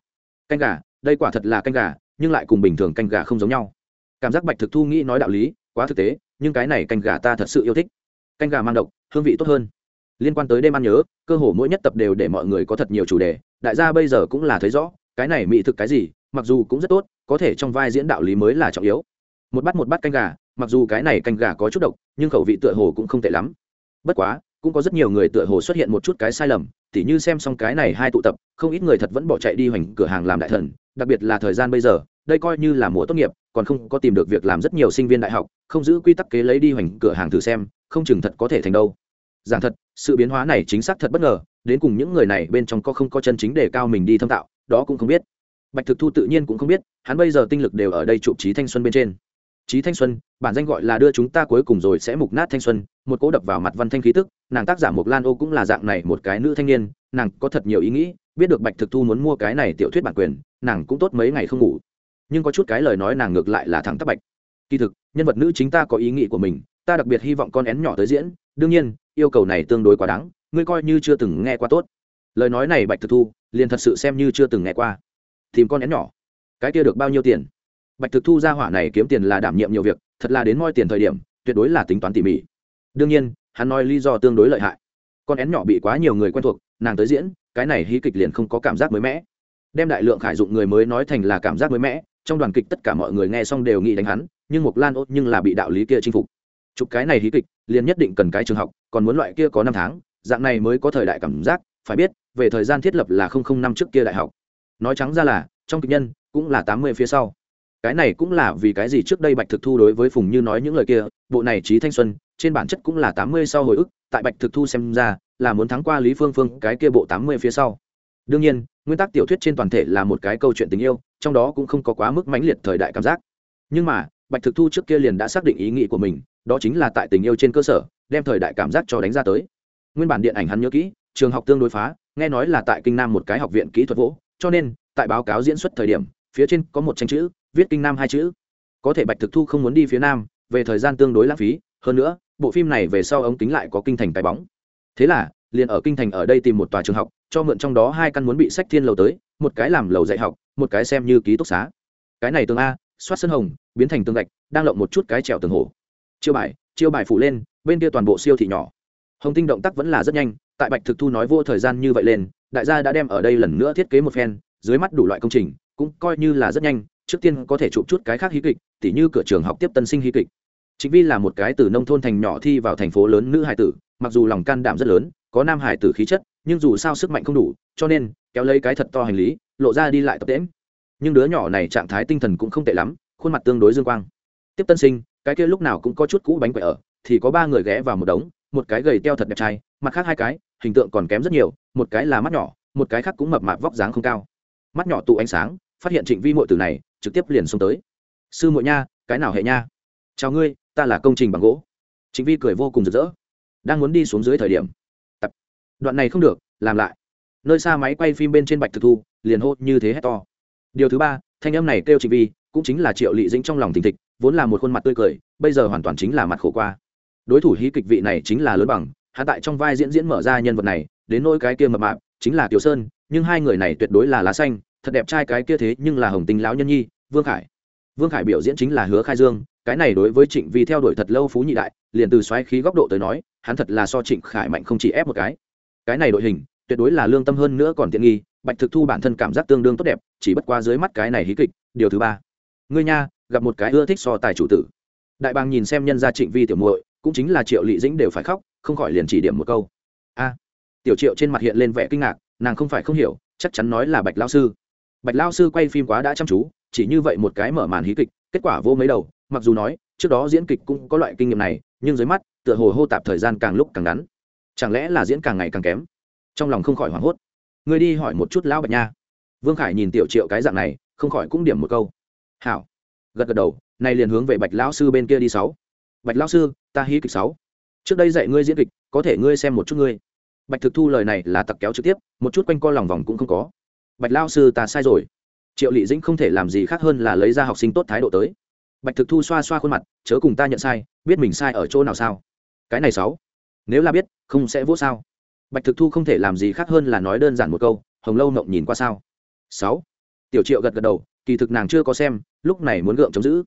Canh gà đây quả thật là canh gà nhưng lại cùng bình thường canh gà không giống nhau. Cảm giác bạch thực thu nghĩ nói đạo lý quá thực tế nhưng cái này canh gà ta thật sự yêu thích canh gà mang độc, hương vị tốt hơn. Liên quan tới đêm ăn nhớ, cơ hồ mỗi nhất tập đều để mọi người có thật nhiều chủ đề, đại gia bây giờ cũng là thấy rõ, cái này mỹ thực cái gì, mặc dù cũng rất tốt, có thể trong vai diễn đạo lý mới là trọng yếu. Một bát một bát canh gà, mặc dù cái này canh gà có chút độc, nhưng khẩu vị tựa hồ cũng không tệ lắm. Bất quá, cũng có rất nhiều người tựa hồ xuất hiện một chút cái sai lầm, tỉ như xem xong cái này hai tụ tập, không ít người thật vẫn bỏ chạy đi hoành cửa hàng làm đại thần, đặc biệt là thời gian bây giờ, đây coi như là mùa tốt nghiệp, còn không có tìm được việc làm rất nhiều sinh viên đại học, không giữ quy tắc kế lấy đi hoành cửa hàng thử xem không chừng thật có thể thành đâu. Giảng thật, sự biến hóa này chính xác thật bất ngờ, đến cùng những người này bên trong có không có chân chính để cao mình đi thâm tạo, đó cũng không biết. Bạch thực thu tự nhiên cũng không biết, hắn bây giờ tinh lực đều ở đây trụ trí thanh xuân bên trên. Trí thanh xuân, bản danh gọi là đưa chúng ta cuối cùng rồi sẽ mục nát thanh xuân, một cỗ đập vào mặt văn thanh khí tức, nàng tác giả mục lan ô cũng là dạng này một cái nữ thanh niên, nàng có thật nhiều ý nghĩ, biết được bạch thực thu muốn mua cái này tiểu thuyết bản quyền, nàng cũng tốt mấy ngày không ngủ. Nhưng có chút cái lời nói nàng ngược lại là thẳng tắc bạch. Kỳ thực, nhân vật nữ chính ta có ý nghĩ của mình ta đặc biệt hy vọng con én nhỏ tới diễn. Đương nhiên, yêu cầu này tương đối quá đáng, ngươi coi như chưa từng nghe qua tốt. Lời nói này bạch thực thu liền thật sự xem như chưa từng nghe qua. Tìm con én nhỏ, cái kia được bao nhiêu tiền? Bạch thực thu ra hỏa này kiếm tiền là đảm nhiệm nhiều việc, thật là đến moi tiền thời điểm, tuyệt đối là tính toán tỉ mỉ. Đương nhiên, hắn nói lý do tương đối lợi hại. Con én nhỏ bị quá nhiều người quen thuộc, nàng tới diễn, cái này hí kịch liền không có cảm giác mới mẻ. Đem đại lượng khải dụng người mới nói thành là cảm giác mới mẻ, trong đoàn kịch tất cả mọi người nghe xong đều nghĩ đánh hắn, nhưng mục lan ốt nhưng là bị đạo lý kia chinh phục chụp cái này hí kịch, liền nhất định cần cái trường học, còn muốn loại kia có năm tháng, dạng này mới có thời đại cảm giác, phải biết, về thời gian thiết lập là không không năm trước kia đại học. Nói trắng ra là, trong kịch nhân, cũng là tám mươi phía sau. Cái này cũng là vì cái gì trước đây bạch thực thu đối với phùng như nói những lời kia, bộ này trí thanh xuân, trên bản chất cũng là tám mươi sau hồi ức, tại bạch thực thu xem ra, là muốn thắng qua lý phương phương, cái kia bộ tám mươi phía sau. Đương nhiên, nguyên tắc tiểu thuyết trên toàn thể là một cái câu chuyện tình yêu, trong đó cũng không có quá mức mãnh liệt thời đại cảm giác. Nhưng mà, bạch thực thu trước kia liền đã xác định ý nghĩ của mình đó chính là tại tình yêu trên cơ sở, đem thời đại cảm giác cho đánh ra tới. Nguyên bản điện ảnh hắn nhớ kỹ, trường học tương đối phá, nghe nói là tại kinh nam một cái học viện kỹ thuật vỗ, cho nên, tại báo cáo diễn xuất thời điểm, phía trên có một tranh chữ, viết kinh nam hai chữ. Có thể bạch thực thu không muốn đi phía nam, về thời gian tương đối lãng phí, hơn nữa, bộ phim này về sau ống kính lại có kinh thành cái bóng. Thế là, liền ở kinh thành ở đây tìm một tòa trường học, cho mượn trong đó hai căn muốn bị sách thiên lầu tới, một cái làm lầu dạy học, một cái xem như ký túc xá. Cái này tường a, soát sân hồng, biến thành tường gạch, đang lộng một chút cái trèo tường hồ chiêu bài chiêu bài phủ lên, bên kia toàn bộ siêu thị nhỏ. Hồng tinh động tác vẫn là rất nhanh, tại bạch thực thu nói vô thời gian như vậy lên, đại gia đã đem ở đây lần nữa thiết kế một phen, dưới mắt đủ loại công trình, cũng coi như là rất nhanh, trước tiên có thể chụp chút cái khác hí kịch, tỉ như cửa trường học tiếp tân sinh hí kịch. Chính vi là một cái từ nông thôn thành nhỏ thi vào thành phố lớn nữ hải tử, mặc dù lòng can đảm rất lớn, có nam hải tử khí chất, nhưng dù sao sức mạnh không đủ, cho nên, kéo lấy cái thật to hành lý, lộ ra đi lại tập tễm nhưng đứa nhỏ này trạng thái tinh thần cũng không tệ lắm, khuôn mặt tương đối dương quang. Tiếp tân sinh cái kia lúc nào cũng có chút cũ bánh quậy ở, thì có ba người ghé vào một đống, một cái gầy teo thật đẹp trai, mặt khác hai cái, hình tượng còn kém rất nhiều, một cái là mắt nhỏ, một cái khác cũng mập mạp vóc dáng không cao. Mắt nhỏ tụ ánh sáng, phát hiện trịnh vi mội từ này, trực tiếp liền xông tới. Sư muội nha, cái nào hệ nha? Chào ngươi, ta là công trình bằng gỗ. Trịnh vi cười vô cùng rực rỡ. Đang muốn đi xuống dưới thời điểm. Tập. Đoạn này không được, làm lại. Nơi xa máy quay phim bên trên bạch thực thu, liền hô như thế hét to. Điều thứ ba, thanh âm này kêu trịnh vi, cũng chính là triệu lị dĩnh trong lòng thình thịch vốn là một khuôn mặt tươi cười, bây giờ hoàn toàn chính là mặt khổ qua. Đối thủ hí kịch vị này chính là lớn bằng, hạ tại trong vai diễn diễn mở ra nhân vật này, đến nỗi cái kia mập mạp, chính là tiểu sơn, nhưng hai người này tuyệt đối là lá xanh, thật đẹp trai cái kia thế nhưng là hồng tinh lão nhân nhi, vương khải. Vương khải biểu diễn chính là hứa khai dương, cái này đối với trịnh vi theo đuổi thật lâu phú nhị đại, liền từ xoáy khí góc độ tới nói, hắn thật là so trịnh khải mạnh không chỉ ép một cái. Cái này đội hình, tuyệt đối là lương tâm hơn nữa còn tiện nghi, bạch thực thu bản thân cảm giác tương đương tốt đẹp, chỉ bất qua dưới mắt cái này hí kịch, điều thứ ba. Ngươi nha gặp một cái ưa thích so tài chủ tử. Đại bàng nhìn xem nhân gia trịnh vi tiểu muội, cũng chính là triệu lị dĩnh đều phải khóc, không khỏi liền chỉ điểm một câu. A. Tiểu triệu trên mặt hiện lên vẻ kinh ngạc, nàng không phải không hiểu, chắc chắn nói là bạch lao sư. Bạch lao sư quay phim quá đã chăm chú, chỉ như vậy một cái mở màn hí kịch, kết quả vô mấy đầu, mặc dù nói, trước đó diễn kịch cũng có loại kinh nghiệm này, nhưng dưới mắt, tựa hồ hô tạp thời gian càng lúc càng ngắn. Chẳng lẽ là diễn càng ngày càng kém? Trong lòng không khỏi hoảng hốt. Người đi hỏi một chút lão bạch nha. Vương khải nhìn tiểu triệu cái dạng này, không khỏi cũng điểm một câu. Hảo gật gật đầu, nay liền hướng về bạch lão sư bên kia đi sáu. Bạch lão sư, ta hí kịch sáu. Trước đây dạy ngươi diễn kịch, có thể ngươi xem một chút ngươi. Bạch thực thu lời này là tặc kéo trực tiếp, một chút quanh co lòng vòng cũng không có. Bạch lão sư, ta sai rồi. Triệu lị dĩnh không thể làm gì khác hơn là lấy ra học sinh tốt thái độ tới. Bạch thực thu xoa xoa khuôn mặt, chớ cùng ta nhận sai, biết mình sai ở chỗ nào sao? Cái này sáu. Nếu là biết, không sẽ vỗ sao. Bạch thực thu không thể làm gì khác hơn là nói đơn giản một câu, hồng lâu mộng nhìn qua sao? Sáu. Tiểu triệu gật gật đầu kỳ thực nàng chưa có xem, lúc này muốn gượng chống giữ.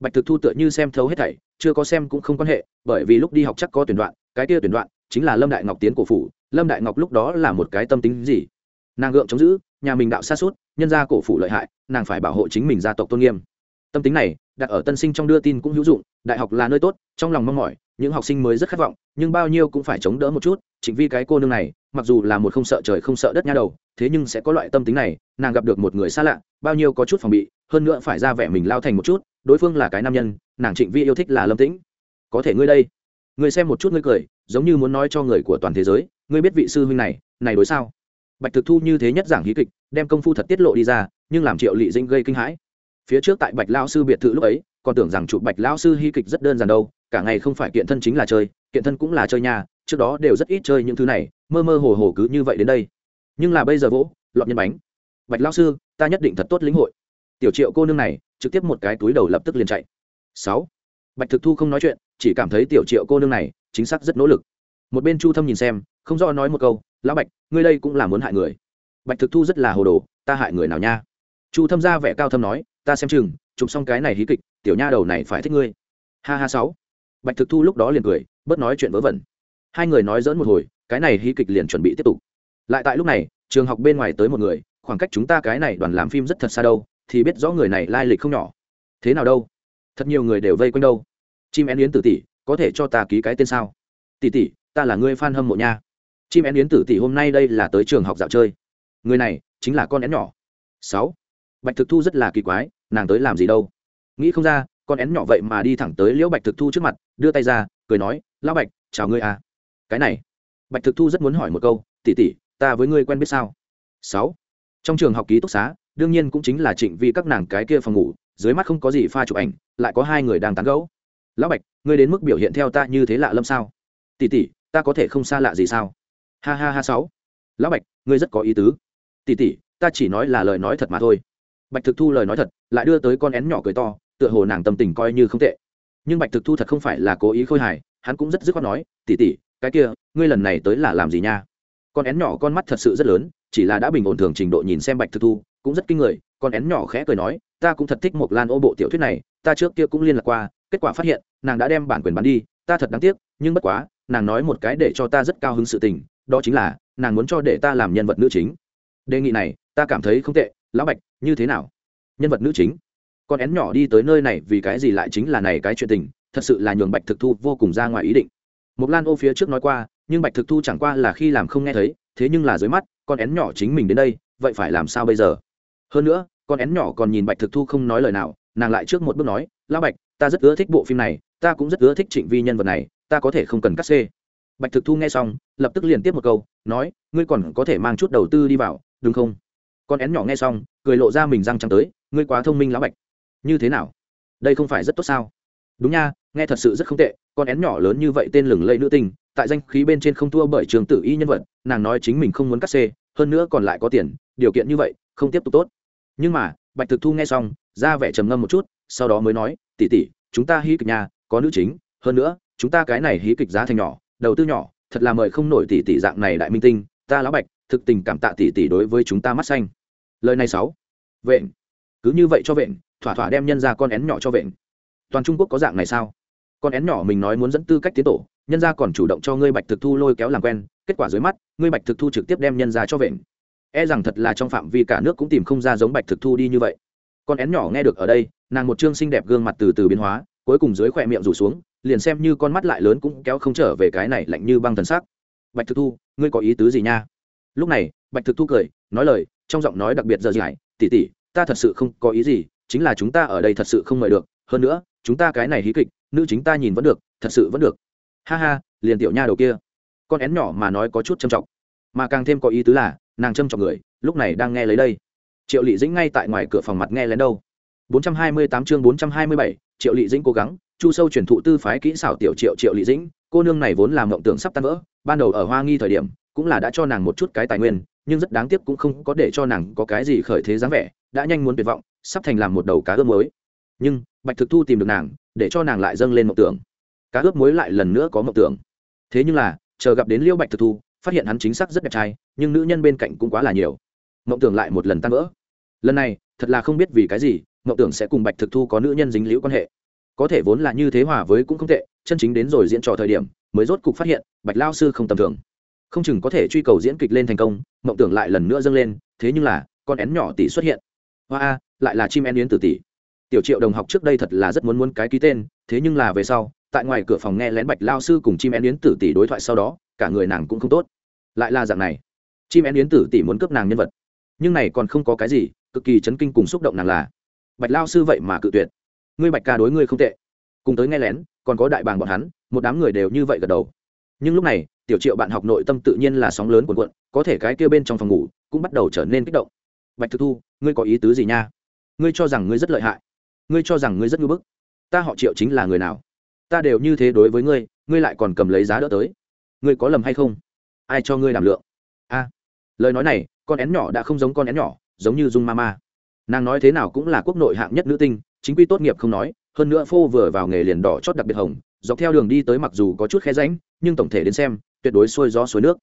Bạch thực thu tựa như xem thấu hết thảy, chưa có xem cũng không quan hệ, bởi vì lúc đi học chắc có tuyển đoạn, cái kia tuyển đoạn chính là lâm đại ngọc tiến cổ phủ, lâm đại ngọc lúc đó là một cái tâm tính gì? Nàng gượng chống giữ, nhà mình đạo xa suốt, nhân gia cổ phủ lợi hại, nàng phải bảo hộ chính mình gia tộc tôn nghiêm. Tâm tính này, đặt ở tân sinh trong đưa tin cũng hữu dụng, đại học là nơi tốt, trong lòng mong mỏi, những học sinh mới rất khát vọng, nhưng bao nhiêu cũng phải chống đỡ một chút chính vì cái cô nương này mặc dù là một không sợ trời không sợ đất nha đầu, thế nhưng sẽ có loại tâm tính này, nàng gặp được một người xa lạ, bao nhiêu có chút phòng bị, hơn nữa phải ra vẻ mình lao thành một chút, đối phương là cái nam nhân, nàng trịnh vi yêu thích là lâm tĩnh. Có thể ngươi đây, ngươi xem một chút ngươi cười, giống như muốn nói cho người của toàn thế giới, ngươi biết vị sư huynh này này đối sao? Bạch thực thu như thế nhất giảng hí kịch, đem công phu thật tiết lộ đi ra, nhưng làm triệu lị dinh gây kinh hãi. Phía trước tại bạch lao sư biệt thự lúc ấy, còn tưởng rằng chụp bạch lao sư hí kịch rất đơn giản đâu, cả ngày không phải kiện thân chính là chơi, kiện thân cũng là chơi nhà, trước đó đều rất ít chơi những thứ này mơ mơ hồ hồ cứ như vậy đến đây. Nhưng là bây giờ vỗ, lọt nhân bánh. Bạch lao sư, ta nhất định thật tốt lĩnh hội. Tiểu triệu cô nương này, trực tiếp một cái túi đầu lập tức liền chạy. Sáu. Bạch thực thu không nói chuyện, chỉ cảm thấy tiểu triệu cô nương này, chính xác rất nỗ lực. Một bên chu thâm nhìn xem, không do nói một câu, lão bạch, ngươi đây cũng là muốn hại người. Bạch thực thu rất là hồ đồ, ta hại người nào nha? Chu thâm ra vẻ cao thâm nói, ta xem chừng, chụp xong cái này hí kịch, tiểu nha đầu này phải thích ngươi. Ha ha, sáu. Bạch thực thu lúc đó liền cười, bớt nói chuyện vớ vẩn. Hai người nói dỡn một hồi cái này hí kịch liền chuẩn bị tiếp tục. Lại tại lúc này, trường học bên ngoài tới một người, khoảng cách chúng ta cái này đoàn làm phim rất thật xa đâu, thì biết rõ người này lai lịch không nhỏ. Thế nào đâu? Thật nhiều người đều vây quanh đâu. Chim én yến tử tỷ, có thể cho ta ký cái tên sao? Tỷ tỷ, ta là người fan hâm mộ nha. Chim én yến tử tỷ hôm nay đây là tới trường học dạo chơi. Người này chính là con én nhỏ. Sáu. Bạch thực thu rất là kỳ quái, nàng tới làm gì đâu? Nghĩ không ra, con én nhỏ vậy mà đi thẳng tới liễu bạch thực thu trước mặt, đưa tay ra, cười nói, lão bạch, chào ngươi à. Cái này bạch thực thu rất muốn hỏi một câu, tỷ tỷ, ta với ngươi quen biết sao? Sáu. Trong trường học ký túc xá, đương nhiên cũng chính là trịnh vi các nàng cái kia phòng ngủ, dưới mắt không có gì pha chụp ảnh, lại có hai người đang tán gẫu. Lão bạch, ngươi đến mức biểu hiện theo ta như thế lạ lâm sao? Tỷ tỷ, ta có thể không xa lạ gì sao? Ha ha ha, sáu. Lão bạch, ngươi rất có ý tứ. Tỷ tỷ, ta chỉ nói là lời nói thật mà thôi. Bạch thực thu lời nói thật, lại đưa tới con én nhỏ cười to, tựa hồ nàng tâm tình coi như không tệ. Nhưng bạch thực thu thật không phải là cố ý khôi hài, hắn cũng rất dứt khoát nói, tỷ tỷ cái kia, ngươi lần này tới là làm gì nha? Con én nhỏ con mắt thật sự rất lớn, chỉ là đã bình ổn thường trình độ nhìn xem bạch thực thu, cũng rất kinh người. Con én nhỏ khẽ cười nói, ta cũng thật thích một lan ô bộ tiểu thuyết này, ta trước kia cũng liên lạc qua, kết quả phát hiện, nàng đã đem bản quyền bán đi, ta thật đáng tiếc, nhưng bất quá, nàng nói một cái để cho ta rất cao hứng sự tình, đó chính là, nàng muốn cho để ta làm nhân vật nữ chính. Đề nghị này, ta cảm thấy không tệ. Lão bạch, như thế nào? Nhân vật nữ chính? Con én nhỏ đi tới nơi này vì cái gì lại chính là này cái chuyện tình, thật sự là nhường bạch thực thu vô cùng ra ngoài ý định một lan ô phía trước nói qua, nhưng bạch thực thu chẳng qua là khi làm không nghe thấy, thế nhưng là dưới mắt, con én nhỏ chính mình đến đây, vậy phải làm sao bây giờ? Hơn nữa, con én nhỏ còn nhìn bạch thực thu không nói lời nào, nàng lại trước một bước nói, lão bạch, ta rất ưa thích bộ phim này, ta cũng rất ưa thích trịnh vi nhân vật này, ta có thể không cần cắt xê. Bạch thực thu nghe xong, lập tức liền tiếp một câu, nói, ngươi còn có thể mang chút đầu tư đi vào, đúng không? Con én nhỏ nghe xong, cười lộ ra mình răng trắng tới, ngươi quá thông minh, lão bạch. Như thế nào? Đây không phải rất tốt sao? Đúng nha nghe thật sự rất không tệ, con én nhỏ lớn như vậy tên lừng lẫy nữ tinh, tại danh khí bên trên không thua bởi trường tử y nhân vật, nàng nói chính mình không muốn cắt xê, hơn nữa còn lại có tiền, điều kiện như vậy, không tiếp tục tốt. Nhưng mà, bạch thực thu nghe xong, ra vẻ trầm ngâm một chút, sau đó mới nói tỉ tỉ chúng ta hí kịch nhà, có nữ chính, hơn nữa, chúng ta cái này hí kịch giá thành nhỏ, đầu tư nhỏ, thật là mời không nổi tỷ tỷ dạng này đại minh tinh, ta lão bạch, thực tình cảm tạ tỷ tỷ đối với chúng ta mắt xanh. Lời này sáu. Vện. Cứ như vậy cho vện, thỏa thỏa đem nhân ra con én nhỏ cho vện. Toàn trung quốc có dạng này sao? Con én nhỏ mình nói muốn dẫn tư cách tiến tổ, nhân gia còn chủ động cho ngươi bạch thực thu lôi kéo làm quen, kết quả dưới mắt, ngươi bạch thực thu trực tiếp đem nhân gia cho vện e rằng thật là trong phạm vi cả nước cũng tìm không ra giống bạch thực thu đi như vậy. Con én nhỏ nghe được ở đây, nàng một chương xinh đẹp gương mặt từ từ biến hóa, cuối cùng dưới khỏe miệng rủ xuống, liền xem như con mắt lại lớn cũng kéo không trở về cái này lạnh như băng thần sắc. Bạch thực thu, ngươi có ý tứ gì nha? Lúc này, bạch thực thu cười, nói lời, trong giọng nói đặc biệt giờ dài tỉ tỉ ta thật sự không có ý gì, chính là chúng ta ở đây thật sự không mời được. Hơn nữa, chúng ta cái này hí kịch nữ chính ta nhìn vẫn được thật sự vẫn được. Ha ha liền tiểu nha đầu kia. Con én nhỏ mà nói có chút trầm trọng. Mà càng thêm có ý tứ là nàng trầm trọng người lúc này đang nghe lấy đây. Triệu lị dĩnh ngay tại ngoài cửa phòng mặt nghe lén đâu. 428 chương 427, triệu lị dĩnh cố gắng chu sâu truyền thụ tư phái kỹ xảo tiểu triệu triệu lị dĩnh. Cô nương này vốn làm mộng tưởng sắp tan vỡ ban đầu ở hoa nghi thời điểm cũng là đã cho nàng một chút cái tài nguyên nhưng rất đáng tiếc cũng không có để cho nàng có cái gì khởi thế dáng vẻ đã nhanh muốn tuyệt vọng sắp thành làm một đầu cá ươm mới. Nhưng bạch thực thu tìm được nàng để cho nàng lại dâng lên mộng tưởng. Cá ướp muối lại lần nữa có mộng tưởng. Thế nhưng là, chờ gặp đến liêu bạch thực thu, phát hiện hắn chính xác rất đẹp trai, nhưng nữ nhân bên cạnh cũng quá là nhiều. Mộng tưởng lại một lần tan vỡ. Lần này, thật là không biết vì cái gì, mộng tưởng sẽ cùng bạch thực thu có nữ nhân dính liễu quan hệ. Có thể vốn là như thế hòa với cũng không tệ, chân chính đến rồi diễn trò thời điểm, mới rốt cục phát hiện, bạch lao sư không tầm thường. Không chừng có thể truy cầu diễn kịch lên thành công, mộng tưởng lại lần nữa dâng lên, thế nhưng là, con én nhỏ tỷ xuất hiện. Hoa a, lại là chim én yến tử tỷ tiểu triệu đồng học trước đây thật là rất muốn muốn cái ký tên, thế nhưng là về sau, tại ngoài cửa phòng nghe lén bạch lao sư cùng chim én yến tử tỷ đối thoại sau đó, cả người nàng cũng không tốt. Lại là dạng này, chim én yến tử tỷ muốn cướp nàng nhân vật, nhưng này còn không có cái gì, cực kỳ chấn kinh cùng xúc động nàng là, bạch lao sư vậy mà cự tuyệt. Ngươi bạch ca đối ngươi không tệ. Cùng tới nghe lén, còn có đại bàng bọn hắn, một đám người đều như vậy gật đầu. Nhưng lúc này, tiểu triệu bạn học nội tâm tự nhiên là sóng lớn cuộn cuộn, có thể cái kia bên trong phòng ngủ cũng bắt đầu trở nên kích động. Bạch thực thu, ngươi có ý tứ gì nha? Ngươi cho rằng ngươi rất lợi hại ngươi cho rằng ngươi rất ngưỡng bức. Ta họ triệu chính là người nào? Ta đều như thế đối với ngươi ngươi lại còn cầm lấy giá đỡ tới. Ngươi có lầm hay không? Ai cho ngươi đảm lượng? A. Lời nói này, con én nhỏ đã không giống con én nhỏ, giống như dung ma ma. Nàng nói thế nào cũng là quốc nội hạng nhất nữ tinh, chính quy tốt nghiệp không nói, hơn nữa phô vừa vào nghề liền đỏ chót đặc biệt hồng, dọc theo đường đi tới mặc dù có chút khe ránh nhưng tổng thể đến xem, tuyệt đối xuôi gió suối nước.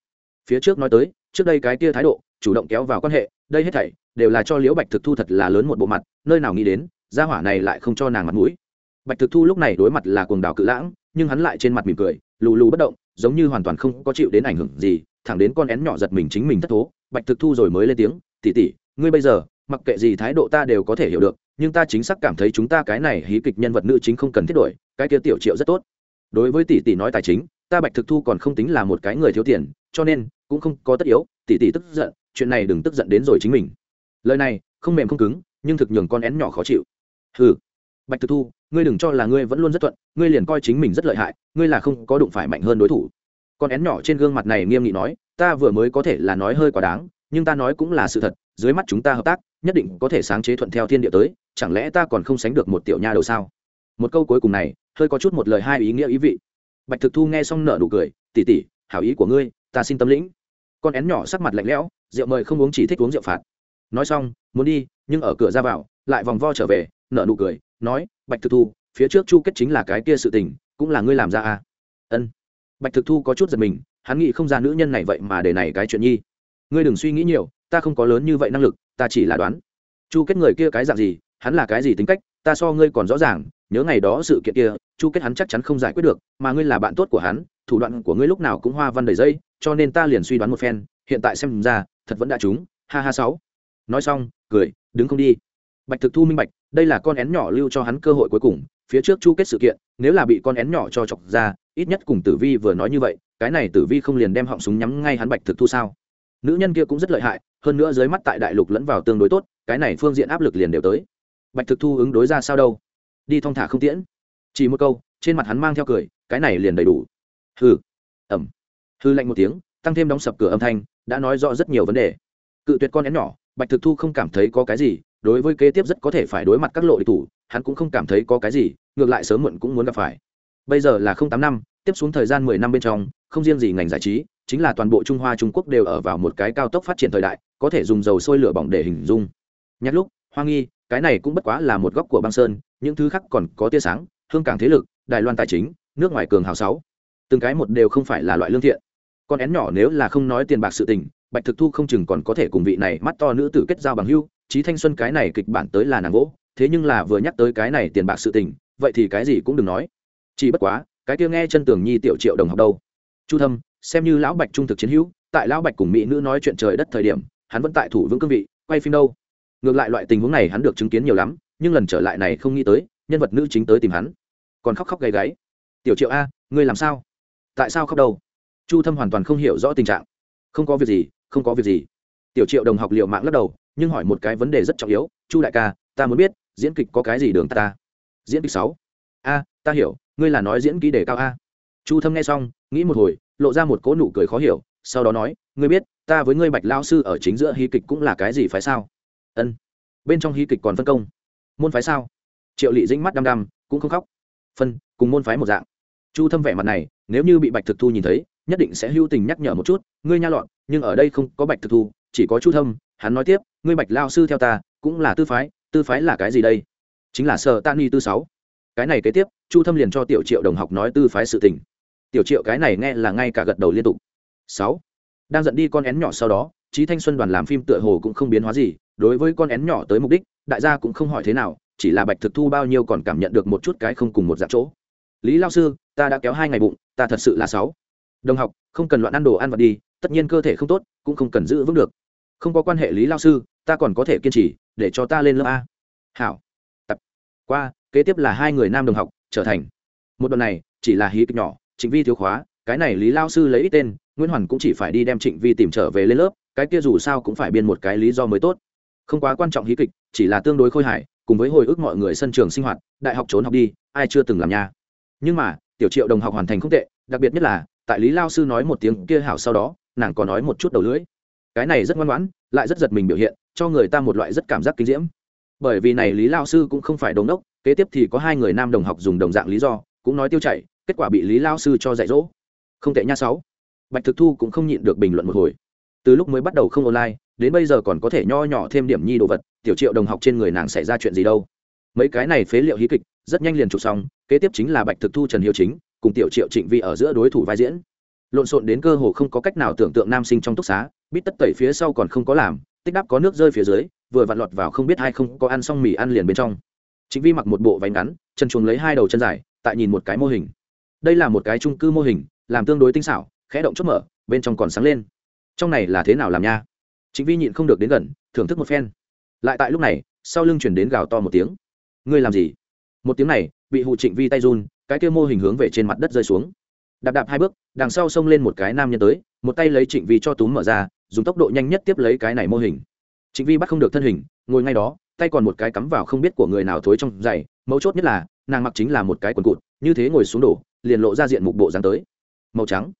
Phía trước nói tới, trước đây cái kia thái độ, chủ động kéo vào quan hệ, đây hết thảy đều là cho liễu bạch thực thu thật là lớn một bộ mặt, nơi nào nghĩ đến gia hỏa này lại không cho nàng mặt mũi. Bạch thực thu lúc này đối mặt là cuồng đảo cự lãng, nhưng hắn lại trên mặt mỉm cười, lù lù bất động, giống như hoàn toàn không có chịu đến ảnh hưởng gì, thẳng đến con én nhỏ giật mình chính mình thất thố, bạch thực thu rồi mới lên tiếng tỉ tỉ ngươi bây giờ, mặc kệ gì thái độ ta đều có thể hiểu được, nhưng ta chính xác cảm thấy chúng ta cái này hí kịch nhân vật nữ chính không cần thiết đổi, cái kia tiểu triệu rất tốt. Đối với tỷ tỷ nói tài chính, ta bạch thực thu còn không tính là một cái người thiếu tiền, cho nên cũng không có tất yếu, tỷ tỷ tức giận, chuyện này đừng tức giận đến rồi chính mình. Lời này, không mềm không cứng, nhưng thực nhường con én nhỏ khó chịu hừ. Bạch thực thu, ngươi đừng cho là ngươi vẫn luôn rất thuận, ngươi liền coi chính mình rất lợi hại, ngươi là không có đụng phải mạnh hơn đối thủ. Con én nhỏ trên gương mặt này nghiêm nghị nói, ta vừa mới có thể là nói hơi quá đáng, nhưng ta nói cũng là sự thật, dưới mắt chúng ta hợp tác, nhất định có thể sáng chế thuận theo thiên địa tới, chẳng lẽ ta còn không sánh được một tiểu nha đầu sao? Một câu cuối cùng này, hơi có chút một lời hai ý nghĩa ý vị. Bạch thực thu nghe xong nở nụ cười tỉ tỉ hảo ý của ngươi, ta xin tâm lĩnh. Con én nhỏ sắc mặt lạnh lẽo, rượu mời không uống chỉ thích uống rượu phạt. Nói xong, muốn đi, nhưng ở cửa ra vào, lại vòng vo trở về nở nụ cười, nói, bạch thực thu, phía trước chu kết chính là cái kia sự tình, cũng là ngươi làm ra à? Ân. Bạch thực thu có chút giật mình, hắn nghĩ không ra nữ nhân này vậy mà để này cái chuyện nhi. Ngươi đừng suy nghĩ nhiều, ta không có lớn như vậy năng lực, ta chỉ là đoán. Chu kết người kia cái dạng gì, hắn là cái gì tính cách, ta so ngươi còn rõ ràng, nhớ ngày đó sự kiện kia, chu kết hắn chắc chắn không giải quyết được, mà ngươi là bạn tốt của hắn, thủ đoạn của ngươi lúc nào cũng hoa văn đầy dây, cho nên ta liền suy đoán một phen, hiện tại xem ra, thật vẫn đã trúng, ha ha sáu. Nói xong, cười, đứng không đi bạch thực thu minh bạch, đây là con én nhỏ lưu cho hắn cơ hội cuối cùng, phía trước chu kết sự kiện, nếu là bị con én nhỏ cho chọc ra, ít nhất cùng tử vi vừa nói như vậy, cái này tử vi không liền đem họng súng nhắm ngay hắn bạch thực thu sao? Nữ nhân kia cũng rất lợi hại, hơn nữa dưới mắt tại đại lục lẫn vào tương đối tốt, cái này phương diện áp lực liền đều tới. Bạch thực thu ứng đối ra sao đâu? Đi thong thả không tiễn. Chỉ một câu, trên mặt hắn mang theo cười, cái này liền đầy đủ. Hư ẩm hư lạnh một tiếng, tăng thêm đóng sập cửa âm thanh, đã nói rõ rất nhiều vấn đề. Cự tuyệt con én nhỏ, bạch thực thu không cảm thấy có cái gì đối với kế tiếp rất có thể phải đối mặt các lộ địch thủ, hắn cũng không cảm thấy có cái gì, ngược lại sớm muộn cũng muốn gặp phải. Bây giờ là không tám năm, tiếp xuống thời gian mười năm bên trong, không riêng gì ngành giải trí, chính là toàn bộ trung hoa trung quốc đều ở vào một cái cao tốc phát triển thời đại, có thể dùng dầu sôi lửa bỏng để hình dung. Nhắc lúc hoa nghi, cái này cũng bất quá là một góc của băng sơn, những thứ khác còn có tia sáng, hương cảng thế lực, đài loan tài chính, nước ngoài cường hào sáu. Từng cái một đều không phải là loại lương thiện. Con én nhỏ nếu là không nói tiền bạc sự tình bạch thực thu không chừng còn có thể cùng vị này mắt to nữ tử kết giao bằng hưu trí thanh xuân cái này kịch bản tới là nàng gỗ, thế nhưng là vừa nhắc tới cái này tiền bạc sự tình, vậy thì cái gì cũng đừng nói. Chỉ bất quá, cái kia nghe chân tường nhi tiểu triệu đồng học đâu. Chu thâm, xem như lão bạch trung thực chiến hữu, tại lão bạch cùng mỹ nữ nói chuyện trời đất thời điểm, hắn vẫn tại thủ vững cương vị, quay phim đâu. Ngược lại loại tình huống này hắn được chứng kiến nhiều lắm, nhưng lần trở lại này không nghĩ tới, nhân vật nữ chính tới tìm hắn. Còn khóc khóc gáy gáy tiểu triệu a, ngươi làm sao? Tại sao khóc đâu? Chu thâm hoàn toàn không hiểu rõ tình trạng. Không có việc gì không có việc gì. Tiểu triệu đồng học liệu mạng lắc đầu, nhưng hỏi một cái vấn đề rất trọng yếu, chu đại ca, ta muốn biết, diễn kịch có cái gì đường ta? Diễn kịch sáu. A, ta hiểu, ngươi là nói diễn kỹ đề cao a. Chu thâm nghe xong, nghĩ một hồi, lộ ra một cỗ nụ cười khó hiểu, sau đó nói, ngươi biết, ta với ngươi bạch lao sư ở chính giữa hí kịch cũng là cái gì phải sao? Ân, bên trong hí kịch còn phân công. Môn phái sao? Triệu lị dĩnh mắt đăm đăm, cũng không khóc. Phân, cùng môn phái một dạng. Chu thâm vẻ mặt này, nếu như bị bạch thực thu nhìn thấy nhất định sẽ hưu tình nhắc nhở một chút, ngươi nha lọn nhưng ở đây không có bạch thực thu, chỉ có chu thâm, hắn nói tiếp, ngươi bạch lao sư theo ta, cũng là tư phái tư phái là cái gì đây? Chính là sợ tan ni tư sáu. Cái này kế tiếp, chu thâm liền cho tiểu triệu đồng học nói tư phái sự tình. Tiểu triệu cái này nghe là ngay cả gật đầu liên tục. Sáu. Đang dẫn đi con én nhỏ sau đó trí thanh xuân đoàn làm phim tựa hồ cũng không biến hóa gì, đối với con én nhỏ tới mục đích, đại gia cũng không hỏi thế nào, chỉ là bạch thực thu bao nhiêu còn cảm nhận được một chút cái không cùng một dạng chỗ. Lý lao sư, ta đã kéo hai ngày bụng, ta thật sự là sáu đồng học, không cần loạn ăn đồ ăn vặt đi, tất nhiên cơ thể không tốt, cũng không cần giữ vững được. Không có quan hệ lý lao sư, ta còn có thể kiên trì, để cho ta lên lớp a. Hảo. Tập. Qua, kế tiếp là hai người nam đồng học, trở thành. Một đoạn này, chỉ là hí kịch nhỏ, trịnh vi thiếu khóa, cái này lý lao sư lấy ít tên, nguyễn hoàn cũng chỉ phải đi đem trịnh vi tìm trở về lên lớp, cái kia dù sao cũng phải biên một cái lý do mới tốt. Không quá quan trọng hí kịch, chỉ là tương đối khôi hài, cùng với hồi ức mọi người sân trường sinh hoạt, đại học trốn học đi, ai chưa từng làm nha. Nhưng mà, tiểu triệu đồng học hoàn thành không tệ, đặc biệt nhất là tại lý lao sư nói một tiếng kia hảo sau đó, nàng có nói một chút đầu lưỡi. Cái này rất ngoan ngoãn, lại rất giật mình biểu hiện, cho người ta một loại rất cảm giác kinh diễm. Bởi vì này lý lao sư cũng không phải đồng đốc kế tiếp thì có hai người nam đồng học dùng đồng dạng lý do, cũng nói tiêu chảy, kết quả bị lý lao sư cho dạy dỗ. Không tệ nha sáu. Bạch thực thu cũng không nhịn được bình luận một hồi. Từ lúc mới bắt đầu không online, đến bây giờ còn có thể nho nhỏ thêm điểm nhi đồ vật, tiểu triệu đồng học trên người nàng xảy ra chuyện gì đâu. Mấy cái này phế liệu hí kịch, rất nhanh liền chụp xong, kế tiếp chính là bạch thực thu trần hiếu chính cùng tiểu triệu trịnh vi ở giữa đối thủ vai diễn. Lộn xộn đến cơ hồ không có cách nào tưởng tượng nam sinh trong túc xá, bít tất tẩy phía sau còn không có làm, tích đắp có nước rơi phía dưới, vừa vặn lọt vào không biết hay không có ăn xong mì ăn liền bên trong. Trịnh vi mặc một bộ váy ngắn, chân chuồng lấy hai đầu chân dài, tại nhìn một cái mô hình. Đây là một cái trung cư mô hình, làm tương đối tinh xảo, khẽ động chốt mở, bên trong còn sáng lên. Trong này là thế nào làm nha? Trịnh vi nhịn không được đến gần, thưởng thức một phen. Lại tại lúc này, sau lưng chuyển đến gào to một tiếng. Ngươi làm gì? Một tiếng này, bị hụ trịnh vi tay run cái kia mô hình hướng về trên mặt đất rơi xuống. Đạp đạp hai bước, đằng sau xông lên một cái nam nhân tới, một tay lấy trịnh vi cho túm mở ra, dùng tốc độ nhanh nhất tiếp lấy cái này mô hình. Trịnh vi bắt không được thân hình, ngồi ngay đó, tay còn một cái cắm vào không biết của người nào thối trong giày, mấu chốt nhất là, nàng mặc chính là một cái quần cụt, như thế ngồi xuống đổ, liền lộ ra diện mục bộ dáng tới. Màu trắng.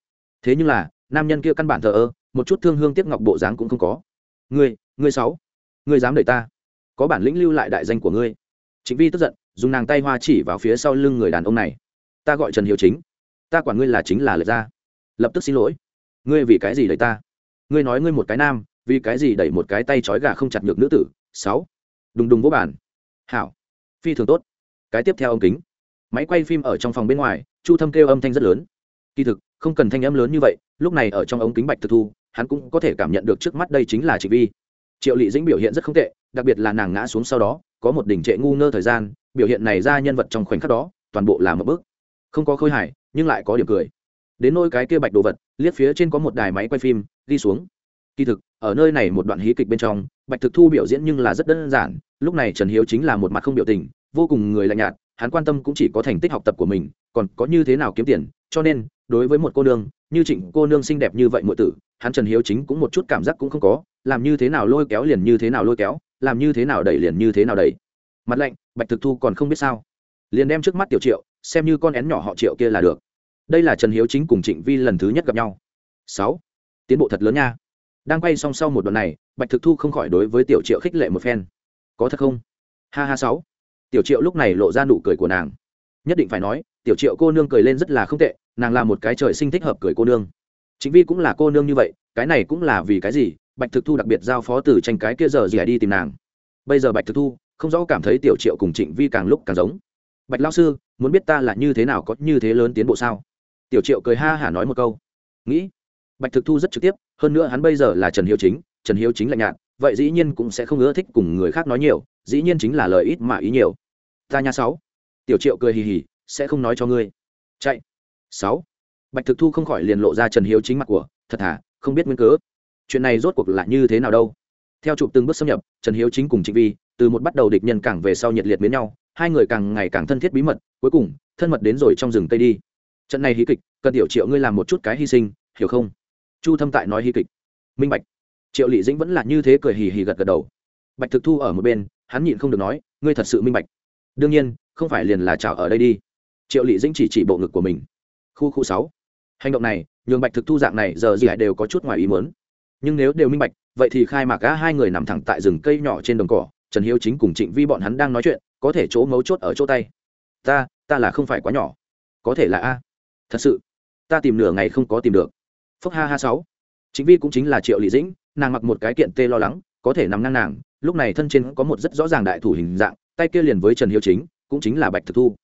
Thế nhưng là, nam nhân kia căn bản thờ ơ, một chút thương hương tiếc ngọc bộ dáng cũng không có. Ngươi ngươi sáu ngươi dám đẩy ta. Có bản lĩnh lưu lại đại danh của ngươi. Chính vi tức giận dùng nàng tay hoa chỉ vào phía sau lưng người đàn ông này. Ta gọi trần hiếu chính. Ta quản ngươi là chính là lệch ra lập tức xin lỗi. Ngươi vì cái gì đẩy ta? Ngươi nói ngươi một cái nam, vì cái gì đẩy một cái tay trói gà không chặt được nữ tử? Sáu. Đùng đùng vô bản hảo. Phi thường tốt. Cái tiếp theo ông kính. Máy quay phim ở trong phòng bên ngoài, chu thâm kêu âm thanh rất lớn. Kỳ thực, không cần thanh âm lớn như vậy, lúc này ở trong ống kính bạch thực thu, hắn cũng có thể cảm nhận được trước mắt đây chính là chị vi. Triệu lị dĩnh biểu hiện rất không tệ, đặc biệt là nàng ngã xuống sau đó, có một đỉnh trệ ngu ngơ thời gian biểu hiện này ra nhân vật trong khoảnh khắc đó, toàn bộ là một bước. Không có khôi hài, nhưng lại có điểm cười. Đến nôi cái kia bạch đồ vật, liếc phía trên có một đài máy quay phim đi xuống. Kỳ thực, ở nơi này một đoạn hí kịch bên trong, bạch thực thu biểu diễn nhưng là rất đơn giản, lúc này trần hiếu chính là một mặt không biểu tình, vô cùng người lạnh nhạt, hắn quan tâm cũng chỉ có thành tích học tập của mình, còn có như thế nào kiếm tiền, cho nên, đối với một cô nương, như trịnh cô nương xinh đẹp như vậy mọi tử, hắn trần hiếu chính cũng một chút cảm giác cũng không có, làm như thế nào lôi kéo liền như thế nào lôi kéo, làm như thế nào đẩy liền như thế nào đẩy mặt lạnh, bạch thực thu còn không biết sao. Liền đem trước mắt tiểu triệu, xem như con én nhỏ họ triệu kia là được. Đây là trần hiếu chính cùng trịnh vi lần thứ nhất gặp nhau. Sáu. Tiến bộ thật lớn nha. Đang quay song sau một đoạn này, bạch thực thu không khỏi đối với tiểu triệu khích lệ một phen. Có thật không? Ha ha, sáu. Tiểu triệu lúc này lộ ra nụ cười của nàng. Nhất định phải nói, tiểu triệu cô nương cười lên rất là không tệ, nàng là một cái trời sinh thích hợp cười cô nương. Chính vi cũng là cô nương như vậy, cái này cũng là vì cái gì? Bạch thực thu đặc biệt giao phó từ tranh cái kia giờ gì đi tìm nàng. Bây giờ bạch thực thu không rõ cảm thấy tiểu triệu cùng trịnh vi càng lúc càng giống. Bạch lao sư, muốn biết ta là như thế nào có như thế lớn tiến bộ sao? Tiểu triệu cười ha hả nói một câu. Nghĩ. Bạch thực thu rất trực tiếp, hơn nữa hắn bây giờ là trần hiếu chính, trần hiếu chính lạnh nhạt, vậy dĩ nhiên cũng sẽ không ưa thích cùng người khác nói nhiều, dĩ nhiên chính là lời ít mà ý nhiều. Ta nha sáu. Tiểu triệu cười hì hì, sẽ không nói cho ngươi. Chạy. Sáu. Bạch thực thu không khỏi liền lộ ra trần hiếu chính mặt của, thật thà không biết nguyên cớ. Chuyện này rốt cuộc là như thế nào đâu? Theo chụp từng bước xâm nhập, trần hiếu chính cùng trịnh vi, từ một bắt đầu địch nhân càng về sau nhiệt liệt miến nhau, hai người càng ngày càng thân thiết bí mật, cuối cùng, thân mật đến rồi trong rừng tây đi. Trận này hí kịch cần tiểu triệu ngươi làm một chút cái hy sinh, hiểu không? Chu thâm tại nói hí kịch. Minh bạch. Triệu lị dĩnh vẫn là như thế cười hì hì gật gật đầu. Bạch thực thu ở một bên, hắn nhịn không được nói, ngươi thật sự minh bạch. Đương nhiên, không phải liền là chào ở đây đi. Triệu lị dĩnh chỉ chỉ bộ ngực của mình. Khu khu sáu. Hành động này, nhường bạch thực thu dạng này giờ gì đều có chút ngoài ý muốn nhưng nếu đều minh bạch, vậy thì khai mạc cả hai người nằm thẳng tại rừng cây nhỏ trên đồng cỏ, trần hiếu chính cùng trịnh vi bọn hắn đang nói chuyện, có thể chỗ mấu chốt ở chỗ tay. Ta ta là không phải quá nhỏ. Có thể là a. Thật sự, ta tìm nửa ngày không có tìm được. Phúc ha ha sáu. Chính vi cũng chính là triệu lị dĩnh, nàng mặc một cái kiện tê lo lắng, có thể nằm ngang nàng, lúc này thân trên có một rất rõ ràng đại thủ hình dạng, tay kia liền với trần hiếu chính, cũng chính là bạch thực thu.